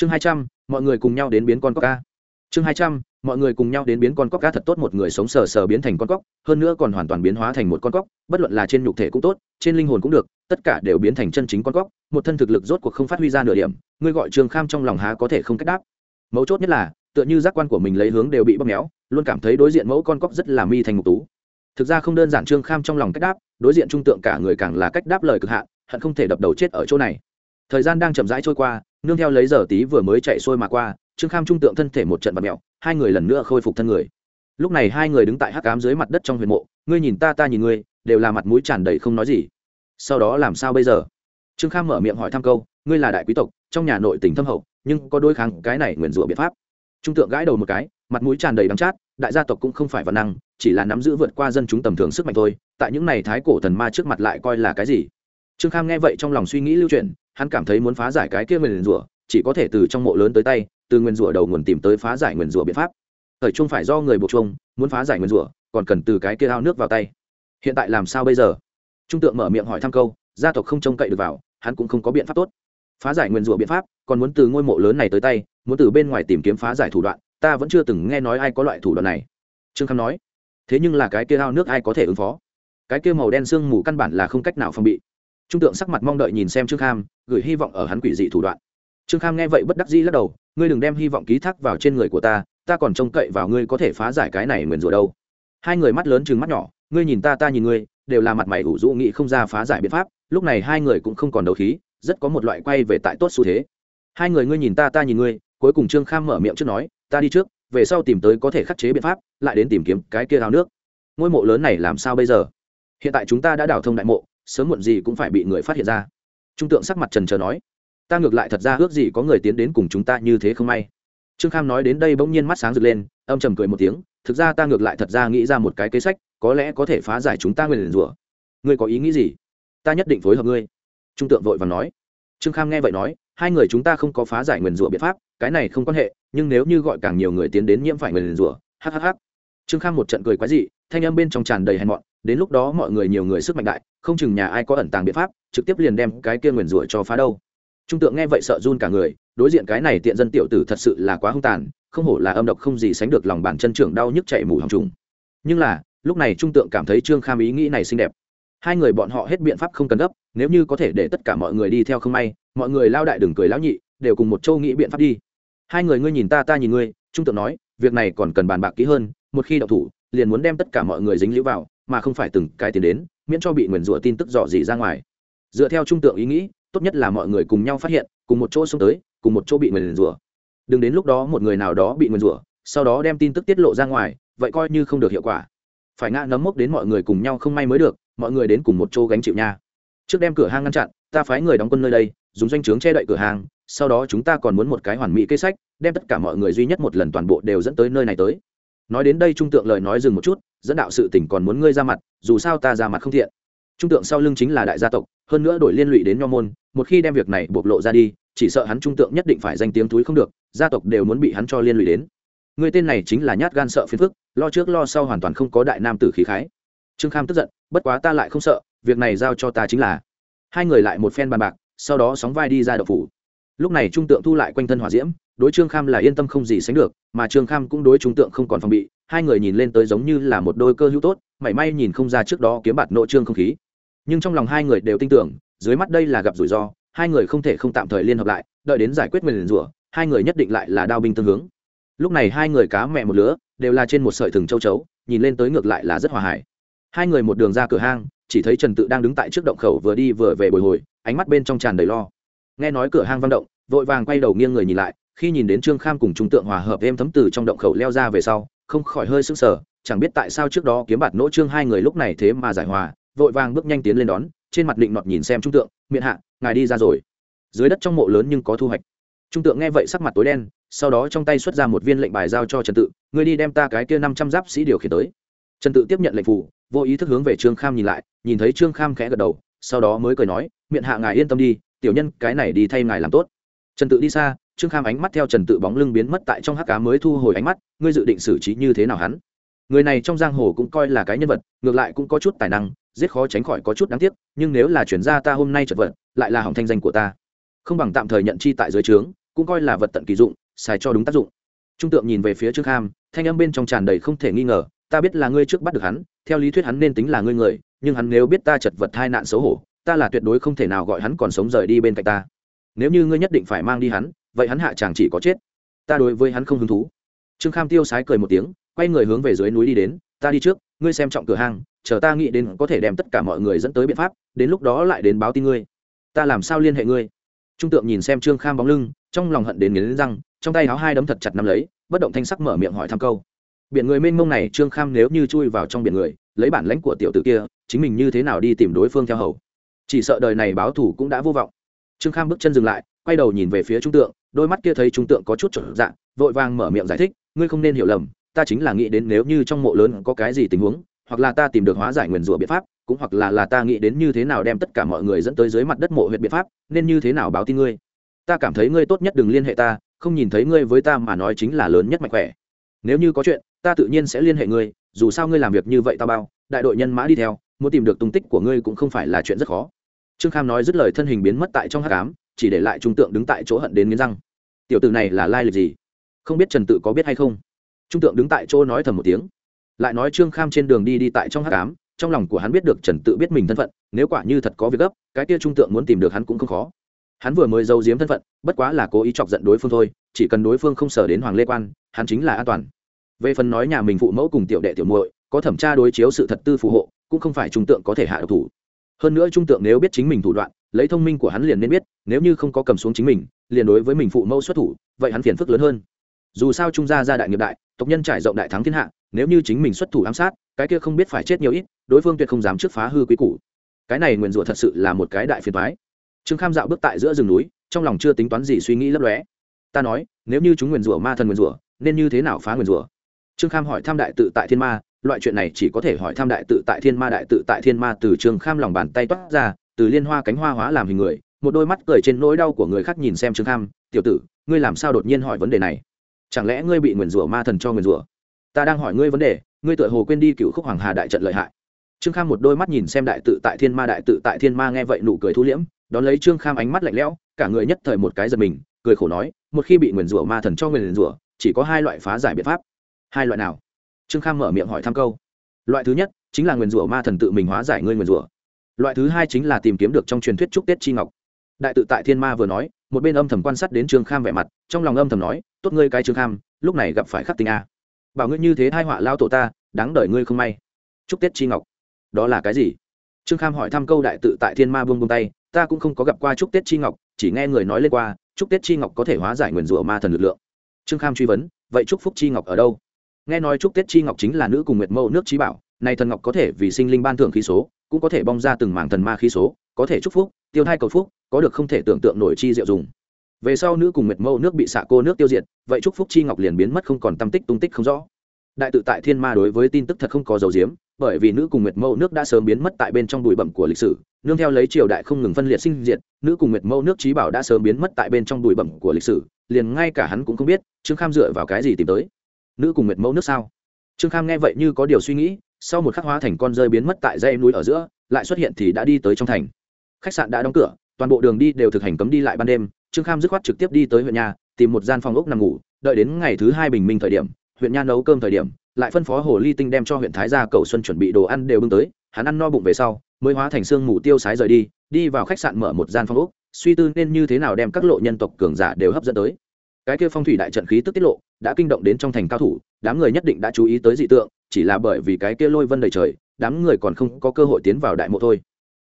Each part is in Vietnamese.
chương hai trăm, mọi người cùng nhau đến biến con cóc ca chương hai trăm, mọi người cùng nhau đến biến con cóc ca thật tốt một người sống sờ sờ biến thành con cóc, hơn nữa còn hoàn toàn biến hóa thành một con cóc, bất luận là trên nhục thể cũng tốt, trên linh hồn cũng được, tất cả đều biến thành chân chính con cóc, một thân thực lực rốt cuộc không phát huy ra nửa điểm, ngươi gọi trương kham trong lòng há có thể không cách đáp. Mấu chốt nhất là, tựa như giác quan của mình lấy hướng đều bị bóp méo, luôn cảm thấy đối diện mẫu con cóc rất là mi thành ngục tú. Thực ra không đơn giản trương kham trong lòng cách đáp, đối diện trung tượng cả người càng là cách đáp lời cực hạn, hận không thể đập đầu chết ở chỗ này. Thời gian đang chậm rãi trôi qua nương theo lấy giờ tí vừa mới chạy xuôi mà qua, trương kham trung tượng thân thể một trận vật mẹo, hai người lần nữa khôi phục thân người. Lúc này hai người đứng tại hắc cám dưới mặt đất trong huyền mộ, ngươi nhìn ta ta nhìn ngươi, đều là mặt mũi tràn đầy không nói gì. Sau đó làm sao bây giờ? Trương kham mở miệng hỏi thăm câu, ngươi là đại quý tộc, trong nhà nội tỉnh thâm hậu, nhưng có đôi kháng cái này nguyền rủa biện pháp. Trung tượng gãi đầu một cái, mặt mũi tràn đầy đắng chát, đại gia tộc cũng không phải văn năng, chỉ là nắm giữ vượt qua dân chúng tầm thường sức mạnh thôi, tại những này thái cổ thần ma trước mặt lại coi là cái gì? Trương kham nghe vậy trong lòng suy nghĩ lưu truyền hắn cảm thấy muốn phá giải cái kia nguyền rủa, chỉ có thể từ trong mộ lớn tới tay, từ nguyền rủa đầu nguồn tìm tới phá giải nguyền rủa biện pháp. Thời trung phải do người buộc chung, muốn phá giải nguyền rủa, còn cần từ cái kia ao nước vào tay. Hiện tại làm sao bây giờ? Trung tượng mở miệng hỏi thăm câu, gia tộc không trông cậy được vào, hắn cũng không có biện pháp tốt. Phá giải nguyền rủa biện pháp, còn muốn từ ngôi mộ lớn này tới tay, muốn từ bên ngoài tìm kiếm phá giải thủ đoạn, ta vẫn chưa từng nghe nói ai có loại thủ đoạn này. Trương kham nói, thế nhưng là cái kia ao nước ai có thể ứng phó? Cái kia màu đen sương mù căn bản là không cách nào phòng bị trung tượng sắc mặt mong đợi nhìn xem trương kham, gửi hy vọng ở hắn quỷ dị thủ đoạn. Trương kham nghe vậy bất đắc dĩ lắc đầu, ngươi đừng đem hy vọng ký thác vào trên người của ta ta còn trông cậy vào ngươi có thể phá giải cái này nguyền rủa đâu. Hai người mắt lớn chừng mắt nhỏ, ngươi nhìn ta ta nhìn ngươi, đều là mặt mày ủ rũ nghĩ không ra phá giải biện pháp, lúc này hai người cũng không còn đấu khí, rất có một loại quay về tại tốt xu thế. Hai người ngươi nhìn ta ta nhìn ngươi. Cuối cùng trương kham mở miệng trước nói, ta đi trước, về sau tìm tới có thể khắc chế biện pháp, lại đến tìm kiếm cái kia ao nước. Ngôi mộ lớn này làm sao bây giờ? Hiện tại chúng ta đã đào thông đại mộ sớm muộn gì cũng phải bị người phát hiện ra. Trung tượng sắc mặt trần trờ nói, ta ngược lại thật ra ước gì có người tiến đến cùng chúng ta như thế không may. Trương kham nói đến đây bỗng nhiên mắt sáng rực lên, âm trầm cười một tiếng, thực ra ta ngược lại thật ra nghĩ ra một cái kế sách, có lẽ có thể phá giải chúng ta nguyền rủa. Ngươi có ý nghĩ gì? Ta nhất định phối hợp ngươi. Trung tượng vội và nói. Trương kham nghe vậy nói, hai người chúng ta không có phá giải nguyền rủa biện pháp, cái này không quan hệ, nhưng nếu như gọi càng nhiều người tiến đến nhiễm phải nguyền rủa hhh trương kham một trận cười quái dị thanh âm bên trong tràn đầy hèn mọn, đến lúc đó mọi người nhiều người sức mạnh đại, không chừng nhà ai có ẩn tàng biện pháp, trực tiếp liền đem cái kia nguyền rủa cho phá đâu. Trung tượng nghe vậy sợ run cả người, đối diện cái này tiện dân tiểu tử thật sự là quá hung tàn, không hổ là âm độc không gì sánh được lòng bàn chân trưởng đau nhức chạy mù hòng trùng. Nhưng là, lúc này trung tượng cảm thấy trương kham ý nghĩ này xinh đẹp. Hai người bọn họ hết biện pháp không cần gấp, nếu như có thể để tất cả mọi người đi theo không may, mọi người lao đại đừng cười lão nhị, đều cùng một châu nghĩ biện pháp đi. Hai người ngươi nhìn ta ta nhìn ngươi, trung tượng nói, việc này còn cần bàn bạc kỹ hơn, một khi đậu thủ liền muốn đem tất cả mọi người dính lũ vào, mà không phải từng cái tiền đến, miễn cho bị nguyền rủa tin tức dò dỉ ra ngoài. Dựa theo trung tượng ý nghĩ, tốt nhất là mọi người cùng nhau phát hiện, cùng một chỗ xông tới, cùng một chỗ bị nguyền rủa. Đừng đến lúc đó một người nào đó bị nguyền rủa, sau đó đem tin tức tiết lộ ra ngoài, vậy coi như không được hiệu quả. Phải ngã nấm mốc đến mọi người cùng nhau không may mới được, mọi người đến cùng một chỗ gánh chịu nha. Trước đem cửa hang ngăn chặn, ta phái người đóng quân nơi đây, dùng doanh trướng che đậy cửa hàng, sau đó chúng ta còn muốn một cái hoàn mỹ kế sách, đem tất cả mọi người duy nhất một lần toàn bộ đều dẫn tới nơi này tới nói đến đây trung tượng lời nói dừng một chút, dẫn đạo sự tỉnh còn muốn ngươi ra mặt, dù sao ta ra mặt không thiện. Trung tượng sau lưng chính là đại gia tộc, hơn nữa đổi liên lụy đến nho môn, một khi đem việc này bộc lộ ra đi, chỉ sợ hắn trung tượng nhất định phải danh tiếng túi không được, gia tộc đều muốn bị hắn cho liên lụy đến. Người tên này chính là nhát gan sợ phiền phức, lo trước lo sau hoàn toàn không có đại nam tử khí khái. Trương kham tức giận, bất quá ta lại không sợ, việc này giao cho ta chính là. Hai người lại một phen bàn bạc, sau đó sóng vai đi ra đậu phủ. Lúc này trung tượng thu lại quanh thân hỏa diễm đối trương kham là yên tâm không gì sánh được, mà trương kham cũng đối trung tượng không còn phòng bị, hai người nhìn lên tới giống như là một đôi cơ hữu tốt, mảy may nhìn không ra trước đó kiếm bạt nội trương không khí. Nhưng trong lòng hai người đều tin tưởng, dưới mắt đây là gặp rủi ro, hai người không thể không tạm thời liên hợp lại, đợi đến giải quyết nguyền rủa, hai người nhất định lại là đao binh tương hướng. Lúc này hai người cá mẹ một lứa, đều là trên một sợi thừng châu chấu, nhìn lên tới ngược lại là rất hòa hải hai người một đường ra cửa hang, chỉ thấy trần tự đang đứng tại trước động khẩu vừa đi vừa về bồi hồi, ánh mắt bên trong tràn đầy lo. Nghe nói cửa hang vang động, vội vàng quay đầu nghiêng người nhìn lại khi nhìn đến trương kham cùng trung tượng hòa hợp êm thấm từ trong động khẩu leo ra về sau, không khỏi hơi sững sờ, chẳng biết tại sao trước đó kiếm bạt nỗ trương hai người lúc này thế mà giải hòa, vội vàng bước nhanh tiến lên đón, trên mặt định nọt nhìn xem trung tượng miệng hạ, ngài đi ra rồi. Dưới đất trong mộ lớn nhưng có thu hoạch. Trung tượng nghe vậy sắc mặt tối đen, sau đó trong tay xuất ra một viên lệnh bài giao cho trần tự, ngươi đi đem ta cái kia năm trăm giáp sĩ điều khiển tới. Trần tự tiếp nhận lệnh phủ vô ý thức hướng về trương kham nhìn lại, nhìn thấy trương kham khẽ gật đầu, sau đó mới cười nói miệng hạ, ngài yên tâm đi, tiểu nhân cái này đi thay ngài làm tốt. Trần tự đi xa trương kham ánh mắt theo trần tự bóng lưng biến mất tại trong hắc cá mới thu hồi ánh mắt, ngươi dự định xử trí như thế nào hắn? Người này trong giang hồ cũng coi là cái nhân vật, ngược lại cũng có chút tài năng, giết khó tránh khỏi có chút đáng tiếc, nhưng nếu là chuyển gia ta hôm nay chật vật, lại là hỏng thanh danh của ta. Không bằng tạm thời nhận chi tại dưới trướng, cũng coi là vật tận kỳ dụng, xài cho đúng tác dụng. Trung tượng nhìn về phía trương kham, thanh âm bên trong tràn đầy không thể nghi ngờ, ta biết là ngươi trước bắt được hắn, theo lý thuyết hắn nên tính là ngươi người, nhưng hắn nếu biết ta chật vật hai nạn xấu hổ, ta là tuyệt đối không thể nào gọi hắn còn sống rời đi bên cạnh ta. Nếu như ngươi nhất định phải mang đi hắn vậy hắn hạ chàng chỉ có chết. Ta đối với hắn không hứng thú. Trương kham tiêu sái cười một tiếng, quay người hướng về dưới núi đi đến, ta đi trước, ngươi xem trọng cửa hàng chờ ta nghĩ đến có thể đem tất cả mọi người dẫn tới biện pháp, đến lúc đó lại đến báo tin ngươi. Ta làm sao liên hệ ngươi? Trung tượng nhìn xem trương kham bóng lưng, trong lòng hận đến nghiến răng, trong tay áo hai đấm thật chặt nắm lấy, bất động thanh sắc mở miệng hỏi thăm câu. Biển người mênh mông này, trương kham nếu như chui vào trong biển người, lấy bản lãnh của tiểu tử kia, chính mình như thế nào đi tìm đối phương theo hầu? Chỉ sợ đời này báo thủ cũng đã vô vọng. Trương kham bước chân dừng lại, quay đầu nhìn về phía trung tượng đôi mắt kia thấy trung tượng có chút trở dạng vội vàng mở miệng giải thích, ngươi không nên hiểu lầm, ta chính là nghĩ đến nếu như trong mộ lớn có cái gì tình huống, hoặc là ta tìm được hóa giải nguyền rủa biện pháp, cũng hoặc là là ta nghĩ đến như thế nào đem tất cả mọi người dẫn tới dưới mặt đất mộ huyện biện pháp, nên như thế nào báo tin ngươi? Ta cảm thấy ngươi tốt nhất đừng liên hệ ta, không nhìn thấy ngươi với ta mà nói chính là lớn nhất mạnh khỏe. Nếu như có chuyện, ta tự nhiên sẽ liên hệ ngươi, dù sao ngươi làm việc như vậy ta bao, đại đội nhân mã đi theo, muốn tìm được tung tích của ngươi cũng không phải là chuyện rất khó. Trương kham nói dứt lời thân hình biến mất tại trong hát cám chỉ để lại trung tượng đứng tại chỗ hận đến nghiến răng. Tiểu tử này là lai lịch gì? Không biết trần tự có biết hay không? Trung tượng đứng tại chỗ nói thầm một tiếng. Lại nói trương kham trên đường đi đi tại trong hát cám trong lòng của hắn biết được trần tự biết mình thân phận, nếu quả như thật có việc gấp, cái kia trung tượng muốn tìm được hắn cũng không khó. Hắn vừa mới giấu giếm thân phận, bất quá là cố ý chọc giận đối phương thôi, chỉ cần đối phương không sở đến hoàng lê quan, hắn chính là an toàn. Về phần nói nhà mình phụ mẫu cùng tiểu đệ tiểu muội, có thẩm tra đối chiếu sự thật tư phù hộ, cũng không phải trung tượng có thể hạ độc thủ hơn nữa trung tượng nếu biết chính mình thủ đoạn, lấy thông minh của hắn liền nên biết, nếu như không có cầm xuống chính mình, liền đối với mình phụ mẫu xuất thủ, vậy hắn phiền phức lớn hơn. Dù sao trung gia gia đại nghiệp đại, tộc nhân trải rộng đại thắng thiên hạ, nếu như chính mình xuất thủ ám sát, cái kia không biết phải chết nhiều ít, đối phương tuyệt không dám trước phá hư quý củ. Cái này nguyền rủa thật sự là một cái đại phiền toái. Trương kham dạo bước tại giữa rừng núi, trong lòng chưa tính toán gì suy nghĩ lấp lóe. Ta nói, nếu như chúng nguyền rủa ma thần nguyền rủa, nên như thế nào phá nguyền rủa? Trương kham hỏi tham đại tự tại thiên ma loại chuyện này chỉ có thể hỏi tham đại tự tại thiên ma đại tự tại thiên ma từ trương kham lòng bàn tay toát ra, từ liên hoa cánh hoa hóa làm hình người, một đôi mắt cười trên nỗi đau của người khác nhìn xem trương kham, tiểu tử, ngươi làm sao đột nhiên hỏi vấn đề này? Chẳng lẽ ngươi bị nguyền rủa ma thần cho nguyền rủa? Ta đang hỏi ngươi vấn đề, ngươi tựa hồ quên đi cựu khúc hoàng hà đại trận lợi hại. Trương kham một đôi mắt nhìn xem đại tự tại thiên ma đại tự tại thiên ma nghe vậy nụ cười thu liễm, đón lấy trương kham ánh mắt lạnh lẽo, cả người nhất thời một cái giật mình, cười khổ nói, một khi bị nguyền rủa ma thần cho nguyền rủa, chỉ có hai loại phá giải biện pháp. Hai loại nào? Trương kham mở miệng hỏi thăm câu. Loại thứ nhất, chính là nguyền rủa ma thần tự mình hóa giải ngươi nguyền rủa. Loại thứ hai chính là tìm kiếm được trong truyền thuyết trúc tết chi ngọc. Đại tự tại thiên ma vừa nói, một bên âm thầm quan sát đến trương kham vẻ mặt, trong lòng âm thầm nói, tốt ngươi cái trương kham, lúc này gặp phải khắc tinh a. Bảo ngươi như thế hai họa lao tổ ta, đáng đợi ngươi không may. Chúc tết chi ngọc. Đó là cái gì? Trương kham hỏi thăm câu đại tự tại thiên ma buông buông tay, ta cũng không có gặp qua chúc tết chi ngọc, chỉ nghe người nói lên qua chúc tết chi ngọc có thể hóa giải nguyền rủa ma thần lực lượng. Trương kham truy vấn, vậy chúc phúc chi ngọc ở đâu? Nghe nói chúc tết chi ngọc chính là nữ cùng nguyệt mẫu nước trí bảo, này thần ngọc có thể vì sinh linh ban thưởng khí số, cũng có thể bong ra từng mảng thần ma khí số, có thể chúc phúc, tiêu thai cầu phúc, có được không thể tưởng tượng nổi chi diệu dùng. Về sau nữ cùng nguyệt mẫu nước bị xạ cô nước tiêu diệt, vậy chúc phúc chi ngọc liền biến mất không còn tâm tích tung tích không rõ. Đại tự tại thiên ma đối với tin tức thật không có dấu diếm, bởi vì nữ cùng nguyệt mẫu nước đã sớm biến mất tại bên trong bụi bẩm của lịch sử, nương theo lấy triều đại không ngừng phân liệt sinh diệt, nữ cùng nguyệt mẫu nước trí bảo đã sớm biến mất tại bên trong bụi bẩm của lịch sử, liền ngay cả hắn cũng không biết, trương kham dựa vào cái gì tìm tới nữ cùng nguyệt mẫu nước sao? Trương kham nghe vậy như có điều suy nghĩ, sau một khắc hóa thành con rơi biến mất tại dây núi ở giữa, lại xuất hiện thì đã đi tới trong thành. Khách sạn đã đóng cửa, toàn bộ đường đi đều thực hành cấm đi lại ban đêm, trương kham dứt khoát trực tiếp đi tới huyện nhà, tìm một gian phòng ốc nằm ngủ, đợi đến ngày thứ hai bình minh thời điểm, huyện nha nấu cơm thời điểm, lại phân phó hồ ly tinh đem cho huyện thái gia cầu xuân chuẩn bị đồ ăn đều bưng tới, hắn ăn no bụng về sau, mới hóa thành xương mù tiêu sái rời đi đi vào khách sạn mở một gian phòng ốc, suy tư nên như thế nào đem các lộ nhân tộc cường giả đều hấp dẫn tới cái kia phong thủy đại trận khí tức tiết lộ, đã kinh động đến trong thành cao thủ, đám người nhất định đã chú ý tới dị tượng, chỉ là bởi vì cái kia lôi vân đầy trời, đám người còn không có cơ hội tiến vào đại mộ thôi.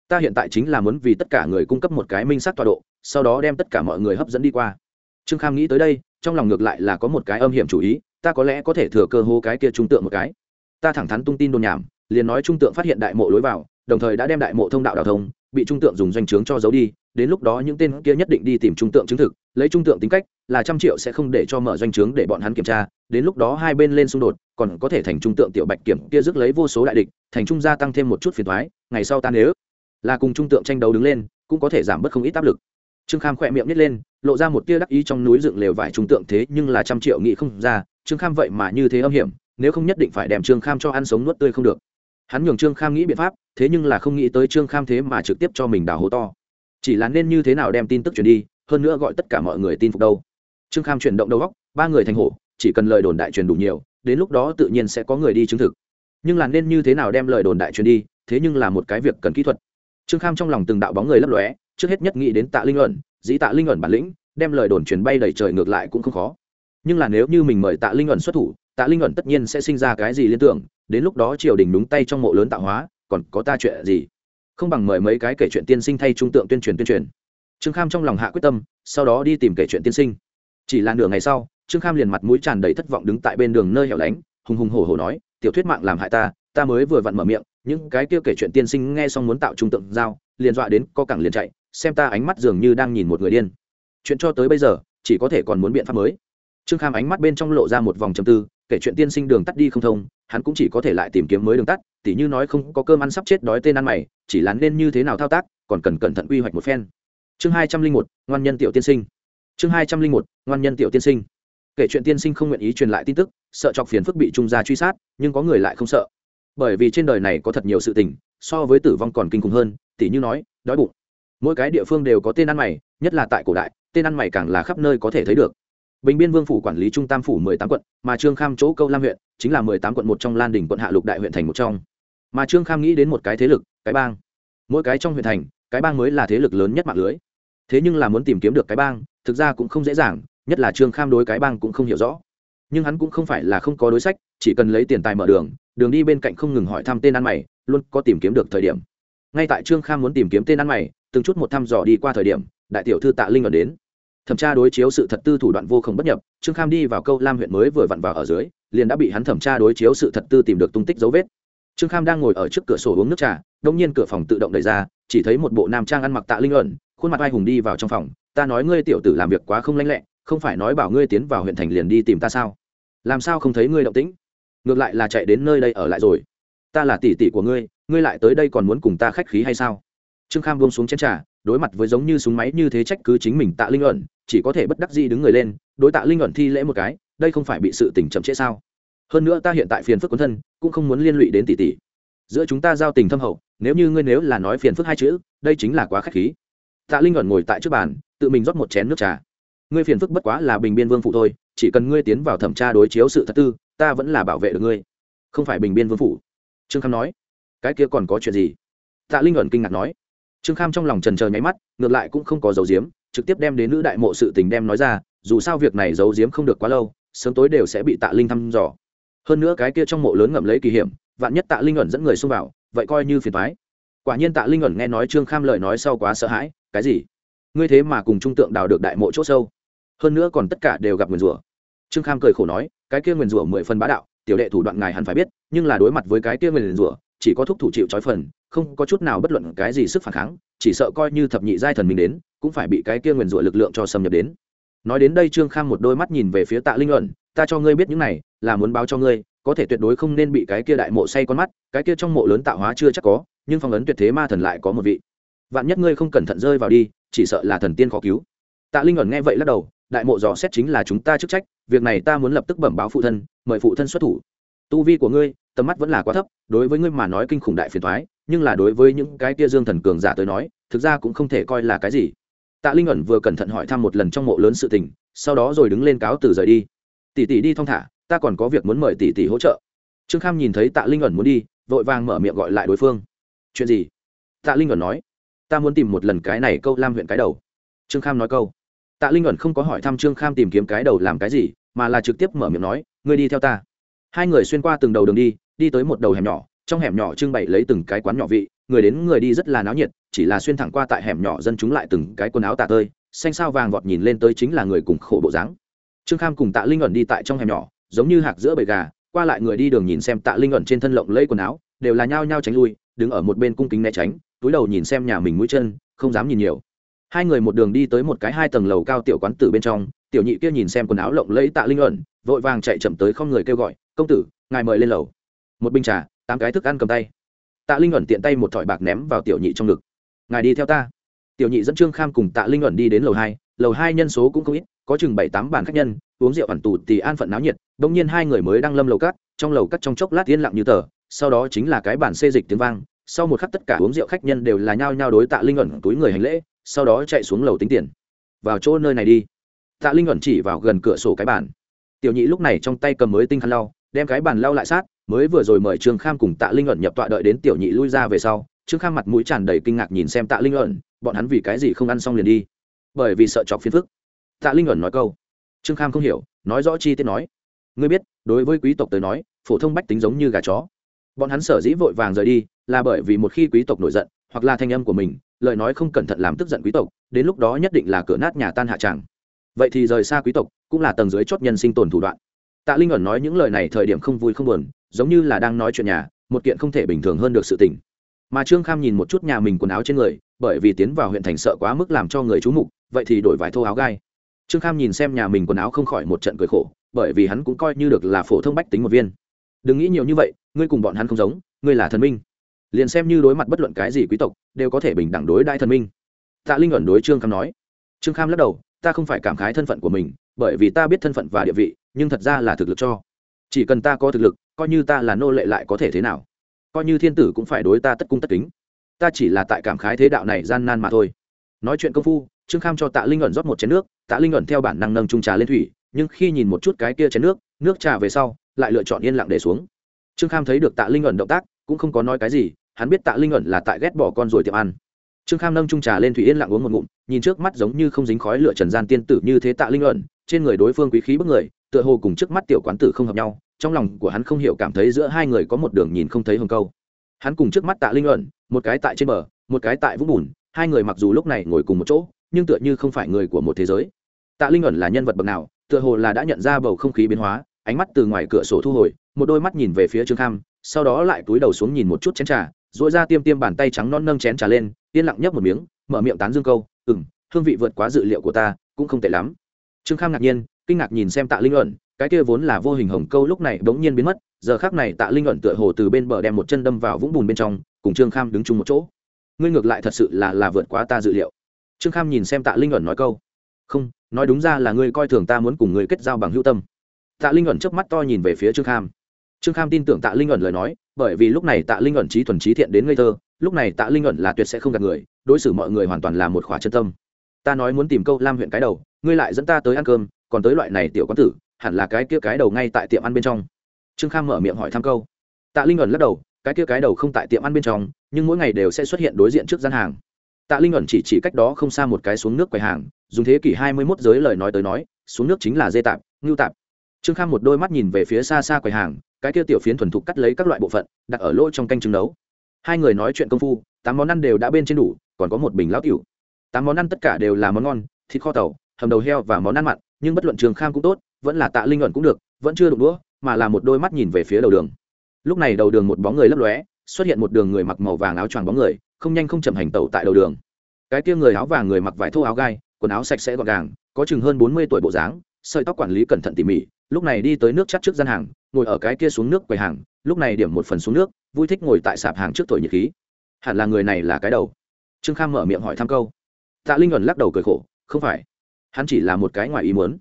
Ta hiện tại chính là muốn vì tất cả người cung cấp một cái minh sát tọa độ, sau đó đem tất cả mọi người hấp dẫn đi qua. Trương kham nghĩ tới đây, trong lòng ngược lại là có một cái âm hiểm chủ ý, ta có lẽ có thể thừa cơ hô cái kia trung tượng một cái. Ta thẳng thắn tung tin đồn nhảm, liền nói trung tượng phát hiện đại mộ lối vào, đồng thời đã đem đại mộ thông đạo đào thông, bị trung tượng dùng doanh trướng cho giấu đi đến lúc đó những tên kia nhất định đi tìm trung tượng chứng thực, lấy trung tượng tính cách, là trăm triệu sẽ không để cho mở doanh trướng để bọn hắn kiểm tra, đến lúc đó hai bên lên xung đột, còn có thể thành trung tượng tiểu bạch kiểm kia rước lấy vô số đại địch, thành trung gia tăng thêm một chút phiền thoái ngày sau ta nếu là cùng trung tượng tranh đấu đứng lên, cũng có thể giảm bớt không ít áp lực. Trương kham khỏe miệng nhét lên, lộ ra một tia đắc ý trong núi dựng lều vải trung tượng thế nhưng là trăm triệu nghĩ không ra, trương kham vậy mà như thế âm hiểm, nếu không nhất định phải đem trương kham cho ăn sống nuốt tươi không được. Hắn nhường trương kham nghĩ biện pháp, thế nhưng là không nghĩ tới trương kham thế mà trực tiếp cho mình đào hố to chỉ là nên như thế nào đem tin tức truyền đi, hơn nữa gọi tất cả mọi người tin phục đâu. Trương kham chuyển động đầu góc ba người thành hổ, chỉ cần lời đồn đại truyền đủ nhiều, đến lúc đó tự nhiên sẽ có người đi chứng thực. Nhưng là nên như thế nào đem lời đồn đại truyền đi, thế nhưng là một cái việc cần kỹ thuật. Trương kham trong lòng từng đạo bóng người lấp lóe, trước hết nhất nghĩ đến tạ linh ẩn, dĩ tạ linh ẩn bản lĩnh, đem lời đồn truyền bay đầy trời ngược lại cũng không khó. Nhưng là nếu như mình mời tạ linh ẩn xuất thủ, tạ linh ẩn tất nhiên sẽ sinh ra cái gì liên tưởng, đến lúc đó triều đình đúng tay trong mộ lớn tạo hóa, còn có ta chuyện gì? Không bằng mời mấy cái kể chuyện tiên sinh thay trung tượng tuyên truyền tuyên truyền. Trương kham trong lòng hạ quyết tâm, sau đó đi tìm kể chuyện tiên sinh. Chỉ là nửa ngày sau, trương kham liền mặt mũi tràn đầy thất vọng đứng tại bên đường nơi hẻo lánh, hùng hùng hổ hổ nói, tiểu thuyết mạng làm hại ta ta mới vừa vặn mở miệng, những cái kia kể chuyện tiên sinh nghe xong muốn tạo trung tượng giao, liền dọa đến co cẳng liền chạy, xem ta ánh mắt dường như đang nhìn một người điên. Chuyện cho tới bây giờ, chỉ có thể còn muốn biện pháp mới. Trương kham ánh mắt bên trong lộ ra một vòng chầm tư kể chuyện tiên sinh đường tắt đi không thông, hắn cũng chỉ có thể lại tìm kiếm mới đường tắt, tỉ như nói không có cơm ăn sắp chết đói tên ăn mày, chỉ là nên như thế nào thao tác, còn cần cẩn thận quy hoạch một phen. Chương hai trăm linh một, ngoan nhân tiểu tiên sinh. Chương hai trăm linh một, ngoan nhân tiểu tiên sinh. Kể chuyện tiên sinh không nguyện ý truyền lại tin tức, sợ chọc phiền phức bị trung gia truy sát, nhưng có người lại không sợ. Bởi vì trên đời này có thật nhiều sự tình, so với tử vong còn kinh khủng hơn, tỉ như nói, đói bụng. Mỗi cái địa phương đều có tên ăn mày, nhất là tại cổ đại, tên ăn mày càng là khắp nơi có thể thấy được bình biên vương phủ quản lý trung tam phủ mười tám quận, mà trương kham chỗ câu lam huyện chính là mười tám quận một trong lan Đỉnh quận hạ lục đại huyện thành một trong. Mà trương kham nghĩ đến một cái thế lực, cái bang. Mỗi cái trong huyện thành, cái bang mới là thế lực lớn nhất mạng lưới. Thế nhưng là muốn tìm kiếm được cái bang, thực ra cũng không dễ dàng, nhất là trương kham đối cái bang cũng không hiểu rõ. Nhưng hắn cũng không phải là không có đối sách, chỉ cần lấy tiền tài mở đường đường đi bên cạnh không ngừng hỏi thăm tên ăn mày, luôn có tìm kiếm được thời điểm. Ngay tại trương kham muốn tìm kiếm tên ăn mày, từng chút một thăm dò đi qua thời điểm, đại tiểu thư tạ linh ở đến thẩm tra đối chiếu sự thật tư thủ đoạn vô không bất nhập, trương kham đi vào câu lam huyện mới vừa vặn vào ở dưới, liền đã bị hắn thẩm tra đối chiếu sự thật tư tìm được tung tích dấu vết. Trương kham đang ngồi ở trước cửa sổ uống nước trà, đông nhiên cửa phòng tự động đẩy ra, chỉ thấy một bộ nam trang ăn mặc tạ linh ẩn, khuôn mặt ai hùng đi vào trong phòng, ta nói ngươi tiểu tử làm việc quá không lanh lẹ, không phải nói bảo ngươi tiến vào huyện thành liền đi tìm ta sao? Làm sao không thấy ngươi động tĩnh? Ngược lại là chạy đến nơi đây ở lại rồi. Ta là tỷ tỷ của ngươi ngươi lại tới đây còn muốn cùng ta khách khí hay sao? Trương kham buông xuống chén trà đối mặt với giống như súng máy như thế trách cứ chính mình tạ linh ẩn, chỉ có thể bất đắc dĩ đứng người lên, đối tạ linh ẩn thi lễ một cái, đây không phải bị sự tình chậm trễ sao? Hơn nữa ta hiện tại phiền phức quân thân, cũng không muốn liên lụy đến tỷ tỷ. Giữa chúng ta giao tình thâm hậu, nếu như ngươi nếu là nói phiền phức hai chữ, đây chính là quá khách khí. Tạ linh ẩn ngồi tại trước bàn, tự mình rót một chén nước trà. Ngươi phiền phức bất quá là bình biên vương phụ thôi, chỉ cần ngươi tiến vào thẩm tra đối chiếu sự thật tư, ta vẫn là bảo vệ được ngươi. Không phải bình biên vương phụ. Trương kham nói, cái kia còn có chuyện gì? Tạ linh ẩn kinh ngạc nói trương kham trong lòng trần trờ nháy mắt, ngược lại cũng không có dấu diếm trực tiếp đem đến nữ đại mộ sự tình đem nói ra, dù sao việc này giấu diếm không được quá lâu, sớm tối đều sẽ bị tạ linh thăm dò. Hơn nữa cái kia trong mộ lớn ngậm lấy kỳ hiểm, vạn nhất tạ linh ẩn dẫn người xông vào, vậy coi như phiền thoái quả nhiên tạ linh ẩn nghe nói trương kham lời nói sau quá sợ hãi, cái gì? Ngươi thế mà cùng trung tượng đào được đại mộ c h ỗ sâu? Hơn nữa còn tất cả đều gặp nguyền rủa. Trương kham cười khổ nói, cái kia nguyền rủa mười phần bá đạo, tiểu đệ thủ đoạn ngài hẳn phải biết, nhưng là đối mặt với cái kia nguyền rủa, chỉ có thúc thủ chịu trói phần không có chút nào bất luận cái gì sức phản kháng, chỉ sợ coi như thập nhị giai thần mình đến, cũng phải bị cái kia nguyền rủa lực lượng cho xâm nhập đến. Nói đến đây trương kham một đôi mắt nhìn về phía tạ linh luận, ta cho ngươi biết những này, là muốn báo cho ngươi, có thể tuyệt đối không nên bị cái kia đại mộ say con mắt, cái kia trong mộ lớn tạo hóa chưa chắc có, nhưng phong ấn tuyệt thế ma thần lại có một vị. Vạn nhất ngươi không cẩn thận rơi vào đi, chỉ sợ là thần tiên khó cứu. Tạ linh ẩn nghe vậy lắc đầu, đại mộ dò xét chính là chúng ta chức trách, việc này ta muốn lập tức bẩm báo phụ thân, mời phụ thân xuất thủ. Tu vi của ngươi, tầm mắt vẫn là quá thấp, đối với ngươi mà nói kinh khủng đại phiền thoái nhưng là đối với những cái tia dương thần cường giả tới nói, thực ra cũng không thể coi là cái gì. Tạ linh ẩn vừa cẩn thận hỏi thăm một lần trong mộ lớn sự tình, sau đó rồi đứng lên cáo từ rời đi. Tỷ tỷ đi thong thả, ta còn có việc muốn mời tỷ tỷ hỗ trợ. Trương kham nhìn thấy tạ linh ẩn muốn đi, vội vàng mở miệng gọi lại đối phương. Chuyện gì? Tạ linh ẩn nói. Ta muốn tìm một lần cái này câu lam huyện cái đầu. Trương kham nói câu. Tạ linh ẩn không có hỏi thăm trương kham tìm kiếm cái đầu làm cái gì, mà là trực tiếp mở miệng nói, ngươi đi theo ta. Hai người xuyên qua từng đầu đường đi đi tới một đầu hẻm nhỏ trong hẻm nhỏ trưng bày lấy từng cái quán nhỏ vị, người đến người đi rất là náo nhiệt, chỉ là xuyên thẳng qua tại hẻm nhỏ dân chúng lại từng cái quần áo tả tơi, xanh sao vàng vọt nhìn lên tới chính là người cùng khổ bộ dáng. Trương kham cùng tạ linh ẩn đi tại trong hẻm nhỏ, giống như hạc giữa bầy gà, qua lại người đi đường nhìn xem tạ linh ẩn trên thân lộng lấy quần áo, đều là nhao nhao tránh lui, đứng ở một bên cung kính né tránh, túi đầu nhìn xem nhà mình mũi chân, không dám nhìn nhiều. Hai người một đường đi tới một cái hai tầng lầu cao tiểu quán tử bên trong, tiểu nhị kia nhìn xem quần áo lộng lẫy tạ linh ẩn, vội vàng chạy chậm tới không người kêu gọi, công tử, ngài mời lên lầu. Một bình trà tám cái thức ăn cầm tay. Tạ linh ẩn tiện tay một thỏi bạc ném vào tiểu nhị trong ngực. Ngài đi theo ta. Tiểu nhị dẫn trương kham cùng tạ linh ẩn đi đến lầu hai. Lầu hai nhân số cũng không ít, có chừng bảy tám bàn khách nhân, uống rượu ẩn tù thì an phận náo nhiệt đ ỗ n g nhiên hai người mới đang lâm lầu cắt trong lầu cắt trong chốc lát yên lặng như tờ, sau đó chính là cái bản xê dịch tiếng vang, sau một khắc tất cả uống rượu khách nhân đều là nhao nhao đối tạ linh ẩn túi người hành lễ, sau đó chạy xuống lầu tính tiền. Vào chỗ nơi này đi. Tạ linh ẩn chỉ vào gần cửa sổ cái bàn. Tiểu nhị lúc này trong tay cầm mới tinh khăn lau, đem cái bàn lau lại sát mới vừa rồi mời trương kham cùng tạ linh ẩn nhập tọa đợi đến tiểu nhị lui ra về sau, trương kham mặt mũi tràn đầy kinh ngạc nhìn xem tạ linh ẩn bọn hắn vì cái gì không ăn xong liền đi? Bởi vì sợ chọc phiền phức. Tạ linh ẩn nói câu. Trương kham không hiểu, nói rõ chi tiết nói. Ngươi biết, đối với quý tộc tới nói, phổ thông bách tính giống như gà chó. Bọn hắn sở dĩ vội vàng rời đi, là bởi vì một khi quý tộc nổi giận, hoặc là thanh âm của mình, lời nói không cẩn thận làm tức giận quý tộc, đến lúc đó nhất định là cửa nát nhà tan hạ tràng vậy thì rời xa quý tộc, cũng là tầng dưới chót nhân sinh tồn thủ đoạn. Tạ linh ẩn nói những lời này thời điểm không vui không buồn giống như là đang nói chuyện nhà, một kiện không thể bình thường hơn được sự tình. Mà trương kham nhìn một chút nhà mình quần áo trên người, bởi vì tiến vào huyện thành sợ quá mức làm cho người chú mục, vậy thì đổi vải thô áo gai. Trương kham nhìn xem nhà mình quần áo không khỏi một trận cười khổ, bởi vì hắn cũng coi như được là phổ thông bách tính một viên. Đừng nghĩ nhiều như vậy, ngươi cùng bọn hắn không giống, ngươi là thần minh. Liền xem như đối mặt bất luận cái gì quý tộc, đều có thể bình đẳng đối đại thần minh. Tạ linh ẩn đối trương kham nói. Trương kham lắc đầu, ta không phải cảm khái thân phận của mình, bởi vì ta biết thân phận và địa vị, nhưng thật ra là thực lực cho. Chỉ cần ta có thực lực coi như ta là nô lệ lại có thể thế nào? Coi như thiên tử cũng phải đối ta tất cung tất kính. Ta chỉ là tại cảm khái thế đạo này gian nan mà thôi. Nói chuyện công phu, trương kham cho tạ linh ẩn rót một chén nước, tạ linh ẩn theo bản năng nâng trung trà lên thủy, nhưng khi nhìn một chút cái kia chén nước nước trà về sau, lại lựa chọn yên lặng để xuống. Trương kham thấy được tạ linh ẩn động tác, cũng không có nói cái gì, hắn biết tạ linh ẩn là tại ghét bỏ con rồi tiệm ăn. Trương kham nâng trung trà lên thủy yên lặng uống một ngụm, nhìn trước mắt giống như không dính khói lửa trần gian tiên tử như thế tạ linh ẩn, trên người đối phương quý khí bức người, tựa hồ cùng trước mắt tiểu quán tử không hợp nhau trong lòng của hắn không hiểu cảm thấy giữa hai người có một đường nhìn không thấy hồng câu. Hắn cùng trước mắt tạ linh ẩn một cái tại trên bờ, một cái tại vũng bùn, hai người mặc dù lúc này ngồi cùng một chỗ, nhưng tựa như không phải người của một thế giới. Tạ linh ẩn là nhân vật bậc nào, tựa hồ là đã nhận ra bầu không khí biến hóa, ánh mắt từ ngoài cửa sổ thu hồi, một đôi mắt nhìn về phía trương kham, sau đó lại túi đầu xuống nhìn một chút chén trà dội ra tiêm tiêm bàn tay trắng non nâng chén trà lên, yên lặng nhấp một miếng, mở miệng tán dương câu ừ m hương vị vượt quá dự liệu của ta, cũng không tệ lắm. Trương kham ngạc nhiên, kinh ngạc nhìn xem tạ linh ẩn cái kia vốn là vô hình hồng câu lúc này bỗng nhiên biến mất, giờ khác này tạ linh luận tựa hồ từ bên bờ đem một chân đâm vào vũng bùn bên trong, cùng trương kham đứng chung một chỗ. Ngươi ngược lại thật sự là là vượt quá ta dự liệu. Trương kham nhìn xem tạ linh luận nói câu. Không, nói đúng ra là ngươi coi thường ta muốn cùng ngươi kết giao bằng hữu tâm. Tạ linh luận trước mắt to nhìn về phía trương kham. Trương kham tin tưởng tạ linh luận lời nói, bởi vì lúc này tạ linh luận trí thuần trí thiện đến ngây thơ, lúc này tạ linh luận là tuyệt sẽ không gạt người, đối xử mọi người hoàn toàn là một khỏa chân tâm. Ta nói muốn tìm câu lam huyện cái đầu, ngươi lại dẫn ta tới ăn cơm, còn tới loại này tiểu quán tử hẳn là cái kia cái đầu ngay tại tiệm ăn bên trong. Trương kham mở miệng hỏi thăm câu. Tạ linh ẩn lắc đầu, cái kia cái đầu không tại tiệm ăn bên trong, nhưng mỗi ngày đều sẽ xuất hiện đối diện trước gian hàng. Tạ linh ẩn chỉ chỉ cách đó không xa một cái xuống nước quầy hàng, dùng thế kỷ hai mươi mốt giới lời nói tới nói, xuống nước chính là dê tạp, ngưu tạp. Trương kham một đôi mắt nhìn về phía xa xa quầy hàng, cái kia tiểu phiến thuần thục cắt lấy các loại bộ phận, đặt ở lỗ trong canh trứng nấu. Hai người nói chuyện công phu, tám món ăn đều đã bên trên đủ, còn có một bình lão tiểu. Tám món ăn tất cả đều là món ngon, thịt kho tàu, hầm đầu heo và món ăn mặn, nhưng bất luận trường kham cũng tốt vẫn là tạ linh luận cũng được, vẫn chưa đụng đũa, mà là một đôi mắt nhìn về phía đầu đường. Lúc này đầu đường một bóng người lấp lóe, xuất hiện một đường người mặc màu vàng áo choàng bóng người, không nhanh không chậm hành tẩu tại đầu đường. Cái kia người áo vàng người mặc vải thô áo gai, quần áo sạch sẽ gọn gàng, có chừng hơn bốn mươi tuổi bộ dáng, sợi tóc quản lý cẩn thận tỉ mỉ, lúc này đi tới nước chắc trước gian hàng, ngồi ở cái kia xuống nước quầy hàng, lúc này điểm một phần xuống nước, vui thích ngồi tại sạp hàng trước tuổi nhiệt khí. Hẳn là người này là cái đầu. Trương kham mở miệng hỏi thăm câu. Tạ linh luận lắc đầu cười khổ, không phải. Hắn chỉ là một cái ngoài ý muốn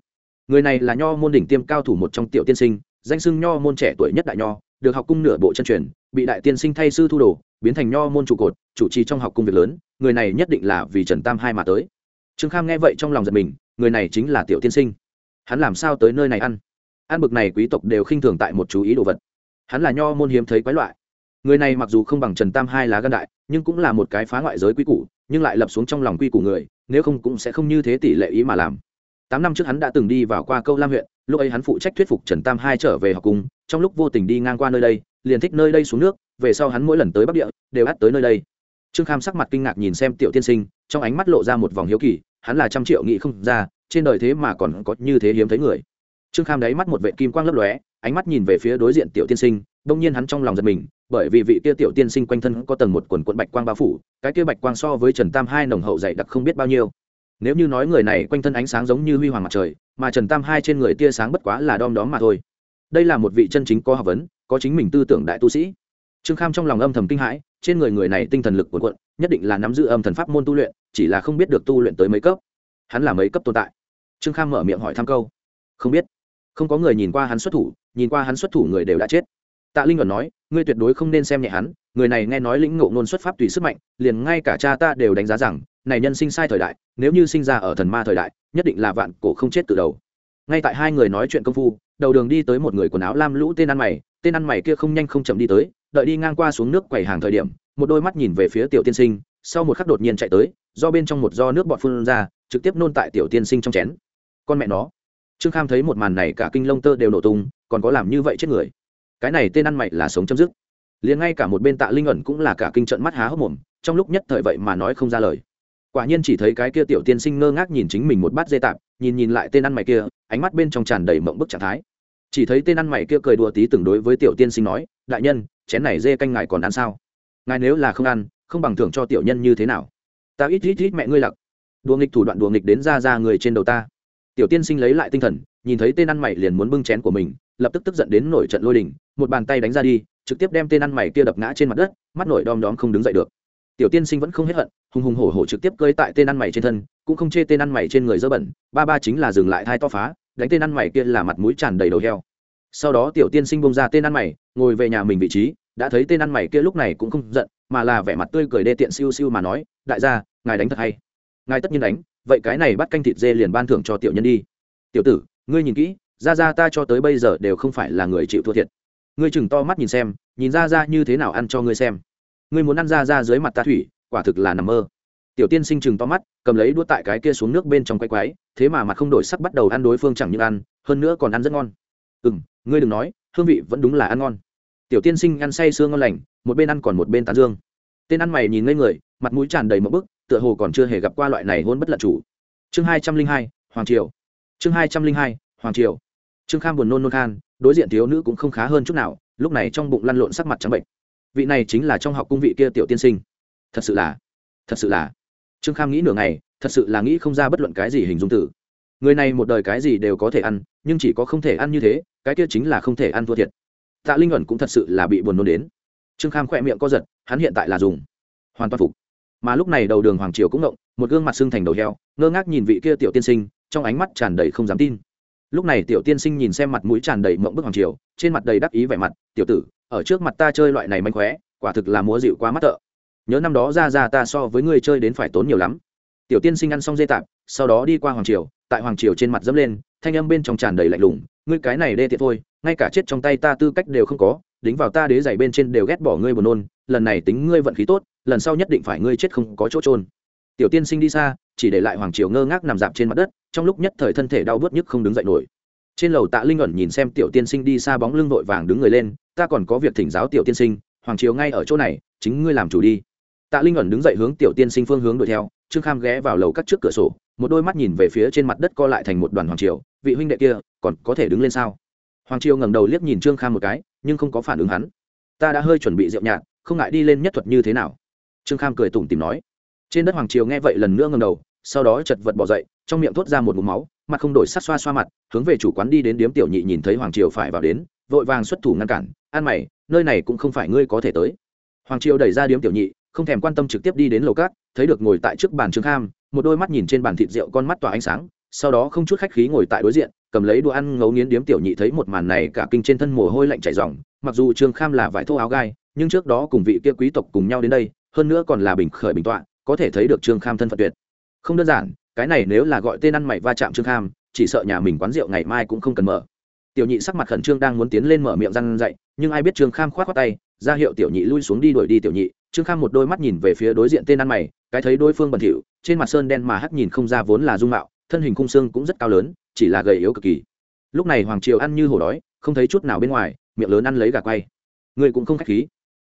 người này là nho môn đỉnh tiêm cao thủ một trong tiểu tiên sinh, danh sưng nho môn trẻ tuổi nhất đại nho, được học cung nửa bộ chân truyền, bị đại tiên sinh thay sư thu đồ, biến thành nho môn trụ cột, chủ trì trong học cung việc lớn, người này nhất định là vì trần tam hai mà tới. Trương kham nghe vậy trong lòng giật mình, người này chính là tiểu tiên sinh. Hắn làm sao tới nơi này ăn? Ăn bực này quý tộc đều khinh thường tại một chú ý đồ vật. Hắn là nho môn hiếm thấy quái loại. Người này mặc dù không bằng trần tam hai lá gan đại, nhưng cũng là một cái phá ngoại giới quy củ, nhưng lại lập xuống trong lòng quy củ người, nếu không cũng sẽ không như thế tỷ lệ ý mà làm tám năm trước hắn đã từng đi vào qua câu lam huyện, lúc ấy hắn phụ trách thuyết phục trần tam hai trở về học cùng. trong lúc vô tình đi ngang qua nơi đây, liền thích nơi đây xuống nước, về sau hắn mỗi lần tới bắc địa, đều ắt tới nơi đây trương kham sắc mặt kinh ngạc nhìn xem tiểu tiên sinh, trong ánh mắt lộ ra một vòng hiếu kỳ, hắn là trăm triệu nghị không ra, trên đời thế mà còn có như thế hiếm thấy người trương kham đáy mắt một vệ kim quang lấp lóe, ánh mắt nhìn về phía đối diện tiểu tiên sinh, đông nhiên hắn trong lòng giật mình, bởi vì vị kia tiểu tiên sinh quanh thân có tầng một quần quận bạch quang bao phủ, cái kia bạch quang so với trần tam hai nồng hậu dày đặc không biết bao nhiêu nếu như nói người này quanh thân ánh sáng giống như huy hoàng mặt trời, mà trần tam hai trên người tia sáng bất quá là đom đóm mà thôi. Đây là một vị chân chính có học vấn, có chính mình tư tưởng đại tu sĩ. Trương kham trong lòng âm thầm kinh hãi, trên người người này tinh thần lực cuộn cuộn, nhất định là nắm giữ âm thần pháp môn tu luyện, chỉ là không biết được tu luyện tới mấy cấp. Hắn là mấy cấp tồn tại? Trương kham mở miệng hỏi thăm câu. Không biết. Không có người nhìn qua hắn xuất thủ, nhìn qua hắn xuất thủ người đều đã chết tạ linh ẩn nói, ngươi tuyệt đối không nên xem nhẹ hắn, người này nghe nói lĩnh ngộ nôn xuất pháp tùy sức mạnh, liền ngay cả cha ta đều đánh giá rằng, này nhân sinh sai thời đại, nếu như sinh ra ở thần ma thời đại, nhất định là vạn cổ không chết từ đầu. Ngay tại hai người nói chuyện công phu, đầu đường đi tới một người quần áo lam lũ tên ăn mày, tên ăn mày kia không nhanh không chậm đi tới, đợi đi ngang qua xuống nước quầy hàng thời điểm, một đôi mắt nhìn về phía tiểu tiên sinh, sau một khắc đột nhiên chạy tới, do bên trong một do nước bọt phun ra, trực tiếp nôn tại tiểu tiên sinh trong chén. Con mẹ nó. Trương kham thấy một màn này cả kinh lông tơ đều nổ tung, còn có làm như vậy chết người cái này tên ăn mày là sống chấm dứt. Liền ngay cả một bên tạ linh ẩn cũng là cả kinh trận mắt há hốc mồm, trong lúc nhất thời vậy mà nói không ra lời. Quả nhiên chỉ thấy cái kia tiểu tiên sinh ngơ ngác nhìn chính mình một bát dê tạp, nhìn nhìn lại tên ăn mày kia, ánh mắt bên trong tràn đầy mộng bức trạng thái. Chỉ thấy tên ăn mày kia cười đùa tí từng đối với tiểu tiên sinh nói, đại nhân, chén này dê canh ngài còn ăn sao? Ngài nếu là không ăn, không bằng thưởng cho tiểu nhân như thế nào? Ta ít ít ít mẹ ngươi lặc. Đùa nghịch thủ đoạn đùa nghịch đến ra ra người trên đầu ta. Tiểu tiên sinh lấy lại tinh thần, nhìn thấy tên ăn mày liền muốn bưng chén của mình lập tức tức giận đến nổi trận lôi đình, một bàn tay đánh ra đi, trực tiếp đem tên ăn mày kia đập ngã trên mặt đất, mắt nổi đom đóm không đứng dậy được. Tiểu tiên sinh vẫn không hết hận, hùng hùng hổ hổ trực tiếp cơi tại tên ăn mày trên thân, cũng không chê tên ăn mày trên người dơ bẩn, ba ba chính là dừng lại thai to phá, đánh tên ăn mày kia là mặt mũi tràn đầy đầu heo. Sau đó tiểu tiên sinh bông ra tên ăn mày, ngồi về nhà mình vị trí, đã thấy tên ăn mày kia lúc này cũng không giận, mà là vẻ mặt tươi cười đê tiện siêu siêu mà nói, đại gia, ngài đánh thật hay. Ngài tất nhiên đánh, vậy cái này bắt canh thịt dê liền ban thưởng cho tiểu nhân đi. Tiểu tử, ngươi nhìn kỹ ra ra ta cho tới bây giờ đều không phải là người chịu thua thiệt. Ngươi chừng to mắt nhìn xem, nhìn ra ra như thế nào ăn cho ngươi xem. Ngươi muốn ăn ra ra dưới mặt ta thủy, quả thực là nằm mơ. Tiểu tiên sinh chừng to mắt, cầm lấy đũa tại cái kia xuống nước bên trong quay quái, thế mà mặt không đổi sắc bắt đầu ăn đối phương chẳng những ăn, hơn nữa còn ăn rất ngon. Ừ m ngươi đừng nói, hương vị vẫn đúng là ăn ngon. Tiểu tiên sinh ăn say sương ngon lành, một bên ăn còn một bên tán dương. Tên ăn mày nhìn ngây người, mặt mũi tràn đầy một bức, tựa hồ còn chưa hề gặp qua loại này hôn bất lận chủ. Chương hai trăm linh hai, hoàng triều. Chương hai trăm linh hai hoàng triều. Trương kham buồn nôn nôn khan, đối diện thiếu nữ cũng không khá hơn chút nào, lúc này trong bụng lăn lộn sắc mặt trắng bệnh. Vị này chính là trong học cung vị kia tiểu tiên sinh. Thật sự là, thật sự là. Trương kham nghĩ nửa ngày, thật sự là nghĩ không ra bất luận cái gì hình dung tử. Người này một đời cái gì đều có thể ăn, nhưng chỉ có không thể ăn như thế, cái kia chính là không thể ăn thua thiệt. Tạ linh ẩn cũng thật sự là bị buồn nôn đến. Trương kham khỏe miệng co giật, hắn hiện tại là dùng. Hoàn toàn phục. Mà lúc này đầu đường hoàng triều cũng ngộng một gương mặt xương thành đầu heo, ngơ ngác nhìn vị kia tiểu tiên sinh, trong ánh mắt tràn đầy không dám tin lúc này tiểu tiên sinh nhìn xem mặt mũi tràn đầy mộng bức hoàng triều, trên mặt đầy đắc ý vẻ mặt, tiểu tử, ở trước mặt ta chơi loại này manh khóe, quả thực là múa dịu quá mắt tợ. Nhớ năm đó ra ra ta so với ngươi chơi đến phải tốn nhiều lắm. Tiểu tiên sinh ăn xong dây tạp, sau đó đi qua hoàng triều, tại hoàng triều trên mặt dẫm lên, thanh âm bên trong tràn đầy lạnh lùng, ngươi cái này đê tiện thôi, ngay cả chết trong tay ta tư cách đều không có, đính vào ta đế giày bên trên đều ghét bỏ ngươi buồn nôn, lần này tính ngươi vận khí tốt, lần sau nhất định phải ngươi chết không có chỗ trôn tiểu tiên sinh đi xa chỉ để lại hoàng triều ngơ ngác nằm dạp trên mặt đất, trong lúc nhất thời thân thể đau bớt nhức không đứng dậy nổi. Trên lầu tạ linh ẩn nhìn xem tiểu tiên sinh đi xa bóng lưng vội vàng đứng người lên, ta còn có việc thỉnh giáo tiểu tiên sinh, hoàng triều ngay ở chỗ này, chính ngươi làm chủ đi. Tạ linh ẩn đứng dậy hướng tiểu tiên sinh phương hướng đuổi theo, trương kham ghé vào lầu cắt trước cửa sổ, một đôi mắt nhìn về phía trên mặt đất co lại thành một đoàn hoàng triều, vị huynh đệ kia, còn có thể đứng lên sao? Hoàng triều ngẩng đầu liếc nhìn trương kham một cái, nhưng không có phản ứng hắn. Ta đã hơi chuẩn bị rượu nhạt, không ngại đi lên nhất thuật như thế nào? Trương kham cười tủm tìm nói trên đất hoàng triều nghe vậy lần nữa ngầm đầu, sau đó chật vật bỏ dậy, trong miệng thốt ra một mụm máu, mặt không đổi sắc xoa xoa mặt, hướng về chủ quán đi đến điếm tiểu nhị nhìn thấy hoàng triều phải vào đến, vội vàng xuất thủ ngăn cản, an mày, nơi này cũng không phải ngươi có thể tới. Hoàng triều đẩy ra điếm tiểu nhị, không thèm quan tâm trực tiếp đi đến lầu cát thấy được ngồi tại trước bàn trương kham, một đôi mắt nhìn trên bàn thịt rượu con mắt tỏa ánh sáng, sau đó không chút khách khí ngồi tại đối diện, cầm lấy đũa ăn ngấu nghiến điếm tiểu nhị thấy một màn này cả kinh trên thân mồ hôi lạnh chảy ròng, mặc dù trương kham là vải thô áo gai, nhưng trước đó cùng vị kia quý tộc cùng nhau đến đây, hơn nữa còn là bình khởi bình tọa có thể thấy được trương kham thân phận tuyệt. Không đơn giản, cái này nếu là gọi tên ăn mày va chạm trương kham, chỉ sợ nhà mình quán rượu ngày mai cũng không cần mở. Tiểu nhị sắc mặt khẩn trương đang muốn tiến lên mở miệng răn dậy, nhưng ai biết trương kham khoát khoác tay, ra hiệu tiểu nhị lui xuống đi đuổi đi tiểu nhị. Trương kham một đôi mắt nhìn về phía đối diện tên ăn mày, cái thấy đối phương bẩn thỉu, trên mặt sơn đen mà hắc nhìn không ra vốn là dung mạo, thân hình cung xương cũng rất cao lớn, chỉ là gầy yếu cực kỳ. Lúc này hoàng triều ăn như hổ đói, không thấy chút nào bên ngoài, miệng lớn ăn lấy gà quay. Ngươi cũng không khách khí.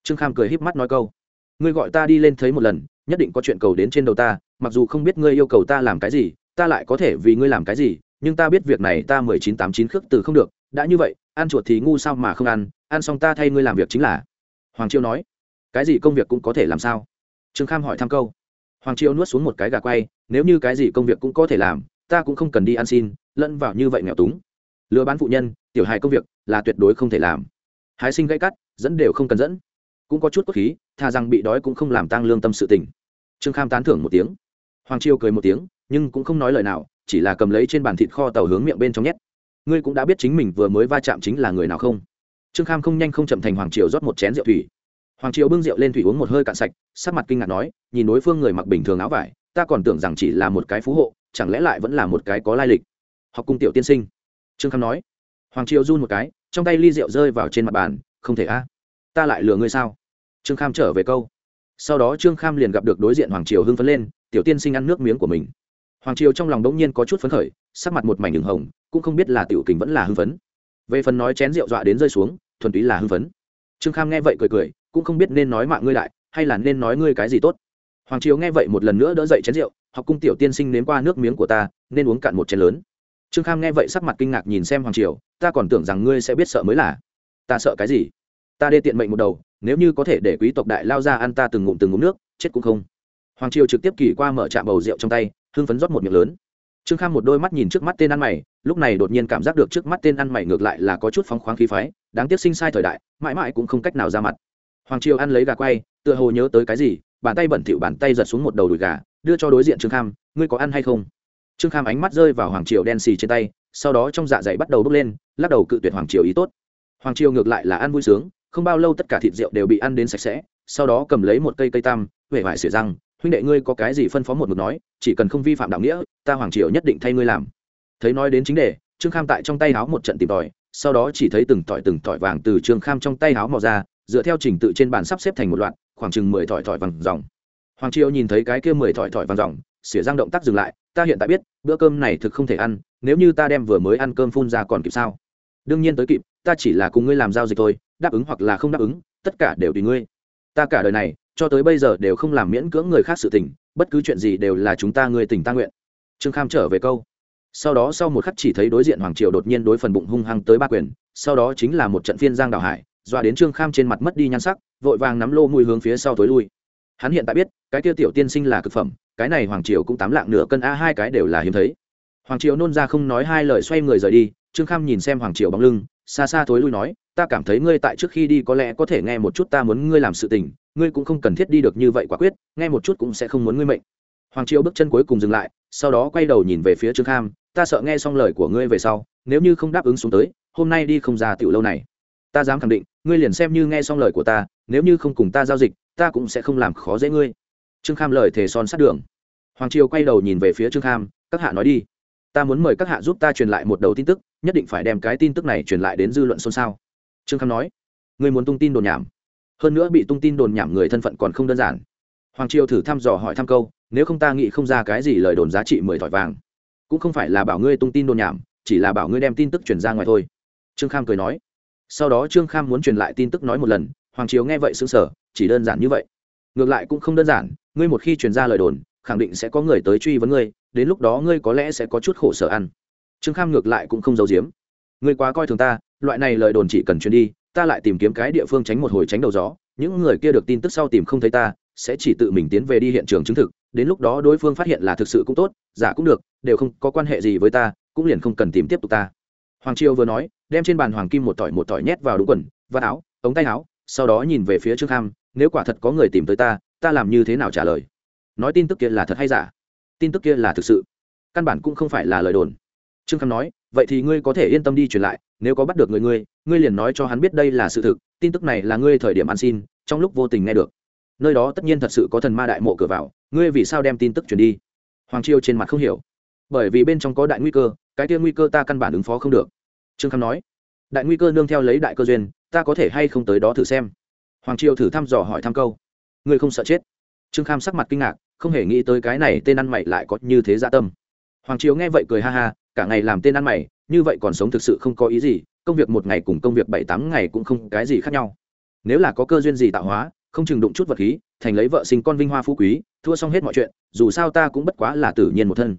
Trương kham cười híp mắt nói câu. Ngươi gọi ta đi lên thấy một lần nhất định có chuyện cầu đến trên đầu ta, mặc dù không biết ngươi yêu cầu ta làm cái gì, ta lại có thể vì ngươi làm cái gì, nhưng ta biết việc này ta mười chín tám chín khước từ không được, đã như vậy, ăn chuột thì ngu sao mà không ăn ăn xong ta thay ngươi làm việc chính là. Hoàng chiêu nói. Cái gì công việc cũng có thể làm sao? Trương kham hỏi thăm câu. Hoàng chiêu nuốt xuống một cái gà quay, nếu như cái gì công việc cũng có thể làm, ta cũng không cần đi ăn xin, lẫn vào như vậy nghèo túng. Lừa bán phụ nhân, tiểu hài công việc là tuyệt đối không thể làm. Hái sinh gãy cắt, dẫn đều không cần dẫn. Cũng có chút cốt khí, thà rằng bị đói cũng không làm tăng lương tâm sự tình trương kham tán thưởng một tiếng. Hoàng chiêu cười một tiếng, nhưng cũng không nói lời nào, chỉ là cầm lấy trên bàn thịt kho tàu hướng miệng bên trong nhét. Ngươi cũng đã biết chính mình vừa mới va chạm chính là người nào không? Trương kham không nhanh không chậm thành hoàng triều rót một chén rượu thủy. Hoàng triều bưng rượu lên thủy uống một hơi cạn sạch, sắc mặt kinh ngạc nói, nhìn đối phương người mặc bình thường áo vải, ta còn tưởng rằng chỉ là một cái phú hộ, chẳng lẽ lại vẫn là một cái có lai lịch? Học cung tiểu tiên sinh. Trương kham nói. Hoàng triều run một cái, trong tay ly rượu rơi vào trên mặt bàn, không thể a, ta lại lừa ngươi sao? Trương kham trở về câu sau đó trương kham liền gặp được đối diện hoàng triều hưng phấn lên, tiểu tiên sinh ăn nước miếng của mình. Hoàng triều trong lòng đ n g nhiên có chút phấn khởi, sắc mặt một mảnh đường hồng, cũng không biết là tiểu kình vẫn là hưng phấn. Về phần nói chén rượu dọa đến rơi xuống, thuần túy là hưng phấn. Trương kham nghe vậy cười cười, cũng không biết nên nói mạng ngươi lại hay là nên nói ngươi cái gì tốt. Hoàng triều nghe vậy một lần nữa đỡ dậy chén rượu, học cung tiểu tiên sinh nếm qua nước miếng của ta, nên uống cạn một chén lớn. Trương kham nghe vậy sắc mặt kinh ngạc nhìn xem hoàng triều, ta còn tưởng rằng ngươi sẽ biết sợ mới là. Ta sợ cái gì? Ta đê tiện mệnh một đầu nếu như có thể để quý tộc đại lao ra ăn ta từng ngụm từng ngụm nước, chết cũng không. Hoàng triều trực tiếp kỳ qua mở trạm bầu rượu trong tay, hưng phấn rót một miệng lớn. Trương kham một đôi mắt nhìn trước mắt tên ăn mày, lúc này đột nhiên cảm giác được trước mắt tên ăn mày ngược lại là có chút phóng khoáng khí phái, đáng tiếc sinh sai thời đại, mãi mãi cũng không cách nào ra mặt. Hoàng triều ăn lấy gà quay, tựa hồ nhớ tới cái gì, bàn tay bẩn thỉu bàn tay giật xuống một đầu đùi gà, đưa cho đối diện trương kham, ngươi có ăn hay không? Trương kham ánh mắt rơi vào hoàng triều đen xì trên tay, sau đó trong dạ dày bắt đầu bốc lên, lắc đầu cự tuyệt hoàng triều ý tốt. Hoàng triều ngược lại là ăn vui sướng không bao lâu tất cả thịt rượu đều bị ăn đến sạch sẽ, sau đó cầm lấy một cây cây tam, huệ vải xỉa răng, huynh đệ ngươi có cái gì phân phó một mực nói, chỉ cần không vi phạm đạo nghĩa, ta hoàng triều nhất định thay ngươi làm. Thấy nói đến chính đề, trương kham tại trong tay háo một trận tìm tòi, sau đó chỉ thấy từng tỏi từng tỏi vàng từ trương kham trong tay háo mò ra, dựa theo trình tự trên bàn sắp xếp thành một loạt, khoảng chừng mười thỏi thỏi vàng dòng hoàng triều nhìn thấy cái kia mười thỏi thỏi vàng dòng xỉa răng động tác dừng lại, ta hiện tại biết, bữa cơm này thực không thể ăn, nếu như ta đem vừa mới ăn cơm phun ra còn kịp sao? Đương nhiên tới kịp ta chỉ là cùng ngươi làm giao dịch thôi, đáp ứng hoặc là không đáp ứng, tất cả đều tùy ngươi. Ta cả đời này, cho tới bây giờ đều không làm miễn cưỡng người khác sự tình, bất cứ chuyện gì đều là chúng ta người tình ta nguyện. Trương kham trở về câu. Sau đó sau một khắc chỉ thấy đối diện hoàng triều đột nhiên đối phần bụng hung hăng tới ba quyền, sau đó chính là một trận phiên giang đào hải doa đến trương kham trên mặt mất đi nhan sắc, vội vàng nắm lô mùi hướng phía sau tối lui. Hắn hiện tại biết, cái tiêu tiểu tiên sinh là cực phẩm, cái này hoàng triều cũng tám lạng nửa cân a, hai cái đều là hiếm thấy. Hoàng triều nôn ra không nói hai lời xoay người rời đi, trương kham nhìn xem hoàng triều bóng lưng xa xa thối lui nói, ta cảm thấy ngươi tại trước khi đi có lẽ có thể nghe một chút ta muốn ngươi làm sự tình, ngươi cũng không cần thiết đi được như vậy quả quyết, nghe một chút cũng sẽ không muốn ngươi mệnh. Hoàng triệu bước chân cuối cùng dừng lại, sau đó quay đầu nhìn về phía trương kham, ta sợ nghe xong lời của ngươi về sau, nếu như không đáp ứng xuống tới, hôm nay đi không ra tiểu lâu này. Ta dám khẳng định, ngươi liền xem như nghe xong lời của ta, nếu như không cùng ta giao dịch, ta cũng sẽ không làm khó dễ ngươi. Trương kham lời thề son sát đường. Hoàng triều quay đầu nhìn về phía trương kham, các hạ nói đi, ta muốn mời các hạ giúp ta truyền lại một đầu tin tức nhất định phải đem cái tin tức này truyền lại đến dư luận xôn xao. Trương kham nói người muốn tung tin đồn nhảm. Hơn nữa bị tung tin đồn nhảm người thân phận còn không đơn giản. Hoàng triều thử thăm dò hỏi thăm câu, nếu không ta nghĩ không ra cái gì lời đồn giá trị mười thỏi vàng. Cũng không phải là bảo ngươi tung tin đồn nhảm, chỉ là bảo ngươi đem tin tức truyền ra ngoài thôi. Trương kham cười nói. Sau đó trương kham muốn truyền lại tin tức nói một lần, hoàng triều nghe vậy xứng sở chỉ đơn giản như vậy. Ngược lại cũng không đơn giản, ngươi một khi truyền ra lời đồn, khẳng định sẽ có người tới truy vấn ngươi, đến lúc đó ngươi có lẽ sẽ có chút khổ sở ăn trương kham ngược lại cũng không giấu giếm. Ngươi quá coi thường ta, loại này lời đồn chỉ cần truyền đi, ta lại tìm kiếm cái địa phương tránh một hồi tránh đầu gió, những người kia được tin tức sau tìm không thấy ta, sẽ chỉ tự mình tiến về đi hiện trường chứng thực, đến lúc đó đối phương phát hiện là thực sự cũng tốt, giả cũng được, đều không có quan hệ gì với ta, cũng liền không cần tìm tiếp tục ta. Hoàng triều vừa nói, đem trên bàn hoàng kim một tỏi một tỏi nhét vào đúng quần vắt áo, ống tay áo, sau đó nhìn về phía trương kham, nếu quả thật có người tìm tới ta ta làm như thế nào trả lời? Nói tin tức kia là thật hay giả? Tin tức kia là thực sự? Căn bản cũng không phải là lời đồn trương kham nói, vậy thì ngươi có thể yên tâm đi truyền lại, nếu có bắt được người ngươi ngươi liền nói cho hắn biết đây là sự thực, tin tức này là ngươi thời điểm ăn xin, trong lúc vô tình nghe được. Nơi đó tất nhiên thật sự có thần ma đại mộ cửa vào, ngươi vì sao đem tin tức truyền đi? Hoàng chiêu trên mặt không hiểu. Bởi vì bên trong có đại nguy cơ, cái kia nguy cơ ta căn bản ứng phó không được. Trương kham nói, đại nguy cơ nương theo lấy đại cơ duyên, ta có thể hay không tới đó thử xem? Hoàng triều thử thăm dò hỏi thăm câu, ngươi không sợ chết? Trương kham sắc mặt kinh ngạc, không hề nghĩ tới cái này tên ăn mày lại có như thế dạ tâm. Hoàng triều nghe vậy cười ha ha cả ngày làm tên ăn mày, như vậy còn sống thực sự không có ý gì, công việc một ngày cùng công việc bảy tám ngày cũng không cái gì khác nhau. Nếu là có cơ duyên gì tạo hóa, không chừng đụng chút vật khí, thành lấy vợ sinh con vinh hoa phú quý, thua xong hết mọi chuyện, dù sao ta cũng bất quá là tự nhiên một thân.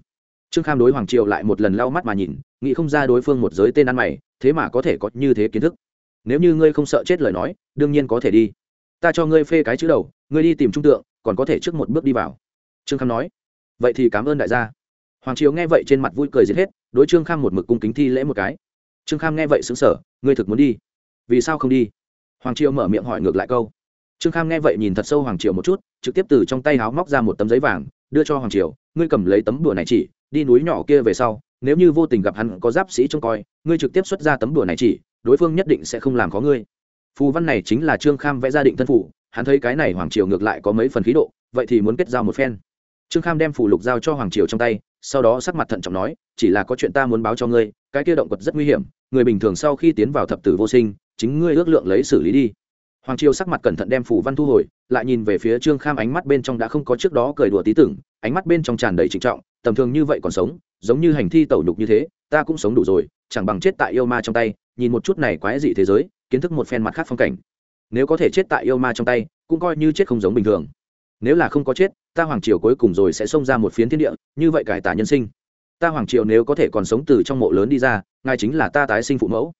Trương kham đối hoàng triều lại một lần lau mắt mà nhìn, nghĩ không ra đối phương một giới tên ăn mày, thế mà có thể có như thế kiến thức. Nếu như ngươi không sợ chết lời nói, đương nhiên có thể đi. Ta cho ngươi phê cái chữ đầu, ngươi đi tìm trung tượng, còn có thể trước một bước đi vào. Trương kham nói. Vậy thì cảm ơn đại gia hoàng triều nghe vậy trên mặt vui cười giết hết, đối trương kham một mực cung kính thi lễ một cái. Trương kham nghe vậy xứng sở ngươi thực muốn đi? Vì sao không đi? Hoàng triều mở miệng hỏi ngược lại câu. Trương kham nghe vậy nhìn thật sâu hoàng triều một chút, trực tiếp từ trong tay háo móc ra một tấm giấy vàng, đưa cho hoàng triều, ngươi cầm lấy tấm đùa này chỉ, đi núi nhỏ kia về sau, nếu như vô tình gặp hắn có giáp sĩ trông coi, ngươi trực tiếp xuất ra tấm đùa này chỉ, đối phương nhất định sẽ không làm có ngươi. Phù văn này chính là trương kham vẽ gia định thân phủ hắn thấy cái này hoàng triều ngược lại có mấy phần khí độ, vậy thì muốn kết giao một phen trương kham đem phủ lục giao cho hoàng triều trong tay, sau đó sắc mặt thận trọng nói, chỉ là có chuyện ta muốn báo cho ngươi, cái kia động quật rất nguy hiểm, người bình thường sau khi tiến vào thập tử vô sinh, chính ngươi ước lượng lấy xử lý đi. Hoàng triều sắc mặt cẩn thận đem phủ văn thu hồi, lại nhìn về phía trương kham ánh mắt bên trong đã không có trước đó cười đùa tí tưởng, ánh mắt bên trong tràn đầy trịnh trọng, tầm thường như vậy còn sống, giống như hành thi tẩu nhục như thế, ta cũng sống đủ rồi, chẳng bằng chết tại yêu ma trong tay, nhìn một chút này quái dị thế giới, kiến thức một phen mặt khác phong cảnh. Nếu có thể chết tại yêu ma trong tay, cũng coi như chết không giống bình thường nếu là không có chết, ta hoàng triều cuối cùng rồi sẽ xông ra một phiến thiên địa, như vậy cải tả nhân sinh. Ta hoàng triều nếu có thể còn sống từ trong mộ lớn đi ra, ngài chính là ta tái sinh phụ mẫu.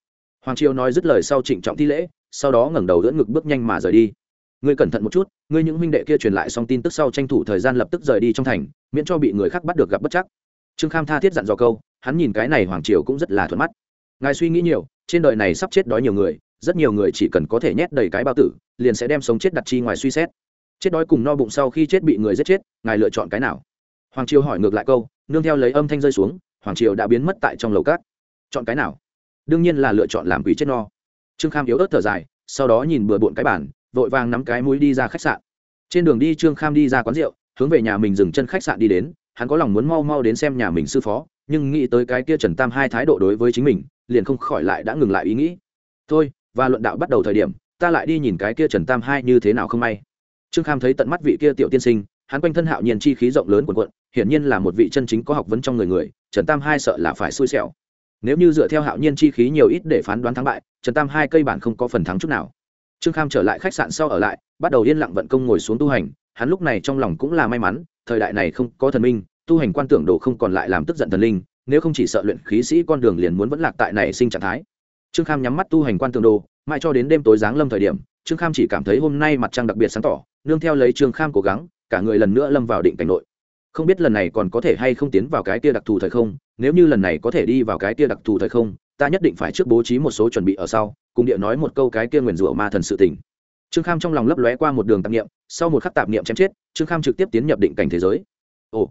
Hoàng triều nói dứt lời sau trịnh trọng thi lễ, sau đó ngẩng đầu dẫn ngực bước nhanh mà rời đi. Ngươi cẩn thận một chút, ngươi những huynh đệ kia truyền lại xong tin tức sau tranh thủ thời gian lập tức rời đi trong thành, miễn cho bị người khác bắt được gặp bất chắc. Trương kham tha thiết dặn dò câu, hắn nhìn cái này hoàng triều cũng rất là thuận mắt. Ngài suy nghĩ nhiều, trên đời này sắp chết đói nhiều người, rất nhiều người chỉ cần có thể nhét đầy cái bao tử, liền sẽ đem sống chết đặt chi ngoài suy xét chết đói cùng no bụng sau khi chết bị người giết chết, ngài lựa chọn cái nào? Hoàng triều hỏi ngược lại câu, nương theo lấy âm thanh rơi xuống, hoàng triều đã biến mất tại trong lầu cát. Chọn cái nào? Đương nhiên là lựa chọn làm quỷ chết no. Trương kham yếu ớt thở dài, sau đó nhìn bừa bộn cái bản vội vàng nắm cái mũi đi ra khách sạn. Trên đường đi trương kham đi ra quán rượu, hướng về nhà mình dừng chân khách sạn đi đến. Hắn có lòng muốn mau mau đến xem nhà mình sư phó, nhưng nghĩ tới cái kia trần tam hai thái độ đối với chính mình, liền không khỏi lại đã ngừng lại ý nghĩ. Thôi, và luận đạo bắt đầu thời điểm, ta lại đi nhìn cái kia trần tam hai như thế nào không may trương kham thấy tận mắt vị kia tiểu tiên sinh, hắn quanh thân hạo nhiên chi khí rộng lớn quần quận hiển nhiên là một vị chân chính có học vấn trong người người, trần tam hai sợ là phải xui xẻo. Nếu như dựa theo hạo nhiên chi khí nhiều ít để phán đoán thắng bại, trần tam hai cây bản không có phần thắng chút nào. Trương kham trở lại khách sạn sau ở lại, bắt đầu yên lặng vận công ngồi xuống tu hành, hắn lúc này trong lòng cũng là may mắn, thời đại này không có thần minh, tu hành quan tưởng đồ không còn lại làm tức giận thần linh, nếu không chỉ sợ luyện khí sĩ con đường liền muốn vẫn lạc tại này sinh trạng thái. Trương kham nhắm mắt tu hành quan tưởng đồ, mãi cho đến đêm tối giáng lâm thời điểm, trương kham chỉ cảm thấy hôm nay mặt trăng đặc biệt sáng tỏ nương theo lấy trương kham cố gắng, cả người lần nữa lâm vào định cảnh nội. Không biết lần này còn có thể hay không tiến vào cái kia đặc thù thời không, nếu như lần này có thể đi vào cái kia đặc thù thời không, ta nhất định phải trước bố trí một số chuẩn bị ở sau, cùng địa nói một câu cái kia nguyền rủa ma thần sự tình. Trương kham trong lòng lấp lóe qua một đường tạp niệm, sau một khắc tạp niệm chém chết, trương kham trực tiếp tiến nhập định cảnh thế giới. Ồ.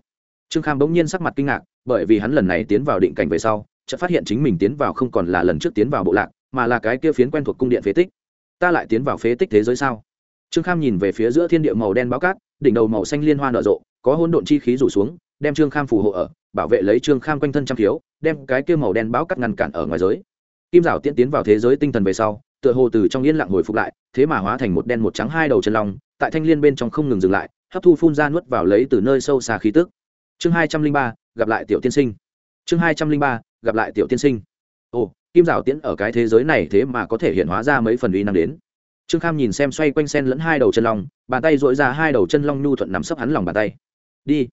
Trương kham bỗng nhiên sắc mặt kinh ngạc, bởi vì hắn lần này tiến vào định cảnh về sau, chợt phát hiện chính mình tiến vào không còn là lần trước tiến vào bộ lạc, mà là cái kia phiến quen thuộc cung điện phế tích. Ta lại tiến vào phế tích thế giới sao? Trương kham nhìn về phía giữa thiên địa màu đen báo cát, đỉnh đầu màu xanh liên hoa nở rộ, có hỗn độn chi khí rủ xuống, đem trương kham phù hộ ở, bảo vệ lấy trương kham quanh thân trăm thiếu, đem cái kia màu đen báo cát ngăn cản ở ngoài giới. Kim rào tiễn tiến vào thế giới tinh thần về sau, tựa hồ từ trong yên lặng hồi phục lại, thế mà hóa thành một đen một trắng hai đầu chân long, tại thanh liên bên trong không ngừng dừng lại, hấp thu phun ra nuốt vào lấy từ nơi sâu xa khí tức. Chương hai trăm linh ba, gặp lại tiểu tiên sinh. Chương hai trăm linh ba, gặp lại tiểu tiên sinh. Ồ, kim rào tiễn ở cái thế giới này thế mà có thể hiện hóa ra mấy phần uy năng đến trương kham nhìn xem xoay quanh sen lẫn hai đầu chân long, bàn tay dội ra hai đầu chân long nhu thuận nằm sấp hắn lòng bàn tay. Đi.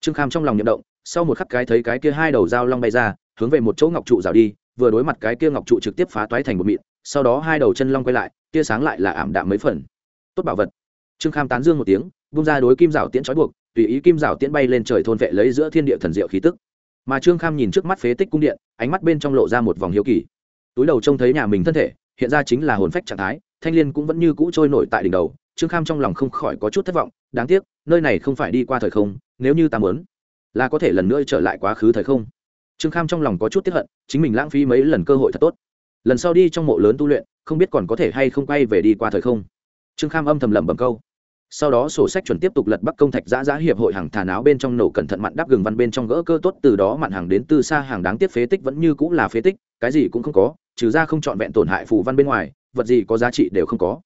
Trương kham trong lòng nhậm động, sau một khắc cái thấy cái kia hai đầu dao long bay ra, hướng về một chỗ ngọc trụ rào đi, vừa đối mặt cái kia ngọc trụ trực tiếp phá toái thành một mịn, sau đó hai đầu chân long quay lại, tia sáng lại là ảm đạm mấy phần. Tốt bảo vật. Trương kham tán dương một tiếng bung ra đối kim rào tiễn trói buộc, tùy ý kim rào tiễn bay lên trời thôn vệ lấy giữa thiên địa thần diệu khí tức. Mà trương kham nhìn trước mắt phế tích cung điện, ánh mắt bên trong lộ ra một vòng hiếu kỳ. Túi đầu trông thấy nhà mình thân thể, hiện ra chính là hồn phách trạng thái thanh liên cũng vẫn như cũ trôi nổi tại đỉnh đầu, trương kham trong lòng không khỏi có chút thất vọng, đáng tiếc, nơi này không phải đi qua thời không, nếu như ta muốn, là có thể lần nữa trở lại quá khứ thời không. Trương kham trong lòng có chút tiếp hận, chính mình lãng phí mấy lần cơ hội thật tốt. Lần sau đi trong mộ lớn tu luyện, không biết còn có thể hay không quay về đi qua thời không. Trương kham âm thầm lẩm bẩm câu. Sau đó sổ sách chuẩn tiếp tục lật bắc công thạch giã giã hiệp hội hàng thà náo bên trong nổ cẩn thận mặn đắp gừng văn bên trong gỡ cơ tốt, từ đó mặn hàng đến từ xa hàng đáng tiếc phế tích vẫn như cũng là phế tích, cái gì cũng không có, trừ ra không trọn vẹn tổn hại phù văn bên ngoài vật gì có giá trị đều không có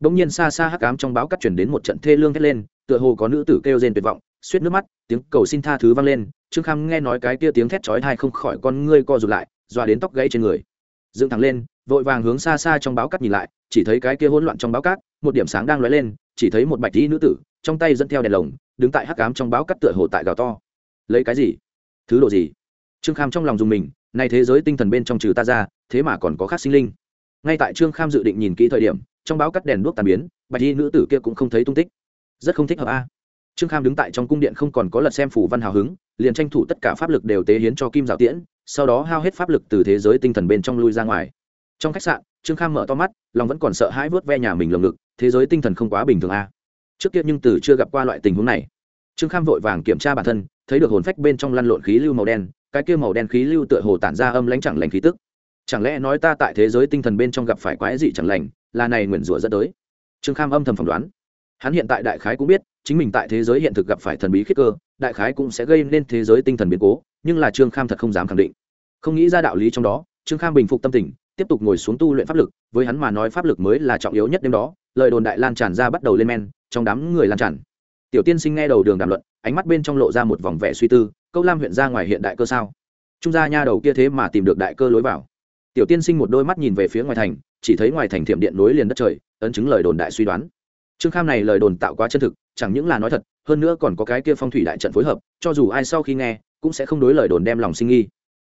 Đống nhiên xa xa hắc ám trong báo cắt chuyển đến một trận thê lương thét lên, tựa hồ có nữ tử kêu rên tuyệt vọng, suýt nước mắt, tiếng cầu xin tha thứ vang lên, Trương Kham nghe nói cái kia tiếng thét chói tai không khỏi con ngươi co rụt lại, dọa đến tóc gãy trên người. Dựng thẳng lên, vội vàng hướng xa xa trong báo cắt nhìn lại, chỉ thấy cái kia hỗn loạn trong báo cát, một điểm sáng đang lóe lên, chỉ thấy một bạch y nữ tử, trong tay dẫn theo đèn lồng, đứng tại hắc ám trong báo cắt tựa hồ tại gào to. Lấy cái gì? Thứ độ gì? Trương Kham trong lòng dùng mình, nay thế giới tinh thần bên trong trừ ta ra, thế mà còn có khác sinh linh. Ngay tại Trương Kham dự định nhìn kỹ thời điểm, trong báo cắt đèn đuốc tàn biến bạch y nữ tử kia cũng không thấy tung tích. Rất không thích hợp a. Trương kham đứng tại trong cung điện không còn có lật xem phủ văn hào hứng liền tranh thủ tất cả pháp lực đều tế hiến cho kim giáo tiễn sau đó hao hết pháp lực từ thế giới tinh thần bên trong lui ra ngoài. Trong khách sạn trương kham mở to mắt lòng vẫn còn sợ hãi vớt ve nhà mình lồng ngực thế giới tinh thần không quá bình thường a. Trước kia nhưng từ chưa gặp qua loại tình huống này. Trương kham vội vàng kiểm tra bản thân thấy được hồn phách bên trong lăn lộn khí lưu màu đen cái kia màu đen khí lưu tựa hồ tản ra âm lãnh chẳng lành khí tức chẳng lẽ nói ta tại thế giới tinh thần bên trong gặp phải quái dị chẳng lành, là này nguyền rủa dẫn tới? Trương kham âm thầm phỏng đoán. Hắn hiện tại đại khái cũng biết, chính mình tại thế giới hiện thực gặp phải thần bí khiết cơ, đại khái cũng sẽ gây nên thế giới tinh thần biến cố, nhưng là trương kham thật không dám khẳng định. Không nghĩ ra đạo lý trong đó, trương kham bình phục tâm tình, tiếp tục ngồi xuống tu luyện pháp lực, với hắn mà nói pháp lực mới là trọng yếu nhất đêm đó, lời đồn đại lan tràn ra bắt đầu lên men, trong đám người lan tràn. Tiểu tiên sinh nghe đầu đường đàm luận, ánh mắt bên trong lộ ra một vòng vẻ suy tư, câu lam huyện ra ngoài hiện đại cơ sao? Trung gia nha đầu kia thế mà tìm được đại cơ lối vào tiểu tiên sinh một đôi mắt nhìn về phía ngoài thành, chỉ thấy ngoài thành thiểm điện nối liền đất trời, ấn chứng lời đồn đại suy đoán. Trương kham này lời đồn tạo quá chân thực, chẳng những là nói thật, hơn nữa còn có cái kia phong thủy đại trận phối hợp, cho dù ai sau khi nghe, cũng sẽ không đối lời đồn đem lòng sinh nghi.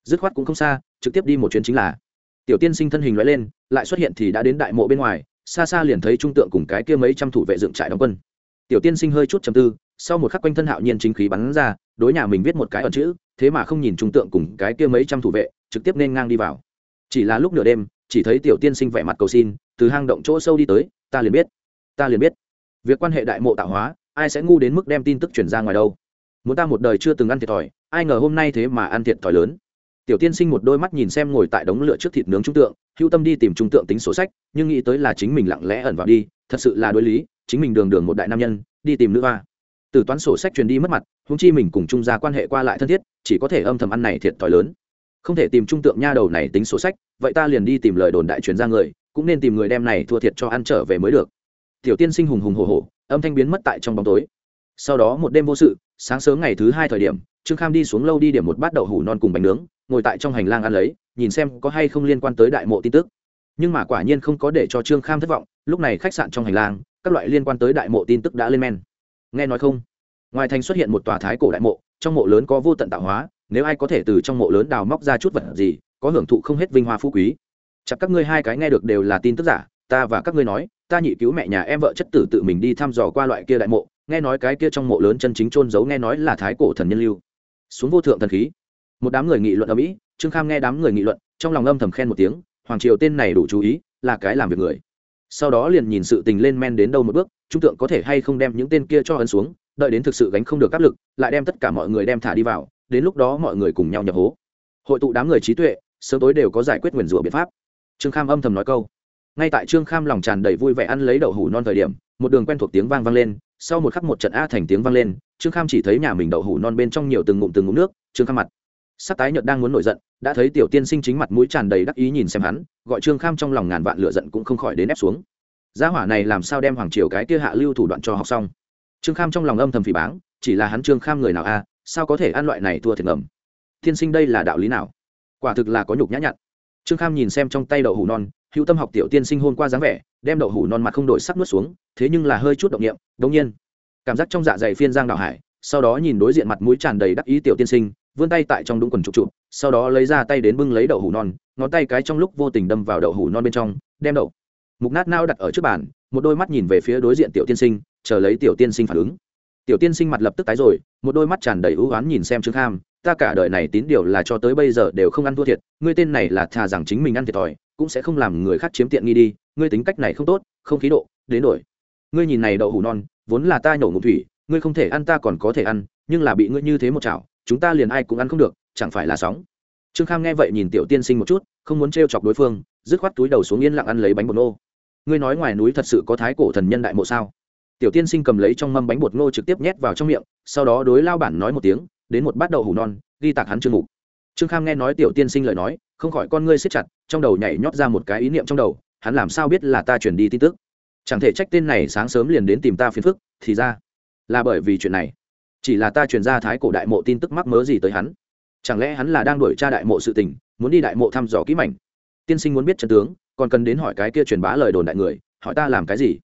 Dứt khoát cũng không xa, trực tiếp đi một chuyến chính là. Tiểu tiên sinh thân hình loại lên, lại xuất hiện thì đã đến đại mộ bên ngoài, xa xa liền thấy trung tượng cùng cái kia mấy trăm thủ vệ dựng trại đóng quân. Tiểu tiên sinh hơi chút chầm tư, sau một khắc quanh thân hạo nhiên chính khí bắn ra, đối nhà mình viết một cái ẩn chữ, thế mà không nhìn trung tượng cùng cái kia mấy trăm thủ vệ, trực tiếp nên ngang đi vào chỉ là lúc nửa đêm, chỉ thấy tiểu tiên sinh vẻ mặt cầu xin, từ hang động chỗ sâu đi tới, ta liền biết, ta liền biết. Việc quan hệ đại mộ tạo hóa, ai sẽ ngu đến mức đem tin tức chuyển ra ngoài đâu? Muốn ta một đời chưa từng ăn thiệt thòi, ai ngờ hôm nay thế mà ăn thiệt thòi lớn. Tiểu tiên sinh một đôi mắt nhìn xem ngồi tại đống lửa trước thịt nướng trung tượng hữu tâm đi tìm trung tượng tính sổ sách, nhưng nghĩ tới là chính mình lặng lẽ ẩn vào đi, thật sự là đối lý, chính mình đường đường một đại nam nhân, đi tìm nữ hoa. Từ toán sổ sách truyền đi mất mặt húng chi mình cùng trung gia quan hệ qua lại thân thiết, chỉ có thể âm thầm ăn này thiệt thòi lớn không thể tìm trung tượng nha đầu này tính sổ sách, vậy ta liền đi tìm lời đồn đại truyền ra người, cũng nên tìm người đem này thua thiệt cho ăn trở về mới được. Tiểu tiên sinh hùng hùng hồ hồ âm thanh biến mất tại trong bóng tối. Sau đó một đêm vô sự, sáng sớm ngày thứ hai thời điểm, trương kham đi xuống lâu đi điểm một bát đậu hủ non cùng bánh nướng, ngồi tại trong hành lang ăn lấy, nhìn xem có hay không liên quan tới đại mộ tin tức. Nhưng mà quả nhiên không có để cho trương kham thất vọng, lúc này khách sạn trong hành lang, các loại liên quan tới đại mộ tin tức đã lên men. Nghe nói không? Ngoài thành xuất hiện một tòa thái cổ đại mộ, trong mộ lớn có vô tận tạo hóa nếu ai có thể từ trong mộ lớn đào móc ra chút vật gì, có hưởng thụ không hết vinh hoa phú quý. Chắc các ngươi hai cái nghe được đều là tin tức giả, ta và các ngươi nói, ta nhị cứu mẹ nhà em vợ chất tử tự mình đi thăm dò qua loại kia đại mộ, nghe nói cái kia trong mộ lớn chân chính trôn giấu nghe nói là thái cổ thần nhân lưu. Xuống vô thượng thần khí. Một đám người nghị luận ở mỹ, trương kham nghe đám người nghị luận, trong lòng âm thầm khen một tiếng, hoàng triều tên này đủ chú ý, là cái làm việc người. Sau đó liền nhìn sự tình lên men đến đâu một bước, trung tượng có thể hay không đem những tên kia cho ấn xuống, đợi đến thực sự gánh không được áp lực, lại đem tất cả mọi người đem thả đi vào đến lúc đó mọi người cùng nhau nhập hố. Hội tụ đám người trí tuệ, sớm tối đều có giải quyết nguyền rủa biện pháp. Trương kham âm thầm nói câu. Ngay tại trương kham lòng tràn đầy vui vẻ ăn lấy đậu hủ non thời điểm, một đường quen thuộc tiếng vang vang lên, sau một khắc một trận a thành tiếng vang lên, trương kham chỉ thấy nhà mình đậu hủ non bên trong nhiều từng ngụm từng ngụm nước, trương kham mặt. Sắc tái nhợt đang muốn nổi giận, đã thấy tiểu tiên sinh chính mặt mũi tràn đầy đắc ý nhìn xem hắn, gọi trương kham trong lòng ngàn vạn lửa giận cũng không khỏi đến ép xuống. Gia hỏa này làm sao đem hoàng triều cái kia hạ lưu thủ đoạn cho học xong? Trương kham trong lòng âm thầm phỉ báng, chỉ là hắn trương kham người nào a sao có thể ăn loại này thua thiệt ngầm? Tiên sinh đây là đạo lý nào? Quả thực là có nhục nhã nhặn. Trương kham nhìn xem trong tay đậu hủ non, hữu tâm học tiểu tiên sinh hôn qua dáng vẻ, đem đậu hủ non mặt không đổi sắc nuốt xuống, thế nhưng là hơi chút động nghiệm đông nhiên. Cảm giác trong dạ dày phiên giang đào hải, sau đó nhìn đối diện mặt mũi tràn đầy đắc ý tiểu tiên sinh, vươn tay tại trong đúng quần trục trụ, sau đó lấy ra tay đến bưng lấy đậu hủ non, ngón tay cái trong lúc vô tình đâm vào đậu hủ non bên trong, đem đậu mục nát nao đặt ở trước bàn, một đôi mắt nhìn về phía đối diện tiểu tiên sinh, chờ lấy tiểu tiên sinh phản ứng tiểu tiên sinh mặt lập tức tái rồi, một đôi mắt tràn đầy ưu oán nhìn xem trương kham, ta cả đời này tín điều là cho tới bây giờ đều không ăn thua thiệt, ngươi tên này là thà rằng chính mình ăn thiệt thòi, cũng sẽ không làm người khác chiếm tiện nghi đi, ngươi tính cách này không tốt, không khí độ, đến đổi. Ngươi nhìn này đậu hủ non, vốn là ta nhổ ngụm thủy, ngươi không thể ăn ta còn có thể ăn, nhưng là bị ngươi như thế một chảo, chúng ta liền ai cũng ăn không được, chẳng phải là sóng? Trương kham nghe vậy nhìn tiểu tiên sinh một chút, không muốn t chọc đối phương, dứt khoát túi đầu xuống yên lặng ăn lấy bánh bột nô. Ngươi nói ngoài núi thật sự có thái cổ thần nhân đại mộ sao? Tiểu tiên sinh cầm lấy trong mâm bánh bột ngô trực tiếp nhét vào trong miệng, sau đó đối lao bản nói một tiếng, đến một bát đậu hủ non, ghi tạc hắn trương mục. Trương kham nghe nói tiểu tiên sinh lời nói, không khỏi con ngươi siết chặt, trong đầu nhảy nhót ra một cái ý niệm trong đầu, hắn làm sao biết là ta chuyển đi tin tức? Chẳng thể trách tên này sáng sớm liền đến tìm ta phiền phức, thì ra là bởi vì chuyện này. Chỉ là ta truyền ra thái cổ đại mộ tin tức mắc mớ gì tới hắn? Chẳng lẽ hắn là đang đuổi tra đại mộ sự tình, muốn đi đại mộ thăm dò kỹ mảnh? Tiên sinh muốn biết trận tướng, còn cần đến hỏi cái kia truyền bá lời đồn đại người, hỏi ta làm cái gì?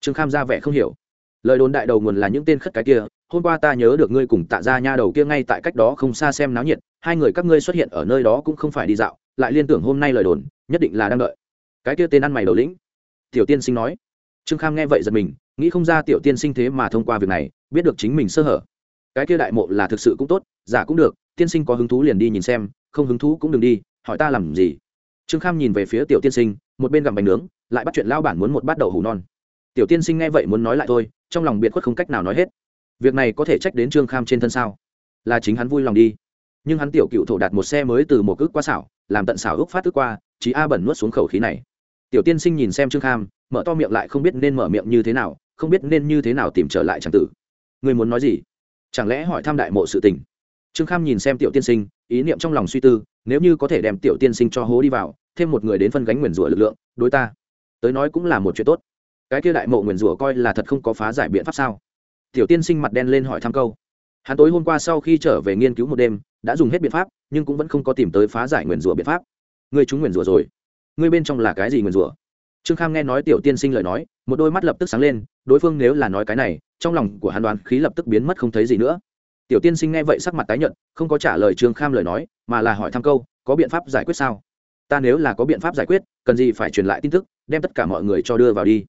Trương kham ra vẻ không hiểu lời đồn đại đầu nguồn là những tên khất cái kia, hôm qua ta nhớ được ngươi cùng tạ ra nha đầu kia ngay tại cách đó không xa xem náo nhiệt, hai người các ngươi xuất hiện ở nơi đó cũng không phải đi dạo, lại liên tưởng hôm nay lời đồn, nhất định là đang đợi. Cái kia tên ăn mày đầu lĩnh. Tiểu tiên sinh nói. Trương kham nghe vậy giật mình, nghĩ không ra tiểu tiên sinh thế mà thông qua việc này, biết được chính mình sơ hở. Cái kia đại mộ là thực sự cũng tốt, giả cũng được, tiên sinh có hứng thú liền đi nhìn xem, không hứng thú cũng đừng đi, hỏi ta làm gì. Trương kham nhìn về phía tiểu tiên sinh, một bên gặm bánh nướng, lại bắt chuyện lao bản muốn một bát đậu hủ non tiểu tiên sinh nghe vậy muốn nói lại thôi, trong lòng biệt khuất không cách nào nói hết. Việc này có thể trách đến trương kham trên thân sao? Là chính hắn vui lòng đi. Nhưng hắn tiểu cựu thổ đạt một xe mới từ một ước qua xảo, làm tận xảo ước phát ước qua chỉ a bẩn nuốt xuống khẩu khí này. Tiểu tiên sinh nhìn xem trương kham, mở to miệng lại không biết nên mở miệng như thế nào, không biết nên như thế nào tìm trở lại tràng tử. Người muốn nói gì? Chẳng lẽ hỏi thăm đại mộ sự tình? Trương kham nhìn xem tiểu tiên sinh, ý niệm trong lòng suy tư, nếu như có thể đem tiểu tiên sinh cho hố đi vào, thêm một người đến phân gánh nguyền rủa lực lượng, đối ta, tới nói cũng là một chuyện tốt cái kia đại mộ nguyền rủa coi là thật không có phá giải biện pháp sao? Tiểu tiên sinh mặt đen lên hỏi thăm câu. Hắn tối hôm qua sau khi trở về nghiên cứu một đêm, đã dùng hết biện pháp, nhưng cũng vẫn không có tìm tới phá giải nguyền rủa biện pháp. Ngươi chúng nguyền rủa rồi. Ngươi bên trong là cái gì nguyền rủa? Trương kham nghe nói tiểu tiên sinh lời nói, một đôi mắt lập tức sáng lên, đối phương nếu là nói cái này, trong lòng của hắn đoán khí lập tức biến mất không thấy gì nữa. Tiểu tiên sinh nghe vậy sắc mặt tái nhợt, không có trả lời trương kham lời nói, mà là hỏi thăm câu, có biện pháp giải quyết sao? Ta nếu là có biện pháp giải quyết, cần gì phải truyền lại tin tức, đem tất cả mọi người cho đưa vào đi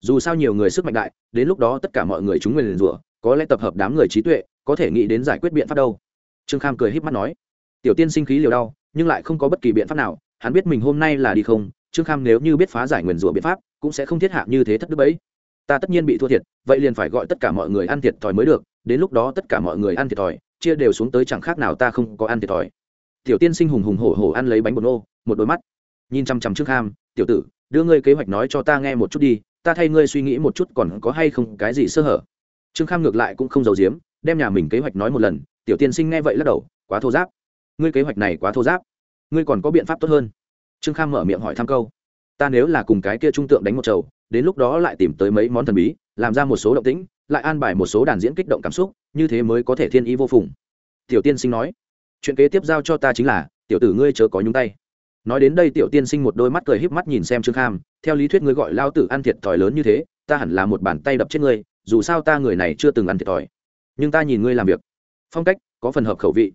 dù sao nhiều người sức mạnh đại, đến lúc đó tất cả mọi người chúng nguyền rủa, có lẽ tập hợp đám người trí tuệ, có thể nghĩ đến giải quyết biện pháp đâu. Trương kham cười h í p mắt nói, tiểu tiên sinh khí liều đau, nhưng lại không có bất kỳ biện pháp nào, hắn biết mình hôm nay là đi không, trương kham nếu như biết phá giải nguyền rủa biện pháp, cũng sẽ không thiết hạ như thế thất đức ấy ta tất nhiên bị thua thiệt, vậy liền phải gọi tất cả mọi người ăn thiệt thòi mới được, đến lúc đó tất cả mọi người ăn thiệt thòi, chia đều xuống tới chẳng khác nào ta không có ăn thiệt thòi. Tiểu tiên sinh hùng hùng hổ hổ ăn lấy bánh bột nô, một đôi mắt. Nhìn chăm chăm Trương kham, tiểu tử, đưa ngươi kế hoạch nói cho ta nghe một chút đi ta thay ngươi suy nghĩ một chút còn có hay không cái gì sơ hở. Trương kham ngược lại cũng không giấu giếm, đem nhà mình kế hoạch nói một lần, tiểu tiên sinh nghe vậy lắc đầu, quá thô giáp. Ngươi kế hoạch này quá thô giáp. Ngươi còn có biện pháp tốt hơn. Trương kham mở miệng hỏi thăm câu, ta nếu là cùng cái kia trung tượng đánh một chầu, đến lúc đó lại tìm tới mấy món thần bí, làm ra một số động tĩnh, lại an bài một số đàn diễn kích động cảm xúc, như thế mới có thể thiên ý vô phùng. Tiểu tiên sinh nói, chuyện kế tiếp giao cho ta chính là, tiểu tử ngươi chớ có nhúng tay nói đến đây tiểu tiên sinh một đôi mắt cười híp mắt nhìn xem trương kham, theo lý thuyết ngươi gọi lao tử ăn thiệt thòi lớn như thế, ta hẳn là một bàn tay đập chết ngươi, dù sao ta người này chưa từng ăn thiệt thòi. Nhưng ta nhìn ngươi làm việc. Phong cách, có phần hợp khẩu vị.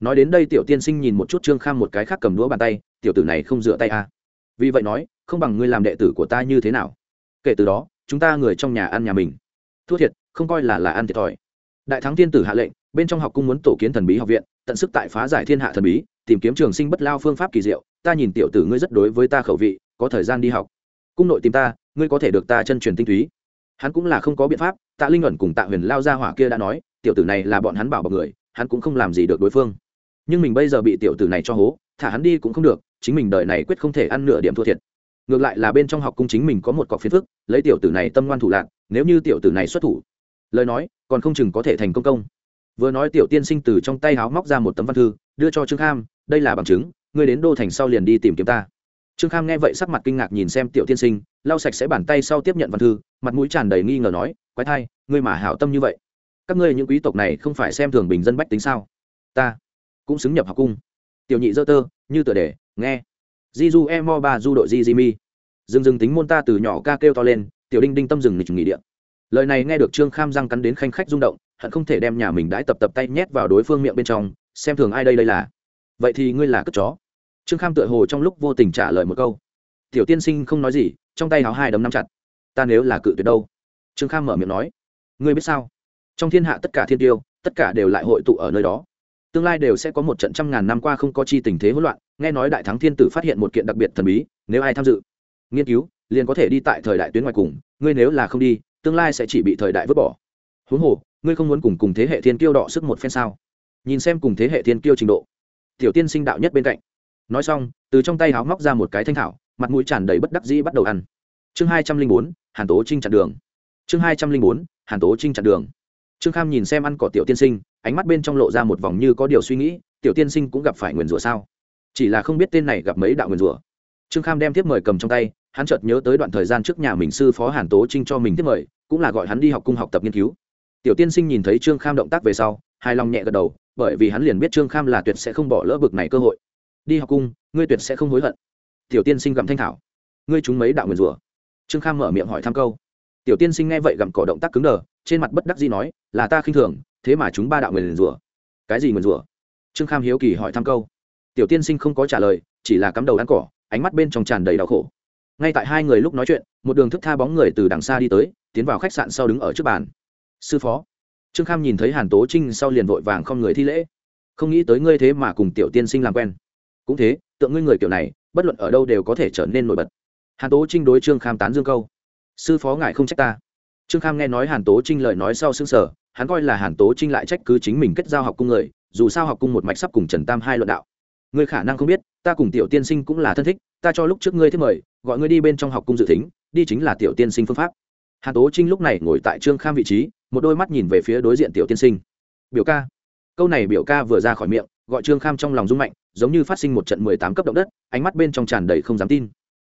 Nói đến đây tiểu tiên sinh nhìn một chút trương kham một cái khác cầm đũa bàn tay, tiểu tử này không dựa tay à. vì vậy nói, không bằng ngươi làm đệ tử của ta như thế nào. Kể từ đó, chúng ta người trong nhà ăn nhà mình. Thua thiệt, không coi là là ăn thiệt thòi. Đại thắng thiên tử hạ lệnh, bên trong học cung muốn tổ kiến thần bí học viện, tận sức tại phá giải thiên hạ thần bí tìm kiếm trường sinh bất lao phương pháp kỳ diệu, ta nhìn tiểu tử ngươi rất đối với ta khẩu vị, có thời gian đi học. Cung nội tìm ta, ngươi có thể được ta chân truyền tinh túy. Hắn cũng là không có biện pháp, tạ linh ẩn cùng tạ huyền lao ra hỏa kia đã nói, tiểu tử này là bọn hắn bảo bọc người, hắn cũng không làm gì được đối phương. Nhưng mình bây giờ bị tiểu tử này cho hố, thả hắn đi cũng không được, chính mình đời này quyết không thể ăn nửa điểm thua thiệt. Ngược lại là bên trong học cung chính mình có một cọc phiến phức, lấy tiểu tử này tâm ngoan thủ lạc, nếu như tiểu tử này xuất thủ, lời nói, còn không chừng có thể thành công công. Vừa nói tiểu tiên sinh từ trong tay háo móc ra một tấm văn thư, đưa cho trương kham đây là bằng chứng, ngươi đến đô thành sau liền đi tìm kiếm ta. Trương kham nghe vậy sắc mặt kinh ngạc nhìn xem tiểu tiên sinh, lau sạch sẽ bàn tay sau tiếp nhận văn thư, mặt mũi tràn đầy nghi ngờ nói, quái thai, ngươi mà hảo tâm như vậy, các ngươi những quý tộc này không phải xem thường bình dân bách tính sao? Ta cũng xứng nhập học cung. Tiểu nhị dơ tơ, như tựa đề, nghe. Di du e mo ba du đội di di mi. Dừng dừng tính môn ta từ nhỏ ca kêu to lên, tiểu đinh đinh tâm dừng nghịch nghỉ điện lời này nghe được trương kham răng cắn đến khanh khách rung động, hận không thể đem nhà mình đãi tập tập tay nhét vào đối phương miệng bên trong, xem thường ai đây đây là vậy thì ngươi là cất chó? Trương kham tựa hồ trong lúc vô tình trả lời một câu. Tiểu tiên sinh không nói gì, trong tay háo hai đấm nắm chặt. Ta nếu là cự tuyệt đâu? Trương kham mở miệng nói. Ngươi biết sao? Trong thiên hạ tất cả thiên tiêu, tất cả đều lại hội tụ ở nơi đó. Tương lai đều sẽ có một trận trăm ngàn năm qua không có chi tình thế hỗn loạn, nghe nói đại thắng thiên tử phát hiện một kiện đặc biệt thần bí, nếu ai tham dự, nghiên cứu, liền có thể đi tại thời đại tuyến ngoài cùng. Ngươi nếu là không đi, tương lai sẽ chỉ bị thời đại vứt bỏ. Huống hồ, ngươi không muốn cùng cùng thế hệ thiên kiêu đọ sức một phen sao? Nhìn xem cùng thế hệ thiên kiêu trình độ tiểu tiên sinh đạo nhất bên cạnh. Nói xong, từ trong tay háo móc ra một cái thanh thảo, mặt mũi tràn đầy bất đắc dĩ bắt đầu ăn. Chương hai trăm linh bốn, hàn tố trinh chặn đường. Chương hai trăm linh bốn, hàn tố trinh chặn đường. Trương kham nhìn xem ăn cỏ tiểu tiên sinh, ánh mắt bên trong lộ ra một vòng như có điều suy nghĩ, tiểu tiên sinh cũng gặp phải nguyền rủa sao? Chỉ là không biết tên này gặp mấy đạo nguyền rủa. Trương kham đem tiếp mời cầm trong tay, hắn chợt nhớ tới đoạn thời gian trước nhà mình sư phó hàn tố trinh cho mình tiếp mời, cũng là gọi hắn đi học cung học tập nghiên cứu. Tiểu tiên sinh nhìn thấy trương kham động tác về sau hài lòng nhẹ gật đầu, bởi vì hắn liền biết trương kham là tuyệt sẽ không bỏ lỡ bực này cơ hội. Đi học cung, ngươi tuyệt sẽ không hối hận. Tiểu tiên sinh gặm thanh thảo. Ngươi trúng mấy đạo nguyền rủa? Trương kham mở miệng hỏi thăm câu. Tiểu tiên sinh nghe vậy gặm cỏ động tác cứng đờ, trên mặt bất đắc dĩ nói, là ta khinh thường, thế mà chúng ba đạo nguyền rủa. Cái gì nguyền rủa? Trương kham hiếu kỳ hỏi thăm câu. Tiểu tiên sinh không có trả lời, chỉ là cắm đầu ăn cỏ, ánh mắt bên trong tràn đầy đau khổ. Ngay tại hai người lúc nói chuyện, một đường thức tha bóng người từ đằng xa đi tới, tiến vào khách sạn sau đứng ở trước bàn. Sư phó trương kham nhìn thấy hàn tố trinh sau liền vội vàng không người thi lễ. Không nghĩ tới ngươi thế mà cùng tiểu tiên sinh làm quen. Cũng thế, tượng ngươi người kiểu này, bất luận ở đâu đều có thể trở nên nổi bật. Hàn tố trinh đối trương kham tán dương câu. Sư phó ngài không trách ta. Trương kham nghe nói hàn tố trinh lời nói sau xương sở hắn coi là hàn tố trinh lại trách cứ chính mình kết giao học cung người, dù sao học cung một mạch sắp cùng trần tam hai luận đạo. Ngươi khả năng không biết, ta cùng tiểu tiên sinh cũng là thân thích, ta cho lúc trước ngươi thích mời, gọi ngươi đi bên trong học cung dự tính, đi chính là tiểu tiên sinh phương pháp. Hàn tố trinh lúc này ngồi tại trương kham vị trí, một đôi mắt nhìn về phía đối diện tiểu tiên sinh. Biểu ca. Câu này biểu ca vừa ra khỏi miệng, gọi trương kham trong lòng rung mạnh, giống như phát sinh một trận mười tám cấp động đất, ánh mắt bên trong tràn đầy không dám tin.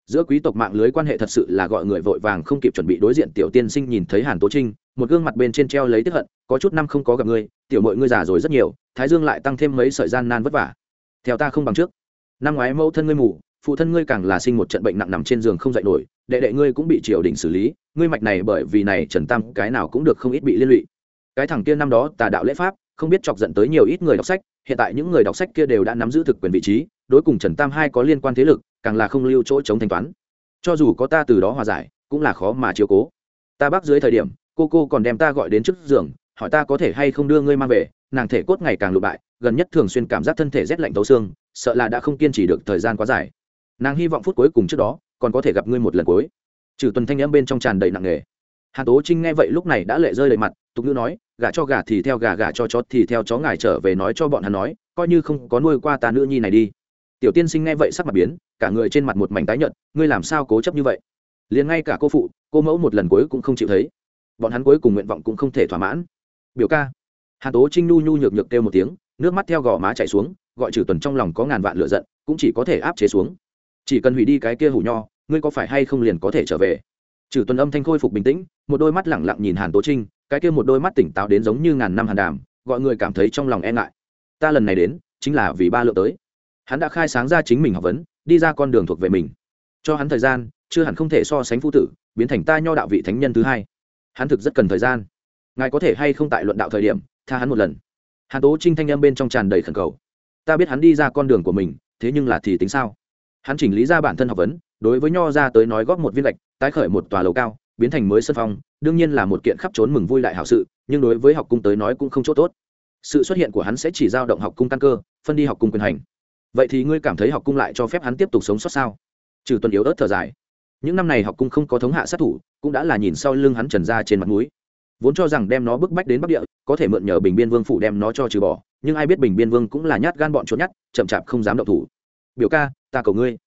Giữa quý tộc mạng lưới quan hệ thật sự là gọi người vội vàng không kịp chuẩn bị đối diện tiểu tiên sinh nhìn thấy hàn tố trinh, một gương mặt bên trên treo lấy tức hận, có chút năm không có gặp ngươi, tiểu mội ngươi già rồi rất nhiều, thái dương lại tăng thêm mấy sợi gian nan vất vả. Theo ta không bằng trước. Năm ngoái mẫu thân ngươi mù phụ thân ngươi càng là sinh một trận bệnh nặng nằm trên giường không dậy nổi, đệ đệ ngươi cũng bị triều đình xử lý, ngươi mạch này bởi vì này trần tam cái nào cũng được không ít bị liên lụy. Cái thằng kia năm đó tà đạo lễ pháp, không biết chọc giận tới nhiều ít người đọc sách, hiện tại những người đọc sách kia đều đã nắm giữ thực quyền vị trí, đối cùng trần tam hai có liên quan thế lực, càng là không lưu chỗ chống thanh toán. Cho dù có ta từ đó hòa giải, cũng là khó mà chiếu cố. Ta bác dưới thời điểm, cô cô còn đem ta gọi đến trước giường, hỏi ta có thể hay không đưa ngươi mang về, nàng thể cốt ngày càng lụ bại, gần nhất thường xuyên cảm giác thân thể rét lạnh tấu xương, sợ là đã không kiên trì được thời gian quá dài nàng hy vọng phút cuối cùng trước đó, còn có thể gặp ngươi một lần cuối. Trừ tuần thanh âm bên trong tràn đầy nặng nề. Hà tố trinh nghe vậy lúc này đã lệ rơi đầy mặt, tục ngữ nói gà cho gà thì theo gà gà cho chó thì theo chó, ngài trở về nói cho bọn hắn nói, coi như không có nuôi qua ta nữ nhi này đi. Tiểu tiên sinh nghe vậy sắc mặt biến, cả người trên mặt một mảnh tái nhợt, ngươi làm sao cố chấp như vậy? Liền ngay cả cô phụ, cô mẫu một lần cuối cũng không chịu thấy. Bọn hắn cuối cùng nguyện vọng cũng không thể thỏa mãn. Biểu ca. Hà tố trinh nu nhu nhược nhược kêu một tiếng, nước mắt theo gò má chảy xuống, gọi trừ tuần trong lòng có ngàn vạn lựa giận, cũng chỉ có thể áp chế xuống chỉ cần hủy đi cái kia hủ nho, ngươi có phải hay không liền có thể trở về? Trừ tuần âm thanh khôi phục bình tĩnh, một đôi mắt lẳng lặng nhìn hàn tố trinh, cái kia một đôi mắt tỉnh táo đến giống như ngàn năm hàn đàm, gọi người cảm thấy trong lòng e ngại. Ta lần này đến, chính là vì ba lượng tới. Hắn đã khai sáng ra chính mình học vấn, đi ra con đường thuộc về mình. Cho hắn thời gian, chưa hẳn không thể so sánh phu tử, biến thành ta nho đạo vị thánh nhân thứ hai. Hắn thực rất cần thời gian. Ngài có thể hay không tại luận đạo thời điểm, tha hắn một lần. Hàn tố trinh thanh âm bên trong tràn đầy khẩn cầu. Ta biết hắn đi ra con đường của mình, thế nhưng là thì tính sao? Hắn chỉnh lý ra bản thân học vấn, đối với nho ra tới nói góp một viên lệch tái khởi một tòa lầu cao, biến thành mới sân phong, đương nhiên là một kiện khắp trốn mừng vui lại hảo sự, nhưng đối với học cung tới nói cũng không chỗ tốt. Sự xuất hiện của hắn sẽ chỉ giao động học cung căn cơ, phân đi học cung quyền hành. Vậy thì ngươi cảm thấy học cung lại cho phép hắn tiếp tục sống sót sao? Trừ tuần yếu ớt thở dài. Những năm này học cung không có thống hạ sát thủ, cũng đã là nhìn sau lưng hắn trần ra trên mặt núi. Vốn cho rằng đem nó bức bách đến bắc địa, có thể mượn nhờ bình biên vương phủ đem nó cho trừ bỏ, nhưng ai biết bình biên vương cũng là nhát gan bọn trốn nhát chậm chạp không dám động thủ biểu ca, ta cầu ngươi.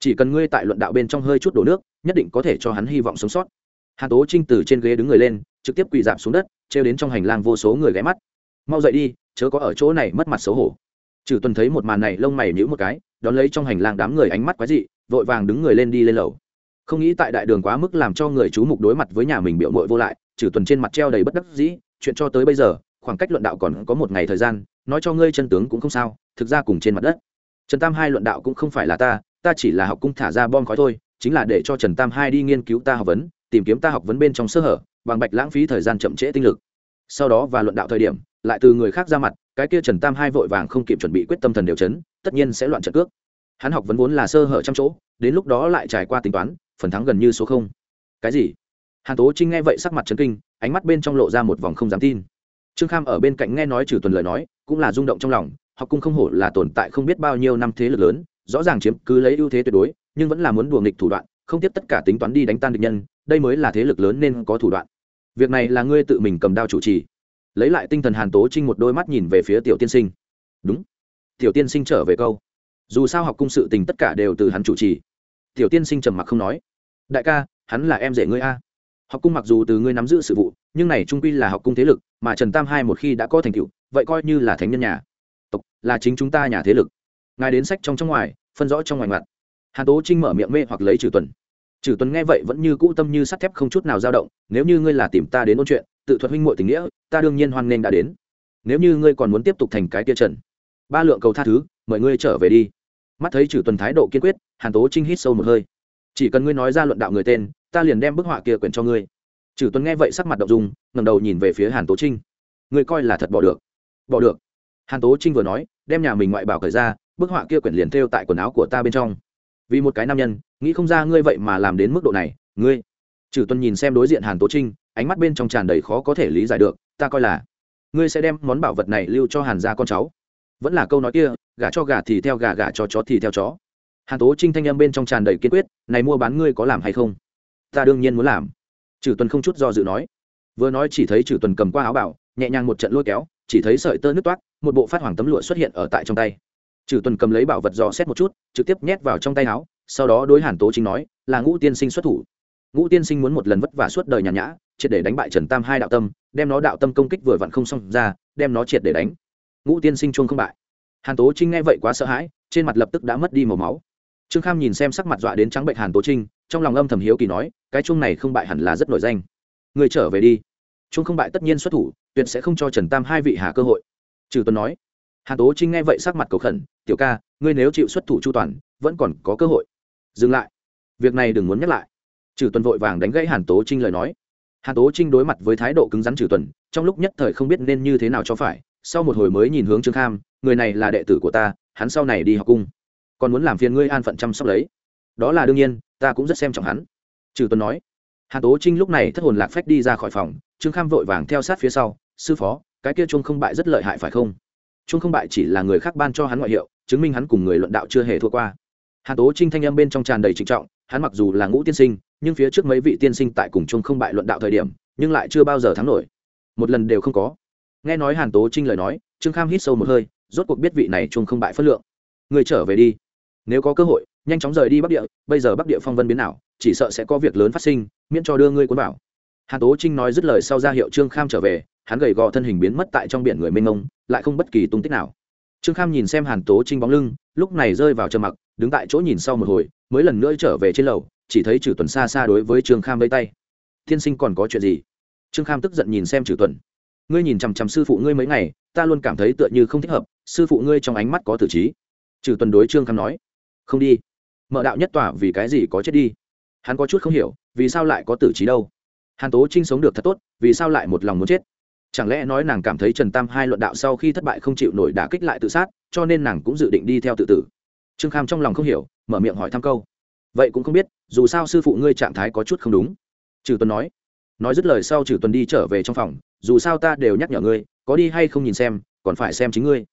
Chỉ cần ngươi tại luận đạo bên trong hơi chút đổ nước, nhất định có thể cho hắn hy vọng sống sót. Hà tố trinh từ trên ghế đứng người lên, trực tiếp quỳ giảm xuống đất, trêu đến trong hành lang vô số người ghé mắt. Mau dậy đi, chớ có ở chỗ này mất mặt xấu hổ. Trừ tuần thấy một màn này, lông mày nhữ một cái, đón lấy trong hành lang đám người ánh mắt quái dị, vội vàng đứng người lên đi lên lầu. Không nghĩ tại đại đường quá mức làm cho người chú mục đối mặt với nhà mình biểu mội vô lại, trừ tuần trên mặt treo đầy bất đắc dĩ, chuyện cho tới bây giờ, khoảng cách luận đạo còn có một ngày thời gian, nói cho ngươi chân tướng cũng không sao, thực ra cùng trên mặt đất trần tam hai luận đạo cũng không phải là ta ta chỉ là học cung thả ra bom khói thôi, chính là để cho trần tam hai đi nghiên cứu ta học vấn, tìm kiếm ta học vấn bên trong sơ hở, bằng bạch lãng phí thời gian chậm trễ tinh lực. Sau đó và luận đạo thời điểm, lại từ người khác ra mặt, cái kia trần tam hai vội vàng không kịp chuẩn bị quyết tâm thần đều chấn, tất nhiên sẽ loạn trận cước. Hắn học vấn vốn là sơ hở trăm chỗ, đến lúc đó lại trải qua tính toán, phần thắng gần như số không. Cái gì? Hàn tố trinh nghe vậy sắc mặt trấn kinh, ánh mắt bên trong lộ ra một vòng không dám tin. Trương kham ở bên cạnh nghe nói trừ tuần lời nói, cũng là rung động trong lòng học cung không hổ là tồn tại không biết bao nhiêu năm thế lực lớn, rõ ràng chiếm cứ lấy ưu thế tuyệt đối, nhưng vẫn là muốn đùa nghịch thủ đoạn, không tiếp tất cả tính toán đi đánh tan địch nhân, đây mới là thế lực lớn nên có thủ đoạn. Việc này là ngươi tự mình cầm đao chủ trì. Lấy lại tinh thần hàn tố trinh một đôi mắt nhìn về phía tiểu tiên sinh. Đúng. Tiểu tiên sinh trở về câu. Dù sao học cung sự tình tất cả đều từ hắn chủ trì. Tiểu tiên sinh trầm mặc không nói. Đại ca, hắn là em rể ngươi a. Học cung mặc dù từ ngươi nắm giữ sự vụ, nhưng này trung quy là học cung thế lực, mà trần tam hai một khi đã có thành tựu, vậy coi như là thánh nhân nhà tộc, là chính chúng ta nhà thế lực. Ngài đến sách trong trong ngoài, phân rõ trong ngoài mặt hàn tố trinh mở miệng mê hoặc lấy trừ tuần. Trừ tuần nghe vậy vẫn như cũ tâm như sắt thép không chút nào dao động, nếu như ngươi là tìm ta đến ôn chuyện, tự thuật huynh muội tình nghĩa, ta đương nhiên hoan nghênh đã đến. Nếu như ngươi còn muốn tiếp tục thành cái tia trần, ba lượng cầu tha thứ, mời ngươi trở về đi. Mắt thấy trừ tuần thái độ kiên quyết hàn tố trinh hít sâu một hơi. Chỉ cần ngươi nói ra luận đạo người tên, ta liền đem bức họa kia quyển cho ngươi. Trừ tuần nghe vậy sắc mặt động dung ngầm đầu nhìn về phía hàn tố trinh. Ngươi coi là thật bỏ được. Bỏ được? Hàn tố trinh vừa nói, đem nhà mình ngoại bảo cởi ra, bức họa kia quyển liền thêu tại quần áo của ta bên trong. Vì một cái nam nhân, nghĩ không ra ngươi vậy mà làm đến mức độ này, ngươi. Trừ tuần nhìn xem đối diện hàn tố trinh, ánh mắt bên trong tràn đầy khó có thể lý giải được, ta coi là, ngươi sẽ đem món bảo vật này lưu cho hàn gia con cháu. Vẫn là câu nói kia gà cho gà thì theo gà gà cho chó thì theo chó. Hàn tố trinh thanh âm bên trong tràn đầy kiên quyết, này mua bán ngươi có làm hay không? Ta đương nhiên muốn làm. Trừ tuần không chút do dự nói. Vừa nói chỉ thấy trừ tuần cầm qua áo bảo, nhẹ nhàng một trận lôi kéo chỉ thấy sợi tơ nước toát một bộ phát hoàng tấm lụa xuất hiện ở tại trong tay. Trừ tuần cầm lấy bảo vật dò xét một chút, trực tiếp nhét vào trong tay áo, sau đó đối hàn tố chính nói, là ngũ tiên sinh xuất thủ. Ngũ tiên sinh muốn một lần vất vả suốt đời nhàn nhã, triệt để đánh bại trần tam hai đạo tâm, đem nó đạo tâm công kích vừa vặn không xong ra, đem nó triệt để đánh. Ngũ tiên sinh chuông không bại. Hàn tố trinh nghe vậy quá sợ hãi, trên mặt lập tức đã mất đi màu máu. Trương kham nhìn xem sắc mặt dọa đến trắng bệnh hàn tố trinh trong lòng âm thầm hiếu kỳ nói, cái chuông này không bại hẳn là rất nổi danh. Người trở về đi chúng không bại tất nhiên xuất thủ, tuyệt sẽ không cho trần tam hai vị hà cơ hội. Trừ tuấn nói hàn tố trinh nghe vậy sắc mặt cầu khẩn, tiểu ca, ngươi nếu chịu xuất thủ chu toàn, vẫn còn có cơ hội. Dừng lại. Việc này đừng muốn nhắc lại. Trừ tuần vội vàng đánh gãy hàn tố trinh lời nói. Hàn tố trinh đối mặt với thái độ cứng rắn trừ tuần trong lúc nhất thời không biết nên như thế nào cho phải, sau một hồi mới nhìn hướng trương kham, người này là đệ tử của ta, hắn sau này đi học cung. Còn muốn làm phiền ngươi an phận chăm sóc lấy. Đó là đương nhiên, ta cũng rất xem trọng hắn. Trừ tuần nói. Hàn tố trinh lúc này thất hồn lạc phách đi ra khỏi phòng trương kham vội vàng theo sát phía sau, sư phó, cái kia trung không bại rất lợi hại phải không? Trung không bại chỉ là người khác ban cho hắn ngoại hiệu, chứng minh hắn cùng người luận đạo chưa hề thua qua. Hàn tố trinh thanh âm bên trong tràn đầy trịnh trọng, hắn mặc dù là ngũ tiên sinh, nhưng phía trước mấy vị tiên sinh tại cùng chung không bại luận đạo thời điểm, nhưng lại chưa bao giờ thắng nổi. Một lần đều không có. Nghe nói hàn tố trinh lời nói, trương kham hít sâu một hơi, rốt cuộc biết vị này chung không bại phất lượng. Người trở về đi. Nếu có cơ hội, nhanh chóng rời đi bắc địa, bây giờ bắc địa phong vân biến nào chỉ sợ sẽ có việc lớn phát sinh, miễn cho đưa ngươi cuốn vào hàn tố trinh nói dứt lời sau ra hiệu trương kham trở về, hắn gầy gò thân hình biến mất tại trong biển người mênh mông, lại không bất kỳ tung tích nào. Trương kham nhìn xem hàn tố trinh bóng lưng, lúc này rơi vào trầm mặc, đứng tại chỗ nhìn sau một hồi, mới lần nữa trở về trên lầu, chỉ thấy trừ tuần xa xa đối với trương kham vây tay. Tiên sinh còn có chuyện gì? Trương kham tức giận nhìn xem trừ tuần. Ngươi nhìn chằm chằm sư phụ ngươi mấy ngày, ta luôn cảm thấy tựa như không thích hợp, sư phụ ngươi trong ánh mắt có tử trí. Trừ tuần đối trương kham nói. Không đi mợ đạo nhất tỏa vì cái gì có chết đi? Hắn có chút không hiểu, vì sao lại có tử trí đâu? Hàn tố trinh sống được thật tốt, vì sao lại một lòng muốn chết? Chẳng lẽ nói nàng cảm thấy trần tam hai luận đạo sau khi thất bại không chịu nổi đả kích lại tự sát, cho nên nàng cũng dự định đi theo tự tử? Trương kham trong lòng không hiểu, mở miệng hỏi thăm câu. Vậy cũng không biết, dù sao sư phụ ngươi trạng thái có chút không đúng. Trừ tuần nói. Nói dứt lời sau trừ tuần đi trở về trong phòng, dù sao ta đều nhắc nhở ngươi, có đi hay không nhìn xem, còn phải xem chính ngươi.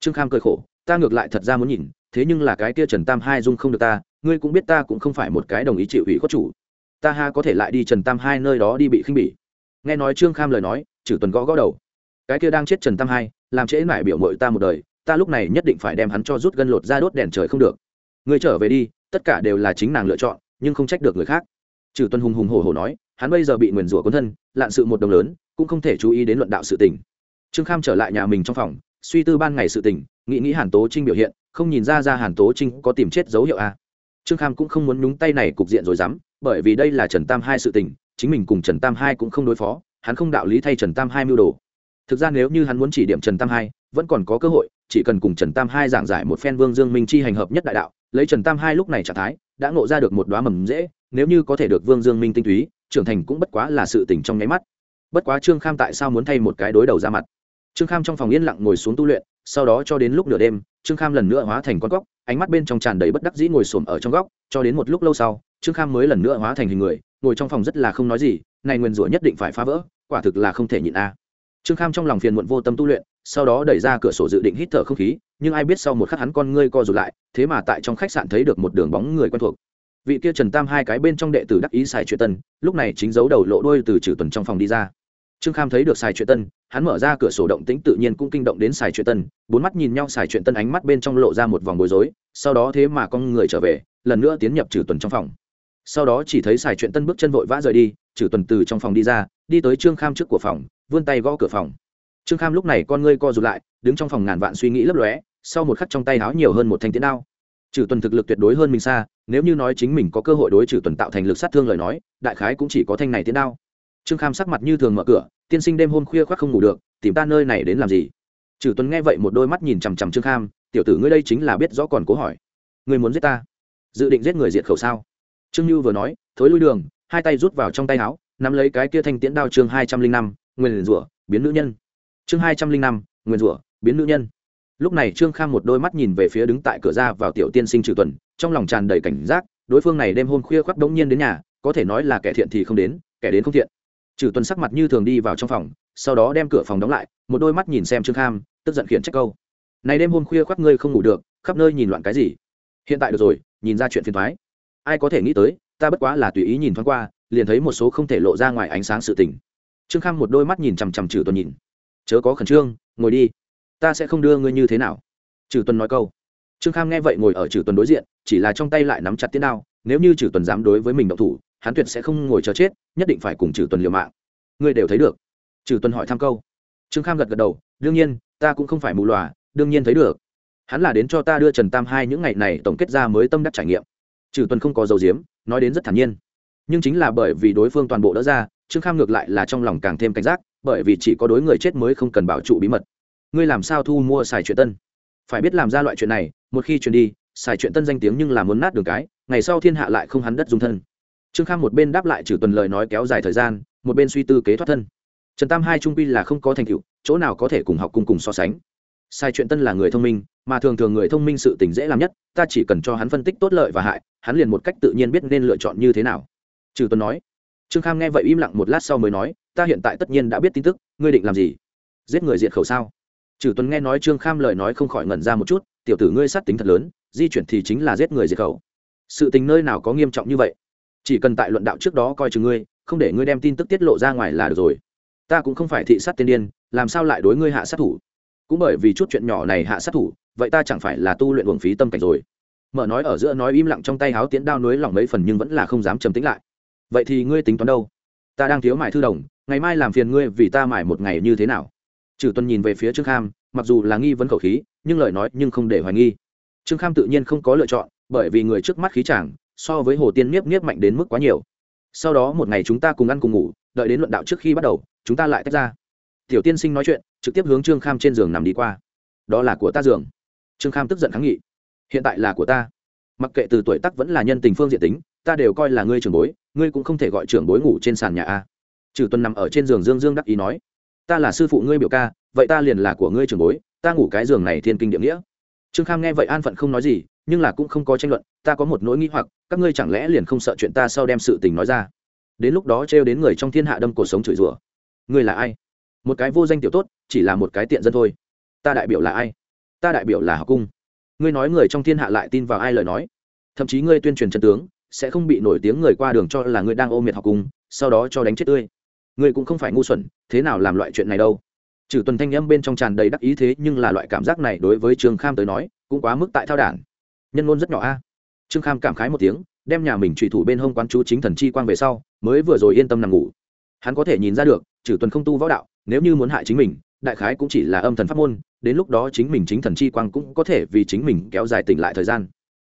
Trương kham cười khổ, ta ngược lại thật ra muốn nhìn, thế nhưng là cái kia trần tam hai dung không được ta, ngươi cũng biết ta cũng không phải một cái đồng ý chịu ủy khuất chủ ta ha có thể lại đi trần tam hai nơi đó đi bị khinh bỉ. Nghe nói trương kham lời nói chử tuần gõ gõ đầu. Cái kia đang chết trần tam hai, làm trễ mải biểu mội ta một đời, ta lúc này nhất định phải đem hắn cho rút gân lột ra đốt đèn trời không được. Ngươi trở về đi, tất cả đều là chính nàng lựa chọn, nhưng không trách được người khác. Trừ tuân hùng hùng hổ hổ nói, hắn bây giờ bị nguyền rủa quân thân, lạn sự một đồng lớn, cũng không thể chú ý đến luận đạo sự tình. Trương kham trở lại nhà mình trong phòng, suy tư ban ngày sự tình, nghĩ nghĩ hàn tố trinh biểu hiện, không nhìn ra ra hàn tố trinh có tìm chết dấu hiệu a trương kham cũng không muốn nhúng tay này cục diện rồi dám, bởi vì đây là trần tam hai sự tình, chính mình cùng trần tam hai cũng không đối phó, hắn không đạo lý thay trần tam hai mưu đồ. Thực ra nếu như hắn muốn chỉ điểm trần tam hai, vẫn còn có cơ hội, chỉ cần cùng trần tam hai giảng giải một phen vương dương minh chi hành hợp nhất đại đạo, lấy trần tam hai lúc này trạng thái, đã ngộ ra được một đoá mầm dễ, nếu như có thể được vương dương minh tinh túy, trưởng thành cũng bất quá là sự tình trong nháy mắt. Bất quá trương kham tại sao muốn thay một cái đối đầu ra mặt? Trương kham trong phòng yên lặng ngồi xuống tu luyện, sau đó cho đến lúc nửa đêm, trương kham lần nữa hóa thành con góc ánh mắt bên trong tràn đầy bất đắc dĩ ngồi xổm ở trong góc, cho đến một lúc lâu sau, trương kham mới lần nữa hóa thành hình người, ngồi trong phòng rất là không nói gì, này nguyên rủa nhất định phải phá vỡ, quả thực là không thể nhịn a. Trương kham trong lòng phiền muộn vô tâm tu luyện, sau đó đẩy ra cửa sổ dự định hít thở không khí, nhưng ai biết sau một khắc hắn con ngươi co rụt lại, thế mà tại trong khách sạn thấy được một đường bóng người quen thuộc. Vị kia trần tam hai cái bên trong đệ tử đắc ý xài chuyện tân, lúc này chính giấu đầu lộ đôi từ trừ tuần trong phòng đi ra trương kham thấy được xài chuyện tân, hắn mở ra cửa sổ động tĩnh tự nhiên cũng kinh động đến xài chuyện tân, bốn mắt nhìn nhau xài chuyện tân ánh mắt bên trong lộ ra một vòng bối rối, sau đó thế mà con người trở về, lần nữa tiến nhập trừ tuần trong phòng. Sau đó chỉ thấy xài chuyện tân bước chân vội vã rời đi trừ tuần từ trong phòng đi ra, đi tới trương kham trước của phòng, vươn tay gõ cửa phòng. Trương kham lúc này con ngươi co rụt lại, đứng trong phòng ngàn vạn suy nghĩ lấp lóe, sau một khắc trong tay háo nhiều hơn một thanh tiến đao. Trừ tuần thực lực tuyệt đối hơn mình xa, nếu như nói chính mình có cơ hội đối trừ tuần tạo thành lực sát thương lời nói, đại khái cũng chỉ có thanh này tiến đao trương kham sắc mặt như thường mở cửa, tiên sinh đêm hôm khuya khoác không ngủ được, tìm ta nơi này đến làm gì? Trừ tuần nghe vậy một đôi mắt nhìn chằm chằm trương kham, tiểu tử ngươi đây chính là biết rõ còn cố hỏi. Ngươi muốn giết ta? Dự định giết người diệt khẩu sao? Trương Như vừa nói, thối lui đường, hai tay rút vào trong tay áo, nắm lấy cái kia thanh tiễn đao chương hai trăm linh năm, nguyên rủa, biến nữ nhân. Chương hai trăm linh năm, nguyên rủa, biến nữ nhân. Lúc này trương kham một đôi mắt nhìn về phía đứng tại cửa ra vào tiểu tiên sinh trừ tuần trong lòng tràn đầy cảnh giác, đối phương này đêm hôm khuya khoác đống nhiên đến nhà, có thể nói là kẻ thiện thì không đến, kẻ đến không thiện trừ tuần sắc mặt như thường đi vào trong phòng, sau đó đem cửa phòng đóng lại, một đôi mắt nhìn xem trương kham, tức giận khiển trách câu. Này đêm hôm khuya khoác ngươi không ngủ được, khắp nơi nhìn loạn cái gì? Hiện tại được rồi, nhìn ra chuyện phiền thoái ai có thể nghĩ tới, ta bất quá là tùy ý nhìn thoáng qua, liền thấy một số không thể lộ ra ngoài ánh sáng sự tình. Trương kham một đôi mắt nhìn chằm chằm trừ tuần nhìn. Chớ có khẩn trương, ngồi đi. Ta sẽ không đưa ngươi như thế nào. Trừ tuần nói câu. Trương kham nghe vậy ngồi ở trừ tuần đối diện, chỉ là trong tay lại nắm chặt tiến đao, nếu như trừ tuần dám đối với mình động thủ hắn tuyệt sẽ không ngồi chờ chết, nhất định phải cùng trừ tuần liều mạng. Ngươi đều thấy được. Trừ tuần hỏi thăm câu. Trương kham gật gật đầu, đương nhiên, ta cũng không phải mù lòa đương nhiên thấy được. Hắn là đến cho ta đưa trần tam hai những ngày này tổng kết ra mới tâm đắc trải nghiệm. Trừ tuần không có dầu diếm nói đến rất thản nhiên. Nhưng chính là bởi vì đối phương toàn bộ đỡ ra, trương kham ngược lại là trong lòng càng thêm cảnh giác, bởi vì chỉ có đối người chết mới không cần bảo trụ bí mật. Ngươi làm sao thu mua xài chuyện tân? Phải biết làm ra loại chuyện này, một khi truyền đi, xài chuyện tân danh tiếng nhưng là muốn nát đường cái, ngày sau thiên hạ lại không hắn đất dung thân trương kham một bên đáp lại trừ tuần lời nói kéo dài thời gian, một bên suy tư kế thoát thân. Trần tam hai trung pi là không có thành tựu, chỗ nào có thể cùng học cùng cùng so sánh. Sai chuyện tân là người thông minh, mà thường thường người thông minh sự tình dễ làm nhất, ta chỉ cần cho hắn phân tích tốt lợi và hại, hắn liền một cách tự nhiên biết nên lựa chọn như thế nào. Trừ tuần nói. Trương kham nghe vậy im lặng một lát sau mới nói, ta hiện tại tất nhiên đã biết tin tức, ngươi định làm gì? Giết người diệt khẩu sao? Trừ tuần nghe nói trương kham lời nói không khỏi ngẩn ra một chút, tiểu tử ngươi sát tính thật lớn, di chuyển thì chính là giết người diệt khẩu. Sự tình nơi nào có nghiêm trọng như vậy? Chỉ cần tại luận đạo trước đó coi chừng ngươi, không để ngươi đem tin tức tiết lộ ra ngoài là được rồi. Ta cũng không phải thị sát tiên điên, làm sao lại đối ngươi hạ sát thủ? Cũng bởi vì chút chuyện nhỏ này hạ sát thủ, vậy ta chẳng phải là tu luyện uổng phí tâm cảnh rồi. Mở nói ở giữa nói im lặng trong tay háo tiến đao nối lỏng mấy phần nhưng vẫn là không dám trầm tĩnh lại. Vậy thì ngươi tính toán đâu? Ta đang thiếu mải thư đồng, ngày mai làm phiền ngươi vì ta mải một ngày như thế nào? Trừ tuân nhìn về phía trương kham, mặc dù là nghi vấn khẩu khí, nhưng lời nói nhưng không để hoài nghi. Trương kham tự nhiên không có lựa chọn, bởi vì người trước mắt khí chàng so với hồ tiên niếp niếp mạnh đến mức quá nhiều. Sau đó một ngày chúng ta cùng ăn cùng ngủ, đợi đến luận đạo trước khi bắt đầu, chúng ta lại tách ra. Tiểu tiên sinh nói chuyện, trực tiếp hướng trương kham trên giường nằm đi qua. Đó là của ta giường. Trương kham tức giận kháng nghị. Hiện tại là của ta. Mặc kệ từ tuổi tắc vẫn là nhân tình phương diện tính, ta đều coi là ngươi trưởng bối, ngươi cũng không thể gọi trưởng bối ngủ trên sàn nhà a. Trừ tuần nằm ở trên giường dương dương đắc ý nói, ta là sư phụ ngươi biểu ca, vậy ta liền là của ngươi trưởng bối, ta ngủ cái giường này thiên kinh địa nghĩa trương kham nghe vậy an phận không nói gì, nhưng là cũng không có tranh luận, ta có một nỗi nghĩ hoặc, các ngươi chẳng lẽ liền không sợ chuyện ta sau đem sự tình nói ra? Đến lúc đó trêu đến người trong thiên hạ đâm cuộc sống chửi rủa. Ngươi là ai? Một cái vô danh tiểu tốt, chỉ là một cái tiện dân thôi. Ta đại biểu là ai? Ta đại biểu là học cung. Ngươi nói người trong thiên hạ lại tin vào ai lời nói? Thậm chí ngươi tuyên truyền chân tướng, sẽ không bị nổi tiếng người qua đường cho là ngươi đang ôm miệt học cung, sau đó cho đánh chết tươi. Ngươi cũng không phải ngu xuẩn, thế nào làm loại chuyện này đâu? Trừ tuần thanh âm bên trong tràn đầy đắc ý thế, nhưng là loại cảm giác này đối với trương kham tới nói, cũng quá mức tại thao đản. Nhân ngôn rất nhỏ a. À. Trương kham cảm khái một tiếng, đem nhà mình trùy thủ bên hông quán chú chính thần chi quang về sau, mới vừa rồi yên tâm nằm ngủ. Hắn có thể nhìn ra được, trừ tuần không tu võ đạo, nếu như muốn hại chính mình, đại khái cũng chỉ là âm thần pháp môn, đến lúc đó chính mình chính thần chi quang cũng có thể vì chính mình kéo dài tỉnh lại thời gian.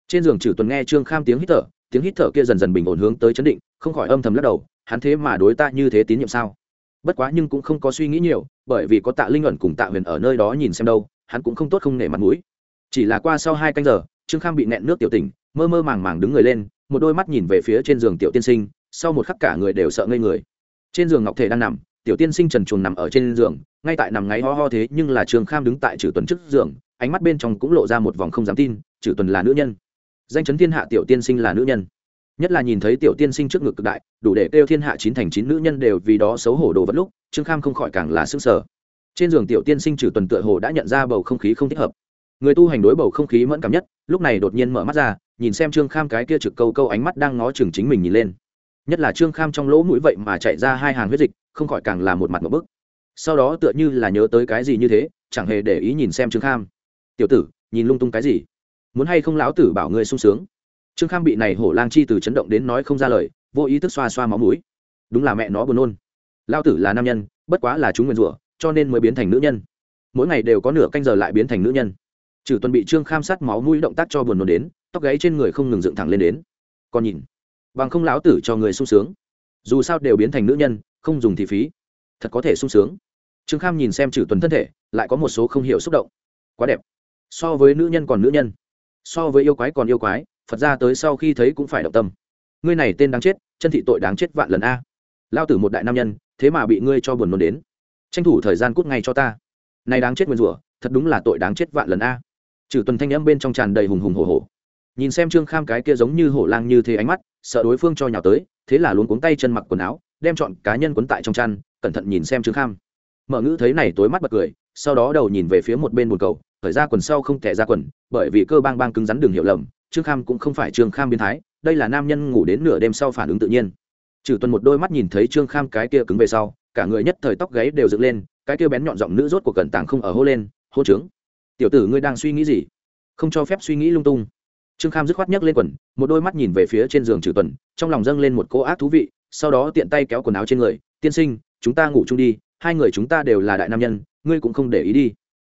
Trên giường trừ tuần nghe trương kham tiếng hít thở, tiếng hít thở kia dần dần bình ổn hướng tới chấn định, không khỏi âm thầm lắc đầu, hắn thế mà đối ta như thế tín nhiệm sao? Bất quá nhưng cũng không có suy nghĩ nhiều, bởi vì có tạ linh ẩn cùng tạ huyền ở nơi đó nhìn xem đâu, hắn cũng không tốt không nể mặt mũi. Chỉ là qua sau hai canh giờ, trương kham bị nẹn nước tiểu tỉnh, mơ mơ màng màng đứng người lên, một đôi mắt nhìn về phía trên giường tiểu tiên sinh, sau một khắc cả người đều sợ ngây người. Trên giường ngọc thể đang nằm, tiểu tiên sinh trần chuồng nằm ở trên giường, ngay tại nằm ngáy ho ho thế nhưng là trương kham đứng tại trừ tuần trước giường, ánh mắt bên trong cũng lộ ra một vòng không dám tin trừ tuần là nữ nhân. Danh chấn thiên hạ tiểu tiên sinh là nữ nhân nhất là nhìn thấy tiểu tiên sinh trước ngực cực đại, đủ để kêu thiên hạ chín thành chín nữ nhân đều vì đó xấu hổ đồ vật lúc, trương kham không khỏi càng là sức sở trên giường tiểu tiên sinh trừ tuần tựa hồ đã nhận ra bầu không khí không thích hợp. Người tu hành đối bầu không khí mẫn cảm nhất, lúc này đột nhiên mở mắt ra, nhìn xem trương kham cái kia trực câu câu ánh mắt đang ngó chừng chính mình nhìn lên. Nhất là trương kham trong lỗ mũi vậy mà chạy ra hai hàng huyết dịch, không khỏi càng là một mặt một bức. Sau đó tựa như là nhớ tới cái gì như thế, chẳng hề để ý nhìn xem trương kham. Tiểu tử, nhìn lung tung cái gì? Muốn hay không lão tử bảo ngươi sung sướng? Trương kham bị này hổ lang chi từ chấn động đến nói không ra lời, vô ý thức xoa xoa máu mũi. Đúng là mẹ nó buồn nôn. Lao tử là nam nhân, bất quá là chúng nguyền rủa, cho nên mới biến thành nữ nhân. Mỗi ngày đều có nửa canh giờ lại biến thành nữ nhân. Trừ tuần bị trương kham sát máu mũi động tác cho buồn nôn đến, tóc gáy trên người không ngừng dựng thẳng lên đến. Còn nhìn, bằng không lão tử cho người sung sướng. Dù sao đều biến thành nữ nhân, không dùng thì phí. Thật có thể sung sướng. Trương kham nhìn xem trừ tuần thân thể, lại có một số không hiểu xúc động. Quá đẹp. So với nữ nhân còn nữ nhân. So với yêu quái còn yêu quái phật ra tới sau khi thấy cũng phải động tâm. Ngươi này tên đáng chết, chân thị tội đáng chết vạn lần a. Lao tử một đại nam nhân, thế mà bị ngươi cho buồn nôn đến. Tranh thủ thời gian cút ngay cho ta. Này đáng chết nguyên rủa, thật đúng là tội đáng chết vạn lần a. Trừ tuần thanh âm bên trong tràn đầy hùng hùng hổ hổ. Nhìn xem trương kham cái kia giống như hổ lang như thế ánh mắt, sợ đối phương cho nhào tới, thế là luôn cuống tay chân mặc quần áo, đem chọn cá nhân quấn tại trong chăn, cẩn thận nhìn xem trương kham. Mở ngữ thấy này tối mắt bật cười, sau đó đầu nhìn về phía một bên bồn cầu khởi ra quần sau không tẻ ra quần, bởi vì cơ bang bang cứng rắn đường hiểu lầm trương kham cũng không phải trương kham biến thái, đây là nam nhân ngủ đến nửa đêm sau phản ứng tự nhiên. Trừ tuần một đôi mắt nhìn thấy trương kham cái kia cứng về sau, cả người nhất thời tóc gáy đều dựng lên, cái kia bén nhọn giọng nữ rốt của cẩn tàng không ở hô lên, hô trướng tiểu tử ngươi đang suy nghĩ gì? Không cho phép suy nghĩ lung tung. Trương kham dứt khoát nhấc lên quần, một đôi mắt nhìn về phía trên giường trừ tuần, trong lòng dâng lên một cô ác thú vị, sau đó tiện tay kéo quần áo trên người, tiên sinh, chúng ta ngủ chung đi, hai người chúng ta đều là đại nam nhân, ngươi cũng không để ý đi.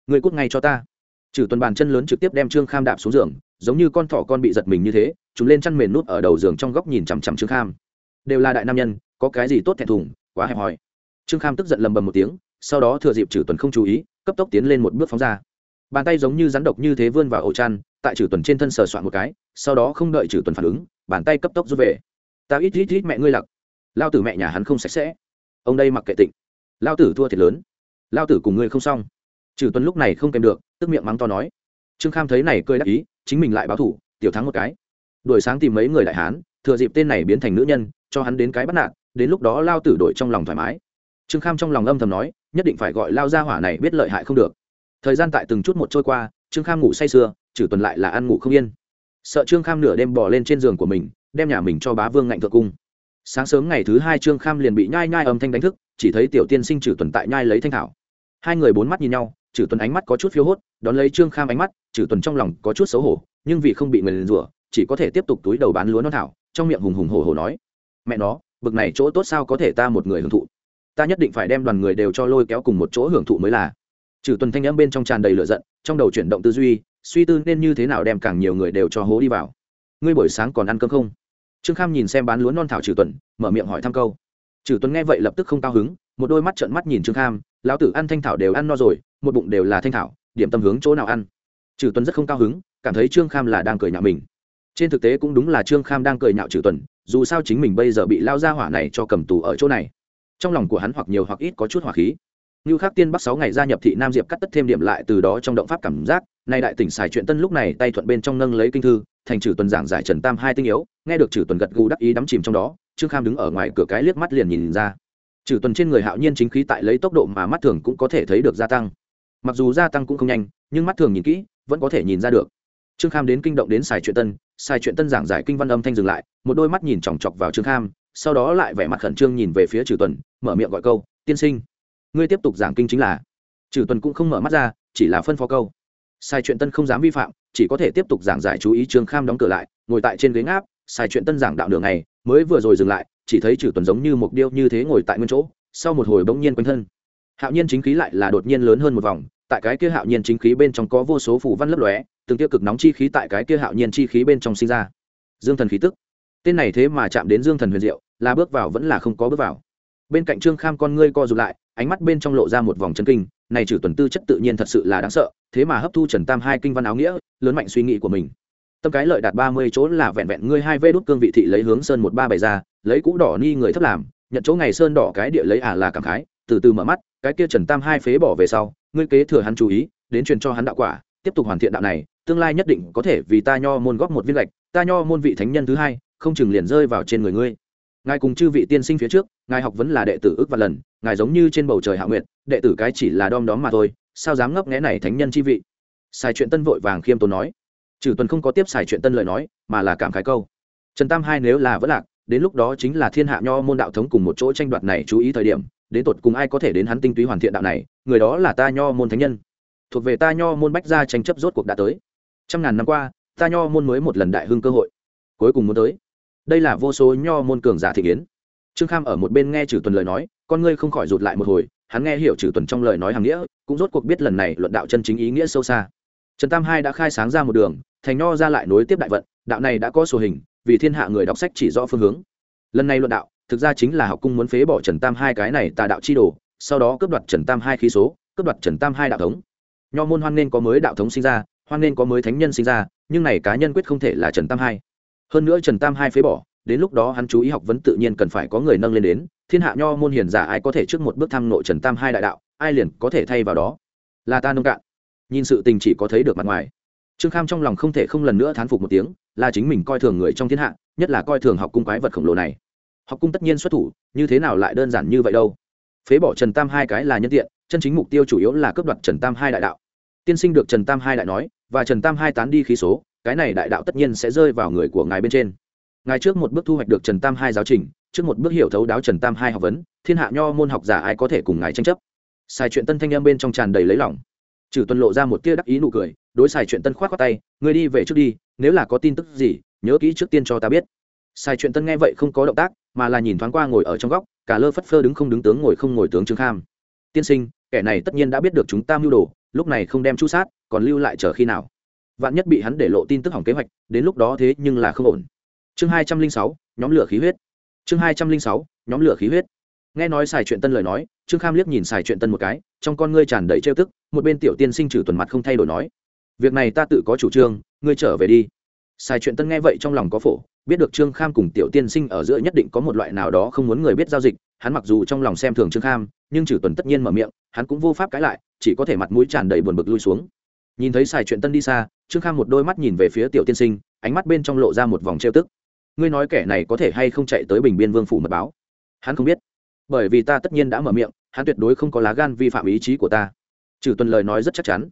Ngươi cút ngay cho ta trừ tuần bàn chân lớn trực tiếp đem trương kham đạp xuống giường, giống như con thỏ con bị giật mình như thế, chúng lên chăn mền nút ở đầu giường trong góc nhìn chằm chằm trương kham. Đều là đại nam nhân, có cái gì tốt thẹn thùng, quá hẹp hòi. Trương kham tức giận lầm bầm một tiếng, sau đó thừa dịp trừ tuần không chú ý, cấp tốc tiến lên một bước phóng ra. Bàn tay giống như rắn độc như thế vươn vào ổ chăn, tại trừ tuần trên thân sờ soạn một cái, sau đó không đợi trừ tuần phản ứng, bàn tay cấp tốc rút về. Ta ít ít ít mẹ ngươi lặc. Lao tử mẹ nhà hắn không sạch sẽ. Ông đây mặc kệ tịnh. Lao tử thua thiệt lớn. Lao tử cùng ngươi không xong trừ tuần lúc này không kèm được, tức miệng mắng to nói. Trương kham thấy này cười đắc ý, chính mình lại báo thủ, tiểu thắng một cái. Đuổi sáng tìm mấy người đại hán, thừa dịp tên này biến thành nữ nhân, cho hắn đến cái bắt nạt, đến lúc đó lao tử đổi trong lòng thoải mái. Trương kham trong lòng âm thầm nói, nhất định phải gọi lao ra hỏa này biết lợi hại không được. Thời gian tại từng chút một trôi qua, trương kham ngủ say sưa, trừ tuần lại là ăn ngủ không yên. Sợ trương kham nửa đêm bỏ lên trên giường của mình, đem nhà mình cho bá vương ngạnh thượng cung. Sáng sớm ngày thứ hai trương kham liền bị nhai nhai âm thanh đánh thức, chỉ thấy tiểu tiên sinh trừ tuần tại nhai lấy thanh thảo. Hai người bốn mắt nhìn nhau chử tuần ánh mắt có chút phiếu hốt, đón lấy trương kham ánh mắt chử tuần trong lòng có chút xấu hổ, nhưng vì không bị người liền rủa, chỉ có thể tiếp tục túi đầu bán lúa non thảo, trong miệng hùng hùng hổ hổ nói, mẹ nó, bực này chỗ tốt sao có thể ta một người hưởng thụ? Ta nhất định phải đem đoàn người đều cho lôi kéo cùng một chỗ hưởng thụ mới là. Trừ tuần thanh âm bên trong tràn đầy lửa giận, trong đầu chuyển động tư duy, suy tư nên như thế nào đem càng nhiều người đều cho hố đi vào. Ngươi buổi sáng còn ăn cơm không? Trương kham nhìn xem bán lúa non thảo trừ tuần, mở miệng hỏi thăm câu. Trừ tuần nghe vậy lập tức không cao hứng, một đôi mắt trợn mắt nhìn trương kham, lão tử ăn thanh thảo đều ăn no rồi một bụng đều là thanh thảo, điểm tâm hướng chỗ nào ăn. Trừ tuần rất không cao hứng, cảm thấy trương kham là đang cười nhạo mình. Trên thực tế cũng đúng là trương kham đang cười nhạo trừ tuần dù sao chính mình bây giờ bị lao ra hỏa này cho cầm tù ở chỗ này. Trong lòng của hắn hoặc nhiều hoặc ít có chút hỏa khí. Như khác tiên bắc sáu ngày gia nhập thị nam diệp cắt tất thêm điểm lại từ đó trong động pháp cảm giác, nay đại tỉnh xài chuyện tân lúc này tay thuận bên trong nâng lấy kinh thư, thành trừ tuần giảng giải trần tam hai tinh yếu, nghe được trừ tuần gật gù đắc ý đắm chìm trong đó, trương kham đứng ở ngoài cửa cái liếc mắt liền nhìn ra. Trừ tuần trên người hạo nhiên chính khí tại lấy tốc độ mà mắt thường cũng có thể thấy được gia tăng mặc dù gia tăng cũng không nhanh, nhưng mắt thường nhìn kỹ, vẫn có thể nhìn ra được. Trương kham đến kinh động đến xài chuyện tân xài chuyện tân giảng giải kinh văn âm thanh dừng lại, một đôi mắt nhìn chòng chọc vào trương kham, sau đó lại vẻ mặt khẩn trương nhìn về phía trừ tuần, mở miệng gọi câu, tiên sinh, ngươi tiếp tục giảng kinh chính là trừ tuần cũng không mở mắt ra, chỉ là phân phó câu. Sai chuyện tân không dám vi phạm, chỉ có thể tiếp tục giảng giải chú ý trương kham đóng cửa lại, ngồi tại trên ghế ngáp sai chuyện tân giảng đạo đường này mới vừa rồi dừng lại, chỉ thấy trừ tuần giống như một điêu như thế ngồi tại nguyên chỗ, sau một hồi bỗng nhiên quanh thân. Hạo nhiên chính khí lại là đột nhiên lớn hơn một vòng tại cái kia hạo nhiên chính khí bên trong có vô số phủ văn lấp lóe, từng tiêu cực nóng chi khí tại cái kia hạo nhiên chi khí bên trong sinh ra. Dương thần khí tức. Tên này thế mà chạm đến dương thần huyền diệu, là bước vào vẫn là không có bước vào. Bên cạnh trương kham con ngươi co rụt lại, ánh mắt bên trong lộ ra một vòng chân kinh, này trừ tuần tư chất tự nhiên thật sự là đáng sợ, thế mà hấp thu trần tam hai kinh văn áo nghĩa, lớn mạnh suy nghĩ của mình. Tâm cái lợi đạt ba mươi chỗ là vẹn vẹn ngươi hai vê đốt cương vị thị lấy hướng sơn một ba bày ra, lấy cũ đỏ ni người thấp làm, nhận chỗ ngày sơn đỏ cái địa lấy à là cảm khái, từ từ mở mắt cái kia trần tam hai phế bỏ về sau, ngươi kế thừa hắn chú ý, đến truyền cho hắn đạo quả, tiếp tục hoàn thiện đạo này, tương lai nhất định có thể vì ta nho môn góp một viên lệch ta nho môn vị thánh nhân thứ hai, không chừng liền rơi vào trên người ngươi. Ngài cùng chư vị tiên sinh phía trước, ngài học vẫn là đệ tử ước và lần, ngài giống như trên bầu trời hạ nguyện đệ tử cái chỉ là đom đóm mà thôi, sao dám ngấp nghẽ này thánh nhân chi vị? Xài chuyện tân vội vàng khiêm tốn nói. Trừ tuần không có tiếp xài chuyện tân lời nói, mà là cảm khái câu. Trần tam hai nếu là vẫn lạc, đến lúc đó chính là thiên hạ nho môn đạo thống cùng một chỗ tranh đoạt này chú ý thời điểm đến tột cùng ai có thể đến hắn tinh túy hoàn thiện đạo này, người đó là ta nho môn thánh nhân. Thuộc về ta nho môn bách gia tranh chấp rốt cuộc đã tới. Trăm ngàn năm qua, ta nho môn mới một lần đại hưng cơ hội. Cuối cùng muốn tới. Đây là vô số nho môn cường giả thị kiến. Trương kham ở một bên nghe trừ tuần lời nói, con ngươi không khỏi rụt lại một hồi, hắn nghe hiểu trừ tuần trong lời nói hàng nghĩa, cũng rốt cuộc biết lần này luận đạo chân chính ý nghĩa sâu xa. Trần tam hai đã khai sáng ra một đường, thành nho ra lại nối tiếp đại vận, đạo này đã có sổ hình, vì thiên hạ người đọc sách chỉ rõ phương hướng. Lần này luận đạo thực ra chính là học cung muốn phế bỏ trần tam hai cái này tà đạo chi đồ, sau đó cướp đoạt trần tam hai khí số, cướp đoạt trần tam hai đạo thống. Nho môn hoan nên có mới đạo thống sinh ra, hoan nên có mới thánh nhân sinh ra, nhưng này cá nhân quyết không thể là trần tam hai. Hơn nữa trần tam hai phế bỏ, đến lúc đó hắn chú ý học vấn tự nhiên cần phải có người nâng lên đến, thiên hạ nho môn hiền giả ai có thể trước một bước thăm nội trần tam hai đại đạo, ai liền có thể thay vào đó. Là ta nông cạn. Nhìn sự tình chỉ có thấy được mặt ngoài. Trương kham trong lòng không thể không lần nữa thán phục một tiếng, là chính mình coi thường người trong thiên hạ, nhất là coi thường học cung quái vật khổng lồ này học cung tất nhiên xuất thủ, như thế nào lại đơn giản như vậy đâu? Phế bỏ trần tam hai cái là nhân tiện, chân chính mục tiêu chủ yếu là cướp đoạt trần tam hai đại đạo. Tiên sinh được trần tam hai đại nói, và trần tam hai tán đi khí số, cái này đại đạo tất nhiên sẽ rơi vào người của ngài bên trên. Ngài trước một bước thu hoạch được trần tam hai giáo trình, trước một bước hiểu thấu đáo trần tam hai học vấn, thiên hạ nho môn học giả ai có thể cùng ngài tranh chấp? Sai chuyện tân thanh em bên trong tràn đầy lấy lòng. Trừ tuần lộ ra một tia đắc ý nụ cười, đối xài chuyện tân khoát qua tay người đi về trước đi, nếu là có tin tức gì, nhớ kỹ trước tiên cho ta biết xài chuyện tân nghe vậy không có động tác, mà là nhìn thoáng qua ngồi ở trong góc, cả lơ phất phơ đứng không đứng tướng ngồi không ngồi tướng trương kham. Tiên sinh, kẻ này tất nhiên đã biết được chúng ta mưu đồ, lúc này không đem chu sát, còn lưu lại chờ khi nào? Vạn nhất bị hắn để lộ tin tức hỏng kế hoạch, đến lúc đó thế nhưng là không ổn. Chương hai trăm linh sáu, nhóm lửa khí huyết. Chương hai trăm linh sáu, nhóm lửa khí huyết. Nghe nói xài chuyện tân lời nói, trương kham liếc nhìn xài chuyện tân một cái, trong con ngươi tràn đầy trêu tức, một bên tiểu tiên sinh trừ tuần mặt không thay đổi nói, việc này ta tự có chủ trương, ngươi trở về đi. Xài chuyện tân nghe vậy trong lòng có phổ biết được trương kham cùng tiểu tiên sinh ở giữa nhất định có một loại nào đó không muốn người biết giao dịch, hắn mặc dù trong lòng xem thường trương kham, nhưng trừ tuần tất nhiên mở miệng, hắn cũng vô pháp cãi lại, chỉ có thể mặt mũi tràn đầy buồn bực lui xuống. Nhìn thấy xài chuyện tân đi xa, trương kham một đôi mắt nhìn về phía tiểu tiên sinh, ánh mắt bên trong lộ ra một vòng trêu tức. Ngươi nói kẻ này có thể hay không chạy tới bình biên vương phủ mật báo? Hắn không biết. Bởi vì ta tất nhiên đã mở miệng, hắn tuyệt đối không có lá gan vi phạm ý chí của ta. Trừ tuần lời nói rất chắc chắn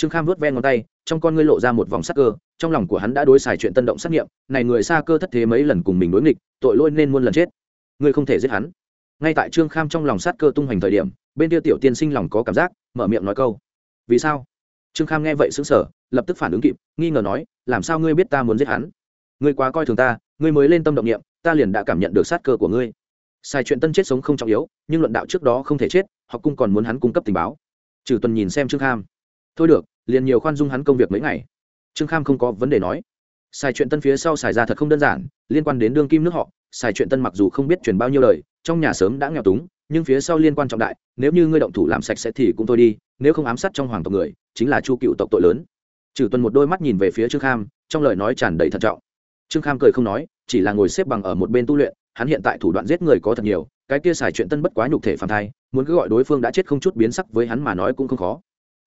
trương kham vớt ven ngón tay, trong con ngươi lộ ra một vòng sắc cơ, trong lòng của hắn đã đối xài chuyện tân động xác nghiệm, này người xa cơ thất thế mấy lần cùng mình đối nghịch, tội lỗi nên muôn lần chết. Ngươi không thể giết hắn. Ngay tại trương kham trong lòng sát cơ tung hoành thời điểm, bên kia tiểu tiên sinh lòng có cảm giác, mở miệng nói câu. Vì sao? Trương kham nghe vậy xứng sở lập tức phản ứng kịp, nghi ngờ nói, làm sao ngươi biết ta muốn giết hắn? Ngươi quá coi thường ta, ngươi mới lên tâm động nghiệm ta liền đã cảm nhận được sát cơ của ngươi. Sai chuyện tân chết sống không trọng yếu, nhưng luận đạo trước đó không thể chết, học cung còn muốn hắn cung cấp tình báo. Trừ tuần nhìn xem trương kham thôi được, liền nhiều khoan dung hắn công việc mấy ngày. Trương kham không có vấn đề nói. Xài chuyện tân phía sau xài ra thật không đơn giản, liên quan đến đương kim nước họ xài chuyện tân mặc dù không biết truyền bao nhiêu lời trong nhà sớm đã nghèo túng, nhưng phía sau liên quan trọng đại, nếu như ngươi động thủ làm sạch sẽ thì cũng thôi đi, nếu không ám sát trong hoàng tộc người, chính là chu cựu tộc tội lớn. Trừ tuần một đôi mắt nhìn về phía trương kham, trong lời nói tràn đầy thận trọng. Trương kham cười không nói, chỉ là ngồi xếp bằng ở một bên tu luyện, hắn hiện tại thủ đoạn giết người có thật nhiều, cái kia xài chuyện tân bất quá nhục thể phản thai, muốn cứ gọi đối phương đã chết không chút biến sắc với hắn mà nói cũng không khó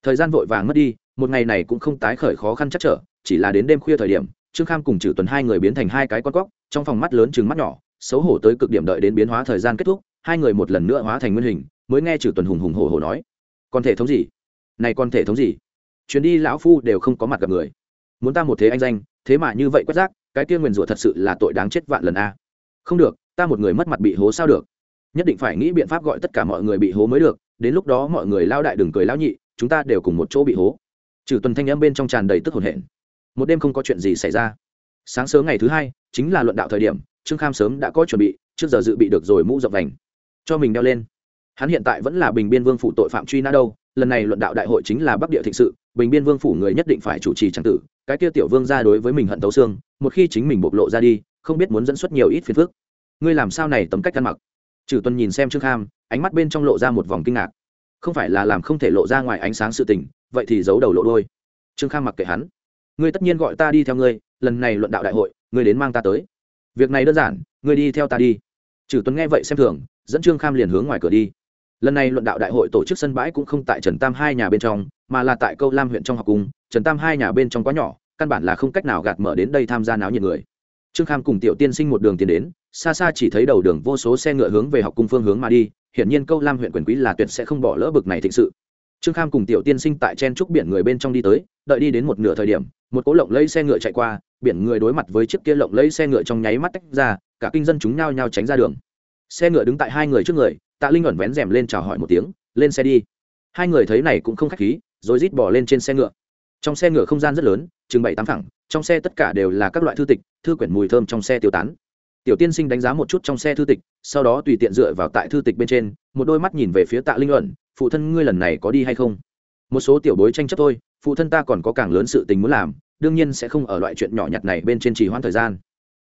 thời gian vội vàng mất đi, một ngày này cũng không tái khởi khó khăn chắc trở, chỉ là đến đêm khuya thời điểm, trương kham cùng chử tuần hai người biến thành hai cái con cóc, trong phòng mắt lớn chừng mắt nhỏ, xấu hổ tới cực điểm đợi đến biến hóa thời gian kết thúc, hai người một lần nữa hóa thành nguyên hình, mới nghe chử tuần hùng hùng hổ hổ nói còn thể thống gì? Này còn thể thống gì? Chuyến đi lão phu đều không có mặt gặp người. Muốn ta một thế anh danh, thế mà như vậy quét rác, cái kia nguyền rủa thật sự là tội đáng chết vạn lần a. Không được, ta một người mất mặt bị hố sao được. Nhất định phải nghĩ biện pháp gọi tất cả mọi người bị hố mới được, đến lúc đó mọi người lao đại đừng cười lao nhị chúng ta đều cùng một chỗ bị hố. Trừ tuần thanh âm bên trong tràn đầy tức hồn hển. Một đêm không có chuyện gì xảy ra. Sáng sớm ngày thứ hai, chính là luận đạo thời điểm, trương kham sớm đã có chuẩn bị, trước giờ dự bị được rồi mũ rộng vành. Cho mình đeo lên. Hắn hiện tại vẫn là bình biên vương phủ tội phạm truy nã đâu, lần này luận đạo đại hội chính là bắc địa thịnh sự, bình biên vương phủ người nhất định phải chủ trì trang tử, cái kia tiểu vương ra đối với mình hận tấu xương, một khi chính mình bộc lộ ra đi, không biết muốn dẫn xuất nhiều ít phiền phức. Ngươi làm sao này tấm cách ăn mặc? Trừ tuần nhìn xem trương kham, ánh mắt bên trong lộ ra một vòng kinh ngạc không phải là làm không thể lộ ra ngoài ánh sáng sự tình, vậy thì giấu đầu lộ đôi trương kham mặc kệ hắn. Ngươi tất nhiên gọi ta đi theo ngươi, lần này luận đạo đại hội, ngươi đến mang ta tới. Việc này đơn giản, ngươi đi theo ta đi. Trừ tuấn nghe vậy xem thường, dẫn trương kham liền hướng ngoài cửa đi. Lần này luận đạo đại hội tổ chức sân bãi cũng không tại trần tam hai nhà bên trong, mà là tại câu lam huyện trong học cung. Trần tam hai nhà bên trong quá nhỏ, căn bản là không cách nào gạt mở đến đây tham gia náo nhiệt người. Trương kham cùng tiểu tiên sinh một đường tiến đến, xa xa chỉ thấy đầu đường vô số xe ngựa hướng về học cung phương hướng mà đi hiển nhiên câu lam huyện quyền quý là tuyệt sẽ không bỏ lỡ bực này thịnh sự. Trương kham cùng tiểu tiên sinh tại chen trúc biển người bên trong đi tới, đợi đi đến một nửa thời điểm, một cỗ lộng lấy xe ngựa chạy qua, biển người đối mặt với chiếc kia lộng lấy xe ngựa trong nháy mắt tách ra, cả kinh dân chúng nhao nhao tránh ra đường. Xe ngựa đứng tại hai người trước người, tạ linh ẩn vén rèm lên chào hỏi một tiếng, lên xe đi. Hai người thấy này cũng không khách khí, rồi rít bỏ lên trên xe ngựa. Trong xe ngựa không gian rất lớn, chừng bảy tám thẳng trong xe tất cả đều là các loại thư tịch, thư quyển mùi thơm trong xe tiêu tán tiểu tiên sinh đánh giá một chút trong xe thư tịch, sau đó tùy tiện dựa vào tại thư tịch bên trên, một đôi mắt nhìn về phía tạ linh luận, phụ thân ngươi lần này có đi hay không? Một số tiểu bối tranh chấp thôi, phụ thân ta còn có càng lớn sự tình muốn làm, đương nhiên sẽ không ở loại chuyện nhỏ nhặt này bên trên trì hoãn thời gian.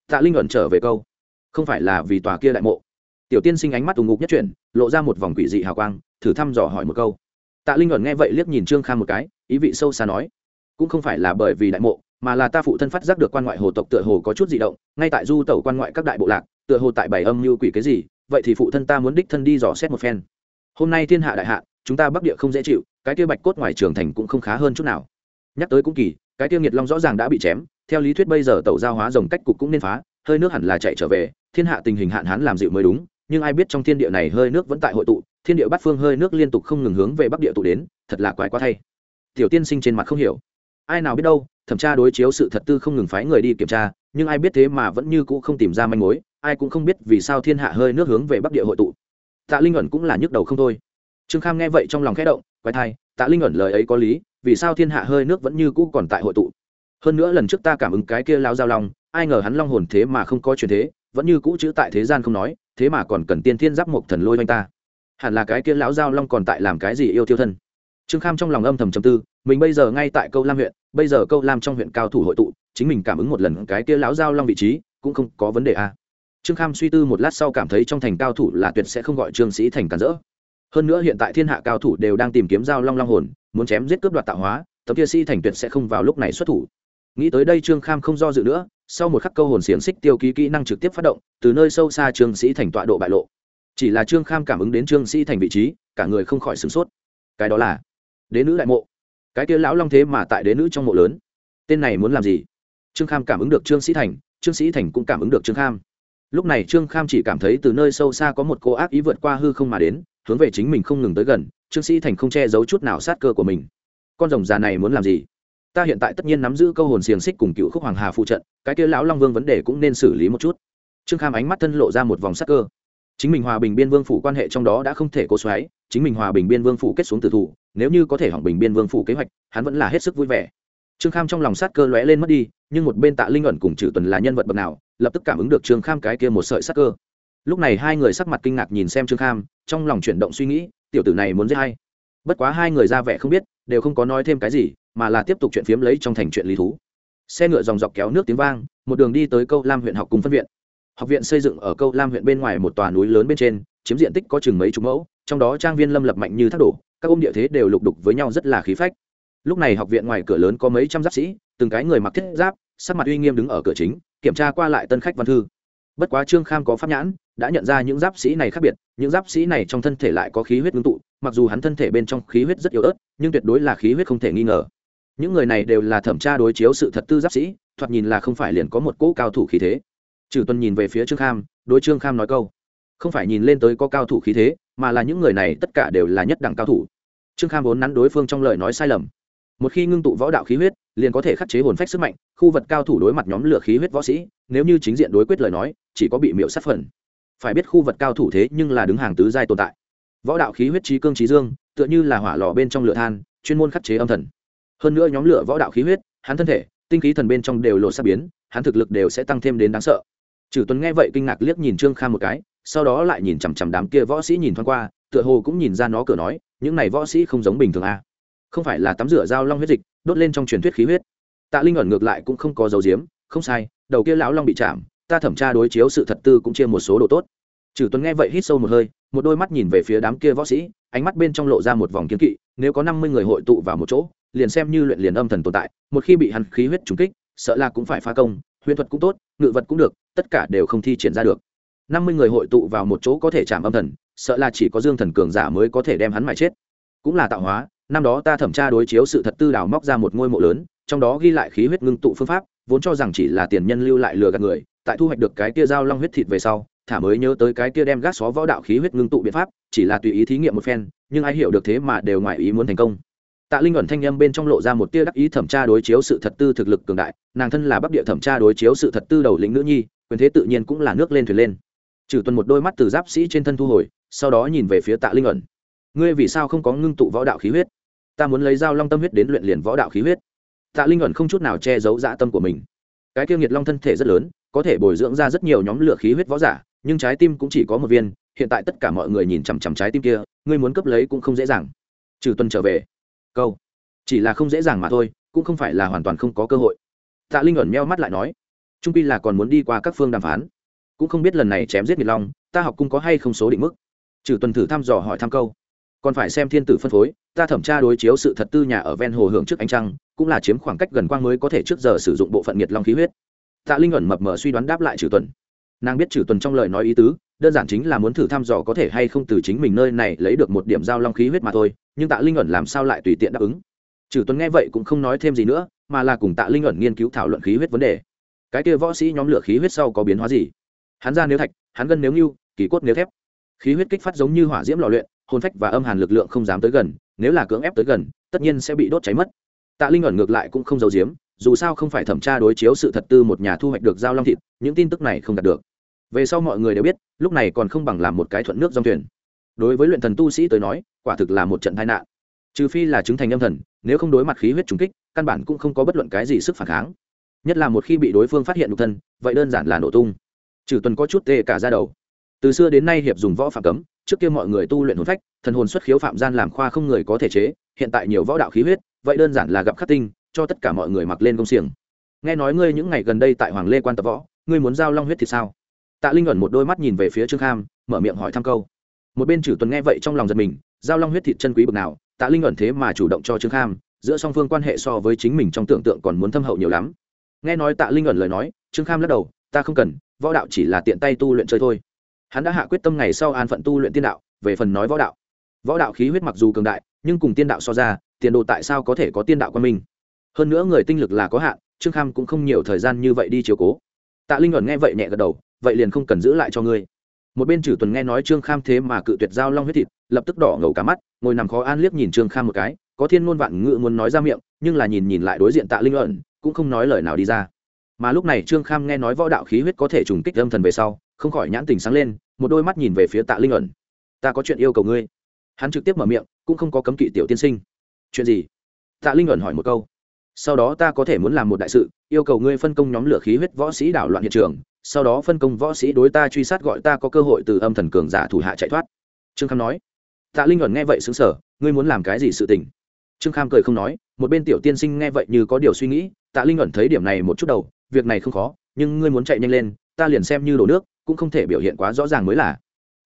Tạ linh luận trở về câu, không phải là vì tòa kia đại mộ. Tiểu tiên sinh ánh mắt ủng ngục nhất chuyển, lộ ra một vòng quỷ dị hào quang, thử thăm dò hỏi một câu. Tạ linh luận nghe vậy liếc nhìn trương kham một cái, ý vị sâu xa nói, cũng không phải là bởi vì đại mộ mà là ta phụ thân phát giác được quan ngoại hồ tộc tựa hồ có chút dị động, ngay tại du tẩu quan ngoại các đại bộ lạc, tựa hồ tại bảy âm như quỷ cái gì, vậy thì phụ thân ta muốn đích thân đi dò xét một phen. Hôm nay thiên hạ đại hạ, chúng ta bắc địa không dễ chịu, cái kia bạch cốt ngoài trường thành cũng không khá hơn chút nào. Nhắc tới cũng kỳ, cái tiêu nghiệt long rõ ràng đã bị chém, theo lý thuyết bây giờ tàu giao hóa rồng cách cục cũng nên phá, hơi nước hẳn là chạy trở về, thiên hạ tình hình hạn hán làm dịu mới đúng, nhưng ai biết trong thiên địa này hơi nước vẫn tại hội tụ, thiên địa bắt phương hơi nước liên tục không ngừng hướng về bắc địa tụ đến, thật là quái quá thay. Tiểu tiên sinh trên mặt không hiểu ai nào biết đâu, thẩm tra đối chiếu sự thật tư không ngừng phái người đi kiểm tra, nhưng ai biết thế mà vẫn như cũ không tìm ra manh mối, ai cũng không biết vì sao thiên hạ hơi nước hướng về bắc địa hội tụ. Tạ linh ẩn cũng là nhức đầu không thôi. Trương kham nghe vậy trong lòng khẽ động, quái thai, tạ linh ẩn lời ấy có lý, vì sao thiên hạ hơi nước vẫn như cũ còn tại hội tụ? Hơn nữa lần trước ta cảm ứng cái kia lao giao long, ai ngờ hắn long hồn thế mà không có truyền thế, vẫn như cũ chữ tại thế gian không nói, thế mà còn cần tiên thiên giáp một thần lôi oanh ta. Hẳn là cái kia lão giao long còn tại làm cái gì yêu tiêu thân? Trương kham trong lòng âm thầm trầm tư, mình bây giờ ngay tại câu lam huyện, bây giờ câu lam trong huyện cao thủ hội tụ, chính mình cảm ứng một lần cái kia lão giao long vị trí, cũng không có vấn đề a à. trương kham suy tư một lát sau cảm thấy trong thành cao thủ là tuyệt sẽ không gọi trương sĩ thành cản rỡ. Hơn nữa hiện tại thiên hạ cao thủ đều đang tìm kiếm giao long long hồn, muốn chém giết cướp đoạt tạo hóa tấm kia sĩ thành tuyệt sẽ không vào lúc này xuất thủ. Nghĩ tới đây trương kham không do dự nữa, sau một khắc câu hồn xiềng xích tiêu ký kỹ năng trực tiếp phát động, từ nơi sâu xa trương sĩ thành tọa độ bại lộ. Chỉ là trương kham cảm ứng đến trương sĩ thành vị trí, cả người không khỏi sửng sốt. Cái đó là đế nữ đại mộ. Cái kia lão long thế mà tại đế nữ trong mộ lớn. Tên này muốn làm gì? Trương kham cảm ứng được trương sĩ thành, trương sĩ thành cũng cảm ứng được trương kham. Lúc này trương kham chỉ cảm thấy từ nơi sâu xa có một cô ác ý vượt qua hư không mà đến, hướng về chính mình không ngừng tới gần, trương sĩ thành không che giấu chút nào sát cơ của mình. Con rồng già này muốn làm gì? Ta hiện tại tất nhiên nắm giữ câu hồn xiềng xích cùng cựu khúc hoàng hà phụ trận, cái kia lão long vương vấn đề cũng nên xử lý một chút. Trương kham ánh mắt thân lộ ra một vòng sắc cơ chính mình hòa bình biên vương phủ quan hệ trong đó đã không thể cố xoáy, chính mình hòa bình biên vương phủ kết xuống tử thủ, nếu như có thể hỏng bình biên vương phủ kế hoạch, hắn vẫn là hết sức vui vẻ. Trương kham trong lòng sát cơ lóe lên mất đi, nhưng một bên tạ linh ẩn cùng trừ tuần là nhân vật bậc nào, lập tức cảm ứng được trương kham cái kia một sợi sát cơ. Lúc này hai người sắc mặt kinh ngạc nhìn xem trương kham, trong lòng chuyển động suy nghĩ, tiểu tử này muốn giết hay bất quá hai người ra vẻ không biết, đều không có nói thêm cái gì, mà là tiếp tục chuyện phiếm lấy trong thành chuyện lý thú. Xe ngựa dòng dọc kéo nước tiếng vang, một đường đi tới câu lam huyện học cùng phân viện học viện xây dựng ở câu lam huyện bên ngoài một tòa núi lớn bên trên, chiếm diện tích có chừng mấy chục mẫu, trong đó trang viên lâm lập mạnh như thác đổ, các ôm địa thế đều lục đục với nhau rất là khí phách. Lúc này học viện ngoài cửa lớn có mấy trăm giáp sĩ, từng cái người mặc thiết giáp, sắc mặt uy nghiêm đứng ở cửa chính, kiểm tra qua lại tân khách văn thư. Bất quá trương kham có pháp nhãn, đã nhận ra những giáp sĩ này khác biệt, những giáp sĩ này trong thân thể lại có khí huyết ngưng tụ, mặc dù hắn thân thể bên trong khí huyết rất yếu ớt, nhưng tuyệt đối là khí huyết không thể nghi ngờ. Những người này đều là thẩm tra đối chiếu sự thật tư giáp sĩ, thoạt nhìn là không phải liền có một cỗ cao thủ khí thế trừ tuân nhìn về phía trương kham, đối trương kham nói câu, không phải nhìn lên tới có cao thủ khí thế, mà là những người này tất cả đều là nhất đẳng cao thủ. Trương kham vốn nắn đối phương trong lời nói sai lầm. Một khi ngưng tụ võ đạo khí huyết, liền có thể khắc chế hồn phách sức mạnh, khu vật cao thủ đối mặt nhóm lửa khí huyết võ sĩ, nếu như chính diện đối quyết lời nói, chỉ có bị miễu sát phần. Phải biết khu vật cao thủ thế nhưng là đứng hàng tứ giai tồn tại. Võ đạo khí huyết trí cương trí dương, tựa như là hỏa lò bên trong lửa than, chuyên môn khắc chế âm thần. Hơn nữa nhóm lửa võ đạo khí huyết, hắn thân thể, tinh khí thần bên trong đều lộ sắc biến, hắn thực lực đều sẽ tăng thêm đến đáng sợ trừ tuấn nghe vậy kinh ngạc liếc nhìn trương kham một cái, sau đó lại nhìn chằm chằm đám kia võ sĩ nhìn thoáng qua, tựa hồ cũng nhìn ra nó cửa nói, những này võ sĩ không giống bình thường à. không phải là tắm rửa dao long huyết dịch, đốt lên trong truyền thuyết khí huyết tạ linh ẩn ngược lại cũng không có dấu diếm không sai, đầu kia lão long bị chạm, ta thẩm tra đối chiếu sự thật tư cũng chia một số đồ tốt trừ tuấn nghe vậy hít sâu một hơi, một đôi mắt nhìn về phía đám kia võ sĩ, ánh mắt bên trong lộ ra một vòng kiến kỵ, nếu có năm mươi người hội tụ vào một chỗ, liền xem như luyện liền âm thần tồn tại, một khi bị hắn khí huyết trúng kích, sợ là cũng phải phá công huyền thuật cũng tốt, ngự vật cũng được, tất cả đều không thi triển ra được. Năm mươi người hội tụ vào một chỗ có thể chạm âm thần, sợ là chỉ có dương thần cường giả mới có thể đem hắn mãi chết. Cũng là tạo hóa, năm đó ta thẩm tra đối chiếu sự thật tư đào móc ra một ngôi mộ lớn, trong đó ghi lại khí huyết ngưng tụ phương pháp, vốn cho rằng chỉ là tiền nhân lưu lại lừa gạt người, tại thu hoạch được cái kia dao long huyết thịt về sau, thả mới nhớ tới cái kia đem gác xó võ đạo khí huyết ngưng tụ biện pháp, chỉ là tùy ý thí nghiệm một phen, nhưng ai hiểu được thế mà đều ngoài ý muốn thành công tạ linh ẩn thanh â m bên trong lộ ra một tia đắc ý thẩm tra đối chiếu sự thật tư thực lực cường đại, nàng thân là bắc địa thẩm tra đối chiếu sự thật tư đầu lĩnh nữ nhi, quyền thế tự nhiên cũng là nước lên thuyền lên. Trừ tuần một đôi mắt từ giáp sĩ trên thân thu hồi, sau đó nhìn về phía tạ linh ẩn. Ngươi vì sao không có ngưng tụ võ đạo khí huyết? Ta muốn lấy dao long tâm huyết đến luyện liền võ đạo khí huyết. Tạ linh ẩn không chút nào che giấu dã tâm của mình. Cái tiêu nghiệt long thân thể rất lớn, có thể bồi dưỡng ra rất nhiều nhóm lửa khí huyết võ giả, nhưng trái tim cũng chỉ có một viên, hiện tại tất cả mọi người nhìn chằm chằm trái tim kia, ngươi muốn cấp lấy cũng không dễ dàng. Trừ tuần trở về câu. Chỉ là không dễ dàng mà thôi, cũng không phải là hoàn toàn không có cơ hội. Tạ linh ẩn meo mắt lại nói, trung pi là còn muốn đi qua các phương đàm phán. Cũng không biết lần này chém giết nghiệt long, ta học cung có hay không số định mức? Trừ tuần thử thăm dò hỏi thăm câu. Còn phải xem thiên tử phân phối, ta thẩm tra đối chiếu sự thật tư nhà ở ven hồ hưởng trước ánh trăng, cũng là chiếm khoảng cách gần quang mới có thể trước giờ sử dụng bộ phận nghiệt long khí huyết. Tạ linh ẩn mập mờ suy đoán đáp lại trừ tuần. Nàng biết trừ tuần trong lời nói ý tứ đơn giản chính là muốn thử thăm dò có thể hay không từ chính mình nơi này lấy được một điểm giao long khí huyết mà thôi, nhưng tạ linh ẩn làm sao lại tùy tiện đáp ứng? Trừ Tuấn nghe vậy cũng không nói thêm gì nữa, mà là cùng tạ linh ẩn nghiên cứu thảo luận khí huyết vấn đề. Cái kia võ sĩ nhóm lửa khí huyết sau có biến hóa gì? Hắn ra nếu thạch, hắn gân nếu ngưu, kỳ cốt nếu thép. Khí huyết kích phát giống như hỏa diễm lò luyện, hồn phách và âm hàn lực lượng không dám tới gần, nếu là cưỡng ép tới gần, tất nhiên sẽ bị đốt cháy mất. Tạ linh ẩn ngược lại cũng không giấu diếm dù sao không phải thẩm tra đối chiếu sự thật tư một nhà thu hoạch được giao long thịt, những tin tức này không đạt được về sau mọi người đều biết, lúc này còn không bằng làm một cái thuận nước dòng thuyền. Đối với luyện thần tu sĩ tới nói, quả thực là một trận tai nạn. Trừ phi là chứng thành âm thần, nếu không đối mặt khí huyết trùng kích, căn bản cũng không có bất luận cái gì sức phản kháng. Nhất là một khi bị đối phương phát hiện nhục thân, vậy đơn giản là nổ tung. Trừ tuần có chút tê cả ra đầu. Từ xưa đến nay hiệp dùng võ phạm cấm, trước kia mọi người tu luyện hồn phách, thần hồn xuất khiếu phạm gian làm khoa không người có thể chế, hiện tại nhiều võ đạo khí huyết, vậy đơn giản là gặp khắc tinh, cho tất cả mọi người mặc lên công xiềng. Nghe nói ngươi những ngày gần đây tại hoàng lê quan tập võ, ngươi muốn giao long huyết thì sao? Tạ linh ẩn một đôi mắt nhìn về phía trương kham, mở miệng hỏi thăm câu. Một bên chử tuần nghe vậy trong lòng giật mình, giao long huyết thịt chân quý bực nào, tạ linh ẩn thế mà chủ động cho trương kham, giữa song phương quan hệ so với chính mình trong tưởng tượng còn muốn thâm hậu nhiều lắm. Nghe nói tạ linh ẩn lời nói, trương kham lắc đầu, ta không cần, võ đạo chỉ là tiện tay tu luyện chơi thôi. Hắn đã hạ quyết tâm ngày sau an phận tu luyện tiên đạo, về phần nói võ đạo. Võ đạo khí huyết mặc dù cường đại, nhưng cùng tiên đạo so ra, tiền đồ tại sao có thể có tiên đạo quan minh? Hơn nữa người tinh lực là có hạn, trương kham cũng không nhiều thời gian như vậy đi chiều cố. Tạ linh ẩn nghe vậy nhẹ gật đầu vậy liền không cần giữ lại cho ngươi. Một bên trừ tuần nghe nói trương kham thế mà cự tuyệt giao long huyết thịt, lập tức đỏ ngầu cả mắt, ngồi nằm khó an liếc nhìn trương kham một cái, có thiên ngôn vạn ngự muốn nói ra miệng, nhưng là nhìn nhìn lại đối diện tạ linh ẩn cũng không nói lời nào đi ra. Mà lúc này trương kham nghe nói võ đạo khí huyết có thể trùng kích âm thần về sau, không khỏi nhãn tình sáng lên, một đôi mắt nhìn về phía tạ linh ẩn ta có chuyện yêu cầu ngươi. Hắn trực tiếp mở miệng, cũng không có cấm kỵ tiểu tiên sinh. Chuyện gì? Tạ linh ẩn hỏi một câu. Sau đó ta có thể muốn làm một đại sự, yêu cầu ngươi phân công nhóm lửa khí huyết võ sĩ đảo loạn hiện trường sau đó phân công võ sĩ đối ta truy sát gọi ta có cơ hội từ âm thần cường giả thủ hạ chạy thoát. Trương kham nói, tạ linh luận nghe vậy xứng sở ngươi muốn làm cái gì sự tình? Trương kham cười không nói, một bên tiểu tiên sinh nghe vậy như có điều suy nghĩ, tạ linh luận thấy điểm này một chút đầu, việc này không khó, nhưng ngươi muốn chạy nhanh lên, ta liền xem như đổ nước, cũng không thể biểu hiện quá rõ ràng mới là.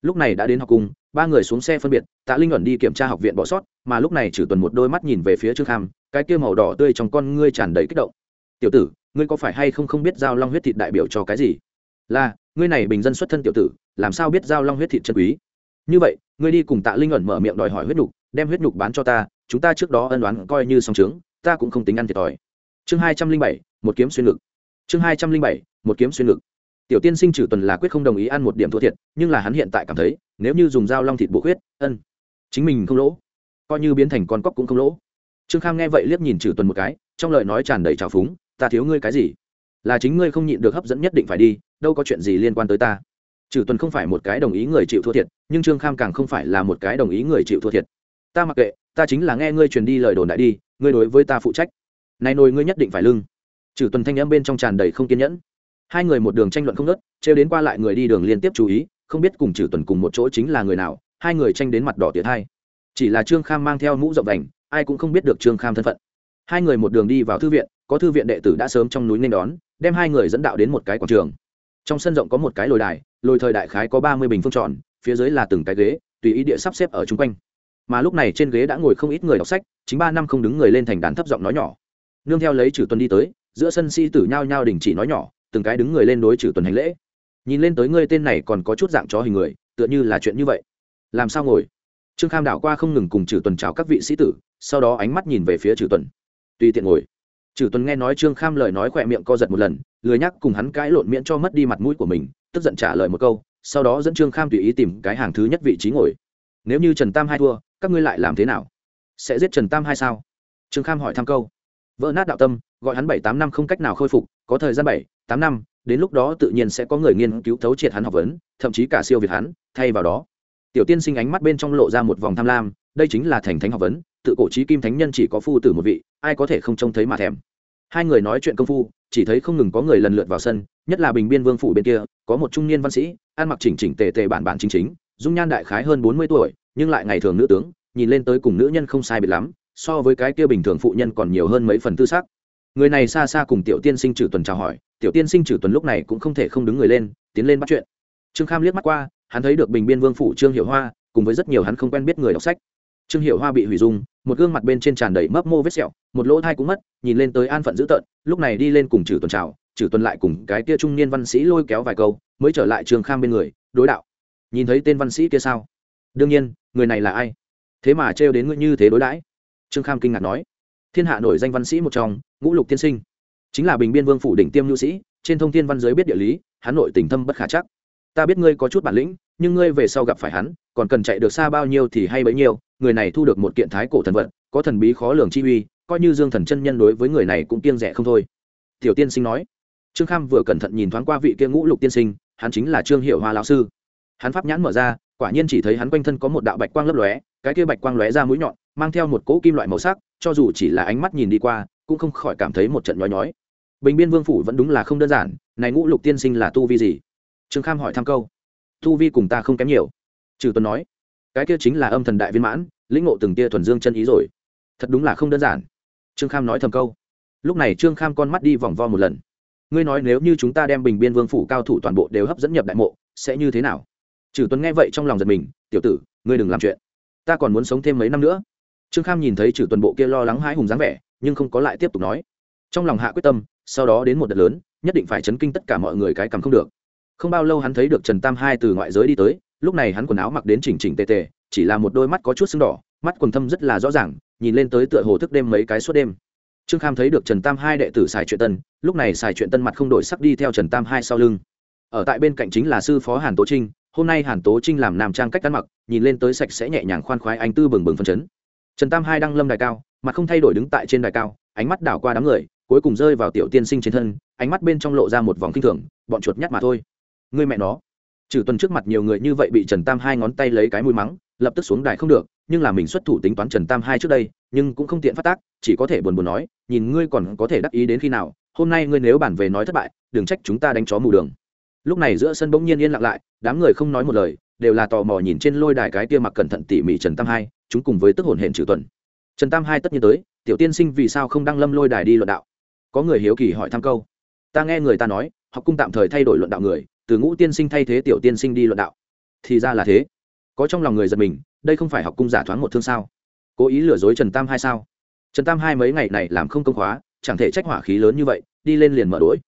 Lúc này đã đến học cung, ba người xuống xe phân biệt, tạ linh luận đi kiểm tra học viện bỏ sót, mà lúc này chử tuần một đôi mắt nhìn về phía trương kham, cái kia màu đỏ tươi trong con ngươi tràn đầy kích động. Tiểu tử, ngươi có phải hay không không biết giao long huyết thịt đại biểu cho cái gì? Là, ngươi này bình dân xuất thân tiểu tử, làm sao biết giao long huyết thịt chân quý? Như vậy, ngươi đi cùng tạ linh ẩn mở miệng đòi hỏi huyết nhục, đem huyết nhục bán cho ta, chúng ta trước đó ân đoán coi như song trướng ta cũng không tính ăn thiệt thòi. Chương hai trăm linh bảy, một kiếm xuyên ngực. Chương hai trăm linh bảy, một kiếm xuyên ngực. Tiểu tiên sinh trừ tuần là quyết không đồng ý ăn một điểm thua thiệt, nhưng là hắn hiện tại cảm thấy, nếu như dùng dao long thịt bộ huyết ân, chính mình không lỗ. Coi như biến thành con cóc cũng không lỗ. Trương kham nghe vậy liếc nhìn trừ tuần một cái, trong lời nói tràn đầy trào phúng, ta thiếu ngươi cái gì? Là chính ngươi không nhịn được hấp dẫn nhất định phải đi đâu có chuyện gì liên quan tới ta. Trừ tuần không phải một cái đồng ý người chịu thua thiệt, nhưng trương kham càng không phải là một cái đồng ý người chịu thua thiệt. Ta mặc kệ, ta chính là nghe ngươi truyền đi lời đồn đại đi, ngươi đối với ta phụ trách. Này nồi ngươi nhất định phải lưng. Trừ tuần thanh âm bên trong tràn đầy không kiên nhẫn. Hai người một đường tranh luận không nớt trêu đến qua lại người đi đường liên tiếp chú ý, không biết cùng trừ tuần cùng một chỗ chính là người nào, hai người tranh đến mặt đỏ tiệt hai. Chỉ là trương kham mang theo mũ rộng đành ai cũng không biết được trương kham thân phận. Hai người một đường đi vào thư viện, có thư viện đệ tử đã sớm trong núi nên đón, đem hai người dẫn đạo đến một cái quảng trường trong sân rộng có một cái lồi đài, lồi thời đại khái có ba mươi bình phương tròn, phía dưới là từng cái ghế, tùy ý địa sắp xếp ở chung quanh. Mà lúc này trên ghế đã ngồi không ít người đọc sách, chính ba năm không đứng người lên thành đàn thấp giọng nói nhỏ. Nương theo lấy trừ tuần đi tới, giữa sân si tử nhao nhao đình chỉ nói nhỏ, từng cái đứng người lên đối trừ tuần hành lễ. Nhìn lên tới ngươi tên này còn có chút dạng chó hình người, tựa như là chuyện như vậy. Làm sao ngồi? Trương kham đảo qua không ngừng cùng trừ tuần chào các vị sĩ tử, sau đó ánh mắt nhìn về phía trừ tuần. Tùy tiện ngồi trừ tuần nghe nói trương kham lời nói khỏe miệng co giật một lần, lười nhắc cùng hắn cãi lộn miệng cho mất đi mặt mũi của mình, tức giận trả lời một câu, sau đó dẫn trương kham tùy ý tìm cái hàng thứ nhất vị trí ngồi. Nếu như trần tam hai thua, các ngươi lại làm thế nào? Sẽ giết trần tam hai sao? Trương kham hỏi thăm câu. Vỡ nát đạo tâm, gọi hắn bảy tám năm không cách nào khôi phục, có thời gian bảy, tám năm, đến lúc đó tự nhiên sẽ có người nghiên cứu thấu triệt hắn học vấn, thậm chí cả siêu việt hắn, thay vào đó. Tiểu tiên sinh ánh mắt bên trong lộ ra một vòng tham lam, đây chính là thành thánh học vấn tự cổ trí kim thánh nhân chỉ có phu tử một vị, ai có thể không trông thấy mà thèm. Hai người nói chuyện công phu, chỉ thấy không ngừng có người lần lượt vào sân, nhất là bình biên vương phủ bên kia, có một trung niên văn sĩ, ăn mặc chỉnh chỉnh tề tề bản bản chính chính, dung nhan đại khái hơn bốn mươi tuổi, nhưng lại ngày thường nữ tướng, nhìn lên tới cùng nữ nhân không sai biệt lắm, so với cái kia bình thường phụ nhân còn nhiều hơn mấy phần tư xác người này xa xa cùng tiểu tiên sinh trừ tuần chào hỏi, tiểu tiên sinh trừ tuần lúc này cũng không thể không đứng người lên, tiến lên bắt chuyện. Trương kham liếc mắt qua, hắn thấy được bình biên vương phủ trương hiệu hoa, cùng với rất nhiều hắn không quen biết người đọc sách. Trương hiệu hoa bị hủy dung một gương mặt bên trên tràn đầy mấp mô vết sẹo, một lỗ thai cũng mất, nhìn lên tới an phận dữ tợn, lúc này đi lên cùng trừ tuần chào trừ tuần lại cùng cái kia trung niên văn sĩ lôi kéo vài câu, mới trở lại trường kham bên người, đối đạo. Nhìn thấy tên văn sĩ kia sao? Đương nhiên, người này là ai? Thế mà trêu đến ngươi như thế đối đãi. Trương kham kinh ngạc nói. Thiên hạ nổi danh văn sĩ một trong, ngũ lục tiên sinh. Chính là bình biên vương phủ đỉnh tiêm nhu sĩ, trên thông thiên văn giới biết địa lý hắn nội tình thâm bất khả chắc. Ta biết ngươi có chút bản lĩnh, nhưng ngươi về sau gặp phải hắn, còn cần chạy được xa bao nhiêu thì hay bấy nhiêu người này thu được một kiện thái cổ thần vật, có thần bí khó lường chi uy, coi như dương thần chân nhân đối với người này cũng kiêng rẻ không thôi. Tiểu tiên sinh nói. Trương kham vừa cẩn thận nhìn thoáng qua vị kia ngũ lục tiên sinh, hắn chính là trương hiệu hoa lão sư. Hắn pháp nhãn mở ra, quả nhiên chỉ thấy hắn quanh thân có một đạo bạch quang lấp lóe, cái kia bạch quang lóe ra mũi nhọn, mang theo một cỗ kim loại màu sắc, cho dù chỉ là ánh mắt nhìn đi qua, cũng không khỏi cảm thấy một trận nhói nhói. Bình biên vương phủ vẫn đúng là không đơn giản, này ngũ lục tiên sinh là tu vi gì? Trương kham hỏi thăm câu. Tu vi cùng ta không kém nhiều. Trừ tuấn nói cái kia chính là âm thần đại viên mãn, lĩnh ngộ từng tia thuần dương chân ý rồi. Thật đúng là không đơn giản. Trương kham nói thầm câu. Lúc này trương kham con mắt đi vòng vo một lần. Ngươi nói nếu như chúng ta đem bình biên vương phủ cao thủ toàn bộ đều hấp dẫn nhập đại mộ, sẽ như thế nào? Trừ tuấn nghe vậy trong lòng giật mình, tiểu tử, ngươi đừng làm chuyện. Ta còn muốn sống thêm mấy năm nữa. Trương kham nhìn thấy trừ tuần bộ kia lo lắng hãi hùng dáng vẻ, nhưng không có lại tiếp tục nói. Trong lòng hạ quyết tâm, sau đó đến một đợt lớn, nhất định phải chấn kinh tất cả mọi người cái cầm không được. Không bao lâu hắn thấy được trần tam hai từ ngoại giới đi tới lúc này hắn quần áo mặc đến chỉnh chỉnh tề tề, chỉ là một đôi mắt có chút sưng đỏ, mắt quần thâm rất là rõ ràng, nhìn lên tới tựa hồ thức đêm mấy cái suốt đêm. Trương kham thấy được trần tam hai đệ tử xài chuyện tân, lúc này xài chuyện tân mặt không đổi sắc đi theo trần tam hai sau lưng. Ở tại bên cạnh chính là sư phó hàn tố trinh, hôm nay hàn tố trinh làm nam trang cách ăn mặc, nhìn lên tới sạch sẽ nhẹ nhàng khoan khoái anh tư bừng bừng phân chấn. Trần tam hai đang lâm đài cao, mặt không thay đổi đứng tại trên đài cao, ánh mắt đảo qua đám người, cuối cùng rơi vào tiểu tiên sinh trên thân, ánh mắt bên trong lộ ra một vòng kinh thường, bọn chuột nhắt mà thôi. Người mẹ nó trừ tuần trước mặt nhiều người như vậy bị trần tam hai ngón tay lấy cái mũi mắng, lập tức xuống đài không được, nhưng là mình xuất thủ tính toán trần tam hai trước đây, nhưng cũng không tiện phát tác, chỉ có thể buồn buồn nói, nhìn ngươi còn có thể đắc ý đến khi nào, hôm nay ngươi nếu bản về nói thất bại, đừng trách chúng ta đánh chó mù đường. Lúc này giữa sân bỗng nhiên yên lặng lại, đám người không nói một lời, đều là tò mò nhìn trên lôi đài cái kia mặc cẩn thận tỉ mỉ trần tam hai, chúng cùng với tức hồn hển trừ tuần. Trần tam hai tất nhiên tới, tiểu tiên sinh vì sao không đăng lâm lôi đài đi luận đạo? Có người hiếu kỳ hỏi thăm câu. Ta nghe người ta nói, học cung tạm thời thay đổi luận đạo người từ ngũ tiên sinh thay thế tiểu tiên sinh đi luận đạo. Thì ra là thế. Có trong lòng người giật mình, đây không phải học cung giả thoáng một thương sao? Cố ý lừa dối trần tam hai sao? Trần tam hai mấy ngày này làm không công khóa, chẳng thể trách hỏa khí lớn như vậy, đi lên liền mở đ ố i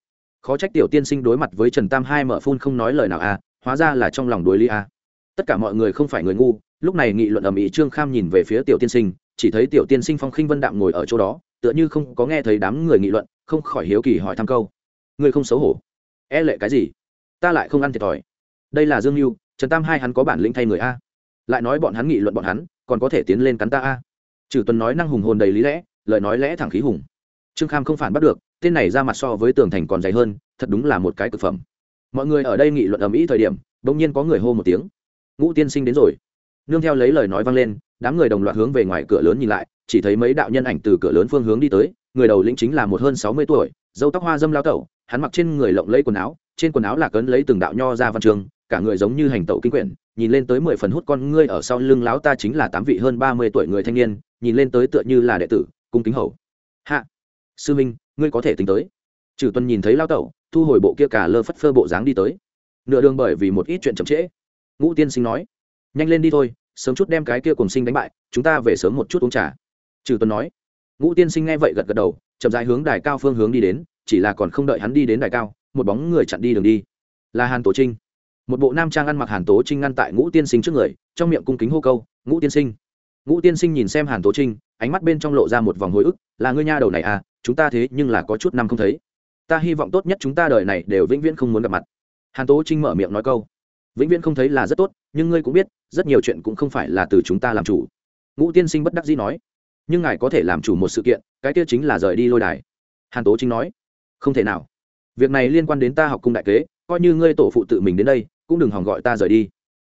khó trách tiểu tiên sinh đối mặt với trần tam hai mở phun không nói lời nào à hóa ra là trong lòng đối lý à. tất cả mọi người không phải người ngu, lúc này nghị luận ầm ĩ trương kham nhìn về phía tiểu tiên sinh, chỉ thấy tiểu tiên sinh phong khinh vân đạm ngồi ở chỗ đó, tựa như không có nghe thấy đám người nghị luận, không khỏi hiếu kỳ hỏi thăm câu. Ngươi không xấu hổ. E lệ cái gì? Ta lại không ăn thiệt thòi. Đây là dương mưu trần tam hai hắn có bản lĩnh thay người a. Lại nói bọn hắn nghị luận bọn hắn, còn có thể tiến lên cắn ta a. Trừ tuần nói năng hùng hồn đầy lý lẽ, lời nói lẽ thẳng khí hùng. Trương kham không phản bắt được, tên này ra mặt so với tường thành còn dày hơn, thật đúng là một cái cực phẩm. Mọi người ở đây nghị luận ầm ĩ thời điểm, bỗng nhiên có người hô một tiếng. Ngũ tiên sinh đến rồi. Nương theo lấy lời nói vang lên, đám người đồng loạt hướng về ngoài cửa lớn nhìn lại, chỉ thấy mấy đạo nhân ảnh từ cửa lớn phương hướng đi tới, người đầu lĩnh chính là một hơn sáu mươi tuổi dâu tóc hoa dâm lao tẩu, hắn mặc trên người lộng lấy quần áo trên quần áo là cấn lấy từng đạo nho ra văn trường cả người giống như hành tẩu kinh quyển, nhìn lên tới mười phần hút con ngươi ở sau lưng láo ta chính là tám vị hơn ba mươi tuổi người thanh niên, nhìn lên tới tựa như là đệ tử, cung kính hầu. Hạ, sư minh, ngươi có thể tính tới. Trừ tuân nhìn thấy lao tẩu, thu hồi bộ kia cả lơ phất phơ bộ dáng đi tới. Nửa đường bởi vì một ít chuyện chậm trễ. Ngũ tiên sinh nói, nhanh lên đi thôi, sớm chút đem cái kia cùng sinh đánh bại, chúng ta về sớm một chút uống trà. Trừ tuân nói, ngũ tiên sinh nghe vậy gật gật đầu, chậm rãi hướng đài cao phương hướng đi đến, chỉ là còn không đợi hắn đi đến đài cao một bóng người chặn đi đường đi. Là hàn tố trinh. Một bộ nam trang ăn mặc hàn tố trinh ngăn tại ngũ tiên sinh trước người, trong miệng cung kính hô câu, ngũ tiên sinh. Ngũ tiên sinh nhìn xem hàn tố trinh, ánh mắt bên trong lộ ra một vòng hồi ức, là ngươi nha đầu này à chúng ta thế nhưng là có chút năm không thấy. Ta hy vọng tốt nhất chúng ta đời này đều vĩnh viễn không muốn gặp mặt. Hàn tố trinh mở miệng nói câu, vĩnh viễn không thấy là rất tốt, nhưng ngươi cũng biết, rất nhiều chuyện cũng không phải là từ chúng ta làm chủ. Ngũ tiên sinh bất đắc dĩ nói, nhưng ngài có thể làm chủ một sự kiện, cái kia chính là rời đi lôi đài. Hàn tố trinh nói, không thể nào việc này liên quan đến ta học cung đại kế, coi như ngươi tổ phụ tự mình đến đây, cũng đừng hòng gọi ta rời đi.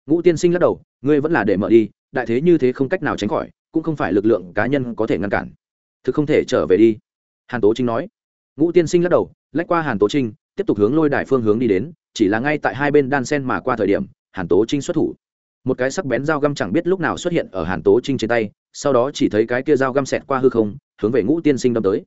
Ngũ tiên sinh lắc đầu, ngươi vẫn là để mở đi, đại thế như thế không cách nào tránh khỏi, cũng không phải lực lượng cá nhân có thể ngăn cản. Thực không thể trở về đi. Hàn tố trinh nói. Ngũ tiên sinh lắc đầu, lách qua hàn tố trinh, tiếp tục hướng lôi đài phương hướng đi đến, chỉ là ngay tại hai bên đan sen mà qua thời điểm, hàn tố trinh xuất thủ. Một cái sắc bén dao găm chẳng biết lúc nào xuất hiện ở hàn tố trinh trên tay, sau đó chỉ thấy cái kia dao găm xẹt qua hư không, hướng về ngũ tiên sinh đâm tới.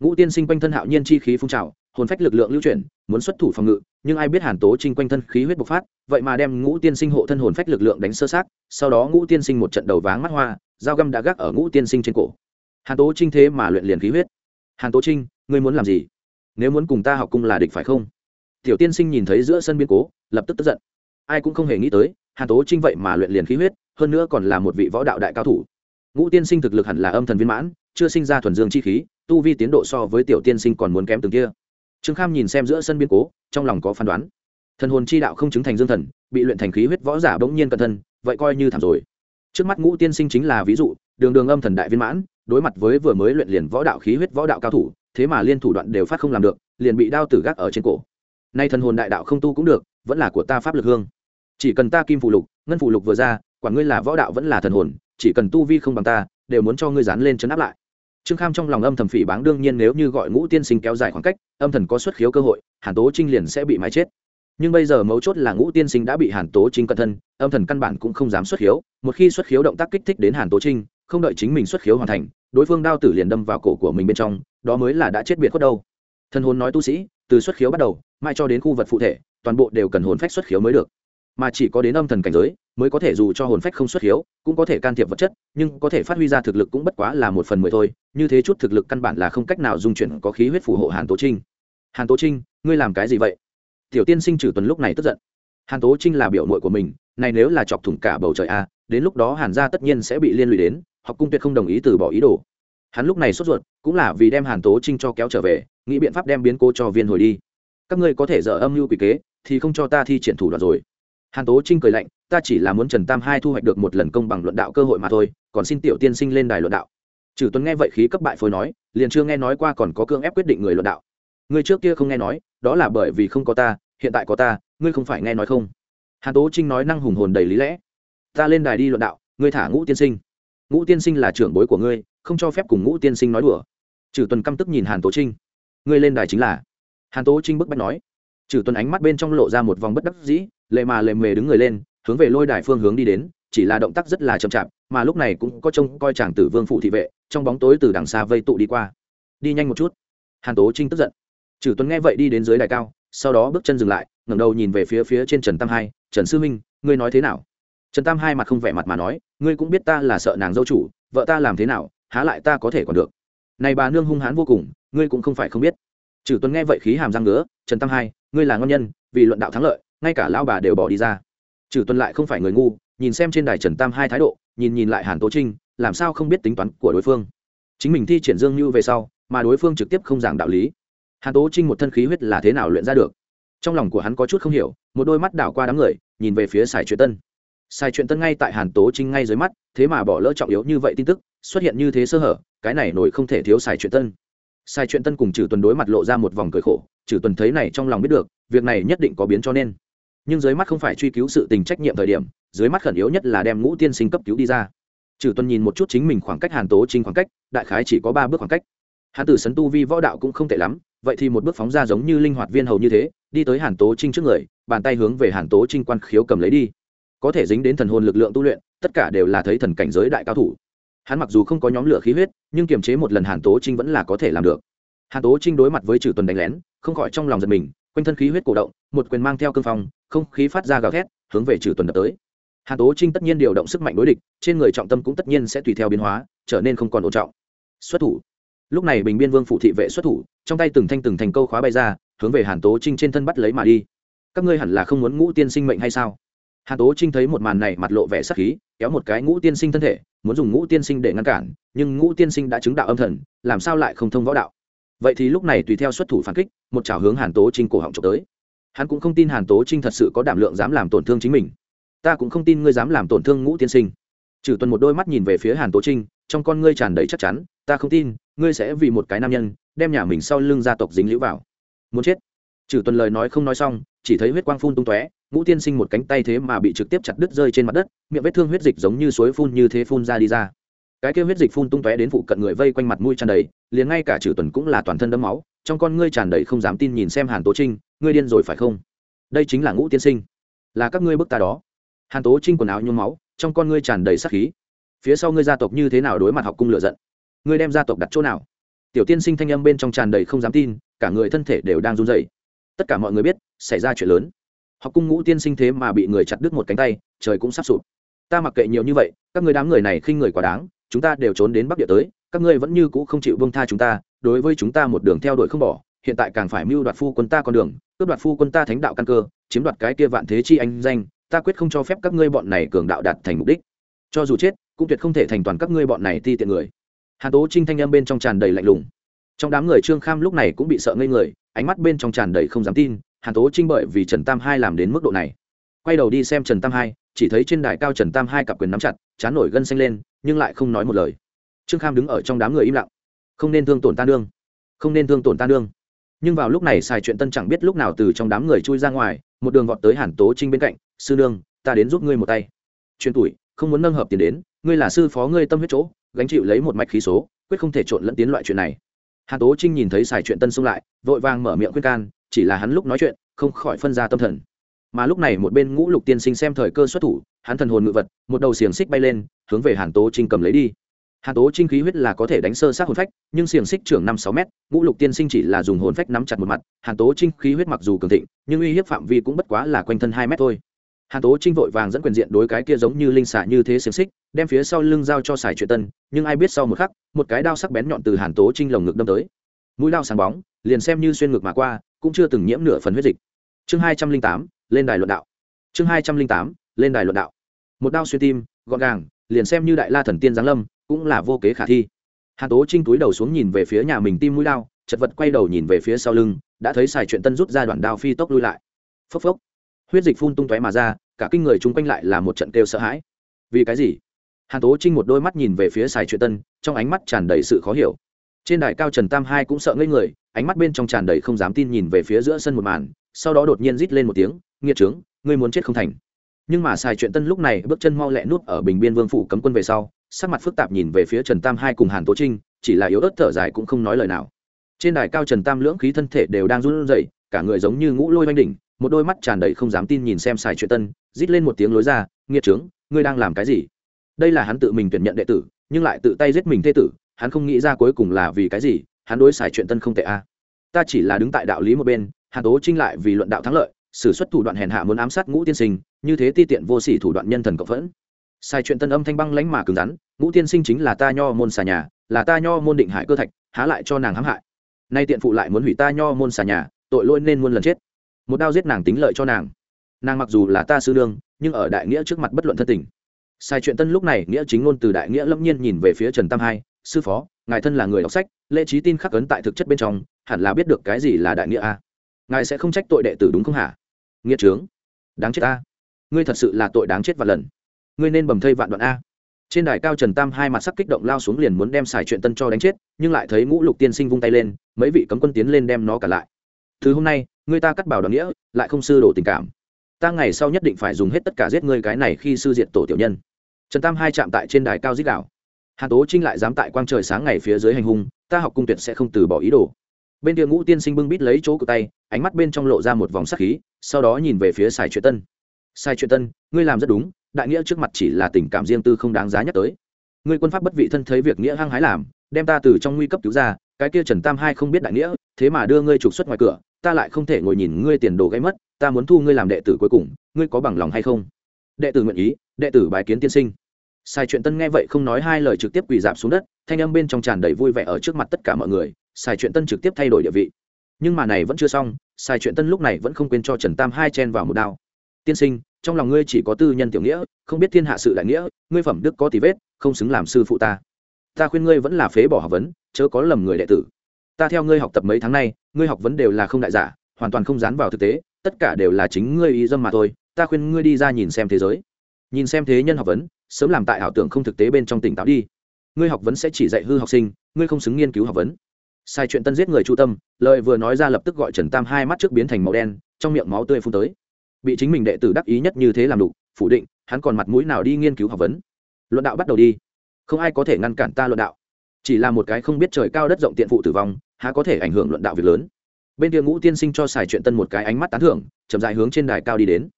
Ngũ tiên sinh quanh thân hạo nhiên chi khí phun trào hồn phách lực lượng lưu chuyển, muốn xuất thủ phòng ngự, nhưng ai biết hàn tố trinh quanh thân khí huyết bộc phát, vậy mà đem ngũ tiên sinh hộ thân hồn phách lực lượng đánh sơ sát sau đó ngũ tiên sinh một trận đầu váng mắt hoa, dao găm đã gác ở ngũ tiên sinh trên cổ. Hàn tố trinh thế mà luyện liền khí huyết. Hàn tố trinh, ngươi muốn làm gì? Nếu muốn cùng ta học cung là địch phải không? Tiểu tiên sinh nhìn thấy giữa sân biên cố, lập tức tức giận. Ai cũng không hề nghĩ tới, hàn tố trinh vậy mà luyện liền khí huyết, hơn nữa còn là một vị võ đạo đại cao thủ. Ngũ tiên sinh thực lực hẳn là âm thần viên mãn, chưa sinh ra thuần dương chi khí, tu vi tiến độ so với tiểu tiên sinh còn muốn kém từng kia trương kham nhìn xem giữa sân biên cố, trong lòng có phán đoán. Thần hồn chi đạo không chứng thành dương thần, bị luyện thành khí huyết võ giả bỗng nhiên cẩn thân, vậy coi như thảm rồi. Trước mắt ngũ tiên sinh chính là ví dụ, đường đường âm thần đại viên mãn, đối mặt với vừa mới luyện liền võ đạo khí huyết võ đạo cao thủ, thế mà liên thủ đoạn đều phát không làm được, liền bị đao tử gác ở trên cổ. Nay thần hồn đại đạo không tu cũng được, vẫn là của ta pháp lực hương. Chỉ cần ta kim phụ lục, ngân phụ lục vừa ra quản ngươi là võ đạo vẫn là thần hồn, chỉ cần tu vi không bằng ta, đều muốn cho ngươi dán lên chấn áp lại trương kham trong lòng âm thầm phỉ báng đương nhiên nếu như gọi ngũ tiên sinh kéo dài khoảng cách, âm thần có xuất khiếu cơ hội, hàn tố trinh liền sẽ bị mái chết. Nhưng bây giờ mấu chốt là ngũ tiên sinh đã bị hàn tố trinh cận thân, âm thần căn bản cũng không dám xuất khiếu. Một khi xuất khiếu động tác kích thích đến hàn tố trinh, không đợi chính mình xuất khiếu hoàn thành, đối phương đao tử liền đâm vào cổ của mình bên trong, đó mới là đã chết biệt khuất đâu. Thân hồn nói tu sĩ, từ xuất khiếu bắt đầu, mai cho đến khu vật phụ thể, toàn bộ đều cần hồn phách xuất khiếu mới được mà chỉ có đến âm thần cảnh giới mới có thể dù cho hồn phách không xuất hiếu, cũng có thể can thiệp vật chất, nhưng có thể phát huy ra thực lực cũng bất quá là một phần mười thôi, như thế chút thực lực căn bản là không cách nào dung chuyển có khí huyết phù hộ hàn tố trinh. Hàn tố trinh, ngươi làm cái gì vậy? Tiểu tiên sinh trừ tuần lúc này tức giận. Hàn tố trinh là biểu mội của mình, này nếu là chọc thủng cả bầu trời a, đến lúc đó hàn gia tất nhiên sẽ bị liên lụy đến, học cung tuyệt không đồng ý từ bỏ ý đồ. Hắn lúc này sốt ruột, cũng là vì đem hàn tố trinh cho kéo trở về, nghĩ biện pháp đem biến cố cho viên hồi đi. Các ngươi có thể dở âm mưu quỷ kế, thì không cho ta thi triển thủ đoạn rồi hàn tố trinh cười lạnh, ta chỉ là muốn trần tam hai thu hoạch được một lần công bằng luận đạo cơ hội mà thôi, còn xin tiểu tiên sinh lên đài luận đạo. Trừ tuấn nghe vậy khí cấp bại phối nói, liền chưa nghe nói qua còn có cương ép quyết định người luận đạo. Người trước kia không nghe nói, đó là bởi vì không có ta, hiện tại có ta, ngươi không phải nghe nói không? Hàn tố trinh nói năng hùng hồn đầy lý lẽ. Ta lên đài đi luận đạo, ngươi thả ngũ tiên sinh. Ngũ tiên sinh là trưởng bối của ngươi, không cho phép cùng ngũ tiên sinh nói đùa. Trừ tuần căm tức nhìn hàn tố trinh. Ngươi lên đài chính là? Hàn tố trinh bức bách nói. Trừ tuần ánh mắt bên trong lộ ra một vòng bất đắc dĩ lệ mà lệ mề đứng người lên, hướng về lôi đài phương hướng đi đến, chỉ là động tác rất là chậm chạp, mà lúc này cũng có trông coi chàng tử vương phụ thị vệ, trong bóng tối từ đằng xa vây tụ đi qua. Đi nhanh một chút. Hàn tố trinh tức giận. Trừ tuấn nghe vậy đi đến dưới đài cao, sau đó bước chân dừng lại, ngẩng đầu nhìn về phía phía trên trần tam hai, trần sư minh ngươi nói thế nào? Trần tam hai mặt không vẻ mặt mà nói, ngươi cũng biết ta là sợ nàng dâu chủ, vợ ta làm thế nào, há lại ta có thể còn được. Này bà nương hung hãn vô cùng, ngươi cũng không phải không biết. Trừ tuấn nghe vậy khí hàm răng ngứa, trần tam hai, ngươi là ngon nhân, vì luận đạo thắng lợi ngay cả lão bà đều bỏ đi ra. Trừ tuân lại không phải người ngu, nhìn xem trên đài trần tam hai thái độ, nhìn nhìn lại hàn tố trinh, làm sao không biết tính toán của đối phương. Chính mình thi triển dương như về sau, mà đối phương trực tiếp không giảng đạo lý. Hàn tố trinh một thân khí huyết là thế nào luyện ra được? Trong lòng của hắn có chút không hiểu, một đôi mắt đảo qua đám người, nhìn về phía sài chuyện tân. Sài chuyện tân ngay tại hàn tố trinh ngay dưới mắt, thế mà bỏ lỡ trọng yếu như vậy tin tức, xuất hiện như thế sơ hở, cái này nổi không thể thiếu sài chuyện tân. Sai chuyện tân cùng trừ tuần đối mặt lộ ra một vòng cười khổ, trừ tuần thấy này trong lòng biết được, việc này nhất định có biến cho nên nhưng dưới mắt không phải truy cứu sự tình trách nhiệm thời điểm, dưới mắt khẩn yếu nhất là đem ngũ tiên sinh cấp cứu đi ra. Trừ tuần nhìn một chút chính mình khoảng cách hàn tố trinh khoảng cách, đại khái chỉ có ba bước khoảng cách. Hàn tử sấn tu vi võ đạo cũng không tệ lắm, vậy thì một bước phóng ra giống như linh hoạt viên hầu như thế, đi tới hàn tố trinh trước người, bàn tay hướng về hàn tố trinh quan khiếu cầm lấy đi. Có thể dính đến thần hồn lực lượng tu luyện, tất cả đều là thấy thần cảnh giới đại cao thủ. Hắn mặc dù không có nhóm lửa khí huyết, nhưng kiềm chế một lần hàn tố trinh vẫn là có thể làm được. Hàn tố trinh đối mặt với trừ tuần đánh lén, không khỏi trong lòng giật mình, quanh thân khí huyết cổ động, một quyền mang theo cương phong không khí phát ra gào thét, hướng về trừ tuần đập tới. Hàn tố trinh tất nhiên điều động sức mạnh đối địch, trên người trọng tâm cũng tất nhiên sẽ tùy theo biến hóa, trở nên không còn ổn trọng. Xuất thủ. Lúc này bình biên vương phụ thị vệ xuất thủ, trong tay từng thanh từng thành câu khóa bay ra, hướng về hàn tố trinh trên thân bắt lấy mà đi. Các ngươi hẳn là không muốn ngũ tiên sinh mệnh hay sao? Hàn tố trinh thấy một màn này mặt lộ vẻ sắc khí, kéo một cái ngũ tiên sinh thân thể, muốn dùng ngũ tiên sinh để ngăn cản, nhưng ngũ tiên sinh đã chứng đạo âm thần, làm sao lại không thông võ đạo? Vậy thì lúc này tùy theo xuất thủ phản kích, một chảo hướng hàn tố trinh cổ họng trộm tới hắn cũng không tin hàn tố trinh thật sự có đảm lượng dám làm tổn thương chính mình. Ta cũng không tin ngươi dám làm tổn thương ngũ tiên sinh. Trừ tuần một đôi mắt nhìn về phía hàn tố trinh, trong con ngươi tràn đầy chắc chắn, ta không tin, ngươi sẽ vì một cái nam nhân, đem nhà mình sau lưng gia tộc dính lũ vào. Muốn chết. Trừ tuần lời nói không nói xong, chỉ thấy huyết quang phun tung tóe, ngũ tiên sinh một cánh tay thế mà bị trực tiếp chặt đứt rơi trên mặt đất, miệng vết thương huyết dịch giống như suối phun như thế phun ra đi ra. Cái kêu huyết dịch phun tung tóe đến phụ cận người vây quanh mặt mũi tràn đầy, liền ngay cả trừ tuần cũng là toàn thân đấm máu trong con ngươi tràn đầy không dám tin nhìn xem hàn tố trinh, ngươi điên rồi phải không? Đây chính là ngũ tiên sinh. Là các ngươi bức ta đó. Hàn tố trinh quần áo nhuốm máu, trong con ngươi tràn đầy sắc khí. Phía sau ngươi gia tộc như thế nào đối mặt học cung lựa giận? Ngươi đem gia tộc đặt chỗ nào? Tiểu tiên sinh thanh âm bên trong tràn đầy không dám tin, cả người thân thể đều đang run rẩy. Tất cả mọi người biết, xảy ra chuyện lớn. Học cung ngũ tiên sinh thế mà bị người chặt đứt một cánh tay, trời cũng sắp sụp. Ta mặc kệ nhiều như vậy, các người đám người này khinh người quá đáng, chúng ta đều trốn đến bắc địa tới, các ngươi vẫn như cũ không chịu bông tha chúng ta đối với chúng ta một đường theo đuổi không bỏ, hiện tại càng phải mưu đoạt phu quân ta con đường, cướp đoạt phu quân ta thánh đạo căn cơ, chiếm đoạt cái kia vạn thế chi anh danh, ta quyết không cho phép các ngươi bọn này cường đạo đạt thành mục đích. Cho dù chết, cũng tuyệt không thể thành toàn các ngươi bọn này ti tiện người. Hàn tố trinh thanh âm bên trong tràn đầy lạnh lùng. Trong đám người trương kham lúc này cũng bị sợ ngây người, ánh mắt bên trong tràn đầy không dám tin, hàn tố trinh bởi vì trần tam hai làm đến mức độ này, quay đầu đi xem trần tam hai, chỉ thấy trên đài cao trần tam hai cặp quyền nắm chặt, chán nổi gân xanh lên, nhưng lại không nói một lời. Trương kham đứng ở trong đám người im lặng không nên thương tổn ta nương, không nên thương tổn ta nương. Nhưng vào lúc này xài chuyện tân chẳng biết lúc nào từ trong đám người chui ra ngoài, một đường vọt tới hàn tố trinh bên cạnh, sư nương, ta đến giúp ngươi một tay. Truyền tuổi, không muốn nâng hợp tiền đến, ngươi là sư phó ngươi tâm huyết chỗ, gánh chịu lấy một mạch khí số, quyết không thể trộn lẫn tiến loại chuyện này. Hàn tố trinh nhìn thấy xài chuyện tân xung lại, vội vàng mở miệng khuyên can, chỉ là hắn lúc nói chuyện, không khỏi phân ra tâm thần. Mà lúc này một bên ngũ lục tiên sinh xem thời cơ xuất thủ, hắn thần hồn ngự vật, một đầu xiềng xích bay lên, hướng về hàn tố trinh cầm lấy đi hàn tố trinh khí huyết là có thể đánh sơ sát hồn phách, nhưng xiềng xích trưởng năm sáu m ngũ lục tiên sinh chỉ là dùng hồn phách nắm chặt một mặt, hàn tố trinh khí huyết mặc dù cường thịnh, nhưng uy hiếp phạm vi cũng bất quá là quanh thân hai mét thôi. Hàn tố trinh vội vàng dẫn quyền diện đối cái kia giống như linh xả như thế xiềng xích, đem phía sau lưng giao cho xài chuyện tân, nhưng ai biết sau một khắc, một cái đao sắc bén nhọn từ hàn tố trinh lồng ngực đâm tới. Mũi lao sáng bóng, liền xem như xuyên ngực mà qua, cũng chưa từng nhiễm nửa phần huyết dịch. Chương hai trăm linh tám, lên đài luận đạo. Chương hai trăm linh tám, lên đài luận đạo. Một đao xuyên tim, gọn gàng, liền xem như đại la thần tiên giáng lâm cũng là vô kế khả thi. Hàn tố trinh túi đầu xuống nhìn về phía nhà mình tim mũi lao, chật vật quay đầu nhìn về phía sau lưng đã thấy xài chuyện tân rút ra đoạn đao phi tốc lui lại. Phốc phốc. Huyết dịch phun tung tóe mà ra cả kinh người chung quanh lại là một trận kêu sợ hãi. Vì cái gì? Hàn tố trinh một đôi mắt nhìn về phía xài chuyện tân trong ánh mắt tràn đầy sự khó hiểu. Trên đài cao trần tam hai cũng sợ ngây người ánh mắt bên trong tràn đầy không dám tin nhìn về phía giữa sân một màn sau đó đột nhiên rít lên một tiếng nghiệt trướng ngươi muốn chết không thành. Nhưng mà xài chuyện tân lúc này bước chân mau lẹ nuốt ở bình biên vương phủ cấm quân về sau sắc mặt phức tạp nhìn về phía trần tam hai cùng hàn tố trinh, chỉ là yếu ớt thở dài cũng không nói lời nào. Trên đài cao trần tam lưỡng khí thân thể đều đang run rẩy, cả người giống như ngũ lôi oanh đỉnh, một đôi mắt tràn đầy không dám tin nhìn xem xài chuyện tân, rít lên một tiếng lối ra, nghiệt trướng, ngươi đang làm cái gì? Đây là hắn tự mình tuyển nhận đệ tử, nhưng lại tự tay giết mình thê tử, hắn không nghĩ ra cuối cùng là vì cái gì, hắn đối xài chuyện tân không tệ a. Ta chỉ là đứng tại đạo lý một bên, hàn tố trinh lại vì luận đạo thắng lợi xử suất thủ đoạn hèn hạ muốn ám sát ngũ tiên sinh, như thế ti tiện vô sỉ thủ đoạn nhân thần cộng phẫn sai chuyện tân âm thanh băng lánh mà cứng rắn, ngũ tiên sinh chính là ta nho môn xà nhà, là ta nho môn định hải cơ thạch, há lại cho nàng hãm hại. Nay tiện phụ lại muốn hủy ta nho môn xà nhà, tội lỗi nên muôn lần chết. Một đao giết nàng tính lợi cho nàng. Nàng mặc dù là ta sư nương, nhưng ở đại nghĩa trước mặt bất luận thân tình. Sai chuyện tân lúc này nghĩa chính ngôn từ đại nghĩa lâm nhiên nhìn về phía trần tam hai, sư phó, ngài thân là người đọc sách, lễ trí tin khắc ấn tại thực chất bên trong, hẳn là biết được cái gì là đại nghĩa a? Ngài sẽ không trách tội đệ tử đúng không hả? Nghĩa trướng, đáng chết a ngươi thật sự là tội đáng chết và lần ngươi nên bầm thây vạn đoạn a. Trên đài cao trần tam hai mặt sắc kích động lao xuống liền muốn đem xài chuyện tân cho đánh chết, nhưng lại thấy ngũ lục tiên sinh vung tay lên, mấy vị cấm quân tiến lên đem nó cả lại. Thứ hôm nay người ta cắt bảo đoàn nghĩa, lại không sư đổ tình cảm. Ta ngày sau nhất định phải dùng hết tất cả giết ngươi cái này khi sư diện tổ tiểu nhân. Trần tam hai chạm tại trên đài cao dích đảo hà tố trinh lại dám tại quang trời sáng ngày phía dưới hành hung, ta học cung tuyệt sẽ không từ bỏ ý đồ. Bên kia ngũ tiên sinh bưng bít lấy chỗ của tay, ánh mắt bên trong lộ ra một vòng sắc khí, sau đó nhìn về phía sài chuyện tân. Xài chuyện tân, ngươi làm rất đúng đại nghĩa trước mặt chỉ là tình cảm riêng tư không đáng giá nhắc tới. Ngươi quân pháp bất vị thân thấy việc nghĩa hăng hái làm, đem ta từ trong nguy cấp cứu ra, cái kia trần tam hai không biết đại nghĩa, thế mà đưa ngươi trục xuất ngoài cửa, ta lại không thể ngồi nhìn ngươi tiền đồ gây mất, ta muốn thu ngươi làm đệ tử cuối cùng, ngươi có bằng lòng hay không? Đệ tử nguyện ý, đệ tử bài kiến tiên sinh. Sai chuyện tân nghe vậy không nói hai lời trực tiếp quỳ dạp xuống đất, thanh âm bên trong tràn đầy vui vẻ ở trước mặt tất cả mọi người, sai chuyện tân trực tiếp thay đổi địa vị. Nhưng mà này vẫn chưa xong, sai chuyện tân lúc này vẫn không quên cho trần tam hai chen vào một đao. Tiên sinh trong lòng ngươi chỉ có tư nhân tiểu nghĩa, không biết thiên hạ sự đại nghĩa, ngươi phẩm đức có tí vết, không xứng làm sư phụ ta. Ta khuyên ngươi vẫn là phế bỏ học vấn, chớ có lầm người đệ tử. Ta theo ngươi học tập mấy tháng nay, ngươi học vấn đều là không đại giả, hoàn toàn không dán vào thực tế, tất cả đều là chính ngươi ý dâm mà thôi. Ta khuyên ngươi đi ra nhìn xem thế giới. Nhìn xem thế nhân học vấn, sớm làm tại ảo tưởng không thực tế bên trong tỉnh táo đi. Ngươi học vấn sẽ chỉ dạy hư học sinh, ngươi không xứng nghiên cứu học vấn. Sai chuyện tân giết người chu tâm, lời vừa nói ra lập tức gọi trần tam hai mắt trước biến thành màu đen, trong miệng máu tươi phun tới bị chính mình đệ tử đắc ý nhất như thế làm đủ phủ định, hắn còn mặt mũi nào đi nghiên cứu học vấn? Luận đạo bắt đầu đi. Không ai có thể ngăn cản ta luận đạo. Chỉ là một cái không biết trời cao đất rộng tiện phụ tử vong, há có thể ảnh hưởng luận đạo việc lớn. Bên kia ngũ tiên sinh cho xài chuyện tân một cái ánh mắt tán thưởng, chậm rãi hướng trên đài cao đi đến.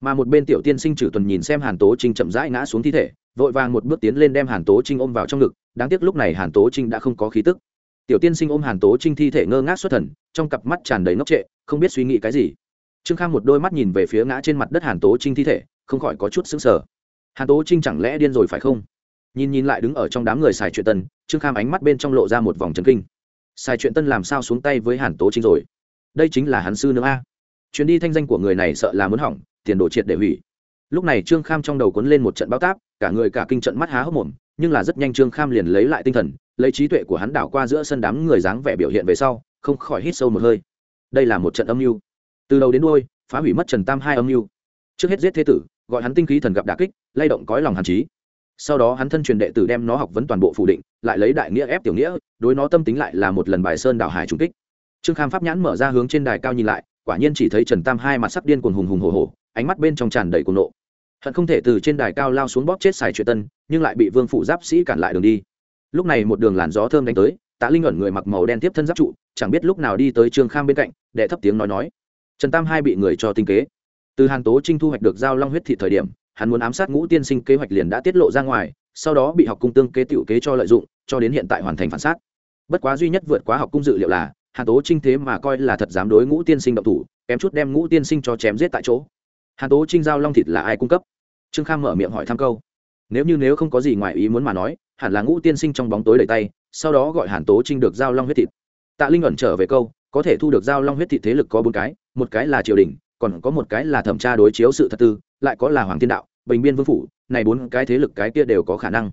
Mà một bên tiểu tiên sinh trừ tuần nhìn xem hàn tố trinh chậm rãi ngã xuống thi thể, vội vàng một bước tiến lên đem hàn tố trinh ôm vào trong ngực, đáng tiếc lúc này hàn tố trinh đã không có khí tức. Tiểu tiên sinh ôm hàn tố trinh thi thể ngơ ngác xuất thần, trong cặp mắt tràn đầy ngốc trệ, không biết suy nghĩ cái gì trương kham một đôi mắt nhìn về phía ngã trên mặt đất hàn tố trinh thi thể, không khỏi có chút xứng sở hàn tố trinh chẳng lẽ điên rồi phải không? Nhìn nhìn lại đứng ở trong đám người xài chuyện tân, trương kham ánh mắt bên trong lộ ra một vòng trấn kinh. Xài chuyện tân làm sao xuống tay với hàn tố trinh rồi? Đây chính là hắn sư nương a. Chuyến đi thanh danh của người này sợ là muốn hỏng, tiền đồ triệt để hủy. Lúc này trương kham trong đầu cuốn lên một trận bao táp, cả người cả kinh trận mắt há hốc mồm, nhưng là rất nhanh trương kham liền lấy lại tinh thần, lấy trí tuệ của hắn đảo qua giữa sân đám người dáng vẻ biểu hiện về sau, không khỏi hít sâu một hơi. Đây là một trận âm mưu từ đầu đến đôi phá hủy mất trần tam hai âm mưu. Trước hết giết thế tử, gọi hắn tinh khí thần gặp đà kích, lay động cõi lòng hàn trí. Sau đó hắn thân truyền đệ tử đem nó học vấn toàn bộ phủ định, lại lấy đại nghĩa ép tiểu nghĩa, đối nó tâm tính lại là một lần bài sơn đảo hải trung kích. Trương kham pháp nhãn mở ra hướng trên đài cao nhìn lại, quả nhiên chỉ thấy trần tam hai mặt sắc điên cuồng hùng hùng hồ hồ ánh mắt bên trong tràn đầy cuồng nộ. Hận không thể từ trên đài cao lao xuống bóp chết xài chuyện tân, nhưng lại bị vương phủ giáp sĩ cản lại đường đi. Lúc này một đường làn gió thơm đánh tới, tạ linh ẩn người mặc màu đen tiếp thân giáp trụ, chẳng biết lúc nào đi tới trương kham bên cạnh, đệ thấp tiếng nói nói trần tam hai bị người cho tinh kế. Từ hàn tố trinh thu hoạch được giao long huyết thị thời điểm, hắn muốn ám sát ngũ tiên sinh kế hoạch liền đã tiết lộ ra ngoài, sau đó bị học cung tương kế tiểu kế cho lợi dụng, cho đến hiện tại hoàn thành phản sát. Bất quá duy nhất vượt quá học cung dự liệu là, hàn tố trinh thế mà coi là thật dám đối ngũ tiên sinh động thủ, kém chút đem ngũ tiên sinh cho chém giết tại chỗ. Hàn tố trinh giao long thịt là ai cung cấp? Trương kham mở miệng hỏi thăm câu. Nếu như nếu không có gì ngoài ý muốn mà nói, hẳn là ngũ tiên sinh trong bóng tối đẩy tay, sau đó gọi hàn tố trinh được giao long huyết thịt. Tạ linh ẩn trở về câu, có thể thu được giao long huyết thịt thế lực có bốn cái một cái là triều đình, còn có một cái là thẩm tra đối chiếu sự thật tư, lại có là hoàng thiên đạo, bình biên vương phủ, này bốn cái thế lực cái kia đều có khả năng.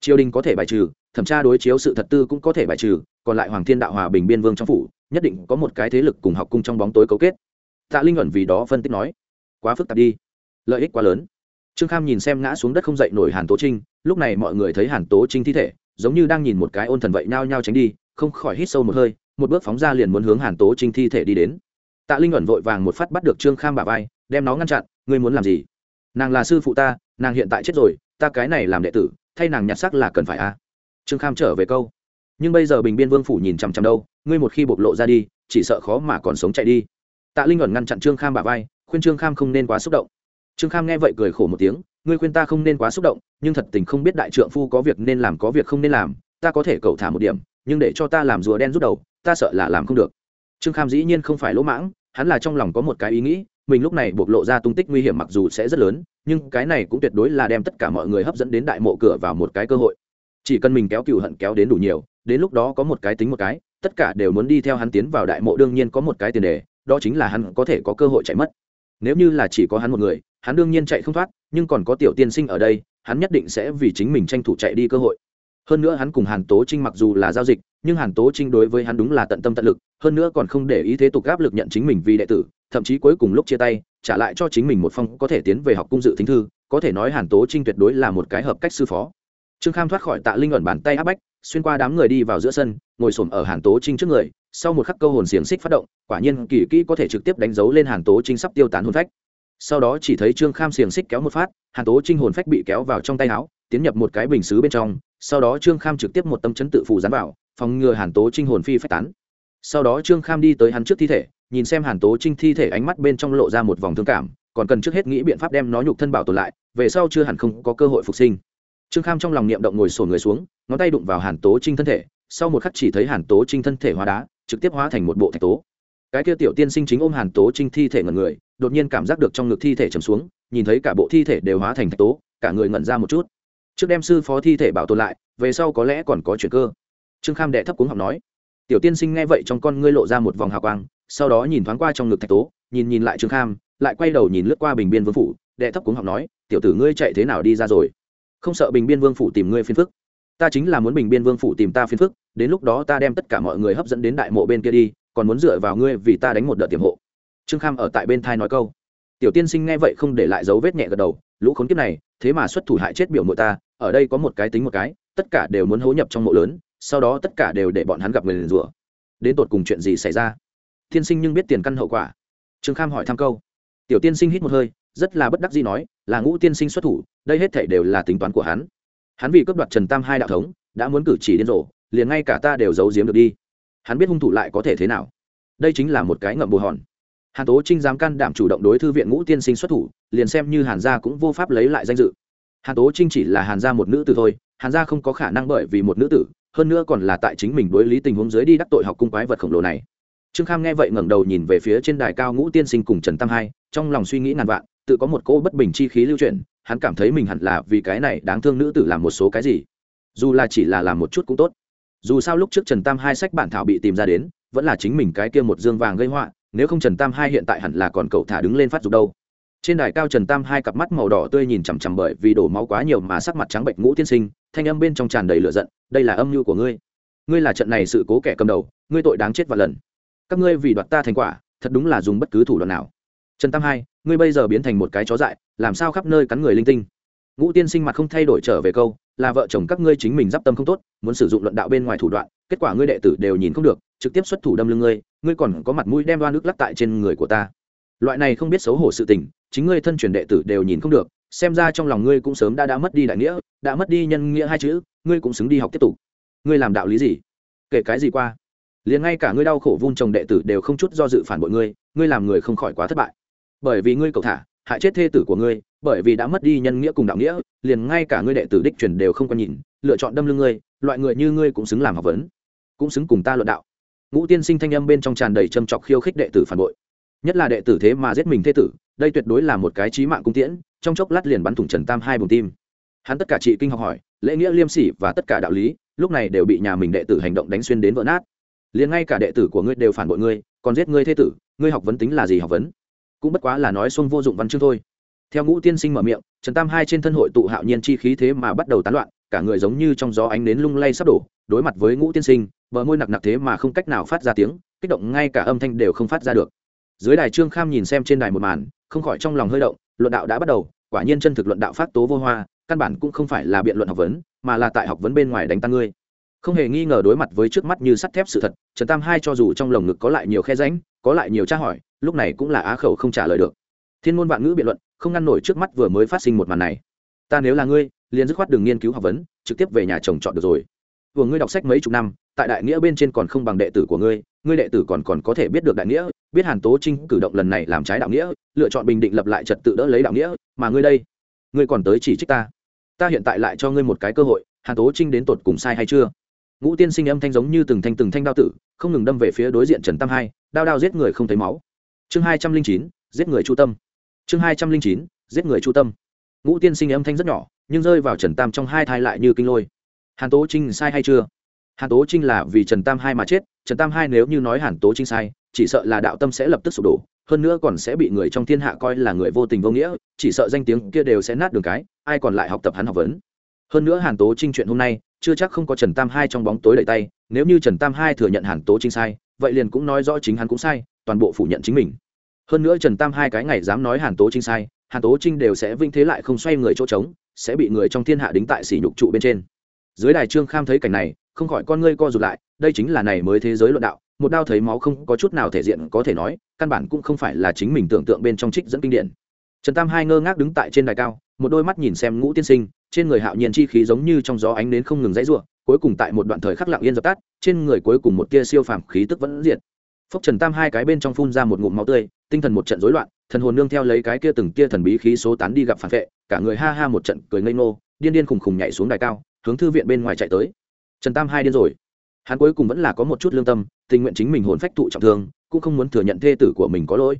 Triều đình có thể bài trừ, thẩm tra đối chiếu sự thật tư cũng có thể bài trừ, còn lại hoàng thiên đạo hòa bình biên vương trong phủ, nhất định có một cái thế lực cùng học cung trong bóng tối cấu kết. Tạ linh ẩn vì đó phân tích nói, quá phức tạp đi, lợi ích quá lớn. Trương kham nhìn xem ngã xuống đất không dậy nổi hàn tố trinh, lúc này mọi người thấy hàn tố trinh thi thể, giống như đang nhìn một cái ôn thần vậy nhao nhao tránh đi, không khỏi hít sâu một hơi, một bước phóng ra liền muốn hướng hàn tố trinh thi thể đi đến tạ linh ẩn vội vàng một phát bắt được trương kham bà vai, đem nó ngăn chặn, ngươi muốn làm gì? Nàng là sư phụ ta, nàng hiện tại chết rồi, ta cái này làm đệ tử, thay nàng nhặt xác là cần phải a à? trương kham trở về câu, nhưng bây giờ bình biên vương phủ nhìn chằm chằm đâu, ngươi một khi bộc lộ ra đi, chỉ sợ khó mà còn sống chạy đi. Tạ linh ẩn ngăn chặn trương kham bà vai, khuyên trương kham không nên quá xúc động. Trương kham nghe vậy cười khổ một tiếng, ngươi khuyên ta không nên quá xúc động, nhưng thật tình không biết đại trượng phu có việc nên làm có việc không nên làm, ta có thể cầu thả một điểm, nhưng để cho ta làm rùa đen rút đầu, ta sợ là làm không được trương kham dĩ nhiên không phải lỗ mãng, hắn là trong lòng có một cái ý nghĩ, mình lúc này bộc lộ ra tung tích nguy hiểm mặc dù sẽ rất lớn, nhưng cái này cũng tuyệt đối là đem tất cả mọi người hấp dẫn đến đại mộ cửa vào một cái cơ hội. Chỉ cần mình kéo cựu hận kéo đến đủ nhiều, đến lúc đó có một cái tính một cái, tất cả đều muốn đi theo hắn tiến vào đại mộ đương nhiên có một cái tiền đề, đó chính là hắn có thể có cơ hội chạy mất. Nếu như là chỉ có hắn một người, hắn đương nhiên chạy không thoát, nhưng còn có tiểu tiên sinh ở đây, hắn nhất định sẽ vì chính mình tranh thủ chạy đi cơ hội hơn nữa hắn cùng hàn tố trinh mặc dù là giao dịch, nhưng hàn tố trinh đối với hắn đúng là tận tâm tận lực, hơn nữa còn không để ý thế tục áp lực nhận chính mình vì đệ tử, thậm chí cuối cùng lúc chia tay, trả lại cho chính mình một phong có thể tiến về học cung dự thính thư, có thể nói hàn tố trinh tuyệt đối là một cái hợp cách sư phó. Trương kham thoát khỏi tạ linh ẩn bàn tay áp bách, xuyên qua đám người đi vào giữa sân, ngồi s ổ m ở hàn tố trinh trước người, sau một khắc câu hồn xiềng xích phát động, quả nhiên kỳ kỹ có thể trực tiếp đánh dấu lên hàn tố trinh sắp tiêu tán hồn phách. Sau đó chỉ thấy trương kham xiềng xích kéo một phát, hàn tố trinh hồn phách bị kéo vào trong tay áo tiến nhập một cái bình xứ bên trong, sau đó trương kham trực tiếp một tâm chấn tự phủ dán vào, phòng ngừa hàn tố trinh hồn phi phách tán. Sau đó trương kham đi tới hắn trước thi thể, nhìn xem hàn tố trinh thi thể ánh mắt bên trong lộ ra một vòng thương cảm, còn cần trước hết nghĩ biện pháp đem nó nhục thân bảo tồn lại, về sau chưa hẳn không có cơ hội phục sinh. Trương kham trong lòng niệm động ngồi sổ người xuống, ngón tay đụng vào hàn tố trinh thân thể, sau một khắc chỉ thấy hàn tố trinh thân thể hóa đá, trực tiếp hóa thành một bộ thạch tố. Cái kia tiểu tiên sinh chính ôm hàn tố trinh thi thể ngẩn người, đột nhiên cảm giác được trong ngực thi thể trầm xuống, nhìn thấy cả bộ thi thể đều hóa thành thạch tố, cả người ngẩn ra một chút trước đem sư phó thi thể bảo tồn lại, về sau có lẽ còn có chuyện cơ. Trương kham đệ thấp cúng học nói. Tiểu tiên sinh nghe vậy trong con ngươi lộ ra một vòng hào quang, sau đó nhìn thoáng qua trong ngực thạch tố, nhìn nhìn lại trương kham, lại quay đầu nhìn lướt qua bình biên vương phủ, đệ thấp cúng học nói, tiểu tử ngươi chạy thế nào đi ra rồi? Không sợ bình biên vương phủ tìm ngươi phiền phức. Ta chính là muốn bình biên vương phủ tìm ta phiền phức, đến lúc đó ta đem tất cả mọi người hấp dẫn đến đại mộ bên kia đi, còn muốn dựa vào ngươi vì ta đánh một đợt tiềm hộ. Trương kham ở tại bên thai nói câu. Tiểu tiên sinh nghe vậy không để lại dấu vết nhẹ gật đầu lũ khốn kiếp này, thế mà xuất thủ hại chết biểu mộ ta, ở đây có một cái tính một cái, tất cả đều muốn hố nhập trong mộ lớn, sau đó tất cả đều để bọn hắn gặp người liền rủa. Đến tột cùng chuyện gì xảy ra? Tiên sinh nhưng biết tiền căn hậu quả. Trương kham hỏi thăm câu. Tiểu tiên sinh hít một hơi, rất là bất đắc gì nói, là ngũ tiên sinh xuất thủ, đây hết thể đều là tính toán của hắn. Hắn vì cướp đoạt trần tam hai đạo thống, đã muốn cử chỉ điên rồ, liền ngay cả ta đều giấu giếm được đi. Hắn biết hung thủ lại có thể thế nào? Đây chính là một cái ngậm bồ hòn. Hàn tố trinh dám can đảm chủ động đối thư viện ngũ tiên sinh xuất thủ liền xem như hàn gia cũng vô pháp lấy lại danh dự. Hàn tố trinh chỉ là hàn gia một nữ tử thôi, hàn gia không có khả năng bởi vì một nữ tử, hơn nữa còn là tại chính mình đối lý tình huống dưới đi đắc tội học cung quái vật khổng lồ này. Trương kham nghe vậy ngẩng đầu nhìn về phía trên đài cao ngũ tiên sinh cùng trần tam hai, trong lòng suy nghĩ ngàn vạn, tự có một cỗ bất bình chi khí lưu chuyển, hắn cảm thấy mình hẳn là vì cái này đáng thương nữ tử làm một số cái gì. Dù là chỉ là làm một chút cũng tốt. Dù sao lúc trước trần tam hai sách bản thảo bị tìm ra đến, vẫn là chính mình cái kia một dương vàng gây họa, nếu không trần tam hai hiện tại hẳn là còn cậu thả đứng lên phát dục đâu trên đài cao trần tam hai cặp mắt màu đỏ tươi nhìn chằm chằm bởi vì đổ máu quá nhiều mà sắc mặt trắng bệnh ngũ tiên sinh, thanh âm bên trong tràn đầy lửa giận, đây là âm mưu của ngươi. Ngươi là trận này sự cố kẻ cầm đầu, ngươi tội đáng chết và lần. Các ngươi vì đoạt ta thành quả, thật đúng là dùng bất cứ thủ đoạn nào. Trần tam hai, ngươi bây giờ biến thành một cái chó dại, làm sao khắp nơi cắn người linh tinh? Ngũ tiên sinh mặt không thay đổi trở về câu, là vợ chồng các ngươi chính mình d i p tâm không tốt, muốn sử dụng luận đạo bên ngoài thủ đoạn, kết quả ngươi đệ tử đều nhìn không được, trực tiếp xuất thủ đâm lưng ngươi ngươi còn có mặt mũi đem đoan nước lắc tại trên người của ta. Loại này không biết xấu hổ sự tình chính ngươi thân truyền đệ tử đều nhìn không được, xem ra trong lòng ngươi cũng sớm đã đã mất đi đại nghĩa, đã mất đi nhân nghĩa hai chữ, ngươi cũng xứng đi học tiếp tục. Ngươi làm đạo lý gì? Kể cái gì qua? Liền ngay cả ngươi đau khổ vun trồng đệ tử đều không chút do dự phản bội ngươi ngươi làm người không khỏi quá thất bại. Bởi vì ngươi cầu thả, hại chết thê tử của ngươi, bởi vì đã mất đi nhân nghĩa cùng đạo nghĩa, liền ngay cả ngươi đệ tử đích truyền đều không còn nhìn, lựa chọn đâm lưng ngươi, loại người như ngươi cũng xứng làm học vấn, cũng xứng cùng ta luận đạo. Ngũ tiên sinh thanh âm bên trong tràn đầy châm chọc khiêu khích đệ tử phản bội. Nhất là đệ tử thế mà giết mình thê tử đây tuyệt đối là một cái trí mạng cung tiễn, trong chốc lát liền bắn thủng trần tam hai bùng tim. Hắn tất cả trị kinh học hỏi, lễ nghĩa liêm sỉ và tất cả đạo lý, lúc này đều bị nhà mình đệ tử hành động đánh xuyên đến vỡ nát. Liền ngay cả đệ tử của ngươi đều phản bội ngươi, còn giết ngươi thế tử, ngươi học vấn tính là gì học vấn? Cũng bất quá là nói xuông vô dụng văn chương thôi. Theo ngũ tiên sinh mở miệng, trần tam hai trên thân hội tụ hạo nhiên chi khí thế mà bắt đầu tán loạn, cả người giống như trong gió ánh nến lung lay sắp đổ, đối mặt với ngũ tiên sinh, bờ môi nặc nặc thế mà không cách nào phát ra tiếng, kích động ngay cả âm thanh đều không phát ra được dưới đài trương kham nhìn xem trên đài một màn, không khỏi trong lòng hơi động, luận đạo đã bắt đầu, quả nhiên chân thực luận đạo phát tố vô hoa, căn bản cũng không phải là biện luận học vấn, mà là tại học vấn bên ngoài đánh tăng ngươi. Không hề nghi ngờ đối mặt với trước mắt như sắt thép sự thật, trần tam hai cho dù trong lồng ngực có lại nhiều khe ránh có lại nhiều tra hỏi, lúc này cũng là á khẩu không trả lời được. Thiên môn vạn ngữ biện luận, không ngăn nổi trước mắt vừa mới phát sinh một màn này. Ta nếu là ngươi, liền dứt khoát đường nghiên cứu học vấn, trực tiếp về nhà chồng chọn được rồi. Vừa ngươi đọc sách mấy chục năm, tại đại nghĩa bên trên còn không bằng đệ tử của ngươi ngươi đệ tử còn còn có thể biết được đại nghĩa biết hàn tố trinh cử động lần này làm trái đạo nghĩa, lựa chọn bình định lập lại trật tự đỡ lấy đạo nghĩa, mà ngươi đây, ngươi còn tới chỉ trích ta. Ta hiện tại lại cho ngươi một cái cơ hội, hàn tố trinh đến tột cùng sai hay chưa? Ngũ tiên sinh âm thanh giống như từng thanh từng thanh đao tử, không ngừng đâm về phía đối diện trần tam hai, đao đao giết người không thấy máu. Chương hai trăm linh chín, giết người chu tâm. Chương hai trăm linh chín, giết người chu tâm. Ngũ tiên sinh âm thanh rất nhỏ, nhưng rơi vào trần tam trong hai thai lại như kinh lôi. Hàn tố trinh sai hay chưa? Hàn tố trinh là vì trần tam hai mà chết, trần tam hai nếu như nói hàn tố trinh sai chỉ sợ là đạo tâm sẽ lập tức sụp đổ, hơn nữa còn sẽ bị người trong thiên hạ coi là người vô tình vô nghĩa, chỉ sợ danh tiếng kia đều sẽ nát đường cái, ai còn lại học tập hắn học vấn. Hơn nữa hàn tố trinh chuyện hôm nay, chưa chắc không có trần tam hai trong bóng tối đầy tay, nếu như trần tam hai thừa nhận hàn tố trinh sai, vậy liền cũng nói rõ chính hắn cũng sai, toàn bộ phủ nhận chính mình. Hơn nữa trần tam hai cái ngày dám nói hàn tố trinh sai, hàn tố trinh đều sẽ vinh thế lại không xoay người chỗ trống, sẽ bị người trong thiên hạ đính tại sỉ nhục trụ bên trên. Dưới đài trương kham thấy cảnh này, không khỏi con ngươi co rụt lại, đây chính là này mới thế giới luận đạo một đao thấy máu không có chút nào thể diện có thể nói, căn bản cũng không phải là chính mình tưởng tượng bên trong trích dẫn kinh điển. Trần tam hai ngơ ngác đứng tại trên đài cao, một đôi mắt nhìn xem ngũ tiên sinh, trên người hạo nhiên chi khí giống như trong gió ánh nến không ngừng dãy ruộng cuối cùng tại một đoạn thời khắc lặng yên dập tắt, trên người cuối cùng một tia siêu phàm khí tức vẫn diệt. Phốc trần tam hai cái bên trong phun ra một ngụm máu tươi, tinh thần một trận rối loạn, thần hồn nương theo lấy cái kia từng tia thần bí khí số tán đi gặp phản vệ, cả người ha ha một trận cười ngây ngô, điên điên khùng khùng nhảy xuống đài cao, hướng thư viện bên ngoài chạy tới. Trần tam hai điên rồi hắn cuối cùng vẫn là có một chút lương tâm, tình nguyện chính mình hồn phách thụ trọng thương, cũng không muốn thừa nhận thê tử của mình có lỗi.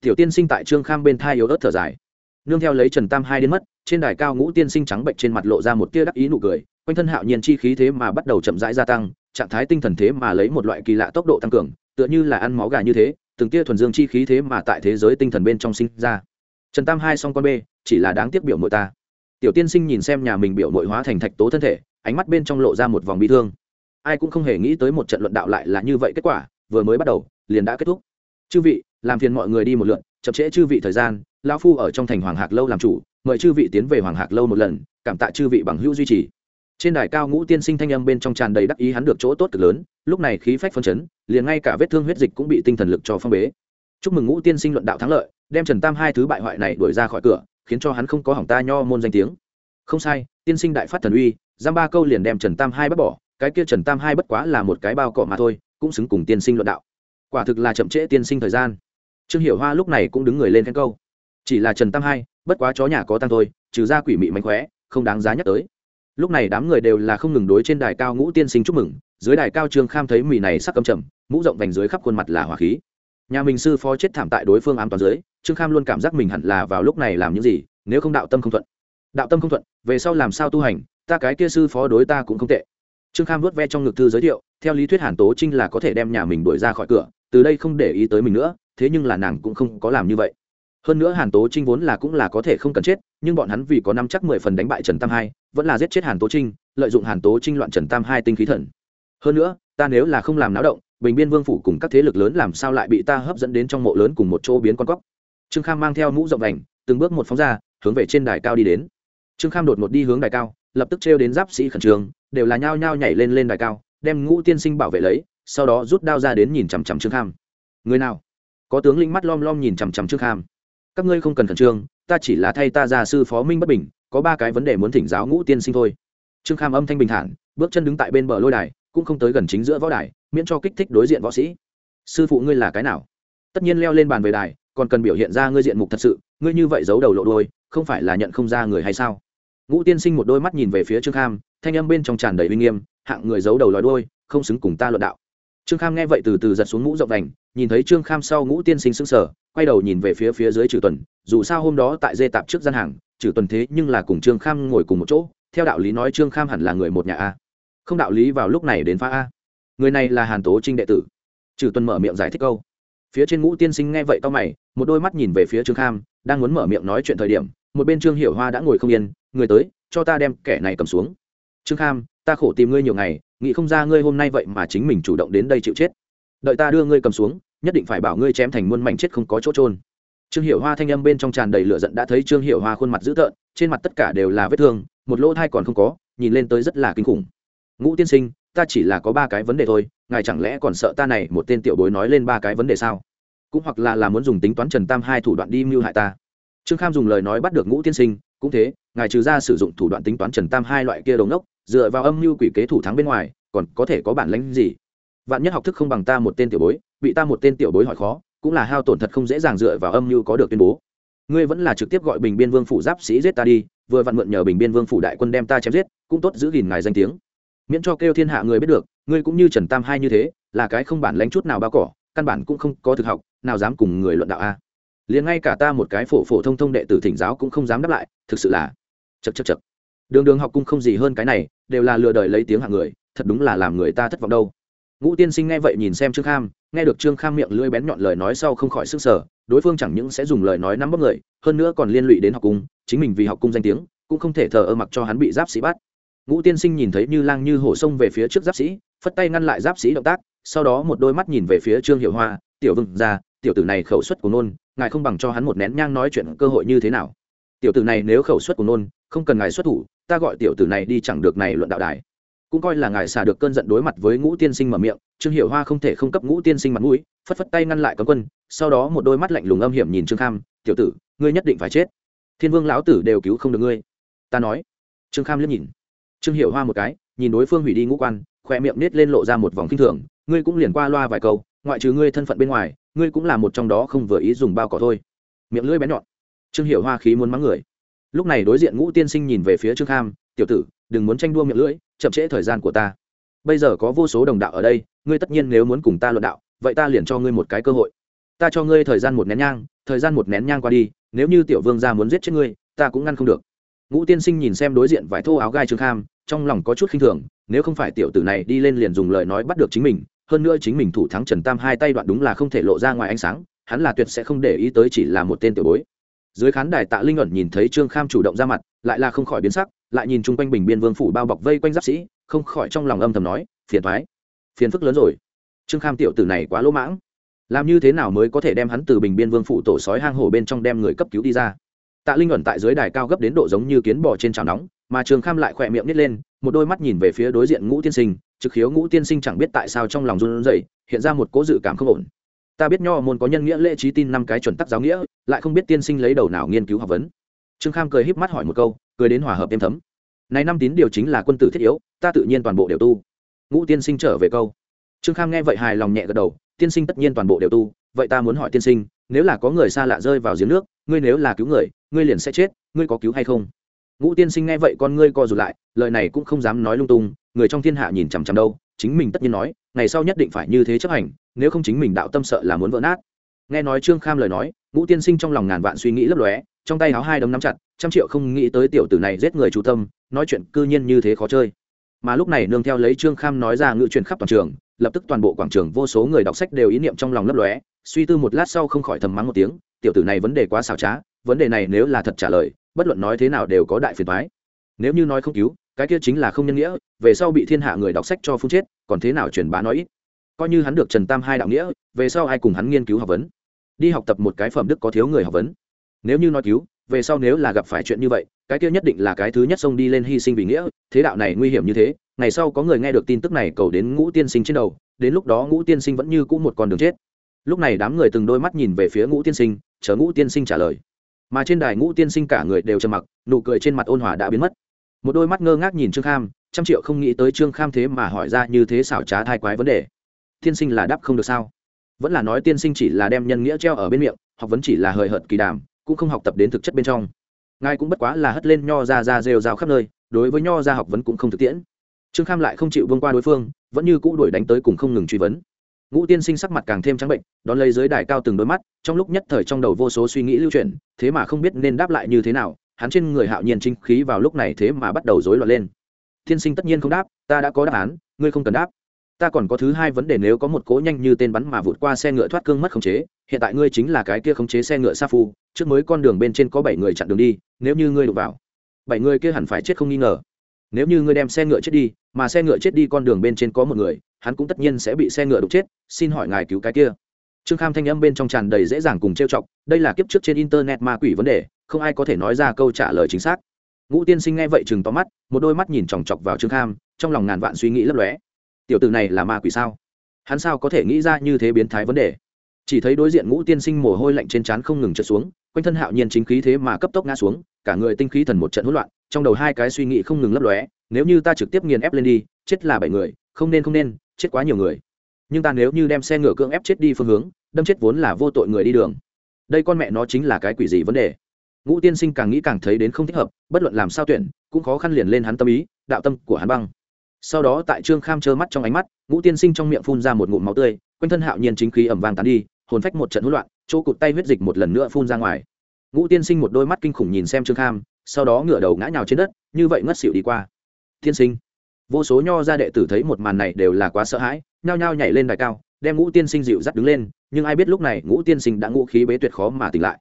Tiểu tiên sinh tại trương kham bên thai yếu ớt thở dài. Nương theo lấy trần tam hai đến mất, trên đài cao ngũ tiên sinh trắng bệnh trên mặt lộ ra một tia đắc ý nụ cười, quanh thân hạo nhiên chi khí thế mà bắt đầu chậm rãi gia tăng, trạng thái tinh thần thế mà lấy một loại kỳ lạ tốc độ tăng cường, tựa như là ăn máu gà như thế, từng tia thuần dương chi khí thế mà tại thế giới tinh thần bên trong sinh ra. Trần tam hai xong con b, chỉ là đáng tiếc biểu nội ta. Tiểu tiên sinh nhìn xem nhà mình biểu nội hóa thành thạch tố thân thể, ánh mắt bên trong lộ ra một vòng bi thương ai cũng không hề nghĩ tới một trận luận đạo lại là như vậy kết quả, vừa mới bắt đầu, liền đã kết thúc. Chư vị, làm phiền mọi người đi một lượn, chậm trễ chư vị thời gian, lão phu ở trong thành hoàng hạc lâu làm chủ, mời chư vị tiến về hoàng hạc lâu một lần, cảm tạ chư vị bằng hữu duy trì. Trên đài cao ngũ tiên sinh thanh âm bên trong tràn đầy đắc ý hắn được chỗ tốt cực lớn, lúc này khí phách phân chấn, liền ngay cả vết thương huyết dịch cũng bị tinh thần lực cho phong bế. Chúc mừng ngũ tiên sinh luận đạo thắng lợi, đem trần tam hai thứ bại hoại này đuổi ra khỏi cửa, khiến cho hắn không có hỏng ta nho môn danh tiếng. Không sai, tiên sinh đại phát thần uy, giam ba câu liền đem trần tam hai bắt bỏ cái kia trần tam hai bất quá là một cái bao cỏ mà thôi, cũng xứng cùng tiên sinh luận đạo. Quả thực là chậm trễ tiên sinh thời gian. Trương hiểu hoa lúc này cũng đứng người lên khen câu. Chỉ là trần tam hai, bất quá chó nhà có tăng thôi, trừ ra quỷ mị mánh khóe, không đáng giá nhắc tới. Lúc này đám người đều là không ngừng đối trên đài cao ngũ tiên sinh chúc mừng, dưới đài cao trương kham thấy mì này sắc cầm trầm, mũ rộng vành dưới khắp khuôn mặt là hỏa khí. Nhà mình sư phó chết thảm tại đối phương ám toàn dưới, trương kham luôn cảm giác mình hẳn là vào lúc này làm những gì, nếu không đạo tâm không thuận. Đạo tâm không thuận, về sau làm sao tu hành, ta cái kia sư phó đối ta cũng không tệ trương kham vớt ve trong ngực thư giới thiệu, theo lý thuyết hàn tố trinh là có thể đem nhà mình đuổi ra khỏi cửa, từ đây không để ý tới mình nữa, thế nhưng là nàng cũng không có làm như vậy. Hơn nữa hàn tố trinh vốn là cũng là có thể không cần chết, nhưng bọn hắn vì có năm chắc mười phần đánh bại trần tam hai, vẫn là giết chết hàn tố trinh, lợi dụng hàn tố trinh loạn trần tam hai tinh khí thần. Hơn nữa, ta nếu là không làm náo động, bình biên vương phủ cùng các thế lực lớn làm sao lại bị ta hấp dẫn đến trong mộ lớn cùng một chỗ biến con cóc? Trương kham mang theo mũ rộng đành từng bước một phóng ra, hướng về trên đài cao đi đến. Trương kham đột một đi hướng đài cao, lập tức trêu đến giáp sĩ khẩn trương đều là nhao nhao nhảy lên lên đài cao, đem ngũ tiên sinh bảo vệ lấy, sau đó rút đao ra đến nhìn chằm chằm trương kham. Người nào? Có tướng lĩnh mắt lom lom nhìn chằm chằm trương kham. Các ngươi không cần khẩn trương, ta chỉ là thay ta gia sư phó minh bất bình, có ba cái vấn đề muốn thỉnh giáo ngũ tiên sinh thôi. Trương kham âm thanh bình thản, bước chân đứng tại bên bờ lôi đài, cũng không tới gần chính giữa võ đài, miễn cho kích thích đối diện võ sĩ. Sư phụ ngươi là cái nào? Tất nhiên leo lên bàn về đài, còn cần biểu hiện ra ngươi diện mục thật sự, ngươi như vậy giấu đầu lộ đôi không phải là nhận không ra người hay sao? Ngũ tiên sinh một đôi mắt nhìn về phía trương kham thanh âm bên trong tràn đầy uy nghiêm, hạng người giấu đầu lòi đôi không xứng cùng ta luận đạo. Trương kham nghe vậy từ từ giật xuống mũ rộng đành, nhìn thấy trương kham sau ngũ tiên sinh sững sờ, quay đầu nhìn về phía phía dưới trừ tuần, dù sao hôm đó tại dê tạp trước gian hàng trừ tuần thế nhưng là cùng trương kham ngồi cùng một chỗ, theo đạo lý nói trương kham hẳn là người một nhà a. Không đạo lý vào lúc này đến phá a. Người này là hàn tố trinh đệ tử. Trừ tuần mở miệng giải thích câu. Phía trên ngũ tiên sinh nghe vậy to mày, một đôi mắt nhìn về phía trương kham, đang muốn mở miệng nói chuyện thời điểm, một bên trương hiểu hoa đã ngồi không yên, người tới, cho ta đem kẻ này cầm xuống trương kham, ta khổ tìm ngươi nhiều ngày, nghĩ không ra ngươi hôm nay vậy mà chính mình chủ động đến đây chịu chết. Đợi ta đưa ngươi cầm xuống, nhất định phải bảo ngươi chém thành muôn mảnh chết không có chỗ trôn trương hiểu hoa thanh âm bên trong tràn đầy lửa giận đã thấy trương hiểu hoa khuôn mặt dữ tợn, trên mặt tất cả đều là vết thương, một lỗ thai còn không có, nhìn lên tới rất là kinh khủng. Ngũ tiên sinh, ta chỉ là có ba cái vấn đề thôi, ngài chẳng lẽ còn sợ ta này một tên tiểu bối nói lên ba cái vấn đề sao? Cũng hoặc là là muốn dùng tính toán trần tam hai thủ đoạn đi mưu hại ta. Trương kham dùng lời nói bắt được ngũ tiên sinh cũng thế ngài trừ ra sử dụng thủ đoạn tính toán trần tam hai loại kia đầu nốc, dựa vào âm mưu quỷ kế thủ thắng bên ngoài còn có thể có bản lãnh gì? Vạn nhất học thức không bằng ta một tên tiểu bối bị ta một tên tiểu bối hỏi khó cũng là hao tổn thật không dễ dàng dựa vào âm mưu có được tuyên bố. Ngươi vẫn là trực tiếp gọi bình biên vương phủ giáp sĩ giết ta đi vừa vặn mượn nhờ bình biên vương phủ đại quân đem ta chém giết cũng tốt giữ gìn ngài danh tiếng. Miễn cho kêu thiên hạ người biết được ngươi cũng như trần tam hai như thế là cái không bản lãnh chút nào bao cỏ căn bản cũng không có thực học nào dám cùng người luận đạo a liền ngay cả ta một cái phổ phổ thông thông đệ tử thỉnh giáo cũng không dám đáp lại, thực sự là chật chật chật đường đường học cung không gì hơn cái này, đều là lừa đời lấy tiếng hạng người, thật đúng là làm người ta thất vọng đâu. Ngũ tiên sinh nghe vậy nhìn xem trương kham, nghe được trương kham miệng lưỡi bén nhọn lời nói sau không khỏi sức sở đối phương chẳng những sẽ dùng lời nói nắm bóc người, hơn nữa còn liên lụy đến học cung, chính mình vì học cung danh tiếng, cũng không thể thờ ơ mặc cho hắn bị giáp sĩ bắt. Ngũ tiên sinh nhìn thấy như lang như hổ sông về phía trước giáp sĩ, phất tay ngăn lại giáp sĩ động tác, sau đó một đôi mắt nhìn về phía trương hiệu hoa, tiểu vừng ra tiểu tử này khẩu suất của nôn ngài không bằng cho hắn một nén nhang nói chuyện cơ hội như thế nào. Tiểu tử này nếu khẩu suất của nôn không cần ngài xuất thủ, ta gọi tiểu tử này đi chẳng được này luận đạo đài. Cũng coi là ngài xả được cơn giận đối mặt với ngũ tiên sinh mở miệng, trương hiệu hoa không thể không cấp ngũ tiên sinh mặt mũi, phất phất tay ngăn lại cấm quân, sau đó một đôi mắt lạnh lùng âm hiểm nhìn trương kham, tiểu tử, ngươi nhất định phải chết. Thiên vương lão tử đều cứu không được ngươi. Ta nói. Trương kham liếc nhìn. Trương hiệu hoa một cái, nhìn đối phương hủy đi ngũ quan, khoe miệng nết lên lộ ra một vòng kinh thường, ngươi cũng liền qua loa vài câu ngoại trừ ngươi thân phận bên ngoài, ngươi cũng là một trong đó không vừa ý dùng bao cỏ thôi. Miệng lưỡi bén nhọn. Trương hiệu hoa khí muốn mắng người. Lúc này đối diện ngũ tiên sinh nhìn về phía trương kham, tiểu tử, đừng muốn tranh đua miệng lưỡi, chậm trễ thời gian của ta. Bây giờ có vô số đồng đạo ở đây, ngươi tất nhiên nếu muốn cùng ta luận đạo, vậy ta liền cho ngươi một cái cơ hội. Ta cho ngươi thời gian một nén nhang, thời gian một nén nhang qua đi, nếu như tiểu vương gia muốn giết chết ngươi, ta cũng ngăn không được. Ngũ tiên sinh nhìn xem đối diện vải thô áo gai trương kham, trong lòng có chút khinh thường, nếu không phải tiểu tử này đi lên liền dùng lời nói bắt được chính mình hơn nữa chính mình thủ thắng trần tam hai tay đoạn đúng là không thể lộ ra ngoài ánh sáng, hắn là tuyệt sẽ không để ý tới chỉ là một tên tiểu bối. Dưới khán đài tạ linh ẩn nhìn thấy trương kham chủ động ra mặt, lại là không khỏi biến sắc, lại nhìn chung quanh bình biên vương phủ bao bọc vây quanh giáp sĩ, không khỏi trong lòng âm thầm nói, phiền thoái phiền phức lớn rồi. Trương kham tiểu tử này quá lỗ mãng. Làm như thế nào mới có thể đem hắn từ bình biên vương phủ tổ sói hang hổ bên trong đem người cấp cứu đi ra? Tạ linh ẩn tại dưới đài cao gấp đến độ giống như kiến bò trên trào nóng, mà trường kham lại khỏe miệng nít lên, một đôi mắt nhìn về phía đối diện ngũ tiên sinh trực khiếu ngũ tiên sinh chẳng biết tại sao trong lòng run rẩy, hiện ra một cố dự cảm không ổn. Ta biết nho môn có nhân nghĩa lễ trí tin năm cái chuẩn tắc giáo nghĩa, lại không biết tiên sinh lấy đầu nào nghiên cứu học vấn. Trương kham cười híp mắt hỏi một câu, cười đến hòa hợp êm thấm. Này năm tín điều chính là quân tử thiết yếu, ta tự nhiên toàn bộ đều tu. Ngũ tiên sinh trở về câu. Trương kham nghe vậy hài lòng nhẹ gật đầu, tiên sinh tất nhiên toàn bộ đều tu, vậy ta muốn hỏi tiên sinh, nếu là có người xa lạ rơi vào giếng nước, ngươi nếu là cứu người, ngươi liền sẽ chết, ngươi có cứu hay không? Ngũ tiên sinh nghe vậy con ngươi co rụt lại, lời này cũng không dám nói lung tung người trong thiên hạ nhìn chằm chằm đâu, chính mình tất nhiên nói, ngày sau nhất định phải như thế chấp hành, nếu không chính mình đạo tâm sợ là muốn vỡ nát. Nghe nói trương kham lời nói, ngũ tiên sinh trong lòng ngàn vạn suy nghĩ lấp lóe, trong tay háo hai đấm nắm chặt, trăm triệu không nghĩ tới tiểu tử này giết người chú tâm, nói chuyện cư nhiên như thế khó chơi. Mà lúc này nương theo lấy trương kham nói ra ngự truyền khắp toàn trường, lập tức toàn bộ quảng trường vô số người đọc sách đều ý niệm trong lòng lấp lóe, suy tư một lát sau không khỏi thầm mắng một tiếng, tiểu tử này vấn đề quá xảo trá, vấn đề này nếu là thật trả lời, bất luận nói thế nào đều có đại phiền thoái nếu như nói không cứu cái kia chính là không nhân nghĩa, về sau bị thiên hạ người đọc sách cho phun chết, còn thế nào truyền bá nói ít? Coi như hắn được trần tam hai đạo nghĩa, về sau ai cùng hắn nghiên cứu học vấn? Đi học tập một cái phẩm đức có thiếu người học vấn. Nếu như nói cứu, về sau nếu là gặp phải chuyện như vậy, cái kia nhất định là cái thứ nhất xông đi lên hy sinh vì nghĩa, thế đạo này nguy hiểm như thế, ngày sau có người nghe được tin tức này cầu đến ngũ tiên sinh trên đầu, đến lúc đó ngũ tiên sinh vẫn như cũ một con đường chết. Lúc này đám người từng đôi mắt nhìn về phía ngũ tiên sinh, chờ ngũ tiên sinh trả lời. Mà trên đài ngũ tiên sinh cả người đều trầm mặc, nụ cười trên mặt ôn hòa đã biến mất một đôi mắt ngơ ngác nhìn trương kham, trăm triệu không nghĩ tới trương kham thế mà hỏi ra như thế xảo trá thai quái vấn đề. Tiên sinh là đáp không được sao? Vẫn là nói tiên sinh chỉ là đem nhân nghĩa treo ở bên miệng, học vấn chỉ là hời hợt kỳ đàm, cũng không học tập đến thực chất bên trong. Ngài cũng bất quá là hất lên nho ra ra rêu rao khắp nơi, đối với nho ra học vấn cũng không thực tiễn. Trương kham lại không chịu vương qua đối phương, vẫn như cũ đuổi đánh tới cùng không ngừng truy vấn. Ngũ tiên sinh sắc mặt càng thêm trắng bệnh, đón lấy dưới đài cao từng đôi mắt, trong lúc nhất thời trong đầu vô số suy nghĩ lưu chuyển, thế mà không biết nên đáp lại như thế nào hắn trên người hạo nhiên trinh khí vào lúc này thế mà bắt đầu rối loạn lên. Thiên sinh tất nhiên không đáp, ta đã có đáp án, ngươi không cần đáp. Ta còn có thứ hai vấn đề nếu có một cố nhanh như tên bắn mà vụt qua xe ngựa thoát cương mất khống chế, hiện tại ngươi chính là cái kia khống chế xe ngựa sa phu, trước mới con đường bên trên có bảy người chặn đường đi, nếu như ngươi đụng vào, bảy người kia hẳn phải chết không nghi ngờ. Nếu như ngươi đem xe ngựa chết đi, mà xe ngựa chết đi con đường bên trên có một người, hắn cũng tất nhiên sẽ bị xe ngựa đụng chết, xin hỏi ngài cứu cái kia. Trương kham thanh âm bên trong tràn đầy dễ dàng cùng trêu chọc, đây là kiếp trước trên internet ma quỷ vấn đề không ai có thể nói ra câu trả lời chính xác. Ngũ tiên sinh nghe vậy chừng to mắt, một đôi mắt nhìn chòng chọc vào trương kham, trong lòng ngàn vạn suy nghĩ lấp lóe. Tiểu tử này là ma quỷ sao? Hắn sao có thể nghĩ ra như thế biến thái vấn đề? Chỉ thấy đối diện ngũ tiên sinh mồ hôi lạnh trên trán không ngừng trượt xuống, quanh thân hạo nhiên chính khí thế mà cấp tốc ngã xuống, cả người tinh khí thần một trận hỗn loạn, trong đầu hai cái suy nghĩ không ngừng lấp lóe, nếu như ta trực tiếp nghiền ép lên đi, chết là bảy người, không nên không nên, chết quá nhiều người. Nhưng ta nếu như đem xe ngựa cưỡng ép chết đi phương hướng, đâm chết vốn là vô tội người đi đường. Đây con mẹ nó chính là cái quỷ gì vấn đề? Ngũ tiên sinh càng nghĩ càng thấy đến không thích hợp, bất luận làm sao tuyển, cũng khó khăn liền lên hắn tâm ý, đạo tâm của hắn băng. Sau đó tại trương kham trơ mắt trong ánh mắt, ngũ tiên sinh trong miệng phun ra một ngụm máu tươi, quanh thân hạo nhiên chính khí ẩm vàng tán đi, hồn phách một trận hỗn loạn, chỗ cụt tay huyết dịch một lần nữa phun ra ngoài. Ngũ tiên sinh một đôi mắt kinh khủng nhìn xem trương kham, sau đó ngửa đầu ngã nhào trên đất, như vậy ngất xỉu đi qua. Tiên sinh, vô số nho gia đệ tử thấy một màn này đều là quá sợ hãi, nhao nhao nhảy lên đài cao, đem ngũ tiên sinh dịu dắt đứng lên, nhưng ai biết lúc này ngũ tiên sinh đã ngũ khí bế tuyệt khó mà tỉnh lại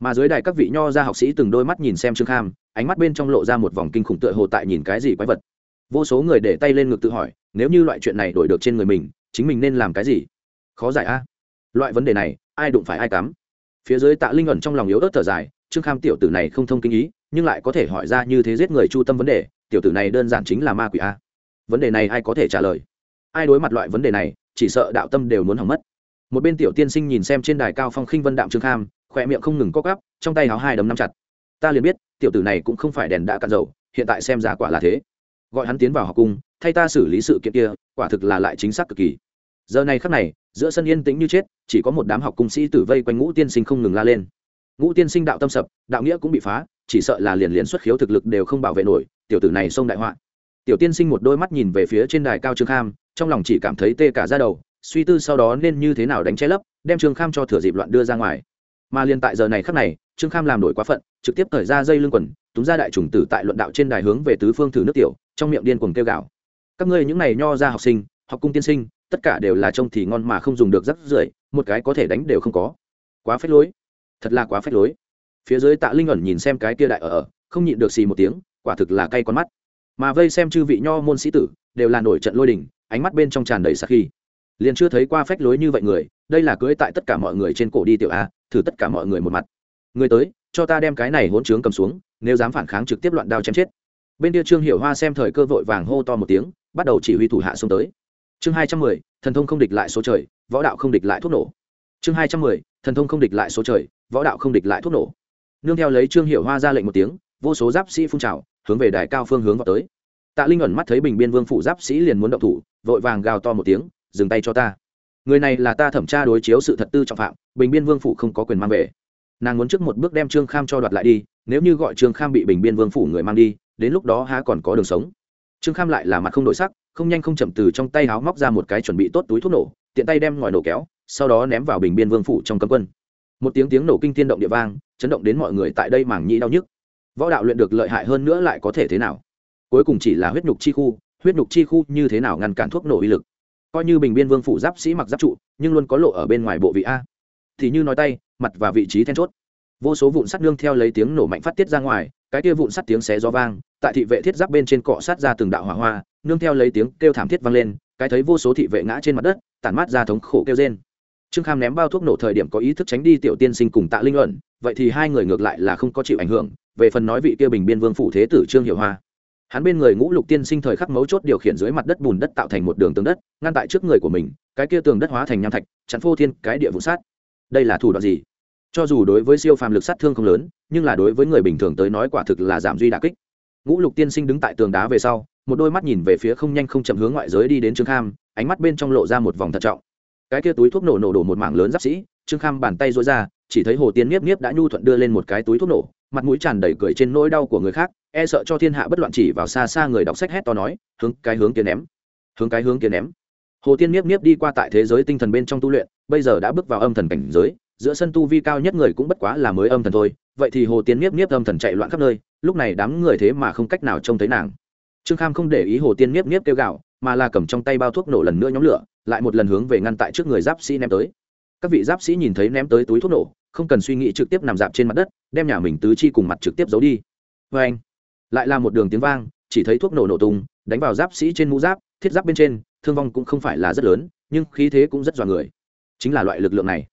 mà dưới đài các vị nho gia học sĩ từng đôi mắt nhìn xem trương kham, ánh mắt bên trong lộ ra một vòng kinh khủng tựa hồ tại nhìn cái gì quái vật. Vô số người để tay lên ngực tự hỏi, nếu như loại chuyện này đổi được trên người mình, chính mình nên làm cái gì? Khó giải a. Loại vấn đề này, ai đụng phải ai cắm? Phía dưới tạ linh ẩn trong lòng yếu ớt thở dài, trương kham tiểu tử này không thông kinh ý, nhưng lại có thể hỏi ra như thế giết người chu tâm vấn đề, tiểu tử này đơn giản chính là ma quỷ a. Vấn đề này ai có thể trả lời? Ai đối mặt loại vấn đề này, chỉ sợ đạo tâm đều muốn hỏng mất. Một bên tiểu tiên sinh nhìn xem trên đài cao phong khinh vân đạm trương kham khỏe miệng không ngừng co cắp trong tay háo hai đấm nắm chặt. Ta liền biết, tiểu tử này cũng không phải đèn đã cạn dầu, hiện tại xem giá quả là thế. Gọi hắn tiến vào học cung, thay ta xử lý sự kiện kia, quả thực là lại chính xác cực kỳ. Giờ này khắc này, giữa sân yên tĩnh như chết, chỉ có một đám học cung sĩ tử vây quanh ngũ tiên sinh không ngừng la lên. Ngũ tiên sinh đạo tâm sập, đạo nghĩa cũng bị phá, chỉ sợ là liền liền xuất khiếu thực lực đều không bảo vệ nổi, tiểu tử này xông đại họa. Tiểu tiên sinh một đôi mắt nhìn về phía trên đài cao trương kham, trong lòng chỉ cảm thấy tê cả ra đầu, suy tư sau đó nên như thế nào đánh che lấp, đem trương kham cho thừa dịp loạn đưa ra ngoài mà liền tại giờ này khắc này, trương kham làm đổi quá phận, trực tiếp thời ra dây lưng quần, túm ra đại trùng tử tại luận đạo trên đài hướng về tứ phương thử nước tiểu, trong miệng điên cuồng kêu gạo các ngươi những này nho ra học sinh, học cung tiên sinh, tất cả đều là trông thì ngon mà không dùng được rắc rưởi, một cái có thể đánh đều không có. Quá phết lối. Thật là quá phết lối. Phía dưới tạ linh ẩn nhìn xem cái kia đại ở ở không nhịn được xì một tiếng, quả thực là cay con mắt. Mà vây xem chư vị nho môn sĩ tử, đều là nổi trận lôi đình, ánh mắt bên trong tràn đầy sắc khi liền chưa thấy qua phách lối như vậy người, đây là cưới tại tất cả mọi người trên cổ đi tiểu a thử tất cả mọi người một mặt. Người tới, cho ta đem cái này hỗn trướng cầm xuống, nếu dám phản kháng trực tiếp loạn đao chém chết. Bên kia trương hiểu hoa xem thời cơ vội vàng hô to một tiếng, bắt đầu chỉ huy thủ hạ xông tới. Chương hai trăm mười, thần thông không địch lại số trời, võ đạo không địch lại thuốc nổ. Chương hai trăm mười, thần thông không địch lại số trời, võ đạo không địch lại thuốc nổ. Nương theo lấy trương hiểu hoa ra lệnh một tiếng, vô số giáp sĩ phun trào, hướng về đài cao phương hướng vào tới. Tạ linh ẩn mắt thấy bình biên vương phủ giáp sĩ liền muốn động thủ, vội vàng gào to một tiếng, dừng tay cho ta người này là ta thẩm tra đối chiếu sự thật tư trọng phạm, bình biên vương phủ không có quyền mang về. Nàng muốn trước một bước đem trương kham cho đoạt lại đi, nếu như gọi trương kham bị bình biên vương phủ người mang đi, đến lúc đó há còn có đường sống. Trương kham lại là mặt không đổi sắc, không nhanh không chậm từ trong tay háo móc ra một cái chuẩn bị tốt túi thuốc nổ, tiện tay đem ngòi nổ kéo, sau đó ném vào bình biên vương phủ trong cấm quân. Một tiếng tiếng nổ kinh thiên động địa vang, chấn động đến mọi người tại đây mảng nhĩ đau nhức. Võ đạo luyện được lợi hại hơn nữa lại có thể thế nào? Cuối cùng chỉ là huyết nhục chi khu, huyết nhục chi khu như thế nào ngăn cản thuốc nổ uy lực? Coi như bình biên vương phủ giáp sĩ mặc giáp trụ, nhưng luôn có lộ ở bên ngoài bộ vị a. Thì như nói tay, mặt và vị trí then chốt. Vô số vụn sắt nương theo lấy tiếng nổ mạnh phát tiết ra ngoài, cái kia vụn sắt tiếng xé gió vang, tại thị vệ thiết giáp bên trên cọ sát ra từng đạo hỏa hoa, nương theo lấy tiếng kêu thảm thiết vang lên, cái thấy vô số thị vệ ngã trên mặt đất, tản mát ra thống khổ kêu trên trương kham ném bao thuốc nổ thời điểm có ý thức tránh đi tiểu tiên sinh cùng tạ linh luận, vậy thì hai người ngược lại là không có chịu ảnh hưởng, về phần nói vị kia bình biên vương phủ thế tử trương hiệu hoa hắn bên người ngũ lục tiên sinh thời khắc mấu chốt điều khiển dưới mặt đất bùn đất tạo thành một đường tường đất, ngăn tại trước người của mình, cái kia tường đất hóa thành nham thạch chắn phô thiên cái địa vụ sát. Đây là thủ đoạn gì? Cho dù đối với siêu phàm lực sát thương không lớn, nhưng là đối với người bình thường tới nói quả thực là giảm duy đà kích. Ngũ lục tiên sinh đứng tại tường đá về sau, một đôi mắt nhìn về phía không nhanh không chậm hướng ngoại giới đi đến trương kham, ánh mắt bên trong lộ ra một vòng thận trọng. Cái kia túi thuốc nổ nổ đổ một mảng lớn giáp sĩ, trương kham bàn tay dối ra, chỉ thấy hồ tiên nhiếp nhiếp đã nhu thuận đưa lên một cái túi thuốc nổ, mặt mũi tràn đầy cười trên nỗi đau của người khác e sợ cho thiên hạ bất loạn chỉ vào xa xa người đọc sách hét to nói, hướng cái hướng kia ném, hướng cái hướng kia ném. Hồ tiên miếp miếp đi qua tại thế giới tinh thần bên trong tu luyện, bây giờ đã bước vào âm thần cảnh giới, giữa sân tu vi cao nhất người cũng bất quá là mới âm thần thôi, vậy thì hồ tiên miếp miếp âm thần chạy loạn khắp nơi, lúc này đám người thế mà không cách nào trông thấy nàng. Trương kham không để ý hồ tiên miếp miếp kêu gạo mà là cầm trong tay bao thuốc nổ lần nữa nhóm lửa, lại một lần hướng về ngăn tại trước người giáp sĩ ném tới. Các vị giáp sĩ nhìn thấy ném tới túi thuốc nổ, không cần suy nghĩ trực tiếp nằm dạp trên mặt đất, đem nhà mình tứ chi cùng mặt trực tiếp giấu đi. Vê anh lại là một đường tiếng vang, chỉ thấy thuốc nổ nổ tung, đánh vào giáp sĩ trên mũ giáp, thiết giáp bên trên, thương vong cũng không phải là rất lớn, nhưng khí thế cũng rất dọa người. Chính là loại lực lượng này.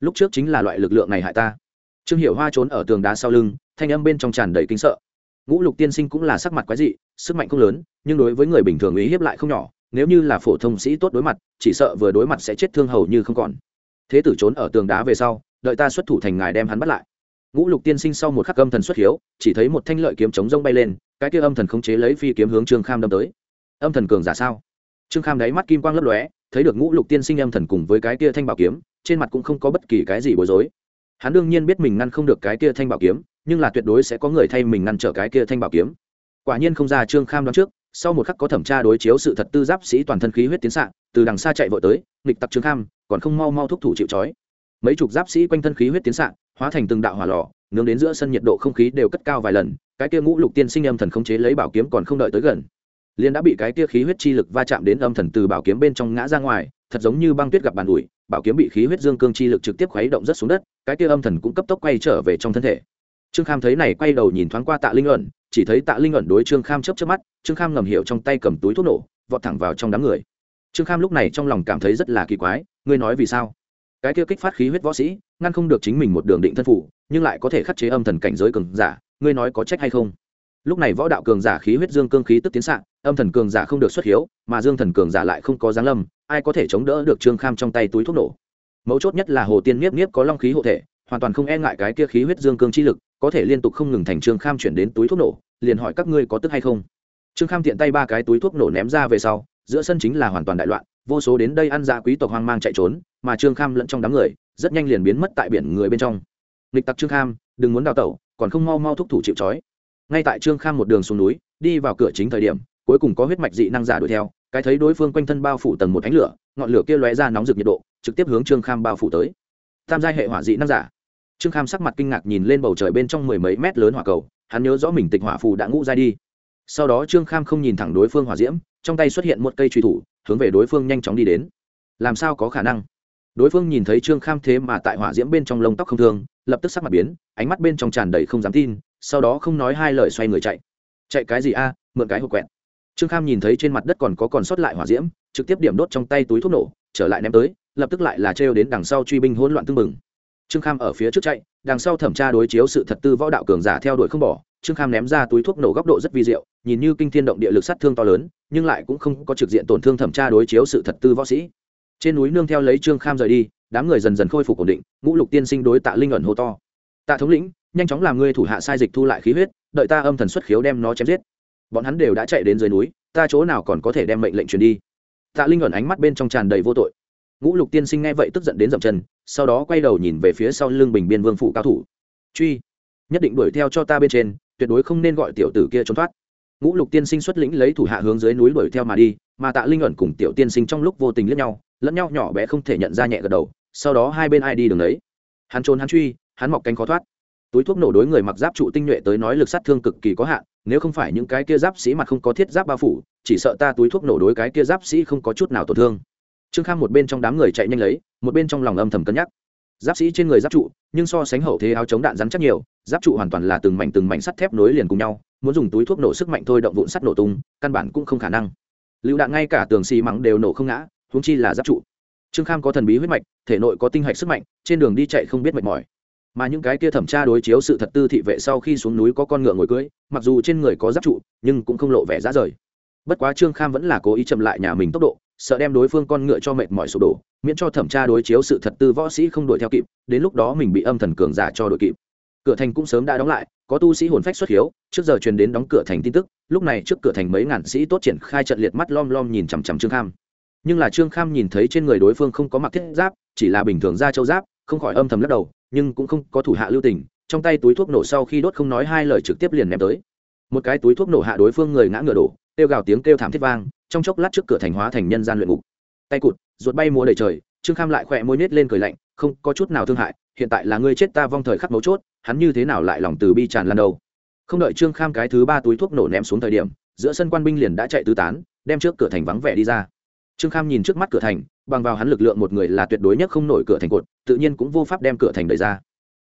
Lúc trước chính là loại lực lượng này hại ta. Trương hiệu hoa trốn ở tường đá sau lưng, thanh âm bên trong tràn đầy kinh sợ. Ngũ lục tiên sinh cũng là sắc mặt quái dị, sức mạnh không lớn, nhưng đối với người bình thường ý hiếp lại không nhỏ, nếu như là phổ thông sĩ tốt đối mặt, chỉ sợ vừa đối mặt sẽ chết thương hầu như không còn. Thế tử trốn ở tường đá về sau, đợi ta xuất thủ thành ngài đem hắn bắt lại ngũ lục tiên sinh sau một khắc âm thần xuất hiếu, chỉ thấy một thanh lợi kiếm chống rông bay lên, cái kia âm thần không chế lấy phi kiếm hướng trương kham đâm tới. Âm thần cường giả sao? Trương kham đáy mắt kim quang lấp lóe, thấy được ngũ lục tiên sinh âm thần cùng với cái kia thanh bảo kiếm, trên mặt cũng không có bất kỳ cái gì bối rối. Hắn đương nhiên biết mình ngăn không được cái kia thanh bảo kiếm, nhưng là tuyệt đối sẽ có người thay mình ngăn trở cái kia thanh bảo kiếm. Quả nhiên không ra trương kham đoán trước, sau một khắc có thẩm tra đối chiếu sự thật tư giáp sĩ toàn thân khí huyết tiến xạ, từ đằng xa chạy vội tới, nghịch tặc trương kham, còn không mau mau thúc thủ chịu trói. Mấy chục giáp sĩ quanh thân khí huyết tiến xạ hóa thành từng đạo hỏa lò, nướng đến giữa sân nhiệt độ không khí đều cất cao vài lần, cái kia ngũ lục tiên sinh âm thần không chế lấy bảo kiếm còn không đợi tới gần. Liền đã bị cái kia khí huyết chi lực va chạm đến âm thần từ bảo kiếm bên trong ngã ra ngoài, thật giống như băng tuyết gặp bàn ủi, bảo kiếm bị khí huyết dương cương chi lực trực tiếp khuấy động rất xuống đất, cái kia âm thần cũng cấp tốc quay trở về trong thân thể. Trương kham thấy này quay đầu nhìn thoáng qua tạ linh ẩn, chỉ thấy tạ linh ẩn đối trương kham chấp chấp mắt, trương kham ngầm hiểu trong tay cầm túi thuốc nổ, vọt thẳng vào trong đám người. Trương kham lúc này trong lòng cảm thấy rất là kỳ quái, ngươi nói vì sao? Cái kia kích phát khí huyết võ sĩ ngăn không được chính mình một đường định thân phủ nhưng lại có thể khắc chế âm thần cảnh giới cường giả ngươi nói có trách hay không? Lúc này võ đạo cường giả khí huyết dương cương khí tức tiến sạng, âm thần cường giả không được xuất hiếu mà dương thần cường giả lại không có giáng lâm ai có thể chống đỡ được trương kham trong tay túi thuốc nổ? Mấu chốt nhất là hồ tiên niếp niếp có long khí hộ thể hoàn toàn không e ngại cái kia khí huyết dương cương chi lực có thể liên tục không ngừng thành trương kham chuyển đến túi thuốc nổ liền hỏi các ngươi có tức hay không? Trương kham tiện tay ba cái túi thuốc nổ ném ra về sau giữa sân chính là hoàn toàn đại loạn vô số đến đây ăn dạ quý tộc hoang mang chạy trốn mà trương kham lẫn trong đám người rất nhanh liền biến mất tại biển người bên trong. Nghịch tặc trương kham, đừng muốn đào tẩu, còn không mau mau thúc thủ chịu trói. Ngay tại trương kham một đường xuống núi, đi vào cửa chính thời điểm, cuối cùng có huyết mạch dị năng giả đuổi theo, cái thấy đối phương quanh thân bao phủ tầng một ánh lửa, ngọn lửa kia lóe ra nóng rực nhiệt độ, trực tiếp hướng trương kham bao phủ tới. Tam giai hệ hỏa dị năng giả. Trương kham sắc mặt kinh ngạc nhìn lên bầu trời bên trong mười mấy mét lớn hỏa cầu, hắn nhớ rõ mình tịch hỏa phù đã ngũ giai đi. Sau đó trương kham không nhìn thẳng đối phương hỏa diễm, trong tay xuất hiện một cây truy thủ, hướng về đối phương nhanh chóng đi đến. Làm sao có khả năng? Đối phương nhìn thấy trương kham thế mà tại hỏa diễm bên trong lông tóc không thương, lập tức sắc mặt biến, ánh mắt bên trong tràn đầy không dám tin, sau đó không nói hai lời xoay người chạy. Chạy cái gì a, mượn cái hộp quẹt. Trương kham nhìn thấy trên mặt đất còn có còn sót lại hỏa diễm, trực tiếp điểm đốt trong tay túi thuốc nổ, trở lại ném tới, lập tức lại là trêu đến đằng sau truy binh hỗn loạn tưng bừng. Trương kham ở phía trước chạy, đằng sau thẩm tra đối chiếu sự thật tư võ đạo cường giả theo đuổi không bỏ, trương kham ném ra túi thuốc nổ góc độ rất vi diệu, nhìn như kinh thiên động địa lực sát thương to lớn, nhưng lại cũng không có trực diện tổn thương thẩm tra đối chiếu sự thật tư võ sĩ trên núi nương theo lấy trương kham rời đi, đám người dần dần khôi phục ổn định, ngũ lục tiên sinh đối tạ linh ẩn hô to. Tạ thống lĩnh, nhanh chóng làm ngươi thủ hạ sai dịch thu lại khí huyết, đợi ta âm thần xuất khiếu đem nó chém giết. Bọn hắn đều đã chạy đến dưới núi, ta chỗ nào còn có thể đem mệnh lệnh truyền đi? Tạ linh ẩn ánh mắt bên trong tràn đầy vô tội. Ngũ lục tiên sinh nghe vậy tức giận đến dậm chân, sau đó quay đầu nhìn về phía sau lưng bình biên vương phụ cao thủ. Truy, nhất định đuổi theo cho ta bên trên, tuyệt đối không nên gọi tiểu tử kia trốn thoát. Ngũ lục tiên sinh xuất lĩnh lấy thủ hạ hướng dưới núi đuổi theo mà đi mà tạ linh ẩn cùng tiểu tiên sinh trong lúc vô tình lẫn nhau lẫn nhau nhỏ bé không thể nhận ra nhẹ gật đầu, sau đó hai bên ai đi đường đấy hắn trốn hắn truy, hắn mọc cánh khó thoát. Túi thuốc nổ đối người mặc giáp trụ tinh nhuệ tới nói lực sát thương cực kỳ có hạn, nếu không phải những cái kia giáp sĩ mặt không có thiết giáp bao phủ, chỉ sợ ta túi thuốc nổ đối cái kia giáp sĩ không có chút nào tổn thương. Trương kham một bên trong đám người chạy nhanh lấy, một bên trong lòng âm thầm cân nhắc. Giáp sĩ trên người giáp trụ, nhưng so sánh hậu thế áo chống đạn rắn chắc nhiều, giáp trụ hoàn toàn là từng mảnh từng mảnh sắt thép nối liền cùng nhau, muốn dùng túi thuốc nổ sức mạnh thôi động vụn sắt nổ tung, căn bản cũng không khả năng lựu đạn ngay cả tường xì mắng đều nổ không ngã húng chi là giáp trụ. Trương kham có thần bí huyết mạch, thể nội có tinh hạch sức mạnh, trên đường đi chạy không biết mệt mỏi. Mà những cái kia thẩm tra đối chiếu sự thật tư thị vệ sau khi xuống núi có con ngựa ngồi cưới, mặc dù trên người có giáp trụ, nhưng cũng không lộ vẻ ra rời. Bất quá trương kham vẫn là cố ý chậm lại nhà mình tốc độ, sợ đem đối phương con ngựa cho mệt mỏi sụp đổ, miễn cho thẩm tra đối chiếu sự thật tư võ sĩ không đuổi theo kịp, đến lúc đó mình bị âm thần cường giả cho đội kịp. Cửa thành cũng sớm đã đóng lại có tu sĩ hồn phách xuất hiếu, trước giờ truyền đến đóng cửa thành tin tức, lúc này trước cửa thành mấy ngàn sĩ tốt triển khai trận liệt mắt lom lom nhìn chằm chằm trương kham. Nhưng là trương kham nhìn thấy trên người đối phương không có mặc thiết giáp, chỉ là bình thường ra châu giáp, không khỏi âm thầm lắc đầu, nhưng cũng không có thủ hạ lưu tình, trong tay túi thuốc nổ sau khi đốt không nói hai lời trực tiếp liền ném tới. Một cái túi thuốc nổ hạ đối phương người ngã ngựa đổ, kêu gào tiếng kêu thảm thiết vang, trong chốc lát trước cửa thành hóa thành nhân gian luyện ngục. Tay cụt, ruột bay múa đầy trời, trương kham lại khỏe môi nết lên cười lạnh, không có chút nào thương hại, hiện tại là ngươi chết ta vong thời khắc mấu chốt hắn như thế nào lại lòng từ bi tràn lan đâu? Không đợi trương kham cái thứ ba túi thuốc nổ ném xuống thời điểm, giữa sân quan binh liền đã chạy tứ tán, đem trước cửa thành vắng vẻ đi ra. Trương kham nhìn trước mắt cửa thành, bằng vào hắn lực lượng một người là tuyệt đối nhất không nổi cửa thành cột, tự nhiên cũng vô pháp đem cửa thành đẩy ra.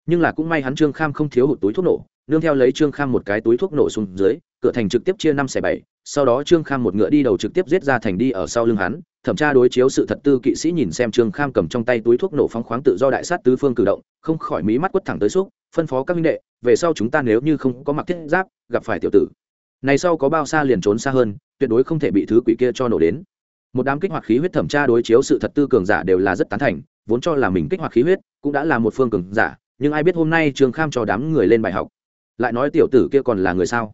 Nhưng là cũng may hắn trương kham không thiếu hụt túi thuốc nổ, nương theo lấy trương kham một cái túi thuốc nổ xuống dưới, cửa thành trực tiếp chia năm xẻ bảy sau đó trương kham một ngựa đi đầu trực tiếp giết ra thành đi ở sau lưng hắn, thẩm tra đối chiếu sự thật tư kỵ sĩ nhìn xem trương kham cầm trong tay túi thuốc nổ phóng khoáng tự do đại sát tứ phương cử động, không khỏi mí mắt quất thẳng tới xúc, phân phó các minh đệ, về sau chúng ta nếu như không có mặc thiết giáp, gặp phải tiểu tử. Này sau có bao xa liền trốn xa hơn, tuyệt đối không thể bị thứ quỷ kia cho nổ đến. Một đám kích hoạt khí huyết thẩm tra đối chiếu sự thật tư cường giả đều là rất tán thành, vốn cho là mình kích hoạt khí huyết cũng đã là một phương cường giả, nhưng ai biết hôm nay trương kham cho đám người lên bài học. Lại nói tiểu tử kia còn là người sao?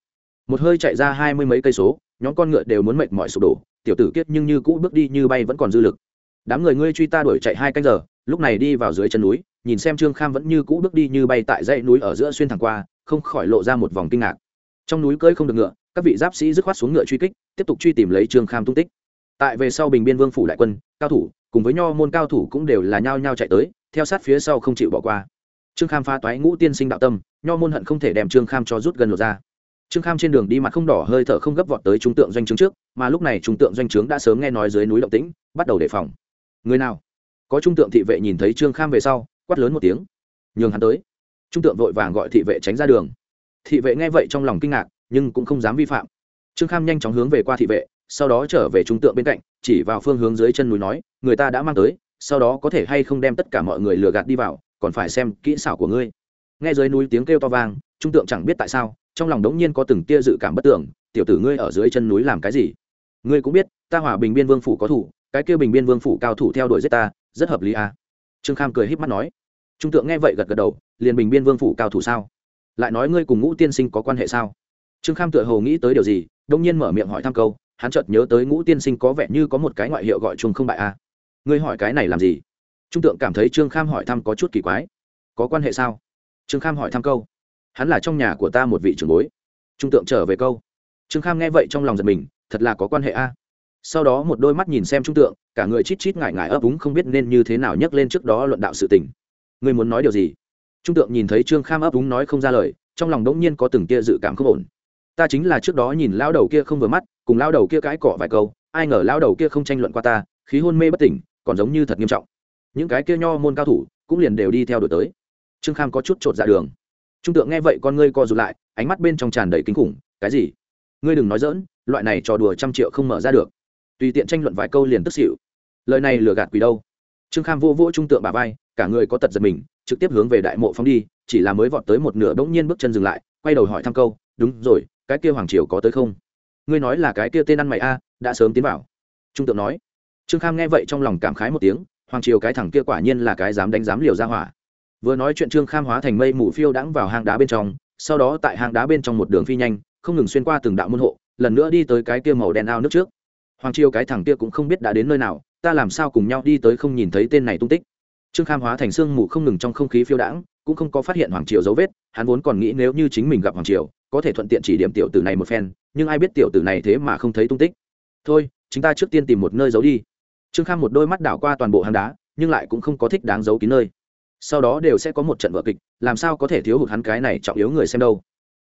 Một hơi chạy ra hai mươi mấy cây số, nhóm con ngựa đều muốn mệt mỏi sụp đổ, tiểu tử kiết nhưng như cũ bước đi như bay vẫn còn dư lực. Đám người ngươi truy ta đuổi chạy hai canh giờ, lúc này đi vào dưới chân núi, nhìn xem trương kham vẫn như cũ bước đi như bay tại dãy núi ở giữa xuyên thẳng qua, không khỏi lộ ra một vòng kinh ngạc. Trong núi cơi không được ngựa, các vị giáp sĩ dứt khoát xuống ngựa truy kích, tiếp tục truy tìm lấy trương kham tung tích. Tại về sau bình biên vương phủ đại quân, cao thủ, cùng với nho môn cao thủ cũng đều là nhao nhao chạy tới, theo sát phía sau không chịu bỏ qua. Trương kham phá toái ngũ tiên sinh đạo tâm, nho môn hận không thể đem trương kham cho rút gần lột ra trương kham trên đường đi mặt không đỏ hơi thở không gấp vọt tới trung tượng doanh trướng trước, mà lúc này trung tượng doanh trướng đã sớm nghe nói dưới núi động tĩnh, bắt đầu đề phòng. Người nào? Có trung tượng thị vệ nhìn thấy trương kham về sau, quát lớn một tiếng. Nhường hắn tới. Trung tượng vội vàng gọi thị vệ tránh ra đường. Thị vệ nghe vậy trong lòng kinh ngạc, nhưng cũng không dám vi phạm. Trương kham nhanh chóng hướng về qua thị vệ, sau đó trở về trung tượng bên cạnh, chỉ vào phương hướng dưới chân núi nói, người ta đã mang tới, sau đó có thể hay không đem tất cả mọi người lừa gạt đi vào, còn phải xem kỹ xảo của ngươi. Nghe dưới núi tiếng kêu to vang, trung tượng chẳng biết tại sao trong lòng đống nhiên có từng tia dự cảm bất tưởng tiểu tử ngươi ở dưới chân núi làm cái gì? Ngươi cũng biết, ta hòa bình biên vương phủ có thủ, cái kia bình biên vương phủ cao thủ theo đuổi giết ta, rất hợp lý à. trương kham cười híp mắt nói. Trung tượng nghe vậy gật gật đầu, liền bình biên vương phủ cao thủ sao? Lại nói ngươi cùng ngũ tiên sinh có quan hệ sao? Trương kham tựa hồ nghĩ tới điều gì đông nhiên mở miệng hỏi thăm câu, hắn chợt nhớ tới ngũ tiên sinh có vẻ như có một cái ngoại hiệu gọi chung không bại a à. ngươi hỏi cái này làm gì? Trung tượng cảm thấy trương kham hỏi thăm có chút kỳ quái. Có quan hệ sao? Trương kham hỏi thăm câu hắn là trong nhà của ta một vị trưởng bối. Trung tượng trở về câu. Trương kham nghe vậy trong lòng giật mình, thật là có quan hệ a. Sau đó một đôi mắt nhìn xem trung tượng, cả người chít chít ngại ngại ấp úng không biết nên như thế nào nhắc lên trước đó luận đạo sự tình. Người muốn nói điều gì? Trung tượng nhìn thấy trương kham ấp úng nói không ra lời, trong lòng đống nhiên có từng kia dự cảm không ổn. Ta chính là trước đó nhìn lao đầu kia không vừa mắt, cùng lao đầu kia cãi cọ vài câu, ai ngờ lao đầu kia không tranh luận qua ta, khí hôn mê bất tỉnh, còn giống như thật nghiêm trọng. Những cái kia nho môn cao thủ, cũng liền đều đi theo đuổi tới. Trương kham có chút t r ộ t dạ đường trung tượng nghe vậy con ngươi co rụt lại, ánh mắt bên trong tràn đầy kinh khủng, cái gì? Ngươi đừng nói dỡn loại này trò đùa trăm triệu không mở ra được. Tùy tiện tranh luận vài câu liền tức xỉu. Lời này lừa gạt quỷ đâu? Trương kham vô vỗ trung tượng bà vai, cả người có tật giật mình, trực tiếp hướng về đại mộ phóng đi, chỉ là mới vọt tới một nửa bỗng nhiên bước chân dừng lại, quay đầu hỏi thăm câu, đúng rồi, cái kia hoàng triều có tới không? Ngươi nói là cái kia tên ăn mày a, đã sớm tiến vào. Trung tượng nói. Trương kham nghe vậy trong lòng cảm khái một tiếng, hoàng triều cái thằng kia quả nhiên là cái dám đánh dám liều ra hỏa vừa nói chuyện trương kham hóa thành mây mù phiêu đãng vào hang đá bên trong, sau đó tại hang đá bên trong một đường phi nhanh, không ngừng xuyên qua từng đạo môn hộ, lần nữa đi tới cái kia màu đen ao nước trước. Hoàng chiêu cái thằng kia cũng không biết đã đến nơi nào, ta làm sao cùng nhau đi tới không nhìn thấy tên này tung tích. Trương kham hóa thành sương mù không ngừng trong không khí phiêu đãng, cũng không có phát hiện hoàng triều dấu vết, hắn vốn còn nghĩ nếu như chính mình gặp hoàng triều, có thể thuận tiện chỉ điểm tiểu tử này một phen, nhưng ai biết tiểu tử này thế mà không thấy tung tích. Thôi, chúng ta trước tiên tìm một nơi giấu đi. Trương kham một đôi mắt đảo qua toàn bộ hang đá, nhưng lại cũng không có thích đáng giấu kín nơi sau đó đều sẽ có một trận vở kịch, làm sao có thể thiếu hụt hắn cái này trọng yếu người xem đâu.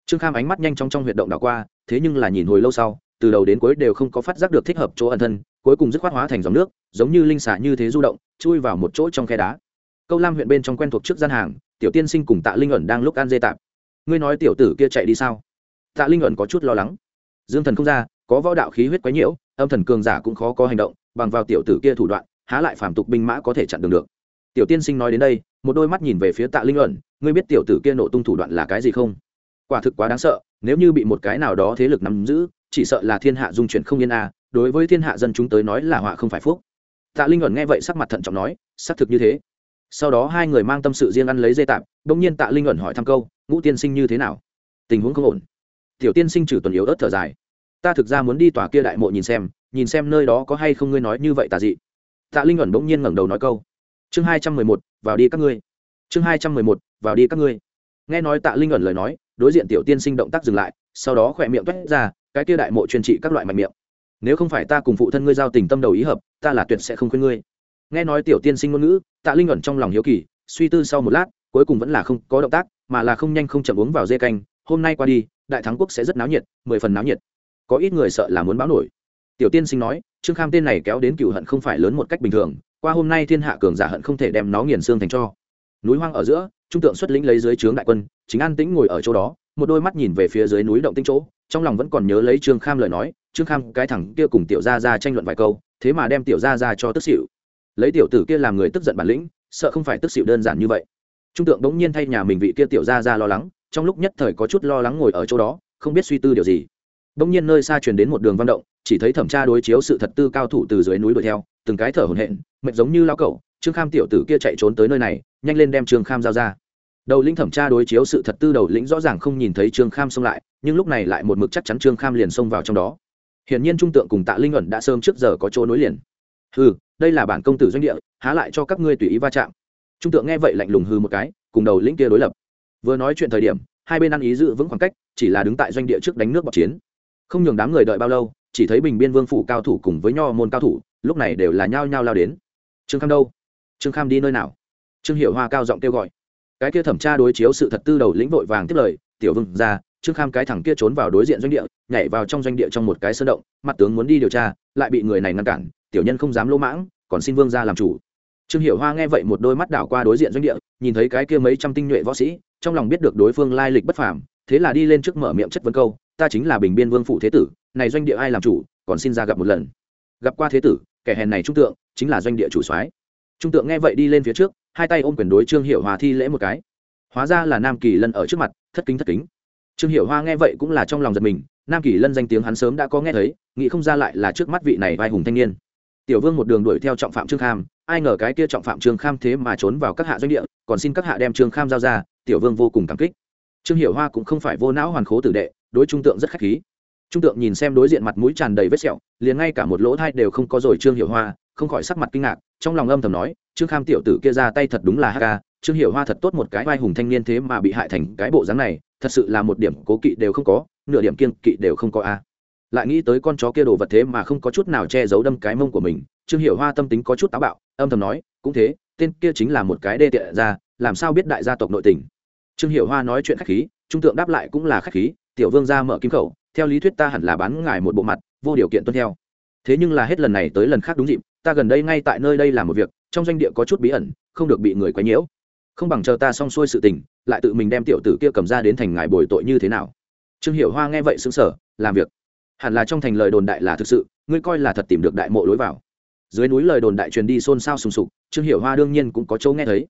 Trương kham ánh mắt nhanh chóng trong huyệt động đảo qua, thế nhưng là nhìn hồi lâu sau, từ đầu đến cuối đều không có phát giác được thích hợp chỗ ẩn thân, cuối cùng dứt khoát hóa thành dòng nước, giống như linh xả như thế du động, chui vào một chỗ trong khe đá. Câu lam huyện bên trong quen thuộc trước gian hàng, tiểu tiên sinh cùng tạ linh ẩn đang lúc ăn dê tạp. Ngươi nói tiểu tử kia chạy đi sao? Tạ linh ẩn có chút lo lắng. Dương thần không ra, có võ đạo khí huyết quấy nhiễu, âm thần cường giả cũng khó có hành động, bằng vào tiểu tử kia thủ đoạn, há lại phàm tục binh mã có thể chặn đường được tiểu tiên sinh nói đến đây, một đôi mắt nhìn về phía tạ linh ẩn, ngươi biết tiểu tử kia nổ tung thủ đoạn là cái gì không? Quả thực quá đáng sợ, nếu như bị một cái nào đó thế lực nắm giữ, chỉ sợ là thiên hạ dung chuyển không yên a, đối với thiên hạ dân chúng tới nói là họa không phải phúc. Tạ linh ẩn nghe vậy sắc mặt thận trọng nói, xác thực như thế. Sau đó hai người mang tâm sự riêng ăn lấy dây tạm bỗng nhiên tạ linh ẩn hỏi thăm câu, ngũ tiên sinh như thế nào? Tình huống không ổn? Tiểu tiên sinh trừ tuần yếu ớt thở dài, ta thực ra muốn đi tòa kia đại mộ nhìn xem nhìn xem nơi đó có hay không ngươi nói như vậy tà dị. Tạ linh ẩn bỗng nhiên ngẩng đầu nói câu chương hai trăm mười một, vào đi các ngươi. Chương hai trăm mười một, vào đi các ngươi. Nghe nói tạ linh ẩn lời nói, đối diện tiểu tiên sinh động tác dừng lại, sau đó khỏe miệng toét ra, cái kia đại mộ truyền trị các loại mạnh miệng. Nếu không phải ta cùng phụ thân ngươi giao tình tâm đầu ý hợp, ta là tuyệt sẽ không khuyên ngươi. Nghe nói tiểu tiên sinh ngôn ngữ, tạ linh ẩn trong lòng hiếu kỳ, suy tư sau một lát, cuối cùng vẫn là không có động tác, mà là không nhanh không chậm uống vào dê canh. Hôm nay qua đi, đại thắng quốc sẽ rất náo nhiệt, mười phần náo nhiệt. Có ít người sợ là muốn báo nổi. Tiểu tiên sinh nói, trương kham tên này kéo đến cựu hận không phải lớn một cách bình thường qua hôm nay thiên hạ cường giả hận không thể đem nó nghiền xương thành cho. Núi hoang ở giữa, trung tượng xuất lĩnh lấy dưới trướng đại quân, chính an tĩnh ngồi ở chỗ đó, một đôi mắt nhìn về phía dưới núi động tinh chỗ, trong lòng vẫn còn nhớ lấy trương kham lời nói, trương kham, cái thằng kia cùng tiểu gia ra tranh luận vài câu, thế mà đem tiểu gia ra cho tức xịu lấy tiểu tử kia làm người tức giận bản lĩnh, sợ không phải tức xịu đơn giản như vậy. Trung tượng đống nhiên thay nhà mình vị kia tiểu gia ra lo lắng, trong lúc nhất thời có chút lo lắng ngồi ở chỗ đó, không biết suy tư điều gì. Đống nhiên nơi xa truyền đến một đường văn động, chỉ thấy thẩm tra đối chiếu sự thật tư cao thủ từ dưới núi đuổi theo từng cái thở hổn hển, mệt giống như lao cẩu, trương kham tiểu tử kia chạy trốn tới nơi này, nhanh lên đem trương kham giao ra. Đầu lĩnh thẩm tra đối chiếu sự thật tư đầu lĩnh rõ ràng không nhìn thấy trương kham xông lại, nhưng lúc này lại một mực chắc chắn trương kham liền xông vào trong đó. Hiển nhiên trung tượng cùng tạ linh ẩn đã sớm trước giờ có chỗ nối liền. Hừ, đây là bản công tử doanh địa, há lại cho các ngươi tùy ý va chạm. Trung tượng nghe vậy lạnh lùng hư một cái, cùng đầu lĩnh kia đối lập. Vừa nói chuyện thời điểm, hai bên ăn ý giữ vững khoảng cách, chỉ là đứng tại doanh địa trước đánh nước bọc chiến. Không nhường đám người đợi bao lâu, chỉ thấy bình biên vương phủ cao thủ cùng với nho môn cao thủ lúc này đều là nhao nhao lao đến. Trương kham đâu? Trương kham đi nơi nào? Trương hiệu hoa cao giọng kêu gọi. Cái kia thẩm tra đối chiếu sự thật tư đầu lĩnh vội vàng tiếp lời, tiểu vương, ra, trương kham cái thằng kia trốn vào đối diện doanh địa, nhảy vào trong doanh địa trong một cái sơn động, mặt tướng muốn đi điều tra, lại bị người này ngăn cản, tiểu nhân không dám lỗ mãng, còn xin vương ra làm chủ. Trương hiểu hoa nghe vậy một đôi mắt đảo qua đối diện doanh địa, nhìn thấy cái kia mấy trăm tinh nhuệ võ sĩ, trong lòng biết được đối phương lai lịch bất phàm, thế là đi lên trước mở miệng chất vấn câu, ta chính là bình biên vương phụ thế tử, này doanh địa ai làm chủ, còn xin ra gặp một lần. Gặp qua thế tử kẻ hèn này trung tượng, chính là doanh địa chủ soái. Trung tượng nghe vậy đi lên phía trước, hai tay ôm quyền đối trương hiểu hòa thi lễ một cái. Hóa ra là nam kỳ lân ở trước mặt, thất kính thất kính. Trương hiểu hoa nghe vậy cũng là trong lòng giật mình, nam kỳ lân danh tiếng hắn sớm đã có nghe thấy, nghĩ không ra lại là trước mắt vị này vai hùng thanh niên. Tiểu vương một đường đuổi theo trọng phạm trương kham, ai ngờ cái kia trọng phạm trương kham thế mà trốn vào các hạ doanh địa, còn xin các hạ đem trương kham giao ra, tiểu vương vô cùng cảm kích. Trương hiểu hoa cũng không phải vô não hoàn khố tử đệ, đối trung tượng rất khách khí trung tượng nhìn xem đối diện mặt mũi tràn đầy vết sẹo, liền ngay cả một lỗ thai đều không có rồi, trương hiểu hoa không khỏi sắc mặt kinh ngạc, trong lòng âm thầm nói, trương kham tiểu tử kia ra tay thật đúng là hk trương hiểu hoa thật tốt một cái vai hùng thanh niên thế mà bị hại thành cái bộ dáng này, thật sự là một điểm cố kỵ đều không có, nửa điểm kiên kỵ đều không có a. Lại nghĩ tới con chó kia đồ vật thế mà không có chút nào che giấu đâm cái mông của mình, trương hiểu hoa tâm tính có chút táo bạo, âm thầm nói, cũng thế, tên kia chính là một cái đê tiện ra làm sao biết đại gia tộc nội tình? Trương hiểu hoa nói chuyện khách khí, trung tượng đáp lại cũng là khách khí, tiểu vương ra mở kim khẩu theo lý thuyết ta hẳn là bán ngài một bộ mặt, vô điều kiện tuân theo. Thế nhưng là hết lần này tới lần khác đúng dịp, ta gần đây ngay tại nơi đây làm một việc, trong doanh địa có chút bí ẩn, không được bị người quấy nhiễu. Không bằng chờ ta xong xuôi sự tình, lại tự mình đem tiểu tử kia cầm ra đến thành ngài bồi tội như thế nào. Trương hiểu hoa nghe vậy xứng sở làm việc. Hẳn là trong thành lời đồn đại là thực sự, ngươi coi là thật tìm được đại mộ lối vào. Dưới núi lời đồn đại truyền đi xôn xao sùng sục, trương hiểu hoa đương nhiên cũng có chỗ nghe thấy.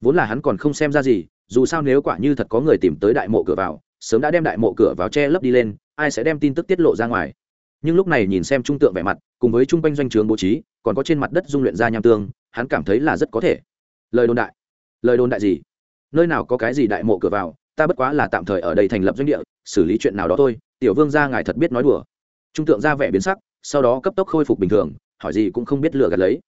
Vốn là hắn còn không xem ra gì, dù sao nếu quả như thật có người tìm tới đại mộ cửa vào, sớm đã đem đại mộ cửa vào che lấp đi lên ai sẽ đem tin tức tiết lộ ra ngoài. Nhưng lúc này nhìn xem trung tượng vẻ mặt, cùng với trung quanh doanh trường bố trí, còn có trên mặt đất dung luyện ra nham tương, hắn cảm thấy là rất có thể. Lời đồn đại. Lời đồn đại gì? Nơi nào có cái gì đại mộ cửa vào, ta bất quá là tạm thời ở đây thành lập doanh địa, xử lý chuyện nào đó thôi, tiểu vương gia ngài thật biết nói đùa. Trung tượng ra vẻ biến sắc, sau đó cấp tốc khôi phục bình thường, hỏi gì cũng không biết lừa gạt lấy.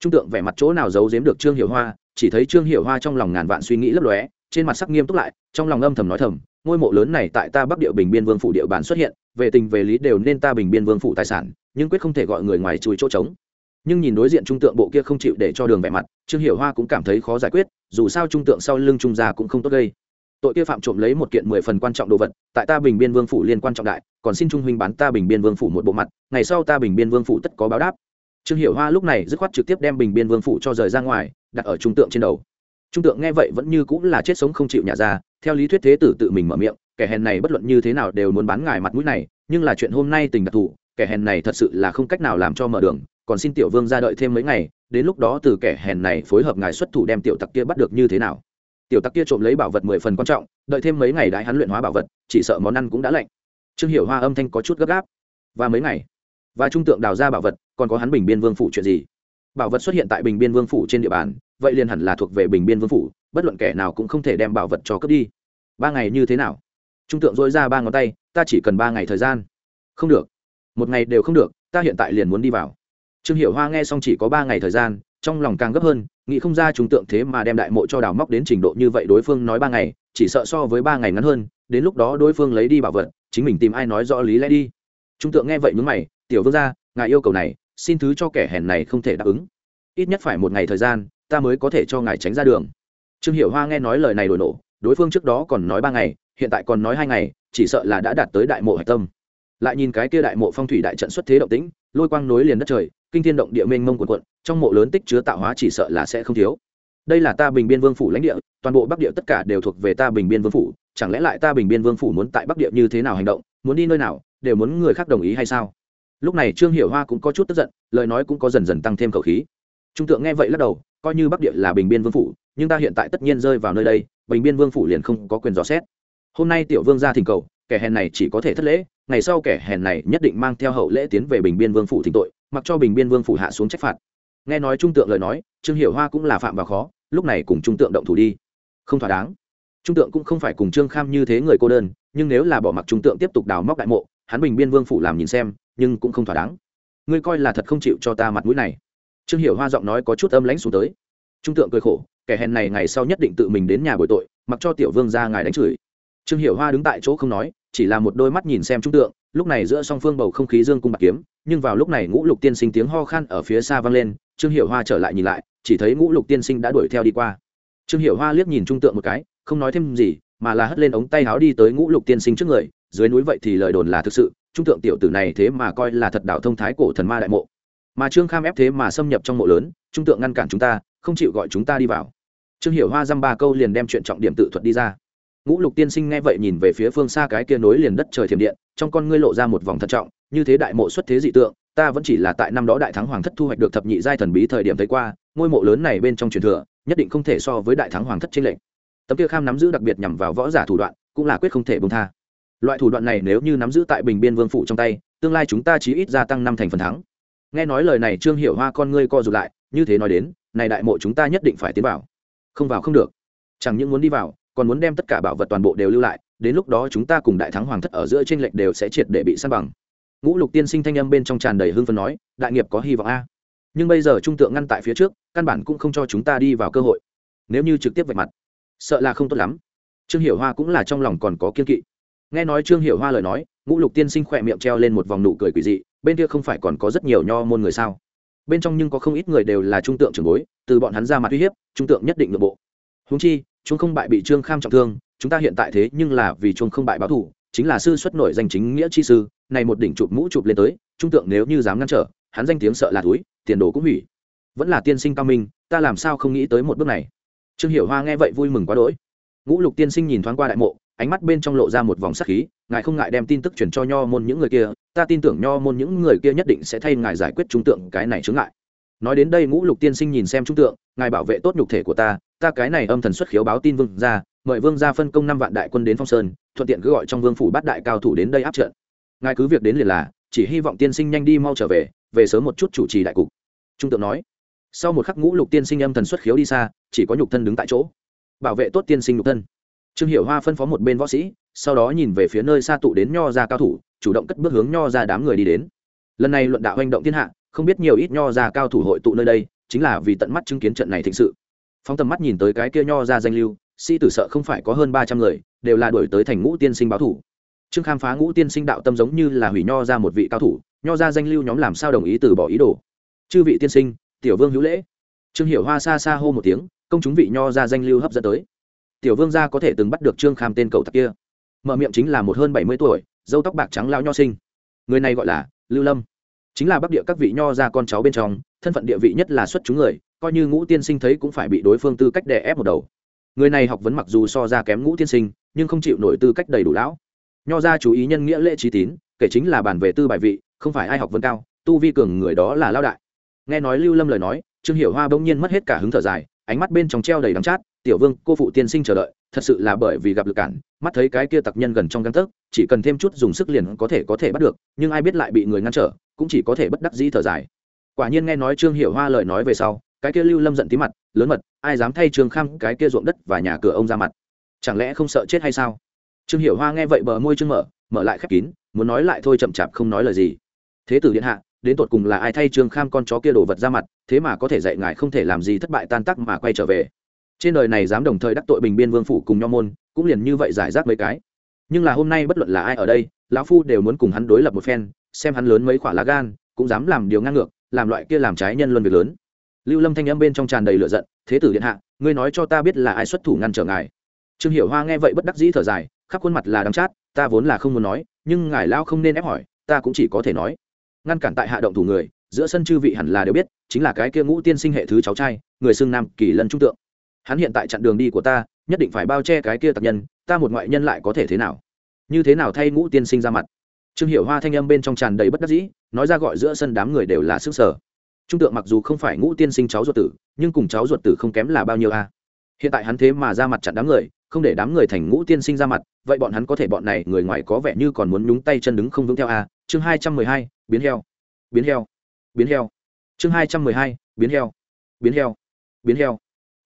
Trung tượng vẻ mặt chỗ nào giấu giếm được trương hiểu hoa, chỉ thấy trương hiểu hoa trong lòng ngàn vạn suy nghĩ lấp lóe, trên mặt sắc nghiêm túc lại, trong lòng âm thầm nói thầm ngôi mộ lớn này tại ta bắc địa bình biên vương phủ địa bàn xuất hiện, về tình về lý đều nên ta bình biên vương phủ tài sản, nhưng quyết không thể gọi người ngoài chui chỗ trống. Nhưng nhìn đối diện trung tượng bộ kia không chịu để cho đường vẻ mặt, trương hiểu hoa cũng cảm thấy khó giải quyết, dù sao trung tượng sau lưng trung gia cũng không tốt gây. Tội kia phạm trộm lấy một kiện mười phần quan trọng đồ vật, tại ta bình biên vương phủ liên quan trọng đại, còn xin trung huynh bán ta bình biên vương phủ một bộ mặt, ngày sau ta bình biên vương phủ tất có báo đáp. Trương hiểu hoa lúc này dứt khoát trực tiếp đem bình biên vương phủ cho rời ra ngoài, đặt ở trung tượng trên đầu. Trung tượng nghe vậy vẫn như cũng là chết sống không chịu nhả ra theo lý thuyết thế tử tự mình mở miệng, kẻ hèn này bất luận như thế nào đều muốn bán ngài mặt mũi này, nhưng là chuyện hôm nay tình đặc thù, kẻ hèn này thật sự là không cách nào làm cho mở đường, còn xin tiểu vương ra đợi thêm mấy ngày, đến lúc đó từ kẻ hèn này phối hợp ngài xuất thủ đem tiểu tặc kia bắt được như thế nào. Tiểu tặc kia trộm lấy bảo vật mười phần quan trọng, đợi thêm mấy ngày đại hắn luyện hóa bảo vật, chỉ sợ món ăn cũng đã lạnh. Trương hiểu hoa âm thanh có chút gấp gáp. Và mấy ngày? Và trung tượng đào ra bảo vật, còn có hắn bình biên vương phủ chuyện gì? Bảo vật xuất hiện tại bình biên vương phủ trên địa bàn, vậy liền hẳn là thuộc về bình biên vương phủ bất luận kẻ nào cũng không thể đem bảo vật cho cướp đi. Ba ngày như thế nào? Trung tượng dối ra ba ngón tay, ta chỉ cần ba ngày thời gian. Không được. Một ngày đều không được, ta hiện tại liền muốn đi vào. Trương hiệu hoa nghe xong chỉ có ba ngày thời gian, trong lòng càng gấp hơn, nghĩ không ra trung tượng thế mà đem đại mộ cho đào móc đến trình độ như vậy đối phương nói ba ngày, chỉ sợ so với ba ngày ngắn hơn, đến lúc đó đối phương lấy đi bảo vật, chính mình tìm ai nói rõ lý lẽ đi. Trung tượng nghe vậy mướn mày, tiểu vương gia, ngài yêu cầu này, xin thứ cho kẻ hèn này không thể đáp ứng. Ít nhất phải một ngày thời gian, ta mới có thể cho ngài tránh ra đường trương hiểu hoa nghe nói lời này đổi nổ, đối phương trước đó còn nói ba ngày, hiện tại còn nói hai ngày, chỉ sợ là đã đạt tới đại mộ hạch tâm. Lại nhìn cái kia đại mộ phong thủy đại trận xuất thế động tĩnh, lôi quang nối liền đất trời, kinh thiên động địa mênh mông quần quận trong mộ lớn tích chứa tạo hóa chỉ sợ là sẽ không thiếu. Đây là ta bình biên vương phủ lãnh địa, toàn bộ bắc địa tất cả đều thuộc về ta bình biên vương phủ, chẳng lẽ lại ta bình biên vương phủ muốn tại bắc địa như thế nào hành động, muốn đi nơi nào, đều muốn người khác đồng ý hay sao? Lúc này trương hiểu hoa cũng có chút tức giận, lời nói cũng có dần dần tăng thêm khẩu khí. Trung tượng nghe vậy lắc đầu, coi như bắc địa là bình biên vương phủ nhưng ta hiện tại tất nhiên rơi vào nơi đây, bình biên vương phủ liền không có quyền dò xét. Hôm nay tiểu vương ra thỉnh cầu, kẻ hèn này chỉ có thể thất lễ, ngày sau kẻ hèn này nhất định mang theo hậu lễ tiến về bình biên vương phủ thỉnh tội, mặc cho bình biên vương phủ hạ xuống trách phạt. Nghe nói trung tượng lời nói, trương hiểu hoa cũng là phạm vào khó, lúc này cùng trung tượng động thủ đi. Không thỏa đáng. Trung tượng cũng không phải cùng trương kham như thế người cô đơn, nhưng nếu là bỏ mặc trung tượng tiếp tục đào móc đại mộ, hắn bình biên vương phủ làm nhìn xem, nhưng cũng không thỏa đáng. Ngươi coi là thật không chịu cho ta mặt mũi này. Trương hiểu hoa giọng nói có chút âm lãnh xuống tới. Trung tượng cười khổ kẻ hèn này ngày sau nhất định tự mình đến nhà bồi tội, mặc cho tiểu vương ra ngài đánh chửi. Trương hiểu hoa đứng tại chỗ không nói, chỉ là một đôi mắt nhìn xem trung tượng, lúc này giữa song phương bầu không khí dương cung bạc kiếm, nhưng vào lúc này ngũ lục tiên sinh tiếng ho khan ở phía xa vang lên, trương hiểu hoa trở lại nhìn lại, chỉ thấy ngũ lục tiên sinh đã đuổi theo đi qua. Trương hiểu hoa liếc nhìn trung tượng một cái, không nói thêm gì, mà là hất lên ống tay áo đi tới ngũ lục tiên sinh trước người, dưới núi vậy thì lời đồn là thực sự, trung tượng tiểu tử này thế mà coi là thật đạo thông thái cổ thần ma đại mộ. Mà trương kham ép thế mà xâm nhập trong mộ lớn, trung tượng ngăn cản chúng ta, không chịu gọi chúng ta đi vào trương hiểu hoa dăm ba câu liền đem chuyện trọng điểm tự thuật đi ra. Ngũ lục tiên sinh nghe vậy nhìn về phía phương xa cái kia nối liền đất trời thiểm điện, trong con ngươi lộ ra một vòng thận trọng, như thế đại mộ xuất thế dị tượng, ta vẫn chỉ là tại năm đó đại thắng hoàng thất thu hoạch được thập nhị giai thần bí thời điểm thấy qua, ngôi mộ lớn này bên trong truyền thừa, nhất định không thể so với đại thắng hoàng thất trên lệnh tấm kia kham nắm giữ đặc biệt nhằm vào võ giả thủ đoạn, cũng là quyết không thể bông tha. Loại thủ đoạn này nếu như nắm giữ tại bình biên vương phủ trong tay, tương lai chúng ta chí ít gia tăng năm thành phần thắng. Nghe nói lời này, trương hiểu hoa con ngươi co rụt lại, như thế nói đến, này đại mộ chúng ta nhất định phải tiến vào không vào không được. Chẳng những muốn đi vào, còn muốn đem tất cả bảo vật toàn bộ đều lưu lại, đến lúc đó chúng ta cùng đại thắng hoàng thất ở giữa tranh lệch đều sẽ triệt để bị săn bằng. Ngũ lục tiên sinh thanh âm bên trong tràn đầy hưng phấn nói, đại nghiệp có hy vọng a. Nhưng bây giờ trung tượng ngăn tại phía trước, căn bản cũng không cho chúng ta đi vào cơ hội. Nếu như trực tiếp vạch mặt, sợ là không tốt lắm. Trương hiểu hoa cũng là trong lòng còn có kiên kỵ. Nghe nói trương hiểu hoa lời nói, ngũ lục tiên sinh khỏe miệng treo lên một vòng nụ cười quỷ dị, bên kia không phải còn có rất nhiều nho môn người sao? Bên trong nhưng có không ít người đều là trung tượng trưởng bối, từ bọn hắn ra mặt uy hiếp, trung tượng nhất định nội bộ. Húng chi, chúng không bại bị trương kham trọng thương, chúng ta hiện tại thế nhưng là vì chúng không bại báo thủ chính là sư xuất nổi danh chính nghĩa chi sư, này một đỉnh chụp mũ chụp lên tới, trung tượng nếu như dám ngăn trở, hắn danh tiếng sợ là túi, tiền đồ cũng hủy. Vẫn là tiên sinh cao minh, ta làm sao không nghĩ tới một bước này. Trương hiểu hoa nghe vậy vui mừng quá đỗi. Ngũ lục tiên sinh nhìn thoáng qua đại mộ, ánh mắt bên trong lộ ra một vòng sắc khí, ngài không ngại đem tin tức truyền cho nho môn những người kia ta tin tưởng nho môn những người kia nhất định sẽ thay ngài giải quyết trung tượng cái này chướng ngại. Nói đến đây ngũ lục tiên sinh nhìn xem trung tượng, ngài bảo vệ tốt nhục thể của ta ta cái này âm thần xuất khiếu báo tin vương ra mời vương ra phân công năm vạn đại quân đến phong sơn, thuận tiện cứ gọi trong vương phủ bắt đại cao thủ đến đây áp trận. Ngài cứ việc đến liền là, chỉ hy vọng tiên sinh nhanh đi mau trở về về sớm một chút chủ trì đại cục. Trung tượng nói. Sau một khắc ngũ lục tiên sinh âm thần xuất khiếu đi xa, chỉ có nhục thân đứng tại chỗ. Bảo vệ tốt tiên sinh nhục thân. Trương hiểu hoa phân phó một bên võ sĩ, sau đó nhìn về phía nơi xa tụ đến nho ra cao thủ chủ động cất bước hướng nho ra đám người đi đến. Lần này luận đạo hành động thiên hạ, không biết nhiều ít nho ra cao thủ hội tụ nơi đây, chính là vì tận mắt chứng kiến trận này thịnh sự. Phóng tầm mắt nhìn tới cái kia nho ra danh lưu, sĩ tử sợ không phải có hơn ba trăm người, đều là đuổi tới thành ngũ tiên sinh báo thủ. Trương khám phá ngũ tiên sinh đạo tâm giống như là hủy nho ra một vị cao thủ, nho ra danh lưu nhóm làm sao đồng ý từ bỏ ý đồ. Chư vị tiên sinh, tiểu vương hữu lễ. Trương hiểu hoa xa xa hô một tiếng, công chúng vị nho ra danh lưu hấp dẫn tới. Tiểu vương gia có thể từng bắt được trương kham tên cầu tặc kia. Mở miệng chính là một hơn bảy mươi tuổi dâu tóc bạc trắng lao nho sinh. Người này gọi là lưu lâm. Chính là bắc địa các vị nho ra con cháu bên trong, thân phận địa vị nhất là xuất chúng người, coi như ngũ tiên sinh thấy cũng phải bị đối phương tư cách đè ép một đầu. Người này học vấn mặc dù so ra kém ngũ tiên sinh, nhưng không chịu nổi tư cách đầy đủ lão. Nho ra chú ý nhân nghĩa lễ trí tín, kể chính là bàn về tư bài vị, không phải ai học vấn cao, tu vi cường người đó là lao đại. Nghe nói lưu lâm lời nói, trương hiểu hoa bỗng nhiên mất hết cả hứng thở dài, ánh mắt bên trong treo đầy đắng chát tiểu vương, cô phụ tiên sinh chờ đợi, thật sự là bởi vì gặp lực cản, mắt thấy cái kia tặc nhân gần trong găng tấc, chỉ cần thêm chút dùng sức liền có thể có thể bắt được, nhưng ai biết lại bị người ngăn trở, cũng chỉ có thể bất đắc dĩ thở dài. Quả nhiên nghe nói trương hiểu hoa lời nói về sau, cái kia lưu lâm giận tí mặt, lớn mật, ai dám thay trương kham cái kia ruộng đất và nhà cửa ông ra mặt? Chẳng lẽ không sợ chết hay sao? Trương hiểu hoa nghe vậy bờ môi trương mở mở lại khép kín, muốn nói lại thôi chậm chạp không nói lời gì. Thế tử điện hạ, đến tột cùng là ai thay trương kham con chó kia đổ vật ra mặt, thế mà có thể dạy ngài không thể làm gì thất bại tan tắc mà quay trở về? Trên đời này dám đồng thời đắc tội bình biên vương phủ cùng nho môn, cũng liền như vậy giải rác mấy cái. Nhưng là hôm nay bất luận là ai ở đây, lão phu đều muốn cùng hắn đối lập một phen, xem hắn lớn mấy khoả lá gan, cũng dám làm điều ngang ngược, làm loại kia làm trái nhân luân việc lớn. Lưu lâm thanh âm bên trong tràn đầy lửa giận, thế tử điện hạ, ngươi nói cho ta biết là ai xuất thủ ngăn trở ngài? Trương hiểu hoa nghe vậy bất đắc dĩ thở dài, khắp khuôn mặt là đắng chát, ta vốn là không muốn nói, nhưng ngài lao không nên ép hỏi, ta cũng chỉ có thể nói. Ngăn cản tại hạ động thủ người, giữa sân chư vị hẳn là đều biết, chính là cái kia ngũ tiên sinh hệ thứ cháu trai, người xưng nam kỳ lân trung tượng hắn hiện tại chặn đường đi của ta, nhất định phải bao che cái kia tập nhân, ta một ngoại nhân lại có thể thế nào? Như thế nào thay ngũ tiên sinh ra mặt? Trương hiểu hoa thanh âm bên trong tràn đầy bất đắc dĩ, nói ra gọi giữa sân đám người đều là sức sở. Trung tượng mặc dù không phải ngũ tiên sinh cháu ruột tử, nhưng cùng cháu ruột tử không kém là bao nhiêu a? Hiện tại hắn thế mà ra mặt chặn đám người, không để đám người thành ngũ tiên sinh ra mặt, vậy bọn hắn có thể bọn này người ngoài có vẻ như còn muốn nhúng tay chân đứng không vững theo a? Chương hai trăm mười hai, biến heo. Biến heo. Biến heo. Chương hai trăm mười hai, biến heo. Biến heo. Biến heo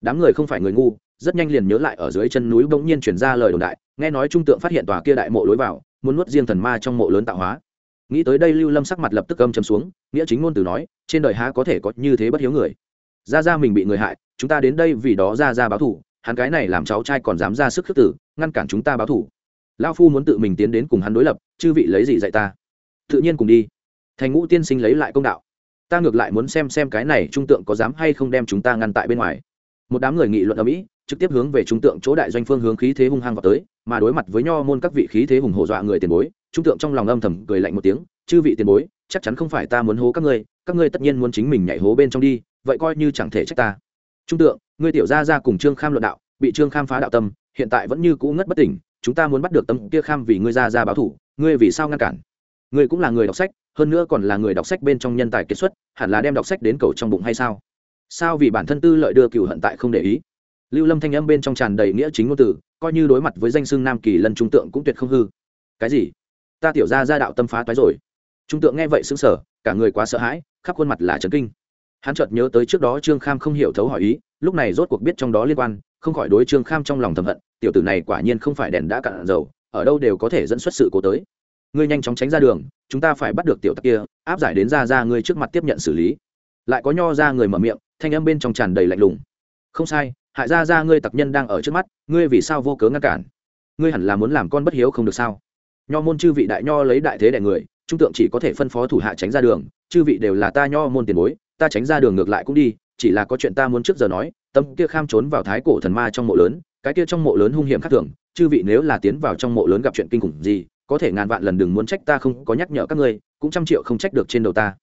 đám người không phải người ngu, rất nhanh liền nhớ lại ở dưới chân núi bỗng nhiên chuyển ra lời đồn đại, nghe nói trung tượng phát hiện tòa kia đại mộ lối vào, muốn nuốt riêng thần ma trong mộ lớn tạo hóa. Nghĩ tới đây lưu lâm sắc mặt lập tức âm chấm xuống, nghĩa chính ngôn từ nói, trên đời há có thể có như thế bất hiếu người. Ra ra mình bị người hại, chúng ta đến đây vì đó ra ra báo thủ hắn cái này làm cháu trai còn dám ra sức khước tử, ngăn cản chúng ta báo thủ lao phu muốn tự mình tiến đến cùng hắn đối lập, chư vị lấy gì dạy ta? Tự nhiên cùng đi. Thành ngũ tiên sinh lấy lại công đạo. Ta ngược lại muốn xem xem cái này trung tượng có dám hay không đem chúng ta ngăn tại bên ngoài một đám người nghị luận ở mỹ trực tiếp hướng về trung tượng chỗ đại doanh phương hướng khí thế hung hăng vào tới mà đối mặt với nho môn các vị khí thế hùng hổ dọa người tiền bối trung tượng trong lòng âm thầm cười lạnh một tiếng chư vị tiền bối chắc chắn không phải ta muốn hố các ngươi các ngươi tất nhiên muốn chính mình nhảy hố bên trong đi vậy coi như chẳng thể trách ta trung tượng ngươi tiểu gia ra cùng trương kham luận đạo bị trương kham phá đạo tâm hiện tại vẫn như cũ ngất bất tỉnh chúng ta muốn bắt được tâm kia kham vì ngươi ra ra báo thủ ngươi vì sao ngăn cản ngươi cũng là người đọc sách hơn nữa còn là người đọc sách bên trong nhân tài kết xuất hẳn là đem đọc sách đến cầu trong bụng hay sao sao vì bản thân tư lợi đưa cựu hận tại không để ý? Lưu lâm thanh âm bên trong tràn đầy nghĩa chính ngôn từ, coi như đối mặt với danh xưng nam kỳ lân trung tượng cũng tuyệt không hư. Cái gì? Ta tiểu ra ra đạo tâm phá toái rồi. Trung tượng nghe vậy xứng sở cả người quá sợ hãi, khắp khuôn mặt là trấn kinh. Hắn chợt nhớ tới trước đó trương kham không hiểu thấu hỏi ý, lúc này rốt cuộc biết trong đó liên quan, không khỏi đối trương kham trong lòng thầm hận, tiểu tử này quả nhiên không phải đèn đã cạn dầu, ở đâu đều có thể dẫn xuất sự cố tới. Ngươi nhanh chóng tránh ra đường, chúng ta phải bắt được tiểu tặc kia, áp giải đến ra ra ngươi trước mặt tiếp nhận xử lý. Lại có nho ra người mở miệng thanh âm bên trong tràn đầy lạnh lùng. Không sai, hại ra ra ngươi tặc nhân đang ở trước mắt, ngươi vì sao vô cớ ngăn cản? Ngươi hẳn là muốn làm con bất hiếu không được sao? Nho môn chư vị đại nho lấy đại thế đại người, trung tượng chỉ có thể phân phó thủ hạ tránh ra đường, chư vị đều là ta nho môn tiền bối, ta tránh ra đường ngược lại cũng đi, chỉ là có chuyện ta muốn trước giờ nói, tâm kia kham trốn vào thái cổ thần ma trong mộ lớn, cái kia trong mộ lớn hung hiểm khác thường, chư vị nếu là tiến vào trong mộ lớn gặp chuyện kinh khủng gì, có thể ngàn vạn lần đừng muốn trách ta không có nhắc nhở các ngươi, cũng trăm triệu không trách được trên đầu ta.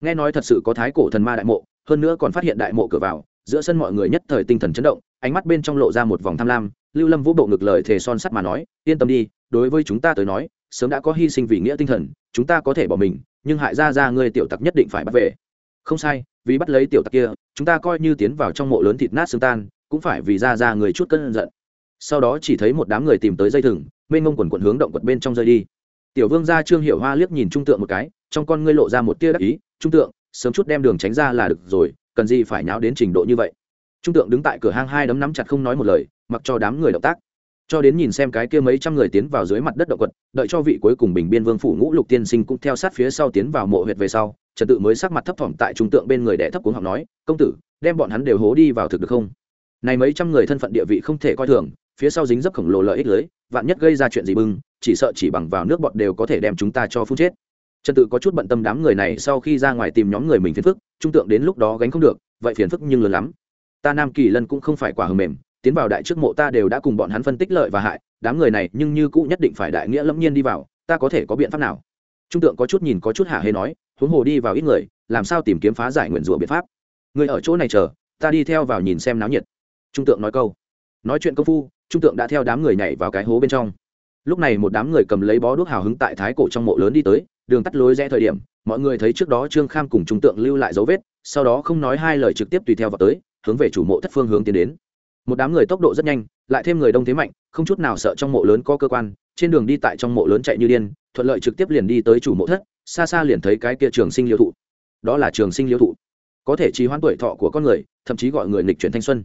Nghe nói thật sự có thái cổ thần ma đại mộ hơn nữa còn phát hiện đại mộ cửa vào, giữa sân mọi người nhất thời tinh thần chấn động, ánh mắt bên trong lộ ra một vòng tham lam. Lưu lâm vũ bộ ngực lời thề son sắt mà nói, yên tâm đi, đối với chúng ta tới nói, sớm đã có hy sinh vì nghĩa tinh thần, chúng ta có thể bỏ mình, nhưng hại ra ra ngươi tiểu tặc nhất định phải bắt về. Không sai, vì bắt lấy tiểu tặc kia, chúng ta coi như tiến vào trong mộ lớn thịt nát xương tan, cũng phải vì ra ra người chút cơn giận. Sau đó chỉ thấy một đám người tìm tới dây thừng, mênh mông quần quận hướng động quật bên trong rơi đi. Tiểu vương gia trương hiểu hoa liếc nhìn trung tượng một cái, trong con ngươi lộ ra một tia đắc ý, trung tượng sớm chút đem đường tránh ra là được rồi, cần gì phải nháo đến trình độ như vậy. Trung tượng đứng tại cửa hang hai đấm nắm chặt không nói một lời, mặc cho đám người động tác. Cho đến nhìn xem cái kia mấy trăm người tiến vào dưới mặt đất động quật, đợi cho vị cuối cùng bình biên vương phủ ngũ lục tiên sinh cũng theo sát phía sau tiến vào mộ huyệt về sau, trần tự mới sắc mặt thấp thỏm tại trung tượng bên người đẻ thấp cuống học nói, công tử, đem bọn hắn đều hố đi vào thực được không? Này mấy trăm người thân phận địa vị không thể coi thường, phía sau dính dấp khổng lồ lợi ích lưới, vạn nhất gây ra chuyện gì bưng, chỉ sợ chỉ bằng vào nước bọn đều có thể đem chúng ta cho phun chết trần tự có chút bận tâm đám người này sau khi ra ngoài tìm nhóm người mình phiền phức, trung tượng đến lúc đó gánh không được, vậy phiền phức nhưng lớn lắm. Ta nam kỳ lân cũng không phải quả hờ mềm, tiến vào đại trước mộ ta đều đã cùng bọn hắn phân tích lợi và hại, đám người này nhưng như cũng nhất định phải đại nghĩa lẫm nhiên đi vào, ta có thể có biện pháp nào? Trung tượng có chút nhìn có chút hạ hê nói, huống hồ đi vào ít người, làm sao tìm kiếm phá giải nguyện rủa biện pháp? Người ở chỗ này chờ, ta đi theo vào nhìn xem náo nhiệt. Trung tượng nói câu. Nói chuyện công phu, trung tượng đã theo đám người nhảy vào cái hố bên trong lúc này một đám người cầm lấy bó đuốc hào hứng tại thái cổ trong mộ lớn đi tới, đường tắt lối rẽ thời điểm, mọi người thấy trước đó trương kham cùng trung tượng lưu lại dấu vết, sau đó không nói hai lời trực tiếp tùy theo vào tới, hướng về chủ mộ thất phương hướng tiến đến. Một đám người tốc độ rất nhanh, lại thêm người đông thế mạnh, không chút nào sợ trong mộ lớn có cơ quan, trên đường đi tại trong mộ lớn chạy như điên, thuận lợi trực tiếp liền đi tới chủ mộ thất, xa xa liền thấy cái kia trường sinh liêu thụ. Đó là trường sinh liêu thụ. Có thể trì hoãn tuổi thọ của con người, thậm chí gọi người nghịch chuyển thanh xuân.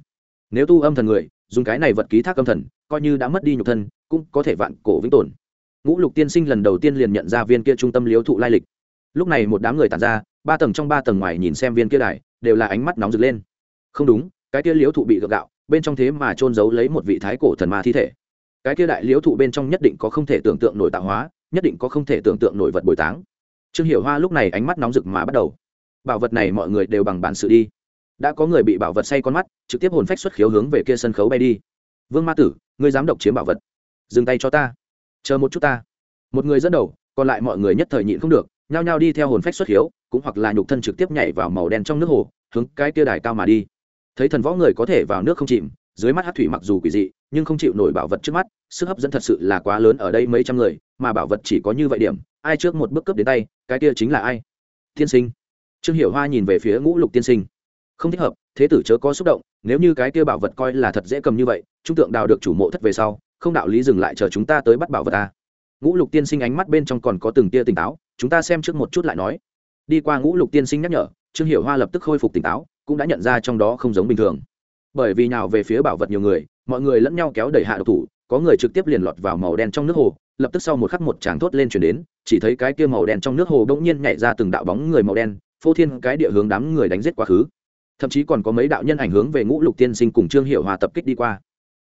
Nếu tu âm thần người dùng cái này vật ký thác âm thần, coi như đã mất đi nhục thân, cũng có thể vạn cổ vĩnh tồn. Ngũ lục tiên sinh lần đầu tiên liền nhận ra viên kia trung tâm liếu thụ lai lịch. Lúc này một đám người tàn ra, ba tầng trong ba tầng ngoài nhìn xem viên kia đài, đều là ánh mắt nóng rực lên. Không đúng, cái kia liếu thụ bị gượng gạo, bên trong thế mà trôn giấu lấy một vị thái cổ thần ma thi thể. Cái kia đại liếu thụ bên trong nhất định có không thể tưởng tượng nổi tạo hóa, nhất định có không thể tưởng tượng nổi vật bồi táng. Trương hiểu hoa lúc này ánh mắt nóng rực mà bắt đầu. Bảo vật này mọi người đều bằng bản sự đi đã có người bị bảo vật say con mắt, trực tiếp hồn phách xuất khiếu hướng về kia sân khấu bay đi. Vương ma tử, ngươi dám độc chiếm bảo vật. Dừng tay cho ta. Chờ một chút ta. Một người dẫn đầu, còn lại mọi người nhất thời nhịn không được, nhao nhao đi theo hồn phách xuất khiếu, cũng hoặc là nhục thân trực tiếp nhảy vào màu đen trong nước hồ, hướng cái kia đài cao mà đi. Thấy thần võ người có thể vào nước không chìm, dưới mắt hát thủy mặc dù quỷ dị, nhưng không chịu nổi bảo vật trước mắt, sức hấp dẫn thật sự là quá lớn ở đây mấy trăm người, mà bảo vật chỉ có như vậy điểm, ai trước một bước cướp đến tay, cái kia chính là ai? Tiên sinh. Trương hiểu hoa nhìn về phía ngũ lục tiên sinh không thích hợp, thế tử chớ có xúc động, nếu như cái kia bảo vật coi là thật dễ cầm như vậy, trung tượng đào được chủ mộ thất về sau, không đạo lý dừng lại chờ chúng ta tới bắt bảo vật ta ngũ lục tiên sinh ánh mắt bên trong còn có từng tia tỉnh táo, chúng ta xem trước một chút lại nói. Đi qua ngũ lục tiên sinh nhắc nhở, trương hiểu hoa lập tức khôi phục tỉnh táo, cũng đã nhận ra trong đó không giống bình thường. Bởi vì nào về phía bảo vật nhiều người, mọi người lẫn nhau kéo đẩy hạ độc thủ, có người trực tiếp liền lọt vào màu đen trong nước hồ, lập tức sau một khắc một tràng thốt lên chuyển đến, chỉ thấy cái kia màu đen trong nước hồ bỗng nhiên nhảy ra từng đạo bóng người màu đen, phô thiên cái địa hướng đám người đánh giết quá khứ thậm chí còn có mấy đạo nhân ảnh hướng về ngũ lục tiên sinh cùng trương hiệu hoa tập kích đi qua.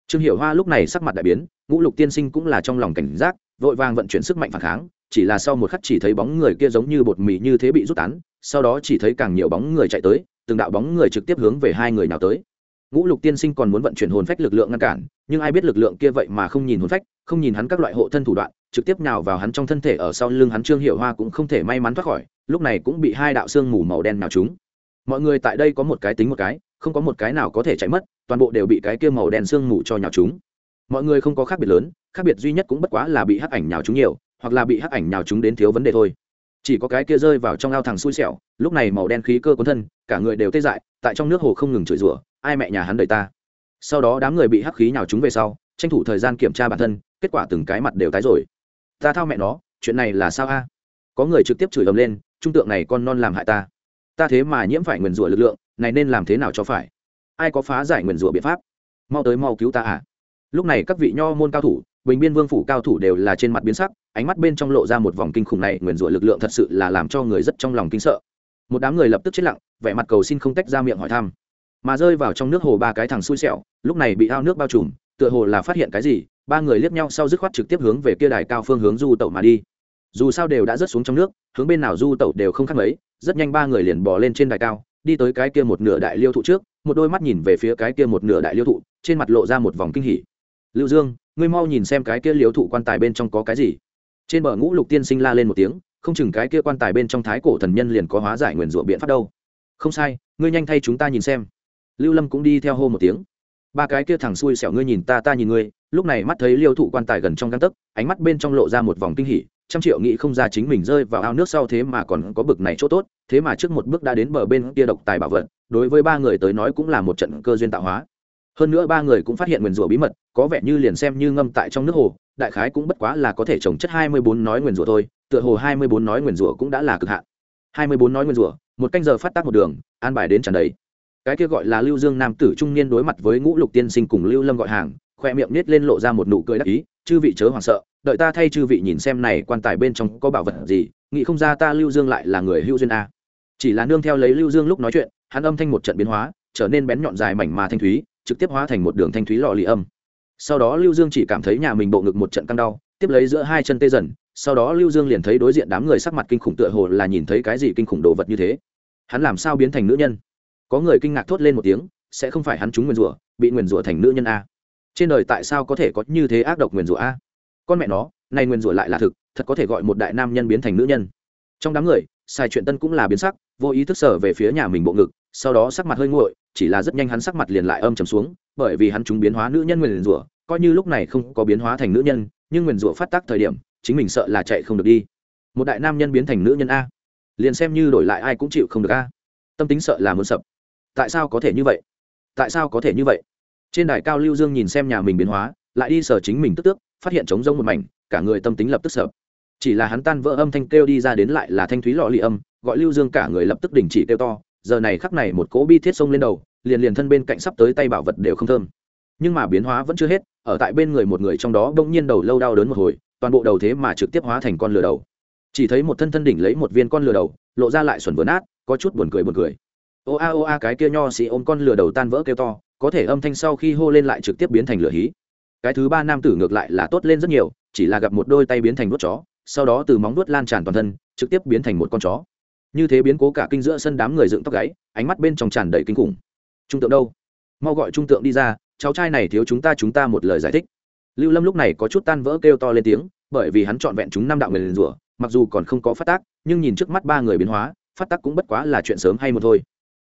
Trương hiệu hoa lúc này sắc mặt đại biến, ngũ lục tiên sinh cũng là trong lòng cảnh giác, vội vàng vận chuyển sức mạnh phản kháng, chỉ là sau một khắc chỉ thấy bóng người kia giống như bột mì như thế bị rút tán, sau đó chỉ thấy càng nhiều bóng người chạy tới, từng đạo bóng người trực tiếp hướng về hai người nào tới. Ngũ lục tiên sinh còn muốn vận chuyển hồn phách lực lượng ngăn cản, nhưng ai biết lực lượng kia vậy mà không nhìn hồn phách, không nhìn hắn các loại hộ thân thủ đoạn, trực tiếp nào vào hắn trong thân thể ở sau lưng hắn trương hiệu hoa cũng không thể may mắn thoát khỏi, lúc này cũng bị hai đạo xương mù màu đen nào trúng mọi người tại đây có một cái tính một cái, không có một cái nào có thể chạy mất, toàn bộ đều bị cái kia màu đen xương mù cho nhào chúng mọi người không có khác biệt lớn, khác biệt duy nhất cũng bất quá là bị hắc ảnh nhào chúng nhiều, hoặc là bị hắc ảnh nhào chúng đến thiếu vấn đề thôi. Chỉ có cái kia rơi vào trong ao thằng xui xẻo, lúc này màu đen khí cơ cuốn thân, cả người đều tê dại, tại trong nước hồ không ngừng chửi rủa, ai mẹ nhà hắn đợi ta? Sau đó đám người bị hắc khí nhào chúng về sau, tranh thủ thời gian kiểm tra bản thân, kết quả từng cái mặt đều tái rồi. Ta thao mẹ nó, chuyện này là sao a? Có người trực tiếp chửi ầm lên, trung tượng này con non làm hại ta ta thế mà nhiễm phải nguyền rủa lực lượng, này nên làm thế nào cho phải? Ai có phá giải nguyền rủa biện pháp? Mau tới mau cứu ta à? Lúc này các vị nho môn cao thủ, bình biên vương phủ cao thủ đều là trên mặt biến sắc, ánh mắt bên trong lộ ra một vòng kinh khủng này, nguyền rủa lực lượng thật sự là làm cho người rất trong lòng kinh sợ. Một đám người lập tức chết lặng, vẻ mặt cầu xin không tách ra miệng hỏi thăm. Mà rơi vào trong nước hồ ba cái thằng xui xẻo, lúc này bị ao nước bao trùm, tựa hồ là phát hiện cái gì, ba người liếc nhau sau dứt khoát trực tiếp hướng về kia đài cao phương hướng du tẩu mà đi dù sao đều đã rớt xuống trong nước, hướng bên nào du tẩu đều không khác mấy, rất nhanh ba người liền bỏ lên trên đài cao, đi tới cái kia một nửa đại liêu thụ trước, một đôi mắt nhìn về phía cái kia một nửa đại liêu thụ, trên mặt lộ ra một vòng kinh hỉ. Lưu dương, ngươi mau nhìn xem cái kia liêu thụ quan tài bên trong có cái gì. Trên bờ ngũ lục tiên sinh la lên một tiếng, không chừng cái kia quan tài bên trong thái cổ thần nhân liền có hóa giải nguyền rủa biện pháp đâu. Không sai, ngươi nhanh thay chúng ta nhìn xem. Lưu lâm cũng đi theo hô một tiếng. Ba cái kia thằng xui xẻo ngươi nhìn ta ta nhìn ngươi. Lúc này mắt thấy liêu thụ quan tài gần trong găng tấc, ánh mắt bên trong lộ ra một vòng kinh hỉ trăm triệu nghĩ không ra chính mình rơi vào ao nước sau thế mà còn có bực này chỗ tốt, thế mà trước một bước đã đến bờ bên kia độc tài bảo vật, đối với ba người tới nói cũng là một trận cơ duyên tạo hóa. Hơn nữa ba người cũng phát hiện nguyền rủa bí mật, có vẻ như liền xem như ngâm tại trong nước hồ, đại khái cũng bất quá là có thể trồng chất hai mươi bốn nói nguyền rủa thôi, tựa hồ hai mươi bốn nói nguyền rủa cũng đã là cực hạn. Hai mươi bốn nói nguyền rủa, một canh giờ phát tác một đường, an bài đến tràn đầy. Cái kia gọi là lưu dương nam tử trung niên đối mặt với ngũ lục tiên sinh cùng lưu lâm gọi hàng, khoe miệng nết lên lộ ra một nụ cười đắc ý, chư vị chớ hoảng sợ đợi ta thay chư vị nhìn xem này quan tài bên trong có bảo vật gì, nghĩ không ra ta lưu dương lại là người hữu duyên a. Chỉ là nương theo lấy lưu dương lúc nói chuyện, hắn âm thanh một trận biến hóa, trở nên bén nhọn dài mảnh mà thanh thúy, trực tiếp hóa thành một đường thanh thúy lò lì âm. Sau đó lưu dương chỉ cảm thấy nhà mình bộ ngực một trận căng đau, tiếp lấy giữa hai chân tê dần, sau đó lưu dương liền thấy đối diện đám người sắc mặt kinh khủng tựa hồ là nhìn thấy cái gì kinh khủng đồ vật như thế. Hắn làm sao biến thành nữ nhân? Có người kinh ngạc thốt lên một tiếng, sẽ không phải hắn trúng nguyền rủa, bị nguyền rủa thành nữ nhân a. Trên đời tại sao có thể có như thế ác độc nguyền rủa a? Con mẹ nó nay Nguyên rủa lại là thực, thật có thể gọi một đại nam nhân biến thành nữ nhân. Trong đám người, sai chuyện tân cũng là biến sắc, vô ý thức sở về phía nhà mình bộ ngực, sau đó sắc mặt hơi nguội, chỉ là rất nhanh hắn sắc mặt liền lại âm trầm xuống, bởi vì hắn chúng biến hóa nữ nhân nguyền rủa, coi như lúc này không có biến hóa thành nữ nhân, nhưng nguyền rủa phát tác thời điểm, chính mình sợ là chạy không được đi. Một đại nam nhân biến thành nữ nhân a. Liền xem như đổi lại ai cũng chịu không được a. Tâm tính sợ là muốn sập. Tại sao có thể như vậy? Tại sao có thể như vậy? Trên đài cao lưu dương nhìn xem nhà mình biến hóa, lại đi sở chính mình tức tước phát hiện trống rông một mảnh, cả người tâm tính lập tức sợ. Chỉ là hắn tan vỡ âm thanh kêu đi ra đến lại là thanh thúy lọ lì âm, gọi lưu dương cả người lập tức đình chỉ kêu to, giờ này khắc này một cỗ bi thiết xông lên đầu, liền liền thân bên cạnh sắp tới tay bảo vật đều không thơm. Nhưng mà biến hóa vẫn chưa hết, ở tại bên người một người trong đó bỗng nhiên đầu lâu đau đớn một hồi, toàn bộ đầu thế mà trực tiếp hóa thành con lừa đầu. Chỉ thấy một thân thân đỉnh lấy một viên con lừa đầu, lộ ra lại xuẩn vừa nát, có chút buồn cười buồn cười. Ô a ô a cái kia nho xì ôm con lừa đầu tan vỡ kêu to, có thể âm thanh sau khi hô lên lại trực tiếp biến thành lửa hí cái thứ ba nam tử ngược lại là tốt lên rất nhiều, chỉ là gặp một đôi tay biến thành đốt chó, sau đó từ móng đuốt lan tràn toàn thân, trực tiếp biến thành một con chó. Như thế biến cố cả kinh giữa sân đám người dựng tóc gáy, ánh mắt bên trong tràn đầy kinh khủng. Trung tượng đâu? Mau gọi trung tượng đi ra, cháu trai này thiếu chúng ta chúng ta một lời giải thích. Lưu lâm lúc này có chút tan vỡ kêu to lên tiếng, bởi vì hắn trọn vẹn chúng năm đạo người liền rủa, mặc dù còn không có phát tác, nhưng nhìn trước mắt ba người biến hóa, phát tác cũng bất quá là chuyện sớm hay một thôi.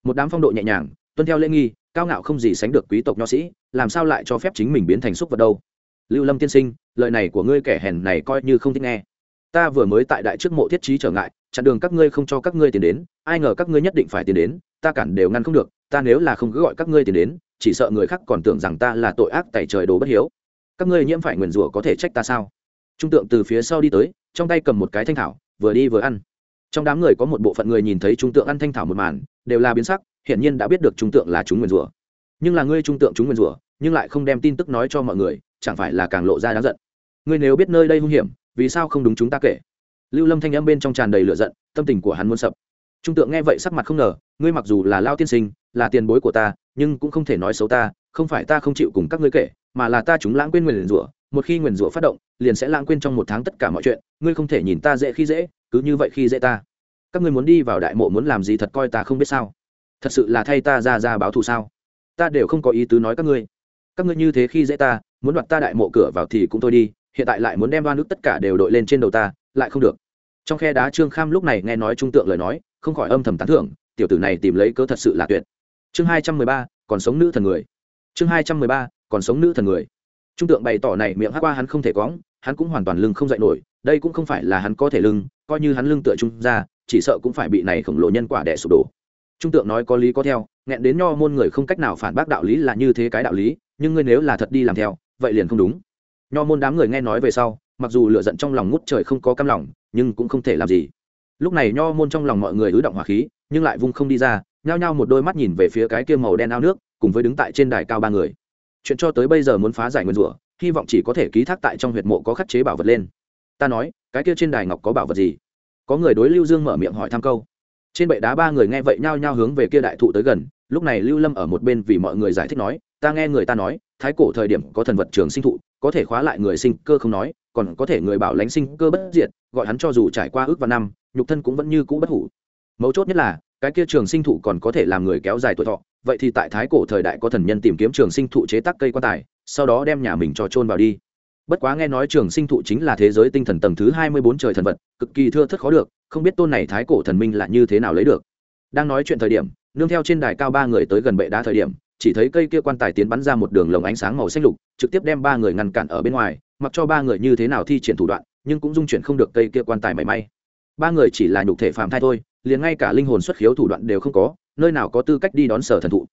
Một đám phong độ nhẹ nhàng tuân theo lễ nghi, cao ngạo không gì sánh được quý tộc nho sĩ, làm sao lại cho phép chính mình biến thành xúc vật đâu? Lưu lâm tiên sinh, lời này của ngươi kẻ hèn này coi như không thích nghe. Ta vừa mới tại đại trước mộ thiết trí trở ngại, chặn đường các ngươi không cho các ngươi tiền đến, ai ngờ các ngươi nhất định phải tiền đến, ta cản đều ngăn không được, ta nếu là không cứ gọi các ngươi tiền đến, chỉ sợ người khác còn tưởng rằng ta là tội ác tại trời đồ bất hiếu. Các ngươi nhiễm phải nguyền rủa có thể trách ta sao? Trung tượng từ phía sau đi tới, trong tay cầm một cái thanh thảo, vừa đi vừa ăn. Trong đám người có một bộ phận người nhìn thấy trung tượng ăn thanh thảo một màn, đều là biến sắc hiển nhiên đã biết được trung tượng là chúng nguyền rủa. Nhưng là ngươi trung tượng chúng nguyền rủa, nhưng lại không đem tin tức nói cho mọi người, chẳng phải là càng lộ ra đáng giận. Ngươi nếu biết nơi đây hung hiểm, vì sao không đúng chúng ta kể? Lưu lâm thanh âm bên trong tràn đầy lửa giận, tâm tình của hắn muốn sập. Trung tượng nghe vậy sắc mặt không ngờ, ngươi mặc dù là lao tiên sinh, là tiền bối của ta, nhưng cũng không thể nói xấu ta, không phải ta không chịu cùng các ngươi kể, mà là ta chúng lãng quên nguyền rủa, một khi nguyền rủa phát động, liền sẽ lãng quên trong một tháng tất cả mọi chuyện, ngươi không thể nhìn ta dễ khi dễ, cứ như vậy khi dễ ta. Các ngươi muốn đi vào đại mộ muốn làm gì thật coi ta không biết sao thật sự là thay ta ra ra báo thù sao? Ta đều không có ý tứ nói các ngươi. Các ngươi như thế khi dễ ta, muốn đoạt ta đại mộ cửa vào thì cũng thôi đi, hiện tại lại muốn đem đoan nước tất cả đều đội lên trên đầu ta, lại không được. Trong khe đá trương kham lúc này nghe nói trung tượng lời nói, không khỏi âm thầm tán thưởng, tiểu tử này tìm lấy cớ thật sự là tuyệt. Chương hai trăm mười ba, còn sống nữ thần người. Chương hai trăm mười ba, còn sống nữ thần người. Trung tượng bày tỏ này miệng hát qua hắn không thể quõng hắn cũng hoàn toàn lưng không dậy nổi, đây cũng không phải là hắn có thể lưng, coi như hắn lưng tựa trung ra, chỉ sợ cũng phải bị này khổng lồ nhân quả đẻ sụp đổ trung tượng nói có lý có theo, nghẹn đến nho môn người không cách nào phản bác đạo lý là như thế cái đạo lý, nhưng ngươi nếu là thật đi làm theo, vậy liền không đúng. Nho môn đám người nghe nói về sau, mặc dù lựa giận trong lòng ngút trời không có cam lòng, nhưng cũng không thể làm gì. Lúc này nho môn trong lòng mọi người ứ động hỏa khí, nhưng lại vung không đi ra, nhao nhao một đôi mắt nhìn về phía cái kia màu đen ao nước, cùng với đứng tại trên đài cao ba người. Chuyện cho tới bây giờ muốn phá giải nguyên rủa, hy vọng chỉ có thể ký thác tại trong huyệt mộ có khắc chế bảo vật lên. Ta nói, cái kia trên đài ngọc có bảo vật gì? Có người đối lưu dương mở miệng hỏi thăm câu trên bệ đá ba người nghe vậy nhao nhao hướng về kia đại thụ tới gần, lúc này lưu lâm ở một bên vì mọi người giải thích nói, ta nghe người ta nói, thái cổ thời điểm có thần vật trường sinh thụ, có thể khóa lại người sinh cơ không nói, còn có thể người bảo lãnh sinh cơ bất diệt, gọi hắn cho dù trải qua ước và năm, nhục thân cũng vẫn như cũ bất hủ. Mấu chốt nhất là, cái kia trường sinh thụ còn có thể làm người kéo dài tuổi thọ, vậy thì tại thái cổ thời đại có thần nhân tìm kiếm trường sinh thụ chế tác cây quan tài, sau đó đem nhà mình cho trôn vào đi bất quá nghe nói trường sinh thụ chính là thế giới tinh thần tầng thứ hai mươi bốn trời thần vật, cực kỳ thưa thất khó được, không biết tôn này thái cổ thần minh là như thế nào lấy được. Đang nói chuyện thời điểm, nương theo trên đài cao ba người tới gần bệ đá thời điểm, chỉ thấy cây kia quan tài tiến bắn ra một đường lồng ánh sáng màu xanh lục, trực tiếp đem ba người ngăn cản ở bên ngoài, mặc cho ba người như thế nào thi triển thủ đoạn, nhưng cũng dung chuyển không được cây kia quan tài mảy may. Ba người chỉ là nhục thể phàm thai thôi, liền ngay cả linh hồn xuất khiếu thủ đoạn đều không có, nơi nào có tư cách đi đón sở thần thụ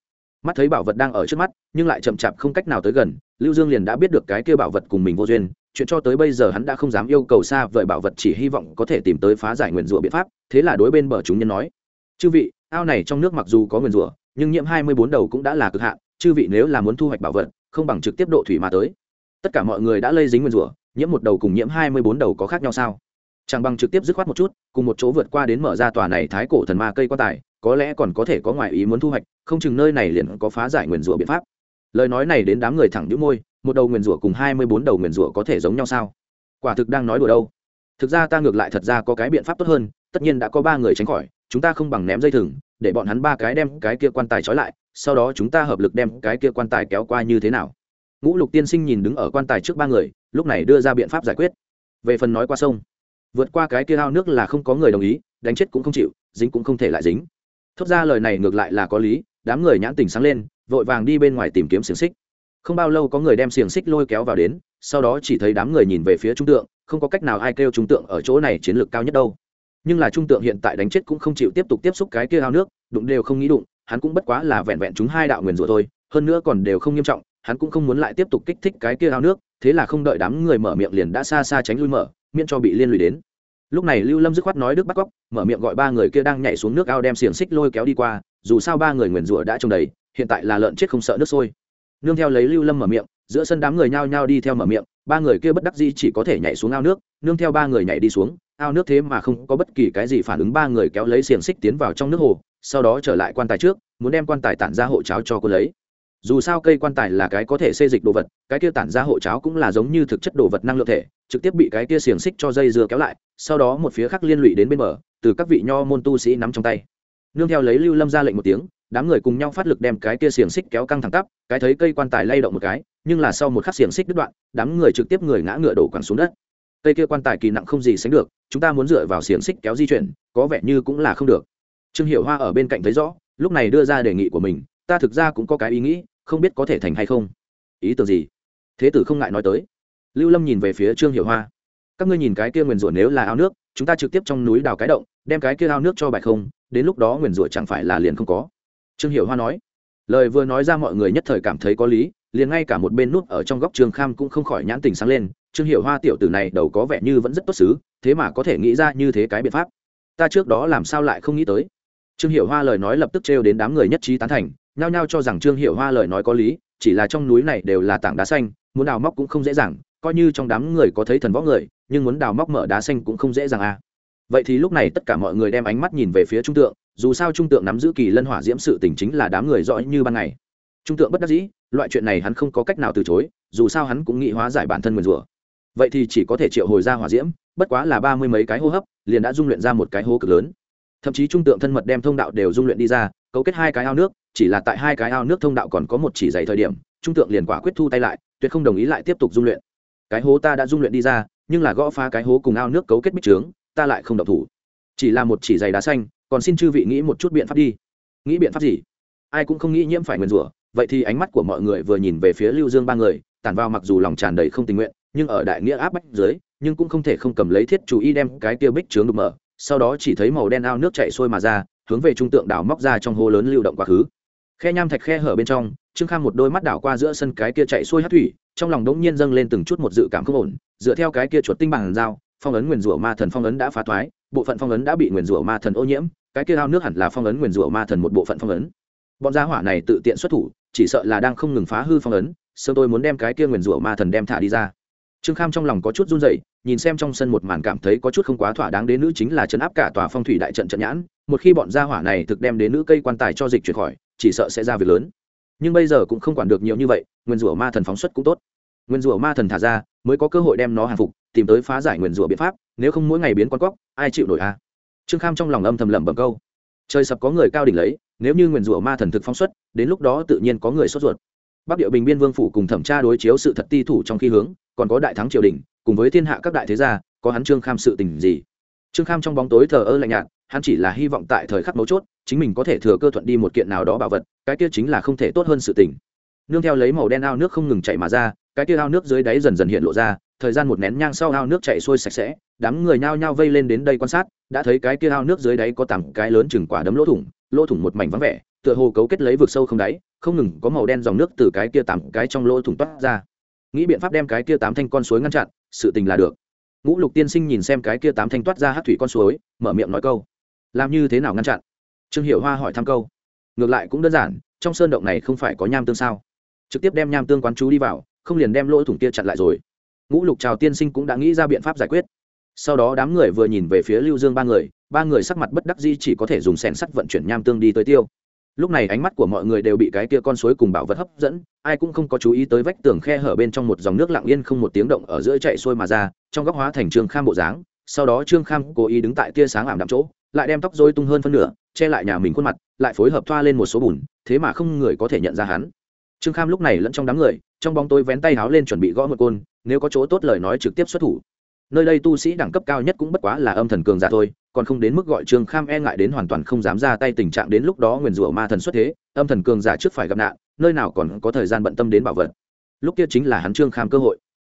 mắt thấy bảo vật đang ở trước mắt, nhưng lại chậm chạp không cách nào tới gần, lưu dương liền đã biết được cái kia bảo vật cùng mình vô duyên, chuyện cho tới bây giờ hắn đã không dám yêu cầu xa vời bảo vật chỉ hy vọng có thể tìm tới phá giải nguyền rủa biện pháp, thế là đối bên bờ chúng nhân nói, chư vị, ao này trong nước mặc dù có nguyền rủa, nhưng nhiễm hai mươi bốn đầu cũng đã là cực hạn, chư vị nếu là muốn thu hoạch bảo vật, không bằng trực tiếp độ thủy mà tới. Tất cả mọi người đã lây dính nguyền rủa, nhiễm một đầu cùng nhiễm hai mươi bốn đầu có khác nhau sao? Chẳng bằng trực tiếp dứt khoát một chút, cùng một chỗ vượt qua đến mở ra tòa này thái cổ thần ma cây quan tài, có lẽ còn có thể có ngoại ý muốn thu hoạch, không chừng nơi này liền có phá giải nguyền rủa biện pháp. Lời nói này đến đám người thẳng nhũ môi, một đầu nguyền rủa cùng hai mươi bốn đầu nguyền rủa có thể giống nhau sao? Quả thực đang nói đùa đâu. Thực ra ta ngược lại thật ra có cái biện pháp tốt hơn, tất nhiên đã có ba người tránh khỏi, chúng ta không bằng ném dây thừng, để bọn hắn ba cái đem cái kia quan tài trói lại, sau đó chúng ta hợp lực đem cái kia quan tài kéo qua như thế nào? Ngũ lục tiên sinh nhìn đứng ở quan tài trước ba người, lúc này đưa ra biện pháp giải quyết. Về phần nói qua sông vượt qua cái kia ao nước là không có người đồng ý, đánh chết cũng không chịu, dính cũng không thể lại dính. Thốt ra lời này ngược lại là có lý, đám người nhãn tình sáng lên, vội vàng đi bên ngoài tìm kiếm xiềng xích. Không bao lâu có người đem xiềng xích lôi kéo vào đến, sau đó chỉ thấy đám người nhìn về phía trung tượng, không có cách nào ai kêu trung tượng ở chỗ này chiến lược cao nhất đâu. Nhưng là trung tượng hiện tại đánh chết cũng không chịu tiếp tục tiếp xúc cái kia ao nước, đụng đều không nghĩ đụng, hắn cũng bất quá là vẹn vẹn chúng hai đạo nguyền rủa thôi, hơn nữa còn đều không nghiêm trọng, hắn cũng không muốn lại tiếp tục kích thích cái kia ao nước, thế là không đợi đám người mở miệng liền đã xa xa tránh lui mở miễn cho bị liên lụy đến. Lúc này lưu lâm dứt khoát nói đức bắt cóc mở miệng gọi ba người kia đang nhảy xuống nước ao đem xiềng xích lôi kéo đi qua, dù sao ba người nguyền rủa đã trông đầy, hiện tại là lợn chết không sợ nước sôi. Nương theo lấy lưu lâm mở miệng, giữa sân đám người nhao nhao đi theo mở miệng, ba người kia bất đắc dĩ chỉ có thể nhảy xuống ao nước, nương theo ba người nhảy đi xuống, ao nước thế mà không có bất kỳ cái gì phản ứng, ba người kéo lấy xiềng xích tiến vào trong nước hồ, sau đó trở lại quan tài trước, muốn đem quan tài tản ra hộ cháo cho cô lấy dù sao cây quan tài là cái có thể xê dịch đồ vật, cái kia tản ra hộ cháo cũng là giống như thực chất đồ vật năng lượng thể, trực tiếp bị cái kia xiềng xích cho dây dưa kéo lại, sau đó một phía khác liên lụy đến bên bờ, từ các vị nho môn tu sĩ nắm trong tay. Nương theo lấy lưu lâm ra lệnh một tiếng, đám người cùng nhau phát lực đem cái kia xiềng xích kéo căng thẳng tắp, cái thấy cây quan tài lay động một cái, nhưng là sau một khắc xiềng xích đứt đoạn, đám người trực tiếp người ngã ngựa đổ quẳng xuống đất. Cây kia quan tài kỳ nặng không gì sánh được, chúng ta muốn dựa vào xiềng xích kéo di chuyển, có vẻ như cũng là không được. Trương hiệu hoa ở bên cạnh thấy rõ, lúc này đưa ra đề nghị của mình, ta thực ra cũng có cái ý nghĩ không biết có thể thành hay không. Ý tưởng gì? Thế tử không ngại nói tới. Lưu lâm nhìn về phía trương hiệu hoa. Các ngươi nhìn cái kia nguyền rủa nếu là ao nước, chúng ta trực tiếp trong núi đào cái động, đem cái kia ao nước cho bạch không, đến lúc đó nguyền rủa chẳng phải là liền không có. Trương hiệu hoa nói. Lời vừa nói ra mọi người nhất thời cảm thấy có lý, liền ngay cả một bên nút ở trong góc Trường kham cũng không khỏi nhãn tình sáng lên. Trương hiệu hoa tiểu tử này đầu có vẻ như vẫn rất tốt xứ, thế mà có thể nghĩ ra như thế cái biện pháp. Ta trước đó làm sao lại không nghĩ tới? Trương hiệu hoa lời nói lập tức trêu đến đám người nhất trí tán thành nhao nhao cho rằng trương hiệu hoa lời nói có lý, chỉ là trong núi này đều là tảng đá xanh, muốn đào móc cũng không dễ dàng, coi như trong đám người có thấy thần võ người, nhưng muốn đào móc mở đá xanh cũng không dễ dàng à. Vậy thì lúc này tất cả mọi người đem ánh mắt nhìn về phía trung tượng, dù sao trung tượng nắm giữ kỳ lân hỏa diễm sự tình chính là đám người rõ như ban ngày. Trung tượng bất đắc dĩ, loại chuyện này hắn không có cách nào từ chối, dù sao hắn cũng nghĩ hóa giải bản thân nguyền rủa. Vậy thì chỉ có thể triệu hồi ra hỏa diễm, bất quá là ba mươi mấy cái hô hấp, liền đã dung luyện ra một cái hố cực lớn. Thậm chí trung tượng thân mật đem thông đạo đều dung luyện đi ra cấu kết hai cái ao nước, chỉ là tại hai cái ao nước thông đạo còn có một chỉ dày thời điểm, trung tượng liền quả quyết thu tay lại, tuyệt không đồng ý lại tiếp tục dung luyện. Cái hố ta đã dung luyện đi ra, nhưng là gõ phá cái hố cùng ao nước cấu kết bích trướng, ta lại không độc thủ. Chỉ là một chỉ dày đá xanh, còn xin chư vị nghĩ một chút biện pháp đi. Nghĩ biện pháp gì? Ai cũng không nghĩ nhiễm phải nguyền rủa, vậy thì ánh mắt của mọi người vừa nhìn về phía lưu dương ba người, tản vào mặc dù lòng tràn đầy không tình nguyện, nhưng ở đại nghĩa áp bách dưới, nhưng cũng không thể không cầm lấy thiết chú ý đem cái tiêu bích trướng đục mở, sau đó chỉ thấy màu đen ao nước chạy sôi mà ra hướng về trung tượng đảo móc ra trong hố lớn lưu động quá khứ. Khe nham thạch khe hở bên trong, trương kham một đôi mắt đảo qua giữa sân cái kia chạy xuôi hát thủy, trong lòng đống nhiên dâng lên từng chút một dự cảm không ổn, dựa theo cái kia chuột tinh bằng dao phong ấn nguyền rủa ma thần phong ấn đã phá thoái, bộ phận phong ấn đã bị nguyền rủa ma thần ô nhiễm, cái kia ao nước hẳn là phong ấn nguyền rủa ma thần một bộ phận phong ấn. Bọn gia hỏa này tự tiện xuất thủ, chỉ sợ là đang không ngừng phá hư phong ấn sơ tôi muốn đem cái kia nguyền rủa ma thần đem thả đi ra. Trương kham trong lòng có chút run rẩy nhìn xem trong sân một màn cảm thấy có chút không quá thỏa đáng đến nữ chính là chấn áp cả tòa phong thủy đại trận trận nhãn, một khi bọn gia hỏa này thực đem đến nữ cây quan tài cho dịch chuyển khỏi, chỉ sợ sẽ ra việc lớn. Nhưng bây giờ cũng không quản được nhiều như vậy, nguyên rủa ma thần phóng xuất cũng tốt. Nguyên rủa ma thần thả ra, mới có cơ hội đem nó hàng phục, tìm tới phá giải nguyên rủa biện pháp, nếu không mỗi ngày biến con cóc, ai chịu nổi a? À? trương kham trong lòng âm thầm lẩm bẩm câu. Trời sập có người cao đỉnh lấy, nếu như nguyên rủa ma thần thực phóng xuất, đến lúc đó tự nhiên có người sốt ruột. Bắc địa bình biên vương phủ cùng thẩm tra đối chiếu sự thật ti thủ trong khi hướng, còn có đại thắng triều đình cùng với thiên hạ các đại thế gia, có hắn trương kham sự tình gì? Trương kham trong bóng tối thờ ơ lạnh nhạt, hắn chỉ là hy vọng tại thời khắc mấu chốt, chính mình có thể thừa cơ thuận đi một kiện nào đó bảo vật, cái kia chính là không thể tốt hơn sự tình. Nương theo lấy màu đen ao nước không ngừng chạy mà ra, cái kia ao nước dưới đáy dần dần hiện lộ ra, thời gian một nén nhang sau ao nước chạy xuôi sạch sẽ, đám người nhao nhao vây lên đến đây quan sát, đã thấy cái kia ao nước dưới đáy có tảng cái lớn chừng quả đấm lỗ thủng lỗ thủng một mảnh vắng vẻ, tựa hồ cấu kết lấy vực sâu không đáy, không ngừng có màu đen dòng nước từ cái kia tạm cái trong lỗ thủng toát ra. Nghĩ biện pháp đem cái kia tám thanh con suối ngăn chặn sự tình là được. Ngũ lục tiên sinh nhìn xem cái kia tám thanh toát ra hát thủy con suối, mở miệng nói câu, làm như thế nào ngăn chặn? Trương hiệu hoa hỏi thăm câu, ngược lại cũng đơn giản, trong sơn động này không phải có nham tương sao? Trực tiếp đem nham tương quán chú đi vào, không liền đem lỗ thủng kia chặn lại rồi. Ngũ lục trào tiên sinh cũng đã nghĩ ra biện pháp giải quyết. Sau đó đám người vừa nhìn về phía lưu dương ba người ba người sắc mặt bất đắc di chỉ có thể dùng sẻn sắt vận chuyển nham tương đi tới tiêu lúc này ánh mắt của mọi người đều bị cái kia con suối cùng bảo vật hấp dẫn, ai cũng không có chú ý tới vách tường khe hở bên trong một dòng nước lặng yên không một tiếng động ở giữa chạy xuôi mà ra, trong góc hóa thành trương kham bộ dáng. Sau đó trương kham cố ý đứng tại tia sáng ảm đạm chỗ, lại đem tóc dối tung hơn phân nửa, che lại nhà mình khuôn mặt, lại phối hợp thoa lên một số bùn, thế mà không người có thể nhận ra hắn. Trương kham lúc này lẫn trong đám người, trong bóng tôi vén tay háo lên chuẩn bị gõ một côn, nếu có chỗ tốt lời nói trực tiếp xuất thủ. Nơi đây tu sĩ đẳng cấp cao nhất cũng bất quá là âm thần cường giả thôi còn không đến mức gọi trương kham e ngại đến hoàn toàn không dám ra tay tình trạng đến lúc đó nguyền rủa ma thần xuất thế, âm thần cường giả trước phải gặp nạn, nơi nào còn có thời gian bận tâm đến bảo vật. Lúc kia chính là hắn trương kham cơ hội.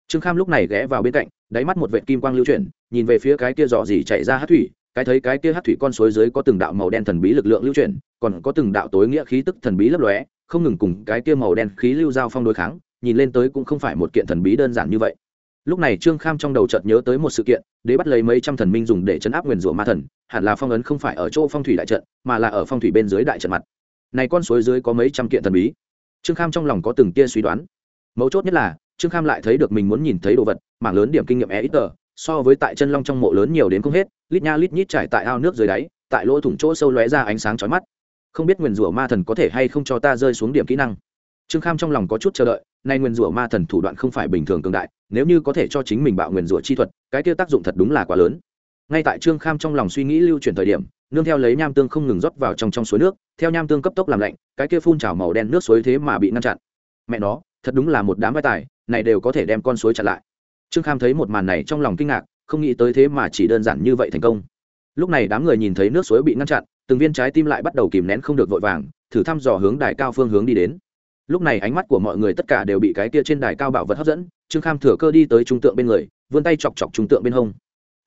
Trương kham lúc này ghé vào bên cạnh, đáy mắt một vệ kim quang lưu chuyển, nhìn về phía cái kia dò dỉ chạy ra hát thủy, cái thấy cái kia hát thủy con suối dưới có từng đạo màu đen thần bí lực lượng lưu chuyển, còn có từng đạo tối nghĩa khí tức thần bí lấp lóe, không ngừng cùng cái kia màu đen khí lưu giao phong đối kháng, nhìn lên tới cũng không phải một kiện thần bí đơn giản như vậy lúc này trương kham trong đầu chợt nhớ tới một sự kiện, đế bắt lấy mấy trăm thần minh dùng để chấn áp nguyền rủa ma thần, hẳn là phong ấn không phải ở chỗ phong thủy đại trận, mà là ở phong thủy bên dưới đại trận mặt. Này con suối dưới có mấy trăm kiện thần bí. Trương kham trong lòng có từng tia suy đoán. Mấu chốt nhất là, trương kham lại thấy được mình muốn nhìn thấy đồ vật, mảng lớn điểm kinh nghiệm e ít tờ so với tại chân long trong mộ lớn nhiều đến không hết, lít nha lít nhít trải tại ao nước dưới đáy, tại lỗ thủng chỗ sâu lóe ra ánh sáng chói mắt. Không biết nguyền rủa ma thần có thể hay không cho ta rơi xuống điểm kỹ năng trương kham trong lòng có chút chờ đợi, nay nguyền rủa ma thần thủ đoạn không phải bình thường cường đại, nếu như có thể cho chính mình bạo nguyền rủa chi thuật, cái kia tác dụng thật đúng là quá lớn. Ngay tại trương kham trong lòng suy nghĩ lưu chuyển thời điểm, nương theo lấy nham tương không ngừng rót vào trong trong suối nước, theo nham tương cấp tốc làm lạnh, cái kia phun trào màu đen nước suối thế mà bị ngăn chặn. Mẹ nó, thật đúng là một đám vai tài, này đều có thể đem con suối chặn lại. Trương kham thấy một màn này trong lòng kinh ngạc, không nghĩ tới thế mà chỉ đơn giản như vậy thành công. Lúc này đám người nhìn thấy nước suối bị ngăn chặn, từng viên trái tim lại bắt đầu kìm nén không được vội vàng, thử thăm dò hướng đài cao phương hướng đi đến lúc này ánh mắt của mọi người tất cả đều bị cái kia trên đài cao bảo vật hấp dẫn, trương kham thừa cơ đi tới trung tượng bên người, vươn tay chọc chọc trung tượng bên hông.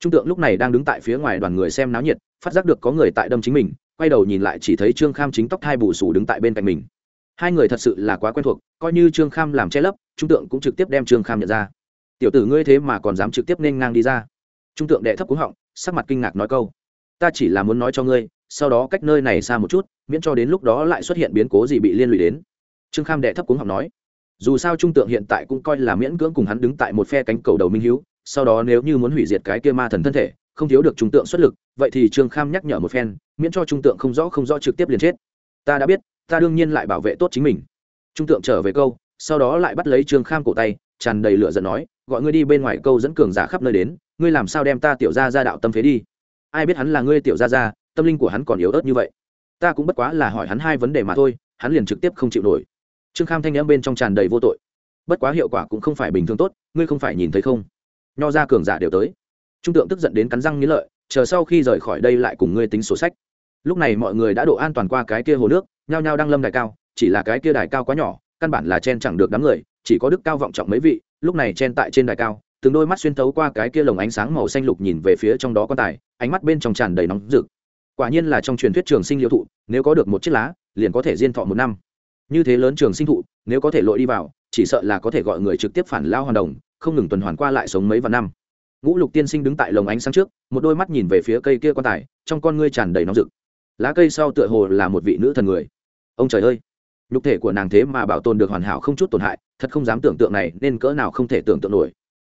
Trung tượng lúc này đang đứng tại phía ngoài đoàn người xem náo nhiệt, phát giác được có người tại đâm chính mình, quay đầu nhìn lại chỉ thấy trương kham chính tóc hai bù sù đứng tại bên cạnh mình. Hai người thật sự là quá quen thuộc, coi như trương kham làm che lấp, trung tượng cũng trực tiếp đem trương kham nhận ra. Tiểu tử ngươi thế mà còn dám trực tiếp nên ngang đi ra. Trung tượng đệ thấp cúng họng, sắc mặt kinh ngạc nói câu, ta chỉ là muốn nói cho ngươi, sau đó cách nơi này xa một chút, miễn cho đến lúc đó lại xuất hiện biến cố gì bị liên lụy đến trương kham đệ thấp cúng học nói, dù sao trung tượng hiện tại cũng coi là miễn cưỡng cùng hắn đứng tại một phe cánh cầu đầu minh hữu sau đó nếu như muốn hủy diệt cái kia ma thần thân thể, không thiếu được trung tượng xuất lực, vậy thì trương kham nhắc nhở một phen, miễn cho trung tượng không rõ không rõ trực tiếp liền chết. Ta đã biết, ta đương nhiên lại bảo vệ tốt chính mình. Trung tượng trở về câu, sau đó lại bắt lấy trương kham cổ tay, tràn đầy lửa giận nói, gọi ngươi đi bên ngoài câu dẫn cường giả khắp nơi đến, ngươi làm sao đem ta tiểu ra ra đạo tâm phế đi? Ai biết hắn là ngươi tiểu ra ra tâm linh của hắn còn yếu ớt như vậy. Ta cũng bất quá là hỏi hắn hai vấn đề mà thôi, hắn liền trực tiếp không chịu nổi trương kham thanh n m bên trong tràn đầy vô tội. Bất quá hiệu quả cũng không phải bình thường tốt, ngươi không phải nhìn thấy không? Nho ra cường giả đều tới. Trung tượng tức giận đến cắn răng nghĩ lợi, chờ sau khi rời khỏi đây lại cùng ngươi tính sổ sách. Lúc này mọi người đã độ an toàn qua cái kia hồ nước, nhao nhao đang lâm đài cao, chỉ là cái kia đài cao quá nhỏ, căn bản là chen chẳng được đám người, chỉ có đức cao vọng trọng mấy vị, lúc này chen tại trên đài cao, từng đôi mắt xuyên thấu qua cái kia lồng ánh sáng màu xanh lục nhìn về phía trong đó quan tài, ánh mắt bên trong tràn đầy nóng rực. Quả nhiên là trong truyền thuyết trường sinh liễu thụ, nếu có được một chiếc lá, liền có thể diên thọ một năm như thế lớn trường sinh thụ, nếu có thể lội đi vào, chỉ sợ là có thể gọi người trực tiếp phản lao hoàn đồng, không ngừng tuần hoàn qua lại sống mấy vạn năm. Ngũ lục tiên sinh đứng tại lồng ánh sáng trước, một đôi mắt nhìn về phía cây kia quan tài, trong con ngươi tràn đầy nóng rực. Lá cây sau tựa hồ là một vị nữ thần người. Ông trời ơi! Nhục thể của nàng thế mà bảo tồn được hoàn hảo không chút tổn hại, thật không dám tưởng tượng này nên cỡ nào không thể tưởng tượng nổi.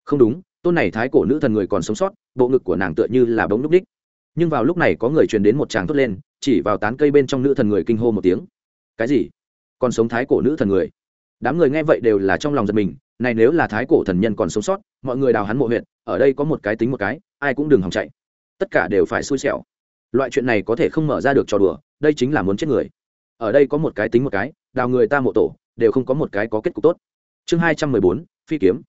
Không đúng, tôn này thái cổ nữ thần người còn sống sót, bộ ngực của nàng tựa như là bóng núp đích. Nhưng vào lúc này có người truyền đến một tràng thốt lên, chỉ vào tán cây bên trong nữ thần người kinh hô một tiếng. Cái gì? Còn sống thái cổ nữ thần người. Đám người nghe vậy đều là trong lòng giật mình, này nếu là thái cổ thần nhân còn sống sót, mọi người đào hắn mộ huyện ở đây có một cái tính một cái, ai cũng đừng hòng chạy. Tất cả đều phải xui xẻo. Loại chuyện này có thể không mở ra được trò đùa, đây chính là muốn chết người. Ở đây có một cái tính một cái, đào người ta mộ tổ, đều không có một cái có kết cục tốt. Chương hai trăm mười bốn, phi kiếm.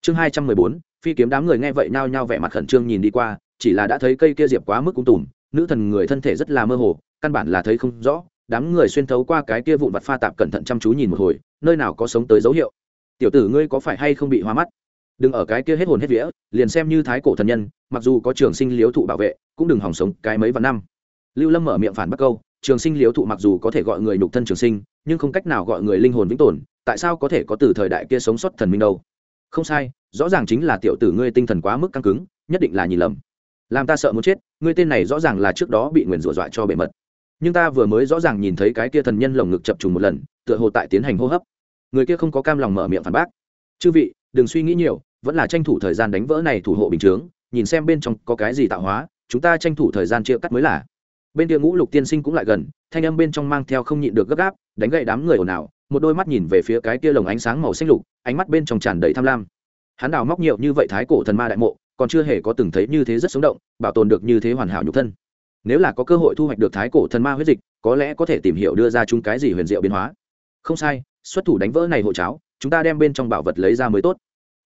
Chương hai trăm mười bốn, phi kiếm đám người nghe vậy nao nhao vẻ mặt khẩn trương nhìn đi qua, chỉ là đã thấy cây kia diệp quá mức cung tùm, nữ thần người thân thể rất là mơ hồ, căn bản là thấy không rõ đám người xuyên thấu qua cái kia vụn vặt pha tạp cẩn thận chăm chú nhìn một hồi, nơi nào có sống tới dấu hiệu. Tiểu tử ngươi có phải hay không bị hoa mắt? Đừng ở cái kia hết hồn hết vía, liền xem như thái cổ thần nhân, mặc dù có trường sinh liếu thụ bảo vệ, cũng đừng hỏng sống cái mấy vạn năm. Lưu lâm mở miệng phản bác câu, trường sinh liếu thụ mặc dù có thể gọi người nhục thân trường sinh, nhưng không cách nào gọi người linh hồn vĩnh tồn, tại sao có thể có từ thời đại kia sống sót thần minh đâu? Không sai, rõ ràng chính là tiểu tử ngươi tinh thần quá mức căng cứng, nhất định là nhìn lầm. Làm ta sợ muốn chết, ngươi tên này rõ ràng là trước đó bị nguyền rủa dọa cho bề mật nhưng ta vừa mới rõ ràng nhìn thấy cái kia thần nhân lồng ngực chập trùng một lần, tựa hồ tại tiến hành hô hấp. Người kia không có cam lòng mở miệng phản bác. Chư vị, đừng suy nghĩ nhiều, vẫn là tranh thủ thời gian đánh vỡ này thủ hộ bình chướng, nhìn xem bên trong có cái gì tạo hóa, chúng ta tranh thủ thời gian chia cắt mới là. Bên kia ngũ lục tiên sinh cũng lại gần, thanh âm bên trong mang theo không nhịn được gấp gáp, đánh gậy đám người ồn ào, một đôi mắt nhìn về phía cái kia lồng ánh sáng màu xanh lục, ánh mắt bên trong tràn đầy tham lam. Hắn đào móc nhiều như vậy thái cổ thần ma đại mộ, còn chưa hề có từng thấy như thế rất sống động, bảo tồn được như thế hoàn hảo nhục thân nếu là có cơ hội thu hoạch được thái cổ thần ma huyết dịch, có lẽ có thể tìm hiểu đưa ra chúng cái gì huyền diệu biến hóa. Không sai, xuất thủ đánh vỡ này hộ cháo, chúng ta đem bên trong bảo vật lấy ra mới tốt.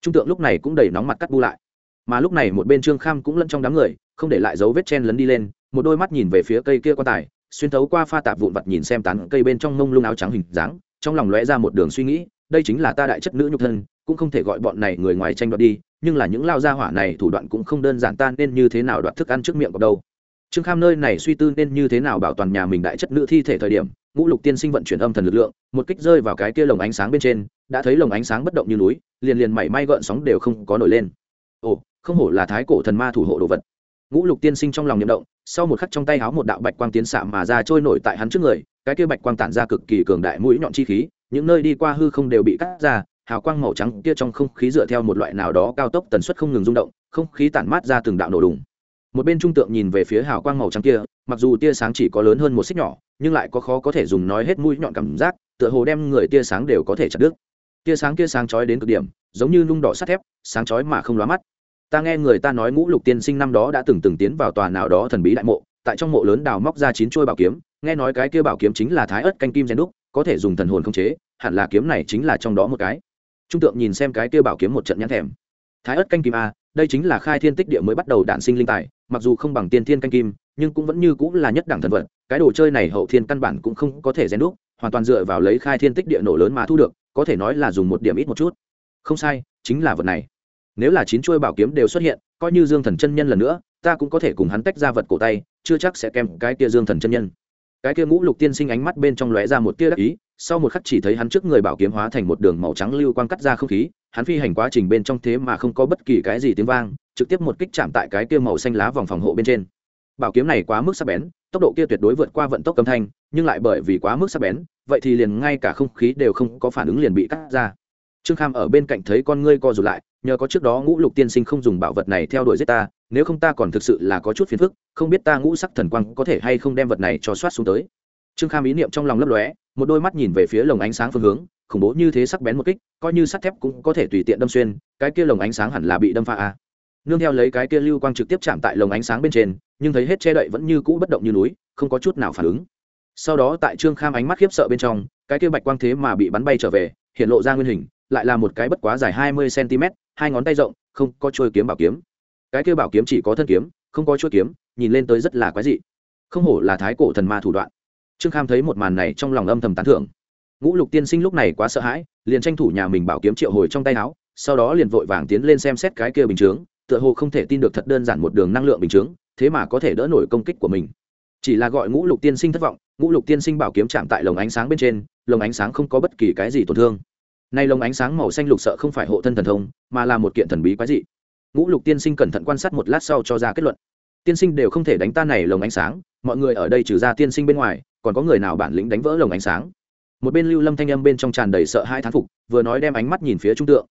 Trung tượng lúc này cũng đầy nóng mặt cắt bu lại. Mà lúc này một bên trương kham cũng lẫn trong đám người, không để lại dấu vết chen lấn đi lên, một đôi mắt nhìn về phía cây kia quan tài, xuyên thấu qua pha tạp vụn vặt nhìn xem tán cây bên trong mông lung áo trắng hình dáng, trong lòng lóe ra một đường suy nghĩ, đây chính là ta đại chất nữ nhục thân, cũng không thể gọi bọn này người ngoài tranh đoạt đi, nhưng là những lao gia hỏa này thủ đoạn cũng không đơn giản tan nên như thế nào đoạt thức ăn trước miệng của đâu trương kham nơi này suy tư nên như thế nào bảo toàn nhà mình đại chất nữ thi thể thời điểm, ngũ lục tiên sinh vận chuyển âm thần lực lượng, một kích rơi vào cái kia lồng ánh sáng bên trên, đã thấy lồng ánh sáng bất động như núi, liền liền mảy may gợn sóng đều không có nổi lên. Ồ, không hổ là thái cổ thần ma thủ hộ đồ vật. Ngũ lục tiên sinh trong lòng nhậm động, sau một khắc trong tay háo một đạo bạch quang tiến xạ mà ra trôi nổi tại hắn trước người, cái kia bạch quang tản ra cực kỳ cường đại mũi nhọn chi khí, những nơi đi qua hư không đều bị cắt ra, hào quang màu trắng kia trong không khí dựa theo một loại nào đó cao tốc tần suất không ngừng rung động, không khí tản mát ra từng đạo nổ đùng một bên trung tượng nhìn về phía hào quang màu trắng kia, mặc dù tia sáng chỉ có lớn hơn một xích nhỏ, nhưng lại có khó có thể dùng nói hết mũi nhọn cảm giác, tựa hồ đem người tia sáng đều có thể chặt đứt. Tia sáng kia sáng chói đến cực điểm, giống như nung đỏ sắt thép, sáng chói mà không lóa mắt. Ta nghe người ta nói ngũ lục tiên sinh năm đó đã từng từng tiến vào tòa nào đó thần bí đại mộ, tại trong mộ lớn đào móc ra chín chuôi bảo kiếm, nghe nói cái kia bảo kiếm chính là thái ớt canh kim gen đúc, có thể dùng thần hồn khống chế, hẳn là kiếm này chính là trong đó một cái. Trung tượng nhìn xem cái kia bảo kiếm một trận nhãn thèm. Thái ớt canh kim a đây chính là khai thiên tích địa mới bắt đầu đản sinh linh tài, mặc dù không bằng tiên thiên canh kim, nhưng cũng vẫn như cũng là nhất đẳng thần vật, cái đồ chơi này hậu thiên căn bản cũng không có thể rèn đúc, hoàn toàn dựa vào lấy khai thiên tích địa nổ lớn mà thu được, có thể nói là dùng một điểm ít một chút. Không sai, chính là vật này. Nếu là chín chuôi bảo kiếm đều xuất hiện, coi như dương thần chân nhân lần nữa, ta cũng có thể cùng hắn tách ra vật cổ tay, chưa chắc sẽ kèm cái kia dương thần chân nhân. Cái kia ngũ lục tiên sinh ánh mắt bên trong lóe ra một tia đắc ý sau một khắc chỉ thấy hắn trước người bảo kiếm hóa thành một đường màu trắng lưu quang cắt ra không khí, hắn phi hành quá trình bên trong thế mà không có bất kỳ cái gì tiếng vang, trực tiếp một kích chạm tại cái kia màu xanh lá vòng phòng hộ bên trên. Bảo kiếm này quá mức sắc bén, tốc độ kia tuyệt đối vượt qua vận tốc âm thanh, nhưng lại bởi vì quá mức sắc bén, vậy thì liền ngay cả không khí đều không có phản ứng liền bị cắt ra. Trương kham ở bên cạnh thấy con ngươi co rụt lại, nhờ có trước đó ngũ lục tiên sinh không dùng bảo vật này theo đuổi giết ta, nếu không ta còn thực sự là có chút phiền phức, không biết ta ngũ sắc thần quang có thể hay không đem vật này cho soát xuống tới. Trương kham ý niệm trong lòng lấp lóe một đôi mắt nhìn về phía lồng ánh sáng phương hướng, khủng bố như thế sắc bén một kích, coi như sắt thép cũng có thể tùy tiện đâm xuyên, cái kia lồng ánh sáng hẳn là bị đâm pha a à. nương theo lấy cái kia lưu quang trực tiếp chạm tại lồng ánh sáng bên trên, nhưng thấy hết che đậy vẫn như cũ bất động như núi, không có chút nào phản ứng. Sau đó tại trương kham ánh mắt khiếp sợ bên trong, cái kia bạch quang thế mà bị bắn bay trở về, hiện lộ ra nguyên hình, lại là một cái bất quá dài hai mươi cm hai ngón tay rộng, không có trôi kiếm bảo kiếm. Cái kia bảo kiếm chỉ có thân kiếm, không có chuôi kiếm, nhìn lên tới rất là quái dị. Không hổ là thái cổ thần ma thủ đoạn trương kham thấy một màn này trong lòng âm thầm tán thưởng. Ngũ lục tiên sinh lúc này quá sợ hãi, liền tranh thủ nhà mình bảo kiếm triệu hồi trong tay áo, sau đó liền vội vàng tiến lên xem xét cái kia bình chướng, tựa hồ không thể tin được thật đơn giản một đường năng lượng bình chướng, thế mà có thể đỡ nổi công kích của mình. Chỉ là gọi ngũ lục tiên sinh thất vọng, ngũ lục tiên sinh bảo kiếm chạm tại lồng ánh sáng bên trên, lồng ánh sáng không có bất kỳ cái gì tổn thương. Nay lồng ánh sáng màu xanh lục sợ không phải hộ thân thần thông, mà là một kiện thần bí quái dị. Ngũ lục tiên sinh cẩn thận quan sát một lát sau cho ra kết luận. Tiên sinh đều không thể đánh tan này lồng ánh sáng, mọi người ở đây trừ ra tiên sinh bên ngoài còn có người nào bản lĩnh đánh vỡ lồng ánh sáng? Một bên lưu lâm thanh âm bên trong tràn đầy sợ hai thán phục, vừa nói đem ánh mắt nhìn phía trung tượng.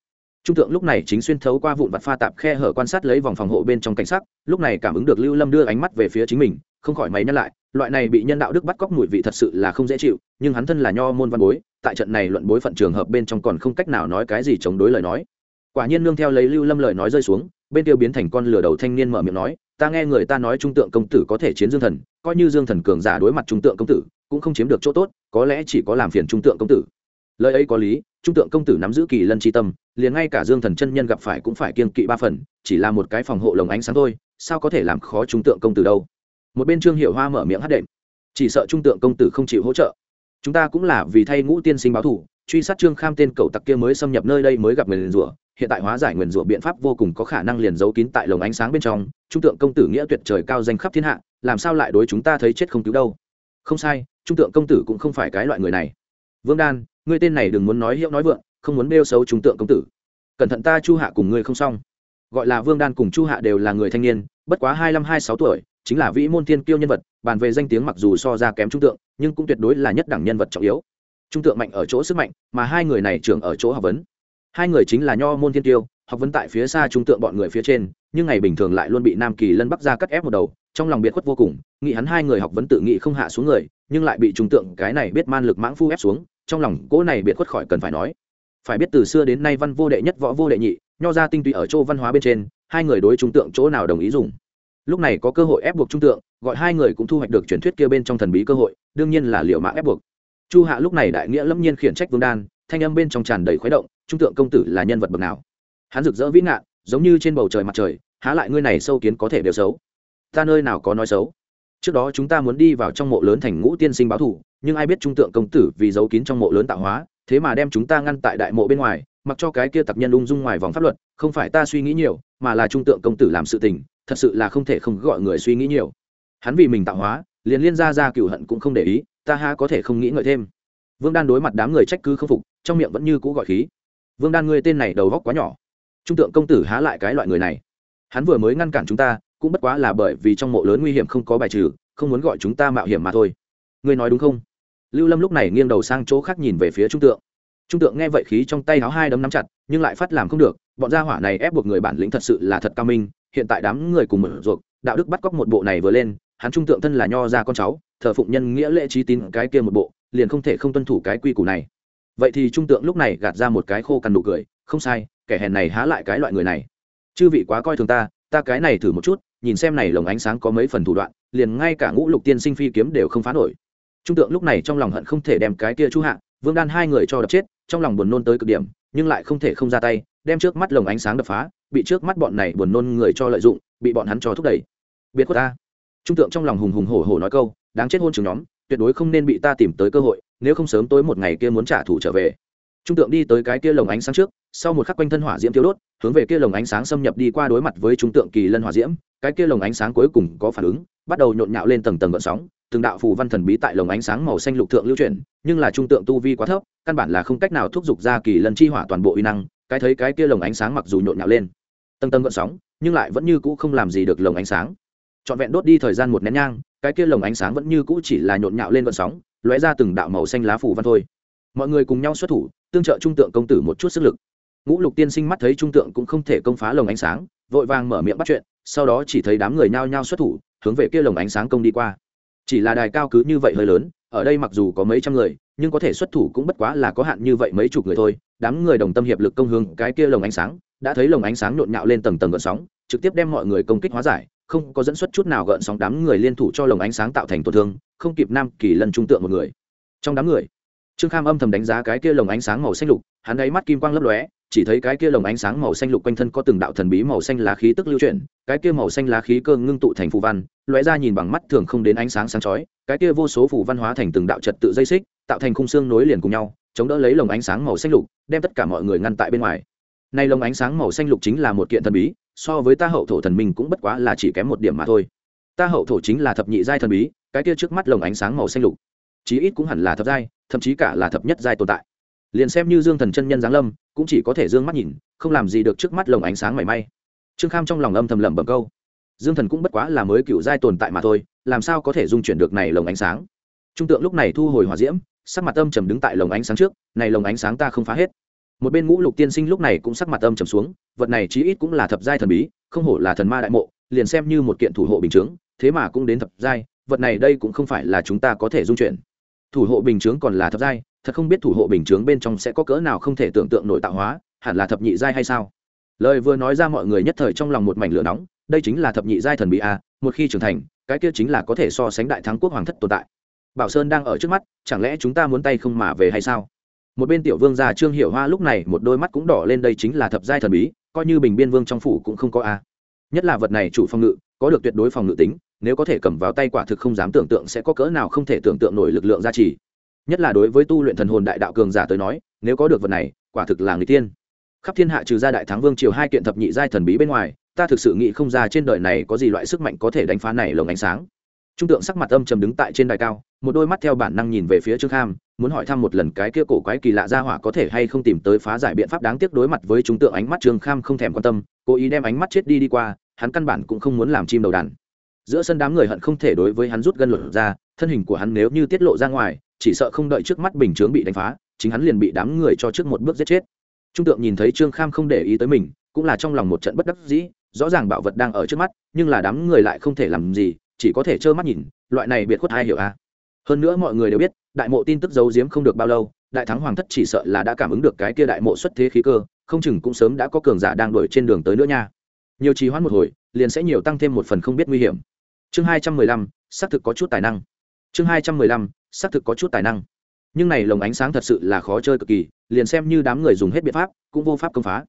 Trung tượng lúc này chính xuyên thấu qua vụn vặt pha tạp khe hở quan sát lấy vòng phòng hộ bên trong cảnh sắc, lúc này cảm ứng được lưu lâm đưa ánh mắt về phía chính mình, không khỏi máy nhắc lại, loại này bị nhân đạo đức bắt cóc mùi vị thật sự là không dễ chịu, nhưng hắn thân là nho môn văn bối, tại trận này luận bối phận trường hợp bên trong còn không cách nào nói cái gì chống đối lời nói. Quả nhiên nương theo lấy lưu lâm lời nói rơi xuống, bên tiêu biến thành con lửa đầu thanh niên mở miệng nói ta nghe người ta nói trung tượng công tử có thể chiến dương thần, coi như dương thần cường giả đối mặt trung tượng công tử, cũng không chiếm được chỗ tốt, có lẽ chỉ có làm phiền trung tượng công tử. Lời ấy có lý, trung tượng công tử nắm giữ kỳ lân tri tâm, liền ngay cả dương thần chân nhân gặp phải cũng phải kiên kỵ ba phần, chỉ là một cái phòng hộ lồng ánh sáng thôi, sao có thể làm khó trung tượng công tử đâu? Một bên trương hiệu hoa mở miệng hát đệm. Chỉ sợ trung tượng công tử không chịu hỗ trợ. Chúng ta cũng là vì thay ngũ tiên sinh báo thủ, truy sát trương kham tên cậu tặc kia mới xâm nhập nơi đây mới gặp người liền rủa hiện tại hóa giải nguyền rủa biện pháp vô cùng có khả năng liền giấu kín tại lồng ánh sáng bên trong, trung tượng công tử nghĩa tuyệt trời cao danh khắp thiên hạ, làm sao lại đối chúng ta thấy chết không cứu đâu? Không sai, trung tượng công tử cũng không phải cái loại người này. Vương đan, ngươi tên này đừng muốn nói hiệu nói vượng, không muốn bêu xấu trung tượng công tử. Cẩn thận ta chu hạ cùng ngươi không xong. Gọi là vương đan cùng chu hạ đều là người thanh niên, bất quá hai mươi hai sáu tuổi, chính là vĩ môn thiên kiêu nhân vật, bàn về danh tiếng mặc dù so ra kém trung tượng, nhưng cũng tuyệt đối là nhất đẳng nhân vật trọng yếu. Trung tượng mạnh ở chỗ sức mạnh, mà hai người này trưởng ở chỗ học vấn hai người chính là nho môn thiên tiêu, học vấn tại phía xa trung tượng bọn người phía trên, nhưng ngày bình thường lại luôn bị nam kỳ lân bắc ra cắt ép một đầu, trong lòng biệt khuất vô cùng, nghĩ hắn hai người học vấn tự nghị không hạ xuống người, nhưng lại bị trung tượng cái này biết man lực mãng phu ép xuống, trong lòng cỗ này biệt khuất khỏi cần phải nói. Phải biết từ xưa đến nay văn vô đệ nhất, võ vô đệ nhị, nho ra tinh túy ở chỗ văn hóa bên trên, hai người đối trung tượng chỗ nào đồng ý dùng. Lúc này có cơ hội ép buộc trung tượng, gọi hai người cũng thu hoạch được truyền thuyết kia bên trong thần bí cơ hội, đương nhiên là liệu mạng ép buộc. Chu hạ lúc này đại nghĩa lâm nhiên khiển trách vương đan, thanh âm bên trong tràn đầy khuấy động trung tượng công tử là nhân vật bậc nào? Hắn rực rỡ vĩ ngạn, giống như trên bầu trời mặt trời, há lại ngươi này sâu kiến có thể đều xấu. Ta nơi nào có nói xấu? Trước đó chúng ta muốn đi vào trong mộ lớn thành ngũ tiên sinh báo thủ nhưng ai biết trung tượng công tử vì giấu kín trong mộ lớn tạo hóa, thế mà đem chúng ta ngăn tại đại mộ bên ngoài, mặc cho cái kia tặc nhân ung dung ngoài vòng pháp luật, không phải ta suy nghĩ nhiều, mà là trung tượng công tử làm sự tình, thật sự là không thể không gọi người suy nghĩ nhiều. Hắn vì mình tạo hóa, liền liên ra ra cựu hận cũng không để ý, ta ha có thể không nghĩ ngợi thêm. Vương đan đối mặt đám người trách cứ không phục, trong miệng vẫn như cũ gọi khí vương đan, ngươi tên này đầu góc quá nhỏ. Trung tượng công tử há lại cái loại người này. Hắn vừa mới ngăn cản chúng ta, cũng bất quá là bởi vì trong mộ lớn nguy hiểm không có bài trừ, không muốn gọi chúng ta mạo hiểm mà thôi. Ngươi nói đúng không? Lưu lâm lúc này nghiêng đầu sang chỗ khác nhìn về phía trung tượng. Trung tượng nghe vậy khí trong tay áo hai đấm nắm chặt, nhưng lại phát làm không được, bọn gia hỏa này ép buộc người bản lĩnh thật sự là thật cao minh, hiện tại đám người cùng mở ruột, đạo đức bắt cóc một bộ này vừa lên, hắn trung tượng thân là nho ra con cháu, thờ phụng nhân nghĩa lễ trí tín cái kia một bộ, liền không thể không tuân thủ cái quy củ này vậy thì trung tượng lúc này gạt ra một cái khô cằn nụ cười, không sai, kẻ hèn này há lại cái loại người này. Chư vị quá coi thường ta ta cái này thử một chút, nhìn xem này lồng ánh sáng có mấy phần thủ đoạn, liền ngay cả ngũ lục tiên sinh phi kiếm đều không phá nổi. Trung tượng lúc này trong lòng hận không thể đem cái kia chú hạ, vương đan hai người cho đập chết, trong lòng buồn nôn tới cực điểm, nhưng lại không thể không ra tay, đem trước mắt lồng ánh sáng đập phá, bị trước mắt bọn này buồn nôn người cho lợi dụng, bị bọn hắn cho thúc đẩy. Biệt của ta. Trung tượng trong lòng hùng hùng hổ hổ nói câu, đáng chết hôn trường nhóm, tuyệt đối không nên bị ta tìm tới cơ hội nếu không sớm tối một ngày kia muốn trả thù trở về. Trung tượng đi tới cái kia lồng ánh sáng trước, sau một khắc quanh thân hỏa diễm tiêu đốt, hướng về kia lồng ánh sáng xâm nhập đi qua đối mặt với trung tượng kỳ lân hỏa diễm, cái kia lồng ánh sáng cuối cùng có phản ứng, bắt đầu nhộn nhạo lên tầng tầng gợn sóng, từng đạo phù văn thần bí tại lồng ánh sáng màu xanh lục thượng lưu chuyển, nhưng là trung tượng tu vi quá thấp, căn bản là không cách nào thúc giục ra kỳ lân chi hỏa toàn bộ uy năng, cái thấy cái kia lồng ánh sáng mặc dù nhộn nhạo lên, tầng tầng gợn sóng, nhưng lại vẫn như cũ không làm gì được lồng ánh sáng. Trọn vẹn đốt đi thời gian một nén nhang, cái kia lồng ánh sáng vẫn như cũ chỉ là nhộn nhạo lên gợn sóng lóe ra từng đạo màu xanh lá phủ văn thôi. Mọi người cùng nhau xuất thủ, tương trợ trung tượng công tử một chút sức lực. Ngũ lục tiên sinh mắt thấy trung tượng cũng không thể công phá lồng ánh sáng, vội vàng mở miệng bắt chuyện, sau đó chỉ thấy đám người nhao nhao xuất thủ, hướng về kia lồng ánh sáng công đi qua. Chỉ là đài cao cứ như vậy hơi lớn, ở đây mặc dù có mấy trăm người, nhưng có thể xuất thủ cũng bất quá là có hạn như vậy mấy chục người thôi. Đám người đồng tâm hiệp lực công hướng cái kia lồng ánh sáng, đã thấy lồng ánh sáng nhộn nhạo lên tầng tầng gợn sóng, trực tiếp đem mọi người công kích hóa giải không có dẫn xuất chút nào gợn sóng đám người liên thủ cho lồng ánh sáng tạo thành tổn thương, không kịp nam kỳ lân trung tượng một người. Trong đám người, trương kham âm thầm đánh giá cái kia lồng ánh sáng màu xanh lục, hắn ấy mắt kim quang lấp lóe, chỉ thấy cái kia lồng ánh sáng màu xanh lục quanh thân có từng đạo thần bí màu xanh lá khí tức lưu chuyển, cái kia màu xanh lá khí cơ ngưng tụ thành phù văn, lóe ra nhìn bằng mắt thường không đến ánh sáng sáng chói, cái kia vô số phù văn hóa thành từng đạo trật tự dây xích, tạo thành khung xương nối liền cùng nhau, chống đỡ lấy lồng ánh sáng màu xanh lục, đem tất cả mọi người ngăn tại bên ngoài. Nay lồng ánh sáng màu xanh lục chính là một kiện thần bí so với ta hậu thổ thần minh cũng bất quá là chỉ kém một điểm mà thôi. Ta hậu thổ chính là thập nhị giai thần bí, cái kia trước mắt lồng ánh sáng màu xanh lục. Chí ít cũng hẳn là thập giai, thậm chí cả là thập nhất giai tồn tại. Liền xem như dương thần chân nhân giáng lâm, cũng chỉ có thể d ư ơ n g mắt nhìn, không làm gì được trước mắt lồng ánh sáng mảy may. Trương kham trong lòng âm thầm lẩm bẩm câu. Dương thần cũng bất quá là mới cựu giai tồn tại mà thôi, làm sao có thể dung chuyển được này lồng ánh sáng? Trung tượng lúc này thu hồi hòa diễm, sắc mặt âm trầm đứng tại lồng ánh sáng trước, này lồng ánh sáng ta không phá hết một bên ngũ lục tiên sinh lúc này cũng sắc mặt âm trầm xuống, vật này chí ít cũng là thập giai thần bí, không hổ là thần ma đại mộ, liền xem như một kiện thủ hộ bình chướng, thế mà cũng đến thập giai, vật này đây cũng không phải là chúng ta có thể dung chuyển. Thủ hộ bình chướng còn là thập giai, thật không biết thủ hộ bình chướng bên trong sẽ có cỡ nào không thể tưởng tượng nổi tạo hóa, hẳn là thập nhị giai hay sao? Lời vừa nói ra mọi người nhất thời trong lòng một mảnh lửa nóng, đây chính là thập nhị giai thần bí a, một khi trưởng thành, cái kia chính là có thể so sánh đại thắng quốc hoàng thất tồn tại. Bảo sơn đang ở trước mắt, chẳng lẽ chúng ta muốn tay không mà về hay sao? Một bên tiểu vương già trương hiểu hoa lúc này một đôi mắt cũng đỏ lên, đây chính là thập giai thần bí, coi như bình biên vương trong phủ cũng không có a. Nhất là vật này chủ phòng ngự, có được tuyệt đối phòng ngự tính, nếu có thể cầm vào tay quả thực không dám tưởng tượng sẽ có cỡ nào không thể tưởng tượng nổi lực lượng gia trì. Nhất là đối với tu luyện thần hồn đại đạo cường giả tới nói, nếu có được vật này, quả thực là người tiên. Khắp thiên hạ trừ ra đại thắng vương triều hai kiện thập nhị giai thần bí bên ngoài, ta thực sự nghĩ không ra trên đời này có gì loại sức mạnh có thể đánh phá này lồng ánh sáng. Trung tượng sắc mặt âm trầm đứng tại trên đài cao một đôi mắt theo bản năng nhìn về phía trương kham, muốn hỏi thăm một lần cái kia cổ quái kỳ lạ ra hỏa có thể hay không tìm tới phá giải biện pháp đáng tiếc đối mặt với trung tượng ánh mắt trương kham không thèm quan tâm, cố ý đem ánh mắt chết đi đi qua, hắn căn bản cũng không muốn làm chim đầu đàn. Giữa sân đám người hận không thể đối với hắn rút gân luật ra, thân hình của hắn nếu như tiết lộ ra ngoài, chỉ sợ không đợi trước mắt bình chướng bị đánh phá, chính hắn liền bị đám người cho trước một bước giết chết. Trung tượng nhìn thấy trương kham không để ý tới mình, cũng là trong lòng một trận bất đắc dĩ, rõ ràng bạo vật đang ở trước mắt, nhưng là đám người lại không thể làm gì, chỉ có thể trơ mắt nhìn, loại này biệt khuất ai hiểu à? Hơn nữa mọi người đều biết, đại mộ tin tức giấu giếm không được bao lâu, đại thắng hoàng thất chỉ sợ là đã cảm ứng được cái kia đại mộ xuất thế khí cơ, không chừng cũng sớm đã có cường giả đang đuổi trên đường tới nữa nha. Nhiều trì hoãn một hồi, liền sẽ nhiều tăng thêm một phần không biết nguy hiểm. Chương hai trăm mười lăm, xác thực có chút tài năng. Chương hai trăm mười lăm, xác thực có chút tài năng. Nhưng này lồng ánh sáng thật sự là khó chơi cực kỳ, liền xem như đám người dùng hết biện pháp, cũng vô pháp công phá.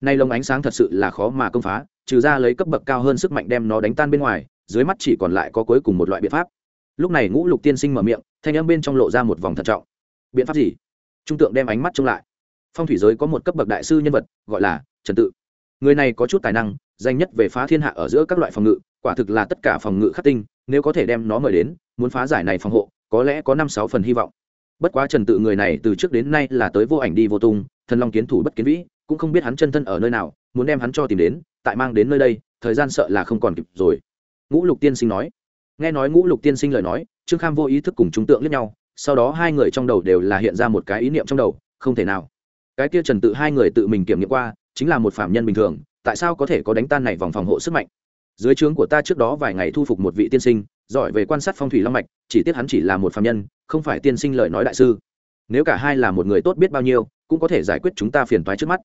Này lồng ánh sáng thật sự là khó mà công phá, trừ ra lấy cấp bậc cao hơn sức mạnh đem nó đánh tan bên ngoài, dưới mắt chỉ còn lại có cuối cùng một loại biện pháp lúc này ngũ lục tiên sinh mở miệng, thanh âm bên trong lộ ra một vòng thận trọng. Biện pháp gì? Trung tượng đem ánh mắt trông lại. Phong thủy giới có một cấp bậc đại sư nhân vật, gọi là trần tự. Người này có chút tài năng, danh nhất về phá thiên hạ ở giữa các loại phòng ngự, quả thực là tất cả phòng ngự khắc tinh, nếu có thể đem nó mời đến, muốn phá giải này phòng hộ, có lẽ có năm sáu phần hy vọng. Bất quá trần tự người này từ trước đến nay là tới vô ảnh đi vô tung, thần long kiến thủ bất kiến vĩ, cũng không biết hắn chân thân ở nơi nào, muốn đem hắn cho tìm đến, tại mang đến nơi đây, thời gian sợ là không còn kịp rồi. Ngũ lục tiên sinh nói nghe nói ngũ lục tiên sinh lời nói, trương kham vô ý thức cùng chúng tượng lẫn nhau, sau đó hai người trong đầu đều là hiện ra một cái ý niệm trong đầu, không thể nào. Cái kia trần tự hai người tự mình kiểm nghiệm qua, chính là một phạm nhân bình thường, tại sao có thể có đánh tan này vòng phòng hộ sức mạnh? Dưới trướng của ta trước đó vài ngày thu phục một vị tiên sinh, giỏi về quan sát phong thủy long mạch, chỉ tiếc hắn chỉ là một phạm nhân, không phải tiên sinh lời nói đại sư. Nếu cả hai là một người tốt biết bao nhiêu, cũng có thể giải quyết chúng ta phiền toái trước mắt.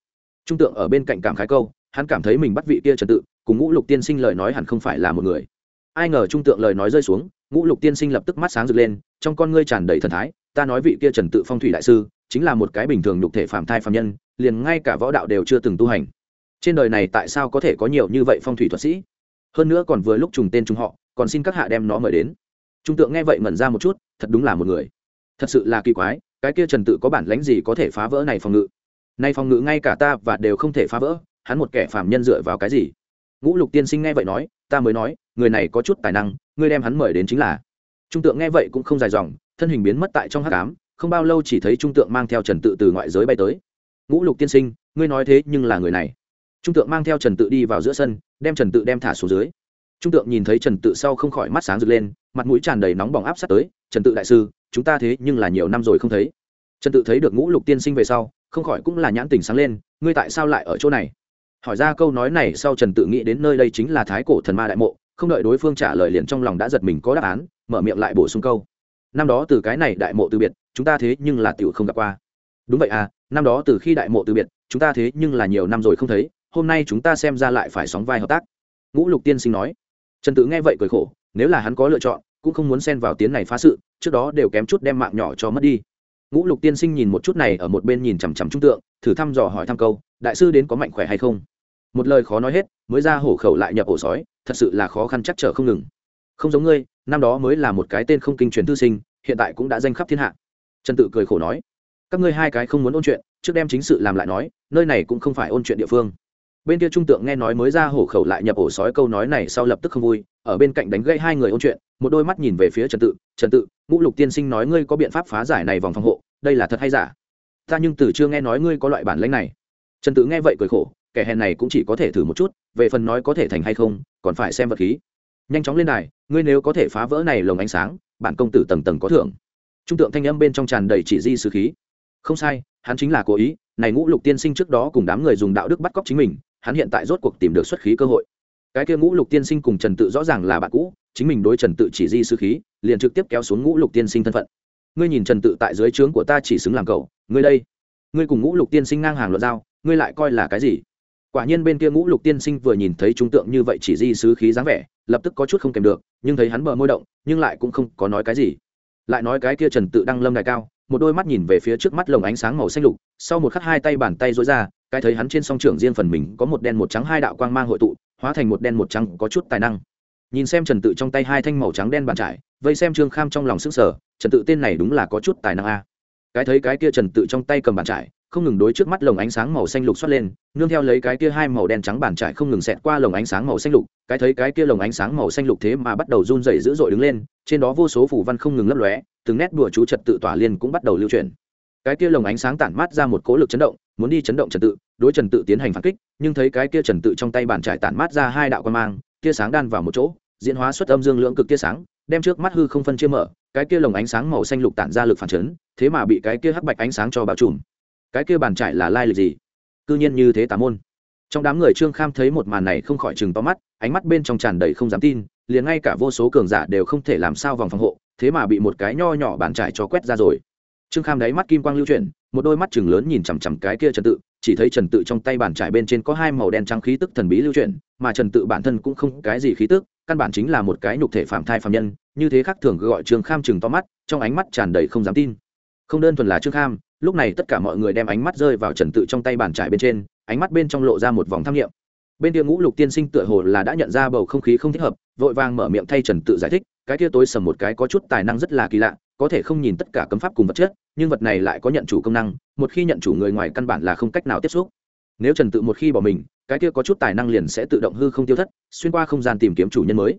Trung tượng ở bên cạnh cảm khái câu, hắn cảm thấy mình bắt vị kia trần tự, cùng ngũ lục tiên sinh lời nói hẳn không phải là một người ai ngờ trung tượng lời nói rơi xuống, ngũ lục tiên sinh lập tức mắt sáng rực lên, trong con ngươi tràn đầy thần thái, ta nói vị kia trần tự phong thủy đại sư, chính là một cái bình thường nhục thể phạm thai phạm nhân, liền ngay cả võ đạo đều chưa từng tu hành. Trên đời này tại sao có thể có nhiều như vậy phong thủy thuật sĩ? Hơn nữa còn vừa lúc trùng tên chúng họ, còn xin các hạ đem nó mời đến. Trung tượng nghe vậy ngẩn ra một chút, thật đúng là một người. Thật sự là kỳ quái, cái kia trần tự có bản lánh gì có thể phá vỡ này phòng ngự? Nay phòng ngự ngay cả ta và đều không thể phá vỡ, hắn một kẻ phạm nhân dựa vào cái gì? Ngũ lục tiên sinh nghe vậy nói, ta mới nói người này có chút tài năng ngươi đem hắn mời đến chính là. Trung tượng nghe vậy cũng không dài dòng, thân hình biến mất tại trong hát cám không bao lâu chỉ thấy trung tượng mang theo trần tự từ ngoại giới bay tới. Ngũ lục tiên sinh, ngươi nói thế nhưng là người này. Trung tượng mang theo trần tự đi vào giữa sân, đem trần tự đem thả xuống dưới. Trung tượng nhìn thấy trần tự sau không khỏi mắt sáng rực lên, mặt mũi tràn đầy nóng bỏng áp sát tới, trần tự đại sư, chúng ta thế nhưng là nhiều năm rồi không thấy. Trần tự thấy được ngũ lục tiên sinh về sau, không khỏi cũng là nhãn tình sáng lên, ngươi tại sao lại ở chỗ này? Hỏi ra câu nói này sau trần tự nghĩ đến nơi đây chính là thái cổ thần ma đại mộ không đợi đối phương trả lời liền trong lòng đã giật mình có đáp án, mở miệng lại bổ sung câu. Năm đó từ cái này đại mộ từ biệt, chúng ta thế nhưng là tiểu không gặp qua. Đúng vậy à năm đó từ khi đại mộ từ biệt, chúng ta thế nhưng là nhiều năm rồi không thấy, hôm nay chúng ta xem ra lại phải sóng vai hợp tác. Ngũ lục tiên sinh nói. Trần tự nghe vậy cười khổ, nếu là hắn có lựa chọn, cũng không muốn xen vào tiếng này phá sự, trước đó đều kém chút đem mạng nhỏ cho mất đi. Ngũ lục tiên sinh nhìn một chút này ở một bên nhìn chằm chằm trung tượng, thử thăm dò hỏi thăm câu, đại sư đến có mạnh khỏe hay không? Một lời khó nói hết, mới ra hổ khẩu lại nhập ổ sói, thật sự là khó khăn chắc trở không ngừng. Không giống ngươi, năm đó mới là một cái tên không kinh truyền thư sinh, hiện tại cũng đã danh khắp thiên hạ. Trần tự cười khổ nói, các ngươi hai cái không muốn ôn chuyện, trước đem chính sự làm lại nói, nơi này cũng không phải ôn chuyện địa phương. Bên kia trung tượng nghe nói mới ra hổ khẩu lại nhập ổ sói câu nói này sau lập tức không vui, ở bên cạnh đánh gây hai người ôn chuyện, một đôi mắt nhìn về phía trần tự trần tự, ngũ lục tiên sinh nói ngươi có biện pháp phá giải này vòng phòng hộ, đây là thật hay giả? Ta nhưng từ chưa nghe nói ngươi có loại bản lãnh này. Trần tự nghe vậy cười khổ kẻ hèn này cũng chỉ có thể thử một chút, về phần nói có thể thành hay không, còn phải xem vật khí. Nhanh chóng lên đài, ngươi nếu có thể phá vỡ này lồng ánh sáng, bản công tử tầng tầng có thưởng. Trung tượng thanh âm bên trong tràn đầy chỉ di sứ khí. Không sai, hắn chính là cố ý, này ngũ lục tiên sinh trước đó cùng đám người dùng đạo đức bắt cóc chính mình, hắn hiện tại rốt cuộc tìm được xuất khí cơ hội. Cái kia ngũ lục tiên sinh cùng trần tự rõ ràng là bạn cũ, chính mình đối trần tự chỉ di sứ khí, liền trực tiếp kéo xuống ngũ lục tiên sinh thân phận. Ngươi nhìn trần tự tại dưới trướng của ta chỉ xứng làm cậu, ngươi đây. Ngươi cùng ngũ lục tiên sinh ngang hàng luận giao, ngươi lại coi là cái gì? Quả nhiên bên kia ngũ lục tiên sinh vừa nhìn thấy trung tượng như vậy chỉ di sứ khí dáng vẻ, lập tức có chút không kèm được, nhưng thấy hắn bờ môi động, nhưng lại cũng không có nói cái gì. Lại nói cái kia trần tự đăng lâm đài cao, một đôi mắt nhìn về phía trước mắt lồng ánh sáng màu xanh lục, sau một khắc hai tay bàn tay dối ra, cái thấy hắn trên song trưởng riêng phần mình có một đen một trắng hai đạo quang mang hội tụ, hóa thành một đen một trắng có chút tài năng. Nhìn xem trần tự trong tay hai thanh màu trắng đen bàn trải, vây xem trương kham trong lòng sức sở trần tự tên này đúng là có chút tài năng a. Cái thấy cái kia trần tự trong tay cầm bàn trải không ngừng đối trước mắt lồng ánh sáng màu xanh lục xuất lên, nương theo lấy cái kia hai màu đen trắng bàn trải không ngừng xẹt qua lồng ánh sáng màu xanh lục, cái thấy cái kia lồng ánh sáng màu xanh lục thế mà bắt đầu run rẩy dữ dội đứng lên, trên đó vô số phủ văn không ngừng lấp lóe, từng nét đùa chú trật tự tỏa liên cũng bắt đầu lưu chuyển. Cái kia lồng ánh sáng tản mát ra một cỗ lực chấn động, muốn đi chấn động trần tự, đối trần tự tiến hành phản kích, nhưng thấy cái kia trần tự trong tay bàn trải tản mát ra hai đạo quan mang, tia sáng đan vào một chỗ, diễn hóa xuất âm dương lưỡng cực tia sáng, đem trước mắt hư không phân chia mở, cái kia lồng ánh sáng màu xanh lục tản ra lực phản chấn, thế mà bị cái kia hắc bạch ánh sáng cho bao trùm cái kia bàn trải là lai lịch gì? Cư nhiên như thế tà môn. Trong đám người trương kham thấy một màn này không khỏi chừng to mắt, ánh mắt bên trong tràn đầy không dám tin, liền ngay cả vô số cường giả đều không thể làm sao vòng phòng hộ, thế mà bị một cái nho nhỏ bàn trải cho quét ra rồi. Trương kham đáy mắt kim quang lưu chuyển, một đôi mắt chừng lớn nhìn chằm chằm cái kia trần tự, chỉ thấy trần tự trong tay bàn trải bên trên có hai màu đen trắng khí tức thần bí lưu chuyển, mà trần tự bản thân cũng không cái gì khí tức, căn bản chính là một cái nhục thể phạm thai phạm nhân, như thế khác thường gọi trương kham chừng to mắt, trong ánh mắt tràn đầy không dám tin. Không đơn thuần là trương kham lúc này tất cả mọi người đem ánh mắt rơi vào trần tự trong tay bàn trải bên trên, ánh mắt bên trong lộ ra một vòng tham nghiệm. Bên kia ngũ lục tiên sinh tựa hồ là đã nhận ra bầu không khí không thích hợp, vội vàng mở miệng thay trần tự giải thích, cái kia tối sầm một cái có chút tài năng rất là kỳ lạ, có thể không nhìn tất cả cấm pháp cùng vật chất, nhưng vật này lại có nhận chủ công năng, một khi nhận chủ người ngoài căn bản là không cách nào tiếp xúc. Nếu trần tự một khi bỏ mình, cái kia có chút tài năng liền sẽ tự động hư không tiêu thất, xuyên qua không gian tìm kiếm chủ nhân mới.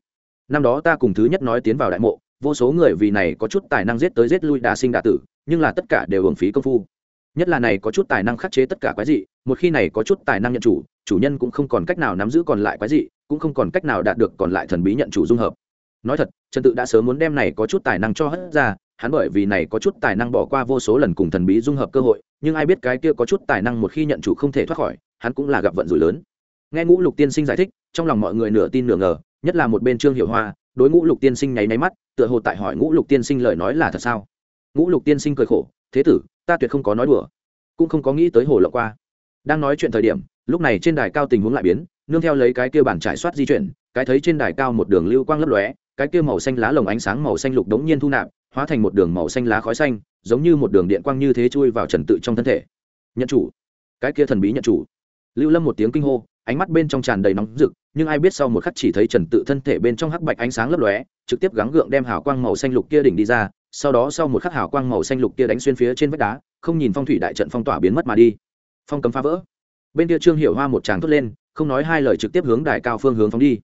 Năm đó ta cùng thứ nhất nói tiến vào đại mộ, vô số người vì này có chút tài năng giết tới giết lui đà sinh đà tử nhưng là tất cả đều hưởng phí công phu. Nhất là này có chút tài năng khắc chế tất cả quái dị, một khi này có chút tài năng nhận chủ chủ nhân cũng không còn cách nào nắm giữ còn lại quái dị, cũng không còn cách nào đạt được còn lại thần bí nhận chủ dung hợp. Nói thật, trần tự đã sớm muốn đem này có chút tài năng cho hất ra, hắn bởi vì này có chút tài năng bỏ qua vô số lần cùng thần bí dung hợp cơ hội, nhưng ai biết cái kia có chút tài năng một khi nhận chủ không thể thoát khỏi, hắn cũng là gặp vận rủi lớn. Nghe ngũ lục tiên sinh giải thích, trong lòng mọi người nửa tin nửa ngờ, nhất là một bên trương hiệu hoa, đối ngũ lục tiên sinh nháy máy mắt, tựa hồ tại hỏi ngũ lục tiên sinh lời nói là thật sao? Ngũ lục tiên sinh cười khổ, thế tử, ta tuyệt không có nói đùa, cũng không có nghĩ tới hồ lộ qua. Đang nói chuyện thời điểm, lúc này trên đài cao tình huống lại biến, nương theo lấy cái kia bản trải soát di chuyển, cái thấy trên đài cao một đường lưu quang lấp lóe, cái kia màu xanh lá lồng ánh sáng màu xanh lục đống nhiên thu nạp, hóa thành một đường màu xanh lá khói xanh, giống như một đường điện quang như thế chui vào trần tự trong thân thể. Nhận chủ. Cái kia thần bí nhận chủ. Lưu lâm một tiếng kinh hô, ánh mắt bên trong tràn đầy nóng rực, nhưng ai biết sau một khắc chỉ thấy trần tự thân thể bên trong hắc bạch ánh sáng lấp lóe, trực tiếp gắng gượng đem hào quang màu xanh lục kia đỉnh đi ra sau đó sau một khắc hào quang màu xanh lục kia đánh xuyên phía trên vách đá, không nhìn phong thủy đại trận phong tỏa biến mất mà đi. Phong cấm phá vỡ. Bên kia trương hiểu hoa một tràng thốt lên, không nói hai lời trực tiếp hướng đài cao phương hướng phóng đi.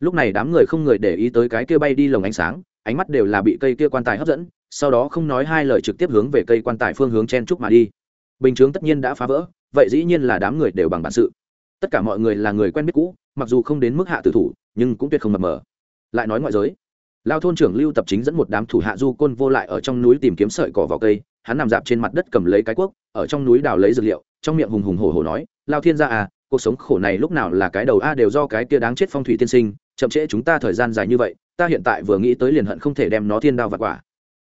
Lúc này đám người không người để ý tới cái kia bay đi lồng ánh sáng, ánh mắt đều là bị cây kia quan tài hấp dẫn, sau đó không nói hai lời trực tiếp hướng về cây quan tài phương hướng chen trúc mà đi. Bình chướng tất nhiên đã phá vỡ, vậy dĩ nhiên là đám người đều bằng bản sự. Tất cả mọi người là người quen biết cũ, mặc dù không đến mức hạ tử thủ, nhưng cũng tuyệt không mập mờ. Lại nói ngoại giới lao thôn trưởng lưu tập chính dẫn một đám thủ hạ du côn vô lại ở trong núi tìm kiếm sợi cỏ vào cây, hắn nằm dạp trên mặt đất cầm lấy cái cuốc, ở trong núi đào lấy dược liệu, trong miệng hùng hùng hổ hổ nói, lao thiên gia à cuộc sống khổ này lúc nào là cái đầu a đều do cái kia đáng chết phong thủy tiên sinh, chậm trễ chúng ta thời gian dài như vậy, ta hiện tại vừa nghĩ tới liền hận không thể đem nó thiên đao vặt quả.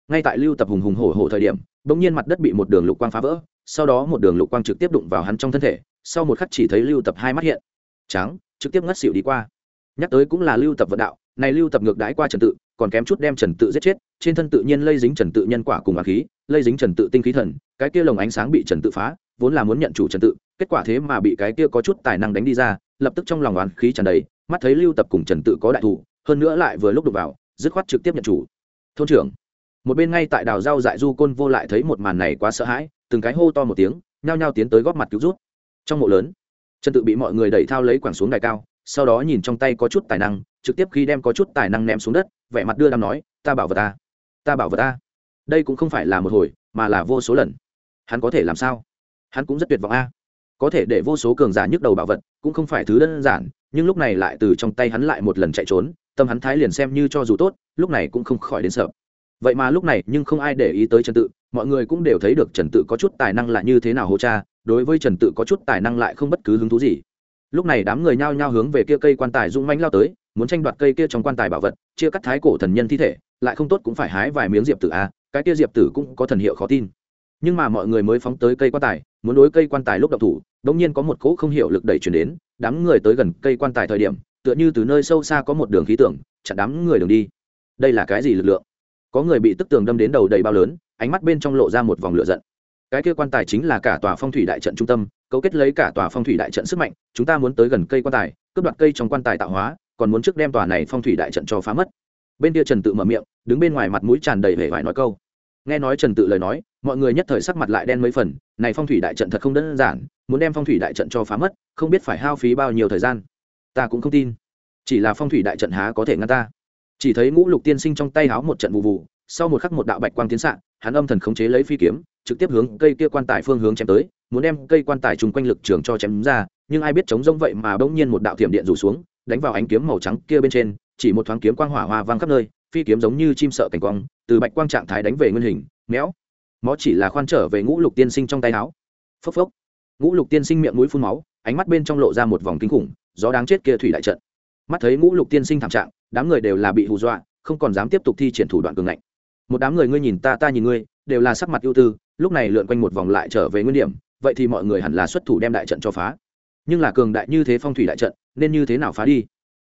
Ngay tại lưu tập hùng hùng hổ hổ thời điểm, bỗng nhiên mặt đất bị một đường lục quang phá vỡ, sau đó một đường lục quang trực tiếp đụng vào hắn trong thân thể, sau một khắc chỉ thấy lưu tập hai mắt hiện, trắng, trực tiếp ngất xỉu đi qua. Nhắc tới cũng là lưu tập vận đạo, này lưu tập ngược đái qua trần tự còn kém chút đem trần tự giết chết, trên thân tự nhiên lây dính trần tự nhân quả cùng á khí, lây dính trần tự tinh khí thần, cái kia lồng ánh sáng bị trần tự phá, vốn là muốn nhận chủ trần tự, kết quả thế mà bị cái kia có chút tài năng đánh đi ra, lập tức trong lòng oán khí tràn đầy, mắt thấy lưu tập cùng trần tự có đại thủ hơn nữa lại vừa lúc đục vào, dứt khoát trực tiếp nhận chủ. Thôn trưởng, một bên ngay tại đào rau dại du côn vô lại thấy một màn này quá sợ hãi, từng cái hô to một tiếng, nhao nhao tiến tới góp mặt cứu rút trong mộ lớn, trần tự bị mọi người đẩy thao lấy quẳng xuống đài cao, sau đó nhìn trong tay có chút tài năng, trực tiếp khi đem có chút tài năng ném xuống đất vẻ mặt đưa đam nói, ta bảo vật ta ta bảo vật ta. Đây cũng không phải là một hồi, mà là vô số lần. Hắn có thể làm sao? Hắn cũng rất tuyệt vọng a. Có thể để vô số cường giả nhức đầu bảo vật, cũng không phải thứ đơn giản, nhưng lúc này lại từ trong tay hắn lại một lần chạy trốn, tâm hắn thái liền xem như cho dù tốt, lúc này cũng không khỏi đến sợ. Vậy mà lúc này nhưng không ai để ý tới trần tự, mọi người cũng đều thấy được trần tự có chút tài năng là như thế nào hô cha, đối với trần tự có chút tài năng lại không bất cứ hứng thú gì. Lúc này đám người nhao nhao hướng về kia cây quan tài rung manh lao tới muốn tranh đoạt cây kia trong quan tài bảo vật, chia cắt thái cổ thần nhân thi thể, lại không tốt cũng phải hái vài miếng diệp tử a, cái kia diệp tử cũng có thần hiệu khó tin. Nhưng mà mọi người mới phóng tới cây quan tài, muốn đối cây quan tài lúc đậu thủ, đống nhiên có một cỗ không hiểu lực đẩy chuyển đến, đám người tới gần cây quan tài thời điểm, tựa như từ nơi sâu xa có một đường khí tưởng chặn đám người đường đi. Đây là cái gì lực lượng? Có người bị tức tường đâm đến đầu đầy bao lớn, ánh mắt bên trong lộ ra một vòng lửa giận. Cái kia quan tài chính là cả tòa phong thủy đại trận trung tâm, cấu kết lấy cả tòa phong thủy đại trận sức mạnh, chúng ta muốn tới gần cây quan tài, cướp đoạt cây trong quan tài tạo hóa còn muốn trước đem tòa này phong thủy đại trận cho phá mất. Bên kia trần tự mở miệng, đứng bên ngoài mặt mũi tràn đầy vẻ vải nói câu. Nghe nói trần tự lời nói, mọi người nhất thời sắc mặt lại đen mấy phần, này phong thủy đại trận thật không đơn giản, muốn đem phong thủy đại trận cho phá mất, không biết phải hao phí bao nhiêu thời gian. Ta cũng không tin. Chỉ là phong thủy đại trận há có thể ngăn ta. Chỉ thấy ngũ lục tiên sinh trong tay háo một trận vụ vụ, sau một khắc một đạo bạch quang tiến xạ hắn âm thần khống chế lấy phi kiếm, trực tiếp hướng cây kia quan tài phương hướng chém tới, muốn đem cây quan tài chung quanh lực trường cho chém ra, nhưng ai biết chống rông vậy mà bỗng nhiên một đạo thiểm điện rủ xuống đánh vào ánh kiếm màu trắng kia bên trên, chỉ một thoáng kiếm quang hỏa hoa vang khắp nơi, phi kiếm giống như chim sợ cảnh quang, từ bạch quang trạng thái đánh về nguyên hình, méo. Mó chỉ là khoan trở về ngũ lục tiên sinh trong tay áo. Phốc phốc. Ngũ lục tiên sinh miệng mũi phun máu, ánh mắt bên trong lộ ra một vòng kinh khủng, gió đáng chết kia thủy đại trận. Mắt thấy ngũ lục tiên sinh thảm trạng, đám người đều là bị hù dọa, không còn dám tiếp tục thi triển thủ đoạn cường ngạnh. Một đám người ngươi nhìn ta ta nhìn ngươi, đều là sắc mặt ưu tư, lúc này lượn quanh một vòng lại trở về nguyên điểm, vậy thì mọi người hẳn là xuất thủ đem đại trận cho phá nhưng là cường đại như thế phong thủy đại trận, nên như thế nào phá đi?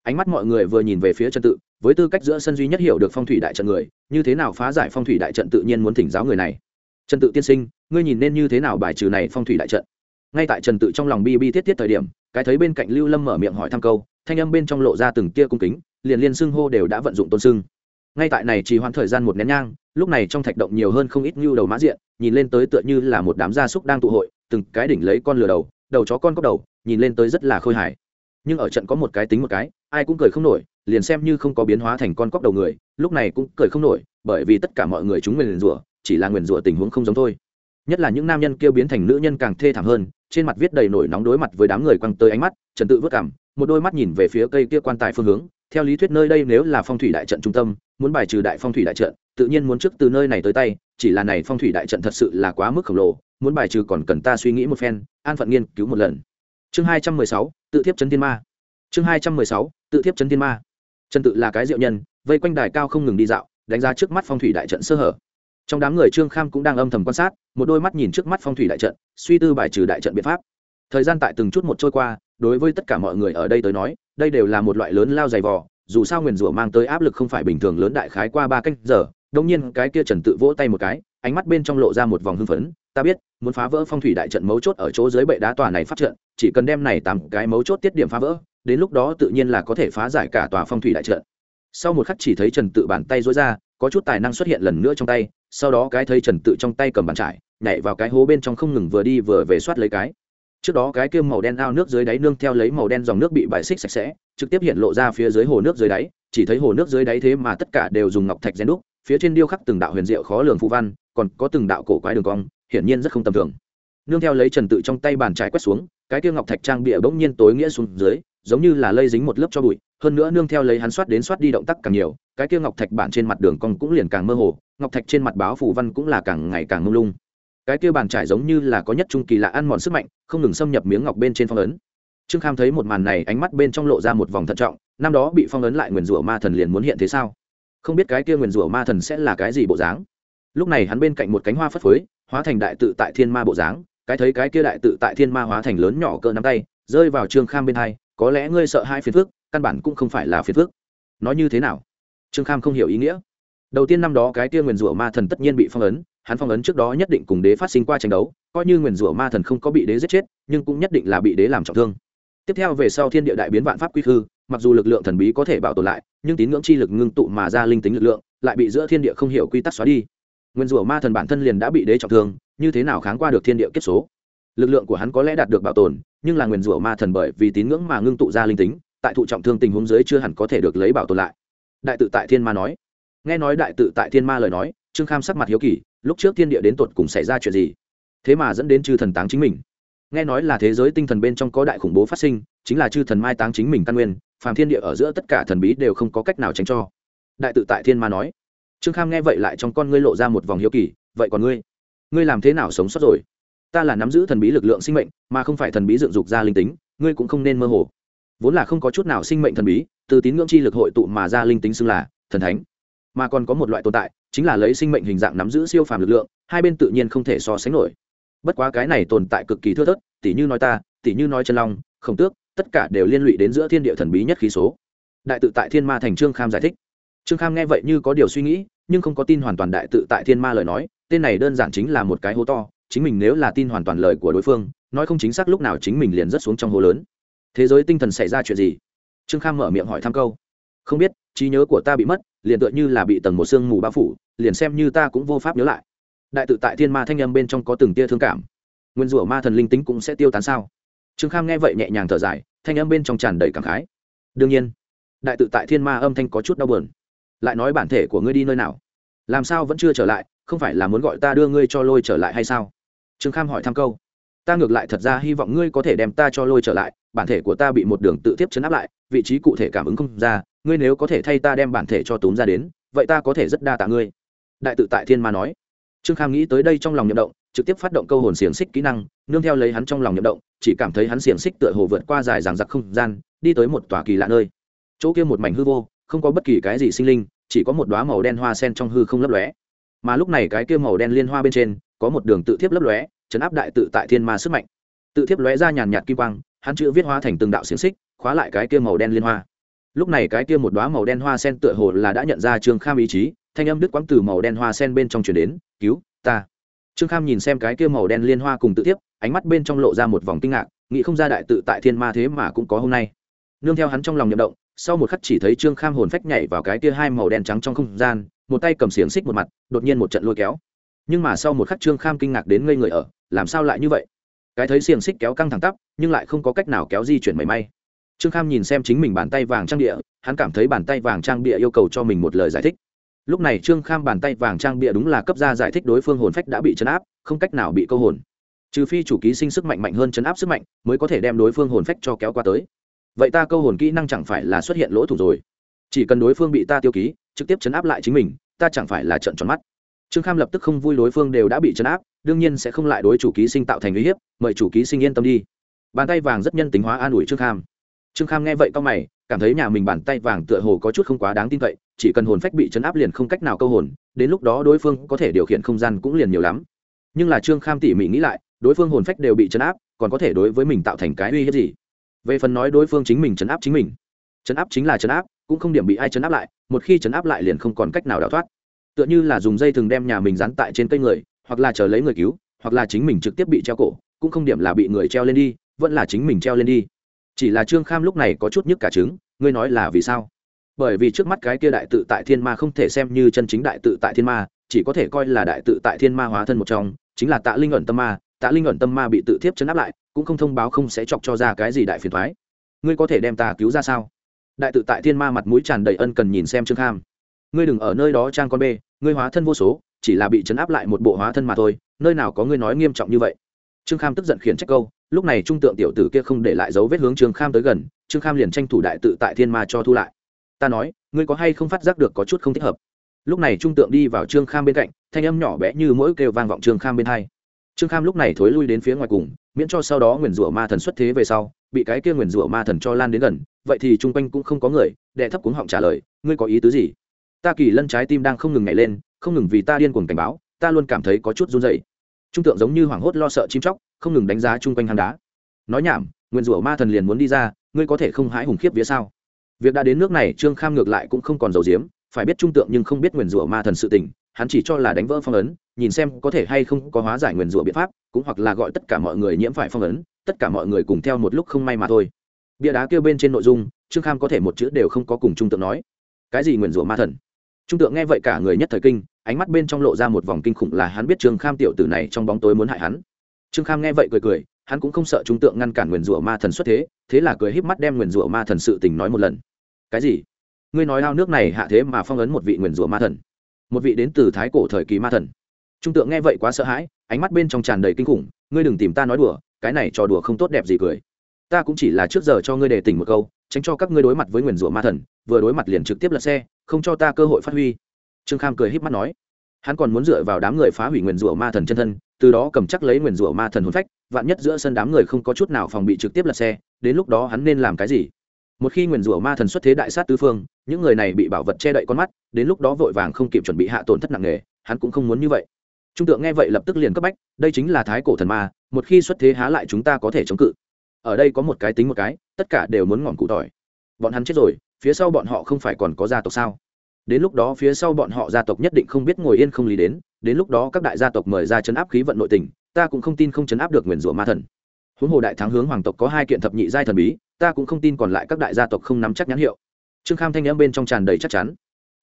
Ánh mắt mọi người vừa nhìn về phía trần tự, với tư cách giữa sân duy nhất hiểu được phong thủy đại trận người, như thế nào phá giải phong thủy đại trận tự nhiên muốn thỉnh giáo người này? Trần tự tiên sinh, ngươi nhìn nên như thế nào bài trừ này phong thủy đại trận? Ngay tại trần tự trong lòng bi bi thiết thiết thời điểm, cái thấy bên cạnh lưu lâm mở miệng hỏi thăm câu, thanh âm bên trong lộ ra từng tia cung kính, liền liên xưng hô đều đã vận dụng tôn xưng. Ngay tại này chỉ hoãn thời gian một nén nhang, lúc này trong thạch động nhiều hơn không ít như đầu mã diện, nhìn lên tới tựa như là một đám gia súc đang tụ hội, từng cái đỉnh lấy con lừa đầu đầu chó con cốc đầu nhìn lên tới rất là khôi hài. Nhưng ở trận có một cái tính một cái, ai cũng cười không nổi, liền xem như không có biến hóa thành con cóc đầu người, lúc này cũng cười không nổi, bởi vì tất cả mọi người chúng nguyền rủa, chỉ là nguyền rủa tình huống không giống thôi. Nhất là những nam nhân kêu biến thành nữ nhân càng thê thảm hơn, trên mặt viết đầy nổi nóng đối mặt với đám người quăng tới ánh mắt, trần tự vất cảm, một đôi mắt nhìn về phía cây kia quan tài phương hướng. Theo lý thuyết nơi đây nếu là phong thủy đại trận trung tâm, muốn bài trừ đại phong thủy đại trận, tự nhiên muốn trước từ nơi này tới tay, chỉ là này phong thủy đại trận thật sự là quá mức khổng lồ, muốn bài trừ còn cần ta suy nghĩ một phen, an phận nghiên cứu một lần chương hai trăm mười sáu, tự thiếp chấn thiên ma. Chương hai trăm mười sáu, tự thiếp chấn thiên ma. Trần tự là cái diệu nhân, vây quanh đài cao không ngừng đi dạo, đánh giá trước mắt phong thủy đại trận sơ hở. Trong đám người trương kham cũng đang âm thầm quan sát, một đôi mắt nhìn trước mắt phong thủy đại trận, suy tư bài trừ đại trận biện pháp. Thời gian tại từng chút một trôi qua, đối với tất cả mọi người ở đây tới nói, đây đều là một loại lớn lao dày vò, dù sao nguyền rủa mang tới áp lực không phải bình thường lớn đại khái qua ba canh giờ đông nhiên cái kia trần tự vỗ tay một cái, ánh mắt bên trong lộ ra một vòng hưng phấn, ta biết, muốn phá vỡ phong thủy đại trận mấu chốt ở chỗ dưới bệ đá tòa này phát trận chỉ cần đem này tám cái mấu chốt tiết điểm phá vỡ, đến lúc đó tự nhiên là có thể phá giải cả tòa phong thủy đại trận. Sau một khắc chỉ thấy trần tự bàn tay dối ra, có chút tài năng xuất hiện lần nữa trong tay, sau đó cái thấy trần tự trong tay cầm bàn trải, nhảy vào cái hố bên trong không ngừng vừa đi vừa về soát lấy cái. Trước đó cái kia màu đen ao nước dưới đáy nương theo lấy màu đen dòng nước bị bài xích sạch sẽ, trực tiếp hiện lộ ra phía dưới hồ nước dưới đáy, chỉ thấy hồ nước dưới đáy thế mà tất cả đều dùng ngọc thạch rèn đúc, phía trên điêu khắc từng đạo huyền diệu khó lường phù văn, còn có từng đạo cổ quái đường cong, hiển nhiên rất không tầm thường nương theo lấy trần tự trong tay bàn trái quét xuống, cái kia ngọc thạch trang bịa bỗng nhiên tối nghĩa xuống dưới, giống như là lây dính một lớp cho bụi, hơn nữa nương theo lấy hắn soát đến soát đi động tác càng nhiều, cái kia ngọc thạch bản trên mặt đường cong cũng liền càng mơ hồ, ngọc thạch trên mặt báo phủ văn cũng là càng ngày càng mông lung. Cái kia bàn trải giống như là có nhất trung kỳ lạ ăn mòn sức mạnh, không ngừng xâm nhập miếng ngọc bên trên phong ấn. Trương kham thấy một màn này, ánh mắt bên trong lộ ra một vòng thận trọng, năm đó bị phong ấn lại nguyền rủa ma thần liền muốn hiện thế sao? Không biết cái kia nguyền rủa ma thần sẽ là cái gì bộ dáng. Lúc này hắn bên cạnh một cánh hoa phất phới, hóa thành đại tự tại thiên ma bộ dáng cái thấy cái kia đại tự tại thiên ma hóa thành lớn nhỏ cỡ nắm tay, rơi vào trương kham bên hai, có lẽ ngươi sợ hai phiền phước căn bản cũng không phải là phiền phước nói như thế nào? Trương kham không hiểu ý nghĩa. Đầu tiên năm đó cái kia nguyền rủa ma thần tất nhiên bị phong ấn, hắn phong ấn trước đó nhất định cùng đế phát sinh qua tranh đấu, coi như nguyền rủa ma thần không có bị đế giết chết, nhưng cũng nhất định là bị đế làm trọng thương. Tiếp theo về sau thiên địa đại biến vạn pháp quy khư, mặc dù lực lượng thần bí có thể bảo tồn lại, nhưng tín ngưỡng chi lực ngưng tụ mà ra linh tính lực lượng, lại bị giữa thiên địa không hiểu quy tắc xóa đi. Nguyên rủa ma thần bản thân liền đã bị đế trọng thương như thế nào kháng qua được thiên địa kiếp số? Lực lượng của hắn có lẽ đạt được bảo tồn, nhưng là nguyên rủa ma thần bởi vì tín ngưỡng mà ngưng tụ ra linh tính, tại thụ trọng thương tình huống dưới chưa hẳn có thể được lấy bảo tồn lại. Đại tự tại thiên ma nói. Nghe nói đại tự tại thiên ma lời nói, trương kham sắc mặt hiếu kỳ, lúc trước thiên địa đến tột cùng xảy ra chuyện gì? Thế mà dẫn đến chư thần táng chính mình. Nghe nói là thế giới tinh thần bên trong có đại khủng bố phát sinh, chính là chư thần mai táng chính mình căn nguyên, phàm thiên địa ở giữa tất cả thần bí đều không có cách nào tránh cho. Đại tự tại thiên ma nói. Trương kham nghe vậy lại trong con ngươi lộ ra một vòng hiếu kỳ, vậy còn ngươi? Ngươi làm thế nào sống sót rồi? Ta là nắm giữ thần bí lực lượng sinh mệnh, mà không phải thần bí dựng dục ra linh tính, ngươi cũng không nên mơ hồ. Vốn là không có chút nào sinh mệnh thần bí, từ tín ngưỡng chi lực hội tụ mà ra linh tính xưng là thần thánh. Mà còn có một loại tồn tại, chính là lấy sinh mệnh hình dạng nắm giữ siêu phàm lực lượng, hai bên tự nhiên không thể so sánh nổi. Bất quá cái này tồn tại cực kỳ thưa thớt, tỉ như nói ta, tỉ như nói chân long, khổng tước, tất cả đều liên lụy đến giữa thiên địa thần bí nhất khí số. Đại tự tại thiên ma thành trương kham giải thích. Trương kham nghe vậy như có điều suy nghĩ nhưng không có tin hoàn toàn đại tự tại thiên ma lời nói, tên này đơn giản chính là một cái hố to, chính mình nếu là tin hoàn toàn lời của đối phương, nói không chính xác lúc nào chính mình liền rất xuống trong hố lớn. Thế giới tinh thần xảy ra chuyện gì? Trương kham mở miệng hỏi thăm câu. Không biết, trí nhớ của ta bị mất, liền tựa như là bị tầng một sương mù bao phủ, liền xem như ta cũng vô pháp nhớ lại. Đại tự tại thiên ma thanh âm bên trong có từng tia thương cảm. Nguyên rủa ma thần linh tính cũng sẽ tiêu tán sao? Trương kham nghe vậy nhẹ nhàng thở dài, thanh âm bên trong tràn đầy cảm khái. Đương nhiên, đại tự tại thiên ma âm thanh có chút đau buồn lại nói bản thể của ngươi đi nơi nào? Làm sao vẫn chưa trở lại? Không phải là muốn gọi ta đưa ngươi cho lôi trở lại hay sao? Trương kham hỏi thăm câu. Ta ngược lại thật ra hy vọng ngươi có thể đem ta cho lôi trở lại, bản thể của ta bị một đường tự tiếp chấn áp lại, vị trí cụ thể cảm ứng không ra, ngươi nếu có thể thay ta đem bản thể cho túm ra đến, vậy ta có thể rất đa tạ ngươi. Đại tự tại thiên ma nói. Trương kham nghĩ tới đây trong lòng nhậm động, trực tiếp phát động câu hồn xiềng xích kỹ năng, nương theo lấy hắn trong lòng nhậm động, chỉ cảm thấy hắn xiềng xích tựa hồ vượt qua dài ràng giặc không gian, đi tới một tòa kỳ lạ nơi. Chỗ kia một mảnh hư vô không có bất kỳ cái gì sinh linh, chỉ có một đoá màu đen hoa sen trong hư không lấp lóe. Mà lúc này cái kia màu đen liên hoa bên trên, có một đường tự thiếp lấp lóe chấn áp đại tự tại thiên ma sức mạnh. Tự thiếp lóe ra nhàn nhạt kim quang, hắn chữ viết hóa thành từng đạo xiềng xích, khóa lại cái kia màu đen liên hoa. Lúc này cái kia một đoá màu đen hoa sen tựa hồ là đã nhận ra trương kham ý chí, thanh âm đức quãng từ màu đen hoa sen bên trong chuyển đến, cứu ta. Trương kham nhìn xem cái kia màu đen liên hoa cùng tự tiếp ánh mắt bên trong lộ ra một vòng kinh ngạc, nghĩ không ra đại tự tại thiên ma thế mà cũng có hôm nay. Nương theo hắn trong lòng nhậm động sau một khắc chỉ thấy trương kham hồn phách nhảy vào cái kia hai màu đen trắng trong không gian, một tay cầm xiềng xích một mặt, đột nhiên một trận lôi kéo. Nhưng mà sau một khắc trương kham kinh ngạc đến ngây người ở, làm sao lại như vậy? Cái thấy xiềng xích kéo căng thẳng tắp, nhưng lại không có cách nào kéo di chuyển mảy may. Trương kham nhìn xem chính mình bàn tay vàng trang địa hắn cảm thấy bàn tay vàng trang địa yêu cầu cho mình một lời giải thích. Lúc này trương kham bàn tay vàng trang bịa đúng là cấp ra giải thích đối phương hồn phách đã bị chấn áp, không cách nào bị câu hồn. Trừ phi chủ ký sinh sức mạnh mạnh hơn chấn áp sức mạnh, mới có thể đem đối phương hồn phách cho kéo qua tới vậy ta câu hồn kỹ năng chẳng phải là xuất hiện lỗ thủ rồi. Chỉ cần đối phương bị ta tiêu ký, trực tiếp chấn áp lại chính mình, ta chẳng phải là trận tròn mắt. Trương kham lập tức không vui đối phương đều đã bị chấn áp, đương nhiên sẽ không lại đối chủ ký sinh tạo thành uy hiếp, mời chủ ký sinh yên tâm đi. Bàn tay vàng rất nhân tính hóa an ủi trương kham. Trương kham nghe vậy cao mày, cảm thấy nhà mình bàn tay vàng tựa hồ có chút không quá đáng tin cậy, chỉ cần hồn phách bị chấn áp liền không cách nào câu hồn, đến lúc đó đối phương có thể điều khiển không gian cũng liền nhiều lắm. Nhưng là trương kham tỉ mỉ nghĩ lại, đối phương hồn phách đều bị chấn áp, còn có thể đối với mình tạo thành cái uy hiếp gì? Về phần nói đối phương chính mình chấn áp chính mình, chấn áp chính là chấn áp, cũng không điểm bị ai chấn áp lại, một khi chấn áp lại liền không còn cách nào đào thoát. Tựa như là dùng dây thừng đem nhà mình dán tại trên cây người, hoặc là chờ lấy người cứu, hoặc là chính mình trực tiếp bị treo cổ, cũng không điểm là bị người treo lên đi, vẫn là chính mình treo lên đi. Chỉ là trương kham lúc này có chút nhức cả trứng, ngươi nói là vì sao? Bởi vì trước mắt cái kia đại tự tại thiên ma không thể xem như chân chính đại tự tại thiên ma, chỉ có thể coi là đại tự tại thiên ma hóa thân một trong, chính là tạ linh ẩn tâm ma, tạ linh ẩn tâm ma bị tự thiếp chấn áp lại cũng không thông báo không sẽ chọc cho ra cái gì đại phiền thoái. Ngươi có thể đem ta cứu ra sao? Đại tự tại thiên ma mặt mũi tràn đầy ân cần nhìn xem trương kham. Ngươi đừng ở nơi đó trang con bê, ngươi hóa thân vô số, chỉ là bị chấn áp lại một bộ hóa thân mà thôi, nơi nào có ngươi nói nghiêm trọng như vậy? Trương kham tức giận khiển trách câu, lúc này trung tượng tiểu tử kia không để lại dấu vết hướng trương kham tới gần, trương kham liền tranh thủ đại tự tại thiên ma cho thu lại. Ta nói, ngươi có hay không phát giác được có chút không thích hợp? Lúc này trung tượng đi vào trương kham bên cạnh, thanh âm nhỏ bé như mỗi kêu vang vọng trương kham bên hai. Trương kham lúc này thối lui đến phía ngoài cùng miễn cho sau đó nguyền rủa ma thần xuất thế về sau, bị cái kia nguyền rủa ma thần cho lan đến gần, vậy thì chung quanh cũng không có người, đệ thấp cuống họng trả lời, ngươi có ý tứ gì? Ta kỳ lân trái tim đang không ngừng nhảy lên, không ngừng vì ta điên cuồng cảnh báo, ta luôn cảm thấy có chút run dậy trung tượng giống như hoảng hốt lo sợ chim chóc, không ngừng đánh giá chung quanh hang đá. Nói nhảm nguyên rủa ma thần liền muốn đi ra, ngươi có thể không hãi hùng khiếp vía sao? Việc đã đến nước này, trương kham ngược lại cũng không còn dầu diếm, phải biết trung tượng nhưng không biết nguyền rủa ma thần sự tình hắn chỉ cho là đánh vỡ phong ấn, nhìn xem có thể hay không có hóa giải nguyền rủa biện pháp, cũng hoặc là gọi tất cả mọi người nhiễm phải phong ấn, tất cả mọi người cùng theo một lúc không may mà thôi. Bia đá kêu bên trên nội dung, trương kham có thể một chữ đều không có cùng trung tượng nói. Cái gì nguyền rủa ma thần? Trung tượng nghe vậy cả người nhất thời kinh, ánh mắt bên trong lộ ra một vòng kinh khủng là hắn biết trương kham tiểu tử này trong bóng tối muốn hại hắn. Trương kham nghe vậy cười cười, hắn cũng không sợ trung tượng ngăn cản nguyền rủa ma thần xuất thế thế là cười híp mắt đem nguyền rủa ma thần sự tình nói một lần. Cái gì? Ngươi nói ao nước này hạ thế mà phong ấn một vị nguyền rủa ma thần một vị đến từ thái cổ thời kỳ ma thần. Trung tượng nghe vậy quá sợ hãi, ánh mắt bên trong tràn đầy kinh khủng, ngươi đừng tìm ta nói đùa, cái này trò đùa không tốt đẹp gì cười. Ta cũng chỉ là trước giờ cho ngươi đề tỉnh một câu, tránh cho các ngươi đối mặt với nguyền rủa ma thần, vừa đối mặt liền trực tiếp lật xe, không cho ta cơ hội phát huy. Trương kham cười híp mắt nói. Hắn còn muốn dựa vào đám người phá hủy nguyền rủa ma thần chân thân, từ đó cầm chắc lấy nguyền rủa ma thần hồn phách, vạn nhất giữa sân đám người không có chút nào phòng bị trực tiếp lật xe, đến lúc đó hắn nên làm cái gì? Một khi nguyền rủa ma thần xuất thế đại sát tứ phương, những người này bị bảo vật che đậy con mắt, đến lúc đó vội vàng không kịp chuẩn bị hạ tổn thất nặng nề, hắn cũng không muốn như vậy. Trung tượng nghe vậy lập tức liền cấp bách, đây chính là thái cổ thần ma, một khi xuất thế há lại chúng ta có thể chống cự. Ở đây có một cái tính một cái, tất cả đều muốn ngọn cụ tỏi. Bọn hắn chết rồi, phía sau bọn họ không phải còn có gia tộc sao? Đến lúc đó phía sau bọn họ gia tộc nhất định không biết ngồi yên không lý đến đến lúc đó các đại gia tộc mời ra chấn áp khí vận nội tình, ta cũng không tin không chấn áp được nguyền rủa ma thần huống hồ đại thắng hướng hoàng tộc có hai kiện thập nhị giai thần bí, ta cũng không tin còn lại các đại gia tộc không nắm chắc nhãn hiệu. Trương kham thanh n m bên trong tràn đầy chắc chắn.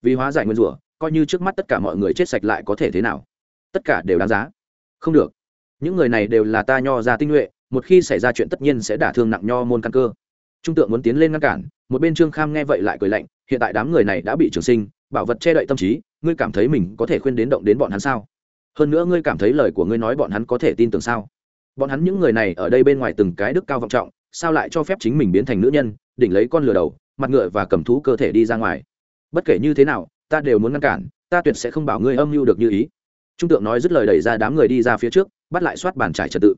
Vì hóa giải nguyên rủa, coi như trước mắt tất cả mọi người chết sạch lại có thể thế nào? Tất cả đều đáng giá. Không được. Những người này đều là ta nho ra tinh nhuệ, một khi xảy ra chuyện tất nhiên sẽ đả thương nặng nho môn căn cơ. Trung tượng muốn tiến lên ngăn cản, một bên trương kham nghe vậy lại cười lạnh, hiện tại đám người này đã bị trường sinh, bảo vật che đậy tâm trí, ngươi cảm thấy mình có thể khuyên đến động đến bọn hắn sao? Hơn nữa ngươi cảm thấy lời của ngươi nói bọn hắn có thể tin tưởng sao? Bọn hắn những người này ở đây bên ngoài từng cái đức cao vọng trọng, sao lại cho phép chính mình biến thành nữ nhân, đỉnh lấy con lừa đầu, mặt ngựa và cầm thú cơ thể đi ra ngoài. Bất kể như thế nào, ta đều muốn ngăn cản, ta tuyệt sẽ không bảo ngươi âm mưu được như ý. Trung tượng nói dứt lời đẩy ra đám người đi ra phía trước, bắt lại soát bàn trải trật tự.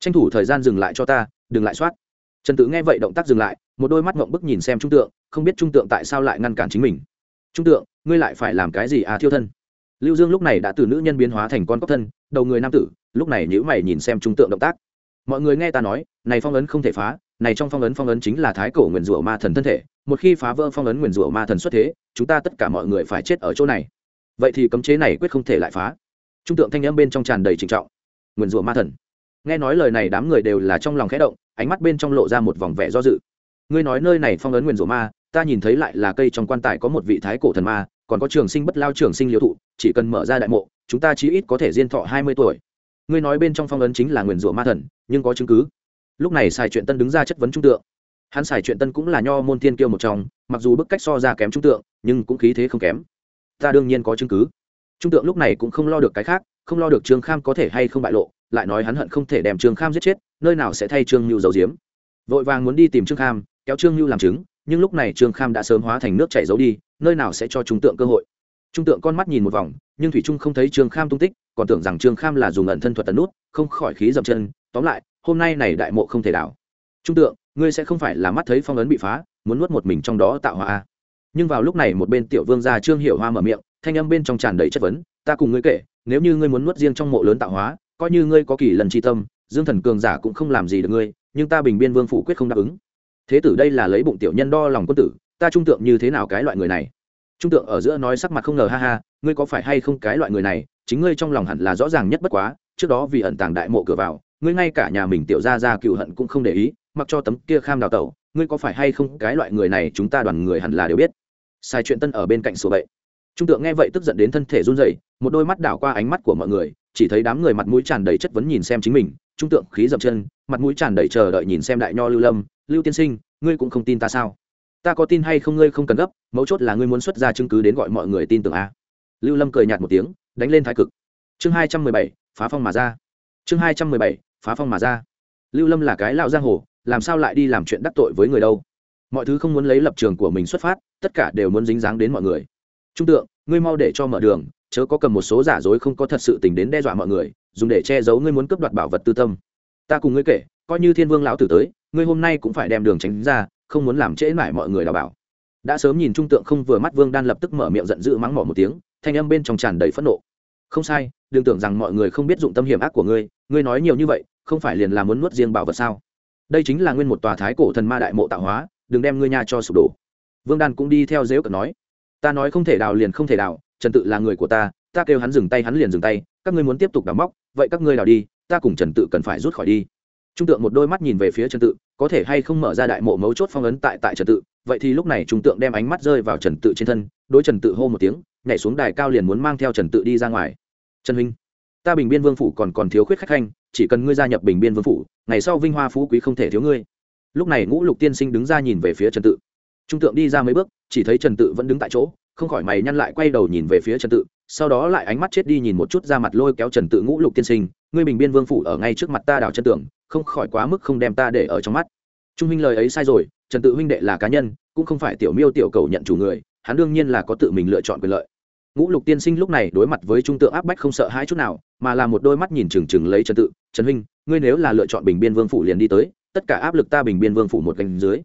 Tranh thủ thời gian dừng lại cho ta, đừng lại soát. Trần tự nghe vậy động tác dừng lại, một đôi mắt ngộng bức nhìn xem trung tượng, không biết trung tượng tại sao lại ngăn cản chính mình. Trung tượng, ngươi lại phải làm cái gì à thiêu thân? Lưu dương lúc này đã từ nữ nhân biến hóa thành con cóc thân, đầu người nam tử, lúc này nhữ mày nhìn xem trung tượng động tác. Mọi người nghe ta nói, này phong ấn không thể phá, này trong phong ấn phong ấn chính là thái cổ nguyền rủa ma thần thân thể, một khi phá vỡ phong ấn nguyền rủa ma thần xuất thế, chúng ta tất cả mọi người phải chết ở chỗ này. Vậy thì cấm chế này quyết không thể lại phá. Trung tượng thanh âm bên trong tràn đầy trịnh trọng. Nguyền rủa ma thần. Nghe nói lời này đám người đều là trong lòng khẽ động, ánh mắt bên trong lộ ra một vòng vẻ do dự. Ngươi nói nơi này phong ấn nguyền rủa ma, ta nhìn thấy lại là cây trong quan tài có một vị thái cổ thần ma còn có trường sinh bất lao trường sinh liễu thụ, chỉ cần mở ra đại mộ, chúng ta chí ít có thể diên thọ hai mươi tuổi. Ngươi nói bên trong phong ấn chính là nguyền rủa ma thần, nhưng có chứng cứ. Lúc này xài chuyện tân đứng ra chất vấn trung tượng. Hắn xài chuyện tân cũng là nho môn thiên kiêu một trong, mặc dù bức cách so ra kém trung tượng, nhưng cũng khí thế không kém. Ta đương nhiên có chứng cứ. Trung tượng lúc này cũng không lo được cái khác, không lo được trương kham có thể hay không bại lộ, lại nói hắn hận không thể đem trương kham giết chết, nơi nào sẽ thay trương nhu giấu diếm vội vàng muốn đi tìm trương kham, kéo trương nhu làm chứng, nhưng lúc này trương kham đã sớm hóa thành nước chảy giấu đi nơi nào sẽ cho trung tượng cơ hội. Trung tượng con mắt nhìn một vòng, nhưng thủy trung không thấy trương kham tung tích, còn tưởng rằng trương kham là dùng ẩn thân thuật tấn nút, không khỏi khí dậm chân. Tóm lại, hôm nay này đại mộ không thể đảo. Trung tượng, ngươi sẽ không phải là mắt thấy phong ấn bị phá, muốn nuốt một mình trong đó tạo hóa à? nhưng vào lúc này một bên tiểu vương gia trương hiểu hoa mở miệng, thanh âm bên trong tràn đầy chất vấn, ta cùng ngươi kể, nếu như ngươi muốn nuốt riêng trong mộ lớn tạo hóa, coi như ngươi có kỳ lần tri tâm, dương thần cường giả cũng không làm gì được ngươi, nhưng ta bình biên vương phủ quyết không đáp ứng. Thế tử đây là lấy bụng tiểu nhân đo lòng quân tử ta trung tượng như thế nào cái loại người này? Trung tượng ở giữa nói sắc mặt không ngờ, ha ha, ngươi có phải hay không cái loại người này? Chính ngươi trong lòng hẳn là rõ ràng nhất bất quá, trước đó vì ẩn tàng đại mộ cửa vào, ngươi ngay cả nhà mình tiểu ra ra cựu hận cũng không để ý, mặc cho tấm kia kham đào tẩu, ngươi có phải hay không cái loại người này chúng ta đoàn người hẳn là đều biết. Sai chuyện tân ở bên cạnh sổ bậy. Trung tượng nghe vậy tức giận đến thân thể run rẩy, một đôi mắt đảo qua ánh mắt của mọi người, chỉ thấy đám người mặt mũi tràn đầy chất vấn nhìn xem chính mình, trung tượng khí dậm chân, mặt mũi tràn đầy chờ đợi nhìn xem đại nho lưu lâm, lưu tiên sinh, ngươi cũng không tin ta sao? Ta có tin hay không ngươi không cần gấp, mấu chốt là ngươi muốn xuất ra chứng cứ đến gọi mọi người tin tưởng a. Lưu lâm cười nhạt một tiếng, đánh lên thái cực. Chương hai trăm mười bảy, phá phong mà ra. Chương hai trăm mười bảy, phá phong mà ra. Lưu lâm là cái lão giang hồ, làm sao lại đi làm chuyện đắc tội với người đâu? Mọi thứ không muốn lấy lập trường của mình xuất phát, tất cả đều muốn dính dáng đến mọi người. Trung tượng, ngươi mau để cho mở đường, chớ có cầm một số giả dối không có thật sự tình đến đe dọa mọi người, dùng để che giấu ngươi muốn cướp đoạt bảo vật tư tâm. Ta cùng ngươi kể, coi như thiên vương lão tử tới, ngươi hôm nay cũng phải đem đường tránh ra không muốn làm trễ mãi mọi người đào bảo. Đã sớm nhìn trung tượng không vừa mắt vương đan lập tức mở miệng giận dữ mắng mỏ một tiếng, thanh âm bên trong tràn đầy phẫn nộ. Không sai, đừng tưởng rằng mọi người không biết dụng tâm hiểm ác của ngươi ngươi nói nhiều như vậy, không phải liền là muốn nuốt riêng bảo vật sao? Đây chính là nguyên một tòa thái cổ thần ma đại mộ tạo hóa, đừng đem ngươi nhà cho sụp đổ. Vương đan cũng đi theo dếu cận nói, ta nói không thể đào liền không thể đào, trần tự là người của ta ta kêu hắn dừng tay hắn liền dừng tay, các ngươi muốn tiếp tục đào móc, vậy các ngươi đào đi, ta cùng trần tự cần phải rút khỏi đi trung tượng một đôi mắt nhìn về phía trần tự, có thể hay không mở ra đại mộ mấu chốt phong ấn tại tại trần tự. Vậy thì lúc này trung tượng đem ánh mắt rơi vào trần tự trên thân, đối trần tự hô một tiếng, nhảy xuống đài cao liền muốn mang theo trần tự đi ra ngoài. Trần huynh, ta bình biên vương phủ còn còn thiếu khuyết khách khanh, chỉ cần ngươi gia nhập bình biên vương phủ, ngày sau vinh hoa phú quý không thể thiếu ngươi. Lúc này ngũ lục tiên sinh đứng ra nhìn về phía trần tự. Trung tượng đi ra mấy bước, chỉ thấy trần tự vẫn đứng tại chỗ, không khỏi mày nhăn lại quay đầu nhìn về phía trần tự, sau đó lại ánh mắt chết đi nhìn một chút ra mặt lôi kéo trần tự ngũ lục tiên sinh, ngươi bình biên vương phủ ở ngay trước mặt ta đào chân tưởng không khỏi quá mức không đem ta để ở trong mắt. Trung huynh lời ấy sai rồi, trần tự huynh đệ là cá nhân, cũng không phải tiểu miêu tiểu cầu nhận chủ người, hắn đương nhiên là có tự mình lựa chọn quyền lợi. Ngũ lục tiên sinh lúc này đối mặt với trung tượng áp bách không sợ hãi chút nào, mà là một đôi mắt nhìn trừng trừng lấy trần tự, trần huynh, ngươi nếu là lựa chọn bình biên vương phủ liền đi tới, tất cả áp lực ta bình biên vương phủ một gánh dưới.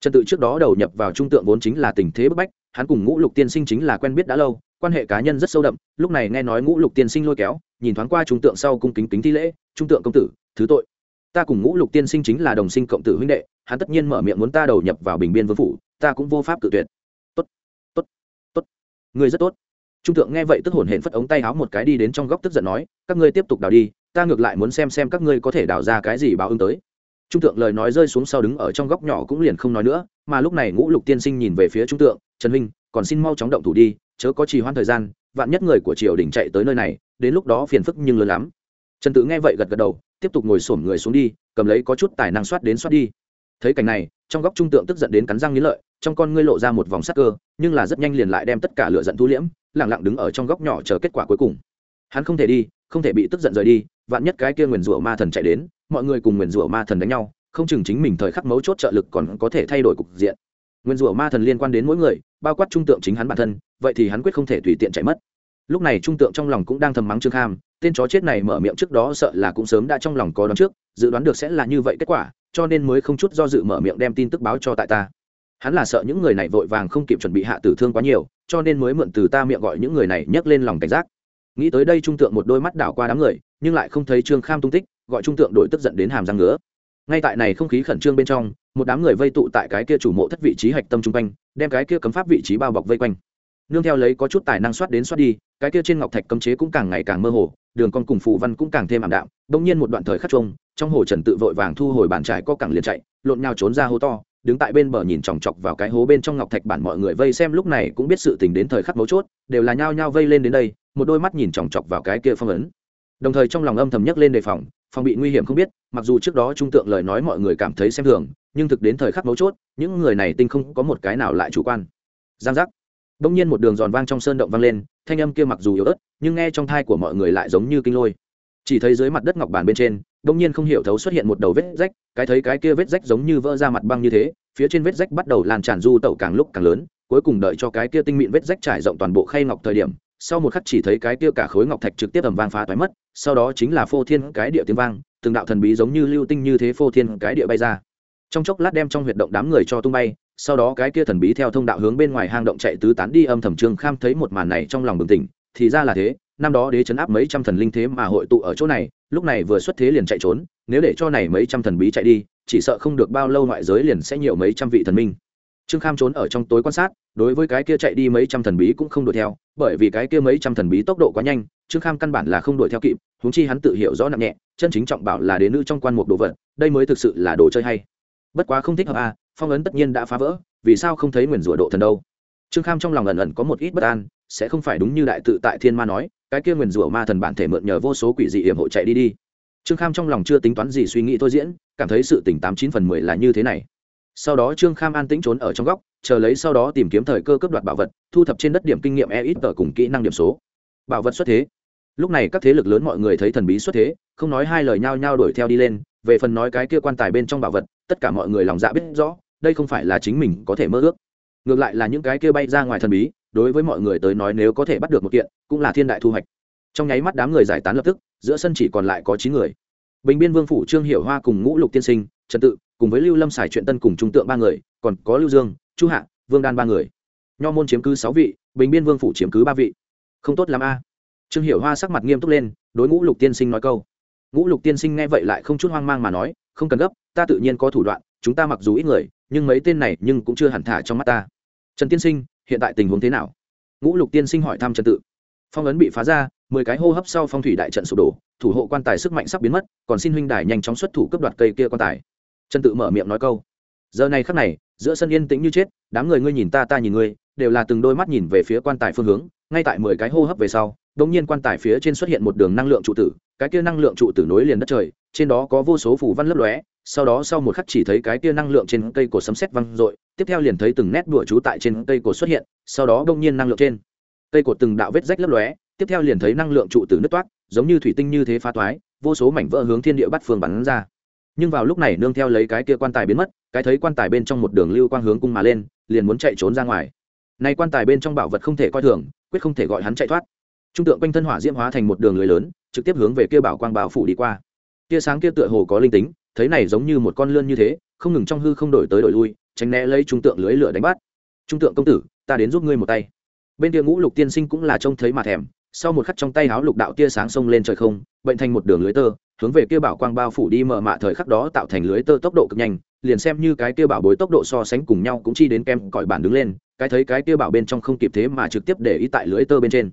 Trần tự trước đó đầu nhập vào trung tượng vốn chính là tình thế bức bách, hắn cùng ngũ lục tiên sinh chính là quen biết đã lâu, quan hệ cá nhân rất sâu đậm, lúc này nghe nói ngũ lục tiên sinh lôi kéo, nhìn thoáng qua trung tượng sau cung kính kính thi lễ, trung tượng công tử, thứ tội ta cùng ngũ lục tiên sinh chính là đồng sinh cộng tử huynh đệ, hắn tất nhiên mở miệng muốn ta đầu nhập vào bình biên vương phủ, ta cũng vô pháp cự tuyệt. Tốt tốt tốt. Người rất tốt. Trung tượng nghe vậy tức hổn hển phất ống tay áo một cái đi đến trong góc tức giận nói, các ngươi tiếp tục đào đi, ta ngược lại muốn xem xem các ngươi có thể đào ra cái gì báo ứng tới. Trung tượng lời nói rơi xuống sau đứng ở trong góc nhỏ cũng liền không nói nữa, mà lúc này ngũ lục tiên sinh nhìn về phía trung tượng trần huynh, còn xin mau chóng động thủ đi, chớ có trì hoãn thời gian, vạn nhất người của triều đình chạy tới nơi này, đến lúc đó phiền phức nhưng lớn lắm. Trần tự nghe vậy gật gật đầu tiếp tục ngồi xổm người xuống đi, cầm lấy có chút tài năng soát đến soát đi. Thấy cảnh này, trong góc trung tượng tức giận đến cắn răng nghĩ lợi, trong con ngươi lộ ra một vòng sắc cơ, nhưng là rất nhanh liền lại đem tất cả lửa giận thu liễm lẳng lặng đứng ở trong góc nhỏ chờ kết quả cuối cùng. Hắn không thể đi, không thể bị tức giận rời đi, vạn nhất cái kia nguyền rủa ma thần chạy đến, mọi người cùng nguyền rủa ma thần đánh nhau, không chừng chính mình thời khắc mấu chốt trợ lực còn có thể thay đổi cục diện. Nguyên rủa ma thần liên quan đến mỗi người, bao quát trung tượng chính hắn bản thân, vậy thì hắn quyết không thể tùy tiện chạy mất. Lúc này trung tượng trong lòng cũng đang thầm mắng trương kham tên chó chết này mở miệng trước đó sợ là cũng sớm đã trong lòng có đoán trước, dự đoán được sẽ là như vậy kết quả, cho nên mới không chút do dự mở miệng đem tin tức báo cho tại ta. Hắn là sợ những người này vội vàng không kịp chuẩn bị hạ tử thương quá nhiều, cho nên mới mượn từ ta miệng gọi những người này nhấc lên lòng cảnh giác. Nghĩ tới đây trung tượng một đôi mắt đảo qua đám người, nhưng lại không thấy trương kham tung tích, gọi trung tượng đội tức giận đến hàm răng ngứa. Ngay tại này không khí khẩn trương bên trong, một đám người vây tụ tại cái kia chủ mộ thất vị trí hạch tâm trung quanh, đem cái kia cấm pháp vị trí bao bọc vây quanh nương theo lấy có chút tài năng soát đến soát đi, cái kia trên ngọc thạch cấm chế cũng càng ngày càng mơ hồ, đường con cùng phụ văn cũng càng thêm ảm đạm đông nhiên một đoạn thời khắc trông trong hồ trần tự vội vàng thu hồi bàn trải có càng liền chạy, lộn nhau trốn ra hố to, đứng tại bên bờ nhìn chòng chọc vào cái hố bên trong ngọc thạch bản mọi người vây xem lúc này cũng biết sự tình đến thời khắc mấu chốt, đều là nhao nhao vây lên đến đây, một đôi mắt nhìn chòng chọc vào cái kia phong ấn. Đồng thời trong lòng âm thầm nhấc lên đề phòng phòng bị nguy hiểm không biết, mặc dù trước đó trung tượng lời nói mọi người cảm thấy xem thường, nhưng thực đến thời khắc mấu chốt, những người này tinh không có một cái nào lại chủ quan. Giang giác đông nhiên một đường giòn vang trong sơn động vang lên, thanh âm kia mặc dù yếu ớt, nhưng nghe trong thai của mọi người lại giống như kinh lôi. Chỉ thấy dưới mặt đất ngọc bàn bên trên đông nhiên không hiểu thấu xuất hiện một đầu vết rách, cái thấy cái kia vết rách giống như vỡ ra mặt băng như thế, phía trên vết rách bắt đầu lan tràn du tẩu càng lúc càng lớn, cuối cùng đợi cho cái kia tinh mịn vết rách trải rộng toàn bộ khay ngọc thời điểm, sau một khắc chỉ thấy cái kia cả khối ngọc thạch trực tiếp ầm vang phá toái mất, sau đó chính là phô thiên cái địa tiếng vang, từng đạo thần bí giống như lưu tinh như thế phô thiên cái địa bay ra. Trong chốc lát đem trong huyệt động đám người cho tung bay sau đó cái kia thần bí theo thông đạo hướng bên ngoài hang động chạy tứ tán đi, âm thầm trương kham thấy một màn này trong lòng bừng tỉnh, thì ra là thế, năm đó đế chấn áp mấy trăm thần linh thế mà hội tụ ở chỗ này, lúc này vừa xuất thế liền chạy trốn, nếu để cho này mấy trăm thần bí chạy đi, chỉ sợ không được bao lâu ngoại giới liền sẽ nhiều mấy trăm vị thần minh. Trương kham trốn ở trong tối quan sát, đối với cái kia chạy đi mấy trăm thần bí cũng không đuổi theo, bởi vì cái kia mấy trăm thần bí tốc độ quá nhanh, trương kham căn bản là không đuổi theo kịp, huống chi hắn tự hiểu rõ nặng nhẹ, chân chính trọng bảo là đế nữ trong quan mục đồ vật, đây mới thực sự là đồ chơi hay. Bất quá không thích hợp à phong ấn tất nhiên đã phá vỡ, vì sao không thấy nguyền rủa độ thần đâu? Trương kham trong lòng ẩn ẩn có một ít bất an, sẽ không phải đúng như đại tự tại thiên ma nói, cái kia nguyền rủa ma thần bản thể mượn nhờ vô số quỷ dị hiểm hộ chạy đi đi. Trương kham trong lòng chưa tính toán gì suy nghĩ thôi diễn, cảm thấy sự tỉnh tám chín phần mười là như thế này. Sau đó trương kham an tĩnh trốn ở trong góc, chờ lấy sau đó tìm kiếm thời cơ cấp đoạt bảo vật, thu thập trên đất điểm kinh nghiệm e ít tờ cùng kỹ năng điểm số. Bảo vật xuất thế. Lúc này các thế lực lớn mọi người thấy thần bí xuất thế, không nói hai lời nhao nhao đuổi theo đi lên, về phần nói cái kia quan tài bên trong bảo vật, tất cả mọi người lòng dạ biết rõ đây không phải là chính mình có thể mơ ước. Ngược lại là những cái kia bay ra ngoài thần bí, đối với mọi người tới nói nếu có thể bắt được một kiện, cũng là thiên đại thu hoạch. Trong nháy mắt đám người giải tán lập tức, giữa sân chỉ còn lại có chín người. Bình biên vương phủ trương hiểu hoa cùng ngũ lục tiên sinh, trần tự, cùng với lưu lâm xài chuyện tân cùng trung tượng ba người, còn có lưu dương, chu hạ, vương đan ba người. Nho môn chiếm cứ sáu vị, bình biên vương phủ chiếm cứ ba vị. Không tốt l a. Trương hiểu hoa sắc mặt nghiêm túc lên, đối ngũ lục tiên sinh nói câu. Ngũ lục tiên sinh nghe vậy lại không chút hoang mang mà nói, không cần gấp, ta tự nhiên có thủ đoạn, chúng ta mặc dù ít người nhưng mấy tên này nhưng cũng chưa hẳn thả trong mắt ta. Trần tiên sinh, hiện tại tình huống thế nào? Ngũ lục tiên sinh hỏi thăm trần tự. Phong ấn bị phá ra, mười cái hô hấp sau phong thủy đại trận sụp đổ, thủ hộ quan tài sức mạnh sắp biến mất, còn xin huynh đài nhanh chóng xuất thủ cướp đoạt cây kia quan tài. Trần tự mở miệng nói câu. Giờ này khắc này, giữa sân yên tĩnh như chết, đám người ngươi nhìn ta ta nhìn ngươi, đều là từng đôi mắt nhìn về phía quan tài phương hướng, ngay tại mười cái hô hấp về sau đống nhiên quan tài phía trên xuất hiện một đường năng lượng trụ tử, cái kia năng lượng trụ tử nối liền đất trời, trên đó có vô số phủ văn lấp lóe sau đó sau một khắc chỉ thấy cái kia năng lượng trên cây cổ sấm sét văng rội tiếp theo liền thấy từng nét đùa chú tại trên cây cổ xuất hiện, sau đó đông nhiên năng lượng trên. Cây cổ từng đạo vết rách lấp lóe, tiếp theo liền thấy năng lượng trụ từ nứt toát giống như thủy tinh như thế phá toái, vô số mảnh vỡ hướng thiên địa bắt phương bắn ra. Nhưng vào lúc này nương theo lấy cái kia quan tài biến mất, cái thấy quan tài bên trong một đường lưu quang hướng cung mà lên, liền muốn chạy trốn ra ngoài. Nay quan tài bên trong bảo vật không thể coi thường, quyết không thể gọi hắn chạy thoát. Trung tượng quanh thân hỏa diễm hóa thành một đường lưới lớn, trực tiếp hướng về kia bảo quang bảo phủ đi qua. Kia sáng kia tựa hồ có linh tính thấy này giống như một con lươn như thế, không ngừng trong hư không đổi tới đổi lui, tránh né lấy trung tượng lưới lửa đánh bắt. Trung tượng công tử, ta đến giúp ngươi một tay. Bên kia ngũ lục tiên sinh cũng là trông thấy mà thèm, sau một khắc trong tay háo lục đạo tia sáng xông lên trời không, bệnh thành một đường lưới tơ, hướng về kia bảo quang bao phủ đi mở mạ thời khắc đó tạo thành lưới tơ tốc độ cực nhanh, liền xem như cái kia bảo bối tốc độ so sánh cùng nhau cũng chi đến kem cõi bản đứng lên, cái thấy cái kia bảo bên trong không kịp thế mà trực tiếp để ý tại lưới tơ bên trên.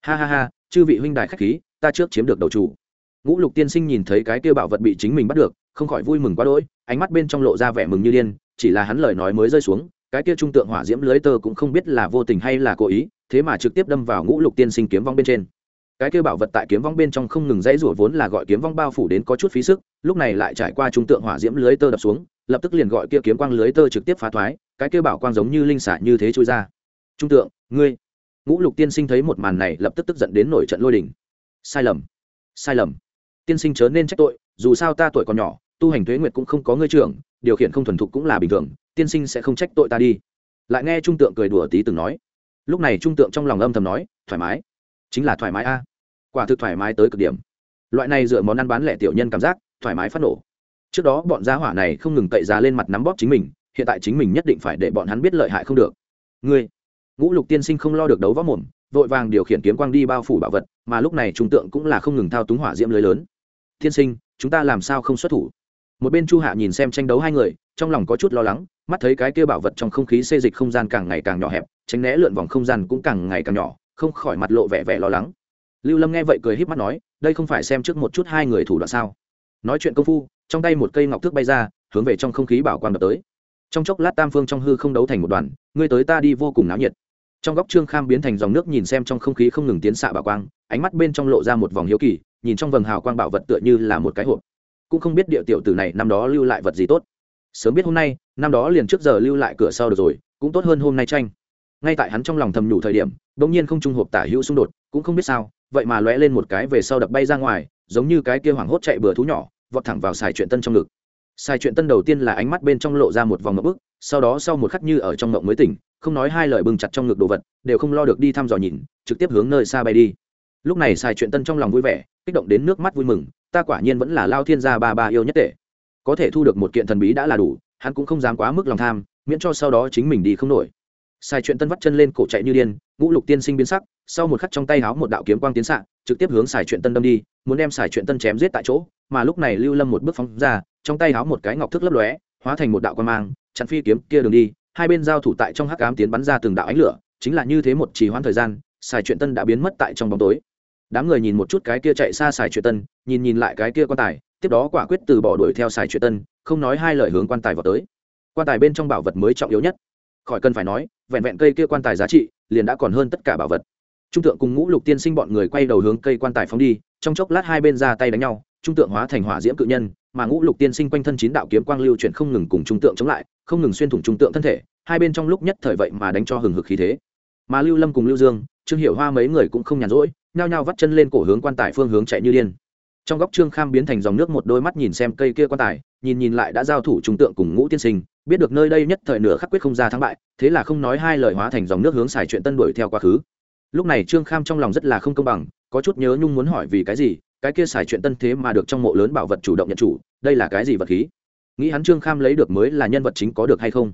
Ha ha ha, chư vị huynh đài khách khí, ta trước chiếm được đầu chủ ngũ lục tiên sinh nhìn thấy cái kia bảo vật bị chính mình bắt được, không khỏi vui mừng quá đỗi, ánh mắt bên trong lộ ra vẻ mừng như điên, chỉ là hắn lời nói mới rơi xuống, cái kia trung tượng hỏa diễm lưới tơ cũng không biết là vô tình hay là cố ý, thế mà trực tiếp đâm vào ngũ lục tiên sinh kiếm vong bên trên. Cái kia bảo vật tại kiếm vong bên trong không ngừng dãy rủa vốn là gọi kiếm vong bao phủ đến có chút phí sức, lúc này lại trải qua trung tượng hỏa diễm lưới tơ đập xuống, lập tức liền gọi kia kiếm quang lưới tơ trực tiếp phá thoái, cái kia bảo quang giống như linh xả như thế trôi ra. Trung tượng, ngươi. Ngũ lục tiên sinh thấy một màn này lập tức tức giận đến nổi trận lôi đình. Sai lầm. Sai lầm tiên sinh chớ nên trách tội, dù sao ta tuổi còn nhỏ, tu hành thuế nguyệt cũng không có ngươi trưởng, điều khiển không thuần thục cũng là bình thường, tiên sinh sẽ không trách tội ta đi. Lại nghe trung tượng cười đùa tí từng nói. Lúc này trung tượng trong lòng âm thầm nói, thoải mái. Chính là thoải mái a. Quả thực thoải mái tới cực điểm. Loại này dựa món ăn bán lẻ tiểu nhân cảm giác, thoải mái phát nổ. Trước đó bọn gia hỏa này không ngừng tẩy giá lên mặt nắm bóp chính mình, hiện tại chính mình nhất định phải để bọn hắn biết lợi hại không được. Ngươi, ngũ lục tiên sinh không lo được đấu võ mồm, vội vàng điều khiển kiếm quang đi bao phủ bảo vật, mà lúc này trung tượng cũng là không ngừng thao túng hỏa diễm lưới lớn. Thiên sinh, chúng ta làm sao không xuất thủ? Một bên chu hạ nhìn xem tranh đấu hai người, trong lòng có chút lo lắng, mắt thấy cái kia bảo vật trong không khí xê dịch không gian càng ngày càng nhỏ hẹp, tránh né lượn vòng không gian cũng càng ngày càng nhỏ, không khỏi mặt lộ vẻ vẻ lo lắng. Lưu lâm nghe vậy cười híp mắt nói, đây không phải xem trước một chút hai người thủ đoạn sao? Nói chuyện công phu, trong tay một cây ngọc thước bay ra, hướng về trong không khí bảo quang đập tới. Trong chốc lát tam phương trong hư không đấu thành một đoàn, ngươi tới ta đi vô cùng náo nhiệt. Trong góc trương kham biến thành dòng nước nhìn xem trong không khí không ngừng tiến xạ bảo quang, ánh mắt bên trong lộ ra một vòng hiếu kỳ nhìn trong vầng hào quang bảo vật tựa như là một cái hộp. Cũng không biết địa tiểu tử này năm đó lưu lại vật gì tốt. Sớm biết hôm nay, năm đó liền trước giờ lưu lại cửa sau được rồi, cũng tốt hơn hôm nay tranh. Ngay tại hắn trong lòng thầm nhủ thời điểm đ ỗ n g nhiên không trung hộp tả hữu xung đột, cũng không biết sao, vậy mà lóe lên một cái về sau đập bay ra ngoài, giống như cái kia hoảng hốt chạy bừa thú nhỏ, vọt thẳng vào xài chuyện tân trong ngực. Xài chuyện tân đầu tiên là ánh mắt bên trong lộ ra một vòng ngậm ức sau đó sau một khắc như ở trong ngậm mới tỉnh, không nói hai lời bưng chặt trong ngực đồ vật, đều không lo được đi thăm dò nhìn, trực tiếp hướng nơi xa bay đi lúc này xài chuyện tân trong lòng vui vẻ, kích động đến nước mắt vui mừng, ta quả nhiên vẫn là lao thiên gia ba ba yêu nhất tệ có thể thu được một kiện thần bí đã là đủ, hắn cũng không dám quá mức lòng tham, miễn cho sau đó chính mình đi không nổi. Sai chuyện tân vắt chân lên cổ chạy như điên, ngũ lục tiên sinh biến sắc, sau một khắc trong tay háo một đạo kiếm quang tiến xạ, trực tiếp hướng xài chuyện tân đâm đi, muốn đem xài chuyện tân chém giết tại chỗ, mà lúc này lưu lâm một bước phóng ra, trong tay háo một cái ngọc thức lấp lóe, hóa thành một đạo quan mang, chặn phi kiếm kia đường đi, hai bên giao thủ tại trong hắc ám tiến bắn ra từng đạo ánh lửa, chính là như thế một trì hoãn thời gian xài chuyện tân đã biến mất tại trong bóng tối đám người nhìn một chút cái kia chạy xa xài chuyện tân, nhìn nhìn lại cái kia quan tài, tiếp đó quả quyết từ bỏ đuổi theo xài chuyện tân, không nói hai lời hướng quan tài vào tới. Quan tài bên trong bảo vật mới trọng yếu nhất. Khỏi cần phải nói, vẹn vẹn cây kia quan tài giá trị, liền đã còn hơn tất cả bảo vật. Trung tượng cùng ngũ lục tiên sinh bọn người quay đầu hướng cây quan tài phóng đi, trong chốc lát hai bên ra tay đánh nhau, trung tượng hóa thành hỏa diễm cự nhân, mà ngũ lục tiên sinh quanh thân chín đạo kiếm quang lưu chuyển không ngừng cùng trung tượng chống lại, không ngừng xuyên thủng trung tượng thân thể, hai bên trong lúc nhất thời vậy mà đánh cho hừng hực khí thế. Mà lưu lâm cùng lưu dương trương hiệu hoa mấy người cũng không nhàn rỗi, nhao nhao vắt chân lên cổ hướng quan tài phương hướng chạy như điên. Trong góc trương kham biến thành dòng nước một đôi mắt nhìn xem cây kia quan tài, nhìn nhìn lại đã giao thủ trung tượng cùng ngũ tiên sinh, biết được nơi đây nhất thời nửa khắc quyết không ra thắng bại, thế là không nói hai lời hóa thành dòng nước hướng xài chuyện tân đuổi theo quá khứ. Lúc này trương kham trong lòng rất là không công bằng, có chút nhớ nhung muốn hỏi vì cái gì, cái kia xài chuyện tân thế mà được trong mộ lớn bảo vật chủ động nhận chủ, đây là cái gì vật khí? Nghĩ hắn trương kham lấy được mới là nhân vật chính có được hay không?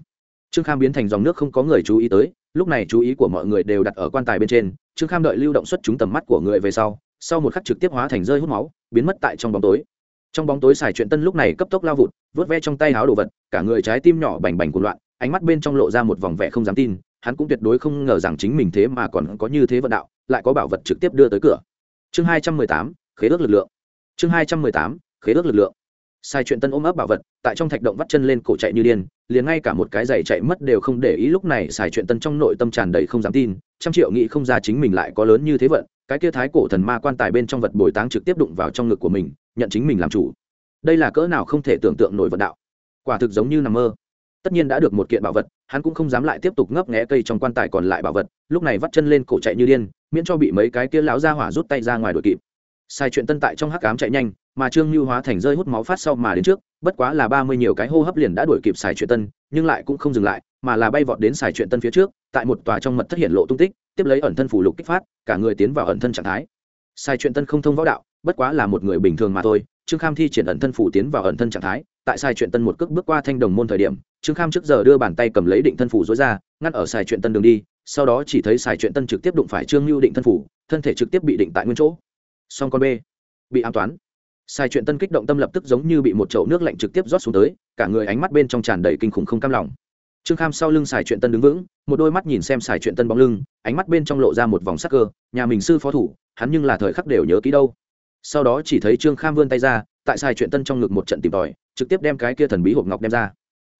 Trương kham biến thành dòng nước không có người chú ý tới lúc này chú ý của mọi người đều đặt ở quan tài bên trên, trương kham đợi lưu động xuất chúng tầm mắt của người về sau sau một khắc trực tiếp hóa thành rơi hút máu, biến mất tại trong bóng tối. Trong bóng tối xài chuyện tân lúc này cấp tốc lao vụt vớt ve trong tay háo đồ vật, cả người trái tim nhỏ bành bành cuộn loạn, ánh mắt bên trong lộ ra một vòng vẻ không dám tin, hắn cũng tuyệt đối không ngờ rằng chính mình thế mà còn có như thế vận đạo, lại có bảo vật trực tiếp đưa tới cửa. Chương hai trăm mười tám, khế ước lực lượng. Chương hai trăm mười tám, khế ước lực lượng sai chuyện tân ôm ấp bảo vật, tại trong thạch động vắt chân lên cổ chạy như điên, liền ngay cả một cái giày chạy mất đều không để ý lúc này Sai chuyện tân trong nội tâm tràn đầy không dám tin, trăm triệu nghĩ không ra chính mình lại có lớn như thế vận, cái kia thái cổ thần ma quan tài bên trong vật bồi táng trực tiếp đụng vào trong ngực của mình, nhận chính mình làm chủ. Đây là cỡ nào không thể tưởng tượng nổi vận đạo. Quả thực giống như nằm mơ. Tất nhiên đã được một kiện bảo vật, hắn cũng không dám lại tiếp tục ngấp nghé cây trong quan tài còn lại bảo vật, lúc này vắt chân lên cổ chạy như điên, miễn cho bị mấy cái kia láo ra hỏa rút tay ra ngoài đuổi kịp. Sai chuyện tân tại trong hắc cám chạy nhanh mà trương lưu hóa thành rơi hút máu phát sau mà đến trước, bất quá là ba mươi nhiều cái hô hấp liền đã đuổi kịp xài chuyện tân, nhưng lại cũng không dừng lại, mà là bay vọt đến xài chuyện tân phía trước, tại một tòa trong mật thất hiện lộ tung tích, tiếp lấy ẩn thân phủ lục kích phát, cả người tiến vào ẩn thân trạng thái. Xài chuyện tân không thông võ đạo, bất quá là một người bình thường mà thôi, trương kham thi triển ẩn thân phủ tiến vào ẩn thân trạng thái, tại sai chuyện tân một cước bước qua thanh đồng môn thời điểm, trương kham trước giờ đưa bàn tay cầm lấy định thân phủ dối ra, ngăn ở sai chuyện tân đường đi, sau đó chỉ thấy sai chuyện tân trực tiếp đụng phải trương lưu định thân phủ thân thể trực tiếp bị định tại nguyên chỗ. Song con b, bị an toán sai chuyện tân kích động tâm lập tức giống như bị một chậu nước lạnh trực tiếp rót xuống tới, cả người ánh mắt bên trong tràn đầy kinh khủng không cam lòng. Trương kham sau lưng xài chuyện tân đứng vững, một đôi mắt nhìn xem xài chuyện tân bóng lưng, ánh mắt bên trong lộ ra một vòng sắc cơ, nhà mình sư phó thủ, hắn nhưng là thời khắc đều nhớ kỹ đâu. Sau đó chỉ thấy trương kham vươn tay ra, tại xài chuyện tân trong ngực một trận tìm tòi, trực tiếp đem cái kia thần bí hộp ngọc đem ra.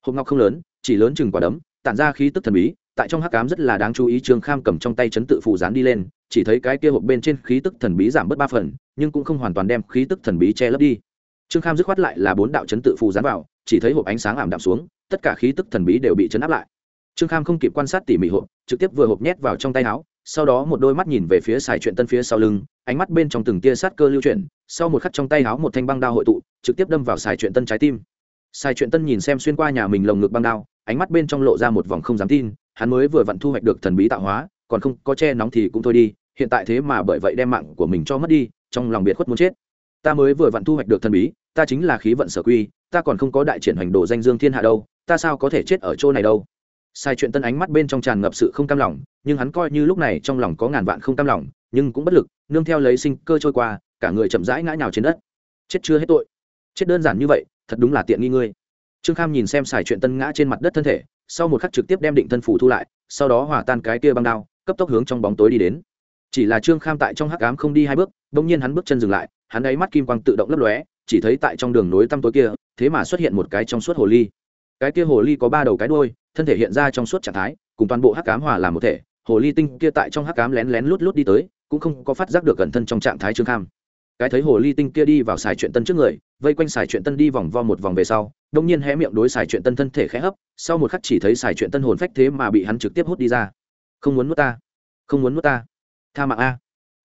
Hộp ngọc không lớn, chỉ lớn chừng quả đấm, tản ra khí tức thần bí, tại trong hắc cám rất là đáng chú ý trương kham cầm trong tay chấn tự phù dán đi lên chỉ thấy cái kia hộp bên trên khí tức thần bí giảm bớt ba phần, nhưng cũng không hoàn toàn đem khí tức thần bí che lấp đi. Trương kham dứt khoát lại là bốn đạo chấn tự phù dán vào, chỉ thấy hộp ánh sáng ảm đạm xuống, tất cả khí tức thần bí đều bị chấn áp lại. Trương kham không kịp quan sát tỉ mỉ hộp, trực tiếp vừa hộp nhét vào trong tay áo, sau đó một đôi mắt nhìn về phía xài chuyện tân phía sau lưng, ánh mắt bên trong từng tia sát cơ lưu chuyển, sau một khắc trong tay áo một thanh băng đao hội tụ, trực tiếp đâm vào xài chuyện tân trái tim. Xài chuyện tân nhìn xem xuyên qua nhà mình lồng ngực băng đao, ánh mắt bên trong lộ ra một vòng không dám tin, hắn mới vừa vặn thu hoạch được thần bí tạo hóa, còn không có che nóng thì cũng thôi đi hiện tại thế mà bởi vậy đem mạng của mình cho mất đi, trong lòng biệt khuất muốn chết. Ta mới vừa vặn thu hoạch được thần bí, ta chính là khí vận sở quy, ta còn không có đại triển hoành đồ danh dương thiên hạ đâu, ta sao có thể chết ở chỗ này đâu? Sai chuyện tân ánh mắt bên trong tràn ngập sự không cam lòng, nhưng hắn coi như lúc này trong lòng có ngàn vạn không cam lòng, nhưng cũng bất lực, nương theo lấy sinh cơ trôi qua, cả người chậm rãi ngã nhào trên đất. Chết chưa hết tội. Chết đơn giản như vậy, thật đúng là tiện nghi ngươi. Trương kham nhìn xem xài chuyện tân ngã trên mặt đất thân thể, sau một khắc trực tiếp đem định thân phủ thu lại, sau đó hòa tan cái kia băng đao, cấp tốc hướng trong bóng tối đi đến chỉ là trương kham tại trong hắc cám không đi hai bước, bỗng nhiên hắn bước chân dừng lại, hắn ấy mắt kim quang tự động lấp lóe, chỉ thấy tại trong đường nối tăm tối kia, thế mà xuất hiện một cái trong suốt hồ ly. Cái kia hồ ly có ba đầu cái đuôi, thân thể hiện ra trong suốt trạng thái, cùng toàn bộ hắc cám hòa làm một thể. Hồ ly tinh kia tại trong hắc cám lén lén lút lút đi tới, cũng không có phát giác được gần thân trong trạng thái trương kham. Cái thấy hồ ly tinh kia đi vào xài chuyện tân trước người, vây quanh xài chuyện tân đi vòng vo một vòng về sau đông nhiên hé miệng đối xài chuyện tân thân thể khẽ hấp, sau một khắc chỉ thấy xài chuyện tân hồn phách thế mà bị hắn trực tiếp hút đi ra. Không muốn nuốt ta, không muốn nuốt ta tha mạng a.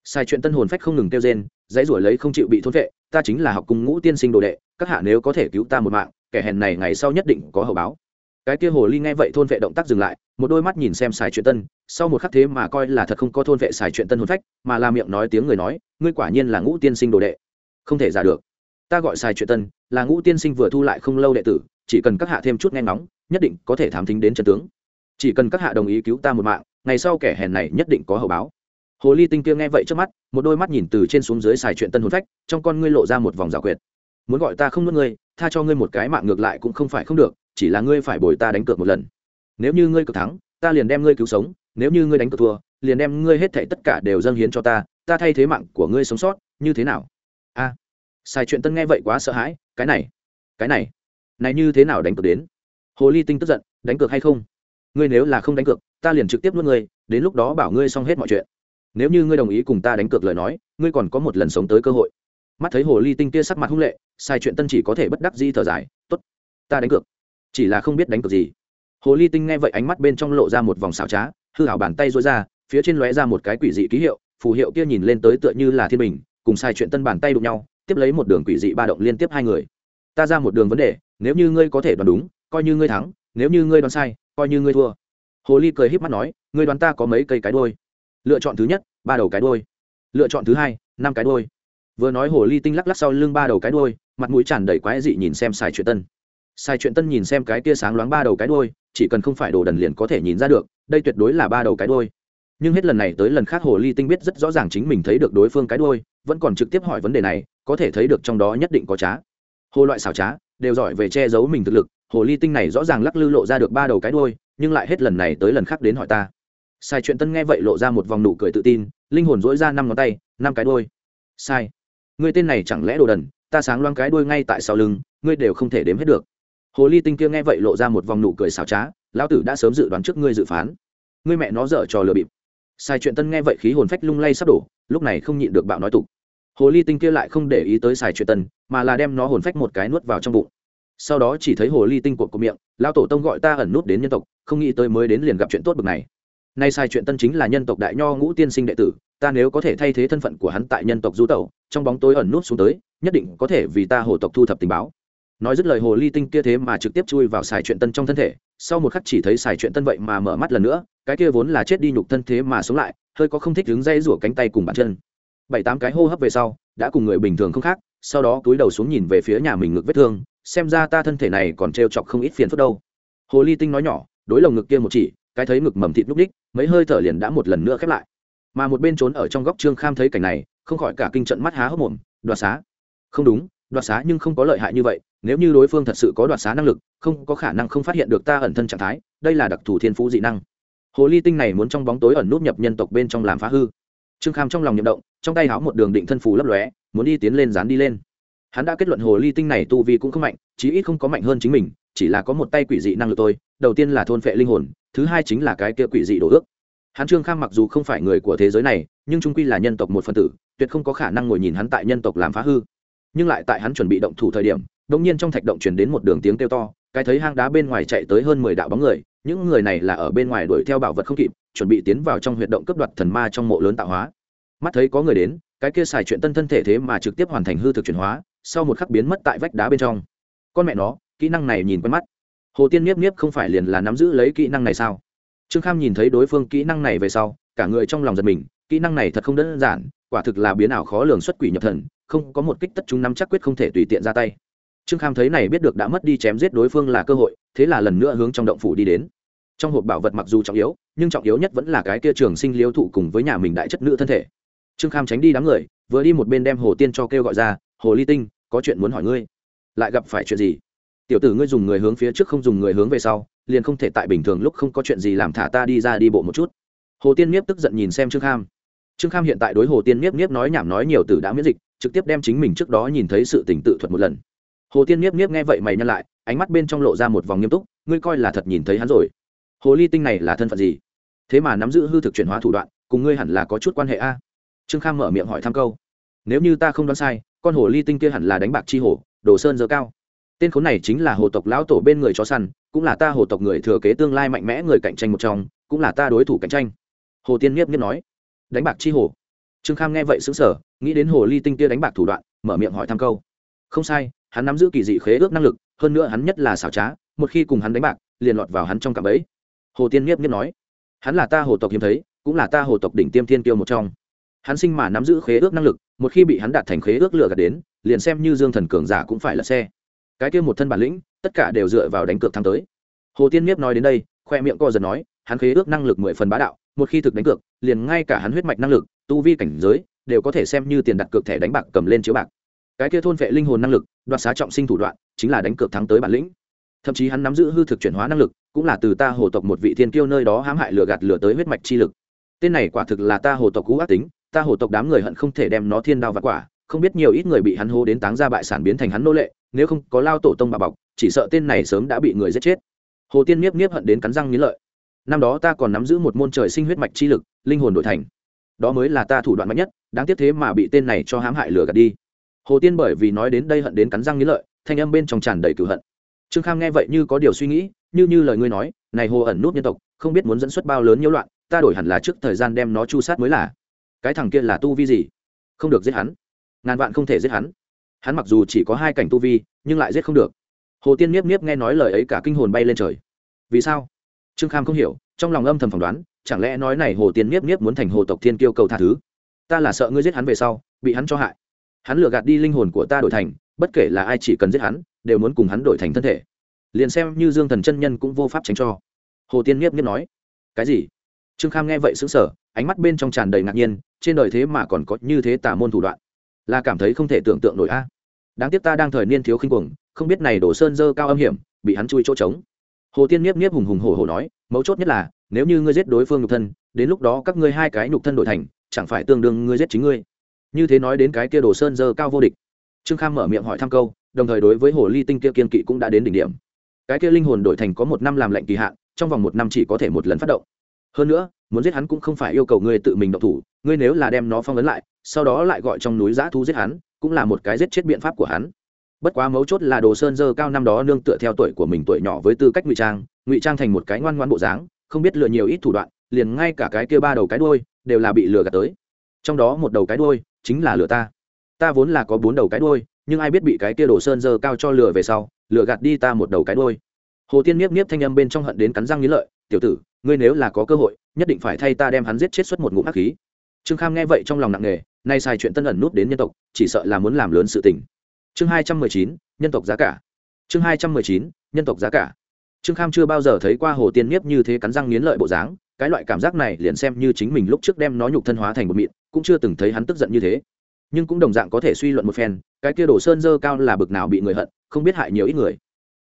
Sai chuyện tân hồn phách không ngừng kêu rên, dãy ruổi lấy không chịu bị thôn vệ, ta chính là học cùng ngũ tiên sinh đồ đệ, các hạ nếu có thể cứu ta một mạng, kẻ hèn này ngày sau nhất định có hậu báo. Cái kia hồ ly nghe vậy thôn vệ động tác dừng lại, một đôi mắt nhìn xem xài chuyện tân, sau một khắc thế mà coi là thật không có thôn vệ xài chuyện tân hồn phách, mà là miệng nói tiếng người nói, ngươi quả nhiên là ngũ tiên sinh đồ đệ. Không thể giả được. Ta gọi xài chuyện tân, là ngũ tiên sinh vừa thu lại không lâu đệ tử, chỉ cần các hạ thêm chút nghe ngóng, nhất định có thể thám thính đến chân tướng. Chỉ cần các hạ đồng ý cứu ta một mạng, ngày sau kẻ hèn này nhất định có hậu báo hồ ly tinh kia nghe vậy trước mắt một đôi mắt nhìn từ trên xuống dưới xài chuyện tân hồn phách trong con ngươi lộ ra một vòng giả quyệt. Muốn gọi ta không nuốt ngươi tha cho ngươi một cái mạng ngược lại cũng không phải không được chỉ là ngươi phải bồi ta đánh cược một lần. Nếu như ngươi cực thắng ta liền đem ngươi cứu sống nếu như ngươi đánh cược thua liền đem ngươi hết thảy tất cả đều dâng hiến cho ta ta thay thế mạng của ngươi sống sót như thế nào? A. À, sai chuyện tân nghe vậy quá sợ hãi cái này cái này này như thế nào đánh cược đến? Hồ ly tinh tức giận đánh cược hay không? Ngươi nếu là không đánh cược ta liền trực tiếp nuốt ngươi đến lúc đó bảo ngươi xong hết mọi chuyện nếu như ngươi đồng ý cùng ta đánh cược lời nói, ngươi còn có một lần sống tới cơ hội. Mắt thấy hồ ly tinh kia sắc mặt hung lệ, sai chuyện tân chỉ có thể bất đắc di thở dài t ố t ta đánh cược. Chỉ là không biết đánh cược gì. Hồ ly tinh nghe vậy ánh mắt bên trong lộ ra một vòng xào trá, hư hảo bàn tay rối ra, phía trên lóe ra một cái quỷ dị ký hiệu, phù hiệu kia nhìn lên tới tựa như là thiên bình, cùng sai chuyện tân bàn tay đụng nhau, tiếp lấy một đường quỷ dị ba động liên tiếp hai người. Ta ra một đường vấn đề, nếu như ngươi có thể đoán đúng, coi như ngươi thắng, nếu như ngươi đoán sai, coi như ngươi thua. Hồ ly cười híp mắt nói, ngươi đoán ta có mấy cây cái đôi lựa chọn thứ nhất, ba đầu cái đôi lựa chọn thứ hai, năm cái đôi vừa nói hồ ly tinh lắc lắc sau lưng ba đầu cái đôi mặt mũi tràn đầy quái dị nhìn xem xài chuyện tân. Sai chuyện tân nhìn xem cái tia sáng loáng ba đầu cái đôi chỉ cần không phải đồ đần liền có thể nhìn ra được, đây tuyệt đối là ba đầu cái đôi nhưng hết lần này tới lần khác hồ ly tinh biết rất rõ ràng chính mình thấy được đối phương cái đôi vẫn còn trực tiếp hỏi vấn đề này, có thể thấy được trong đó nhất định có trá. Hồ loại xảo trá, đều giỏi về che giấu mình thực lực, hồ ly tinh này rõ ràng lắc lư lộ ra được ba đầu cái đôi nhưng lại hết lần này tới lần khác đến hỏi ta sai chuyện tân nghe vậy lộ ra một vòng nụ cười tự tin, linh hồn dỗi ra năm ngón tay, năm cái đôi sai. Người tên này chẳng lẽ đồ đần, ta sáng loang cái đuôi ngay tại sau lưng, ngươi đều không thể đếm hết được. Hồ ly tinh kia nghe vậy lộ ra một vòng nụ cười xảo trá, lão tử đã sớm dự đoán trước ngươi dự phán. Ngươi mẹ nó dở trò lừa bịp. Sai chuyện tân nghe vậy khí hồn phách lung lay sắp đổ, lúc này không nhịn được bạo nói tục. Hồ ly tinh kia lại không để ý tới xài chuyện tân, mà là đem nó hồn phách một cái nuốt vào trong bụng. Sau đó chỉ thấy hồ ly tinh cột của miệng, lão tổ tông gọi ta ẩn nút đến nhân tộc, không nghĩ tới mới đến liền gặp chuyện tốt bực này nay sai chuyện tân chính là nhân tộc đại nho ngũ tiên sinh đệ tử, ta nếu có thể thay thế thân phận của hắn tại nhân tộc du tẩu, trong bóng tối ẩn nút xuống tới, nhất định có thể vì ta hồ tộc thu thập tình báo. Nói dứt lời hồ ly tinh kia thế mà trực tiếp chui vào xài chuyện tân trong thân thể, sau một khắc chỉ thấy xài chuyện tân vậy mà mở mắt lần nữa, cái kia vốn là chết đi nhục thân thế mà sống lại, hơi có không thích đứng dây rủa cánh tay cùng bàn chân. Bảy tám cái hô hấp về sau, đã cùng người bình thường không khác, sau đó túi đầu xuống nhìn về phía nhà mình ngực vết thương, xem ra ta thân thể này còn trêu chọc không ít phiền phức đâu. Hồ ly tinh nói nhỏ, đối lồng ngực kia một chỉ cái thấy ngực mầm thịt lúc đích mấy hơi thở liền đã một lần nữa khép lại. Mà một bên trốn ở trong góc trương kham thấy cảnh này, không khỏi cả kinh trận mắt há hốc mồm, đoạt xá. Không đúng, đoạt xá nhưng không có lợi hại như vậy, nếu như đối phương thật sự có đoạt xá năng lực, không có khả năng không phát hiện được ta ẩn thân trạng thái, đây là đặc thù thiên phú dị năng. Hồ ly tinh này muốn trong bóng tối ẩn nút nhập nhân tộc bên trong làm phá hư. Trương kham trong lòng nhậm động, trong tay háo một đường định thân phù lấp lóe, muốn đi tiến lên dán đi lên. Hắn đã kết luận hồ ly tinh này tu vi cũng không mạnh, chí ít không có mạnh hơn chính mình chỉ là có một tay quỷ dị năng lực tôi đầu tiên là thôn phệ linh hồn, thứ hai chính là cái kia quỷ dị đồ ước. Hắn trương kham mặc dù không phải người của thế giới này, nhưng trung quy là nhân tộc một phần tử, tuyệt không có khả năng ngồi nhìn hắn tại nhân tộc làm phá hư. Nhưng lại tại hắn chuẩn bị động thủ thời điểm, đột nhiên trong thạch động chuyển đến một đường tiếng kêu to, cái thấy hang đá bên ngoài chạy tới hơn mười đạo bóng người, những người này là ở bên ngoài đuổi theo bảo vật không kịp, chuẩn bị tiến vào trong huyệt động cấp đoạt thần ma trong mộ lớn tạo hóa. Mắt thấy có người đến, cái kia xài chuyện tân thân thể thế mà trực tiếp hoàn thành hư thực chuyển hóa, sau một khắc biến mất tại vách đá bên trong. Con mẹ nó kỹ năng này nhìn quen mắt. Hồ tiên niếp niếp không phải liền là nắm giữ lấy kỹ năng này sao? Trương kham nhìn thấy đối phương kỹ năng này về sau, cả người trong lòng giật mình, kỹ năng này thật không đơn giản, quả thực là biến ảo khó lường xuất quỷ nhập thần, không có một kích tất chúng nắm chắc quyết không thể tùy tiện ra tay. Trương kham thấy này biết được đã mất đi chém giết đối phương là cơ hội, thế là lần nữa hướng trong động phủ đi đến. Trong hộp bảo vật mặc dù trọng yếu, nhưng trọng yếu nhất vẫn là cái kia trường sinh liêu thụ cùng với nhà mình đại chất nữ thân thể. Trương kham tránh đi đám người, vừa đi một bên đem hồ tiên cho kêu gọi ra, hồ ly tinh, có chuyện muốn hỏi ngươi. Lại gặp phải chuyện gì? Tiểu tử ngươi dùng người hướng phía trước không dùng người hướng về sau, liền không thể tại bình thường lúc không có chuyện gì làm thả ta đi ra đi bộ một chút. Hồ tiên nhiếp tức giận nhìn xem trương kham. Trương kham hiện tại đối hồ tiên nhiếp nhiếp nói nhảm nói nhiều từ đã miễn dịch, trực tiếp đem chính mình trước đó nhìn thấy sự tình tự thuật một lần. Hồ tiên nhiếp nhiếp nghe vậy mày nhăn lại, ánh mắt bên trong lộ ra một vòng nghiêm túc, ngươi coi là thật nhìn thấy hắn rồi. Hồ ly tinh này là thân phận gì? Thế mà nắm giữ hư thực chuyển hóa thủ đoạn, cùng ngươi hẳn là có chút quan hệ a. Trương kham mở miệng hỏi thăm câu, nếu như ta không đoán sai, con hồ ly tinh kia hẳn là đánh bạc chi hồ đồ sơn dơ cao tên khốn này chính là hồ tộc lão tổ bên người chó săn, cũng là ta hồ tộc người thừa kế tương lai mạnh mẽ người cạnh tranh một trong, cũng là ta đối thủ cạnh tranh. Hồ tiên nhiếp nhiếp nói. Đánh bạc chi hồ. Trương kham nghe vậy xứng sở nghĩ đến hồ ly tinh kia đánh bạc thủ đoạn, mở miệng hỏi thăm câu. Không sai, hắn nắm giữ kỳ dị khế ước năng lực, hơn nữa hắn nhất là xảo trá, một khi cùng hắn đánh bạc, liền lọt vào hắn trong cạm bẫy. Hồ tiên nhiếp nhiếp nói. Hắn là ta hồ tộc hiếm thấy, cũng là ta hồ tộc đỉnh tiêm thiên tiêu một trong. Hắn sinh mà nắm giữ khế ước năng lực, một khi bị hắn đạt thành khế ước lựa gạt đến, liền xem như dương thần cường giả cũng phải là xe cái kia một thân bản lĩnh, tất cả đều dựa vào đánh cược thắng tới. Hồ tiên nhiếp nói đến đây, khoe miệng co giật nói, hắn khế ước năng lực mười phần bá đạo, một khi thực đánh cược, liền ngay cả hắn huyết mạch năng lực, tu vi cảnh giới, đều có thể xem như tiền đặt cược thẻ đánh bạc cầm lên chiếu bạc. Cái kia thôn vệ linh hồn năng lực, đoạt xá trọng sinh thủ đoạn, chính là đánh cược thắng tới bản lĩnh. Thậm chí hắn nắm giữ hư thực chuyển hóa năng lực, cũng là từ ta hồ tộc một vị thiên kiêu nơi đó hãm hại lừa gạt lừa tới huyết mạch chi lực. Tên này quả thực là ta hồ tộc cũ ác tính, ta hồ tộc đám người hận không thể đem nó thiên đao và quả, không biết nhiều ít người bị hắn hô đến táng ra bại sản biến thành hắn nô lệ nếu không có lao tổ tông bà bọc, chỉ sợ tên này sớm đã bị người giết chết. Hồ tiên nhiếp nhiếp hận đến cắn răng nghĩ lợi. Năm đó ta còn nắm giữ một môn trời sinh huyết mạch chi lực, linh hồn đổi thành. Đó mới là ta thủ đoạn mạnh nhất, đáng tiếc thế mà bị tên này cho hãm hại lừa gạt đi. Hồ tiên bởi vì nói đến đây hận đến cắn răng nghĩ lợi, thanh âm bên trong tràn đầy cửu hận. Trương khang nghe vậy như có điều suy nghĩ, như như lời ngươi nói, này hồ ẩn nút nhân tộc, không biết muốn dẫn xuất bao lớn nhiễu loạn, ta đổi hẳn là trước thời gian đem nó chu sát mới là. Cái thằng kia là tu vi gì? Không được giết hắn. Ngàn vạn không thể giết hắn hắn mặc dù chỉ có hai cảnh tu vi, nhưng lại giết không được. Hồ tiên niếp niếp nghe nói lời ấy cả kinh hồn bay lên trời. Vì sao? Trương kham không hiểu, trong lòng âm thầm phỏng đoán, chẳng lẽ nói này hồ tiên niếp niếp muốn thành hồ tộc thiên kiêu cầu tha thứ? Ta là sợ ngươi giết hắn về sau, bị hắn cho hại. Hắn lừa gạt đi linh hồn của ta đổi thành, bất kể là ai chỉ cần giết hắn, đều muốn cùng hắn đổi thành thân thể. Liền xem như dương thần chân nhân cũng vô pháp tránh cho. Hồ tiên niếp niếp nói. Cái gì? Trương kham nghe vậy xứng sở ánh mắt bên trong tràn đầy ngạc nhiên, trên đời thế mà còn có như thế tả môn thủ đoạn là cảm thấy không thể tưởng tượng nổi a. Đáng tiếc ta đang thời niên thiếu khinh cuồng, không biết này đổ sơn dơ cao âm hiểm, bị hắn chui chỗ trống. Hồ tiên nhiếp nhiếp hùng hùng hổ hổ nói, mấu chốt nhất là, nếu như ngươi giết đối phương nhục thân, đến lúc đó các ngươi hai cái nhục thân đổi thành, chẳng phải tương đương ngươi giết chính ngươi. Như thế nói đến cái kia đồ sơn dơ cao vô địch. Trương kham mở miệng hỏi thăm câu, đồng thời đối với hồ ly tinh kia kiên kỵ cũng đã đến đỉnh điểm. Cái kia linh hồn đổi thành có một năm làm lệnh kỳ hạn, trong vòng một năm chỉ có thể một lần phát động. Hơn nữa muốn giết hắn cũng không phải yêu cầu ngươi tự mình động thủ, ngươi nếu là đem nó phong ấn lại, sau đó lại gọi trong núi giã thu giết hắn, cũng là một cái giết chết biện pháp của hắn. Bất quá mấu chốt là đồ sơn dơ cao năm đó nương tựa theo tuổi của mình tuổi nhỏ với tư cách ngụy trang ngụy trang thành một cái ngoan ngoan bộ dáng, không biết lừa nhiều ít thủ đoạn, liền ngay cả cái kia ba đầu cái đuôi đều là bị lừa gạt tới. Trong đó một đầu cái đuôi chính là lừa ta. Ta vốn là có bốn đầu cái đuôi, nhưng ai biết bị cái kia đồ sơn dơ cao cho lừa về sau, lừa gạt đi ta một đầu cái đuôi. Hồ tiên miếp miếp thanh âm bên trong hận đến cắn răng nghĩ lợi, tiểu tử ngươi nếu là có cơ hội, nhất định phải thay ta đem hắn giết chết suốt một ngụm hắc khí. Trương kham nghe vậy trong lòng nặng nề, nay xài chuyện tân ẩn nút đến nhân tộc, chỉ sợ là muốn làm lớn sự tình. Chương hai trăm mười chín, nhân tộc giá cả. Chương hai trăm mười chín, nhân tộc giá cả. Trương kham chưa bao giờ thấy qua hồ tiên nhiếp như thế cắn răng nghiến lợi bộ dáng, cái loại cảm giác này liền xem như chính mình lúc trước đem nó nhục thân hóa thành một mịn, cũng chưa từng thấy hắn tức giận như thế. Nhưng cũng đồng dạng có thể suy luận một phen, cái kia đổ sơn dơ cao là bực nào bị người hận, không biết hại nhiều ít người.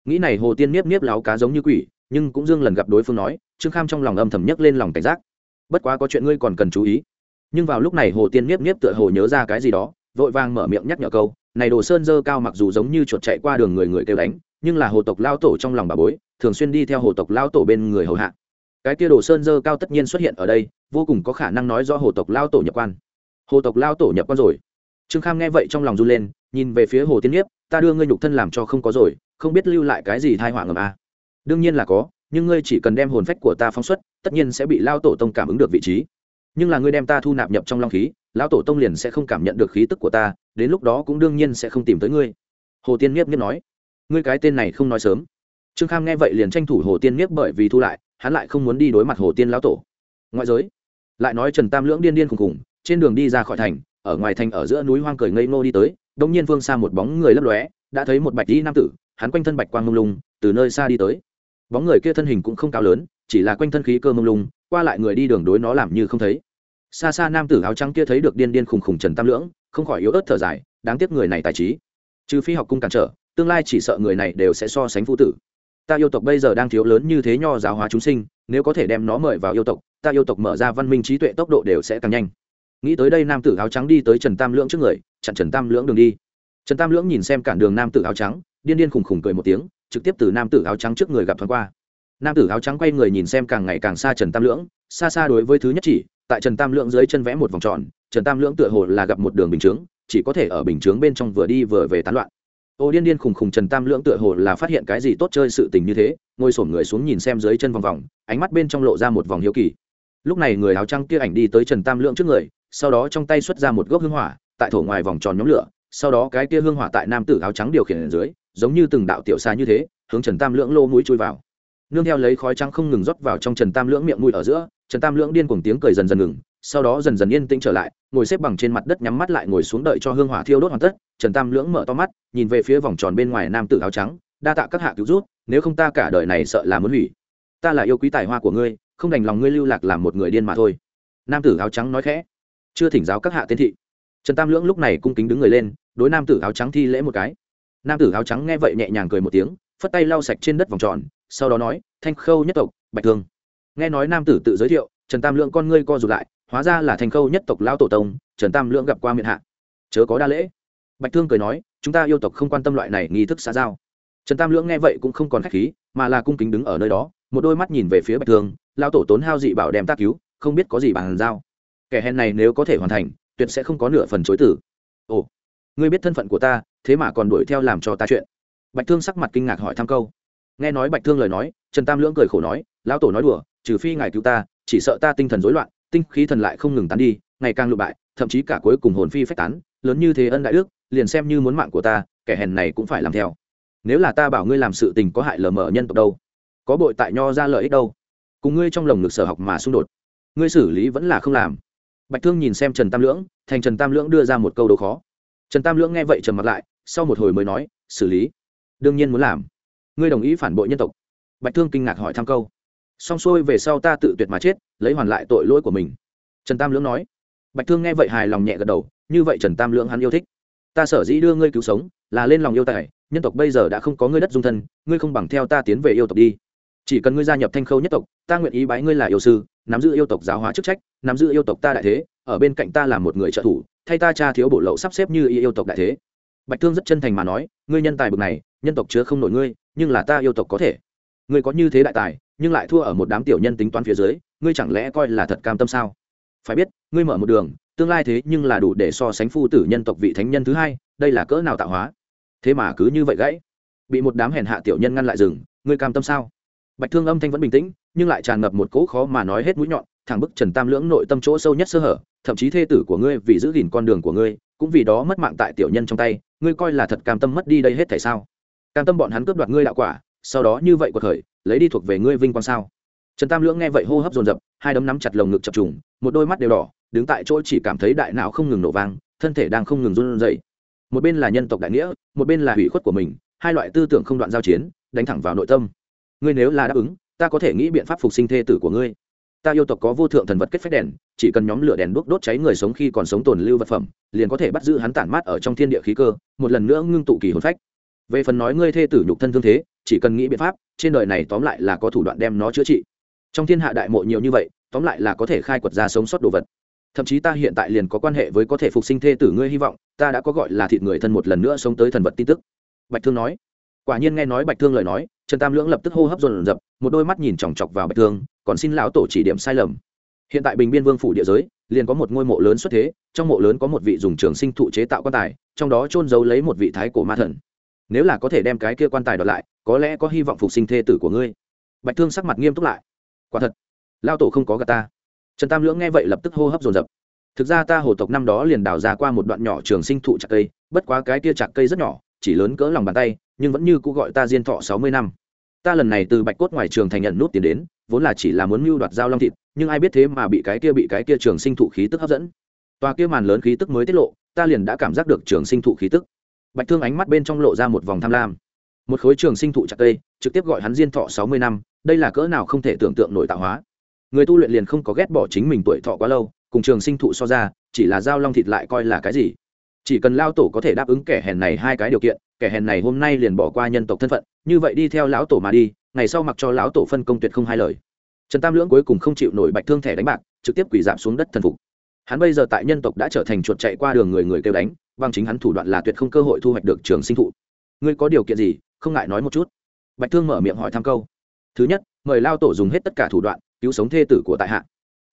Nghĩ này hồ tiên niếp niếp láo cá giống như quỷ nhưng cũng dương lần gặp đối phương nói, trương kham trong lòng âm thầm nhấc lên lòng cảnh giác. Bất quá có chuyện ngươi còn cần chú ý. Nhưng vào lúc này hồ tiên nhiếp nhiếp tựa hồ nhớ ra cái gì đó, vội vàng mở miệng nhắc nhở câu, này đồ sơn dơ cao mặc dù giống như chuột chạy qua đường người người kêu đánh, nhưng là hồ tộc lao tổ trong lòng bà bối, thường xuyên đi theo hồ tộc lao tổ bên người hầu hạ. Cái kia đồ sơn dơ cao tất nhiên xuất hiện ở đây, vô cùng có khả năng nói do hồ tộc lao tổ nhập quan. Hồ tộc lao tổ nhập quan rồi? Trương kham nghe vậy trong lòng run lên, nhìn về phía hồ tiên nhiếp ta đưa ngươi nhục thân làm cho không có rồi, không biết lưu lại cái gì thai họa ngầm a? Đương nhiên là có, nhưng ngươi chỉ cần đem hồn phách của ta phóng xuất, tất nhiên sẽ bị lao tổ tông cảm ứng được vị trí. Nhưng là ngươi đem ta thu nạp nhập trong long khí lão tổ tông liền sẽ không cảm nhận được khí tức của ta, đến lúc đó cũng đương nhiên sẽ không tìm tới ngươi. Hồ tiên nhiếp nhiếp nói. Ngươi cái tên này không nói sớm. Trương kham nghe vậy liền tranh thủ hồ tiên nhiếp bởi vì thu lại, hắn lại không muốn đi đối mặt hồ tiên lão tổ. Ngoại giới, lại nói trần tam lưỡng điên điên khùng khùng, trên đường đi ra khỏi thành, ở ngoài thành ở giữa núi hoang cười ngây ngô đi tới đông nhiên phương xa một bóng người lấp lóe, đã thấy một bạch y nam tử, hắn quanh thân bạch quang lung lung, từ nơi xa đi tới bóng người kia thân hình cũng không cao lớn, chỉ là quanh thân khí cơ mông lung, qua lại người đi đường đối nó làm như không thấy. Xa xa nam tử áo trắng kia thấy được điên điên khùng khùng trần tam lưỡng, không khỏi yếu ớt thở dài, đáng tiếc người này tài trí. Trừ phi học cung cản trở, tương lai chỉ sợ người này đều sẽ so sánh phu tử. Ta yêu tộc bây giờ đang thiếu lớn như thế nho giáo hóa chúng sinh, nếu có thể đem nó mời vào yêu tộc, ta yêu tộc mở ra văn minh trí tuệ tốc độ đều sẽ tăng nhanh. Nghĩ tới đây nam tử áo trắng đi tới trần tam lưỡng trước người, chặn trần tam lưỡng đường đi. Trần tam lưỡng nhìn xem cản đường nam tử áo trắng, điên điên khùng khùng cười một tiếng trực tiếp từ nam tử áo trắng trước người gặp thoáng qua. Nam tử áo trắng quay người nhìn xem càng ngày càng xa trần tam lưỡng, xa xa đối với thứ nhất chỉ, tại trần tam lưỡng dưới chân vẽ một vòng tròn, trần tam lưỡng tựa hồ là gặp một đường bình chướng, chỉ có thể ở bình chướng bên trong vừa đi vừa về tán loạn. Ô điên điên khùng khùng trần tam lưỡng tựa hồ là phát hiện cái gì tốt chơi sự tình như thế, ngồi sổm người xuống nhìn xem dưới chân vòng vòng, ánh mắt bên trong lộ ra một vòng hiếu kỳ. Lúc này người áo trắng kia ảnh đi tới trần tam lưỡng trước người, sau đó trong tay xuất ra một gốc hương hỏa, tại thổ ngoài vòng tròn nhóm lửa, sau đó cái kia hương hỏa tại nam tử áo trắng điều khiển ở dưới giống như từng đạo tiểu xa như thế, hướng trần tam lưỡng lô mũi chui vào. Nương theo lấy khói trắng không ngừng rót vào trong trần tam lưỡng miệng mũi ở giữa, trần tam lưỡng điên cùng tiếng cười dần dần ngừng, sau đó dần dần yên tĩnh trở lại, ngồi xếp bằng trên mặt đất nhắm mắt lại ngồi xuống đợi cho hương hỏa thiêu đốt hoàn tất, trần tam lưỡng mở to mắt, nhìn về phía vòng tròn bên ngoài nam tử áo trắng, đa tạ các hạ cứu rút nếu không ta cả đời này sợ là muốn hủy. Ta là yêu quý tài hoa của ngươi, không đành lòng ngươi lưu lạc làm một người điên mà thôi. Nam tử áo trắng nói khẽ. Chưa thỉnh giáo các hạ tiến thị. Trần tam lưỡng lúc này cung kính đứng người lên, đối nam tử áo trắng thi lễ một cái nam tử áo trắng nghe vậy nhẹ nhàng cười một tiếng, phất tay lau sạch trên đất vòng tròn, sau đó nói, thanh khâu nhất tộc, bạch thương. Nghe nói nam tử tự giới thiệu, trần tam lượng con ngươi co rụt lại, hóa ra là thanh khâu nhất tộc lão tổ tông, trần tam lượng gặp qua miệng hạ. Chớ có đa lễ. Bạch thương cười nói, chúng ta yêu tộc không quan tâm loại này nghi thức xã giao. Trần tam lượng nghe vậy cũng không còn khách khí, mà là cung kính đứng ở nơi đó, một đôi mắt nhìn về phía bạch thương, lão tổ tốn hao dị bảo đem ta cứu, không biết có gì bàn giao. Kẻ hèn này nếu có thể hoàn thành, tuyệt sẽ không có nửa phần chối tử ồ, ngươi biết thân phận của ta thế mà còn đuổi theo làm cho ta chuyện. Bạch thương sắc mặt kinh ngạc hỏi thăm câu. Nghe nói bạch thương lời nói, trần tam lưỡng cười khổ nói, lão tổ nói đùa, trừ phi ngài cứu ta, chỉ sợ ta tinh thần rối loạn, tinh khí thần lại không ngừng tán đi, ngày càng lụ bại, thậm chí cả cuối cùng hồn phi phách tán, lớn như thế ân đại đức, liền xem như muốn mạng của ta, kẻ hèn này cũng phải làm theo. Nếu là ta bảo ngươi làm sự tình có hại lờ mờ nhân tộc đâu, có bội tại nho ra lợi ích đâu, cùng ngươi trong lồng ngực sở học mà xung đột, ngươi xử lý vẫn là không làm. Bạch thương nhìn xem trần tam lưỡng, thành trần tam lưỡng đưa ra một câu đố khó trần tam lưỡng nghe vậy trầm mặt lại, sau một hồi mới nói, xử lý. Đương nhiên muốn làm. Ngươi đồng ý phản bội nhân tộc? Bạch thương kinh ngạc hỏi thăm câu. Xong xuôi về sau ta tự tuyệt mà chết, lấy hoàn lại tội lỗi của mình. Trần tam lưỡng nói. Bạch thương nghe vậy hài lòng nhẹ gật đầu, như vậy trần tam lưỡng hắn yêu thích. Ta sở dĩ đưa ngươi cứu sống, là lên lòng yêu tài, nhân tộc bây giờ đã không có ngươi đất dung thân, ngươi không bằng theo ta tiến về yêu tộc đi. Chỉ cần ngươi gia nhập thanh khâu nhất tộc, ta nguyện ý bái ngươi là yêu sư, nắm giữ yêu tộc giáo hóa chức trách, nắm giữ yêu tộc ta đại thế, ở bên cạnh ta là một người trợ thủ thay ta cha thiếu bộ lậu sắp xếp như yêu tộc đại thế. Bạch thương rất chân thành mà nói, ngươi nhân tài bực này, nhân tộc chứa không nổi ngươi, nhưng là ta yêu tộc có thể. Ngươi có như thế đại tài, nhưng lại thua ở một đám tiểu nhân tính toán phía dưới, ngươi chẳng lẽ coi là thật cam tâm sao? Phải biết, ngươi mở một đường, tương lai thế nhưng là đủ để so sánh phu tử nhân tộc vị thánh nhân thứ hai, đây là cỡ nào tạo hóa? Thế mà cứ như vậy gãy. Bị một đám hèn hạ tiểu nhân ngăn lại rừng, ngươi cam tâm sao? Bạch thương âm thanh vẫn bình tĩnh, nhưng lại tràn ngập một cỗ khó mà nói hết mũi nhọn thẳng bức trần tam lưỡng nội tâm chỗ sâu nhất sơ hở, thậm chí thê tử của ngươi vì giữ gìn con đường của ngươi, cũng vì đó mất mạng tại tiểu nhân trong tay, ngươi coi là thật cam tâm mất đi đây hết tại sao? Cam tâm bọn hắn cướp đoạt ngươi đạo quả, sau đó như vậy của thời lấy đi thuộc về ngươi vinh quang sao? Trần tam lưỡng nghe vậy hô hấp dồn dập, hai đấm nắm chặt lồng ngực chập trùng, một đôi mắt đều đỏ, đứng tại chỗ chỉ cảm thấy đại não không ngừng nổ vang, thân thể đang không ngừng run rẩy. Một bên là nhân tộc đại nghĩa, một bên là hủy khuất của mình, hai loại tư tưởng không đoạn giao chiến, đánh thẳng vào nội tâm. Ngươi nếu là đáp ứng, ta có thể nghĩ biện pháp phục sinh thê tử của ngươi ta yêu tộc có vô thượng thần vật kết phép đèn, chỉ cần nhóm lửa đèn đuốc đốt cháy người sống khi còn sống tồn lưu vật phẩm, liền có thể bắt giữ hắn tản mát ở trong thiên địa khí cơ, một lần nữa ngưng tụ kỳ hồn phách. Về phần nói ngươi thê tử nhục thân thương thế, chỉ cần nghĩ biện pháp, trên đời này tóm lại là có thủ đoạn đem nó chữa trị. Trong thiên hạ đại mộ nhiều như vậy, tóm lại là có thể khai quật ra sống sót đồ vật. Thậm chí ta hiện tại liền có quan hệ với có thể phục sinh thê tử ngươi hy vọng, ta đã có gọi là thịt người thân một lần nữa sống tới thần vật tin tức. Bạch thương nói. Quả nhiên nghe nói bạch thương lời nói, trần tam lưỡng lập tức hô hấp dồn dập, một đôi mắt nhìn chòng chọc vào bạch thương còn xin lão tổ chỉ điểm sai lầm. Hiện tại bình biên vương phủ địa giới, liền có một ngôi mộ lớn xuất thế, trong mộ lớn có một vị dùng trường sinh thụ chế tạo quan tài, trong đó trôn giấu lấy một vị thái cổ ma thần. Nếu là có thể đem cái kia quan tài đoạt lại, có lẽ có hy vọng phục sinh thê tử của ngươi. Bạch thương sắc mặt nghiêm túc lại. Quả thật lao tổ không có gà ta. Trần tam lưỡng nghe vậy lập tức hô hấp dồn dập. Thực ra ta hồ tộc năm đó liền đào ra qua một đoạn nhỏ trường sinh thụ chặt cây, bất quá cái kia chặt cây rất nhỏ, chỉ lớn cỡ lòng bàn tay, nhưng vẫn như cũ gọi ta diên thọ sáu mươi năm ta lần này từ bạch cốt ngoài trường thành nhận nút tiền đến, vốn là chỉ là muốn mưu đoạt dao long thịt, nhưng ai biết thế mà bị cái kia bị cái kia trường sinh thụ khí tức hấp dẫn. Tòa kia màn lớn khí tức mới tiết lộ, ta liền đã cảm giác được trường sinh thụ khí tức. Bạch thương ánh mắt bên trong lộ ra một vòng tham lam. Một khối trường sinh thụ chặt cây, trực tiếp gọi hắn diên thọ sáu mươi năm, đây là cỡ nào không thể tưởng tượng nổi tạo hóa. Người tu luyện liền không có ghét bỏ chính mình tuổi thọ quá lâu, cùng trường sinh thụ so ra, chỉ là dao long thịt lại coi là cái gì? Chỉ cần lao tổ có thể đáp ứng kẻ hèn này hai cái điều kiện kẻ hèn này hôm nay liền bỏ qua nhân tộc thân phận, như vậy đi theo lão tổ mà đi, ngày sau mặc cho lão tổ phân công tuyệt không hai lời. Trần tam lưỡng cuối cùng không chịu nổi bạch thương thẻ đánh bạc, trực tiếp quỷ giảm xuống đất thần phục. Hắn bây giờ tại nhân tộc đã trở thành chuột chạy qua đường người người kêu đánh, bằng chính hắn thủ đoạn là tuyệt không cơ hội thu hoạch được trường sinh thụ. Ngươi có điều kiện gì, không ngại nói một chút? Bạch thương mở miệng hỏi thăm câu. Thứ nhất, mời lao tổ dùng hết tất cả thủ đoạn, cứu sống thê tử của tại hạ.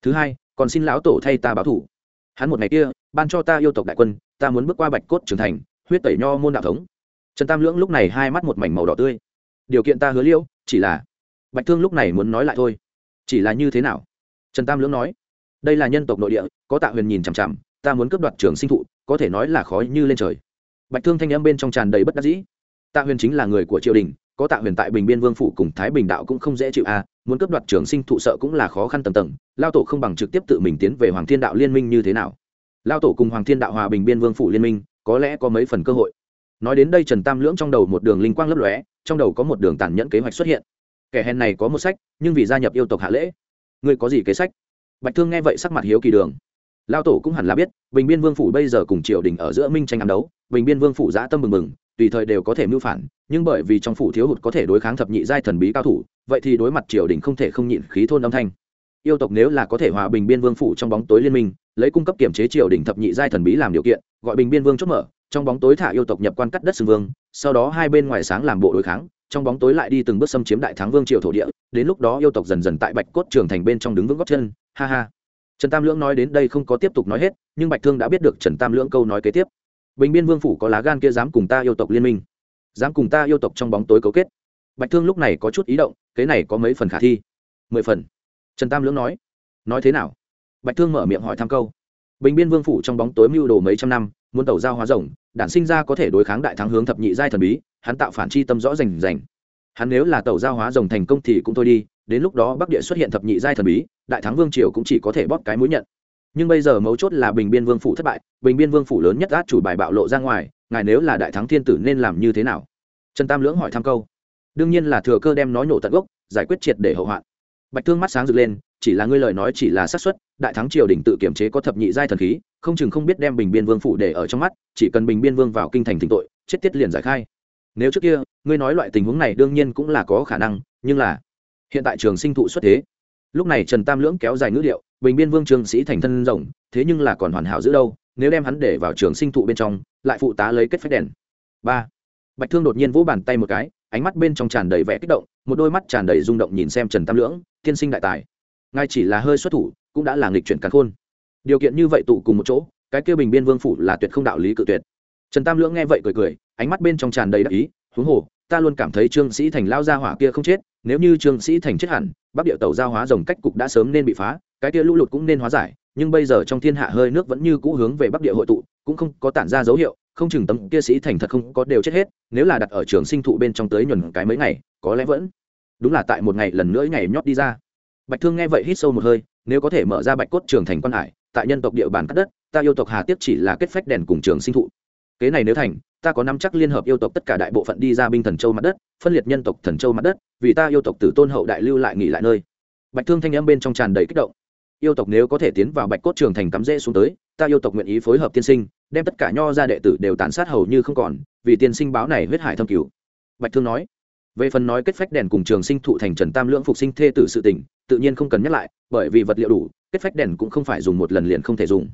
Thứ hai, còn xin lão tổ thay ta báo thủ. Hắn một ngày kia, ban cho ta yêu tộc đại quân, ta muốn bước qua bạch cốt trưởng thành, huyết tẩy nho môn đạo thống trần tam lưỡng lúc này hai mắt một mảnh màu đỏ tươi. Điều kiện ta hứa liễu, chỉ là bạch thương lúc này muốn nói lại thôi. Chỉ là như thế nào? Trần tam lưỡng nói. Đây là nhân tộc nội địa có tạ huyền nhìn chằm chằm ta muốn cướp đoạt trường sinh thụ có thể nói là khó như lên trời. Bạch thương thanh âm bên trong tràn đầy bất đắc dĩ. Tạ huyền chính là người của triều đình có tạ huyền tại bình biên vương phủ cùng thái bình đạo cũng không dễ chịu a muốn cướp đoạt trường sinh thụ sợ cũng là khó khăn tầm tầng lao tổ không bằng trực tiếp tự mình tiến về hoàng thiên đạo liên minh như thế nào? Lao tổ cùng hoàng thiên đạo hòa bình biên vương phủ liên minh có lẽ có mấy phần cơ hội nói đến đây trần tam lưỡng trong đầu một đường linh quang lấp lóe, trong đầu có một đường tàn nhẫn kế hoạch xuất hiện. Kẻ hèn này có một sách, nhưng vì gia nhập yêu tộc hạ lễ. Ngươi có gì kế sách? Bạch thương nghe vậy sắc mặt hiếu kỳ đường. Lao tổ cũng hẳn là biết, bình biên vương phủ bây giờ cùng triều đình ở giữa minh tranh ám đấu, bình biên vương phủ giã tâm mừng mừng tùy thời đều có thể mưu phản, nhưng bởi vì trong phủ thiếu hụt có thể đối kháng thập nhị giai thần bí cao thủ, vậy thì đối mặt triều đình không thể không nhịn khí thôn âm thanh. Yêu tộc nếu là có thể hòa bình biên vương phủ trong bóng tối liên minh, lấy cung cấp kiểm chế triều đình thập nhị giai thần bí làm điều kiện, gọi bình biên vương chốt mở trong bóng tối thả yêu tộc nhập quan cắt đất xưng vương, sau đó hai bên ngoài sáng làm bộ đối kháng, trong bóng tối lại đi từng bước xâm chiếm đại thắng vương triều thổ địa, đến lúc đó yêu tộc dần dần tại bạch cốt trường thành bên trong đứng vững góc chân, ha ha. Trần tam lưỡng nói đến đây không có tiếp tục nói hết, nhưng bạch thương đã biết được trần tam lưỡng câu nói kế tiếp. Bình biên vương phủ có lá gan kia dám cùng ta yêu tộc liên minh, dám cùng ta yêu tộc trong bóng tối cấu kết. Bạch thương lúc này có chút ý động kế này có mấy phần khả thi. Mười phần. Trần tam lưỡng nói nói thế nào? Bạch thương mở miệng hỏi thăm câu. Bình biên vương phủ trong bóng tối mưu đồ mấy trăm năm muốn tẩu giao hóa rồng, đản sinh ra có thể đối kháng đại thắng hướng thập nhị giai thần bí, hắn tạo phản chi tâm rõ rành rành. Hắn nếu là tẩu giao hóa rồng thành công thì cũng thôi đi, đến lúc đó bắc địa xuất hiện thập nhị giai thần bí, đại thắng vương triều cũng chỉ có thể bóp cái mũi nhận. Nhưng bây giờ mấu chốt là bình biên vương phủ thất bại, bình biên vương phủ lớn nhất át chủ bài bạo lộ ra ngoài, ngài nếu là đại thắng thiên tử nên làm như thế nào? Trần tam lưỡng hỏi thăm câu. Đương nhiên là thừa cơ đem nói nhổ tận gốc, giải quyết triệt để hậu hoạn. Bạch thương mắt sáng rực lên, chỉ là ngươi lời nói chỉ là xác suất, đại thắng triều đình tự kiểm chế có thập nhị giai thần khí không chừng không biết đem bình biên vương phụ để ở trong mắt, chỉ cần bình biên vương vào kinh thành thỉnh tội, chết tiết liền giải khai. Nếu trước kia, ngươi nói loại tình huống này đương nhiên cũng là có khả năng, nhưng là hiện tại trường sinh thụ xuất thế. Lúc này trần tam lưỡng kéo dài ngữ liệu bình biên vương trường sĩ thành thân rộng, thế nhưng là còn hoàn hảo giữ đâu, nếu đem hắn để vào trường sinh thụ bên trong, lại phụ tá lấy kết phép đèn. Ba. Bạch thương đột nhiên vỗ bàn tay một cái, ánh mắt bên trong tràn đầy vẻ kích động, một đôi mắt tràn đầy rung động nhìn xem trần tam lưỡng, tiên sinh đại tài ngay chỉ là hơi xuất thủ, cũng đã là nghịch chuyển cắn khôn điều kiện như vậy tụ cùng một chỗ, cái kia bình biên vương phủ là tuyệt không đạo lý cự tuyệt. Trần tam lưỡng nghe vậy cười cười, ánh mắt bên trong tràn đầy đắc ý, huống hồ, ta luôn cảm thấy trương sĩ thành lao gia hỏa kia không chết, nếu như trương sĩ thành chết hẳn, bắc địa tàu giao hóa rồng cách cục đã sớm nên bị phá, cái kia lũ lụt cũng nên hóa giải, nhưng bây giờ trong thiên hạ hơi nước vẫn như cũ hướng về bắc địa hội tụ, cũng không có tản ra dấu hiệu, không chừng tấm kia sĩ thành thật không có đều chết hết, nếu là đặt ở trường sinh thụ bên trong tới nhuần cái mấy ngày, có lẽ vẫn, đúng là tại một ngày lần nữa ngày nhót đi ra. Bạch thương nghe vậy hít sâu một hơi, nếu có thể mở ra bạch cốt trường thành quan hải tại nhân tộc địa bàn cắt đất, ta yêu tộc hà tiếp chỉ là kết phách đèn cùng trường sinh thụ. Kế này nếu thành, ta có năm chắc liên hợp yêu tộc tất cả đại bộ phận đi ra binh thần châu mặt đất, phân liệt nhân tộc thần châu mặt đất, vì ta yêu tộc tử tôn hậu đại lưu lại nghỉ lại nơi. Bạch thương thanh âm bên trong tràn đầy kích động. Yêu tộc nếu có thể tiến vào bạch cốt trường thành cắm rễ xuống tới, ta yêu tộc nguyện ý phối hợp tiên sinh, đem tất cả nho gia đệ tử đều tàn sát hầu như không còn, vì tiên sinh báo này huyết hải thâm cứu. Bạch thương nói. Về phần nói kết phách đèn cùng trường sinh thụ thành trần tam lưỡng phục sinh thê tử sự tỉnh tự nhiên không cần nhắc lại, bởi vì vật liệu đủ kết phách đèn cũng không phải dùng một lần liền không thể dùng.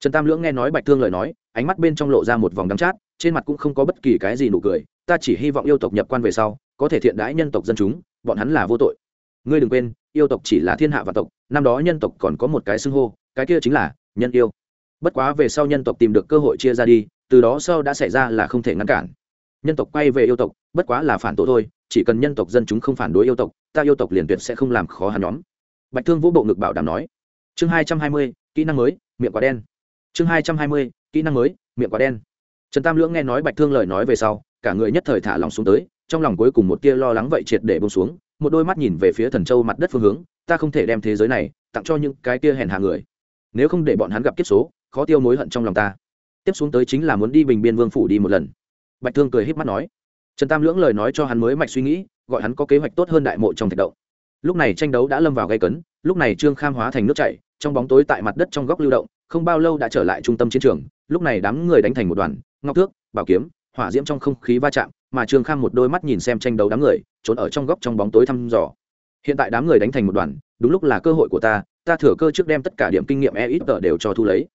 Trần tam lưỡng nghe nói bạch thương lời nói, ánh mắt bên trong lộ ra một vòng đắm chát, trên mặt cũng không có bất kỳ cái gì nụ cười, ta chỉ hy vọng yêu tộc nhập quan về sau, có thể thiện đãi nhân tộc dân chúng, bọn hắn là vô tội. Ngươi đừng quên, yêu tộc chỉ là thiên hạ và tộc, năm đó nhân tộc còn có một cái xưng hô, cái kia chính là nhân yêu. Bất quá về sau nhân tộc tìm được cơ hội chia ra đi, từ đó sau đã xảy ra là không thể ngăn cản. Nhân tộc quay về yêu tộc, bất quá là phản tổ thôi, chỉ cần nhân tộc dân chúng không phản đối yêu tộc, ta yêu tộc liền tuyệt sẽ không làm khó hắn nhóm. Bạch thương vũ bộ ngực bảo đảm nói chương hai trăm hai mươi, kỹ năng mới, miệng quả đen. Chương hai trăm hai mươi, kỹ năng mới, miệng quả đen. Trần tam lưỡng nghe nói bạch thương lời nói về sau, cả người nhất thời thả lòng xuống tới, trong lòng cuối cùng một tia lo lắng vậy triệt để bông xuống, một đôi mắt nhìn về phía thần châu mặt đất phương hướng, ta không thể đem thế giới này tặng cho những cái kia hèn hạ người. Nếu không để bọn hắn gặp kiếp số, khó tiêu mối hận trong lòng ta. Tiếp xuống tới chính là muốn đi bình biên vương phủ đi một lần. Bạch thương cười h í p mắt nói. Trần tam lưỡng lời nói cho hắn mới mạch suy nghĩ, gọi hắn có kế hoạch tốt hơn đại mộ trong thạch động. Lúc này tranh đấu đã lâm vào gây cấn, lúc này trương kham hóa thành nước chảy trong bóng tối tại mặt đất trong góc lưu động, không bao lâu đã trở lại trung tâm chiến trường, lúc này đám người đánh thành một đoàn, ngọc thước, bảo kiếm, hỏa diễm trong không khí va chạm, mà trương kham một đôi mắt nhìn xem tranh đấu đám người, trốn ở trong góc trong bóng tối thăm dò. Hiện tại đám người đánh thành một đoàn, đúng lúc là cơ hội của ta ta thừa cơ trước đem tất cả điểm kinh nghiệm e ít tờ đều cho thu lấy.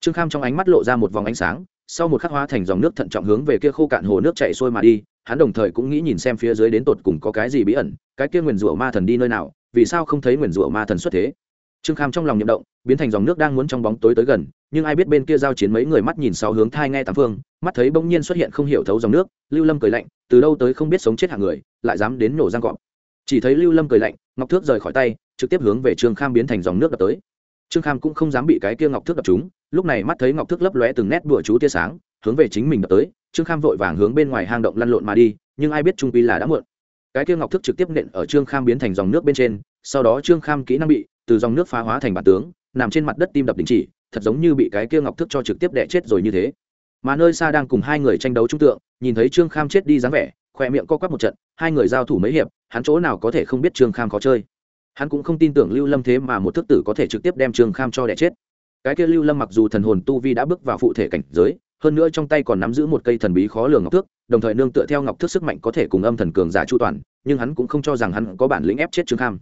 Trương kham trong ánh mắt lộ ra một vòng ánh sáng, sau một khắc hóa thành dòng nước thận trọng hướng về kia khô cạn hồ nước chảy xuôi mà đi, hắn đồng thời cũng nghĩ nhìn xem phía dưới đến tột cùng có cái gì bí ẩn, cái kia nguyền rủa ma thần đi nơi nào, vì sao không thấy nguyền rủa ma thần xuất thế trương kham trong lòng nhậm động, biến thành dòng nước đang muốn trong bóng tối tới gần, nhưng ai biết bên kia giao chiến mấy người mắt nhìn sáu hướng thai nghe tám phương, mắt thấy bỗng nhiên xuất hiện không hiểu thấu dòng nước, lưu lâm cười lạnh, từ đâu tới không biết sống chết hạng người, lại dám đến nổ răng cọp chỉ thấy lưu lâm cười lạnh, ngọc thước rời khỏi tay, trực tiếp hướng về trương kham biến thành dòng nước đập tới. Trương kham cũng không dám bị cái kia ngọc thước đập chúng lúc này mắt thấy ngọc thước lấp lóe từng nét bùa chú tia sáng, hướng về chính mình đập tới, trương kham vội vàng hướng bên ngoài hang động lăn lộn mà đi, nhưng ai biết trung quy là đã muộn. Cái kia ngọc Thước trực tiếp nện ở trương kham biến thành dòng nước bên trên, sau đó trương kham kỹ năng bị từ dòng nước phá hóa thành bản tướng, nằm trên mặt đất tim đập đình chỉ, thật giống như bị cái kia ngọc thức cho trực tiếp đẻ chết rồi như thế. Mà nơi xa đang cùng hai người tranh đấu trung tượng, nhìn thấy trương kham chết đi dáng vẻ khoe miệng co quắp một trận, hai người giao thủ mấy hiệp, hắn chỗ nào có thể không biết trương kham khó chơi. Hắn cũng không tin tưởng lưu lâm thế mà một thức tử có thể trực tiếp đem trương kham cho đẻ chết. Cái kia lưu lâm mặc dù thần hồn tu vi đã bước vào phụ thể cảnh giới, hơn nữa trong tay còn nắm giữ một cây thần bí khó lường ngọc thước, đồng thời nương tựa theo ngọc thước sức mạnh có thể cùng âm thần cường giả chu toàn, nhưng hắn cũng không cho rằng hắn có bản lĩnh ép chết trương kham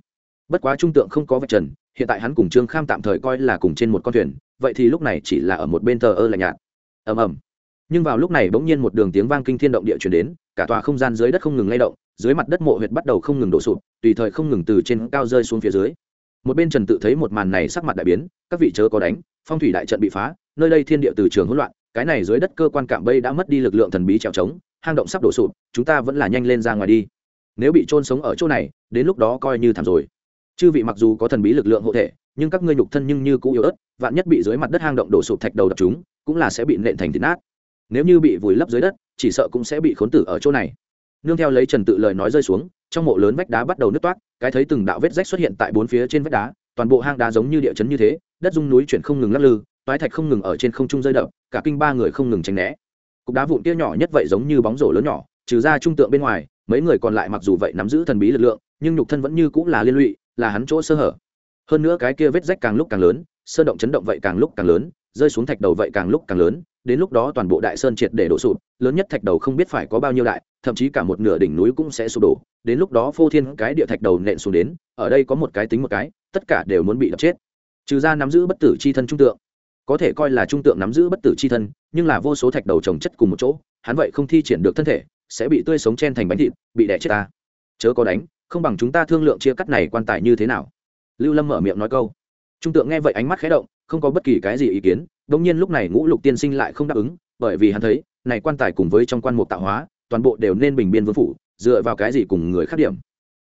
bất quá trung tượng không có vạch trần, hiện tại hắn cùng trương kham tạm thời coi là cùng trên một con thuyền, vậy thì lúc này chỉ là ở một bên thờ ơ lạnh nhạt. Ầm ầm. Nhưng vào lúc này bỗng nhiên một đường tiếng vang kinh thiên động địa chuyển đến, cả tòa không gian dưới đất không ngừng lay động, dưới mặt đất mộ huyệt bắt đầu không ngừng đổ sụp, tùy thời không ngừng từ trên cao rơi xuống phía dưới. Một bên trần tự thấy một màn này sắc mặt đại biến, các vị chớ có đánh, phong thủy đại trận bị phá, nơi đây thiên địa từ trường hỗn loạn, cái này dưới đất cơ quan cạm bây đã mất đi lực lượng thần bí trèo trống, hang động sắp đổ sụp, chúng ta vẫn là nhanh lên ra ngoài đi. Nếu bị trôn sống ở chỗ này, đến lúc đó coi như thảm rồi chư vị mặc dù có thần bí lực lượng hộ thể, nhưng các ngươi nhục thân nhưng như cũ yếu ớt, vạn nhất bị dưới mặt đất hang động đổ sụp thạch đầu đập chúng, cũng là sẽ bị nện thành thịt nát. Nếu như bị vùi lấp dưới đất, chỉ sợ cũng sẽ bị khốn tử ở chỗ này. Nương theo lấy trần tự lời nói rơi xuống, trong mộ lớn vách đá bắt đầu nứt toát cái thấy từng đạo vết rách xuất hiện tại bốn phía trên vách đá, toàn bộ hang đá giống như địa chấn như thế, đất dung núi chuyển không ngừng lắc lư, toái thạch không ngừng ở trên không trung rơi đập, cả kinh ba người không ngừng tránh né. Cục đá vụn kia nhỏ nhất vậy giống như bóng rổ lớn nhỏ, trừ ra trung tượng bên ngoài, mấy người còn lại mặc dù vậy nắm giữ thần bí lực lượng, nhưng nhục thân vẫn như cũng là liên lụy là hắn chỗ sơ hở. Hơn nữa cái kia vết rách càng lúc càng lớn, sơn động chấn động vậy càng lúc càng lớn, rơi xuống thạch đầu vậy càng lúc càng lớn, đến lúc đó toàn bộ đại sơn triệt để đổ sụp, lớn nhất thạch đầu không biết phải có bao nhiêu đại, thậm chí cả một nửa đỉnh núi cũng sẽ sụp đổ, đến lúc đó phô thiên cái địa thạch đầu nện xuống đến, ở đây có một cái tính một cái, tất cả đều muốn bị đập chết. Trừ ra nắm giữ bất tử c h i thân trung tượng. Có thể coi là trung tượng nắm giữ bất tử c h i thân, nhưng là vô số thạch đầu trồng chất cùng một chỗ, hắn vậy không thi triển được thân thể, sẽ bị tươi sống chen thành bánh thịt, bị đẻ chết ta. Chớ có đánh không bằng chúng ta thương lượng chia cắt này quan tài như thế nào? Lưu lâm mở miệng nói câu. Trung tượng nghe vậy ánh mắt khé động, không có bất kỳ cái gì ý kiến đông nhiên lúc này ngũ lục tiên sinh lại không đáp ứng, bởi vì hắn thấy, này quan tài cùng với trong quan mục tạo hóa, toàn bộ đều nên bình biên vương phủ, dựa vào cái gì cùng người khác điểm?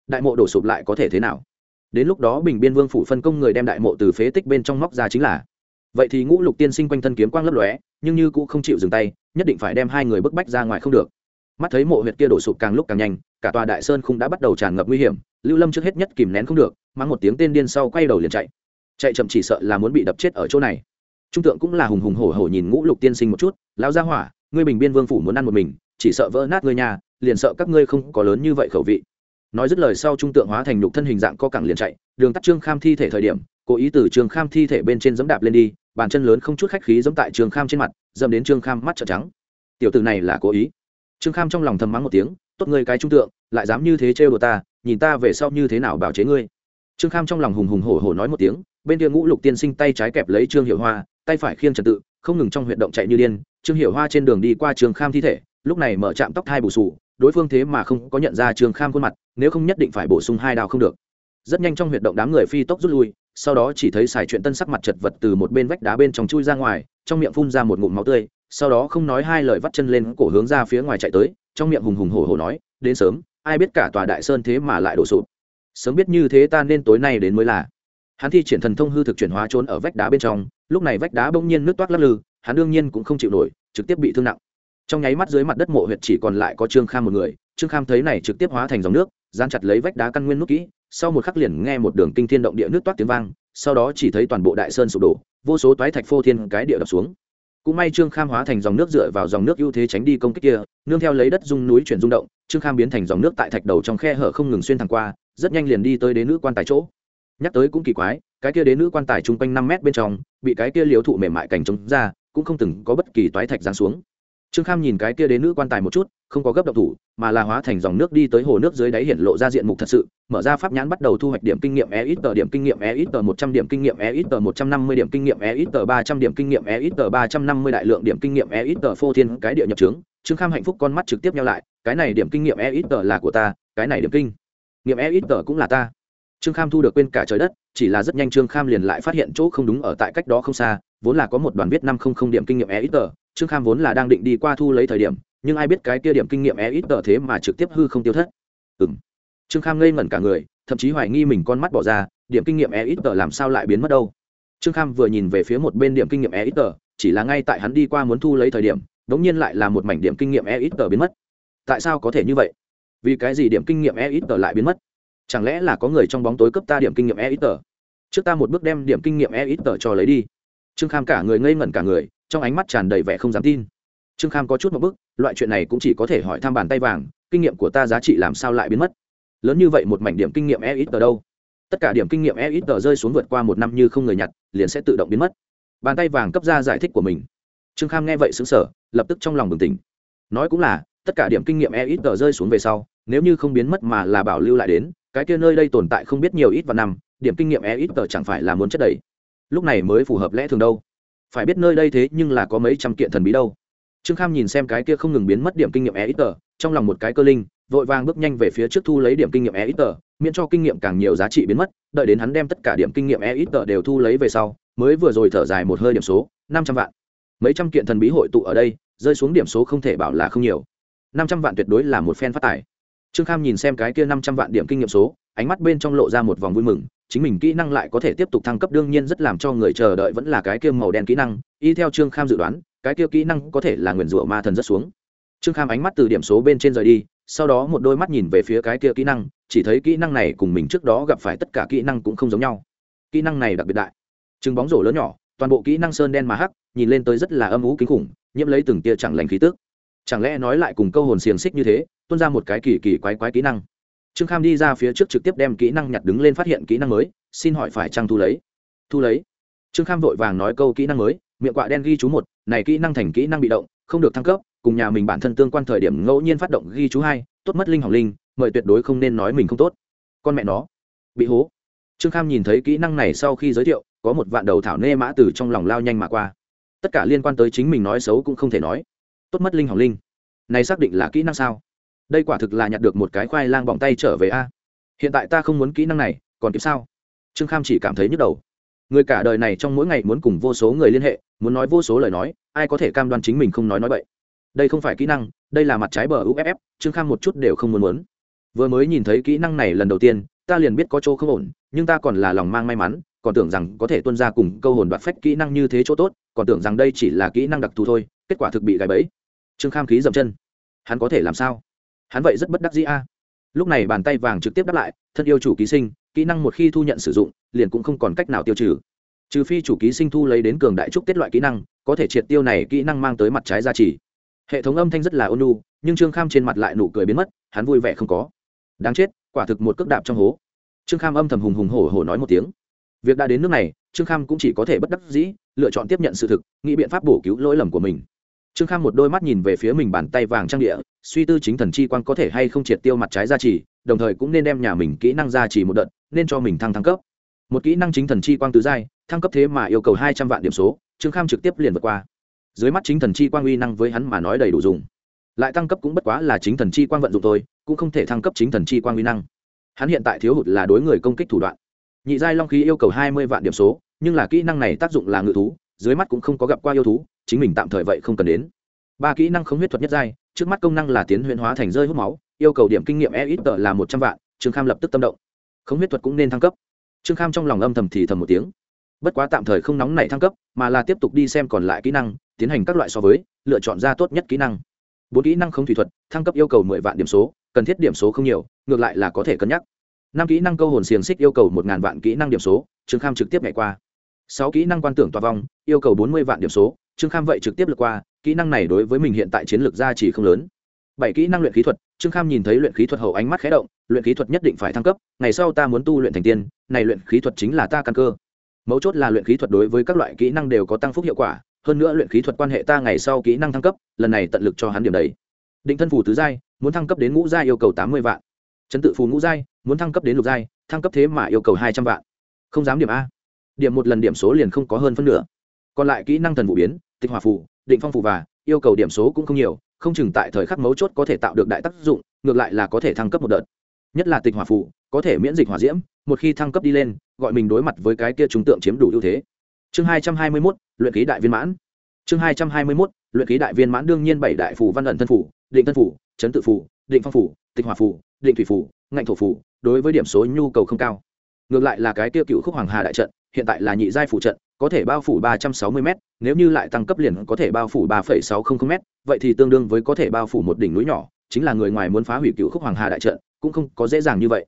Đại mộ đổ sụp lại có thể thế nào? Đến lúc đó bình biên vương phủ phân công người đem đại mộ từ phế tích bên trong móc ra chính là. Vậy thì ngũ lục tiên sinh quanh thân kiếm quang lấp lóe, nhưng như cũng không chịu dừng tay, nhất định phải đem hai người bức bách ra ngoài không được mắt thấy mộ huyệt kia đổ sụp càng lúc càng nhanh, cả tòa đại sơn cũng đã bắt đầu tràn ngập nguy hiểm, lưu lâm trước hết nhất kìm nén không được, mang một tiếng tên điên sau quay đầu liền chạy. Chạy chậm chỉ sợ là muốn bị đập chết ở chỗ này. Trung tượng cũng là hùng hùng hổ hổ nhìn ngũ lục tiên sinh một chút, lão gia hỏa, ngươi bình biên vương phủ muốn ăn một mình, chỉ sợ vỡ nát ngươi nhà, liền sợ các ngươi không có lớn như vậy khẩu vị. Nói dứt lời sau trung tượng hóa thành nhục thân hình dạng co cẳng liền chạy, đường tắt trương kham thi thể thời điểm, cố ý từ trương kham thi thể bên trên dẫm đạp lên đi, bàn chân lớn không chút khách khí dẫm tại trương kham trên mặt, dẫm đến trương kham mắt trợn trắng. Tiểu từ này là cố ý trương kham trong lòng thầm mắng một tiếng, tốt ngươi cái trung tượng, lại dám như thế trêu đồ ta, nhìn ta về sau như thế nào bảo chế ngươi. Trương kham trong lòng hùng hùng hổ hổ nói một tiếng, bên kia ngũ lục tiên sinh tay trái kẹp lấy trương hiệu hoa, tay phải khiêng trật tự, không ngừng trong huyệt động chạy như điên. Trương hiệu hoa trên đường đi qua trương kham thi thể, lúc này mở chạm tóc hai bù sù, đối phương thế mà không có nhận ra trương kham khuôn mặt, nếu không nhất định phải bổ sung hai đào không được. Rất nhanh trong huyệt động đám người phi tốc rút lui, sau đó chỉ thấy xài chuyện tân sắc mặt chật vật từ một bên vách đá bên trong chui ra ngoài, trong miệng phun ra một ngụm máu tươi sau đó không nói hai lời vắt chân lên cổ hướng ra phía ngoài chạy tới, trong miệng hùng hùng hổ hổ nói, đến sớm, ai biết cả tòa đại sơn thế mà lại đổ sụp. Sớm biết như thế ta nên tối nay đến mới là. Hắn thi triển thần thông hư thực chuyển hóa trốn ở vách đá bên trong, lúc này vách đá bỗng nhiên nước toát lắc lư, hắn đương nhiên cũng không chịu nổi, trực tiếp bị thương nặng. Trong nháy mắt dưới mặt đất mộ huyệt chỉ còn lại có trương kham một người, trương kham thấy này trực tiếp hóa thành dòng nước gian chặt lấy vách đá căn nguyên nút kỹ, sau một khắc liền nghe một đường kinh thiên động địa nước toát tiếng vang, sau đó chỉ thấy toàn bộ đại sơn sụp đổ, vô số toái thạch phô thiên cái địa đập xuống cũng may trương kham hóa thành dòng nước dựa vào dòng nước ưu thế tránh đi công kích kia, nương theo lấy đất dung núi chuyển rung động, trương kham biến thành dòng nước tại thạch đầu trong khe hở không ngừng xuyên thẳng qua, rất nhanh liền đi tới đế nữ quan tài chỗ. Nhắc tới cũng kỳ quái, cái kia đế nữ quan tài chung quanh năm mét bên trong, bị cái kia liếu thụ mềm mại cành trống ra, cũng không từng có bất kỳ toái thạch giáng xuống trương kham nhìn cái kia đến nữ quan tài một chút, không có gấp độc thủ, mà là hóa thành dòng nước đi tới hồ nước dưới đáy hiện lộ ra diện mục thật sự, mở ra pháp nhãn bắt đầu thu hoạch điểm kinh nghiệm e ít tờ điểm kinh nghiệm e ít tờ một trăm điểm kinh nghiệm e ít tờ một trăm năm mươi điểm kinh nghiệm e ít tờ ba trăm điểm kinh nghiệm e ít tờ ba trăm năm mươi đại lượng điểm kinh nghiệm e ít tờ phô thiên cái địa nhập trướng. Trương kham hạnh phúc con mắt trực tiếp nhau lại, cái này điểm kinh nghiệm e ít tờ là của ta, cái này điểm kinh nghiệm e ít tờ cũng là ta. Trương kham thu được quên cả trời đất, chỉ là rất nhanh trương kham liền lại phát hiện chỗ không đúng ở tại cách đó không xa vốn là có một đoàn viết năm không không điểm kinh nghiệm e ít tờ trương kham vốn là đang định đi qua thu lấy thời điểm, nhưng ai biết cái kia điểm kinh nghiệm e ít tờ thế mà trực tiếp hư không tiêu thất. Ừ m trương kham ngây ngẩn cả người, thậm chí hoài nghi mình con mắt bỏ ra, điểm kinh nghiệm e ít tờ làm sao lại biến mất đâu? Trương kham vừa nhìn về phía một bên điểm kinh nghiệm e ít tờ chỉ là ngay tại hắn đi qua muốn thu lấy thời điểm đ n g nhiên lại là một mảnh điểm kinh nghiệm e ít tờ biến mất. Tại sao có thể như vậy? Vì cái gì điểm kinh nghiệm e ít tờ lại biến mất? Chẳng lẽ là có người trong bóng tối cấp ta điểm kinh nghiệm e ít tờ trước ta một bước đem điểm kinh nghiệm e ít tờ cho lấy đi trương kham cả người ngây ngẩn cả người, trong ánh mắt tràn đầy vẻ không dám tin. Trương kham có chút một bức, loại chuyện này cũng chỉ có thể hỏi thăm bàn tay vàng, kinh nghiệm của ta giá trị làm sao lại biến mất? Lớn như vậy một mảnh điểm kinh nghiệm e ít ở đâu? Tất cả điểm kinh nghiệm e ít ở rơi xuống vượt qua một năm như không người nhặt, liền sẽ tự động biến mất. Bàn tay vàng cấp ra giải thích của mình. Trương kham nghe vậy xứng sở lập tức trong lòng bừng tỉnh. Nói cũng là, tất cả điểm kinh nghiệm e ít ở rơi xuống về sau, nếu như không biến mất mà là bảo lưu lại đến, cái kia nơi đây tồn tại không biết nhiều ít và năm, điểm kinh nghiệm e ít ở chẳng phải là muốn chất đầy lúc này mới phù hợp lẽ thường đâu. Phải biết nơi đây thế nhưng là có mấy trăm kiện thần bí đâu. Trương kham nhìn xem cái kia không ngừng biến mất điểm kinh nghiệm e ít tờ trong lòng một cái cơ linh, vội vàng bước nhanh về phía trước thu lấy điểm kinh nghiệm e ít tờ miễn cho kinh nghiệm càng nhiều giá trị biến mất, đợi đến hắn đem tất cả điểm kinh nghiệm e ít tờ đều thu lấy về sau, mới vừa rồi thở dài một hơi điểm số, năm trăm vạn. Mấy trăm kiện thần bí hội tụ ở đây, rơi xuống điểm số không thể bảo là không nhiều. năm trăm vạn tuyệt đối là một phen phát tài. Trương kham nhìn xem cái kia năm trăm vạn điểm kinh nghiệm số, ánh mắt bên trong lộ ra một vòng vui mừng chính mình kỹ năng lại có thể tiếp tục thăng cấp, đương nhiên rất làm cho người chờ đợi vẫn là cái kia màu đen kỹ năng. Y theo trương kham dự đoán, cái kia kỹ năng có thể là nguyền rủa ma thần rất xuống. Trương kham ánh mắt từ điểm số bên trên rời đi, sau đó một đôi mắt nhìn về phía cái kia kỹ năng, chỉ thấy kỹ năng này cùng mình trước đó gặp phải tất cả kỹ năng cũng không giống nhau. Kỹ năng này đặc biệt đại. Chừng bóng rổ lớn nhỏ, toàn bộ kỹ năng sơn đen mà hắc, nhìn lên tới rất là âm ú kinh khủng, nhiễm lấy từng tia chẳng lành khí tức. Chẳng lẽ nói lại cùng câu hồn xiềng xích như thế, tuôn ra một cái kỳ kỳ quái quái kỹ năng? Trương kham đi ra phía trước trực tiếp đem kỹ năng nhặt đứng lên phát hiện kỹ năng mới, xin hỏi phải trăng thu lấy? Thu lấy. Trương kham vội vàng nói câu kỹ năng mới, miệng quạ đen ghi chú một, này kỹ năng thành kỹ năng bị động, không được thăng cấp, cùng nhà mình bản thân tương quan thời điểm ngẫu nhiên phát động ghi chú hai, tốt mất linh hỏng linh, mời tuyệt đối không nên nói mình không tốt. Con mẹ nó. Bị hố. Trương kham nhìn thấy kỹ năng này sau khi giới thiệu, có một vạn đầu thảo nê mã từ trong lòng lao nhanh mà qua. Tất cả liên quan tới chính mình nói xấu cũng không thể nói. Tốt mất linh hỏng linh. Này xác định là kỹ năng sao? Đây quả thực là nhặt được một cái khoai lang bỏng tay trở về a. Hiện tại ta không muốn kỹ năng này, còn kịp sao? Trương kham chỉ cảm thấy nhức đầu. Người cả đời này trong mỗi ngày muốn cùng vô số người liên hệ, muốn nói vô số lời nói, ai có thể cam đoan chính mình không nói nói vậy đây không phải kỹ năng, đây là mặt trái bờ uff trương kham một chút đều không muốn muốn. Vừa mới nhìn thấy kỹ năng này lần đầu tiên, ta liền biết có chỗ không ổn, nhưng ta còn là lòng mang may mắn, còn tưởng rằng có thể tuân ra cùng câu hồn đoạt phách kỹ năng như thế chỗ tốt, còn tưởng rằng đây chỉ là kỹ năng đặc thù thôi, kết quả thực bị gãy bẫy. Trương kham khí dậm chân. Hắn có thể làm sao? Hắn vậy rất bất đắc dĩ a. Lúc này bàn tay vàng trực tiếp đáp lại, thân yêu chủ ký sinh, kỹ năng một khi thu nhận sử dụng, liền cũng không còn cách nào tiêu trừ. Trừ phi chủ ký sinh thu lấy đến cường đại trúc tiết loại kỹ năng, có thể triệt tiêu này kỹ năng mang tới mặt trái giá trị. Hệ thống âm thanh rất là ônu nhưng trương kham trên mặt lại nụ cười biến mất, hắn vui vẻ không có. Đáng chết, quả thực một cước đạp trong hố. Trương kham âm thầm hùng hùng hổ hổ nói một tiếng. Việc đã đến nước này, trương kham cũng chỉ có thể bất đắc dĩ, lựa chọn tiếp nhận sự thực, nghĩ biện pháp bổ cứu lỗi lầm của mình trương kham một đôi mắt nhìn về phía mình bàn tay vàng trang địa, suy tư chính thần chi quan có thể hay không triệt tiêu mặt trái gia trì, đồng thời cũng nên đem nhà mình kỹ năng gia trì một đợt, nên cho mình thăng thăng cấp. Một kỹ năng chính thần chi quang tứ giai, thăng cấp thế mà yêu cầu hai trăm vạn điểm số, trương kham trực tiếp liền vượt qua. Dưới mắt chính thần chi quang uy năng với hắn mà nói đầy đủ dùng. Lại tăng cấp cũng bất quá là chính thần chi quang vận dụng thôi, cũng không thể thăng cấp chính thần chi quang uy năng. Hắn hiện tại thiếu hụt là đối người công kích thủ đoạn. Nhị giai long khí yêu cầu hai mươi vạn điểm số, nhưng là kỹ năng này tác dụng là ngự thú dưới mắt cũng không có gặp qua yêu thú, chính mình tạm thời vậy không cần đến. Ba kỹ năng không huyết thuật nhất giai, trước mắt công năng là tiến huyễn hóa thành rơi hút máu, yêu cầu điểm kinh nghiệm e ít tờ là một trăm vạn, trương kham lập tức tâm động. Không huyết thuật cũng nên thăng cấp. Trương kham trong lòng âm thầm thì thầm một tiếng. Bất quá tạm thời không nóng nảy thăng cấp, mà là tiếp tục đi xem còn lại kỹ năng, tiến hành các loại so với, lựa chọn ra tốt nhất kỹ năng. Bốn kỹ năng không thủy thuật, thăng cấp yêu cầu mười vạn điểm số, cần thiết điểm số không nhiều, ngược lại là có thể cân nhắc. Năm kỹ năng câu hồn xiềng xích yêu cầu một ngàn vạn kỹ năng điểm số, trương kham trực tiếp ngày qua sáu kỹ năng quan tưởng tòa vong, yêu cầu bốn mươi vạn điểm số. Trương kham vậy trực tiếp lượt qua, kỹ năng này đối với mình hiện tại chiến lược gia chỉ không lớn. Bảy kỹ năng luyện khí thuật, trương kham nhìn thấy luyện khí thuật hậu ánh mắt khé động, luyện khí thuật nhất định phải thăng cấp, ngày sau ta muốn tu luyện thành tiên, này luyện khí thuật chính là ta căn cơ. Mấu chốt là luyện khí thuật đối với các loại kỹ năng đều có tăng phúc hiệu quả, hơn nữa luyện khí thuật quan hệ ta ngày sau kỹ năng thăng cấp, lần này tận lực cho hắn điểm đấy định thân phù tứ giai, muốn thăng cấp đến ngũ giai yêu cầu tám mươi vạn. Chấn tự phù ngũ giai, muốn thăng cấp đến lục giai, thăng cấp thế mà yêu cầu hai trăm vạn. Không dám điểm a điểm một lần điểm số liền không có hơn phân nửa. Còn lại kỹ năng thần vụ biến tịch hòa phù định phong phù và yêu cầu điểm số cũng không nhiều không chừng tại thời khắc mấu chốt có thể tạo được đại tác dụng ngược lại là có thể thăng cấp một đợt. Nhất là tịch hỏa phù, có thể miễn dịch hòa diễm một khi thăng cấp đi lên gọi mình đối mặt với cái kia chúng tượng chiếm đủ ưu thế. Chương hai trăm hai mươi mốt luyện ký đại viên mãn. Chương hai trăm hai mươi mốt luyện ký đại viên mãn đương nhiên bảy đại phủ văn ẩn thân phủ định thân phủ trấn tự phủ định phong phủ tịch hỏa phủ định thủy phủ ngạnh thổ phủ đối với điểm số nhu cầu không cao. Ngược lại là cái kia cựu khúc hoàng hà đại trận hiện tại là nhị giai phụ trận, có thể bao phủ ba trăm sáu mươi m nếu như lại tăng cấp liền có thể bao phủ ba sáu trăm linh m vậy thì tương đương với có thể bao phủ một đỉnh núi nhỏ, chính là người ngoài muốn phá hủy cựu khúc hoàng hà đại trận, cũng không có dễ dàng như vậy.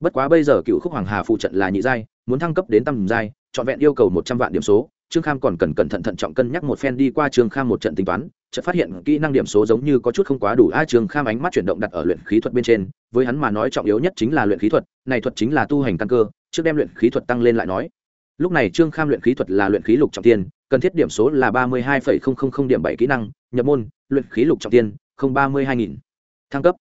Bất quá bây giờ cựu khúc hoàng hà phụ trận là nhị giai, muốn thăng cấp đến tầm giai, trọn vẹn yêu cầu một trăm vạn điểm số, trương kham còn cần cẩn thận thận trọng cân nhắc một phen đi qua trương kham một trận tính toán, chợt phát hiện kỹ năng điểm số giống như có chút không quá đủ. A, trương kham ánh mắt chuyển động đặt ở luyện khí thuật bên trên, với hắn mà nói trọng yếu nhất chính là luyện khí thuật, này thuật chính là tu hành căn cơ, trước đem luyện khí thuật tăng lên lại nói lúc này trương kham luyện khí thuật là luyện khí lục trọng tiên, cần thiết điểm số là ba mươi hai điểm bảy kỹ năng, nhập môn, luyện khí lục trọng tiên, không ba mươi hai nghìn. Thăng cấp.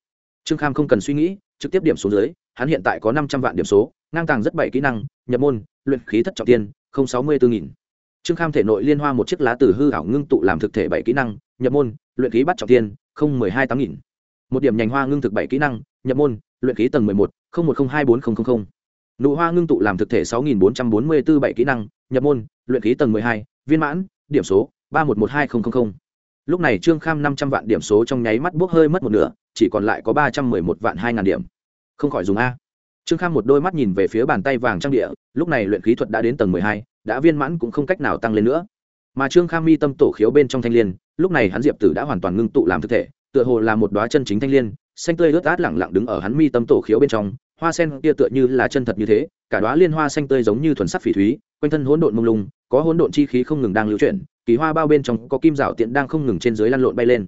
Trương kham không cần suy nghĩ, trực tiếp điểm số dưới, hắn hiện tại có năm trăm vạn điểm số, ngang tàng rất bảy kỹ năng, nhập môn, luyện khí thất trọng tiên, không sáu mươi bốn nghìn. Trương kham thể nội liên hoa một chiếc lá từ hư ảo ngưng tụ làm thực thể bảy kỹ năng, nhập môn, luyện khí bắt trọng tiên, không mười hai tám nghìn. Một điểm nhành hoa ngưng thực bảy kỹ năng, nhập môn, luyện khí tầng mười một, không một không hai bốn không không không nụ hoa ngưng tụ làm thực thể sáu nghìn bốn trăm bốn mươi b ố bảy kỹ năng, nhập môn, luyện khí tầng mười hai, viên mãn, điểm số ba một một hai không không không. Lúc này trương kham năm trăm vạn điểm số trong nháy mắt bốc hơi mất một nửa, chỉ còn lại có ba trăm mười một vạn hai ngàn điểm. Không khỏi dùng a. Trương kham một đôi mắt nhìn về phía bàn tay vàng trang địa, lúc này luyện khí thuật đã đến tầng mười hai, đã viên mãn cũng không cách nào tăng lên nữa. Mà trương kham mi tâm tổ khiếu bên trong thanh l i ê n lúc này hắn diệp tử đã hoàn toàn ngưng tụ làm thực thể, tựa hồ là một đoá chân chính thanh l i ê n xanh tươi ướt át lẳng lặng đứng ở hắn mi tâm tổ khiếu bên trong hoa sen kia tựa như là chân thật như thế, cả đoá liên hoa xanh tươi giống như thuần sắc phỉ thúy, quanh thân hỗn độn mông lung, có hỗn độn chi khí không ngừng đang lưu chuyển, kỳ hoa bao bên trong có kim rào tiện đang không ngừng trên dưới lăn lộn bay lên.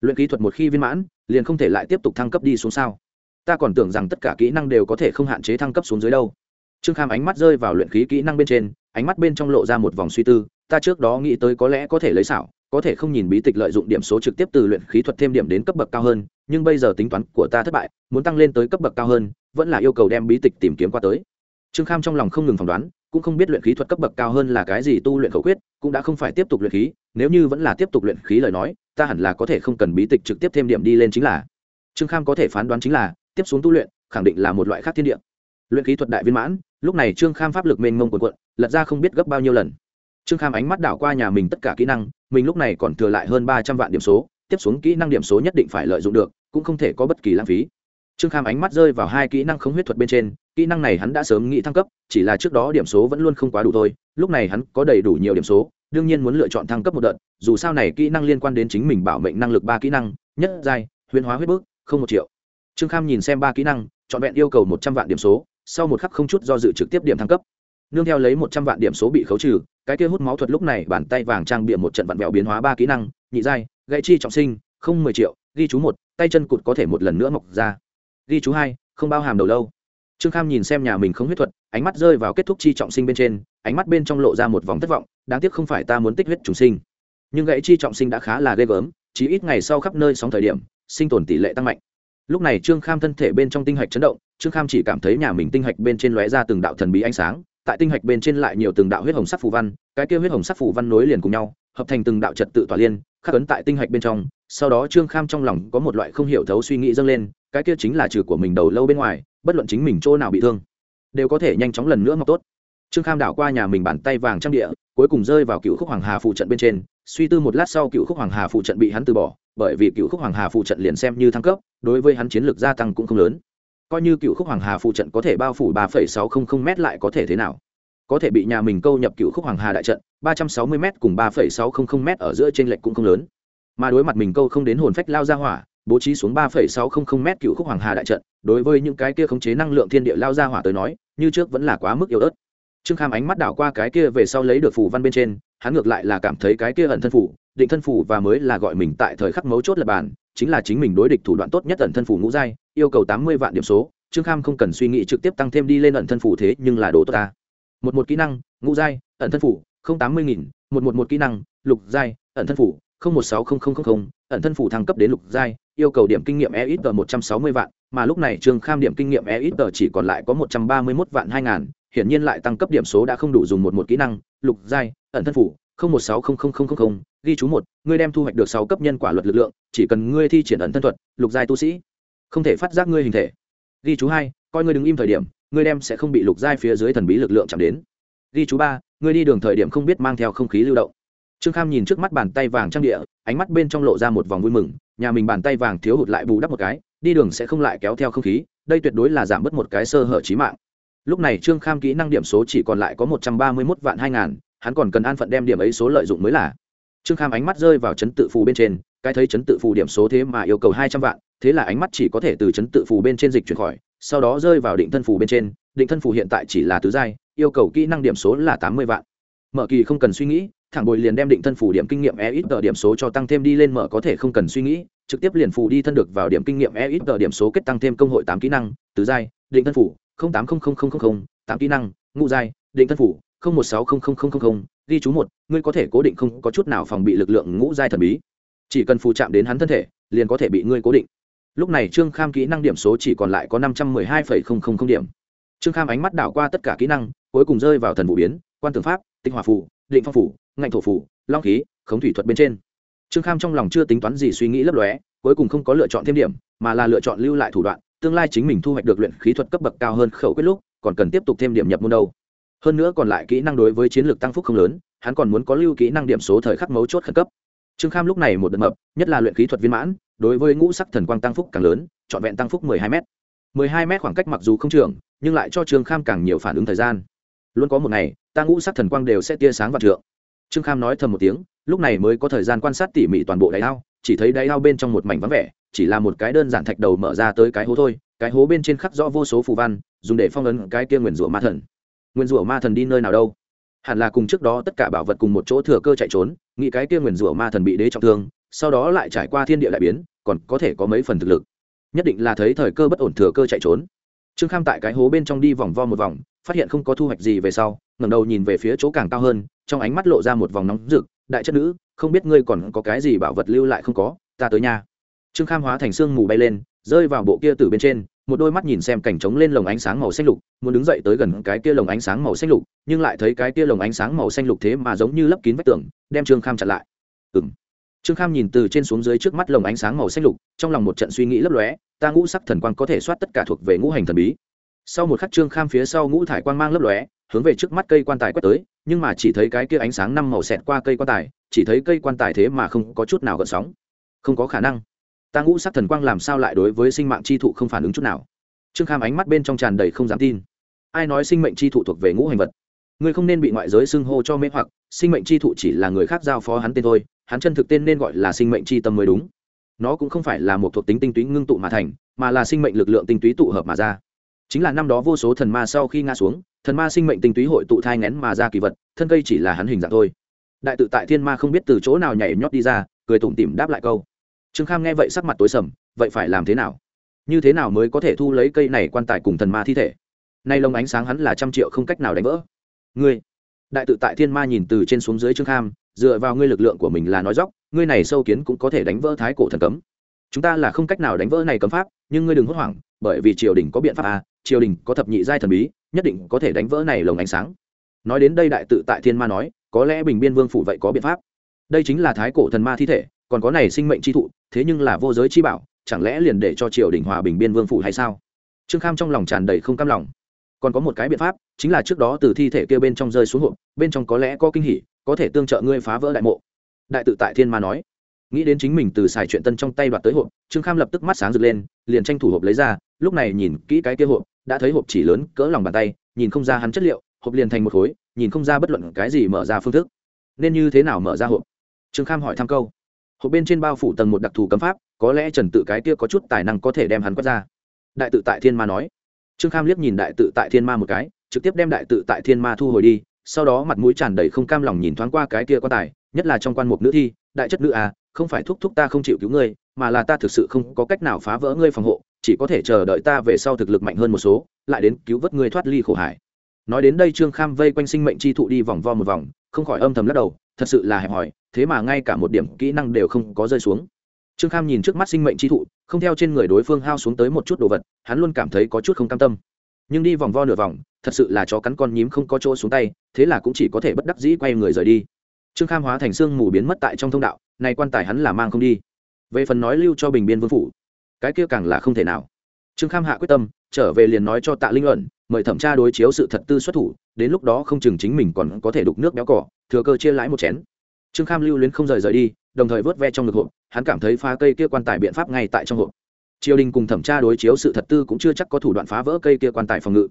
Luyện kỹ thuật một khi viên mãn, liền không thể lại tiếp tục thăng cấp đi xuống sao? Ta còn tưởng rằng tất cả kỹ năng đều có thể không hạn chế thăng cấp xuống dưới đâu. Trương kham ánh mắt rơi vào luyện khí kỹ năng bên trên, ánh mắt bên trong lộ ra một vòng suy tư, ta trước đó nghĩ tới có lẽ có thể lấy xảo, có thể không nhìn bí tịch lợi dụng điểm số trực tiếp từ luyện khí thuật thêm điểm đến cấp bậc cao hơn, nhưng bây giờ tính toán của ta thất bại, muốn tăng lên tới cấp bậc cao hơn vẫn là yêu cầu đem bí tịch tìm kiếm qua tới. Trương kham trong lòng không ngừng phỏng đoán, cũng không biết luyện khí thuật cấp bậc cao hơn là cái gì tu luyện khẩu quyết, cũng đã không phải tiếp tục luyện khí, nếu như vẫn là tiếp tục luyện khí lời nói, ta hẳn là có thể không cần bí tịch trực tiếp thêm điểm đi lên chính là. Trương kham có thể phán đoán chính là, tiếp xuống tu luyện, khẳng định là một loại khác thiên địa. Luyện khí thuật đại viên mãn, lúc này trương kham pháp lực mênh mông quần quận lật ra không biết gấp bao nhiêu lần. Trương kham ánh mắt đảo qua nhà mình tất cả kỹ năng, mình lúc này còn thừa lại hơn ba trăm vạn điểm số, tiếp xuống kỹ năng điểm số nhất định phải lợi dụng được, cũng không thể có bất kỳ lãng phí trương kham ánh mắt rơi vào hai kỹ năng không huyết thuật bên trên, kỹ năng này hắn đã sớm nghĩ thăng cấp, chỉ là trước đó điểm số vẫn luôn không quá đủ thôi, lúc này hắn có đầy đủ nhiều điểm số, đương nhiên muốn lựa chọn thăng cấp một đợt, dù sao này kỹ năng liên quan đến chính mình bảo mệnh năng lực ba kỹ năng, nhất giai Huyễn hóa huyết bước không một triệu. Trương kham nhìn xem ba kỹ năng chọn vẹn yêu cầu một trăm vạn điểm số, sau một khắc không chút do dự trực tiếp điểm thăng cấp. Nương theo lấy một trăm vạn điểm số bị khấu trừ, cái kia hút máu thuật lúc này bàn tay vàng trang bịa một trận vạn vẹo biến hóa ba kỹ năng, nhị giai, gãy chi trọng sinh, không mười triệu, ghi chú một, tay chân cụt có thể một lần nữa mọc ra ghi chú hai, không bao hàm đầu lâu. Trương kham nhìn xem nhà mình không huyết thuật, ánh mắt rơi vào kết thúc chi trọng sinh bên trên, ánh mắt bên trong lộ ra một vòng thất vọng, đáng tiếc không phải ta muốn tích huyết trùng sinh. Nhưng gãy chi trọng sinh đã khá là ghê gớm chỉ ít ngày sau khắp nơi sóng thời điểm, sinh tồn tỷ lệ tăng mạnh. Lúc này trương kham thân thể bên trong tinh hạch chấn động, trương kham chỉ cảm thấy nhà mình tinh hạch bên trên lóe ra từng đạo thần bí ánh sáng, tại tinh hạch bên trên lại nhiều từng đạo huyết hồng sắc phù văn, cái kia huyết hồng sắc phù văn nối liền cùng nhau, hợp thành từng đạo trật tự tỏa liên, khắc ấn tại tinh hạch bên trong. Sau đó trương kham trong lòng có một loại không hiểu thấu suy nghĩ dâng lên cái kia chính là trừ của mình đầu lâu bên ngoài, bất luận chính mình chỗ nào bị thương, đều có thể nhanh chóng lần nữa mọc tốt. Trương kham đảo qua nhà mình bàn tay vàng trang địa, cuối cùng rơi vào cựu khúc hoàng hà phụ trận bên trên. Suy tư một lát sau cựu khúc hoàng hà phụ trận bị hắn từ bỏ, bởi vì cựu khúc hoàng hà phụ trận liền xem như thăng cấp, đối với hắn chiến lược gia tăng cũng không lớn. Coi như cựu khúc hoàng hà phụ trận có thể bao phủ ba sáu trăm linh m lại có thể thế nào? Có thể bị nhà mình câu nhập cựu khúc hoàng hà đại trận, ba trăm sáu mươi m cùng ba sáu trăm linh m ở giữa t r ê n lệch cũng không lớn. Mà đối mặt mình câu không đến hồn phách lao ra hỏa bố trí xuống ba sáu trăm linh m cựu khúc hoàng hà đại trận, đối với những cái kia khống chế năng lượng thiên địa lao ra hỏa tới nói, như trước vẫn là quá mức yếu ớt. Trương kham ánh mắt đảo qua cái kia về sau lấy được phủ văn bên trên, hắn ngược lại là cảm thấy cái kia ẩn thân phủ định thân phủ và mới là gọi mình tại thời khắc mấu chốt lập bàn, chính là chính mình đối địch thủ đoạn tốt nhất ẩn thân phủ ngũ giai, yêu cầu tám mươi vạn điểm số. Trương kham không cần suy nghĩ trực tiếp tăng thêm đi lên ẩn thân phủ thế, nhưng là đồ tốt ta. Một một kỹ năng, ngũ giai, ẩn thân phủ không tám mươi nghìn, một một một kỹ năng, lục giai, ẩn thân phủ không một sáu không không không không, ẩn thân phủ thăng cấp đến lục giai yêu cầu điểm kinh nghiệm e ít tờ một trăm sáu mươi vạn, mà lúc này trương kham điểm kinh nghiệm e ít tờ chỉ còn lại có một trăm ba mươi mốt vạn hai ngàn, hiển nhiên lại tăng cấp điểm số đã không đủ dùng một một kỹ năng, lục giai, ẩn thân phủ, không một sáu không không không không, ghi chú một, ngươi đem thu hoạch được sáu cấp nhân quả luật lực lượng, chỉ cần ngươi thi triển ẩn thân thuật, lục giai tu sĩ, không thể phát giác ngươi hình thể. Ghi chú hai, coi ngươi đứng im thời điểm, ngươi đem sẽ không bị lục giai phía dưới thần bí lực lượng chạm đến. Ghi chú ba, ngươi đi đường thời điểm không biết mang theo không khí lưu động. Trương kham nhìn trước mắt bàn tay vàng trang địa, ánh mắt bên trong lộ ra một vòng vui mừng nhà mình bàn tay vàng thiếu hụt lại bù đắp một cái, đi đường sẽ không lại kéo theo không khí, đây tuyệt đối là giảm bớt một cái sơ hở trí mạng. Lúc này trương kham kỹ năng điểm số chỉ còn lại có một trăm ba mươi mốt vạn hai ngàn, hắn còn cần an phận đem điểm ấy số lợi dụng mới là. Trương kham ánh mắt rơi vào chấn tự phù bên trên, cái thấy chấn tự phù điểm số thế mà yêu cầu hai trăm vạn, thế là ánh mắt chỉ có thể từ chấn tự phù bên trên dịch chuyển khỏi, sau đó rơi vào định thân phù bên trên, định thân phù hiện tại chỉ là tứ giai, yêu cầu kỹ năng điểm số là tám mươi vạn. Mở kỳ không cần suy nghĩ thẳng bồi liền đem định thân phủ điểm kinh nghiệm e ít tờ điểm số cho tăng thêm đi lên mở có thể không cần suy nghĩ, trực tiếp liền phủ đi thân được vào điểm kinh nghiệm e ít tờ điểm số kết tăng thêm công hội tám kỹ năng, tứ giai, định thân phủ tám tám kỹ năng, ngũ giai, định thân phủ một sáu ghi chú một, ngươi có thể cố định không có chút nào phòng bị lực lượng ngũ giai thần bí. Chỉ cần phù chạm đến hắn thân thể, liền có thể bị ngươi cố định. Lúc này trương kham kỹ năng điểm số chỉ còn lại có năm trăm mười hai phẩy không không không điểm. Trương kham ánh mắt đảo qua tất cả kỹ năng, cuối cùng rơi vào thần vụ biến, quan tưởng pháp, tinh hòa phủ định phong phủ ngạnh thổ phủ, long khí, khống thủy thuật bên trên. Trương kham trong lòng chưa tính toán gì suy nghĩ lấp lóe, cuối cùng không có lựa chọn thêm điểm, mà là lựa chọn lưu lại thủ đoạn, tương lai chính mình thu hoạch được luyện khí thuật cấp bậc cao hơn khẩu quyết lúc, còn cần tiếp tục thêm điểm nhập môn đâu. Hơn nữa còn lại kỹ năng đối với chiến lược tăng phúc không lớn, hắn còn muốn có lưu kỹ năng điểm số thời khắc mấu chốt khẩn cấp. Trương kham lúc này một đợt mập, nhất là luyện khí thuật viên mãn, đối với ngũ sắc thần quang tăng phúc càng lớn, trọn vẹn tăng phúc mười hai m mười hai m khoảng cách mặc dù không trưởng nhưng lại cho trương kham càng nhiều phản ứng thời gian. Luôn có một ngày, ta ngũ sắc thần quang đều sẽ tia sáng và trượng trương kham nói thầm một tiếng, lúc này mới có thời gian quan sát tỉ mỉ toàn bộ đáy ao, chỉ thấy đáy ao bên trong một mảnh vắng vẻ, chỉ là một cái đơn giản thạch đầu mở ra tới cái hố thôi, cái hố bên trên khắc rõ vô số phù văn, dùng để phong ấn cái kia nguyền rủa ma thần. Nguyền rủa ma thần đi nơi nào đâu? Hẳn là cùng trước đó tất cả bảo vật cùng một chỗ thừa cơ chạy trốn, nghĩ cái kia nguyền rủa ma thần bị đế trọng thương, sau đó lại trải qua thiên địa đại biến, còn có thể có mấy phần thực lực. Nhất định là thấy thời cơ bất ổn thừa cơ chạy trốn. Trương kham tại cái hố bên trong đi vòng vo một vòng, phát hiện không có thu hoạch gì về sau, ngẩng đầu nhìn về phía chỗ càng cao hơn trong ánh mắt lộ ra một vòng nóng rực, đại chất nữ, không biết ngươi còn có cái gì bảo vật lưu lại không có, ta tới nhà trương kham hóa thành xương mù bay lên, rơi vào bộ kia từ bên trên, một đôi mắt nhìn xem cảnh trống lên lồng ánh sáng màu xanh lục, muốn đứng dậy tới gần cái kia lồng ánh sáng màu xanh lục, nhưng lại thấy cái kia lồng ánh sáng màu xanh lục thế mà giống như lấp kín vách tường, đem trương kham chặn lại. Ừ m trương kham nhìn từ trên xuống dưới trước mắt lồng ánh sáng màu xanh lục, trong lòng một trận suy nghĩ lấp lóe, ta ngũ sắc thần quang có thể soát tất cả thuộc về ngũ hành thần bí. Sau một khắc trương kham phía sau ngũ thải quang mang lấp lóe, hướng về trước mắt cây quan tài quét tới nhưng mà chỉ thấy cái kia ánh sáng năm màu xẹt qua cây quan tài, chỉ thấy cây quan tài thế mà không có chút nào gợn sóng. Không có khả năng. Ta ngũ sắc thần quang làm sao lại đối với sinh mạng chi thụ không phản ứng chút nào? Trương kham ánh mắt bên trong tràn đầy không dám tin. Ai nói sinh mệnh chi thụ thuộc về ngũ hành vật? Ngươi không nên bị ngoại giới xưng hô cho mê hoặc, sinh mệnh chi thụ chỉ là người khác giao phó hắn tên thôi, hắn chân thực tên nên gọi là sinh mệnh chi tâm mới đúng. Nó cũng không phải là một thuộc tính tinh túy ngưng tụ mà thành, mà là sinh mệnh lực lượng tinh túy tụ hợp mà ra. Chính là năm đó vô số thần ma sau khi ngã xuống thần ma sinh mệnh tinh túy hội tụ thai ngén mà ra kỳ vật, thân cây chỉ là hắn hình dạng thôi. Đại tự tại thiên ma không biết từ chỗ nào nhảy nhót đi ra, cười tủm tỉm đáp lại câu. Trương kham nghe vậy sắc mặt tối sầm, vậy phải làm thế nào? Như thế nào mới có thể thu lấy cây này quan tài cùng thần ma thi thể? Nay lông ánh sáng hắn là trăm triệu không cách nào đánh vỡ. Ngươi, đại tự tại thiên ma nhìn từ trên xuống dưới trương kham, dựa vào ngươi lực lượng của mình là nói dóc, ngươi này sâu kiến cũng có thể đánh vỡ thái cổ thần cấm. Chúng ta là không cách nào đánh vỡ này cấm pháp, nhưng ngươi đừng hốt hoảng, bởi vì triều đình có biện pháp à triều đình có thập nhị giai thần bí nhất định có thể đánh vỡ này lồng ánh sáng. Nói đến đây đại tự tại thiên ma nói, có lẽ bình biên vương phủ vậy có biện pháp. Đây chính là thái cổ thần ma thi thể, còn có này sinh mệnh chi thụ, thế nhưng là vô giới chi bảo, chẳng lẽ liền để cho triều đình hòa bình biên vương phủ hay sao? Trương kham trong lòng tràn đầy không cam lòng. Còn có một cái biện pháp, chính là trước đó từ thi thể kia bên trong rơi xuống hộp, bên trong có lẽ có kinh hỉ, có thể tương trợ ngươi phá vỡ đại mộ. Đại tự tại thiên ma nói. Nghĩ đến chính mình từ xài chuyện tân trong tay đoạt tới hộp, trương kham lập tức mắt sáng rực lên, liền tranh thủ hộp lấy ra, lúc này nhìn kỹ cái kia hộp đã thấy hộp chỉ lớn cỡ lòng bàn tay, nhìn không ra hắn chất liệu, hộp liền thành một khối, nhìn không ra bất luận cái gì mở ra phương thức. Nên như thế nào mở ra hộp? Trương kham hỏi thăm câu. Hộp bên trên bao phủ tầng một đặc thù cấm pháp, có lẽ trần tự cái kia có chút tài năng có thể đem hắn quất ra. Đại tự tại thiên ma nói. Trương kham liếc nhìn đại tự tại thiên ma một cái, trực tiếp đem đại tự tại thiên ma thu hồi đi, sau đó mặt mũi tràn đầy không cam lòng nhìn thoáng qua cái kia quan tài, nhất là trong quan mục nữ thi, đại chất nữ à không phải thúc thúc ta không chịu cứu ngươi, mà là ta thực sự không có cách nào phá vỡ ngươi phòng hộ chỉ có thể chờ đợi ta về sau thực lực mạnh hơn một số, lại đến cứu vớt ngươi thoát ly khổ hải. Nói đến đây trương kham vây quanh sinh mệnh chi thụ đi vòng vo một vòng, không khỏi âm thầm lắc đầu, thật sự là hẹp hòi, thế mà ngay cả một điểm kỹ năng đều không có rơi xuống. Trương kham nhìn trước mắt sinh mệnh chi thụ, không theo trên người đối phương hao xuống tới một chút đồ vật, hắn luôn cảm thấy có chút không cam tâm. Nhưng đi vòng vo nửa vòng, thật sự là chó cắn con nhím không có chỗ xuống tay, thế là cũng chỉ có thể bất đắc dĩ quay người rời đi. Trương kham hóa thành xương mù biến mất tại trong thông đạo, này quan tài hắn là mang không đi. Về phần nói lưu cho bình biên vương phủ cái kia càng là không thể nào. Trương kham hạ quyết tâm, trở về liền nói cho tạ linh luận, mời thẩm tra đối chiếu sự thật tư xuất thủ, đến lúc đó không chừng chính mình còn có thể đục nước béo cỏ, thừa cơ chia lãi một chén. Trương kham lưu luyến không rời rời đi, đồng thời vớt ve trong ngực hộp, hắn cảm thấy phá cây kia quan tài biện pháp ngay tại trong hộp. Triều đình cùng thẩm tra đối chiếu sự thật tư cũng chưa chắc có thủ đoạn phá vỡ cây kia quan tài phòng ngự.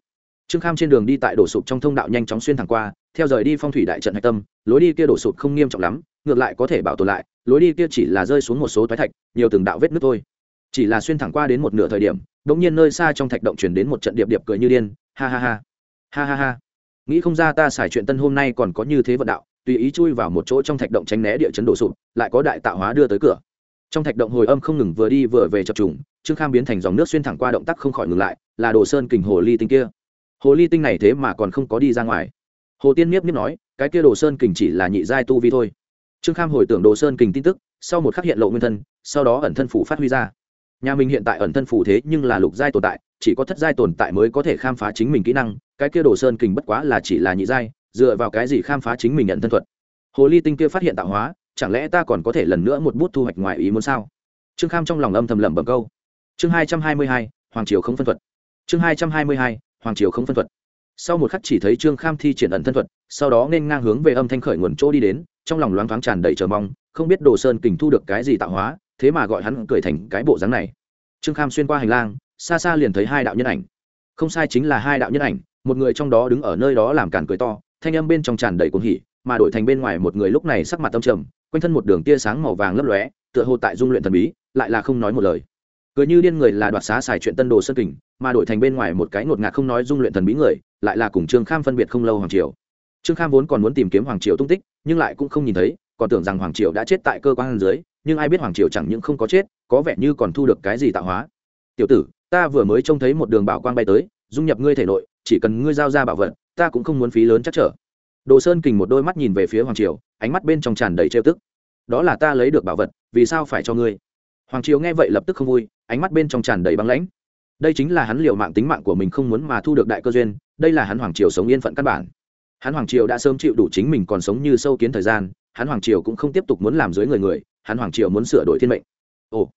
Trương kham trên đường đi tại đổ sụp trong thông đạo nhanh chóng xuyên thẳng qua, theo rời đi phong thủy đại trận hạch tâm, lối đi kia đổ sụp không nghiêm trọng lắm, ngược lại có thể bảo tồn lại, lối đi kia chỉ là rơi xuống một số thoái thạch, nhiều từng đạo vết nước thôi chỉ là xuyên thẳng qua đến một nửa thời điểm đ ỗ n g nhiên nơi xa trong thạch động chuyển đến một trận điệp điệp cười như điên, ha ha ha. Ha ha ha. Nghĩ không ra ta xài chuyện tân hôm nay còn có như thế vận đạo, tùy ý chui vào một chỗ trong thạch động tránh né địa chấn đổ sụp, lại có đại tạo hóa đưa tới cửa. Trong thạch động hồi âm không ngừng vừa đi vừa về chập trùng, trương kham biến thành dòng nước xuyên thẳng qua động tác không khỏi ngừng lại, là đồ sơn kình hồ ly tinh kia. Hồ ly tinh này thế mà còn không có đi ra ngoài. Hồ tiên miếp miếp nói, cái kia đồ sơn kình chỉ là nhị giai tu vi thôi. Trương kham hồi tưởng đồ sơn kình tin tức, sau một khắc hiện lộ nguyên thân, sau đó ẩn thân phủ phát huy ra nhà mình hiện tại ẩn thân phủ thế nhưng là lục giai tồn tại, chỉ có thất giai tồn tại mới có thể khám phá chính mình kỹ năng, cái kia đồ sơn kình bất quá là chỉ là nhị giai, dựa vào cái gì khám phá chính mình nhận thân thuật? Hồ ly tinh kia phát hiện tạo hóa, chẳng lẽ ta còn có thể lần nữa một bút thu hoạch ngoài ý muốn sao? Trương kham trong lòng âm thầm lẩm bẩm câu. Chương hai trăm hai mươi hai, hoàng triều không phân thuật. Chương hai trăm hai mươi hai, hoàng triều không phân thuật. Sau một khắc chỉ thấy trương kham thi triển ẩn thân thuật, sau đó nên ngang hướng về âm thanh khởi nguồn chỗ đi đến, trong lòng loáng thoáng tràn đầy chờ mong, không biết đồ sơn kình thu được cái gì tạo hóa thế mà gọi hắn cười thành cái bộ dáng này. Trương kham xuyên qua hành lang, xa xa liền thấy hai đạo nhân ảnh. Không sai chính là hai đạo nhân ảnh, một người trong đó đứng ở nơi đó làm càn cười to, thanh âm bên trong tràn đầy cuồng hỉ, mà đổi thành bên ngoài một người lúc này sắc mặt tâm trầm, quanh thân một đường tia sáng màu vàng lấp lóe, tựa hồ tại dung luyện thần bí, lại là không nói một lời. Cười như điên người là đoạt xá xài chuyện tân đồ sơn kình, mà đổi thành bên ngoài một cái ngột ngạt không nói dung luyện thần bí người, lại là cùng trương kham phân biệt không lâu hoàng triều. Trương kham vốn còn muốn tìm kiếm hoàng triều tung tích, nhưng lại cũng không nhìn thấy, còn tưởng rằng hoàng triều đã chết tại cơ quan dưới nhưng ai biết hoàng triều chẳng những không có chết, có vẻ như còn thu được cái gì tạo hóa. Tiểu tử, ta vừa mới trông thấy một đường bảo quang bay tới, dung nhập ngươi thể nội, chỉ cần ngươi giao ra bảo vật, ta cũng không muốn phí lớn chắc trở. Đồ sơn kình một đôi mắt nhìn về phía hoàng triều, ánh mắt bên trong tràn đầy trêu tức. Đó là ta lấy được bảo vật, vì sao phải cho ngươi? Hoàng triều nghe vậy lập tức không vui, ánh mắt bên trong tràn đầy băng lãnh. Đây chính là hắn liệu mạng tính mạng của mình không muốn mà thu được đại cơ duyên, đây là hắn hoàng triều sống yên phận căn bản. Hắn hoàng triều đã sớm chịu đủ chính mình còn sống như sâu kiến thời gian, hắn hoàng triều cũng không tiếp tục muốn làm dưới người người hắn hoàng triều muốn sửa đổi thiên mệnh. Ồ,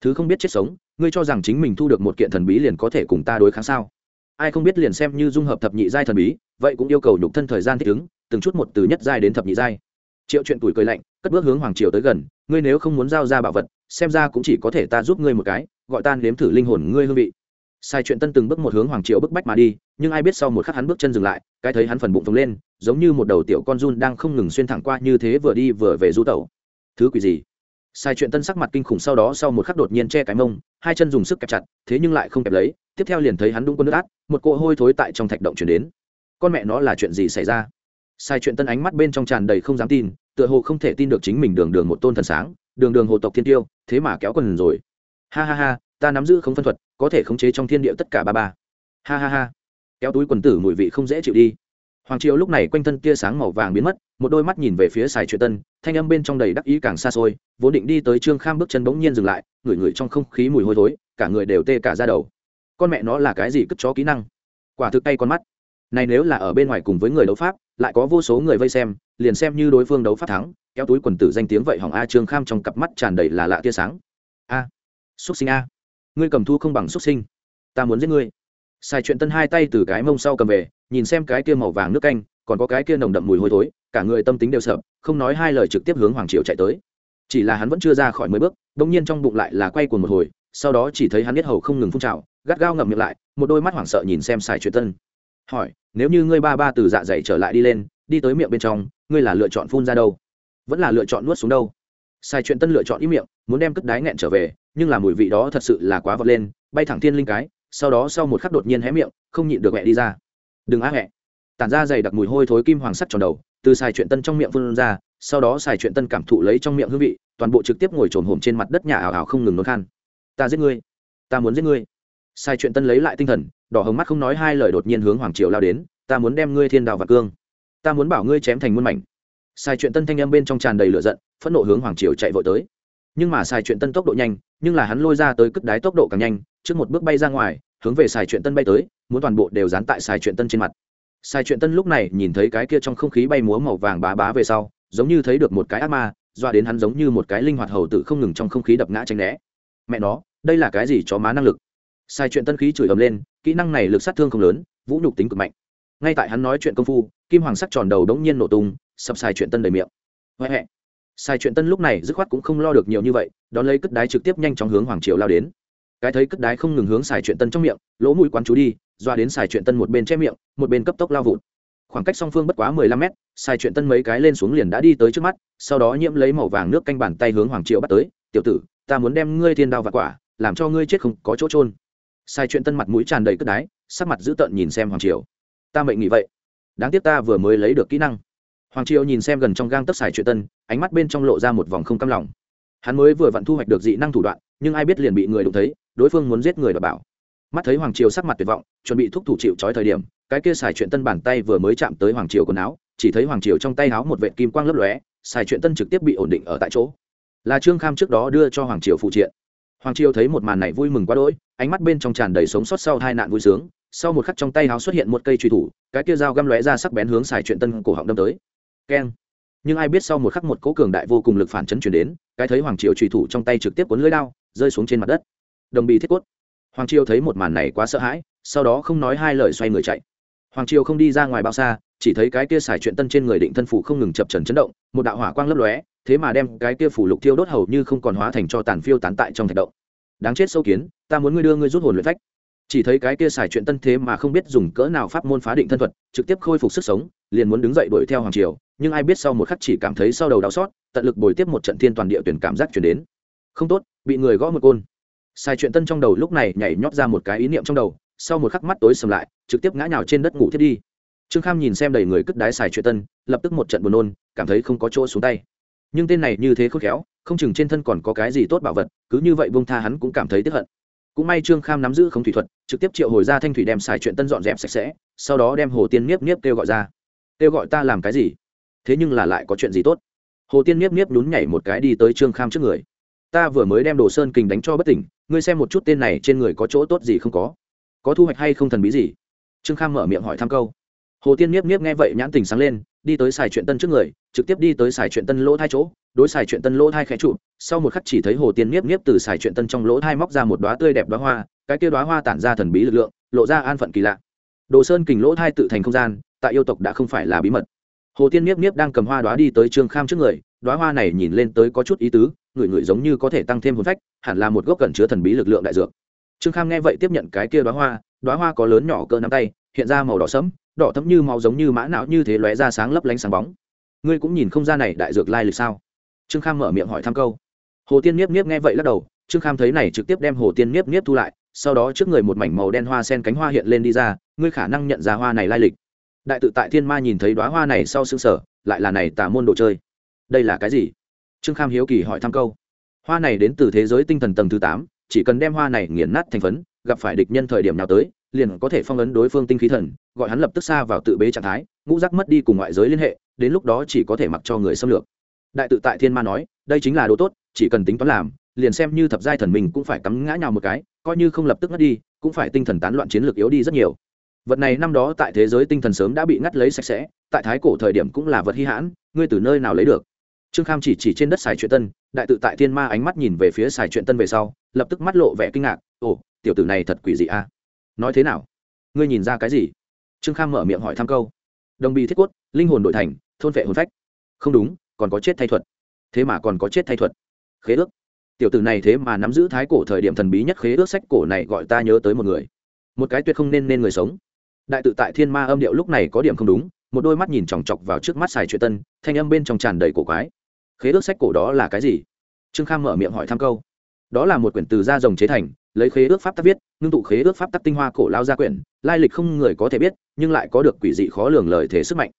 thứ không biết chết sống, ngươi cho rằng chính mình thu được một kiện thần bí liền có thể cùng ta đối kháng sao? Ai không biết liền xem như dung hợp thập nhị giai thần bí, vậy cũng yêu cầu nhục thân thời gian thích ứng, từng chút một từ nhất giai đến thập nhị giai. Triệu chuyện tuổi cười lạnh, cất bước hướng hoàng triều tới gần, ngươi nếu không muốn giao ra bảo vật, xem ra cũng chỉ có thể ta giúp ngươi một cái, gọi tan nếm thử linh hồn ngươi hương vị. Sai chuyện tân từng bước một hướng hoàng triều bức bách mà đi, nhưng ai biết sau một khắc hắn bước chân dừng lại, cái thấy hắn phần bụng phồng lên, giống như một đầu tiểu con run đang không ngừng xuyên thẳng qua như thế vừa đi vừa về du tẩu. Thứ quỷ gì? Sai chuyện tân sắc mặt kinh khủng sau đó sau một khắc đột nhiên che cái mông, hai chân dùng sức kẹp chặt, thế nhưng lại không kẹp lấy, tiếp theo liền thấy hắn đung quân nước át, một cỗ hôi thối tại trong thạch động chuyển đến. Con mẹ nó là chuyện gì xảy ra? Sai chuyện tân ánh mắt bên trong tràn đầy không dám tin, tựa hồ không thể tin được chính mình đường đường một tôn thần sáng, đường đường hồ tộc thiên tiêu, thế mà kéo quần rồi. Ha ha ha, ta nắm giữ không phân thuật, có thể khống chế trong thiên địa tất cả ba ba. Ha ha ha. Kéo túi quần tử mùi vị không dễ chịu đi hoàng triều lúc này quanh thân tia sáng màu vàng biến mất, một đôi mắt nhìn về phía sài chuyện tân, thanh âm bên trong đầy đắc ý càng xa xôi, vốn định đi tới trương kham bước chân bỗng nhiên dừng lại, ngửi ngửi trong không khí mùi hôi thối, cả người đều tê cả ra đầu. Con mẹ nó là cái gì cất chó kỹ năng? Quả thực tay con mắt. Này nếu là ở bên ngoài cùng với người đấu pháp, lại có vô số người vây xem, liền xem như đối phương đấu pháp thắng, kéo túi quần tử danh tiếng vậy hỏng a trương kham trong cặp mắt tràn đầy là lạ tia sáng. A xúc sinh a. Ngươi cầm thu không bằng xúc sinh. Ta muốn giết ngươi. Xài chuyện tân hai tay từ cái mông sau cầm về nhìn xem cái kia màu vàng nước canh, còn có cái kia nồng đậm mùi hôi thối, cả người tâm tính đều sợ, không nói hai lời trực tiếp hướng hoàng triều chạy tới. Chỉ là hắn vẫn chưa ra khỏi mấy bước, bỗng nhiên trong bụng lại là quay cuồng một hồi, sau đó chỉ thấy hắn biết hầu không ngừng phun trào, gắt gao ngậm miệng lại, một đôi mắt hoảng sợ nhìn xem xài chuyện tân. Hỏi, nếu như ngươi ba ba từ dạ dày trở lại đi lên, đi tới miệng bên trong, ngươi là lựa chọn phun ra đâu? Vẫn là lựa chọn nuốt xuống đâu. Sai chuyện tân lựa chọn ý miệng, muốn đem cất đái nghẹn trở về, nhưng là mùi vị đó thật sự là quá vọt lên, bay thẳng thiên linh cái, sau đó sau một khắc đột nhiên hé miệng, không nhịn được mẹ đi ra đừng á hẹ. Tản ra dày đặc mùi hôi thối kim hoàng sắt tròn đầu, từ xài chuyện tân trong miệng phun ra, sau đó xài chuyện tân cảm thụ lấy trong miệng hương vị, toàn bộ trực tiếp ngồi trồn hổm trên mặt đất nhà ảo ảo không ngừng nôn khan. Ta giết ngươi. Ta muốn giết ngươi. Sai chuyện tân lấy lại tinh thần, đỏ hồng mắt không nói hai lời đột nhiên hướng hoàng triều lao đến, ta muốn đem ngươi thiên đào và cương. Ta muốn bảo ngươi chém thành muôn mảnh. Sai chuyện tân thanh em bên trong tràn đầy lửa giận, phẫn nộ hướng hoàng triều chạy vội tới. Nhưng mà sai chuyện tân tốc độ nhanh, nhưng là hắn lôi ra tới cất đái tốc độ càng nhanh, trước một bước bay ra ngoài hướng về sai chuyện tân bay tới, muốn toàn bộ đều dán tại sai chuyện tân trên mặt. Sai chuyện tân lúc này nhìn thấy cái kia trong không khí bay múa màu vàng bá bá về sau, giống như thấy được một cái ác ma doa đến hắn giống như một cái linh hoạt hầu tử không ngừng trong không khí đập ngã tranh né. Mẹ nó, đây là cái gì cho má năng lực? Sai chuyện tân khí chửi ầm lên, kỹ năng này lực sát thương không lớn, vũ nhục tính cực mạnh. Ngay tại hắn nói chuyện công phu, kim hoàng sắc tròn đầu đống nhiên nổ tung, sập sai chuyện tân đầy miệng. Huệ huệ sai chuyện tân lúc này dứt khoát cũng không lo được nhiều như vậy, đón lấy cất đái trực tiếp nhanh chóng hướng hoàng triều lao đến cái thấy cất đái không ngừng hướng xài chuyện tân trong miệng, lỗ mũi quán chú đi, doa đến xài chuyện tân một bên che miệng, một bên cấp tốc lao vụt. Khoảng cách song phương bất quá mười lăm mét, xài chuyện tân mấy cái lên xuống liền đã đi tới trước mắt, sau đó nhiễm lấy màu vàng nước canh bàn tay hướng hoàng triều bắt tới, tiểu tử, ta muốn đem ngươi thiên đao và quả, làm cho ngươi chết không có chỗ trôn sai chuyện tân mặt mũi tràn đầy cất đái, sắc mặt dữ tợn nhìn xem hoàng triều ta mệnh nghĩ vậy. Đáng tiếc ta vừa mới lấy được kỹ năng. Hoàng triều nhìn xem gần trong gang tấc xài chuyện tân, ánh mắt bên trong lộ ra một vòng không cam lòng. Hắn mới vừa vặn thu hoạch được dị năng thủ đoạn, nhưng ai biết liền bị người đụng thấy đối phương muốn giết người đ bảo. Mắt thấy hoàng triều sắc mặt tuyệt vọng, chuẩn bị thúc thủ chịu trói thời điểm, cái kia xài chuyện tân bàn tay vừa mới chạm tới hoàng triều quần áo, chỉ thấy hoàng triều trong tay áo một vệ kim quang lấp lóe, xài chuyện tân trực tiếp bị ổn định ở tại chỗ. Là trương kham trước đó đưa cho hoàng triều phụ triện. Hoàng triều thấy một màn này vui mừng quá đỗi, ánh mắt bên trong tràn đầy sống sót sau hai nạn vui sướng, sau một khắc trong tay áo xuất hiện một cây truy thủ, cái kia dao găm lóe ra sắc bén hướng xài chuyện tân cổ họng đâm tới. Keng. Nhưng ai biết sau một khắc một cố cường đại vô cùng lực phản chấn chuyển đến, cái thấy hoàng triều truy thủ trong tay trực tiếp cuốn lưỡi đao, rơi xuống trên mặt đất đồng bị thiết cốt. Hoàng triều thấy một màn này quá sợ hãi, sau đó không nói hai lời xoay người chạy. Hoàng triều không đi ra ngoài bao xa, chỉ thấy cái kia xài chuyện tân trên người định thân phủ không ngừng chập trần chấn động, một đạo hỏa quang lấp lóe, thế mà đem cái kia phủ lục thiêu đốt hầu như không còn hóa thành cho tàn phiêu tán tại trong thạch động. Đáng chết sâu kiến, ta muốn ngươi đưa ngươi rút hồn luyện phách. Chỉ thấy cái kia xài chuyện tân thế mà không biết dùng cỡ nào pháp môn phá định thân thuật, trực tiếp khôi phục sức sống, liền muốn đứng dậy đuổi theo hoàng triều, nhưng ai biết sau một khắc chỉ cảm thấy sau đầu đau xót, tận lực bồi tiếp một trận thiên toàn địa tuyển cảm giác chuyển đến. Không tốt, bị người gõ một côn sai chuyện tân trong đầu lúc này nhảy nhót ra một cái ý niệm trong đầu, sau một khắc mắt tối sầm lại, trực tiếp ngã nhào trên đất ngủ thiết đi. Trương kham nhìn xem đầy người cất đái xài chuyện tân, lập tức một trận buồn nôn, cảm thấy không có chỗ xuống tay. Nhưng tên này như thế khôn khéo, không chừng trên thân còn có cái gì tốt bảo vật, cứ như vậy bông tha hắn cũng cảm thấy tiếp hận. Cũng may trương kham nắm giữ không thủy thuật, trực tiếp triệu hồi ra thanh thủy đem xài chuyện tân dọn dẹp sạch sẽ, sau đó đem hồ tiên niếp niếp kêu gọi ra. Kêu gọi ta làm cái gì? Thế nhưng là lại có chuyện gì tốt? Hồ tiên niếp niếp nhún nhảy một cái đi tới trương kham trước người ta vừa mới đem đồ sơn kình đánh cho bất tỉnh, ngươi xem một chút tên này trên người có chỗ tốt gì không có. Có thu hoạch hay không thần bí gì? Trương kham mở miệng hỏi thăm câu. Hồ tiên niếp niếp nghe vậy nhãn tình sáng lên, đi tới xài chuyện tân trước người, trực tiếp đi tới xài chuyện tân lỗ thai chỗ, đối xài chuyện tân lỗ thai khẽ trụ, sau một khắc chỉ thấy hồ tiên niếp niếp từ xài chuyện tân trong lỗ thai móc ra một đoá tươi đẹp đoá hoa, cái kia đoá hoa tản ra thần bí lực lượng, lộ ra an phận kỳ lạ. Đồ sơn kình lỗ thai tự thành không gian, tại yêu tộc đã không phải là bí mật. Hồ tiên niếp niếp đang cầm hoa đoá đi tới trương kham trước người đoá hoa này nhìn lên tới có chút ý tứ, người người giống như có thể tăng thêm hồn phách, hẳn là một gốc cẩn chứa thần bí lực lượng đại dược. Trương kham nghe vậy tiếp nhận cái kia đoá hoa đoá hoa có lớn nhỏ cỡ nắm tay, hiện ra màu đỏ sẫm, đỏ thấm như màu giống như mã não như thế lóe ra sáng lấp lánh sáng bóng. Ngươi cũng nhìn không ra này đại dược lai lịch sao? Trương kham mở miệng hỏi thăm câu. Hồ tiên niếp niếp nghe vậy lắc đầu, trương kham thấy này trực tiếp đem hồ tiên niếp niếp thu lại, sau đó trước người một mảnh màu đen hoa sen cánh hoa hiện lên đi ra, ngươi khả năng nhận ra hoa này lai lịch. Đại tự tại thiên ma nhìn thấy đoá hoa này sau xương sở lại là này tà môn đồ chơi đây là cái gì? Trương kham hiếu kỳ hỏi thăm câu. Hoa này đến từ thế giới tinh thần tầng thứ tám, chỉ cần đem hoa này nghiền nát thành phấn, gặp phải địch nhân thời điểm nào tới, liền có thể phong ấn đối phương tinh khí thần, gọi hắn lập tức xa vào tự bế trạng thái, ngũ giác mất đi cùng ngoại giới liên hệ, đến lúc đó chỉ có thể mặc cho người xâm lược. Đại tự tại thiên ma nói, đây chính là đồ tốt, chỉ cần tính toán làm, liền xem như thập giai thần mình cũng phải cắm ngã nhào một cái, coi như không lập tức ngất đi, cũng phải tinh thần tán loạn chiến lược yếu đi rất nhiều. Vật này năm đó tại thế giới tinh thần sớm đã bị ngắt lấy sạch sẽ, tại thái cổ thời điểm cũng là vật hy hãn, ngươi từ nơi nào lấy được? Trương kham chỉ chỉ trên đất xài chuyện tân, đại tự tại thiên ma ánh mắt nhìn về phía xài chuyện tân về sau, lập tức mắt lộ vẻ kinh ngạc, ồ, tiểu tử này thật quỷ dị a. Nói thế nào? Ngươi nhìn ra cái gì? Trương kham mở miệng hỏi thăm câu. Đồng bì thiết quất linh hồn đội thành, thôn vệ hồn phách. Không đúng, còn có chết thay thuật. Thế mà còn có chết thay thuật. Khế ước. Tiểu tử này thế mà nắm giữ thái cổ thời điểm thần bí nhất khế ước sách cổ này gọi ta nhớ tới một người. Một cái tuyệt không nên nên người sống. Đại tự tại thiên ma âm điệu lúc này có điểm không đúng, một đôi mắt nhìn chòng chọc vào trước mắt xài chuyện tân, thanh âm bên trong tràn đầy cổ quái khế ước sách cổ đó là cái gì? Trương kham mở miệng hỏi thăm câu. Đó là một quyển từ da rồng chế thành, lấy khế ước pháp tắc viết, ngưng tụ khế ước pháp tắc tinh hoa cổ lao ra quyển, lai lịch không người có thể biết, nhưng lại có được quỷ dị khó lường lời thế sức mạnh.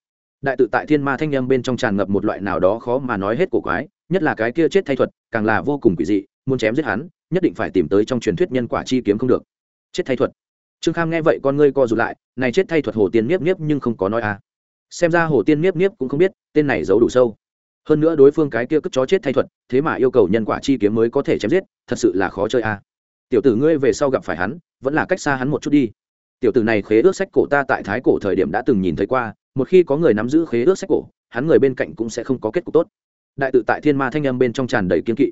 Đại tự tại thiên ma thanh â m bên trong tràn ngập một loại nào đó khó mà nói hết cổ quái, nhất là cái kia chết thay thuật, càng là vô cùng quỷ dị, muốn chém giết hắn, nhất định phải tìm tới trong truyền thuyết nhân quả chi kiếm không được. Chết thay thuật. Trương kham nghe vậy con ngươi co rụt lại, này chết thay thuật hồ tiên Miếp Miếp nhưng không có nói à. Xem ra hồ tiên Miếp Miếp cũng không biết, tên này giấu đủ sâu hơn nữa đối phương cái kia cất chó chết thay thuật, thế mà yêu cầu nhân quả chi kiếm mới có thể chém giết, thật sự là khó chơi à tiểu tử ngươi về sau gặp phải hắn, vẫn là cách xa hắn một chút đi. Tiểu tử này khế ước sách cổ ta tại thái cổ thời điểm đã từng nhìn thấy qua, một khi có người nắm giữ khế ước sách cổ, hắn người bên cạnh cũng sẽ không có kết cục tốt. Đại tự tại thiên ma thanh âm bên trong tràn đầy kiên kỵ.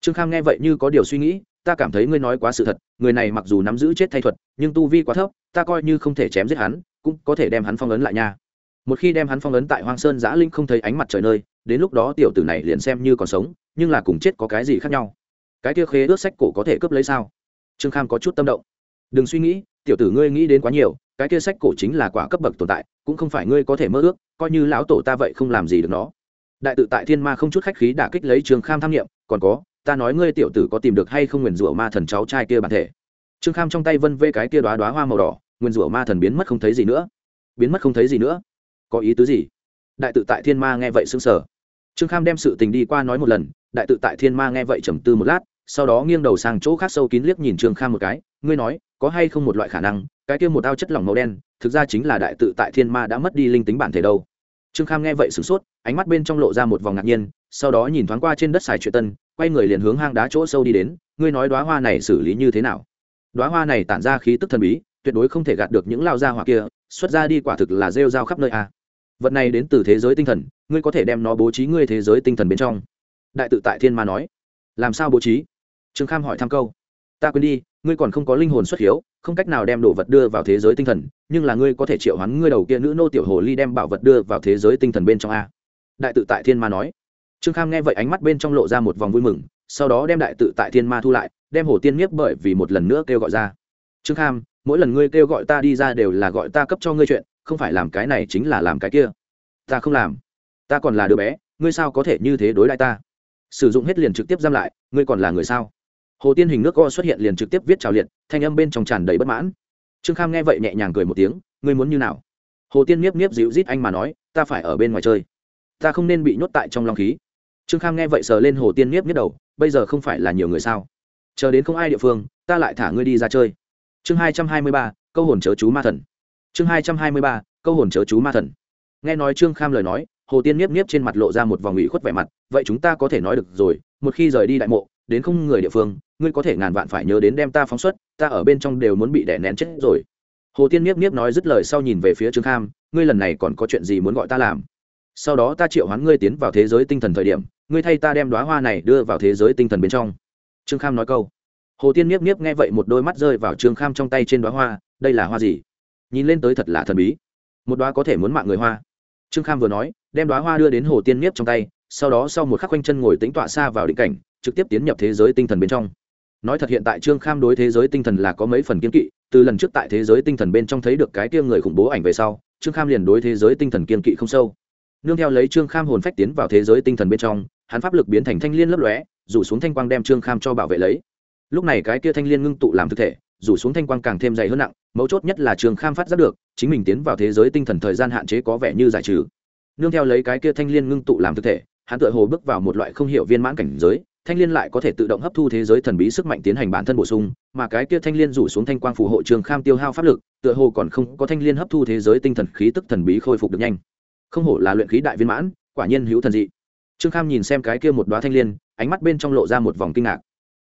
Trương kham nghe vậy như có điều suy nghĩ, ta cảm thấy ngươi nói quá sự thật, người này mặc dù nắm giữ chết thay thuật, nhưng tu vi quá thấp, ta coi như không thể chém giết hắn, cũng có thể đem hắn phong ấn lại nha. Một khi đem hắn phong ấn tại hoang sơn giã linh không thấy ánh mặt trời nơi đến lúc đó tiểu tử này liền xem như còn sống, nhưng là cùng chết có cái gì khác nhau? Cái kia khế ước sách cổ có thể cướp lấy sao? Trương kham có chút tâm động. Đừng suy nghĩ, tiểu tử ngươi nghĩ đến quá nhiều, cái kia sách cổ chính là quả cấp bậc tồn tại, cũng không phải ngươi có thể mơ ước, coi như lão tổ ta vậy không làm gì được nó. Đại tự tại thiên ma không chút khách khí đả kích lấy trương kham tham nghiệm còn có, ta nói ngươi tiểu tử có tìm được hay không nguyền rủa ma thần cháu trai kia bản thể? Trương kham trong tay vân vê cái kia đoá đoá hoa màu đỏ, nguyền rủa ma thần biến mất không thấy gì nữa. Biến mất không thấy gì nữa. Có ý tứ gì? Đại tự tại thiên ma nghe vậy sững sờ, trương kham đem sự tình đi qua nói một lần đại tự tại thiên ma nghe vậy trầm tư một lát sau đó nghiêng đầu sang chỗ khác sâu kín liếc nhìn trương kham một cái ngươi nói có hay không một loại khả năng cái kia một ao chất lỏng màu đen thực ra chính là đại tự tại thiên ma đã mất đi linh tính bản thể đâu? Trương kham nghe vậy sửng sốt ánh mắt bên trong lộ ra một vòng ngạc nhiên sau đó nhìn thoáng qua trên đất xài chuyện tân quay người liền hướng hang đá chỗ sâu đi đến ngươi nói đoá hoa này xử lý như thế nào? Đoá hoa này tản ra khí tức thần bí tuyệt đối không thể gạt được những lao gia hỏa kia xuất ra đi quả thực là rêu rao khắp nơi a vật này đến từ thế giới tinh thần, ngươi có thể đem nó bố trí ngươi thế giới tinh thần bên trong. Đại tự tại thiên ma nói. Làm sao bố trí? Trương kham hỏi thăm câu. Ta quên đi, ngươi còn không có linh hồn xuất hiếu, không cách nào đem đồ vật đưa vào thế giới tinh thần, nhưng là ngươi có thể triệu hoán ngươi đầu kia nữ nô tiểu hồ ly đem bảo vật đưa vào thế giới tinh thần bên trong a. Đại tự tại thiên ma nói. Trương kham nghe vậy ánh mắt bên trong lộ ra một vòng vui mừng, sau đó đem đại tự tại thiên ma thu lại, đem hồ tiên miếp bởi vì một lần nữa kêu gọi ra. Trương kham, mỗi lần ngươi kêu gọi ta đi ra đều là gọi ta cấp cho ngươi chuyện không phải làm cái này chính là làm cái kia. Ta không làm. Ta còn là đứa bé, ngươi sao có thể như thế đối lại ta? Sử dụng hết liền trực tiếp giam lại, ngươi còn là người sao? Hồ tiên hình nước go xuất hiện liền trực tiếp viết trào liệt, thanh âm bên trong tràn đầy bất mãn. Trương kham nghe vậy nhẹ nhàng cười một tiếng, ngươi muốn như nào? Hồ tiên miếp miếp dịu rít anh mà nói, ta phải ở bên ngoài chơi. Ta không nên bị nhốt tại trong lòng khí. Trương kham nghe vậy sờ lên hồ tiên miếp miếp đầu, bây giờ không phải là nhiều người sao? Chờ đến không ai địa phương, ta lại thả ngươi đi ra chơi. Chương hai trăm hai mươi ba, câu hồn chớ chú ma thần chương hai trăm hai mươi ba, câu hồn chớ chú ma thần. Nghe nói trương kham lời nói, hồ tiên niếp niếp trên mặt lộ ra một vòng ủy khuất vẻ mặt, vậy chúng ta có thể nói được rồi, một khi rời đi đại mộ, đến không người địa phương, ngươi có thể ngàn vạn phải nhớ đến đem ta phóng xuất, ta ở bên trong đều muốn bị đẻ nén chết rồi. Hồ tiên niếp niếp nói dứt lời sau nhìn về phía trương kham, ngươi lần này còn có chuyện gì muốn gọi ta làm? Sau đó ta triệu hoán ngươi tiến vào thế giới tinh thần thời điểm, ngươi thay ta đem đoá hoa này đưa vào thế giới tinh thần bên trong. Trương kham nói câu. Hồ tiên niếp niếp nghe vậy một đôi mắt rơi vào trương kham trong tay trên đoá hoa, đây là hoa gì? Nhìn lên tới thật là thần bí. Một đoá có thể muốn mạng người hoa. Trương kham vừa nói, đem đoá hoa đưa đến hồ tiên niếp trong tay, sau đó sau một khắc quanh chân ngồi tính tọa xa vào định cảnh, trực tiếp tiến nhập thế giới tinh thần bên trong. Nói thật hiện tại trương kham đối thế giới tinh thần là có mấy phần kiên kỵ, từ lần trước tại thế giới tinh thần bên trong thấy được cái kia người khủng bố ảnh về sau, trương kham liền đối thế giới tinh thần kiên kỵ không sâu. Nương theo lấy trương kham hồn phách tiến vào thế giới tinh thần bên trong, hắn pháp lực biến thành thanh liên lấp lóe, rủ xuống thanh quang đem trương kham cho bảo vệ lấy. Lúc này cái kia thanh liên ngưng tụ làm thực thể rủ xuống thanh quang càng thêm dày hơn nặng, mấu chốt nhất là trường kham phát giác được, chính mình tiến vào thế giới tinh thần thời gian hạn chế có vẻ như giải trừ. Nương theo lấy cái kia thanh liên ngưng tụ làm thực thể, hắn tựa hồ bước vào một loại không hiểu viên mãn cảnh giới, thanh liên lại có thể tự động hấp thu thế giới thần bí sức mạnh tiến hành bản thân bổ sung, mà cái kia thanh liên rủ xuống thanh quang phù hộ trường kham tiêu hao pháp lực, tựa hồ còn không có thanh liên hấp thu thế giới tinh thần khí tức thần bí khôi phục được nhanh. Không hổ là luyện khí đại viên mãn, quả nhiên hữu thần dị. Trương kham nhìn xem cái kia một đoá thanh liên, ánh mắt bên trong lộ ra một vòng kinh ngạc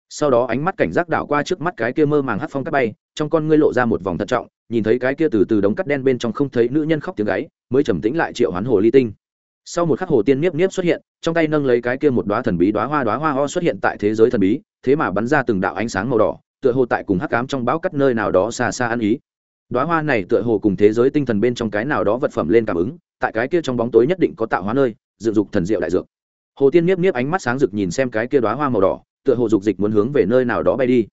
sau đó ánh mắt cảnh giác đảo qua trước mắt cái kia mơ màng hắt phong cắt bay, trong con ngươi lộ ra một vòng thận trọng, nhìn thấy cái kia từ từ đống cắt đen bên trong không thấy nữ nhân khóc tiếng gáy, mới trầm tĩnh lại triệu hoán hồ ly tinh. Sau một khắc hồ tiên niếp niếp xuất hiện, trong tay nâng lấy cái kia một đoá thần bí đoá hoa đoá hoa ho xuất hiện tại thế giới thần bí, thế mà bắn ra từng đạo ánh sáng màu đỏ, tựa hồ tại cùng hắc cám trong bão cắt nơi nào đó xa xa ăn ý. Đoá hoa này tựa hồ cùng thế giới tinh thần bên trong cái nào đó vật phẩm lên cảm ứng, tại cái kia trong bóng tối nhất định có tạo hóa nơi, dựng dục thần diệu đại dược. Hồ tiên niếp niếp ánh mắt sáng rực nhìn xem cái kia đoá hoa màu đỏ tựa hồ dục dịch muốn hướng về nơi nào đó bay đi.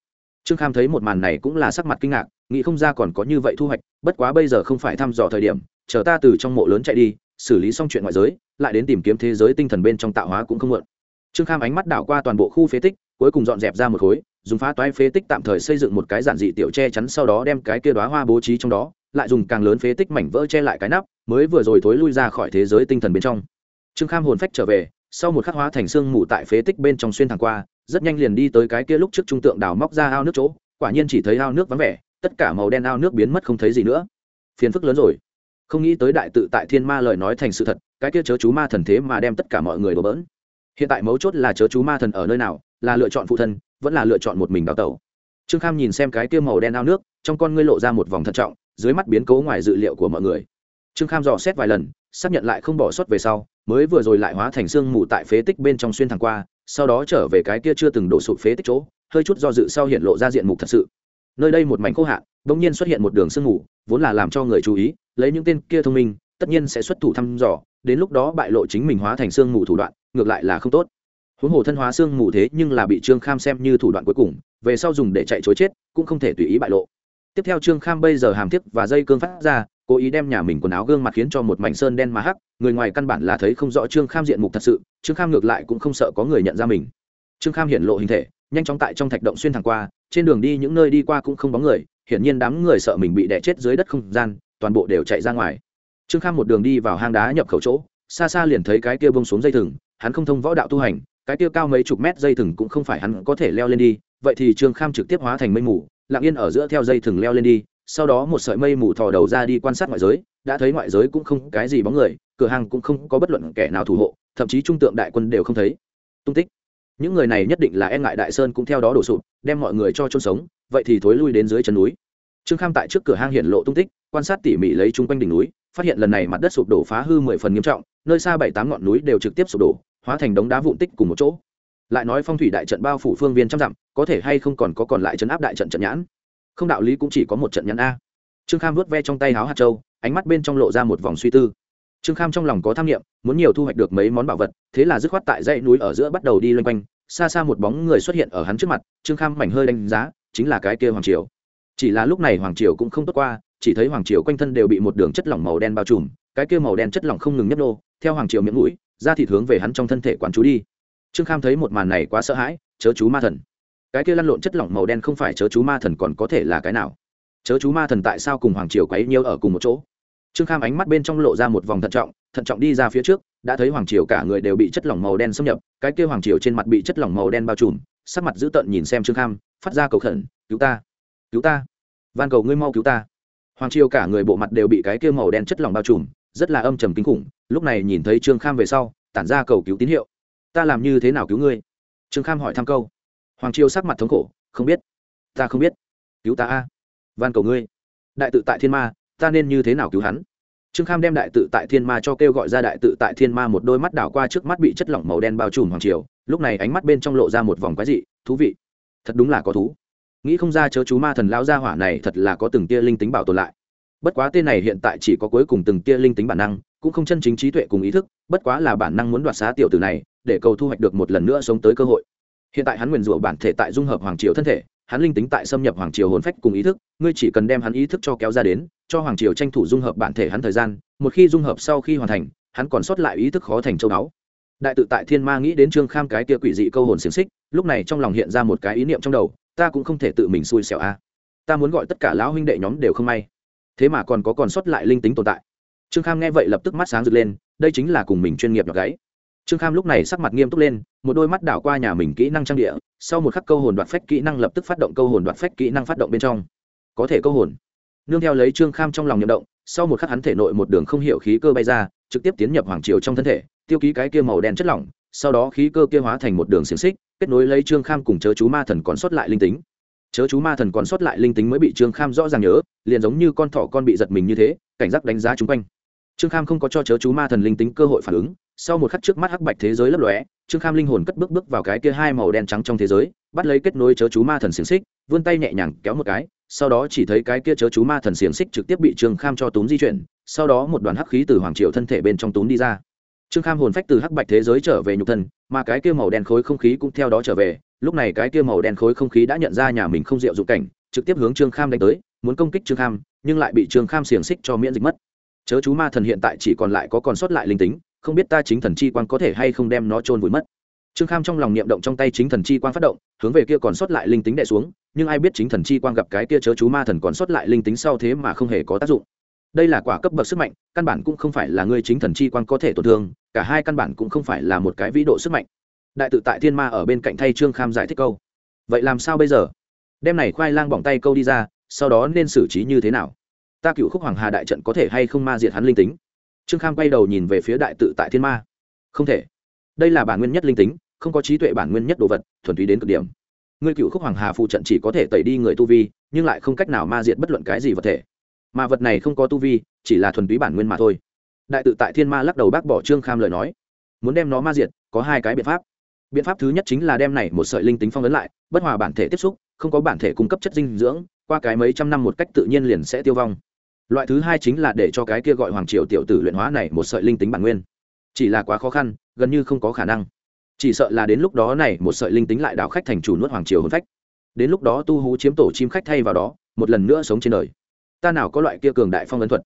Trương kham thấy một màn này cũng là sắc mặt kinh ngạc, nghĩ không ra còn có như vậy thu hoạch, bất quá bây giờ không phải thăm dò thời điểm, chờ ta từ trong mộ lớn chạy đi, xử lý xong chuyện ngoại giới, lại đến tìm kiếm thế giới tinh thần bên trong tạo hóa cũng không muộn. Trương kham ánh mắt đảo qua toàn bộ khu phế tích, cuối cùng dọn dẹp ra một khối, dùng phá toái phế tích tạm thời xây dựng một cái giản dị tiểu che chắn sau đó đem cái kia đóa hoa bố trí trong đó, lại dùng càng lớn phế tích mảnh vỡ che lại cái nắp, mới vừa rồi thối lui ra khỏi thế giới tinh thần bên trong. Trương kham hồn phách trở về, sau một khắc hóa thành xương mù tại phế tích bên trong xuyên thẳng qua rất nhanh liền đi tới cái kia lúc trước trung tượng đào móc ra ao nước chỗ, quả nhiên chỉ thấy ao nước vắng vẻ, tất cả màu đen ao nước biến mất không thấy gì nữa. Phiền phức lớn rồi. Không nghĩ tới đại tự tại thiên ma lời nói thành sự thật, cái kia chớ chú ma thần thế mà đem tất cả mọi người đổ bỡn. Hiện tại mấu chốt là chớ chú ma thần ở nơi nào, là lựa chọn phụ thân, vẫn là lựa chọn một mình đào tẩu. Trương kham nhìn xem cái kia màu đen ao nước, trong con ngươi lộ ra một vòng thận trọng, dưới mắt biến cố ngoài dự liệu của mọi người. Trương kham dò xét vài lần, xác nhận lại không bỏ sót về sau, mới vừa rồi lại hóa thành xương mù tại phế tích bên trong xuyên thẳng qua sau đó trở về cái kia chưa từng đổ sụp phế tích chỗ, hơi chút do dự sau hiện lộ ra diện mục thật sự. Nơi đây một mảnh khô hạn, bỗng nhiên xuất hiện một đường sương mù, vốn là làm cho người chú ý, lấy những tên kia thông minh, tất nhiên sẽ xuất thủ thăm dò, đến lúc đó bại lộ chính mình hóa thành sương mù thủ đoạn, ngược lại là không tốt. Huống hồ thân hóa sương mù thế nhưng là bị trương kham xem như thủ đoạn cuối cùng, về sau dùng để chạy chối chết, cũng không thể tùy ý bại lộ. Tiếp theo trương kham bây giờ hàm tiếp và dây cương phát ra, cố ý đem nhà mình quần áo gương mặt khiến cho một mảnh sơn đen mà hắc người ngoài căn bản là thấy không rõ trương kham diện mục thật sự, trương kham ngược lại cũng không sợ có người nhận ra mình. Trương kham hiện lộ hình thể, nhanh chóng tại trong thạch động xuyên thẳng qua, trên đường đi những nơi đi qua cũng không bóng người, hiển nhiên đám người sợ mình bị đẻ chết dưới đất không gian, toàn bộ đều chạy ra ngoài. Trương kham một đường đi vào hang đá nhập khẩu chỗ, xa xa liền thấy cái kia bông xuống dây thừng, hắn không thông võ đạo tu hành, cái kia cao mấy chục mét dây thừng cũng không phải hắn có thể leo lên đi, vậy thì trương kham trực tiếp hóa thành mây mù, lặng yên ở giữa theo dây thừng leo lên đi, sau đó một sợi mây mù thò đầu ra đi quan sát ngoại giới, đã thấy ngoại giới cũng không cái gì bóng người cửa hàng cũng không có bất luận kẻ nào thủ hộ, thậm chí trung tượng đại quân đều không thấy. Tung tích. Những người này nhất định là e ngại đại sơn cũng theo đó đổ sụp, đem mọi người cho chôn sống, vậy thì thối lui đến dưới chân núi. Trương kham tại trước cửa hang hiện lộ tung tích, quan sát tỉ mỉ lấy chung quanh đỉnh núi, phát hiện lần này mặt đất sụp đổ phá hư mười phần nghiêm trọng, nơi xa bảy tám ngọn núi đều trực tiếp sụp đổ, hóa thành đống đá vụn tích cùng một chỗ. Lại nói phong thủy đại trận bao phủ phương viên trăm dặm, có thể hay không còn có còn lại trận áp đại trận trận nhãn? Không đạo lý cũng chỉ có một trận nhãn a. Trương kham vớt ve trong tay háo hạt châu, ánh mắt bên trong lộ ra một vòng suy tư trương kham trong lòng có tham nghiệm muốn nhiều thu hoạch được mấy món bảo vật, thế là dứt khoát tại dãy núi ở giữa bắt đầu đi loanh quanh. Xa xa một bóng người xuất hiện ở hắn trước mặt, trương kham mảnh hơi đánh giá, chính là cái kia hoàng triều. Chỉ là lúc này hoàng triều cũng không tốt qua, chỉ thấy hoàng triều quanh thân đều bị một đường chất lỏng màu đen bao trùm, cái kia màu đen chất lỏng không ngừng nhấp nô, theo hoàng triều miệng mũi ra thịt hướng về hắn trong thân thể quán chú đi. Trương kham thấy một màn này quá sợ hãi, chớ chú ma thần. Cái kia lăn lộn chất lỏng màu đen không phải chớ chú ma thần còn có thể là cái nào? Chớ chú ma thần tại sao cùng hoàng triều quấy nhiêu ở cùng một chỗ? Trương kham ánh mắt bên trong lộ ra một vòng thận trọng thận trọng đi ra phía trước, đã thấy hoàng triều cả người đều bị chất lỏng màu đen xâm nhập, cái kia hoàng triều trên mặt bị chất lỏng màu đen bao trùm, sắc mặt dữ tợn nhìn xem trương kham, phát ra cầu khẩn, cứu ta cứu ta, van cầu ngươi mau cứu ta. Hoàng triều cả người bộ mặt đều bị cái kia màu đen chất lỏng bao trùm, rất là âm trầm kinh khủng, lúc này nhìn thấy trương kham về sau, tản ra cầu cứu tín hiệu. Ta làm như thế nào cứu ngươi? Trương kham hỏi thăm câu. Hoàng triều sắc mặt thống khổ, không biết, ta không biết, cứu ta a, van cầu ngươi. Đại tự tại thiên ma ta nên như thế nào cứu hắn? Trương kham đem đại tự tại thiên ma cho kêu gọi ra đại tự tại thiên ma một đôi mắt đảo qua trước mắt bị chất lỏng màu đen bao trùm hoàng triều, lúc này ánh mắt bên trong lộ ra một vòng quái dị, thú vị, thật đúng là có thú. Nghĩ không ra chớ chú ma thần lao ra hỏa này thật là có từng tia linh tính bảo tồn lại. Bất quá tên này hiện tại chỉ có cuối cùng từng tia linh tính bản năng, cũng không chân chính trí tuệ cùng ý thức, bất quá là bản năng muốn đoạt xá tiểu tử này, để cầu thu hoạch được một lần nữa sống tới cơ hội. Hiện tại hắn nguyền rủa bản thể tại dung hợp hoàng triều thân thể, hắn linh tính tại xâm nhập hoàng triều hồn phách cùng ý thức, ngươi chỉ cần đem hắn ý thức cho kéo ra đến cho hoàng triều tranh thủ dung hợp bản thể hắn thời gian, một khi dung hợp sau khi hoàn thành, hắn còn sót lại ý thức khó thành châu đáo đại tự tại thiên ma nghĩ đến trương kham cái kia quỷ dị câu hồn xiềng xích, lúc này trong lòng hiện ra một cái ý niệm trong đầu, ta cũng không thể tự mình xui xẻo a. Ta muốn gọi tất cả lão huynh đệ nhóm đều không may. Thế mà còn có còn sót lại linh tính tồn tại. Trương kham nghe vậy lập tức mắt sáng rực lên, đây chính là cùng mình chuyên nghiệp nhọc gáy. Trương kham lúc này sắc mặt nghiêm túc lên, một đôi mắt đảo qua nhà mình kỹ năng trang địa, sau một khắc câu hồn đoạt phách kỹ năng lập tức phát động câu hồn đoạt phách kỹ năng phát động bên trong. Có thể câu hồn nương theo lấy trương kham trong lòng nhậm động, sau một khắc hắn thể nội một đường không hiểu khí cơ bay ra, trực tiếp tiến nhập hoàng triều trong thân thể, tiêu ký cái kia màu đen chất lỏng, sau đó khí cơ kia hóa thành một đường xiềng xích, kết nối lấy trương kham cùng chớ chú ma thần còn sót lại linh tính. Chớ chú ma thần còn sót lại linh tính mới bị trương kham rõ ràng nhớ, liền giống như con thỏ con bị giật mình như thế, cảnh giác đánh giá chung quanh. Trương kham không có cho chớ chú ma thần linh tính cơ hội phản ứng, sau một khắc trước mắt hắc bạch thế giới lấp lóe, trương kham linh hồn cất bước bước vào cái kia hai màu đen trắng trong thế giới, bắt lấy kết nối chớ chú ma thần xiềng xích, vươn tay nhẹ nhàng kéo một cái sau đó chỉ thấy cái kia chớ chú ma thần xiềng xích trực tiếp bị trương kham cho túm di chuyển, sau đó một đoàn hắc khí từ hoàng triều thân thể bên trong túm đi ra. Trương kham hồn phách từ hắc bạch thế giới trở về nhục thân, mà cái kia màu đen khối không khí cũng theo đó trở về, lúc này cái kia màu đen khối không khí đã nhận ra nhà mình không diệu dụng cảnh, trực tiếp hướng trương kham đánh tới, muốn công kích trương kham, nhưng lại bị trương kham xiềng xích cho miễn dịch mất. Chớ chú ma thần hiện tại chỉ còn lại có còn sót lại linh tính, không biết ta chính thần chi quan có thể hay không đem nó trôn vùi mất trương kham trong lòng niệm động trong tay chính thần chi quan phát động, hướng về kia còn sót lại linh tính đệ xuống, nhưng ai biết chính thần chi quan gặp cái kia chớ chú ma thần còn sót lại linh tính sau thế mà không hề có tác dụng. Đây là quả cấp bậc sức mạnh, căn bản cũng không phải là ngươi chính thần chi quan có thể tổn thương, cả hai căn bản cũng không phải là một cái vĩ độ sức mạnh. Đại tự tại thiên ma ở bên cạnh thay trương kham giải thích câu. Vậy làm sao bây giờ? Đem này khoai lang bỏng tay câu đi ra, sau đó nên xử trí như thế nào? Ta cựu khúc hoàng hà đại trận có thể hay không ma diệt hắn linh tính? Trương kham quay đầu nhìn về phía đại tự tại thiên ma. Không thể đây là bản nguyên nhất linh tính, không có trí tuệ bản nguyên nhất đồ vật, thuần túy đến cực điểm. Ngươi cựu khúc hoàng hà phụ trận chỉ có thể tẩy đi người tu vi, nhưng lại không cách nào ma diệt bất luận cái gì vật thể. Mà vật này không có tu vi, chỉ là thuần túy bản nguyên mà thôi. Đại tự tại thiên ma lắc đầu bác bỏ trương kham lời nói. Muốn đem nó ma diệt, có hai cái biện pháp. Biện pháp thứ nhất chính là đem này một sợi linh tính phong ấn lại, bất hòa bản thể tiếp xúc, không có bản thể cung cấp chất dinh dưỡng, qua cái mấy trăm năm một cách tự nhiên liền sẽ tiêu vong. Loại thứ hai chính là để cho cái kia gọi hoàng triều tiểu tử luyện hóa này một sợi linh tính bản nguyên chỉ là quá khó khăn, gần như không có khả năng. Chỉ sợ là đến lúc đó này, một sợi linh tính lại đảo khách thành chủ nuốt hoàng triều hôn phách. Đến lúc đó tu hú chiếm tổ chim khách thay vào đó, một lần nữa sống trên đời. Ta nào có loại kia cường đại phong ấn thuật?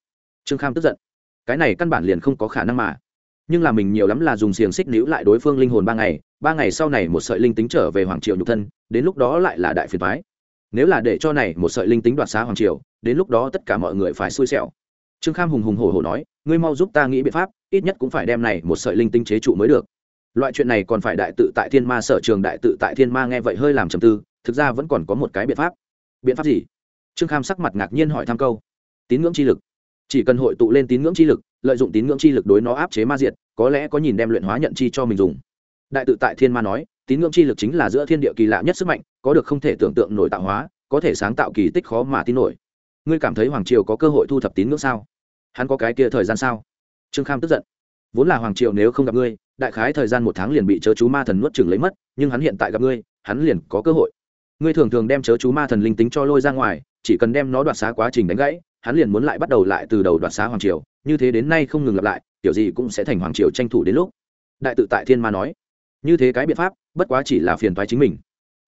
Trương kham tức giận. Cái này căn bản liền không có khả năng mà. Nhưng là mình nhiều lắm là dùng xiềng xích níu lại đối phương linh hồn ba ngày ba ngày sau này một sợi linh tính trở về hoàng triều nhục thân, đến lúc đó lại là đại phiền thoái nếu là để cho này một sợi linh tính đoạt xá hoàng triều, đến lúc đó tất cả mọi người phải xui xẻo trương kham hùng hùng hổ hổ nói, ngươi mau giúp ta nghĩ biện pháp, ít nhất cũng phải đem này một sợi linh tinh chế trụ mới được. Loại chuyện này còn phải đại tự tại thiên ma sở trường đại tự tại thiên ma nghe vậy hơi làm trầm tư, thực ra vẫn còn có một cái biện pháp. Biện pháp gì? Trương kham sắc mặt ngạc nhiên hỏi thăm câu. Tín ngưỡng chi lực. Chỉ cần hội tụ lên tín ngưỡng chi lực, lợi dụng tín ngưỡng chi lực đối nó áp chế ma diệt, có lẽ có nhìn đem luyện hóa nhận chi cho mình dùng. Đại tự tại thiên ma nói, tín ngưỡng chi lực chính là giữa thiên địa kỳ lạ nhất sức mạnh, có được không thể tưởng tượng nổi tạo hóa, có thể sáng tạo kỳ tích khó mà tin nổi ngươi cảm thấy hoàng triều có cơ hội thu thập tín ngưỡng sao? Hắn có cái kia thời gian sao? Trương kham tức giận. Vốn là hoàng triều nếu không gặp ngươi, đại khái thời gian một tháng liền bị chớ chú ma thần nuốt chừng lấy mất, nhưng hắn hiện tại gặp ngươi, hắn liền có cơ hội. Ngươi thường thường đem chớ chú ma thần linh tính cho lôi ra ngoài, chỉ cần đem nó đoạt xá quá trình đánh gãy, hắn liền muốn lại bắt đầu lại từ đầu đoạt xá hoàng triều, như thế đến nay không ngừng lặp lại, kiểu gì cũng sẽ thành hoàng triều tranh thủ đến lúc. Đại tự tại thiên ma nói, như thế cái biện pháp, bất quá chỉ là phiền thoái chính mình.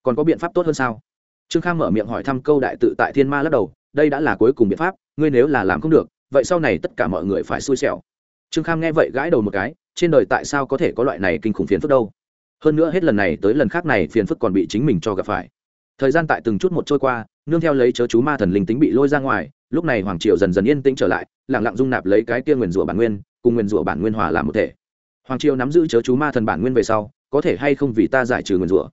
Còn có biện pháp tốt hơn sao? Trương kham mở miệng hỏi thăm câu đại tự tại thiên ma lắc đầu đây đã là cuối cùng biện pháp, ngươi nếu là làm không được, vậy sau này tất cả mọi người phải xui xẻo. Trương kham nghe vậy gãi đầu một cái, trên đời tại sao có thể có loại này kinh khủng phiền phức đâu? Hơn nữa hết lần này tới lần khác này phiền phức còn bị chính mình cho gặp phải. Thời gian tại từng chút một trôi qua, nương theo lấy chớ chú ma thần linh tính bị lôi ra ngoài, lúc này hoàng triều dần dần yên tĩnh trở lại lẳng lặng dung nạp lấy cái kia nguyền rủa bản nguyên, cùng nguyền rủa bản nguyên hòa làm một thể. Hoàng triều nắm giữ chớ chú ma thần bản nguyên về sau, có thể hay không vì ta giải trừ nguyền rủa?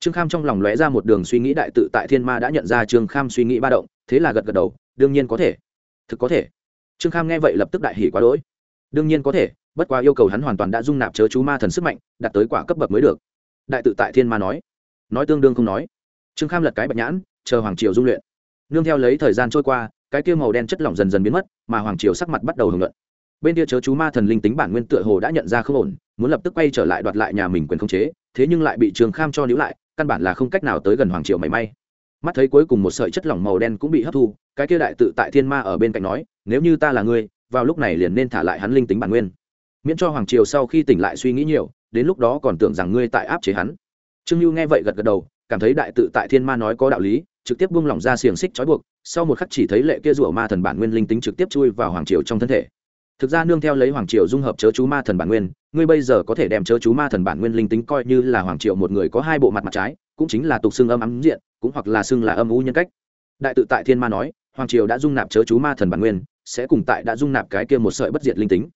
Trương kham trong lòng lóe ra một đường suy nghĩ đại tự tại thiên ma đã nhận ra trương kham suy nghĩ ba động thế là gật gật đầu, đương nhiên có thể. Thực có thể. Trương kham nghe vậy lập tức đại hỉ quá đỗi. Đương nhiên có thể, bất quá yêu cầu hắn hoàn toàn đã dung nạp chớ chú ma thần sức mạnh, đạt tới quả cấp bậc mới được. Đại tự tại thiên ma nói. Nói tương đương không nói. Trương kham lật cái bạch nhãn, chờ hoàng triều dung luyện. Nương theo lấy thời gian trôi qua, cái kia màu đen chất lỏng dần dần biến mất, mà hoàng triều sắc mặt bắt đầu hưởng luận. Bên kia chớ chú ma thần linh tính bản nguyên tựa hồ đã nhận ra không ổn, muốn lập tức quay trở lại đoạt lại nhà mình quyền khống chế, thế nhưng lại bị trường kham cho níu lại, căn bản là không cách nào tới gần hoàng triều mảy may mắt thấy cuối cùng một sợi chất lỏng màu đen cũng bị hấp thu, cái kia đại tự tại thiên ma ở bên cạnh nói, nếu như ta là ngươi, vào lúc này liền nên thả lại hắn linh tính bản nguyên. Miễn cho hoàng triều sau khi tỉnh lại suy nghĩ nhiều, đến lúc đó còn tưởng rằng ngươi tại áp chế hắn. Trương lưu nghe vậy gật gật đầu, cảm thấy đại tự tại thiên ma nói có đạo lý, trực tiếp buông lỏng ra xiềng xích trói buộc, sau một khắc chỉ thấy lệ kia rủa ma thần bản nguyên linh tính trực tiếp chui vào hoàng triều trong thân thể thực ra nương theo lấy hoàng triều dung hợp chớ chú ma thần bản nguyên, ngươi bây giờ có thể đem chớ chú ma thần bản nguyên linh tính coi như là hoàng triều một người có hai bộ mặt mặt trái, cũng chính là tục xưng âm ấm diện, cũng hoặc là xưng là âm u nhân cách. Đại tự tại thiên ma nói, hoàng triều đã dung nạp chớ chú ma thần bản nguyên, sẽ cùng tại đã dung nạp cái kia một sợi bất diệt linh tính.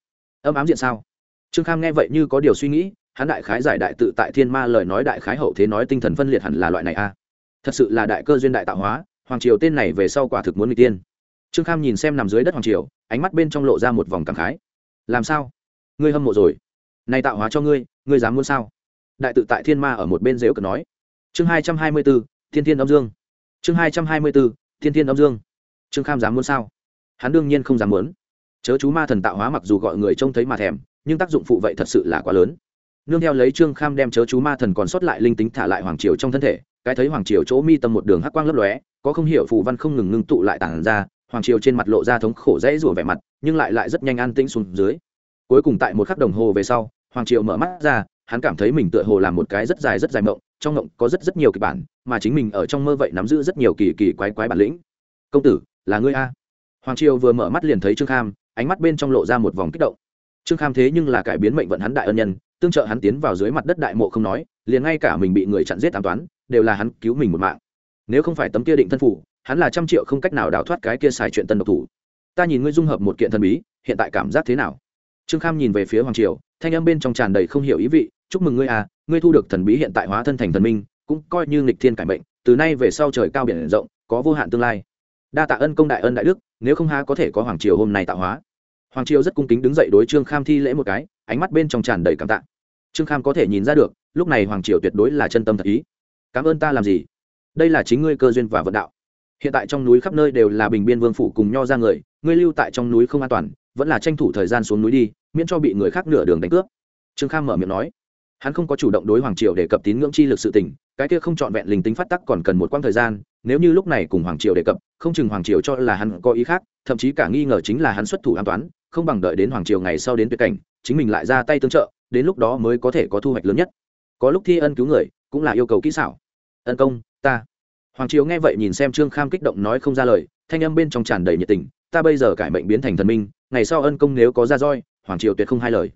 Âm ám diện sao? Trương kham nghe vậy như có điều suy nghĩ, hắn đại khái giải đại tự tại thiên ma lời nói đại khái hậu thế nói tinh thần phân liệt hẳn là loại này a. À. thật sự là đại cơ duyên đại tạo hóa, hoàng triều tên này về sau quả thực muốn người tiên trương kham nhìn xem nằm dưới đất hoàng triều, ánh mắt bên trong lộ ra một vòng cảm khái. Làm sao? Ngươi hâm mộ rồi. Này tạo hóa cho ngươi ngươi dám muốn sao? Đại tự tại thiên ma ở một bên dếu cờ nói. Chương hai trăm hai mươi b ố thiên thiên âm dương. Chương hai trăm hai mươi b ố thiên thiên âm dương. Trương kham dám muốn sao? Hắn đương nhiên không dám muốn. Chớ chú ma thần tạo hóa mặc dù gọi người trông thấy mà thèm, nhưng tác dụng phụ vậy thật sự là quá lớn. Nương theo lấy trương kham đem chớ chú ma thần còn sót lại linh tính thả lại hoàng triều trong thân thể, cái thấy hoàng triều chỗ mi tâm một đường hắc quang lấp lóe, có không hiểu phù văn không ngừng ngưng tụ lại tản ra hoàng triều trên mặt lộ ra thống khổ dễ rủa vẻ mặt, nhưng lại lại rất nhanh an tĩnh xuống dưới. Cuối cùng tại một khắc đồng hồ về sau, hoàng triều mở mắt ra, hắn cảm thấy mình tựa hồ làm một cái rất dài rất dài mộng, trong mộng có rất rất nhiều kịch bản, mà chính mình ở trong mơ vậy nắm giữ rất nhiều kỳ kỳ quái quái bản lĩnh. Công tử, là ngươi a? Hoàng triều vừa mở mắt liền thấy trương kham, ánh mắt bên trong lộ ra một vòng kích động. Trương kham thế nhưng là cải biến mệnh vận hắn đại ân nhân, tương trợ hắn tiến vào dưới mặt đất đại mộ không nói, liền ngay cả mình bị người chặn giết an toán, đều là hắn cứu mình một mạng. Nếu không phải tấm kia định thân phủ hắn là trăm triệu không cách nào đào thoát cái kia xài chuyện tân độc thủ. Ta nhìn ngươi dung hợp một kiện thần bí, hiện tại cảm giác thế nào? Trương kham nhìn về phía hoàng triều, thanh âm bên trong tràn đầy không hiểu ý vị, chúc mừng ngươi à ngươi thu được thần bí hiện tại hóa thân thành thần minh, cũng coi như nghịch thiên cải mệnh, từ nay về sau trời cao biển rộng, có vô hạn tương lai. Đa tạ ân công đại ân đại đức, nếu không há có thể có hoàng triều hôm nay tạo hóa. Hoàng triều rất cung kính đứng dậy đối trương kham thi lễ một cái, ánh mắt bên trong tràn đầy cảm tạ. Trương kham có thể nhìn ra được, lúc này hoàng triều tuyệt đối là chân tâm thật ý. Cảm ơn ta làm gì? Đây là chính ngươi cơ duyên và vận đạo hiện tại trong núi khắp nơi đều là bình biên vương phủ cùng nho ra người, ngươi lưu tại trong núi không an toàn, vẫn là tranh thủ thời gian xuống núi đi, miễn cho bị người khác nửa đường đánh cướp. Trương kham mở miệng nói. Hắn không có chủ động đối hoàng triều đề cập tín ngưỡng chi lực sự tình, cái kia không trọn vẹn linh tính phát tắc còn cần một quãng thời gian, nếu như lúc này cùng hoàng triều đề cập, không chừng hoàng triều cho là hắn có ý khác, thậm chí cả nghi ngờ chính là hắn xuất thủ an toán, không bằng đợi đến hoàng triều ngày sau đến tuyệt cảnh, chính mình lại ra tay tương trợ, đến lúc đó mới có thể có thu hoạch lớn nhất. Có lúc thi ân cứu người, cũng là yêu cầu kỹ xảo. Ân công, ta hoàng triều nghe vậy nhìn xem trương kham kích động nói không ra lời, thanh âm bên trong tràn đầy nhiệt tình, ta bây giờ cải mệnh biến thành thần minh, ngày sau ân công nếu có ra roi, hoàng triều tuyệt không hai lời.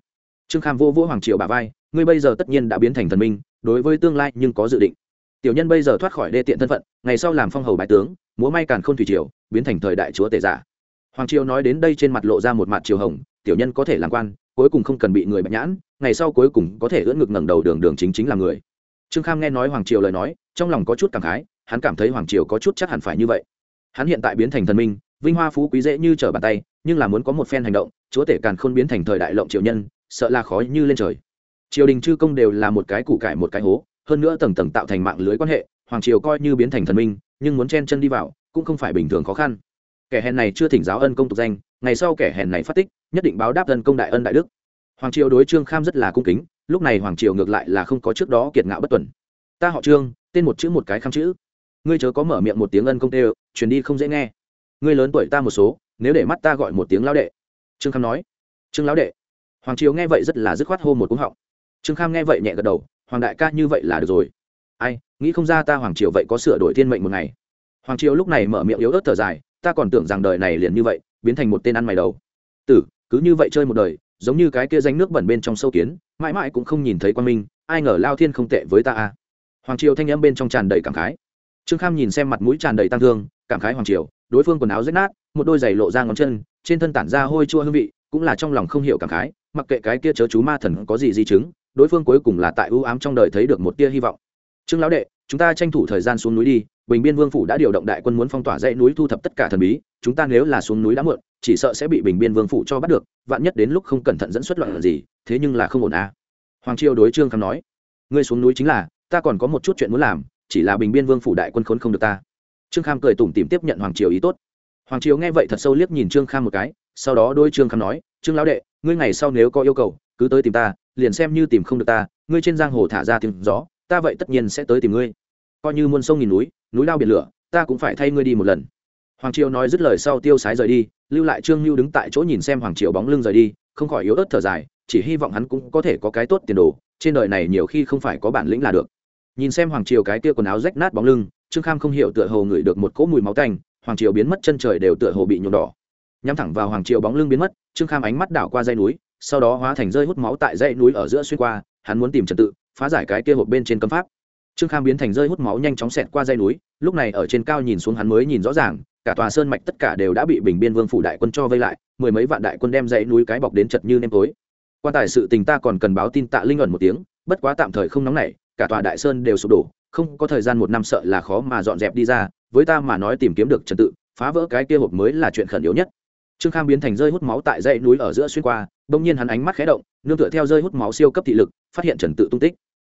Trương kham vô vỗ hoàng triều bà vai, ngươi bây giờ tất nhiên đã biến thành thần minh, đối với tương lai nhưng có dự định. Tiểu nhân bây giờ thoát khỏi đê tiện thân phận, ngày sau làm phong hầu bái tướng, múa may càn k h ô n thủy triều, biến thành thời đại chúa tể giả. Hoàng triều nói đến đây trên mặt lộ ra một mặt triều hồng, tiểu nhân có thể làm quan, cuối cùng không cần bị người bạch nhãn, ngày sau cuối cùng có thể ưỡn ngực ngẩng đầu đường đường chính chính là người. Trương kham nghe nói hoàng triều lời nói, trong lòng có chút cảm khái hắn cảm thấy hoàng triều có chút chắc hẳn phải như vậy. Hắn hiện tại biến thành thần minh, vinh hoa phú quý dễ như trở bàn tay, nhưng là muốn có một phen hành động, chúa tể càn khôn biến thành thời đại lộng triều nhân, sợ là khó như lên trời. Triều đình chư công đều là một cái củ cải một cái hố, hơn nữa tầng tầng tạo thành mạng lưới quan hệ, hoàng triều coi như biến thành thần minh, nhưng muốn chen chân đi vào, cũng không phải bình thường khó khăn. Kẻ hèn này chưa thỉnh giáo ân công tục danh, ngày sau kẻ hèn này phát tích, nhất định báo đáp ân công đại ân đại đức. Hoàng triều đối trương kham rất là cung kính, lúc này hoàng triều ngược lại là không có trước đó kiệt ngạo bất tuần. Ta họ trương, tên một chữ một cái kham chữ ngươi chớ có mở miệng một tiếng ân công tê truyền đi không dễ nghe. Ngươi lớn tuổi ta một số, nếu để mắt ta gọi một tiếng lão đệ. Trương kham nói. Trương lão đệ. Hoàng triều nghe vậy rất là dứt khoát hô một cúng họng. Trương kham nghe vậy nhẹ gật đầu, hoàng đại ca như vậy là được rồi. Ai, nghĩ không ra ta hoàng triều vậy có sửa đổi thiên mệnh một ngày. Hoàng triều lúc này mở miệng yếu ớt thở dài, ta còn tưởng rằng đời này liền như vậy, biến thành một tên ăn mày đầu. Tử, cứ như vậy chơi một đời, giống như cái kia danh nước bẩn bên trong sâu kiến, mãi mãi cũng không nhìn thấy quan minh, ai ngờ lao thiên không tệ với ta a hoàng triều thanh âm bên trong tràn đầy cảm khái trương kham nhìn xem mặt mũi tràn đầy tăng thương, cảm khái hoàng triều, đối phương quần áo rách nát, một đôi giày lộ ra ngón chân, trên thân tản ra hôi chua hương vị, cũng là trong lòng không hiểu cảm khái, mặc kệ cái kia chớ chú ma thần có gì di chứng, đối phương cuối cùng là tại ưu ám trong đời thấy được một tia hy vọng trương lão đệ, chúng ta tranh thủ thời gian xuống núi đi, bình biên vương phủ đã điều động đại quân muốn phong tỏa dãy núi thu thập tất cả thần bí, chúng ta nếu là xuống núi đã muộn, chỉ sợ sẽ bị bình biên vương phủ cho bắt được, vạn nhất đến lúc không cẩn thận dẫn xuất loạn gì, thế nhưng là không ổn à. hoàng triều đối trương kham nói, ngươi xuống núi chính là, ta còn có một chút chuyện muốn làm chỉ là bình biên vương phủ đại quân khốn không được ta. Trương kham cười tủm tìm tiếp nhận hoàng triều ý tốt. Hoàng triều nghe vậy thật sâu liếc nhìn trương kham một cái, sau đó đôi trương kham nói, trương lão đệ, ngươi ngày sau nếu có yêu cầu, cứ tới tìm ta, liền xem như tìm không được ta, ngươi trên giang hồ thả ra tiếng gió, ta vậy tất nhiên sẽ tới tìm ngươi. Coi như muôn sông nghìn núi núi lao biển lửa, ta cũng phải thay ngươi đi một lần. Hoàng triều nói dứt lời sau tiêu sái rời đi, lưu lại trương lưu đứng tại chỗ nhìn xem hoàng triều bóng lưng rời đi, không khỏi yếu ớt thở dài, chỉ hy vọng hắn cũng có thể có cái tốt tiền đồ, trên đời này nhiều khi không phải có bản lĩnh là được nhìn xem hoàng triều cái kia quần áo rách nát bóng lưng, trương kham không hiểu tựa hồ ngửi được một cỗ mùi máu tanh, hoàng triều biến mất chân trời đều tựa hồ bị nhuộm đỏ. Nhắm thẳng vào hoàng triều bóng lưng biến mất, trương kham ánh mắt đảo qua dây núi, sau đó hóa thành rơi hút máu tại dãy núi ở giữa xuyên qua, hắn muốn tìm trật tự, phá giải cái kia hộp bên trên cấm pháp. Trương kham biến thành rơi hút máu nhanh chóng xẹt qua dây núi, lúc này ở trên cao nhìn xuống hắn mới nhìn rõ ràng, cả tòa sơn mạch tất cả đều đã bị bình biên vương phủ đại quân cho vây lại, mười mấy vạn đại quân đem dãy núi cái bọc đến chật như nêm tối. Quan tài sự tình ta còn cần báo tin tạ linh ẩn một tiếng, bất quá tạm thời không nóng nảy cả tòa đại sơn đều sụp đổ, không có thời gian một năm sợ là khó mà dọn dẹp đi ra, với ta mà nói tìm kiếm được trật tự, phá vỡ cái kia hộp mới là chuyện khẩn yếu nhất. Trương kham biến thành rơi hút máu tại dãy núi ở giữa xuyên qua, bỗng nhiên hắn ánh mắt khé động, nương tựa theo rơi hút máu siêu cấp thị lực, phát hiện trần tự tung tích.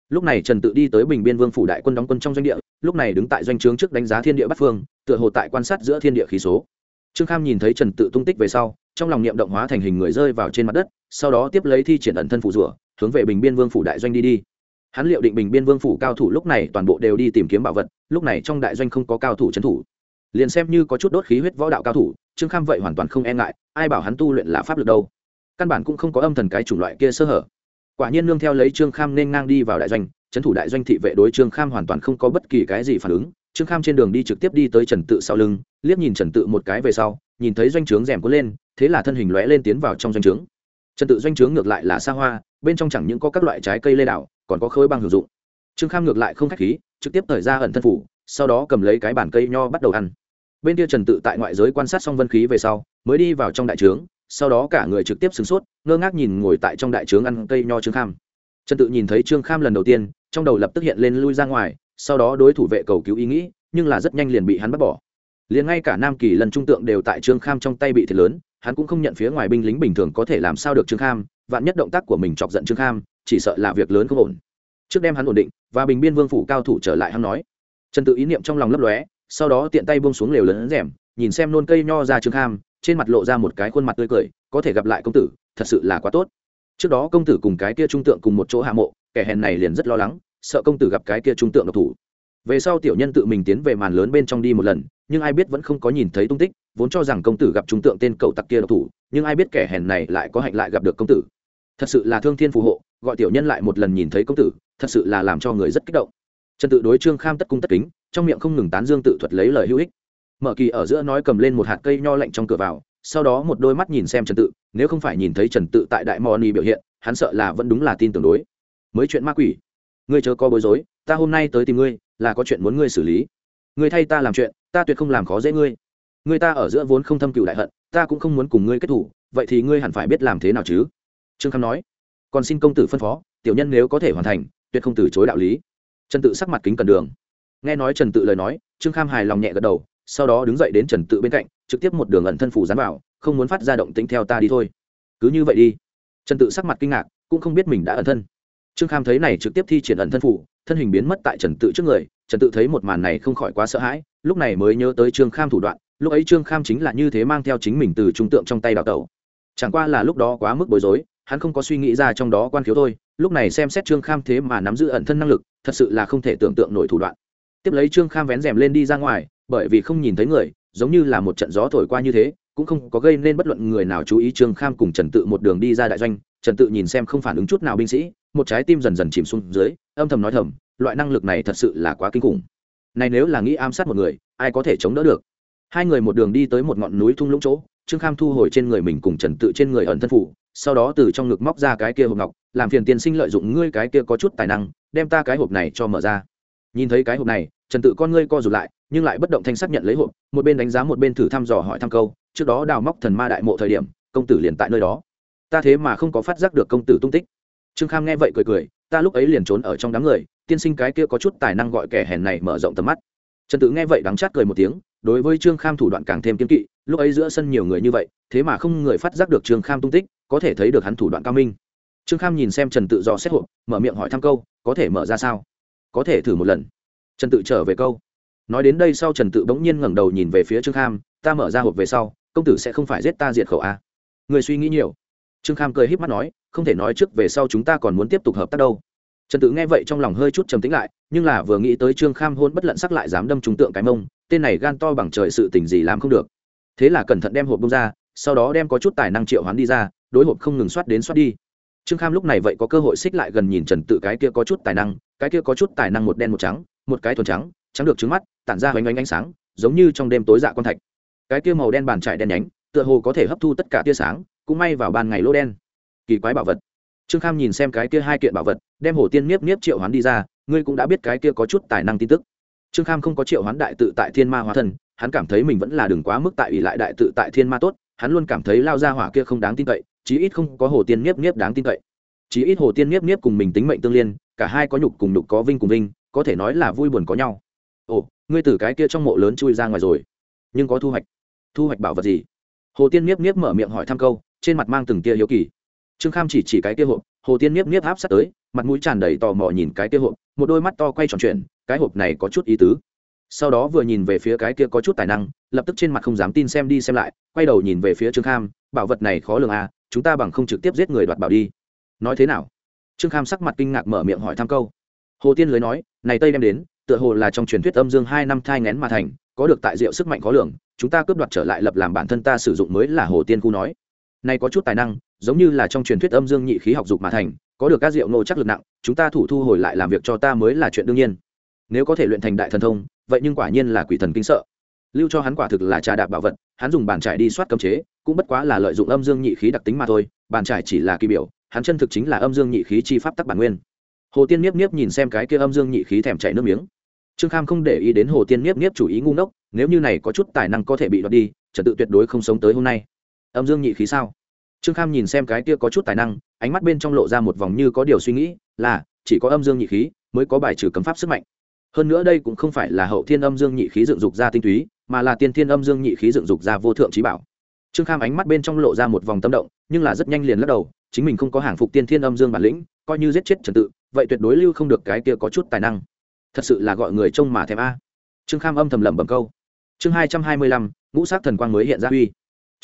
Lúc này trần tự đi tới bình biên vương phủ đại quân đóng quân trong doanh địa, lúc này đứng tại doanh trướng trước đánh giá thiên địa bắc phương, tựa hồ tại quan sát giữa thiên địa khí số. Trương kham nhìn thấy trần tự tung tích về sau, trong lòng niệm động hóa thành hình người rơi vào trên mặt đất, sau đó tiếp lấy thi triển ẩn thân phủ rủa, hướng về bình biên vương phủ đại doanh đi đi hắn liệu định bình biên vương phủ cao thủ lúc này toàn bộ đều đi tìm kiếm bảo vật, lúc này trong đại doanh không có cao thủ trấn thủ. Liền xem như có chút đốt khí huyết võ đạo cao thủ, trương kham vậy hoàn toàn không e ngại, ai bảo hắn tu luyện là pháp lực đâu. Căn bản cũng không có âm thần cái chủng loại kia sơ hở. Quả nhiên nương theo lấy trương kham nên ngang đi vào đại doanh, trấn thủ đại doanh thị vệ đối trương kham hoàn toàn không có bất kỳ cái gì phản ứng. Trương kham trên đường đi trực tiếp đi tới trần tự sau lưng, liếc nhìn trần tự một cái về sau, nhìn thấy doanh trướng rèm cuốn lên, thế là thân hình lóe lên tiến vào trong doanh trướng. Trần tự doanh trướng ngược lại là xa hoa, bên trong chẳng những có các loại trái cây lê đảo còn có khối băng hữu dụng. Trương kham ngược lại không khách khí, trực tiếp thời ra ẩn thân phủ, sau đó cầm lấy cái bản cây nho bắt đầu ăn. Bên kia trần tự tại ngoại giới quan sát xong vân khí về sau, mới đi vào trong đại trướng, sau đó cả người trực tiếp sửng sốt, ngơ ngác nhìn ngồi tại trong đại trướng ăn cây nho trương kham. Trần tự nhìn thấy trương kham lần đầu tiên, trong đầu lập tức hiện lên lui ra ngoài, sau đó đối thủ vệ cầu cứu ý nghĩ, nhưng là rất nhanh liền bị hắn bắt bỏ. Liền ngay cả nam kỳ lần trung tượng đều tại trương kham trong tay bị thiệt lớn, hắn cũng không nhận phía ngoài binh lính bình thường có thể làm sao được trương kham, vạn nhất động tác của mình chọc giận trương kham chỉ sợ là việc lớn không ổn. Trước đem hắn ổn định, và bình biên vương phủ cao thủ trở lại hắn nói. Trần tự ý niệm trong lòng lấp lóe, sau đó tiện tay buông xuống lều lớn rèm, nhìn xem nôn cây nho ra trường kham, trên mặt lộ ra một cái khuôn mặt tươi cười, có thể gặp lại công tử, thật sự là quá tốt. Trước đó công tử cùng cái kia trung tượng cùng một chỗ hạ mộ, kẻ hèn này liền rất lo lắng, sợ công tử gặp cái kia trung tượng độc thủ. Về sau tiểu nhân tự mình tiến về màn lớn bên trong đi một lần, nhưng ai biết vẫn không có nhìn thấy tung tích, vốn cho rằng công tử gặp trung tượng tên cậu tặc kia độc thủ, nhưng ai biết kẻ hèn này lại có hạnh lại gặp được công tử thật sự là thương thiên phù hộ, gọi tiểu nhân lại một lần nhìn thấy công tử, thật sự là làm cho người rất kích động. Trần tự đối trương kham tất cung tất kính, trong miệng không ngừng tán dương tự thuật lấy lời hữu ích. Mở kỳ ở giữa nói cầm lên một hạt cây nho lạnh trong cửa vào, sau đó một đôi mắt nhìn xem trần tự, nếu không phải nhìn thấy trần tự tại đại mò ni biểu hiện, hắn sợ là vẫn đúng là tin tưởng đối. Mới chuyện ma quỷ. Ngươi chớ có bối rối, ta hôm nay tới tìm ngươi, là có chuyện muốn ngươi xử lý. Ngươi thay ta làm chuyện, ta tuyệt không làm khó dễ ngươi. Ngươi ta ở giữa vốn không thâm cựu đại hận, ta cũng không muốn cùng ngươi kết thủ, vậy thì ngươi hẳn phải biết làm thế nào chứ? Trương kham nói, còn xin công tử phân phó, tiểu nhân nếu có thể hoàn thành, tuyệt không từ chối đạo lý. Trần tự sắc mặt kính cần đường. Nghe nói trần tự lời nói, trương kham hài lòng nhẹ gật đầu, sau đó đứng dậy đến trần tự bên cạnh, trực tiếp một đường ẩn thân phủ dán vào, không muốn phát ra động tĩnh theo ta đi thôi. Cứ như vậy đi. Trần tự sắc mặt kinh ngạc, cũng không biết mình đã ẩn thân. Trương kham thấy này trực tiếp thi triển ẩn thân phủ, thân hình biến mất tại trần tự trước người, trần tự thấy một màn này không khỏi quá sợ hãi, lúc này mới nhớ tới trương kham thủ đoạn, lúc ấy trương kham chính là như thế mang theo chính mình từ trung tượng trong tay đào tẩu. Chẳng qua là lúc đó quá mức bối rối hắn không có suy nghĩ ra trong đó quan khiếu thôi, lúc này xem xét trương kham thế mà nắm giữ ẩn thân năng lực, thật sự là không thể tưởng tượng nổi thủ đoạn. Tiếp lấy trương kham vén rèm lên đi ra ngoài, bởi vì không nhìn thấy người, giống như là một trận gió thổi qua như thế, cũng không có gây nên bất luận người nào chú ý trương kham cùng trần tự một đường đi ra đại doanh. Trần tự nhìn xem không phản ứng chút nào binh sĩ, một trái tim dần dần chìm xuống dưới, âm thầm nói thầm, loại năng lực này thật sự là quá kinh khủng. Này nếu là nghĩ ám sát một người, ai có thể chống đỡ được? Hai người một đường đi tới một ngọn núi thung lũng chỗ, trương kham thu hồi trên người mình cùng trần tự trên người ẩn thân phủ sau đó từ trong ngực móc ra cái kia hộp ngọc, làm phiền tiên sinh lợi dụng ngươi cái kia có chút tài năng, đem ta cái hộp này cho mở ra. Nhìn thấy cái hộp này, trần tự con ngươi co rụt lại, nhưng lại bất động thanh xác nhận lấy hộp, một bên đánh giá một bên thử thăm dò hỏi thăm câu, trước đó đào móc thần ma đại mộ thời điểm, công tử liền tại nơi đó. Ta thế mà không có phát giác được công tử tung tích. Trương kham nghe vậy cười cười, ta lúc ấy liền trốn ở trong đám người, tiên sinh cái kia có chút tài năng gọi kẻ hèn này mở rộng tầm mắt. Trần tự nghe vậy đắng chát cười một tiếng đối với trương kham thủ đoạn càng thêm kiên kỵ, lúc ấy giữa sân nhiều người như vậy, thế mà không người phát giác được trương kham tung tích, có thể thấy được hắn thủ đoạn cao minh. Trương kham nhìn xem trần tự do xét hộp, mở miệng hỏi thăm câu, có thể mở ra sao? Có thể thử một lần. Trần tự trở về câu. Nói đến đây sau trần tự bỗng nhiên ngẩng đầu nhìn về phía trương kham, ta mở ra hộp về sau, công tử sẽ không phải giết ta diệt khẩu a à? người suy nghĩ nhiều. Trương kham cười h í p mắt nói, không thể nói trước về sau chúng ta còn muốn tiếp tục hợp tác đâu trần tự nghe vậy trong lòng hơi chút trầm tính lại, nhưng là vừa nghĩ tới trương kham hôn bất lận sắc lại dám đâm trúng tượng cái mông, tên này gan to bằng trời sự tình gì làm không được. Thế là cẩn thận đem hộp bông ra, sau đó đem có chút tài năng triệu hoán đi ra, đối hộp không ngừng soát đến soát đi. Trương kham lúc này vậy có cơ hội xích lại gần nhìn trần tự cái kia có chút tài năng, cái kia có chút tài năng một đen một trắng, một cái thuần trắng trắng được trứng mắt, tản ra hoành ánh ánh sáng, giống như trong đêm tối dạ con thạch. Cái kia màu đen bàn trải đen nhánh, tựa hồ có thể hấp thu tất cả tia sáng, cũng may vào ban ngày lô đen. Kỳ quái bảo vật trương kham nhìn xem cái kia hai kiện bảo vật, đem hồ tiên niếp niếp triệu hoán đi ra, ngươi cũng đã biết cái kia có chút tài năng tin tức. Trương kham không có triệu hoán đại tự tại thiên ma hóa thân hắn cảm thấy mình vẫn là đừng quá mức tại ủy lại đại tự tại thiên ma tốt, hắn luôn cảm thấy lao ra hỏa kia không đáng tin cậy, chí ít không có hồ tiên niếp niếp đáng tin cậy. Chí ít hồ tiên niếp niếp cùng mình tính mệnh tương liên, cả hai có nhục cùng nhục có vinh cùng vinh, có thể nói là vui buồn có nhau. Ồ, ngươi từ cái kia trong mộ lớn chui ra ngoài rồi, nhưng có thu hoạch. Thu hoạch bảo vật gì? Hồ tiên niếp niếp mở miệng hỏi thăm câu, trên mặt mang từng tia hiếu kỳ trương kham chỉ chỉ cái kia hộp, hồ tiên nhiếp nhiếp áp sát tới, mặt mũi tràn đầy tò mò nhìn cái kia hộp, một đôi mắt to quay tròn chuyện cái hộp này có chút ý tứ. Sau đó vừa nhìn về phía cái kia có chút tài năng, lập tức trên mặt không dám tin xem đi xem lại, quay đầu nhìn về phía trương kham, bảo vật này khó lường à chúng ta bằng không trực tiếp giết người đoạt bảo đi. Nói thế nào? Trương kham sắc mặt kinh ngạc mở miệng hỏi thăm câu. Hồ tiên lưới nói, này tây đem đến, tựa hồ là trong truyền thuyết âm dương hai năm thai ngén mà thành, có được tại diệu sức mạnh khó lường, chúng ta cướp đoạt trở lại lập làm bản thân ta sử dụng mới là hồ tiên khu nói. Này có chút tài năng giống như là trong truyền thuyết âm dương nhị khí học dục mà thành, có được các diệu nô chắc lực nặng, chúng ta thủ thu hồi lại làm việc cho ta mới là chuyện đương nhiên. Nếu có thể luyện thành đại thần thông, vậy nhưng quả nhiên là quỷ thần kinh sợ. Lưu cho hắn quả thực là trà đạp bảo vật, hắn dùng bàn trải đi soát cấm chế, cũng bất quá là lợi dụng âm dương nhị khí đặc tính mà thôi, bàn trải chỉ là kỳ biểu, hắn chân thực chính là âm dương nhị khí chi pháp tắc bản nguyên. Hồ tiên niếp niếp nhìn xem cái kia âm dương nhị khí thèm chảy nước miếng. Trương kham không để ý đến hồ tiên niếp niếp chủ ý ngu ngốc, nếu như này có chút tài năng có thể bị đoạt đi, trật tự tuyệt đối không sống tới hôm nay. Âm dương nhị khí sao? Trương kham nhìn xem cái kia có chút tài năng, ánh mắt bên trong lộ ra một vòng như có điều suy nghĩ, là, chỉ có âm dương nhị khí mới có bài trừ cấm pháp sức mạnh. Hơn nữa đây cũng không phải là hậu thiên âm dương nhị khí dựng dục ra tinh túy, mà là tiên thiên âm dương nhị khí dựng dục ra vô thượng trí bảo. Trương kham ánh mắt bên trong lộ ra một vòng tâm động, nhưng là rất nhanh liền lắc đầu, chính mình không có hàng phục tiên thiên âm dương bản lĩnh, coi như giết chết trần tự, vậy tuyệt đối lưu không được cái kia có chút tài năng. Thật sự là gọi người trông mà thèm a. Trương kham âm thầm lẩm bẩm câu. Chương hai trăm hai mươi lăm, ngũ sát thần quang mới hiện ra uy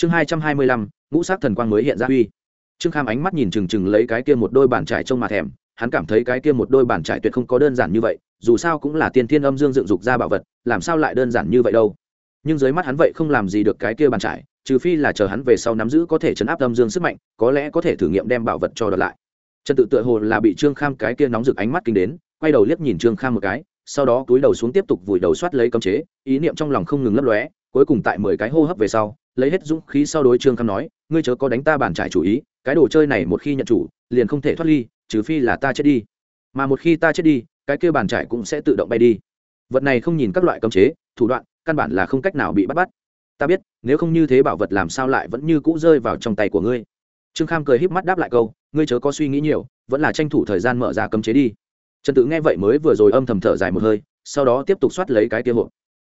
chương hai trăm hai mươi lăm, ngũ sát thần quang mới hiện ra uy. Trương kham ánh mắt nhìn trừng trừng lấy cái kia một đôi bàn trải trông mà thèm, hắn cảm thấy cái kia một đôi bàn trải tuyệt không có đơn giản như vậy, dù sao cũng là tiên thiên âm dương dựng dục ra bảo vật, làm sao lại đơn giản như vậy đâu. Nhưng dưới mắt hắn vậy không làm gì được cái kia bàn trải, trừ phi là chờ hắn về sau nắm giữ có thể chấn áp âm dương sức mạnh, có lẽ có thể thử nghiệm đem bảo vật cho đợt lại. Trần tự tựa hồ là bị trương kham cái kia nóng rực ánh mắt kinh đến, quay đầu liếc nhìn trương kham một cái, sau đó túi đầu xuống tiếp tục vùi đầu soát lấy cấm chế, ý niệm trong lòng không ngừng lấp lóe cuối cùng tại mười cái hô hấp về sau, lấy hết dũng khí sau đối trương kham nói, ngươi chớ có đánh ta bàn trải chủ ý, cái đồ chơi này một khi nhận chủ, liền không thể thoát ly, trừ phi là ta chết đi. Mà một khi ta chết đi, cái kia bàn trải cũng sẽ tự động bay đi. Vật này không nhìn các loại cấm chế, thủ đoạn, căn bản là không cách nào bị bắt bắt. Ta biết, nếu không như thế bảo vật làm sao lại vẫn như cũ rơi vào trong tay của ngươi? Trương kham cười híp mắt đáp lại câu, ngươi chớ có suy nghĩ nhiều, vẫn là tranh thủ thời gian mở ra cấm chế đi. Trần tự nghe vậy mới vừa rồi âm thầm thở dài một hơi, sau đó tiếp tục soát lấy cái kia hộp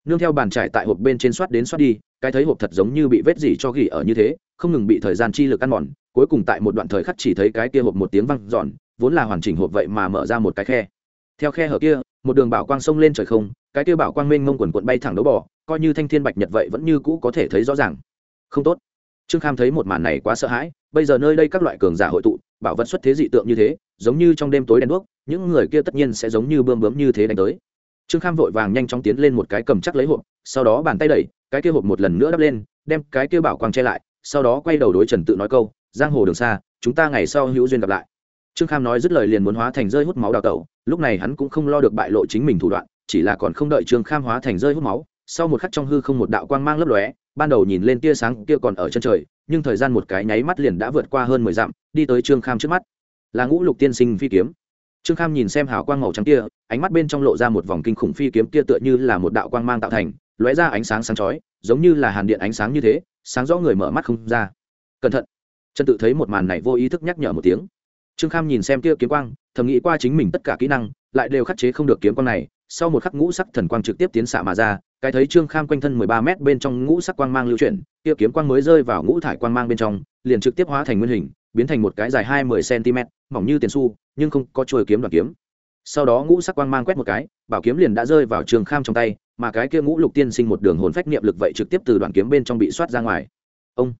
nương theo bàn trải tại hộp bên trên soát đến soát đi, cái thấy hộp thật giống như bị vết gì cho gỉ ở như thế, không ngừng bị thời gian chi lực ăn mòn, cuối cùng tại một đoạn thời khắc chỉ thấy cái kia hộp một tiếng văng giòn vốn là hoàn chỉnh hộp vậy mà mở ra một cái khe. Theo khe hở kia, một đường bảo quang sông lên trời không, cái kia bảo quang mênh mông quần quận bay thẳng đấu bỏ coi như thanh thiên bạch nhật vậy vẫn như cũ có thể thấy rõ ràng. Không tốt. Trương kham thấy một màn này quá sợ hãi, bây giờ nơi đây các loại cường giả hội tụ, bảo vật xuất thế dị tượng như thế, giống như trong đêm tối đen đuốc, những người kia tất nhiên sẽ giống như bươm bướm như thế đánh tới trương kham vội vàng nhanh chóng tiến lên một cái cầm chắc lấy hộp, sau đó bàn tay đẩy, cái kia hộp một lần nữa đắp lên, đem cái kia bảo quang che lại, sau đó quay đầu đối trần tự nói câu, giang hồ đường xa, chúng ta ngày sau hữu duyên gặp lại. Trương kham nói dứt lời liền muốn hóa thành rơi hút máu đào tẩu, lúc này hắn cũng không lo được bại lộ chính mình thủ đoạn, chỉ là còn không đợi trương kham hóa thành rơi hút máu, sau một khắc trong hư không một đạo quang mang lấp lóe, ban đầu nhìn lên tia sáng kia còn ở chân trời, nhưng thời gian một cái nháy mắt liền đã vượt qua hơn mười dặm, đi tới trương kham trước mắt. Là ngũ lục tiên sinh phi kiếm trương kham nhìn xem hào quang màu trắng kia, ánh mắt bên trong lộ ra một vòng kinh khủng phi kiếm kia tựa như là một đạo quang mang tạo thành, lóe ra ánh sáng sáng chói, giống như là hàn điện ánh sáng như thế, sáng rõ người mở mắt không ra. Cẩn thận. Trần tự thấy một màn này vô ý thức nhắc nhở một tiếng. Trương kham nhìn xem kia kiếm quang, thầm nghĩ qua chính mình tất cả kỹ năng, lại đều khắc chế không được kiếm quang này, sau một khắc ngũ sắc thần quang trực tiếp tiến xạ mà ra, cái thấy trương kham quanh thân mười ba mét bên trong ngũ sắc quang mang lưu chuyển, kia kiếm quang mới rơi vào ngũ thải quang mang bên trong, liền trực tiếp hóa thành nguyên hình, biến thành một cái dài hai mươi cm mỏng như tiền su nhưng không có trôi kiếm đoàn kiếm. Sau đó ngũ sắc quang mang quét một cái, bảo kiếm liền đã rơi vào trường kham trong tay, mà cái kia ngũ lục tiên sinh một đường hồn phách niệm lực vậy trực tiếp từ đoạn kiếm bên trong bị soát ra ngoài. Ông!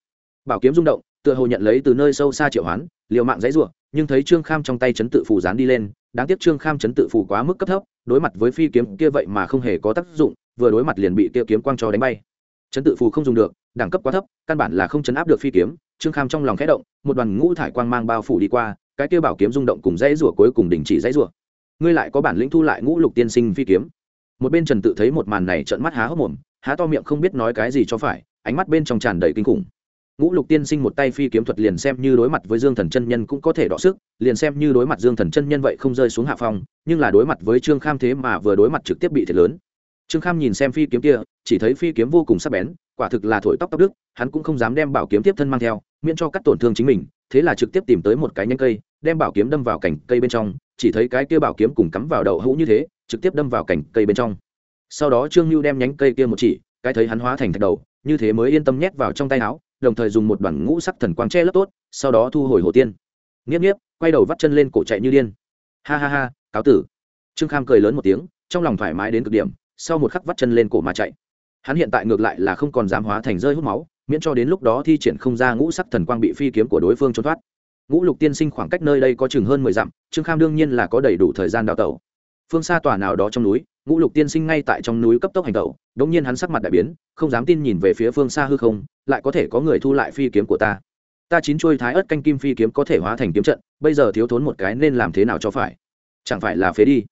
Bảo kiếm rung động, tựa hồ nhận lấy từ nơi sâu xa triệu hoán, liều mạng dãy ruộng nhưng thấy trương kham trong tay chấn tự phù dán đi lên, đáng tiếc trương kham chấn tự phù quá mức cấp thấp, đối mặt với phi kiếm kia vậy mà không hề có tác dụng, vừa đối mặt liền bị kia kiếm quang cho đánh bay. Chấn tự phù không dùng được, đẳng cấp quá thấp, căn bản là không chấn áp được phi kiếm trương kham trong lòng khẽ động, một đoàn ngũ thải quang mang bao phủ đi qua cái kia bảo kiếm rung động cùng dãy rủa cuối cùng đình chỉ dãy rủa ngươi lại có bản lĩnh thu lại ngũ lục tiên sinh phi kiếm. Một bên trần tự thấy một màn này trợn mắt há hốc mồm, há to miệng không biết nói cái gì cho phải, ánh mắt bên trong tràn đầy kinh khủng. Ngũ lục tiên sinh một tay phi kiếm thuật liền xem như đối mặt với dương thần chân nhân cũng có thể đọ sức, liền xem như đối mặt dương thần chân nhân vậy không rơi xuống hạ phong, nhưng là đối mặt với trương kham thế mà vừa đối mặt trực tiếp bị thiệt lớn. Trương kham nhìn xem phi kiếm kia, chỉ thấy phi kiếm vô cùng sắc bén, quả thực là thổi tóc tóc đức hắn cũng không dám đem bảo kiếm tiếp thân mang theo, miễn cho cắt tổn thương chính mình, thế là trực tiếp tìm tới một cái nhánh cây đem bảo kiếm đâm vào cành cây bên trong, chỉ thấy cái kia bảo kiếm cùng cắm vào đậu hũ như thế, trực tiếp đâm vào cành cây bên trong. Sau đó trương lưu đem nhánh cây kia một chỉ, cái thấy hắn hóa thành thạch đầu, như thế mới yên tâm nhét vào trong tay áo, đồng thời dùng một đoàn ngũ sắc thần quang che lấp tốt, sau đó thu hồi hồ tiên. Nghiếp nghiếp, quay đầu vắt chân lên cổ chạy như điên. Ha ha ha, cáo tử. Trương kham cười lớn một tiếng, trong lòng thoải mái đến cực điểm, sau một khắc vắt chân lên cổ mà chạy. Hắn hiện tại ngược lại là không còn dám hóa thành rơi hút máu, miễn cho đến lúc đó thi triển không ra ngũ sắc thần quang bị phi kiếm của đối phương trốn thoát ngũ lục tiên sinh khoảng cách nơi đây có chừng hơn mười dặm, trương kham đương nhiên là có đầy đủ thời gian đào tẩu. Phương xa tòa nào đó trong núi, ngũ lục tiên sinh ngay tại trong núi cấp tốc hành tẩu, đống nhiên hắn sắc mặt đại biến, không dám tin nhìn về phía phương xa hư không, lại có thể có người thu lại phi kiếm của ta. Ta chín chuôi thái ớt canh kim phi kiếm có thể hóa thành kiếm trận, bây giờ thiếu thốn một cái nên làm thế nào cho phải? Chẳng phải là phế đi.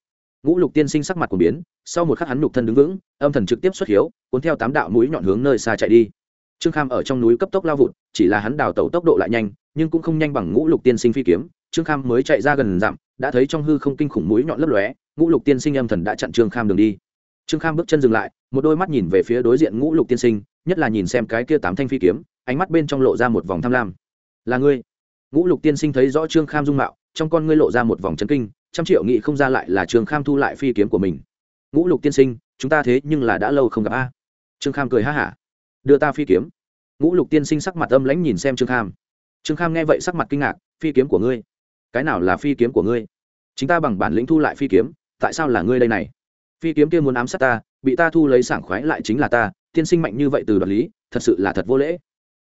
Ngũ lục tiên sinh sắc mặt của biến, sau một khắc hắn nhục thân đứng vững, âm thần trực tiếp xuất hiếu, cuốn theo tám đạo mũi nhọn hướng nơi xa chạy đi. Trương kham ở trong núi cấp tốc lao vụt, chỉ là hắn đào tẩu tốc độ lại nhanh nhưng cũng không nhanh bằng ngũ lục tiên sinh phi kiếm. Trương kham mới chạy ra gần dặm, đã thấy trong hư không kinh khủng mũi nhọn lấp lóe, ngũ lục tiên sinh âm thần đã chặn trương kham đường đi. Trương kham bước chân dừng lại, một đôi mắt nhìn về phía đối diện ngũ lục tiên sinh, nhất là nhìn xem cái kia tám thanh phi kiếm, ánh mắt bên trong lộ ra một vòng tham lam. Là ngươi? Ngũ lục tiên sinh thấy rõ trương kham dung mạo, trong con ngươi lộ ra một vòng chấn kinh, trăm triệu nghị không ra lại là trương kham thu lại phi kiếm của mình. Ngũ lục tiên sinh, chúng ta thế nhưng là đã lâu không gặp a. Trương kham cười ha hả. Đưa ta phi kiếm. Ngũ lục tiên sinh sắc mặt âm lãnh nhìn xem trương kham trương kham nghe vậy sắc mặt kinh ngạc, phi kiếm của ngươi? Cái nào là phi kiếm của ngươi? Chính ta bằng bản lĩnh thu lại phi kiếm, tại sao là ngươi đây này? Phi kiếm kia muốn ám sát ta, bị ta thu lấy sảng khoái lại chính là ta, tiên sinh mạnh như vậy từ đoạt lý, thật sự là thật vô lễ.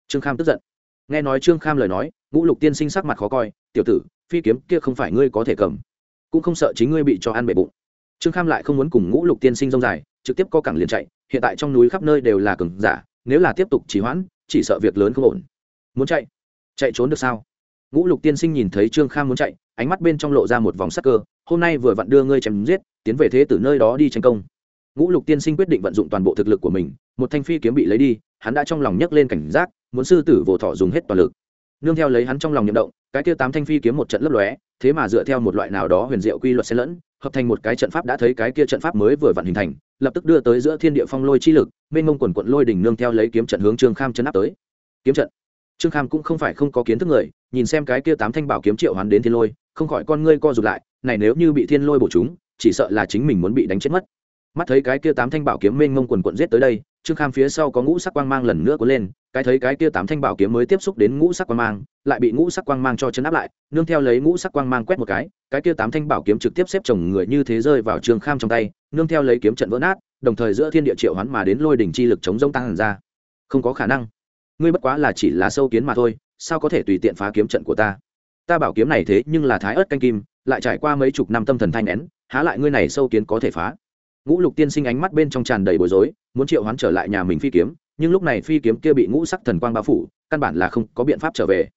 Trương kham tức giận. Nghe nói trương kham lời nói, ngũ lục tiên sinh sắc mặt khó coi, tiểu tử, phi kiếm kia không phải ngươi có thể cầm, cũng không sợ chính ngươi bị cho ăn bể bụng. Trương kham lại không muốn cùng ngũ lục tiên sinh rông dài, trực tiếp co cẳng liền chạy, hiện tại trong núi khắp nơi đều là cường giả, nếu là tiếp tục trì hoãn, chỉ sợ việc lớn không ổn. Muốn chạy chạy trốn được sao? Ngũ lục tiên sinh nhìn thấy trương kham muốn chạy, ánh mắt bên trong lộ ra một vòng sắc cơ, hôm nay vừa vặn đưa ngươi chém giết, tiến về thế từ nơi đó đi tranh công. Ngũ lục tiên sinh quyết định vận dụng toàn bộ thực lực của mình, một thanh phi kiếm bị lấy đi, hắn đã trong lòng nhấc lên cảnh giác, muốn sư tử vỗ thọ dùng hết toàn lực. Nương theo lấy hắn trong lòng nhậm động, cái kia tám thanh phi kiếm một trận lấp lóe, thế mà dựa theo một loại nào đó huyền diệu quy luật xen lẫn, hợp thành một cái trận pháp đã thấy cái kia trận pháp mới vừa vặn hình thành, lập tức đưa tới giữa thiên địa phong lôi chi lực, mênh mông quần quận lôi đỉnh nương theo lấy kiếm trận hướng trương kham chấn áp tới. Kiếm trận trương kham cũng không phải không có kiến thức người, nhìn xem cái kia tám thanh bảo kiếm triệu hoán đến thiên lôi, không khỏi con ngươi co rụt lại, này nếu như bị thiên lôi bổ chúng, chỉ sợ là chính mình muốn bị đánh chết mất. Mắt thấy cái kia tám thanh bảo kiếm mênh mông quần quận giết tới đây, trương kham phía sau có ngũ sắc quang mang lần nữa cuốn lên, cái thấy cái kia tám thanh bảo kiếm mới tiếp xúc đến ngũ sắc quang mang, lại bị ngũ sắc quang mang cho chấn áp lại, nương theo lấy ngũ sắc quang mang quét một cái cái kia tám thanh bảo kiếm trực tiếp xếp chồng người như thế rơi vào trương kham trong tay, nương theo lấy kiếm trận vỡ nát, đồng thời giữa thiên địa triệu hoán mà đến lôi đỉnh chi lực chống rông tăng hẳn ra. Không có khả năng ngươi bất quá là chỉ là sâu kiến mà thôi, sao có thể tùy tiện phá kiếm trận của ta? Ta bảo kiếm này thế nhưng là thái ớt canh kim, lại trải qua mấy chục năm tâm thần thanh nén, há lại ngươi này sâu kiến có thể phá? Ngũ lục tiên sinh ánh mắt bên trong tràn đầy bối rối, muốn triệu hoán trở lại nhà mình phi kiếm, nhưng lúc này phi kiếm kia bị ngũ sắc thần quang bao phủ, căn bản là không có biện pháp trở về.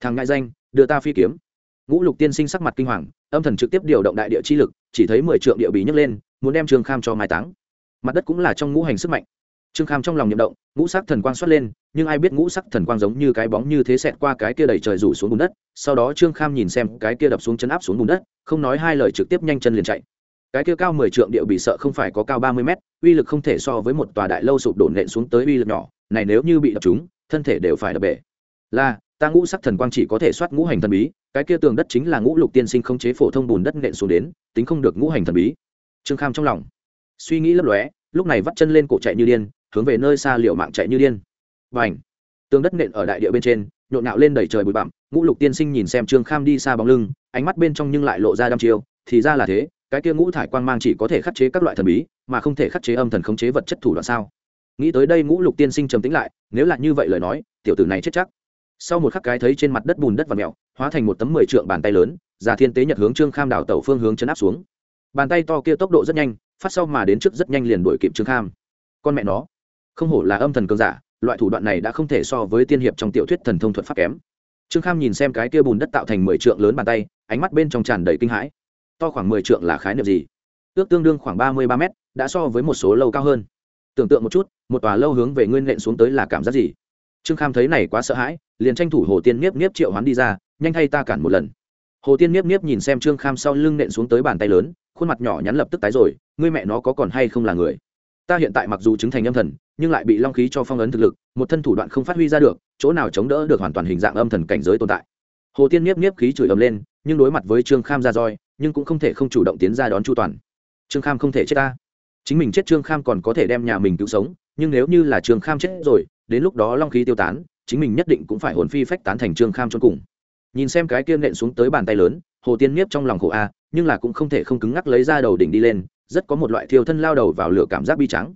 Thằng ngại danh, đưa ta phi kiếm. Ngũ lục tiên sinh sắc mặt kinh hoàng, âm thần trực tiếp điều động đại địa chi lực, chỉ thấy mười trượng địa bí nhấc lên, muốn đem Trường kham cho mai táng. Mặt đất cũng là trong ngũ hành sức mạnh trương kham trong lòng nhậm động, ngũ sắc thần quang xuất lên, nhưng ai biết ngũ sắc thần quang giống như cái bóng như thế xẹt qua cái kia đầy trời rủ xuống bùn đất. Sau đó trương kham nhìn xem cái kia đập xuống chân áp xuống bùn đất, không nói hai lời trực tiếp nhanh chân liền chạy. Cái kia cao mười trượng địa bị sợ không phải có cao ba mươi mét, uy lực không thể so với một tòa đại lâu sụp đổ nện xuống tới uy lực nhỏ, này nếu như bị đập chúng thân thể đều phải đập bể. Là, ta ngũ sắc thần quang chỉ có thể soát ngũ hành thần bí, cái kia tường đất chính là ngũ lục tiên sinh không chế phổ thông bùn đất nện xuống đến, tính không được ngũ hành thần bí. Trương kham trong lòng suy nghĩ lấp lóe, lúc này vắt chân lên cổ chạy như điên hướng về nơi xa liệu mạng chạy như điên. Và ảnh tường đất nện ở đại địa bên trên, nhộn nạo lên đầy trời bụi bặm. Ngũ lục tiên sinh nhìn xem trương kham đi xa bóng lưng, ánh mắt bên trong nhưng lại lộ ra đăm chiêu. Thì ra là thế, cái kia ngũ thải quang mang chỉ có thể khắc chế các loại thần bí, mà không thể khắc chế âm thần khống chế vật chất thủ đoạn sao? Nghĩ tới đây ngũ lục tiên sinh trầm tĩnh lại, nếu là như vậy lời nói, tiểu tử này chết chắc. Sau một khắc cái thấy trên mặt đất bùn đất và mèo, hóa thành một tấm mười trượng bàn tay lớn, già thiên tế nhật hướng trương kham đảo tẩu phương hướng chấn áp xuống. Bàn tay to kia tốc độ rất nhanh, phát sau mà đến trước rất nhanh liền đuổi kịp trương kham. Con mẹ nó không hổ là âm thần cường giả, loại thủ đoạn này đã không thể so với tiên hiệp trong tiểu thuyết thần thông thuật pháp kém. Trương kham nhìn xem cái kia bùn đất tạo thành mười trượng lớn bàn tay, ánh mắt bên trong tràn đầy kinh hãi. To khoảng mười trượng là khái niệm gì? Ước tương đương khoảng ba mươi ba mét, đã so với một số lâu cao hơn. Tưởng tượng một chút, một tòa lâu hướng về nguyên lện xuống tới là cảm giác gì? Trương kham thấy này quá sợ hãi, liền tranh thủ hồ tiên niếp niếp triệu hoán đi ra, nhanh thay ta cản một lần. Hồ tiên niếp niếp nhìn xem trương kham sau lưng nện xuống tới bàn tay lớn, khuôn mặt nhỏ nhắn lập tức tái rồi, ngươi mẹ nó có còn hay không là người? Ta hiện tại mặc dù chứng thành âm thần, nhưng lại bị long khí cho phong ấn thực lực, một thân thủ đoạn không phát huy ra được, chỗ nào chống đỡ được hoàn toàn hình dạng âm thần cảnh giới tồn tại. Hồ tiên nhiếp nhiếp khí chửi ầm lên, nhưng đối mặt với trương kham ra roi, nhưng cũng không thể không chủ động tiến ra đón chu toàn. Trương kham không thể chết ta. Chính mình chết trương kham còn có thể đem nhà mình cứu sống, nhưng nếu như là trương kham chết rồi, đến lúc đó long khí tiêu tán, chính mình nhất định cũng phải hồn phi phách tán thành trương kham cho cùng. Nhìn xem cái kia nện xuống tới bàn tay lớn, hồ tiên nhiếp trong lòng khổ a, nhưng là cũng không thể không cứng ngắc lấy ra đầu đỉnh đi lên rất có một loại thiêu thân lao đầu vào lửa cảm giác bi trắng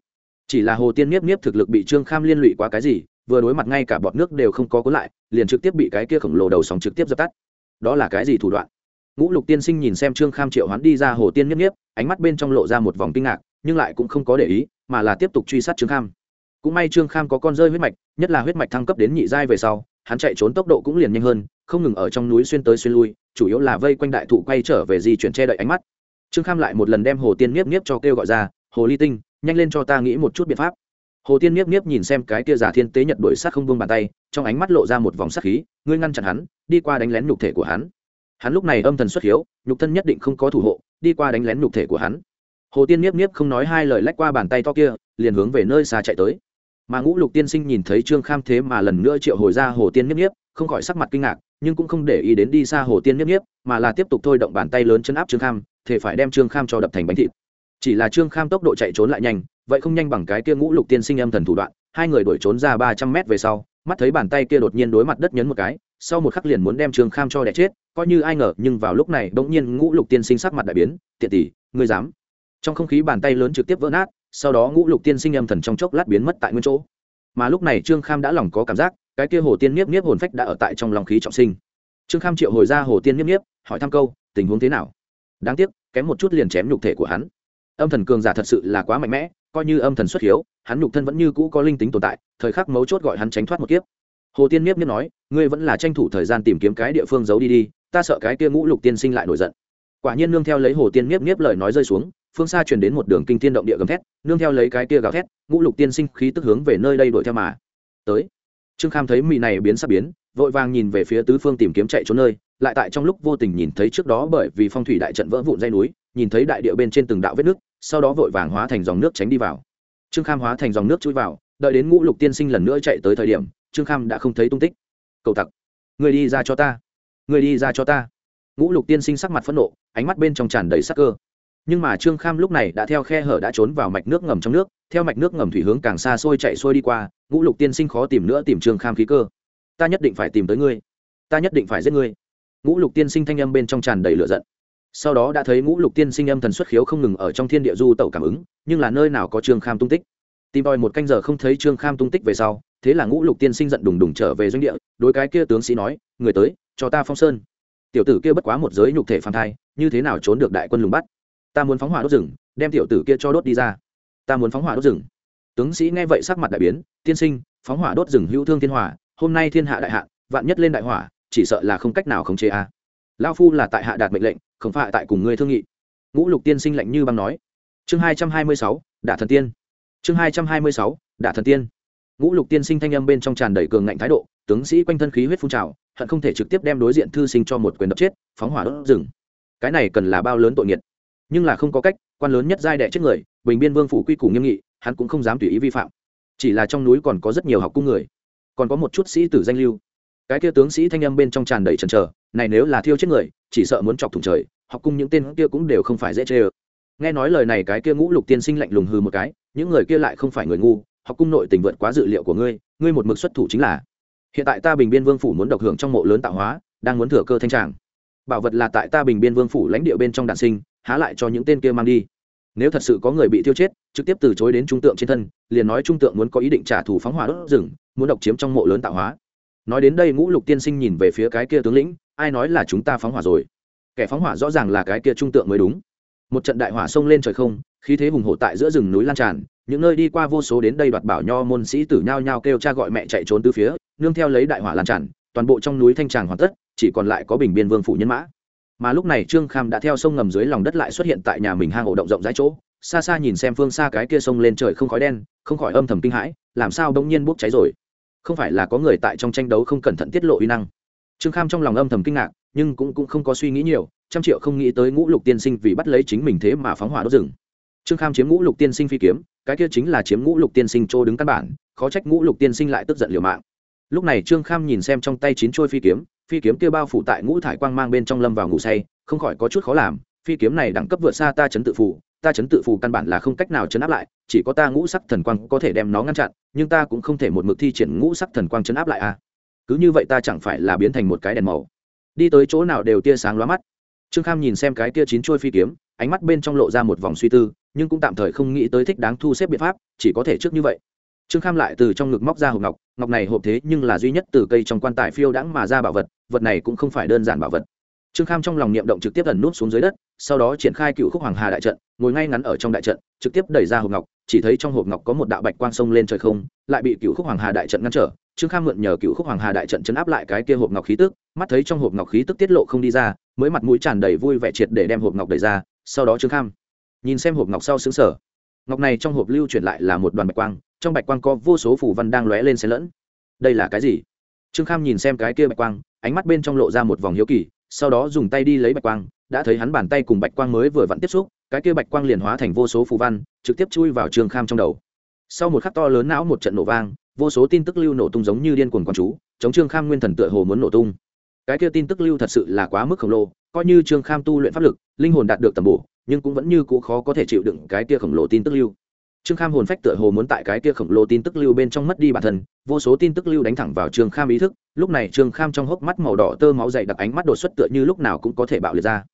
chỉ là hồ tiên niếp niếp thực lực bị trương kham liên lụy quá cái gì, vừa đối mặt ngay cả bọt nước đều không có cuốn lại, liền trực tiếp bị cái kia khổng lồ đầu sóng trực tiếp dập tắt. Đó là cái gì thủ đoạn? Ngũ lục tiên sinh nhìn xem trương kham triệu hoán đi ra hồ tiên niếp niếp ánh mắt bên trong lộ ra một vòng kinh ngạc, nhưng lại cũng không có để ý, mà là tiếp tục truy sát trương kham. Cũng may trương kham có con rơi huyết mạch, nhất là huyết mạch thăng cấp đến nhị giai về sau, hắn chạy trốn tốc độ cũng liền nhanh hơn, không ngừng ở trong núi xuyên tới xuyên lui, chủ yếu là vây quanh đại thụ quay trở về di chuyển che đậy ánh mắt trương kham lại một lần đem hồ tiên nhiếp nhiếp cho kêu gọi ra, hồ ly tinh, nhanh lên cho ta nghĩ một chút biện pháp. Hồ tiên nhiếp nhiếp nhìn xem cái kia giả thiên tế nhật đuổi sát không buông bàn tay, trong ánh mắt lộ ra một vòng sát khí, ngươi ngăn chặn hắn, đi qua đánh lén nhục thể của hắn. Hắn lúc này âm thần xuất hiếu, nhục thân nhất định không có thủ hộ, đi qua đánh lén nhục thể của hắn. Hồ tiên niếp niếp không nói hai lời lách qua bàn tay to kia, liền hướng về nơi xa chạy tới. Mà ngũ lục tiên sinh nhìn thấy trương kham thế mà lần nữa triệu hồi ra hồ tiên niếp niếp không khỏi sắc mặt kinh ngạc, nhưng cũng không để ý đến đi xa hồ tiên niếp niếp mà là tiếp tục thôi động bàn tay lớn chân áp trương kham thể phải đem trương kham cho đập thành bánh thịt. Chỉ là trương kham tốc độ chạy trốn lại nhanh, vậy không nhanh bằng cái kia ngũ lục tiên sinh âm thần thủ đoạn, hai người đuổi trốn ra ba trăm mét về sau, mắt thấy bàn tay kia đột nhiên đối mặt đất nhấn một cái, sau một khắc liền muốn đem trương kham cho đẻ chết, coi như ai ngờ, nhưng vào lúc này bỗng nhiên ngũ lục tiên sinh sắc mặt đại biến, tiện tỷ, ngươi dám? Trong không khí bàn tay lớn trực tiếp vỡ nát, sau đó ngũ lục tiên sinh âm thần trong chốc lát biến mất tại nguyên chỗ. Mà lúc này trương kham đã lòng có cảm giác, cái kia hồ tiên nhiếp nhiếp hồn phách đã ở tại trong lòng khí trọng sinh. Trương kham triệu hồi ra hồ tiên nhiếp nhiếp hỏi thăm câu, tình huống thế nào? Đáng tiếc kém một chút liền chém nhục thể của hắn. Âm thần cường giả thật sự là quá mạnh mẽ, coi như âm thần xuất hiếu, hắn nhục thân vẫn như cũ có linh tính tồn tại, thời khắc mấu chốt gọi hắn tránh thoát một kiếp. Hồ tiên miếp miếp nói, ngươi vẫn là tranh thủ thời gian tìm kiếm cái địa phương giấu đi đi, ta sợ cái kia ngũ lục tiên sinh lại nổi giận. Quả nhiên nương theo lấy hồ tiên miếp miếp lời nói rơi xuống, phương xa truyền đến một đường kinh tiên động địa gầm thét, nương theo lấy cái kia gào thét, ngũ lục tiên sinh khí tức hướng về nơi đây đuổi theo mà tới. Trương kham thấy mị này biến sắp biến, vội vàng nhìn về phía tứ phương tìm kiếm chạy trốn nơi lại tại trong lúc vô tình nhìn thấy trước đó bởi vì phong thủy đại trận vỡ vụn dây núi, nhìn thấy đại địa bên trên từng đạo vết nước, sau đó vội vàng hóa thành dòng nước tránh đi vào. Trương kham hóa thành dòng nước chui vào, đợi đến ngũ lục tiên sinh lần nữa chạy tới thời điểm, trương kham đã không thấy tung tích. Cầu tặc, người đi ra cho ta, người đi ra cho ta. Ngũ lục tiên sinh sắc mặt phẫn nộ, ánh mắt bên trong tràn đầy sắc cơ. Nhưng mà trương kham lúc này đã theo khe hở đã trốn vào mạch nước ngầm trong nước, theo mạch nước ngầm thủy hướng càng xa xôi chạy xuôi đi qua, ngũ lục tiên sinh khó tìm nữa tìm trương kham khí cơ. Ta nhất định phải tìm tới ngươi, ta nhất định phải giết ngươi ngũ lục tiên sinh thanh âm bên trong tràn đầy lửa giận. Sau đó đã thấy ngũ lục tiên sinh âm thần xuất khiếu không ngừng ở trong thiên địa du tẩu cảm ứng, nhưng là nơi nào có trương kham tung tích. Tìm tòi một canh giờ không thấy trương kham tung tích về sau, thế là ngũ lục tiên sinh giận đùng đùng trở về doanh địa, đối cái kia tướng sĩ nói, người tới, cho ta phong sơn. Tiểu tử kia bất quá một giới nhục thể phàm thai, như thế nào trốn được đại quân lùng bắt? Ta muốn phóng hỏa đốt rừng, đem tiểu tử kia cho đốt đi ra. Ta muốn phóng hỏa đốt rừng. Tướng sĩ nghe vậy sắc mặt đại biến, tiên sinh, phóng hỏa đốt rừng hữu thương thiên hỏa, hôm nay thiên hạ đại hạ vạn nhất lên đại hỏa chỉ sợ là không cách nào khống chế a. À. lao phu là tại hạ đạt mệnh lệnh, không phải tại cùng ngươi thương nghị. Ngũ lục tiên sinh lạnh như băng nói. Chương hai trăm hai mươi sáu, đả thần tiên. Chương hai trăm hai mươi sáu, đả thần tiên. Ngũ lục tiên sinh thanh âm bên trong tràn đầy cường ngạnh thái độ, tướng sĩ quanh thân khí huyết phun trào, hận không thể trực tiếp đem đối diện thư sinh cho một quyền đập chết, phóng hỏa đốt rừng. Cái này cần là bao lớn tội nghiệt. Nhưng là không có cách, quan lớn nhất giai đệ chết người, bình biên vương phủ quy củ nghiêm nghị, hắn cũng không dám tùy ý vi phạm. Chỉ là trong núi còn có rất nhiều học cung người. Còn có một chút sĩ tử danh lưu cái kia tướng sĩ thanh âm bên trong tràn đầy trần trờ này nếu là thiêu chết người, chỉ sợ muốn chọc thủng trời, học cung những tên kia cũng đều không phải dễ chê ơ. Nghe nói lời này cái kia ngũ lục tiên sinh lạnh lùng hư một cái, những người kia lại không phải người ngu, học cung nội tình vượt quá dự liệu của ngươi ngươi một mực xuất thủ chính là. Hiện tại ta bình biên vương phủ muốn độc hưởng trong mộ lớn tạo hóa, đang muốn thừa cơ thanh tràng. Bảo vật là tại ta bình biên vương phủ lãnh địa bên trong đạn sinh, há lại cho những tên kia mang đi. Nếu thật sự có người bị tiêu chết, trực tiếp từ chối đến trung tượng trên thân, liền nói trung tượng muốn có ý định trả thù phóng hỏa đốt rừng, muốn độc chiếm trong mộ lớn tạo hóa nói đến đây ngũ lục tiên sinh nhìn về phía cái kia tướng lĩnh, ai nói là chúng ta phóng hỏa rồi? Kẻ phóng hỏa rõ ràng là cái kia trung tượng mới đúng. Một trận đại hỏa xông lên trời không, khí thế hùng hổ tại giữa rừng núi lan tràn, những nơi đi qua vô số đến đây đoạt bảo nho môn sĩ tử nhao nhao kêu cha gọi mẹ chạy trốn từ phía, nương theo lấy đại hỏa lan tràn, toàn bộ trong núi thanh tràng hoàn tất, chỉ còn lại có bình biên vương phủ nhân mã. Mà lúc này trương kham đã theo sông ngầm dưới lòng đất lại xuất hiện tại nhà mình hang ổ động rộng rãi chỗ, xa xa nhìn xem phương xa cái kia sông lên trời không khói đen, không khỏi âm thầm kinh hãi, làm sao đông nhiên bốc cháy rồi? Không phải là có người tại trong tranh đấu không cẩn thận tiết lộ uy năng. Trương kham trong lòng âm thầm kinh ngạc nhưng cũng, cũng không có suy nghĩ nhiều trăm triệu không nghĩ tới ngũ lục tiên sinh vì bắt lấy chính mình thế mà phóng hỏa đốt rừng. Trương kham chiếm ngũ lục tiên sinh phi kiếm cái kia chính là chiếm ngũ lục tiên sinh chỗ đứng căn bản khó trách ngũ lục tiên sinh lại tức giận liều mạng. Lúc này trương kham nhìn xem trong tay chín trôi phi kiếm phi kiếm kia bao phủ tại ngũ thải quang mang bên trong lâm vào ngủ say không khỏi có chút khó làm phi kiếm này đẳng cấp vượt xa ta chấn tự phủ ta chấn tự phù căn bản là không cách nào chấn áp lại, chỉ có ta ngũ sắc thần quang có thể đem nó ngăn chặn, nhưng ta cũng không thể một mực thi triển ngũ sắc thần quang chấn áp lại à. Cứ như vậy ta chẳng phải là biến thành một cái đèn màu. Đi tới chỗ nào đều tia sáng lóa mắt. Trương kham nhìn xem cái tia chín chuôi phi kiếm, ánh mắt bên trong lộ ra một vòng suy tư, nhưng cũng tạm thời không nghĩ tới thích đáng thu xếp biện pháp, chỉ có thể trước như vậy. Trương kham lại từ trong ngực móc ra hộp ngọc ngọc này hộp thế nhưng là duy nhất từ cây trong quan tài phiêu đãng mà ra bảo vật vật này cũng không phải đơn giản bảo vật. Trương kham trong lòng niệm động trực tiếp ẩn nút xuống dưới đất sau đó triển khai cựu khúc hoàng hà đại trận, ngồi ngay ngắn ở trong đại trận, trực tiếp đẩy ra hộp ngọc, chỉ thấy trong hộp ngọc có một đạo bạch quang sông lên trời không, lại bị cựu khúc hoàng hà đại trận ngăn trở. Trương kham mượn nhờ cựu khúc hoàng hà đại trận chấn áp lại cái kia hộp ngọc khí tức, mắt thấy trong hộp ngọc khí tức tiết lộ không đi ra, mới mặt mũi tràn đầy vui vẻ triệt để đem hộp ngọc đẩy ra, sau đó trương kham nhìn xem hộp ngọc sau xứng sở ngọc này trong hộp lưu chuyển lại là một đoàn bạch quang, trong bạch quang có vô số phủ văn đang lóe lên xen lẫn. Đây là cái gì? Trương kham nhìn xem cái kia bạch quang, ánh mắt bên trong lộ ra một vòng hiếu kỳ sau đó dùng tay đi lấy bạch quang, đã thấy hắn bàn tay cùng bạch quang mới vừa vặn tiếp xúc, cái kia bạch quang liền hóa thành vô số phù văn, trực tiếp chui vào trương kham trong đầu. Sau một khắc to lớn não một trận nổ vang, vô số tin tức lưu nổ tung giống như điên cuồng quán chú, chống trương kham nguyên thần tựa hồ muốn nổ tung. Cái kia tin tức lưu thật sự là quá mức khổng lồ, coi như trương kham tu luyện pháp lực, linh hồn đạt được tầm bổ, nhưng cũng vẫn như cũ khó có thể chịu đựng cái kia khổng lồ tin tức lưu trương kham hồn phách tựa hồ muốn tại cái kia khổng lồ tin tức lưu bên trong mất đi bản thân, vô số tin tức lưu đánh thẳng vào trương kham ý thức, lúc này trương kham trong hốc mắt màu đỏ tơ máu dày đặc ánh mắt đột xuất tựa như lúc nào cũng có thể bạo liệt ra.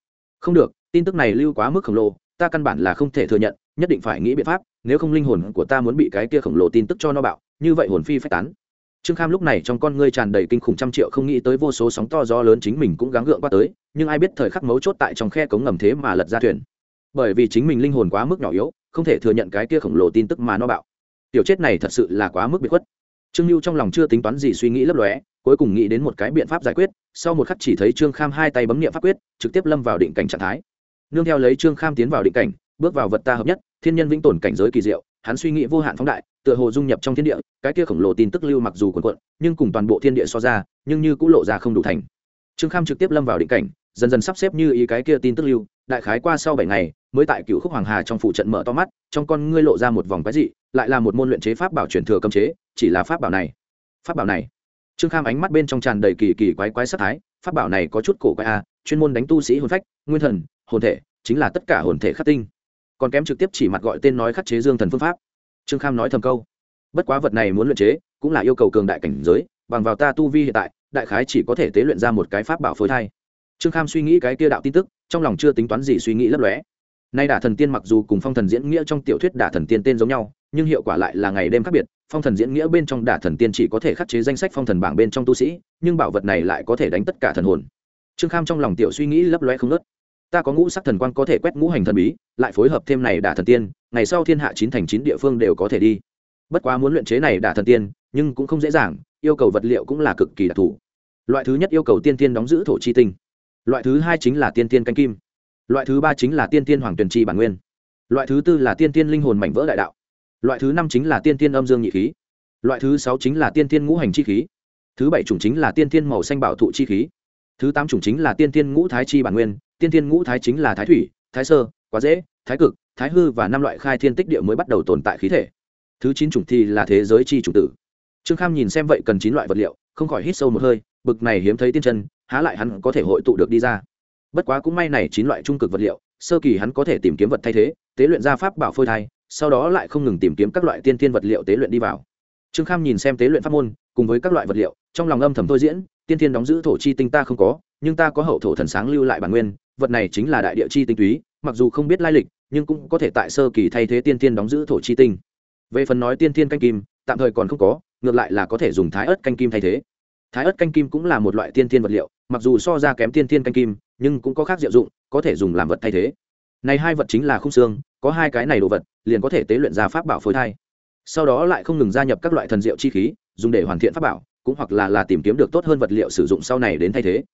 Không được, tin tức này lưu quá mức khổng lồ, ta căn bản là không thể thừa nhận, nhất định phải nghĩ biện pháp, nếu không linh hồn của ta muốn bị cái kia khổng lồ tin tức cho nó bạo, như vậy hồn phi phách tán. Trương kham lúc này trong con ngươi tràn đầy kinh khủng trăm triệu, không nghĩ tới vô số sóng to gió lớn chính mình cũng gắng gượng qua tới, nhưng ai biết thời khắc mấu chốt tại trong khe cống ngầm thế mà lật ra thuyền. Bởi vì chính mình linh hồn quá mức nhỏ yếu không thể thừa nhận cái kia khổng lồ tin tức mà nó bạo. Tiểu chết này thật sự là quá mức bị khuất. Trương lưu trong lòng chưa tính toán gì suy nghĩ lấp lóe, cuối cùng nghĩ đến một cái biện pháp giải quyết, sau một khắc chỉ thấy trương kham hai tay bấm nghiệm pháp quyết, trực tiếp lâm vào định cảnh trạng thái. Nương theo lấy trương kham tiến vào định cảnh, bước vào vật ta hợp nhất, thiên nhân vĩnh tồn cảnh giới kỳ diệu, hắn suy nghĩ vô hạn phóng đại, tựa hồ dung nhập trong thiên địa, cái kia khổng lồ tin tức lưu mặc dù quần quận nhưng cùng toàn bộ thiên địa so ra, nhưng như cũng lộ ra không đủ thành. Trương kham trực tiếp lâm vào định cảnh, dần dần sắp xếp như ý cái kia tin tức lưu, đại khái qua sau bảy ngày mới tại cựu khúc hoàng hà trong phụ trận mở to mắt, trong con ngươi lộ ra một vòng quái dị, lại là một môn luyện chế pháp bảo truyền thừa cấm chế, chỉ là pháp bảo này. Pháp bảo này. Trương kham ánh mắt bên trong tràn đầy kỳ kỳ quái quái sắc thái, pháp bảo này có chút cổ quái a chuyên môn đánh tu sĩ hồn phách, nguyên thần, hồn thể, chính là tất cả hồn thể khắc tinh. Còn kém trực tiếp chỉ mặt gọi tên nói khắc chế dương thần phương pháp. Trương kham nói thầm câu. Bất quá vật này muốn luyện chế, cũng là yêu cầu cường đại cảnh giới, bằng vào ta tu vi hiện tại, đại khái chỉ có thể tế luyện ra một cái pháp bảo phối thai. Trương kham suy nghĩ cái kia đạo tin tức, trong lòng chưa tính toán gì suy nghĩ lấp lóe nay đả thần tiên mặc dù cùng phong thần diễn nghĩa trong tiểu thuyết đả thần tiên tên giống nhau, nhưng hiệu quả lại là ngày đêm khác biệt. Phong thần diễn nghĩa bên trong đả thần tiên chỉ có thể khắc chế danh sách phong thần bảng bên trong tu sĩ, nhưng bảo vật này lại có thể đánh tất cả thần hồn. Trương kham trong lòng tiểu suy nghĩ lấp loe không nớt ta có ngũ sắc thần quan có thể quét ngũ hành thần bí, lại phối hợp thêm này đả thần tiên, ngày sau thiên hạ chín thành chín địa phương đều có thể đi. Bất quá muốn luyện chế này đả thần tiên, nhưng cũng không dễ dàng, yêu cầu vật liệu cũng là cực kỳ đặc thù. Loại thứ nhất yêu cầu tiên tiên đóng giữ thổ chi tinh. Loại thứ hai chính là tiên tiên canh kim loại thứ ba chính là tiên tiên hoàng tuyền chi bản nguyên. Loại thứ tư là tiên tiên linh hồn mảnh vỡ đại đạo. Loại thứ năm chính là tiên tiên âm dương nhị khí. Loại thứ sáu chính là tiên tiên ngũ hành chi khí. Thứ bảy chủng chính là tiên tiên màu xanh bảo thụ chi khí. Thứ tám chủng chính là tiên tiên ngũ thái chi bản nguyên. Tiên tiên ngũ thái chính là thái thủy, thái sơ, quá dễ, thái cực, thái hư và năm loại khai thiên tích địa mới bắt đầu tồn tại khí thể. Thứ chín chủng thì là thế giới chi chủng tử. Trương kham nhìn xem vậy cần chín loại vật liệu, không khỏi hít sâu một hơi, bực này hiếm thấy tiên chân, há lại hắn có thể hội tụ được đi ra bất quá cũng may này chín loại trung cực vật liệu, sơ kỳ hắn có thể tìm kiếm vật thay thế, tế luyện ra pháp bảo phôi thai, sau đó lại không ngừng tìm kiếm các loại tiên tiên vật liệu tế luyện đi vào. Trương kham nhìn xem tế luyện pháp môn, cùng với các loại vật liệu, trong lòng âm thầm thôi diễn, tiên tiên đóng giữ thổ chi tinh ta không có, nhưng ta có hậu thổ thần sáng lưu lại bản nguyên, vật này chính là đại địa chi tinh túy, mặc dù không biết lai lịch, nhưng cũng có thể tại sơ kỳ thay thế tiên tiên đóng giữ thổ chi tinh. Về phần nói tiên tiên canh kim, tạm thời còn không có, ngược lại là có thể dùng thái ớt canh kim thay thế thái ớt canh kim cũng là một loại tiên tiên vật liệu, mặc dù so ra kém tiên tiên canh kim, nhưng cũng có khác diệu dụng, có thể dùng làm vật thay thế. Này hai vật chính là khung xương, có hai cái này đồ vật, liền có thể tế luyện ra pháp bảo phối thai. Sau đó lại không ngừng gia nhập các loại thần diệu chi khí, dùng để hoàn thiện pháp bảo, cũng hoặc là là tìm kiếm được tốt hơn vật liệu sử dụng sau này đến thay thế.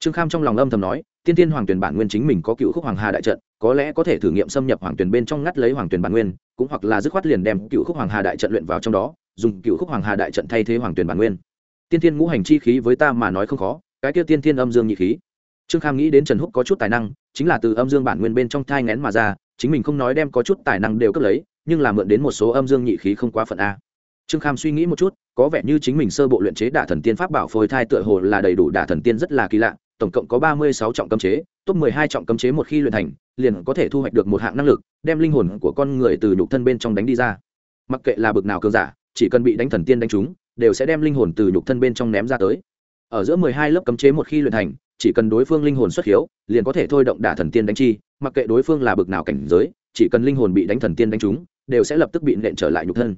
Trương kham trong lòng âm thầm nói, tiên tiên hoàng tuyển bản nguyên chính mình có cựu khúc hoàng hà đại trận, có lẽ có thể thử nghiệm xâm nhập hoàng tuyển bên trong ngắt lấy hoàng tuyển bản nguyên, cũng hoặc là dứt khoát liền đem cựu khúc hoàng hà đại trận luyện vào trong đó, dùng cựu khúc hoàng hà đại trận thay thế hoàng tuyển bản nguyên tiên Thiên ngũ hành chi khí với ta mà nói không khó, cái kia tiên Thiên âm dương nhị khí. Trương kham nghĩ đến trần húc có chút tài năng, chính là từ âm dương bản nguyên bên trong thai ngén mà ra, chính mình không nói đem có chút tài năng đều cất lấy, nhưng là mượn đến một số âm dương nhị khí không quá phận a. Trương kham suy nghĩ một chút, có vẻ như chính mình sơ bộ luyện chế đả thần tiên pháp bảo phôi thai tựa hồ là đầy đủ đả thần tiên rất là kỳ lạ, tổng cộng có ba mươi sáu trọng cấm chế, top mười hai trọng cấm chế một khi luyện thành, liền có thể thu hoạch được một hạng năng lực, đem linh hồn của con người từ nhục thân bên trong đánh đi ra. Mặc kệ là bực nào cường giả, chỉ cần bị đánh thần tiên đánh trúng đều sẽ đem linh hồn từ nhục thân bên trong ném ra tới. Ở giữa mười hai lớp cấm chế một khi luyện thành, chỉ cần đối phương linh hồn xuất hiếu, liền có thể thôi động đả thần tiên đánh chi, mặc kệ đối phương là bực nào cảnh giới, chỉ cần linh hồn bị đánh thần tiên đánh trúng, đều sẽ lập tức bị nện trở lại nhục thân.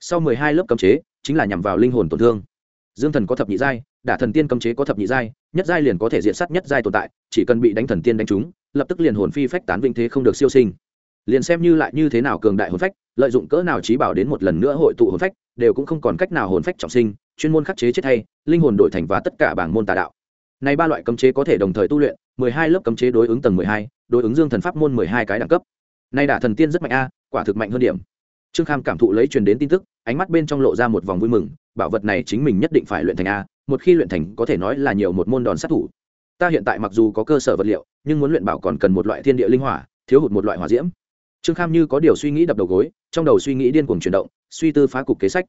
Sau mười hai lớp cấm chế, chính là nhằm vào linh hồn tổn thương. Dương thần có thập nhị giai, đả thần tiên cấm chế có thập nhị giai, nhất giai liền có thể diện sát nhất giai tồn tại, chỉ cần bị đánh thần tiên đánh trúng, lập tức liền hồn phi phách tán vinh thế không được siêu sinh. Liền xem như lại như thế nào cường đại hồn phách, lợi dụng cỡ nào trí bảo đến một lần nữa hội tụ hồn phách đều cũng không còn cách nào hồn phách trọng sinh, chuyên môn khắc chế chết hay linh hồn đổi thành và tất cả bảng môn tà đạo. Này ba loại cấm chế có thể đồng thời tu luyện, mười hai lớp cấm chế đối ứng tầng mười hai, đối ứng dương thần pháp môn mười hai cái đẳng cấp. Nay đả thần tiên rất mạnh a, quả thực mạnh hơn điểm. Trương kham cảm thụ lấy truyền đến tin tức, ánh mắt bên trong lộ ra một vòng vui mừng, bảo vật này chính mình nhất định phải luyện thành a, một khi luyện thành có thể nói là nhiều một môn đòn sát thủ. Ta hiện tại mặc dù có cơ sở vật liệu, nhưng muốn luyện bảo còn cần một loại thiên địa linh hỏa, thiếu hụt một loại hỏa diễm trương kham như có điều suy nghĩ đập đầu gối, trong đầu suy nghĩ điên cuồng chuyển động, suy tư phá cục kế sách.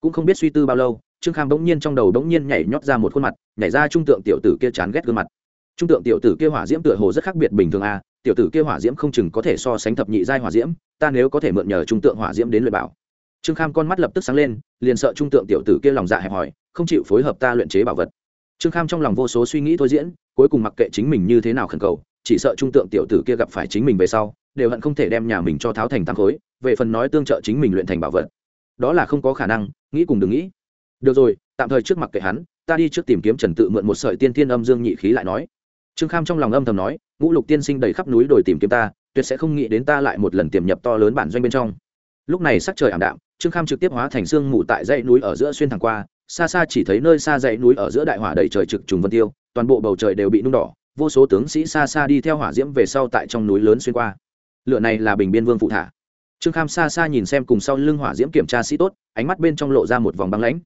Cũng không biết suy tư bao lâu, trương kham bỗng nhiên trong đầu bỗng nhiên nhảy nhót ra một khuôn mặt, nhảy ra trung tượng tiểu tử kia chán ghét gương mặt. Trung tượng tiểu tử kia hỏa diễm tựa hồ rất khác biệt bình thường a, tiểu tử kia hỏa diễm không chừng có thể so sánh thập nhị giai hỏa diễm, ta nếu có thể mượn nhờ trung tượng hỏa diễm đến luyện bảo. Trương kham con mắt lập tức sáng lên, liền sợ trung tượng tiểu tử kia lòng dạ hẹp hòi, không chịu phối hợp ta luyện chế bảo vật. Trương kham trong lòng vô số suy nghĩ thôi diễn, cuối cùng mặc kệ chính mình như thế nào khẩn cầu, chỉ sợ trung tượng tiểu tử kia gặp phải chính mình về sau đều hận không thể đem nhà mình cho tháo thành tăng khối, về phần nói tương trợ chính mình luyện thành bảo vật. Đó là không có khả năng, nghĩ cùng đừng nghĩ. Được rồi, tạm thời trước mặt kệ hắn, ta đi trước tìm kiếm trần tự mượn một sợi tiên thiên âm dương nhị khí lại nói. Trương kham trong lòng âm thầm nói, ngũ lục tiên sinh đầy khắp núi đồi tìm kiếm ta, tuyệt sẽ không nghĩ đến ta lại một lần tiềm nhập to lớn bản doanh bên trong. Lúc này sắc trời ảm đạm, trương kham trực tiếp hóa thành xương mù tại dãy núi ở giữa xuyên thẳng qua, xa xa chỉ thấy nơi xa dãy núi ở giữa đại hỏa đầy trời trực trùng vân tiêu, toàn bộ bầu trời đều bị nung đỏ, vô số tướng sĩ xa xa đi theo hỏa diễm về sau tại trong núi lớn xuyên qua lựa này là bình biên vương phụ thả. Trương kham xa xa nhìn xem cùng sau lưng hỏa diễm kiểm tra sĩ tốt, ánh mắt bên trong lộ ra một vòng băng lãnh.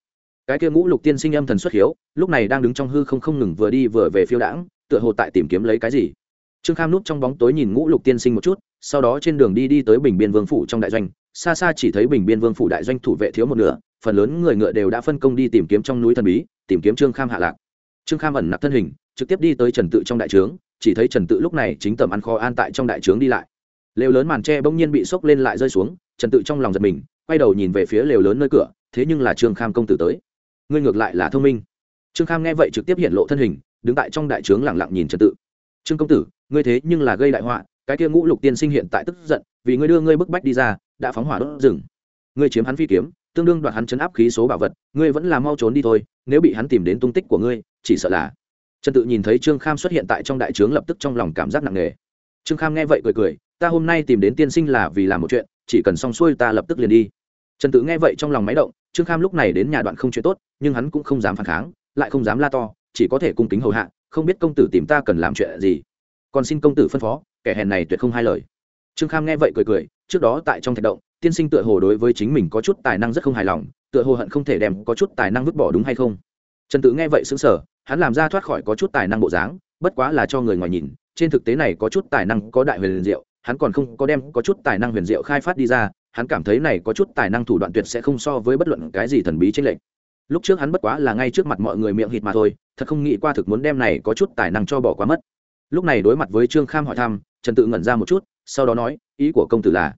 Cái kia ngũ lục tiên sinh âm thần xuất hiếu, lúc này đang đứng trong hư không không ngừng vừa đi vừa về phiêu đãng, tựa hồ tại tìm kiếm lấy cái gì. Trương kham núp trong bóng tối nhìn ngũ lục tiên sinh một chút, sau đó trên đường đi đi tới bình biên vương phủ trong đại doanh. Xa xa chỉ thấy bình biên vương phủ đại doanh thủ vệ thiếu một nửa, phần lớn người ngựa đều đã phân công đi tìm kiếm trong núi thần bí, tìm kiếm trương kham hạ lạc. Trương kham ẩn nặc thân hình, trực tiếp đi tới trần tự trong đại trướng, chỉ thấy trần tự lúc này chính tầm ăn kho an tại trong đại trướng đi lại lều lớn màn tre bỗng nhiên bị sốc lên lại rơi xuống, trần tự trong lòng giật mình, quay đầu nhìn về phía lều lớn nơi cửa, thế nhưng là trương kham công tử tới. Ngươi ngược lại là thông minh. Trương kham nghe vậy trực tiếp hiện lộ thân hình, đứng tại trong đại trướng lẳng lặng nhìn trần tự. Trương công tử, ngươi thế nhưng là gây đại họa, cái kia ngũ lục tiên sinh hiện tại tức giận, vì ngươi đưa ngươi bức bách đi ra, đã phóng hỏa đốt rừng. Ngươi chiếm hắn phi kiếm, tương đương đoạt hắn chấn áp khí số bảo vật, ngươi vẫn là mau trốn đi thôi, nếu bị hắn tìm đến tung tích của ngươi, chỉ sợ là. Trần tự nhìn thấy trương kham xuất hiện tại trong đại trướng lập tức trong lòng cảm giác nặng nề. Trương kham nghe vậy cười cười ta hôm nay tìm đến tiên sinh là vì làm một chuyện, chỉ cần xong xuôi ta lập tức liền đi. Trần tự nghe vậy trong lòng máy động, trương kham lúc này đến nhà đoạn không chuyện tốt, nhưng hắn cũng không dám phản kháng, lại không dám la to, chỉ có thể cung kính hầu hạ, không biết công tử tìm ta cần làm chuyện gì. Còn xin công tử phân phó, kẻ hèn này tuyệt không hai lời. Trương kham nghe vậy cười cười, trước đó tại trong thạch động, tiên sinh tựa hồ đối với chính mình có chút tài năng rất không hài lòng, tựa hồ hận không thể đem có chút tài năng vứt bỏ đúng hay không. Trần tự nghe vậy xứng sở hắn làm ra thoát khỏi có chút tài năng bộ dáng, bất quá là cho người ngoài nhìn, trên thực tế này có chút tài năng có đại huyền diệu hắn còn không có đem có chút tài năng huyền diệu khai phát đi ra, hắn cảm thấy này có chút tài năng thủ đoạn tuyệt sẽ không so với bất luận cái gì thần bí trên lệnh lúc trước hắn bất quá là ngay trước mặt mọi người miệng hít mà thôi, thật không nghĩ qua thực muốn đem này có chút tài năng cho bỏ quá mất. Lúc này đối mặt với trương kham hỏi thăm, trần tự ngẩn ra một chút, sau đó nói, ý của công tử là,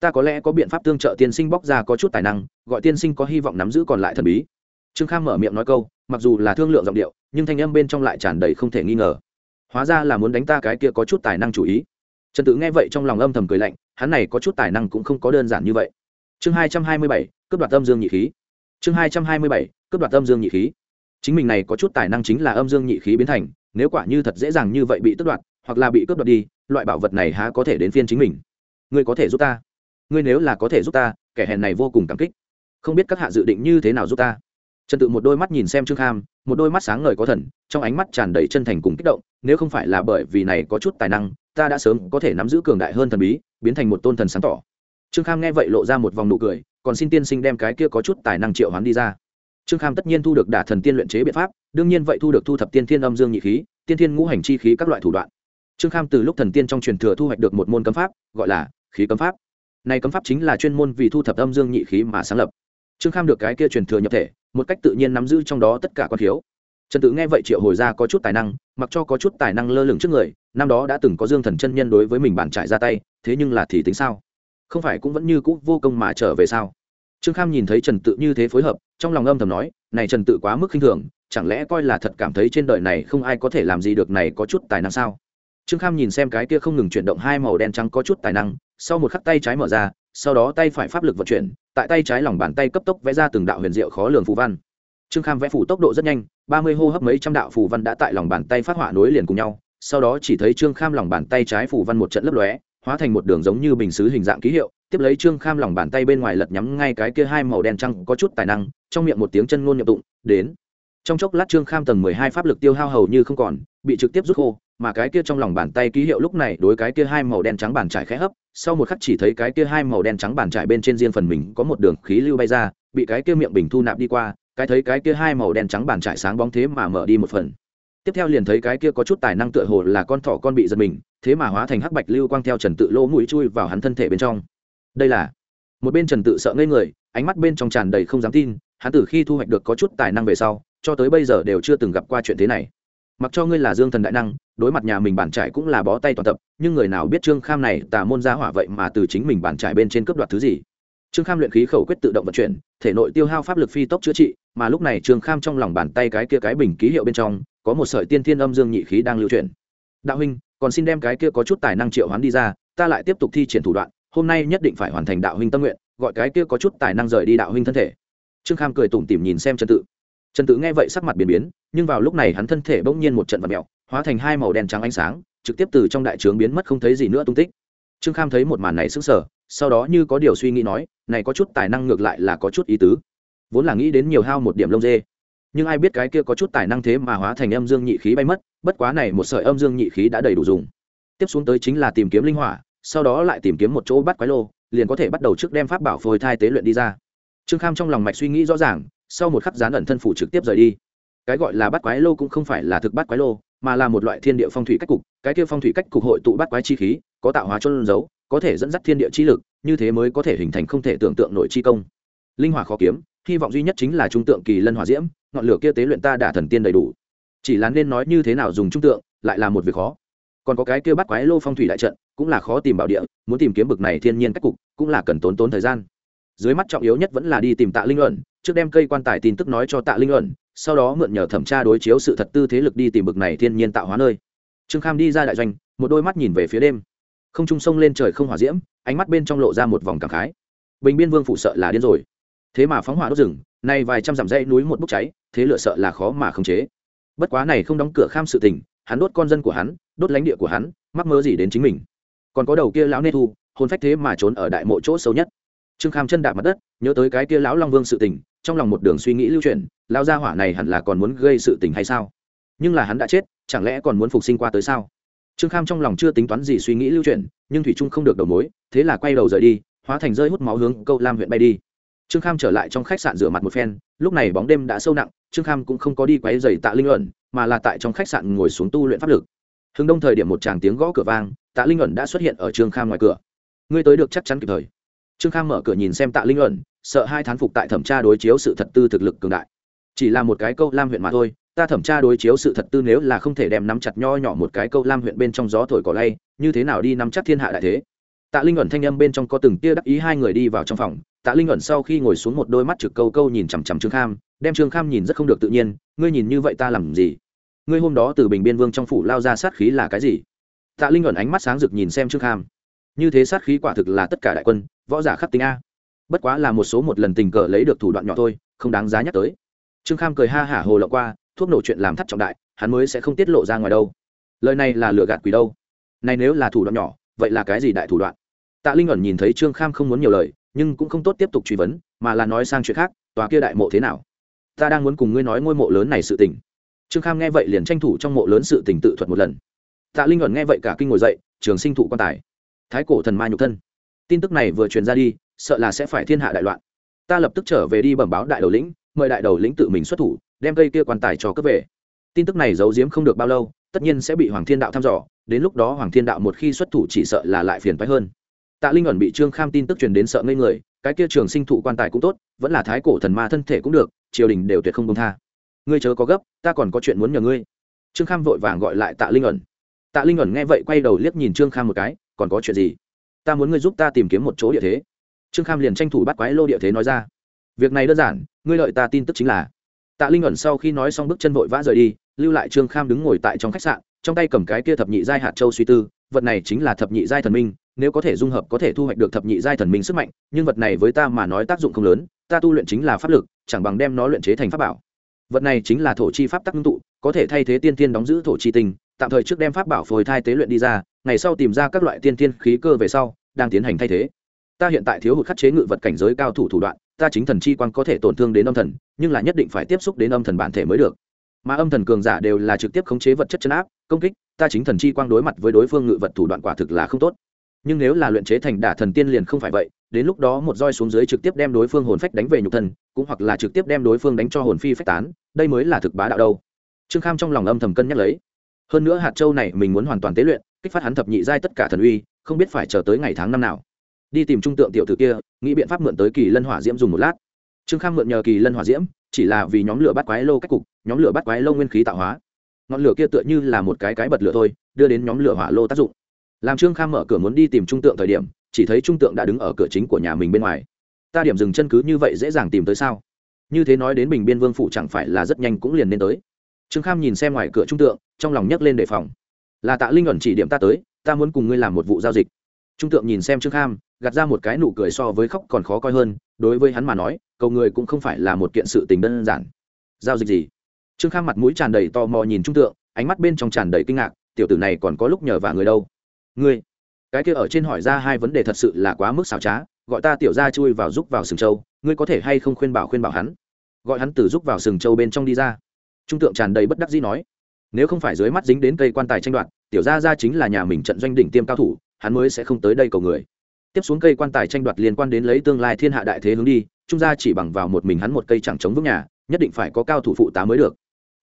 ta có lẽ có biện pháp tương trợ tiên sinh bóc ra có chút tài năng, gọi tiên sinh có hy vọng nắm giữ còn lại thần bí. Trương kham mở miệng nói câu, mặc dù là thương lượng giọng điệu, nhưng thanh âm bên trong lại tràn đầy không thể nghi ngờ. Hóa ra là muốn đánh ta cái kia có chút tài năng chủ ý trần tự nghe vậy trong lòng âm thầm cười lạnh, hắn này có chút tài năng cũng không có đơn giản như vậy. Chương hai trăm hai mươi bảy, cướp đoạt âm dương nhị khí. Chương hai trăm hai mươi bảy, cướp đoạt âm dương nhị khí. Chính mình này có chút tài năng chính là âm dương nhị khí biến thành, nếu quả như thật dễ dàng như vậy bị tước đoạt, hoặc là bị cướp đoạt đi, loại bảo vật này há có thể đến phiên chính mình. Ngươi có thể giúp ta. Ngươi nếu là có thể giúp ta, kẻ hèn này vô cùng cảm kích. Không biết các hạ dự định như thế nào giúp ta. Trần tự một đôi mắt nhìn xem trương kham, một đôi mắt sáng ngời có thần, trong ánh mắt tràn đầy chân thành cùng kích động, nếu không phải là bởi vì này có chút tài năng ta đã sớm có thể nắm giữ cường đại hơn thần bí, biến thành một tôn thần sáng tỏ. Trương kham nghe vậy lộ ra một vòng nụ cười, còn xin tiên sinh đem cái kia có chút tài năng triệu hoán đi ra. Trương kham tất nhiên thu được đả thần tiên luyện chế biện pháp, đương nhiên vậy thu được thu thập tiên thiên âm dương nhị khí, tiên thiên ngũ hành chi khí các loại thủ đoạn. Trương kham từ lúc thần tiên trong truyền thừa thu hoạch được một môn cấm pháp, gọi là khí cấm pháp. Này cấm pháp chính là chuyên môn vì thu thập âm dương nhị khí mà sáng lập. Trương kham được cái kia truyền thừa nhập thể, một cách tự nhiên nắm giữ trong đó tất cả quan thiếu trần tự nghe vậy triệu hồi ra có chút tài năng, mặc cho có chút tài năng lơ lửng trước người, năm đó đã từng có dương thần chân nhân đối với mình bản trải ra tay, thế nhưng là thì tính sao? Không phải cũng vẫn như cũ vô công mà trở về sao? Trương kham nhìn thấy trần tự như thế phối hợp, trong lòng âm thầm nói, này trần tự quá mức khinh thường, chẳng lẽ coi là thật cảm thấy trên đời này không ai có thể làm gì được này có chút tài năng sao? Trương kham nhìn xem cái kia không ngừng chuyển động hai màu đen trắng có chút tài năng, sau một khắc tay trái mở ra, sau đó tay phải pháp lực vận chuyển, tại tay trái lòng bàn tay cấp tốc vẽ ra từng đạo huyền diệu khó lường phù văn trương kham vẽ phủ tốc độ rất nhanh, ba mươi hô hấp mấy trăm đạo phủ văn đã tại lòng bàn tay phát họa nối liền cùng nhau, sau đó chỉ thấy trương kham lòng bàn tay trái phủ văn một trận lấp lóe, hóa thành một đường giống như bình xứ hình dạng ký hiệu, tiếp lấy trương kham lòng bàn tay bên ngoài lật nhắm ngay cái kia hai màu đen trăng có chút tài năng, trong miệng một tiếng chân ngôn nhậm tụng, đến. Trong chốc lát trương kham tầng mười hai pháp lực tiêu hao hầu như không còn, bị trực tiếp rút khô, mà cái kia trong lòng bàn tay ký hiệu lúc này đối cái kia hai màu đen trắng bàn trải khẽ hấp, sau một khắc chỉ thấy cái kia hai màu đen trắng bàn trải bên trên riêng phần mình có một đường khí lưu bay ra, bị cái kia miệng bình thu nạp đi qua cái thấy cái kia hai màu đen trắng bàn trải sáng bóng thế mà mở đi một phần. Tiếp theo liền thấy cái kia có chút tài năng tựa hồ là con thỏ con bị giật mình, thế mà hóa thành hắc bạch lưu quang theo trần tự lỗ mũi chui vào hắn thân thể bên trong. Đây là một bên trần tự sợ ngây người, ánh mắt bên trong tràn đầy không dám tin, hắn từ khi thu hoạch được có chút tài năng về sau, cho tới bây giờ đều chưa từng gặp qua chuyện thế này. Mặc cho ngươi là dương thần đại năng, đối mặt nhà mình bản trải cũng là bó tay toàn tập, nhưng người nào biết trương kham này tà môn ra hỏa vậy mà từ chính mình bản trải bên trên cấp đoạt thứ gì? Trương kham luyện khí khẩu quyết tự động vận chuyển, thể nội tiêu hao pháp lực phi tốc chữa trị mà lúc này trương kham trong lòng bàn tay cái kia cái bình ký hiệu bên trong, có một sợi tiên thiên âm dương nhị khí đang lưu chuyển. Đạo huynh, còn xin đem cái kia có chút tài năng triệu hoán đi ra, ta lại tiếp tục thi triển thủ đoạn, hôm nay nhất định phải hoàn thành đạo huynh tâm nguyện, gọi cái kia có chút tài năng rời đi đạo huynh thân thể. Trương kham cười tủm tỉm nhìn xem trần tự. Trần tự nghe vậy sắc mặt biến biến, nhưng vào lúc này hắn thân thể bỗng nhiên một trận vật mẹo hóa thành hai màu đen trắng ánh sáng, trực tiếp từ trong đại trướng biến mất không thấy gì nữa tung tích. Trương kham thấy một màn này sững sờ, sau đó như có điều suy nghĩ nói, này có chút tài năng ngược lại là có chút ý tứ vốn là nghĩ đến nhiều hao một điểm lông dê. Nhưng ai biết cái kia có chút tài năng thế mà hóa thành âm dương nhị khí bay mất, bất quá này một sợi âm dương nhị khí đã đầy đủ dùng. Tiếp xuống tới chính là tìm kiếm linh hỏa, sau đó lại tìm kiếm một chỗ bắt quái lô, liền có thể bắt đầu trước đem pháp bảo phôi thai tế luyện đi ra. Trương kham trong lòng mạch suy nghĩ rõ ràng, sau một khắc gián ẩn thân phủ trực tiếp rời đi. Cái gọi là bắt quái lô cũng không phải là thực bắt quái lô, mà là một loại thiên địa phong thủy cách cục. Cái kia phong thủy cách cục hội tụ bắt quái chi khí, có tạo hóa trôn giấu, có thể dẫn dắt thiên địa chi lực, như thế mới có thể hình thành không thể tưởng tượng nội chi công linh hỏa khó kiếm hy vọng duy nhất chính là trung tượng kỳ lân hỏa diễm ngọn lửa kia tế luyện ta đả thần tiên đầy đủ. Chỉ là nên nói như thế nào dùng trung tượng lại là một việc khó. Còn có cái kia bắt quái lô phong thủy đại trận cũng là khó tìm bảo địa muốn tìm kiếm bực này thiên nhiên cách cục cũng là cần tốn tốn thời gian. Dưới mắt trọng yếu nhất vẫn là đi tìm tạ linh ẩn, trước đem cây quan tài tin tức nói cho tạ linh ẩn, sau đó mượn nhờ thẩm tra đối chiếu sự thật tư thế lực đi tìm bực này thiên nhiên tạo hóa nơi. Trương kham đi ra đại doanh một đôi mắt nhìn về phía đêm. Không trung sông lên trời không hỏa diễm ánh mắt bên trong lộ ra một vòng cảm khái. Bình biên vương phụ sợ là điên rồi thế mà phóng hỏa đốt rừng, nay vài trăm dặm dãy núi một bốc cháy, thế lựa sợ là khó mà khống chế. Bất quá này không đóng cửa kham sự tình, hắn đốt con dân của hắn, đốt lãnh địa của hắn, mắc mơ gì đến chính mình. Còn có đầu kia lão nê thu hôn phách thế mà trốn ở đại mộ chỗ sâu nhất. Trương kham chân đạp mặt đất, nhớ tới cái kia lão long vương sự tình, trong lòng một đường suy nghĩ lưu truyền lão gia hỏa này hẳn là còn muốn gây sự tình hay sao? Nhưng là hắn đã chết, chẳng lẽ còn muốn phục sinh qua tới sao? Trương kham trong lòng chưa tính toán gì suy nghĩ lưu truyền nhưng thủy trung không được đầu mối, thế là quay đầu rời đi, hóa thành rơi hút máu hướng câu lam huyện bay đi trương kham trở lại trong khách sạn rửa mặt một phen, lúc này bóng đêm đã sâu nặng, trương kham cũng không có đi quấy dày tạ linh ẩn, mà là tại trong khách sạn ngồi xuống tu luyện pháp lực. Hướng đông thời điểm một tràng tiếng gõ cửa vang, tạ linh ẩn đã xuất hiện ở trương kham ngoài cửa. Ngươi tới được chắc chắn kịp thời. Trương kham mở cửa nhìn xem tạ linh ẩn, sợ hai thán phục tại thẩm tra đối chiếu sự thật tư thực lực cường đại. Chỉ là một cái câu lam huyện mà thôi, ta thẩm tra đối chiếu sự thật tư nếu là không thể đem nắm chặt nho nhỏ một cái câu lam huyện bên trong gió thổi cỏ lay, như thế nào đi nắm chắc thiên hạ đại thế? Tạ linh ẩn thanh âm bên trong có từng tia đắc ý hai người đi vào trong phòng tạ linh ẩn sau khi ngồi xuống một đôi mắt trực câu câu nhìn chằm chằm trương kham, đem trương kham nhìn rất không được tự nhiên, ngươi nhìn như vậy ta làm gì? Ngươi hôm đó từ bình biên vương trong phủ lao ra sát khí là cái gì? Tạ linh ẩn ánh mắt sáng rực nhìn xem trương kham. Như thế sát khí quả thực là tất cả đại quân, võ giả khắc tính a. Bất quá là một số một lần tình cờ lấy được thủ đoạn nhỏ thôi, không đáng giá nhắc tới. Trương kham cười ha hả hồ lộ qua, thuốc nổ chuyện làm thắt trọng đại, hắn mới sẽ không tiết lộ ra ngoài đâu. Lời này là lừa gạt quỷ đâu. Này nếu là thủ đoạn nhỏ, vậy là cái gì đại thủ đoạn? Tạ linh ẩn nhìn thấy trương kham không muốn nhiều lời nhưng cũng không tốt tiếp tục truy vấn, mà là nói sang chuyện khác, tòa kia đại mộ thế nào? Ta đang muốn cùng ngươi nói ngôi mộ lớn này sự tình. Trương kham nghe vậy liền tranh thủ trong mộ lớn sự tình tự thuật một lần. Tạ linh luận nghe vậy cả kinh ngồi dậy, trường sinh thụ quan tài. Thái cổ thần ma nhục thân. Tin tức này vừa truyền ra đi, sợ là sẽ phải thiên hạ đại loạn. Ta lập tức trở về đi bẩm báo đại đầu lĩnh, mời đại đầu lĩnh tự mình xuất thủ, đem cây kia quan tài cho cấp về. Tin tức này giấu giếm không được bao lâu, tất nhiên sẽ bị hoàng thiên đạo thăm dò, đến lúc đó hoàng thiên đạo một khi xuất thủ chỉ sợ là lại phiền phái hơn tạ linh ẩn bị trương kham tin tức truyền đến sợ ngây người, cái kia trường sinh thụ quan tài cũng tốt, vẫn là thái cổ thần ma thân thể cũng được, triều đình đều tuyệt không công tha. Ngươi chớ có gấp, ta còn có chuyện muốn nhờ ngươi. Trương kham vội vàng gọi lại tạ linh ẩn. Tạ linh ẩn nghe vậy quay đầu liếc nhìn trương kham một cái, còn có chuyện gì? Ta muốn ngươi giúp ta tìm kiếm một chỗ địa thế. Trương kham liền tranh thủ bắt quái lô địa thế nói ra. Việc này đơn giản, ngươi lợi ta tin tức chính là. Tạ linh ẩn sau khi nói xong bước chân vội vã rời đi, lưu lại trương kham đứng ngồi tại trong khách sạn, trong tay cầm cái kia thập nhị giai hạt châu suy tư, vật này chính là thập nhị giai thần minh nếu có thể dung hợp có thể thu hoạch được thập nhị giai thần minh sức mạnh, nhưng vật này với ta mà nói tác dụng không lớn, ta tu luyện chính là pháp lực, chẳng bằng đem nó luyện chế thành pháp bảo. Vật này chính là thổ chi pháp tắc ngưng tụ, có thể thay thế tiên tiên đóng giữ thổ chi tinh, tạm thời trước đem pháp bảo phôi thai tế luyện đi ra, ngày sau tìm ra các loại tiên tiên khí cơ về sau, đang tiến hành thay thế. Ta hiện tại thiếu hụt khắc chế ngự vật cảnh giới cao thủ thủ đoạn, ta chính thần chi quang có thể tổn thương đến âm thần, nhưng là nhất định phải tiếp xúc đến âm thần bản thể mới được. Mà âm thần cường giả đều là trực tiếp khống chế vật chất chấn áp, công kích, ta chính thần chi quang đối mặt với đối phương ngự vật thủ đoạn quả thực là không tốt nhưng nếu là luyện chế thành đả thần tiên liền không phải vậy, đến lúc đó một roi xuống dưới trực tiếp đem đối phương hồn phách đánh về nhục thân, cũng hoặc là trực tiếp đem đối phương đánh cho hồn phi phách tán, đây mới là thực bá đạo đâu. Trương kham trong lòng âm thầm cân nhắc lấy. Hơn nữa hạt châu này mình muốn hoàn toàn tế luyện, kích phát hắn thập nhị giai tất cả thần uy, không biết phải chờ tới ngày tháng năm nào. Đi tìm trung tượng tiểu tử kia, nghĩ biện pháp mượn tới kỳ lân hỏa diễm dùng một lát. Trương kham mượn nhờ kỳ lân hỏa diễm, chỉ là vì nhóm lửa bắt quái lô cách cục, nhóm lửa bắt quái lô nguyên khí tạo hóa. Ngọn lửa kia tựa như là một cái cái bật lửa thôi, đưa đến nhóm lửa hỏa lô tác dụng làm trương kham mở cửa muốn đi tìm trung tượng thời điểm, chỉ thấy trung tượng đã đứng ở cửa chính của nhà mình bên ngoài. Ta điểm dừng chân cứ như vậy dễ dàng tìm tới sao? Như thế nói đến bình biên vương phủ chẳng phải là rất nhanh cũng liền nên tới. Trương kham nhìn xem ngoài cửa trung tượng, trong lòng nhấc lên đề phòng. Là tạ linh ẩn chỉ điểm ta tới, ta muốn cùng ngươi làm một vụ giao dịch. Trung tượng nhìn xem trương kham, gạt ra một cái nụ cười so với khóc còn khó coi hơn, đối với hắn mà nói, cầu người cũng không phải là một kiện sự tình đơn giản. Giao dịch gì? Trương kham mặt mũi tràn đầy tò mò nhìn trung tượng, ánh mắt bên trong tràn đầy kinh ngạc, tiểu tử này còn có lúc nhờ vả người đâu ngươi, cái kia ở trên hỏi ra hai vấn đề thật sự là quá mức xảo trá, gọi ta tiểu ra chui vào giúp vào sừng châu ngươi có thể hay không khuyên bảo khuyên bảo hắn? Gọi hắn từ giúp vào sừng châu bên trong đi ra. Trung tượng tràn đầy bất đắc dĩ nói, nếu không phải dưới mắt dính đến cây quan tài tranh đoạt, tiểu gia gia chính là nhà mình trận doanh đỉnh tiêm cao thủ, hắn mới sẽ không tới đây cầu người. Tiếp xuống cây quan tài tranh đoạt liên quan đến lấy tương lai thiên hạ đại thế hướng đi, trung gia chỉ bằng vào một mình hắn một cây chẳng chống vững nhà, nhất định phải có cao thủ phụ tá mới được.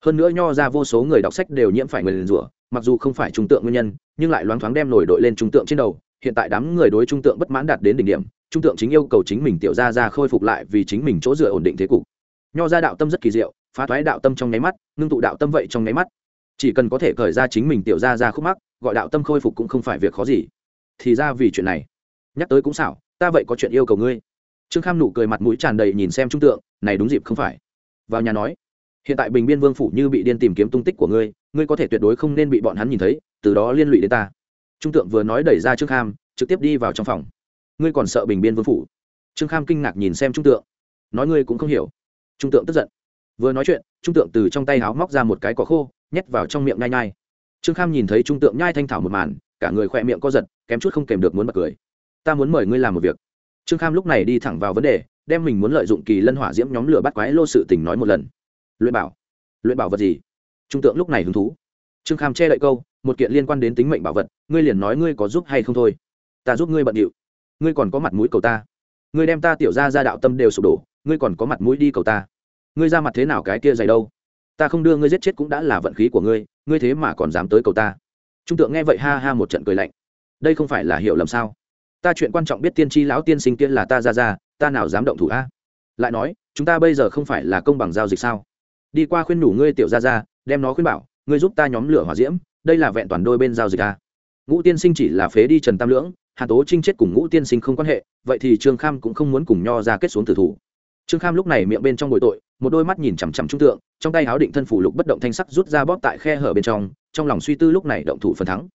Hơn nữa nho ra vô số người đọc sách đều nhiễm phải người liền rủa mặc dù không phải trung tượng nguyên nhân, nhưng lại loáng thoáng đem nổi đội lên trung tượng trên đầu. Hiện tại đám người đối trung tượng bất mãn đạt đến đỉnh điểm, trung tượng chính yêu cầu chính mình tiểu gia ra khôi phục lại vì chính mình chỗ dựa ổn định thế cục. Nho ra đạo tâm rất kỳ diệu, phá thoái đạo tâm trong nháy mắt, ngưng tụ đạo tâm vậy trong nháy mắt. Chỉ cần có thể khởi ra chính mình tiểu gia ra khúc mắc, gọi đạo tâm khôi phục cũng không phải việc khó gì. Thì ra vì chuyện này. Nhắc tới cũng xảo, ta vậy có chuyện yêu cầu ngươi. Trương kham nụ cười mặt mũi tràn đầy nhìn xem trung tượng, này đúng dịp không phải. Vào nhà nói, hiện tại bình biên vương phủ như bị điên tìm kiếm tung tích của ngươi ngươi có thể tuyệt đối không nên bị bọn hắn nhìn thấy, từ đó liên lụy đến ta. Trung tượng vừa nói đẩy ra trương kham, trực tiếp đi vào trong phòng. Ngươi còn sợ bình biên vương phủ? Trương kham kinh ngạc nhìn xem trung tượng. Nói ngươi cũng không hiểu. Trung tượng tức giận. Vừa nói chuyện, trung tượng từ trong tay háo móc ra một cái cỏ khô, nhét vào trong miệng nhai nhai. Trương kham nhìn thấy trung tượng nhai thanh thảo một màn, cả người khỏe miệng co giật, kém chút không kèm được muốn bật cười. Ta muốn mời ngươi làm một việc. Trương kham lúc này đi thẳng vào vấn đề, đem mình muốn lợi dụng kỳ lân hỏa diễm nhóm lửa bắt quái lô sự tình nói một lần. Luyện bảo. Luyện bảo vật gì? Trung tượng lúc này hứng thú. Trương kham che đậy câu, một kiện liên quan đến tính mệnh bảo vật, ngươi liền nói ngươi có giúp hay không thôi. Ta giúp ngươi bận điệu. Ngươi còn có mặt mũi cầu ta. Ngươi đem ta tiểu ra ra đạo tâm đều sụp đổ, ngươi còn có mặt mũi đi cầu ta. Ngươi ra mặt thế nào cái kia dày đâu? Ta không đưa ngươi giết chết cũng đã là vận khí của ngươi ngươi thế mà còn dám tới cầu ta. Trung tượng nghe vậy ha ha một trận cười lạnh. Đây không phải là hiểu lầm sao? Ta chuyện quan trọng biết tiên tri lão tiên sinh tiên là ta ra ra ta nào dám động thủ a? Lại nói, chúng ta bây giờ không phải là công bằng giao dịch sao? Đi qua khuyên nhủ ngươi tiểu ra ra đem nó khuyên bảo, ngươi giúp ta nhóm lửa hỏa diễm, đây là vẹn toàn đôi bên giao dịch a ngũ tiên sinh chỉ là phế đi trần tam lưỡng hà tố trinh chết cùng ngũ tiên sinh không quan hệ, vậy thì trương kham cũng không muốn cùng nho ra kết xuống tử thủ. Trương kham lúc này miệng bên trong bội tội, một đôi mắt nhìn chằm chằm trung tượng, trong tay háo định thân phủ lục bất động thanh sắc rút ra bóp tại khe hở bên trong trong lòng suy tư lúc này động thủ phần thắng.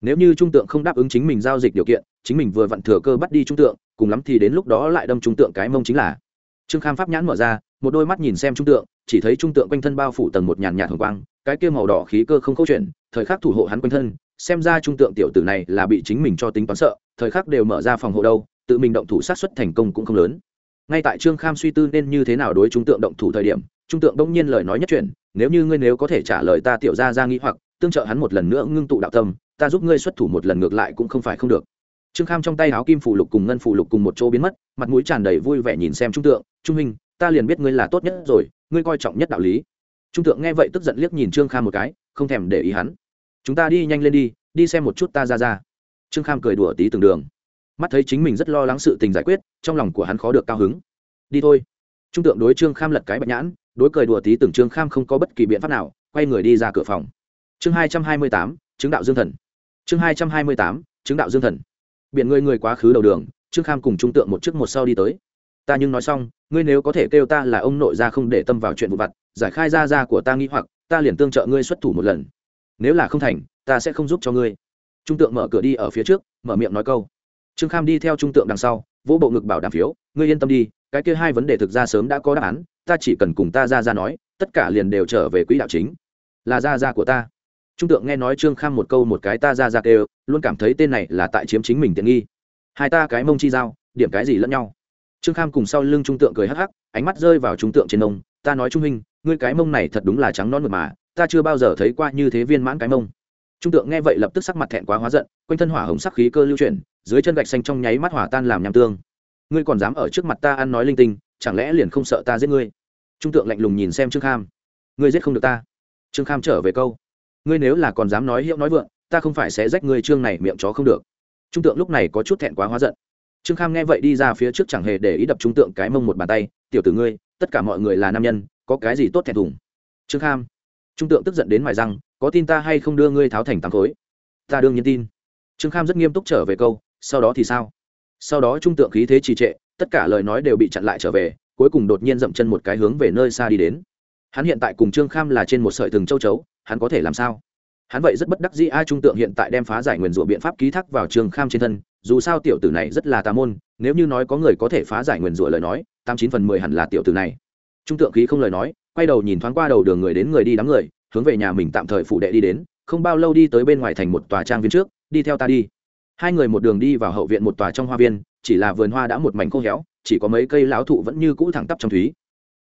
Nếu như trung tượng không đáp ứng chính mình giao dịch điều kiện, chính mình vừa vặn thừa cơ bắt đi trung tượng, cùng lắm thì đến lúc đó lại đâm trung tượng cái mông chính là. Trương kham pháp nhãn mở ra một đôi mắt nhìn xem trung tượng, chỉ thấy trung tượng quanh thân bao phủ tầng một nhàn nhạt hồng quang, cái kia màu đỏ khí cơ không câu chuyện thời khắc thủ hộ hắn quanh thân, xem ra trung tượng tiểu tử này là bị chính mình cho tính toán sợ, thời khắc đều mở ra phòng hộ đâu, tự mình động thủ sát xuất thành công cũng không lớn. Ngay tại trương kham suy tư nên như thế nào đối trung tượng động thủ thời điểm, trung tượng đông nhiên lời nói nhất chuyện nếu như ngươi nếu có thể trả lời ta tiểu ra ra nghĩ hoặc, tương trợ hắn một lần nữa ngưng tụ đạo tâm, ta giúp ngươi xuất thủ một lần ngược lại cũng không phải không được. Trương kham trong tay áo kim phủ lục cùng ngân phủ lục cùng một chỗ biến mất, mặt mũi tràn đầy vui vẻ nhìn xem trung tượng, trung hình ta liền biết ngươi là tốt nhất rồi, ngươi coi trọng nhất đạo lý. Trung tượng nghe vậy tức giận liếc nhìn trương kham một cái, không thèm để ý hắn. Chúng ta đi nhanh lên đi đi xem một chút ta ra ra. Trương kham cười đùa tí từng đường. Mắt thấy chính mình rất lo lắng sự tình giải quyết, trong lòng của hắn khó được cao hứng. Đi thôi. Trung tượng đối trương kham lật cái bạch nhãn, đối cười đùa tí từng trương kham không có bất kỳ biện pháp nào, quay người đi ra cửa phòng. Chương hai trăm hai mươi tám, chứng đạo dương thần. Chương hai trăm hai mươi tám, chứng đạo dương thần. Biển người người quá khứ đầu đường, trương kham cùng trung tượng một trước một sau đi tới ta nhưng nói xong, ngươi nếu có thể kêu ta là ông nội ra không để tâm vào chuyện vụ vặt, giải khai ra ra của ta nghĩ hoặc, ta liền tương trợ ngươi xuất thủ một lần. Nếu là không thành, ta sẽ không giúp cho ngươi. Trung tượng mở cửa đi ở phía trước, mở miệng nói câu. Trương kham đi theo trung tượng đằng sau, vỗ bộ ngực bảo đảm phiếu, ngươi yên tâm đi, cái kia hai vấn đề thực ra sớm đã có đáp án, ta chỉ cần cùng ta ra ra nói, tất cả liền đều trở về quỹ đạo chính. Là ra ra của ta. Trung tượng nghe nói trương kham một câu một cái ta ra ra kêu, luôn cảm thấy tên này là tại chiếm chính mình tiện nghi. Hai ta cái mông chi giao, điểm cái gì lẫn nhau? Trương kham cùng sau lưng trung tượng cười hắc hắc, ánh mắt rơi vào trung tượng trên nông ta nói trung hình ngươi cái mông này thật đúng là trắng non mượt mà, ta chưa bao giờ thấy qua như thế viên mãn cái mông. Trung tượng nghe vậy lập tức sắc mặt thẹn quá hóa giận, quanh thân hỏa hồng sắc khí cơ lưu chuyển, dưới chân gạch xanh trong nháy mắt hỏa tan làm nham tương. Ngươi còn dám ở trước mặt ta ăn nói linh tinh, chẳng lẽ liền không sợ ta giết ngươi? Trung tượng lạnh lùng nhìn xem trương kham. Ngươi giết không được ta. Trương kham trở về câu. Ngươi nếu là còn dám nói hiệu nói vượng, ta không phải sẽ rách ngươi trương này miệng chó không được. Trung tượng lúc này có chút thẹn quá hóa giận trương kham nghe vậy đi ra phía trước chẳng hề để ý đập trung tượng cái mông một bàn tay, tiểu tử ngươi, tất cả mọi người là nam nhân, có cái gì tốt thẹn thùng? Trương kham, trung tượng tức giận đến ngoài răng, có tin ta hay không đưa ngươi tháo thành tám khối? Ta đương nhiên tin. Trương kham rất nghiêm túc trở về câu, sau đó thì sao? Sau đó trung tượng khí thế trì trệ, tất cả lời nói đều bị chặn lại trở về, cuối cùng đột nhiên dậm chân một cái hướng về nơi xa đi đến. Hắn hiện tại cùng trương kham là trên một sợi thừng châu chấu, hắn có thể làm sao? Hắn vậy rất bất đắc dĩ ai trung tượng hiện tại đem phá giải nguyền rủa biện pháp ký thác vào trương kham trên thân dù sao tiểu tử này rất là tà môn, nếu như nói có người có thể phá giải nguyền rủa lời nói, tám chín phần mười hẳn là tiểu tử này. Trung tượng khí không lời nói, quay đầu nhìn thoáng qua đầu đường người đến người đi đám người, hướng về nhà mình tạm thời phụ đệ đi đến, không bao lâu đi tới bên ngoài thành một tòa trang viên trước, đi theo ta đi. Hai người một đường đi vào hậu viện một tòa trong hoa viên, chỉ là vườn hoa đã một mảnh khô héo, chỉ có mấy cây láo thụ vẫn như cũ thẳng tắp trong thúy.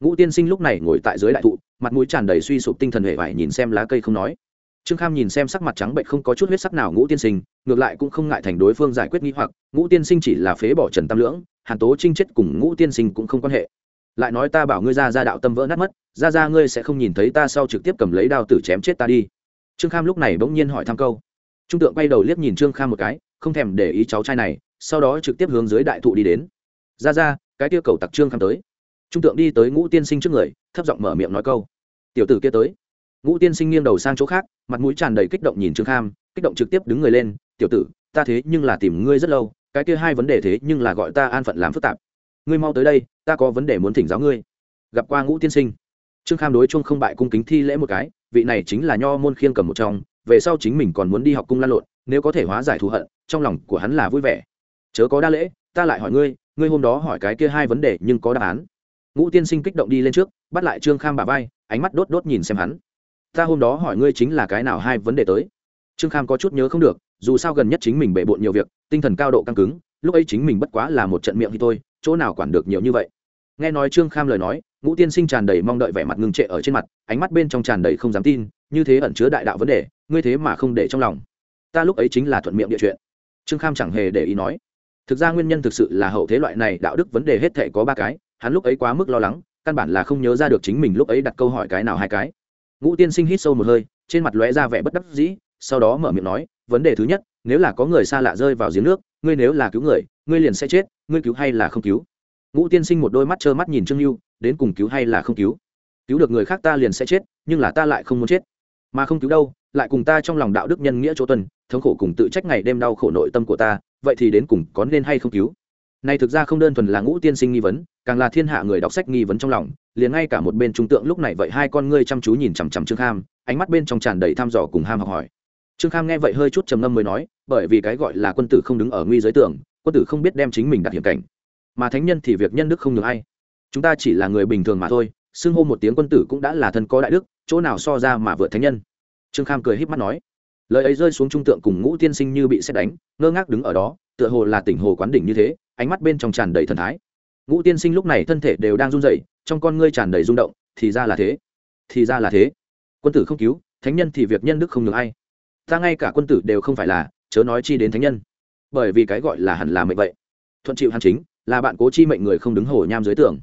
Ngũ tiên sinh lúc này ngồi tại dưới đại thụ, mặt mũi tràn đầy suy sụp tinh thần hệ vải nhìn xem lá cây không nói trương kham nhìn xem sắc mặt trắng bệnh không có chút huyết sắc nào ngũ tiên sinh, ngược lại cũng không ngại thành đối phương giải quyết nghi hoặc, ngũ tiên sinh chỉ là phế bỏ trần tam lưỡng, hàn tố trinh chết cùng ngũ tiên sinh cũng không quan hệ. Lại nói ta bảo ngươi ra ra đạo tâm vỡ nát mất, ra ra ngươi sẽ không nhìn thấy ta sau trực tiếp cầm lấy đao tử chém chết ta đi. Trương kham lúc này bỗng nhiên hỏi thăm câu. Trung tượng quay đầu liếc nhìn trương kham một cái, không thèm để ý cháu trai này, sau đó trực tiếp hướng dưới đại thụ đi đến. Ra ra, cái kia cầu tặc trương kham tới. Trung tượng đi tới ngũ tiên sinh trước người, thấp giọng mở miệng nói câu. Tiểu tử kia tới ngũ tiên sinh nghiêng đầu sang chỗ khác, mặt mũi tràn đầy kích động nhìn trương kham, kích động trực tiếp đứng người lên, tiểu tử, ta thế nhưng là tìm ngươi rất lâu, cái kia hai vấn đề thế nhưng là gọi ta an phận làm phức tạp. Ngươi mau tới đây, ta có vấn đề muốn thỉnh giáo ngươi. Gặp qua ngũ tiên sinh, trương kham đối chung không bại cung kính thi lễ một cái, vị này chính là nho môn khiêng cầm một trong, về sau chính mình còn muốn đi học cung lan lộn, nếu có thể hóa giải thù hận, trong lòng của hắn là vui vẻ. Chớ có đa lễ, ta lại hỏi ngươi ngươi hôm đó hỏi cái kia hai vấn đề nhưng có đáp án. Ngũ tiên sinh kích động đi lên trước, bắt lại trương kham bà vai, ánh mắt đốt đốt nhìn xem hắn ta hôm đó hỏi ngươi chính là cái nào hai vấn đề tới. Trương kham có chút nhớ không được, dù sao gần nhất chính mình bệ bộn nhiều việc, tinh thần cao độ căng cứng, lúc ấy chính mình bất quá là một trận miệng thì thôi, chỗ nào quản được nhiều như vậy. Nghe nói trương kham lời nói, ngũ tiên sinh tràn đầy mong đợi vẻ mặt ngưng trệ ở trên mặt, ánh mắt bên trong tràn đầy không dám tin, như thế ẩn chứa đại đạo vấn đề, ngươi thế mà không để trong lòng. Ta lúc ấy chính là thuận miệng địa chuyện. Trương kham chẳng hề để ý nói. Thực ra nguyên nhân thực sự là hậu thế loại này, đạo đức vấn đề hết thể có ba cái, hắn lúc ấy quá mức lo lắng, căn bản là không nhớ ra được chính mình lúc ấy đặt câu hỏi cái nào hai cái ngũ tiên sinh hít sâu một hơi, trên mặt lóe ra vẻ bất đắc dĩ, sau đó mở miệng nói, vấn đề thứ nhất, nếu là có người xa lạ rơi vào giếng nước, ngươi nếu là cứu người, ngươi liền sẽ chết, ngươi cứu hay là không cứu? Ngũ tiên sinh một đôi mắt trơ mắt nhìn trương lưu đến cùng cứu hay là không cứu? Cứu được người khác ta liền sẽ chết, nhưng là ta lại không muốn chết. Mà không cứu đâu, lại cùng ta trong lòng đạo đức nhân nghĩa chỗ tuần, thống khổ cùng tự trách ngày đêm đau khổ nội tâm của ta, vậy thì đến cùng có nên hay không cứu? Này thực ra không đơn thuần là ngũ tiên sinh nghi vấn càng là thiên hạ người đọc sách nghi vấn trong lòng, liền ngay cả một bên trung tượng lúc này vậy hai con ngươi chăm chú nhìn chằm chằm trương kham, ánh mắt bên trong tràn đầy thăm dò cùng ham học hỏi. Trương kham nghe vậy hơi chút trầm ngâm mới nói, bởi vì cái gọi là quân tử không đứng ở nguy giới tưởng, quân tử không biết đem chính mình đặt hiểm cảnh. Mà thánh nhân thì việc nhân đức không được ai. Chúng ta chỉ là người bình thường mà thôi, xưng hô một tiếng quân tử cũng đã là thân có đại đức, chỗ nào so ra mà vượt thánh nhân. Trương kham cười h í p mắt nói. Lời ấy rơi xuống trung tượng cùng ngũ tiên sinh như bị xét đánh, ngơ ngác đứng ở đó, tựa hồ là tỉnh hồ quán đỉnh như thế, ánh mắt bên trong tràn đầy thần thái ngũ tiên sinh lúc này thân thể đều đang run rẩy, trong con ngươi tràn đầy rung động, thì ra là thế, thì ra là thế. Quân tử không cứu, thánh nhân thì việc nhân đức không ngừng ai. Ta ngay cả quân tử đều không phải là, chớ nói chi đến thánh nhân. Bởi vì cái gọi là hẳn là mệnh vậy. Thuận chịu hàn chính, là bạn cố chi mệnh người không đứng hồ nham dưới tường.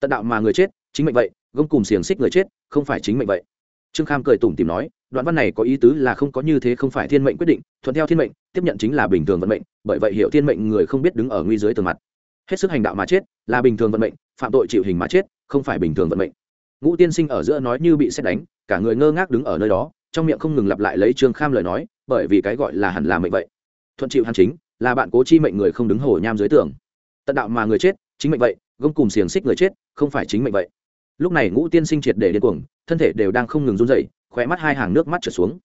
Tận đạo mà người chết, chính mệnh vậy, gông cùng xiềng xích người chết, không phải chính mệnh vậy. Trương kham cười tủm tìm nói, đoạn văn này có ý tứ là không có như thế không phải thiên mệnh quyết định, thuận theo thiên mệnh, tiếp nhận chính là bình thường vận mệnh, bởi vậy hiểu thiên mệnh người không biết đứng ở nguy dưới tường mặt hết sức hành đạo mà chết, là bình thường vận mệnh, phạm tội chịu hình mà chết, không phải bình thường vận mệnh. Ngũ tiên sinh ở giữa nói như bị xét đánh, cả người ngơ ngác đứng ở nơi đó, trong miệng không ngừng lặp lại lấy trương kham lời nói, bởi vì cái gọi là hẳn là mệnh vậy. Thuận chịu hàn chính, là bạn cố chi mệnh người không đứng hồ nham dưới tường. Tận đạo mà người chết, chính mệnh vậy, gông cùng xiềng xích người chết, không phải chính mệnh vậy. Lúc này ngũ tiên sinh triệt để điên cuồng, thân thể đều đang không ngừng run dậy khỏe mắt hai hàng nước mắt trở xuống.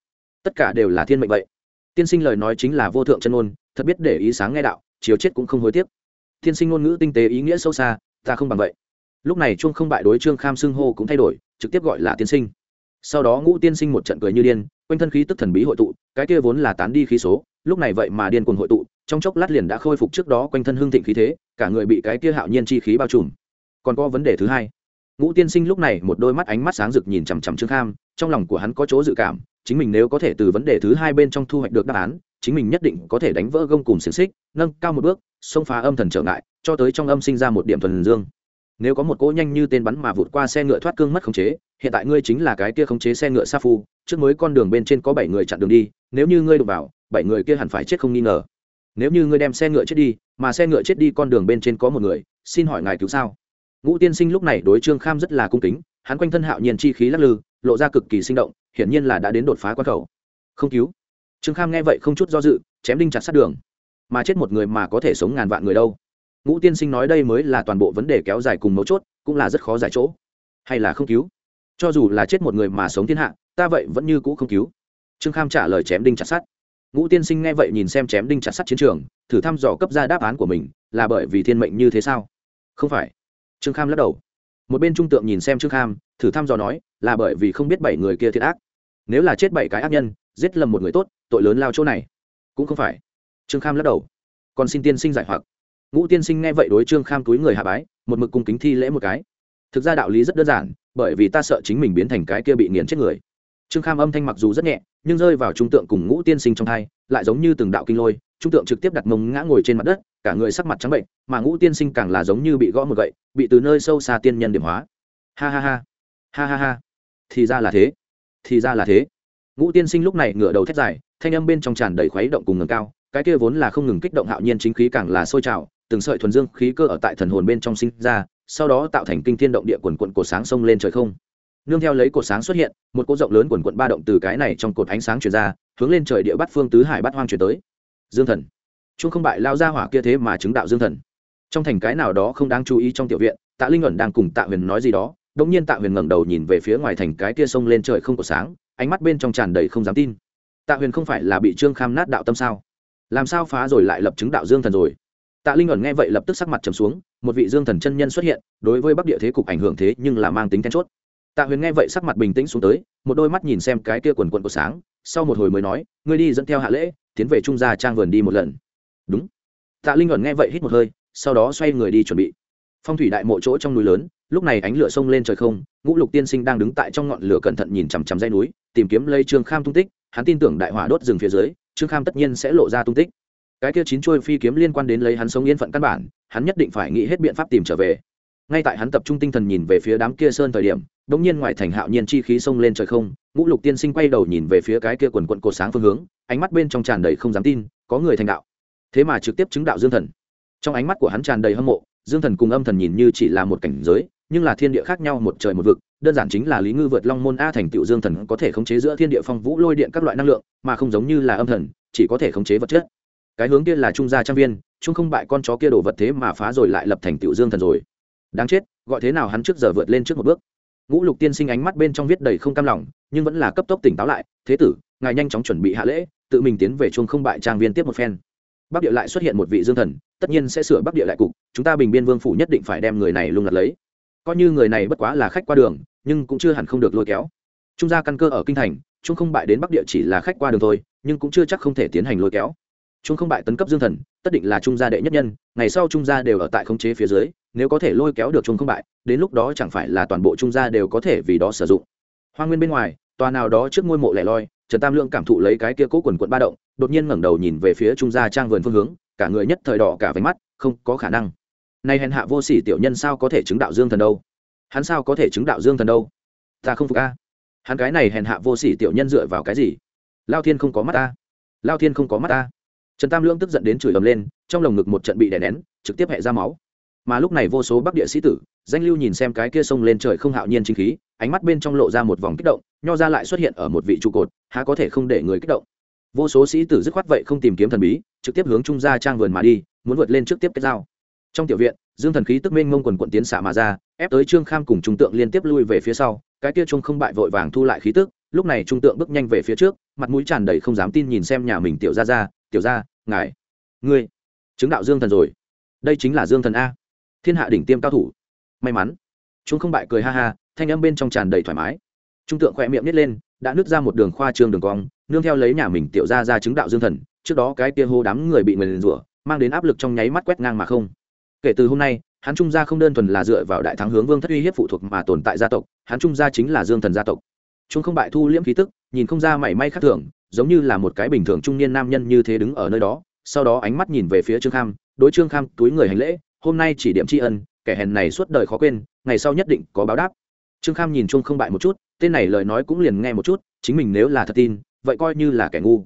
Tất cả đều là thiên mệnh vậy. Tiên sinh lời nói chính là vô thượng chân ngôn thật biết để ý sáng nghe đạo, chiều chết cũng không hối tiếc tiên sinh ngôn ngữ tinh tế ý nghĩa sâu xa, ta không bằng vậy. Lúc này chuông không bại đối trương kham xưng hô cũng thay đổi, trực tiếp gọi là tiên sinh. Sau đó ngũ tiên sinh một trận cười như điên, quanh thân khí tức thần bí hội tụ, cái kia vốn là tán đi khí số, lúc này vậy mà điên cuồng hội tụ, trong chốc lát liền đã khôi phục trước đó quanh thân hương thịnh khí thế, cả người bị cái kia hạo nhiên chi khí bao trùm. Còn có vấn đề thứ hai, ngũ tiên sinh lúc này một đôi mắt ánh mắt sáng rực nhìn chằm chằm trương kham, trong lòng của hắn có chỗ dự cảm, chính mình nếu có thể từ vấn đề thứ hai bên trong thu hoạch được đáp án, chính mình nhất định có thể đánh vỡ gông cùng xiềng xích, nâng cao một bước xông phá âm thần trở ngại, cho tới trong âm sinh ra một điểm thuần dương. Nếu có một cỗ nhanh như tên bắn mà vụt qua xe ngựa thoát cương mất khống chế, hiện tại ngươi chính là cái kia khống chế xe ngựa sa phu, trước mới con đường bên trên có bảy người chặn đường đi, nếu như ngươi đụng vào, bảy người kia hẳn phải chết không nghi ngờ. Nếu như ngươi đem xe ngựa chết đi, mà xe ngựa chết đi con đường bên trên có một người, xin hỏi ngài cứu sao? Ngũ tiên sinh lúc này đối trương kham rất là cung kính, hắn quanh thân hạo nhiên chi khí lắc lư, lộ ra cực kỳ sinh động, hiển nhiên là đã đến đột phá quan khẩu. Không cứu. Trương kham nghe vậy không chút do dự, chém đinh chặt sát đường mà chết một người mà có thể sống ngàn vạn người đâu. Ngũ tiên sinh nói đây mới là toàn bộ vấn đề kéo dài cùng mấu chốt, cũng là rất khó giải chỗ. Hay là không cứu? Cho dù là chết một người mà sống thiên hạ, ta vậy vẫn như cũ không cứu. Trương kham trả lời chém đinh chặt sắt. ngũ tiên sinh nghe vậy nhìn xem chém đinh chặt sắt chiến trường, thử thăm dò cấp ra đáp án của mình, là bởi vì thiên mệnh như thế sao? Không phải. Trương kham lắc đầu. Một bên trung tượng nhìn xem trương kham, thử thăm dò nói, là bởi vì không biết bảy người kia thiệt ác. Nếu là chết bảy cái ác nhân, giết lầm một người tốt, tội lớn lao chỗ này. Cũng không phải trương kham lắc đầu. Còn xin tiên sinh giải hoặc. Ngũ tiên sinh nghe vậy đối trương kham túi người hạ bái, một mực cung kính thi lễ một cái. Thực ra đạo lý rất đơn giản, bởi vì ta sợ chính mình biến thành cái kia bị nghiền chết người. Trương kham âm thanh mặc dù rất nhẹ, nhưng rơi vào trung tượng cùng ngũ tiên sinh trong hai, lại giống như từng đạo kinh lôi, trung tượng trực tiếp đặt mông ngã ngồi trên mặt đất, cả người sắc mặt trắng bệnh, mà ngũ tiên sinh càng là giống như bị gõ một gậy, bị từ nơi sâu xa tiên nhân điểm hóa. Ha ha ha. Ha ha ha. Thì ra là thế. Thì ra là thế. Ngũ tiên sinh lúc này ngửa đầu thét dài, thanh âm bên trong tràn đầy khuấy động cùng ngầm cao cái kia vốn là không ngừng kích động hạo nhiên chính khí càng là sôi trào, từng sợi thuần dương khí cơ ở tại thần hồn bên trong sinh ra, sau đó tạo thành kinh thiên động địa quần quận cột sáng sông lên trời không. Nương theo lấy cột sáng xuất hiện, một cỗ rộng lớn quần quận ba động từ cái này trong cột ánh sáng chuyển ra, hướng lên trời địa bắt phương tứ hải bắt hoang chuyển tới. Dương thần. Chung không bại lao ra hỏa kia thế mà chứng đạo dương thần. Trong thành cái nào đó không đáng chú ý trong tiểu viện, tạ linh ẩn đang cùng tạ huyền nói gì đó đông nhiên tạ huyền ngẩng đầu nhìn về phía ngoài thành cái kia sông lên trời không có sáng, ánh mắt bên trong tràn đầy không dám tin. Tạ huyền không phải là bị trương kham nát đạo tâm sao? Làm sao phá rồi lại lập chứng đạo dương thần rồi? Tạ linh ẩn nghe vậy lập tức sắc mặt trầm xuống, một vị dương thần chân nhân xuất hiện, đối với bắc địa thế cục ảnh hưởng thế nhưng là mang tính then chốt. Tạ huyền nghe vậy sắc mặt bình tĩnh xuống tới, một đôi mắt nhìn xem cái kia quần quần của sáng, sau một hồi mới nói, ngươi đi dẫn theo hạ lễ, tiến về trung gia trang vườn đi một lần. Đúng. Tạ linh ẩn nghe vậy hít một hơi, sau đó xoay người đi chuẩn bị. Phong thủy đại mộ chỗ trong núi lớn, lúc này ánh lửa sông lên trời không, ngũ lục tiên sinh đang đứng tại trong ngọn lửa cẩn thận nhìn chằm chằm dây núi, tìm kiếm lây trương kham tung tích, hắn tin tưởng đại hỏa đốt rừng phía dưới trương kham tất nhiên sẽ lộ ra tung tích. Cái kia chín chuôi phi kiếm liên quan đến lấy hắn sống yên phận căn bản, hắn nhất định phải nghĩ hết biện pháp tìm trở về. Ngay tại hắn tập trung tinh thần nhìn về phía đám kia sơn thời điểm đ nhiên ngoài thành hạo nhiên chi khí xông lên trời không, ngũ lục tiên sinh quay đầu nhìn về phía cái kia quần quận cột sáng phương hướng, ánh mắt bên trong tràn đầy không dám tin, có người thành đạo. Thế mà trực tiếp chứng đạo dương thần. Trong ánh mắt của hắn tràn đầy hâm mộ, dương thần cùng âm thần nhìn như chỉ là một cảnh giới, nhưng là thiên địa khác nhau, một trời một vực đơn giản chính là lý ngư vượt long môn a thành tựu dương thần có thể khống chế giữa thiên địa phong vũ lôi điện các loại năng lượng, mà không giống như là âm thần, chỉ có thể khống chế vật chất. Cái hướng kia là trung gia trang viên, trung không bại con chó kia đổ vật thế mà phá rồi lại lập thành tựu dương thần rồi. Đáng chết, gọi thế nào hắn trước giờ vượt lên trước một bước. Ngũ lục tiên sinh ánh mắt bên trong viết đầy không cam lòng, nhưng vẫn là cấp tốc tỉnh táo lại, thế tử, ngài nhanh chóng chuẩn bị hạ lễ, tự mình tiến về chuông không bại trang viên tiếp một phen. Bắc địa lại xuất hiện một vị dương thần, tất nhiên sẽ sửa bắc địa lại cục, chúng ta bình biên vương phủ nhất định phải đem người này lung lật lấy coi như người này bất quá là khách qua đường, nhưng cũng chưa hẳn không được lôi kéo. Trung gia căn cơ ở kinh thành trung không bại đến bắc địa chỉ là khách qua đường thôi, nhưng cũng chưa chắc không thể tiến hành lôi kéo. Trung không bại tấn cấp dương thần, tất định là trung gia đệ nhất nhân, ngày sau trung gia đều ở tại khống chế phía dưới, nếu có thể lôi kéo được trung không bại, đến lúc đó chẳng phải là toàn bộ trung gia đều có thể vì đó sử dụng. Hoa nguyên bên ngoài, tòa nào đó trước ngôi mộ lẻ loi, trần tam lượng cảm thụ lấy cái kia cố quần quận ba động, đột nhiên ngẩng đầu nhìn về phía trung gia trang vườn phương hướng, cả người nhất thời đỏ cả váy mắt, không có khả năng nay hèn hạ vô sỉ tiểu nhân sao có thể chứng đạo dương thần đâu? Hắn sao có thể chứng đạo dương thần đâu? Ta không phục a. Hắn cái này hèn hạ vô sỉ tiểu nhân dựa vào cái gì? Lao thiên không có mắt ta. Lao thiên không có mắt ta. Trần tam lương tức giận đến chửi ầm lên, trong lồng ngực một trận bị đè nén, trực tiếp hẹ ra máu. Mà lúc này vô số bắc địa sĩ tử, danh lưu nhìn xem cái kia sông lên trời không hạo nhiên chính khí, ánh mắt bên trong lộ ra một vòng kích động, nho ra lại xuất hiện ở một vị trụ cột, há có thể không để người kích động. Vô số sĩ tử dứt khoát vậy không tìm kiếm thần bí, trực tiếp hướng trung gia trang vườn mà đi, muốn vượt lên trước tiếp kết giao trong tiểu viện, dương thần khí tức minh ngông quần quận tiến xạ mà ra, ép tới trương kham cùng trung tượng liên tiếp lui về phía sau, cái kia trung không bại vội vàng thu lại khí tức, lúc này trung tượng bước nhanh về phía trước, mặt mũi tràn đầy không dám tin nhìn xem nhà mình tiểu ra ra tiểu ra ngài, ngươi chứng đạo dương thần rồi. Đây chính là dương thần a. Thiên hạ đỉnh tiêm cao thủ. May mắn. Chúng không bại cười ha ha, thanh âm bên trong tràn đầy thoải mái. Trung tượng khỏe miệng nít lên, đã nứt ra một đường khoa trương đường cong, nương theo lấy nhà mình tiểu ra ra chứng đạo dương thần, trước đó cái kia hô đám người bị người liền rủa, mang đến áp lực trong nháy mắt quét ngang mà không kể từ hôm nay, hắn trung gia không đơn thuần là dựa vào đại thắng hướng vương thất uy hiếp phụ thuộc mà tồn tại gia tộc, hắn trung gia chính là dương thần gia tộc. Chúng không bại thu liễm khí tức, nhìn không ra mảy may khác thường, giống như là một cái bình thường trung niên nam nhân như thế đứng ở nơi đó, sau đó ánh mắt nhìn về phía trương kham, đối trương kham túi người hành lễ, hôm nay chỉ điểm tri ân, kẻ hèn này suốt đời khó quên, ngày sau nhất định có báo đáp. Trương kham nhìn chung không bại một chút, tên này lời nói cũng liền nghe một chút, chính mình nếu là thật tin, vậy coi như là kẻ ngu.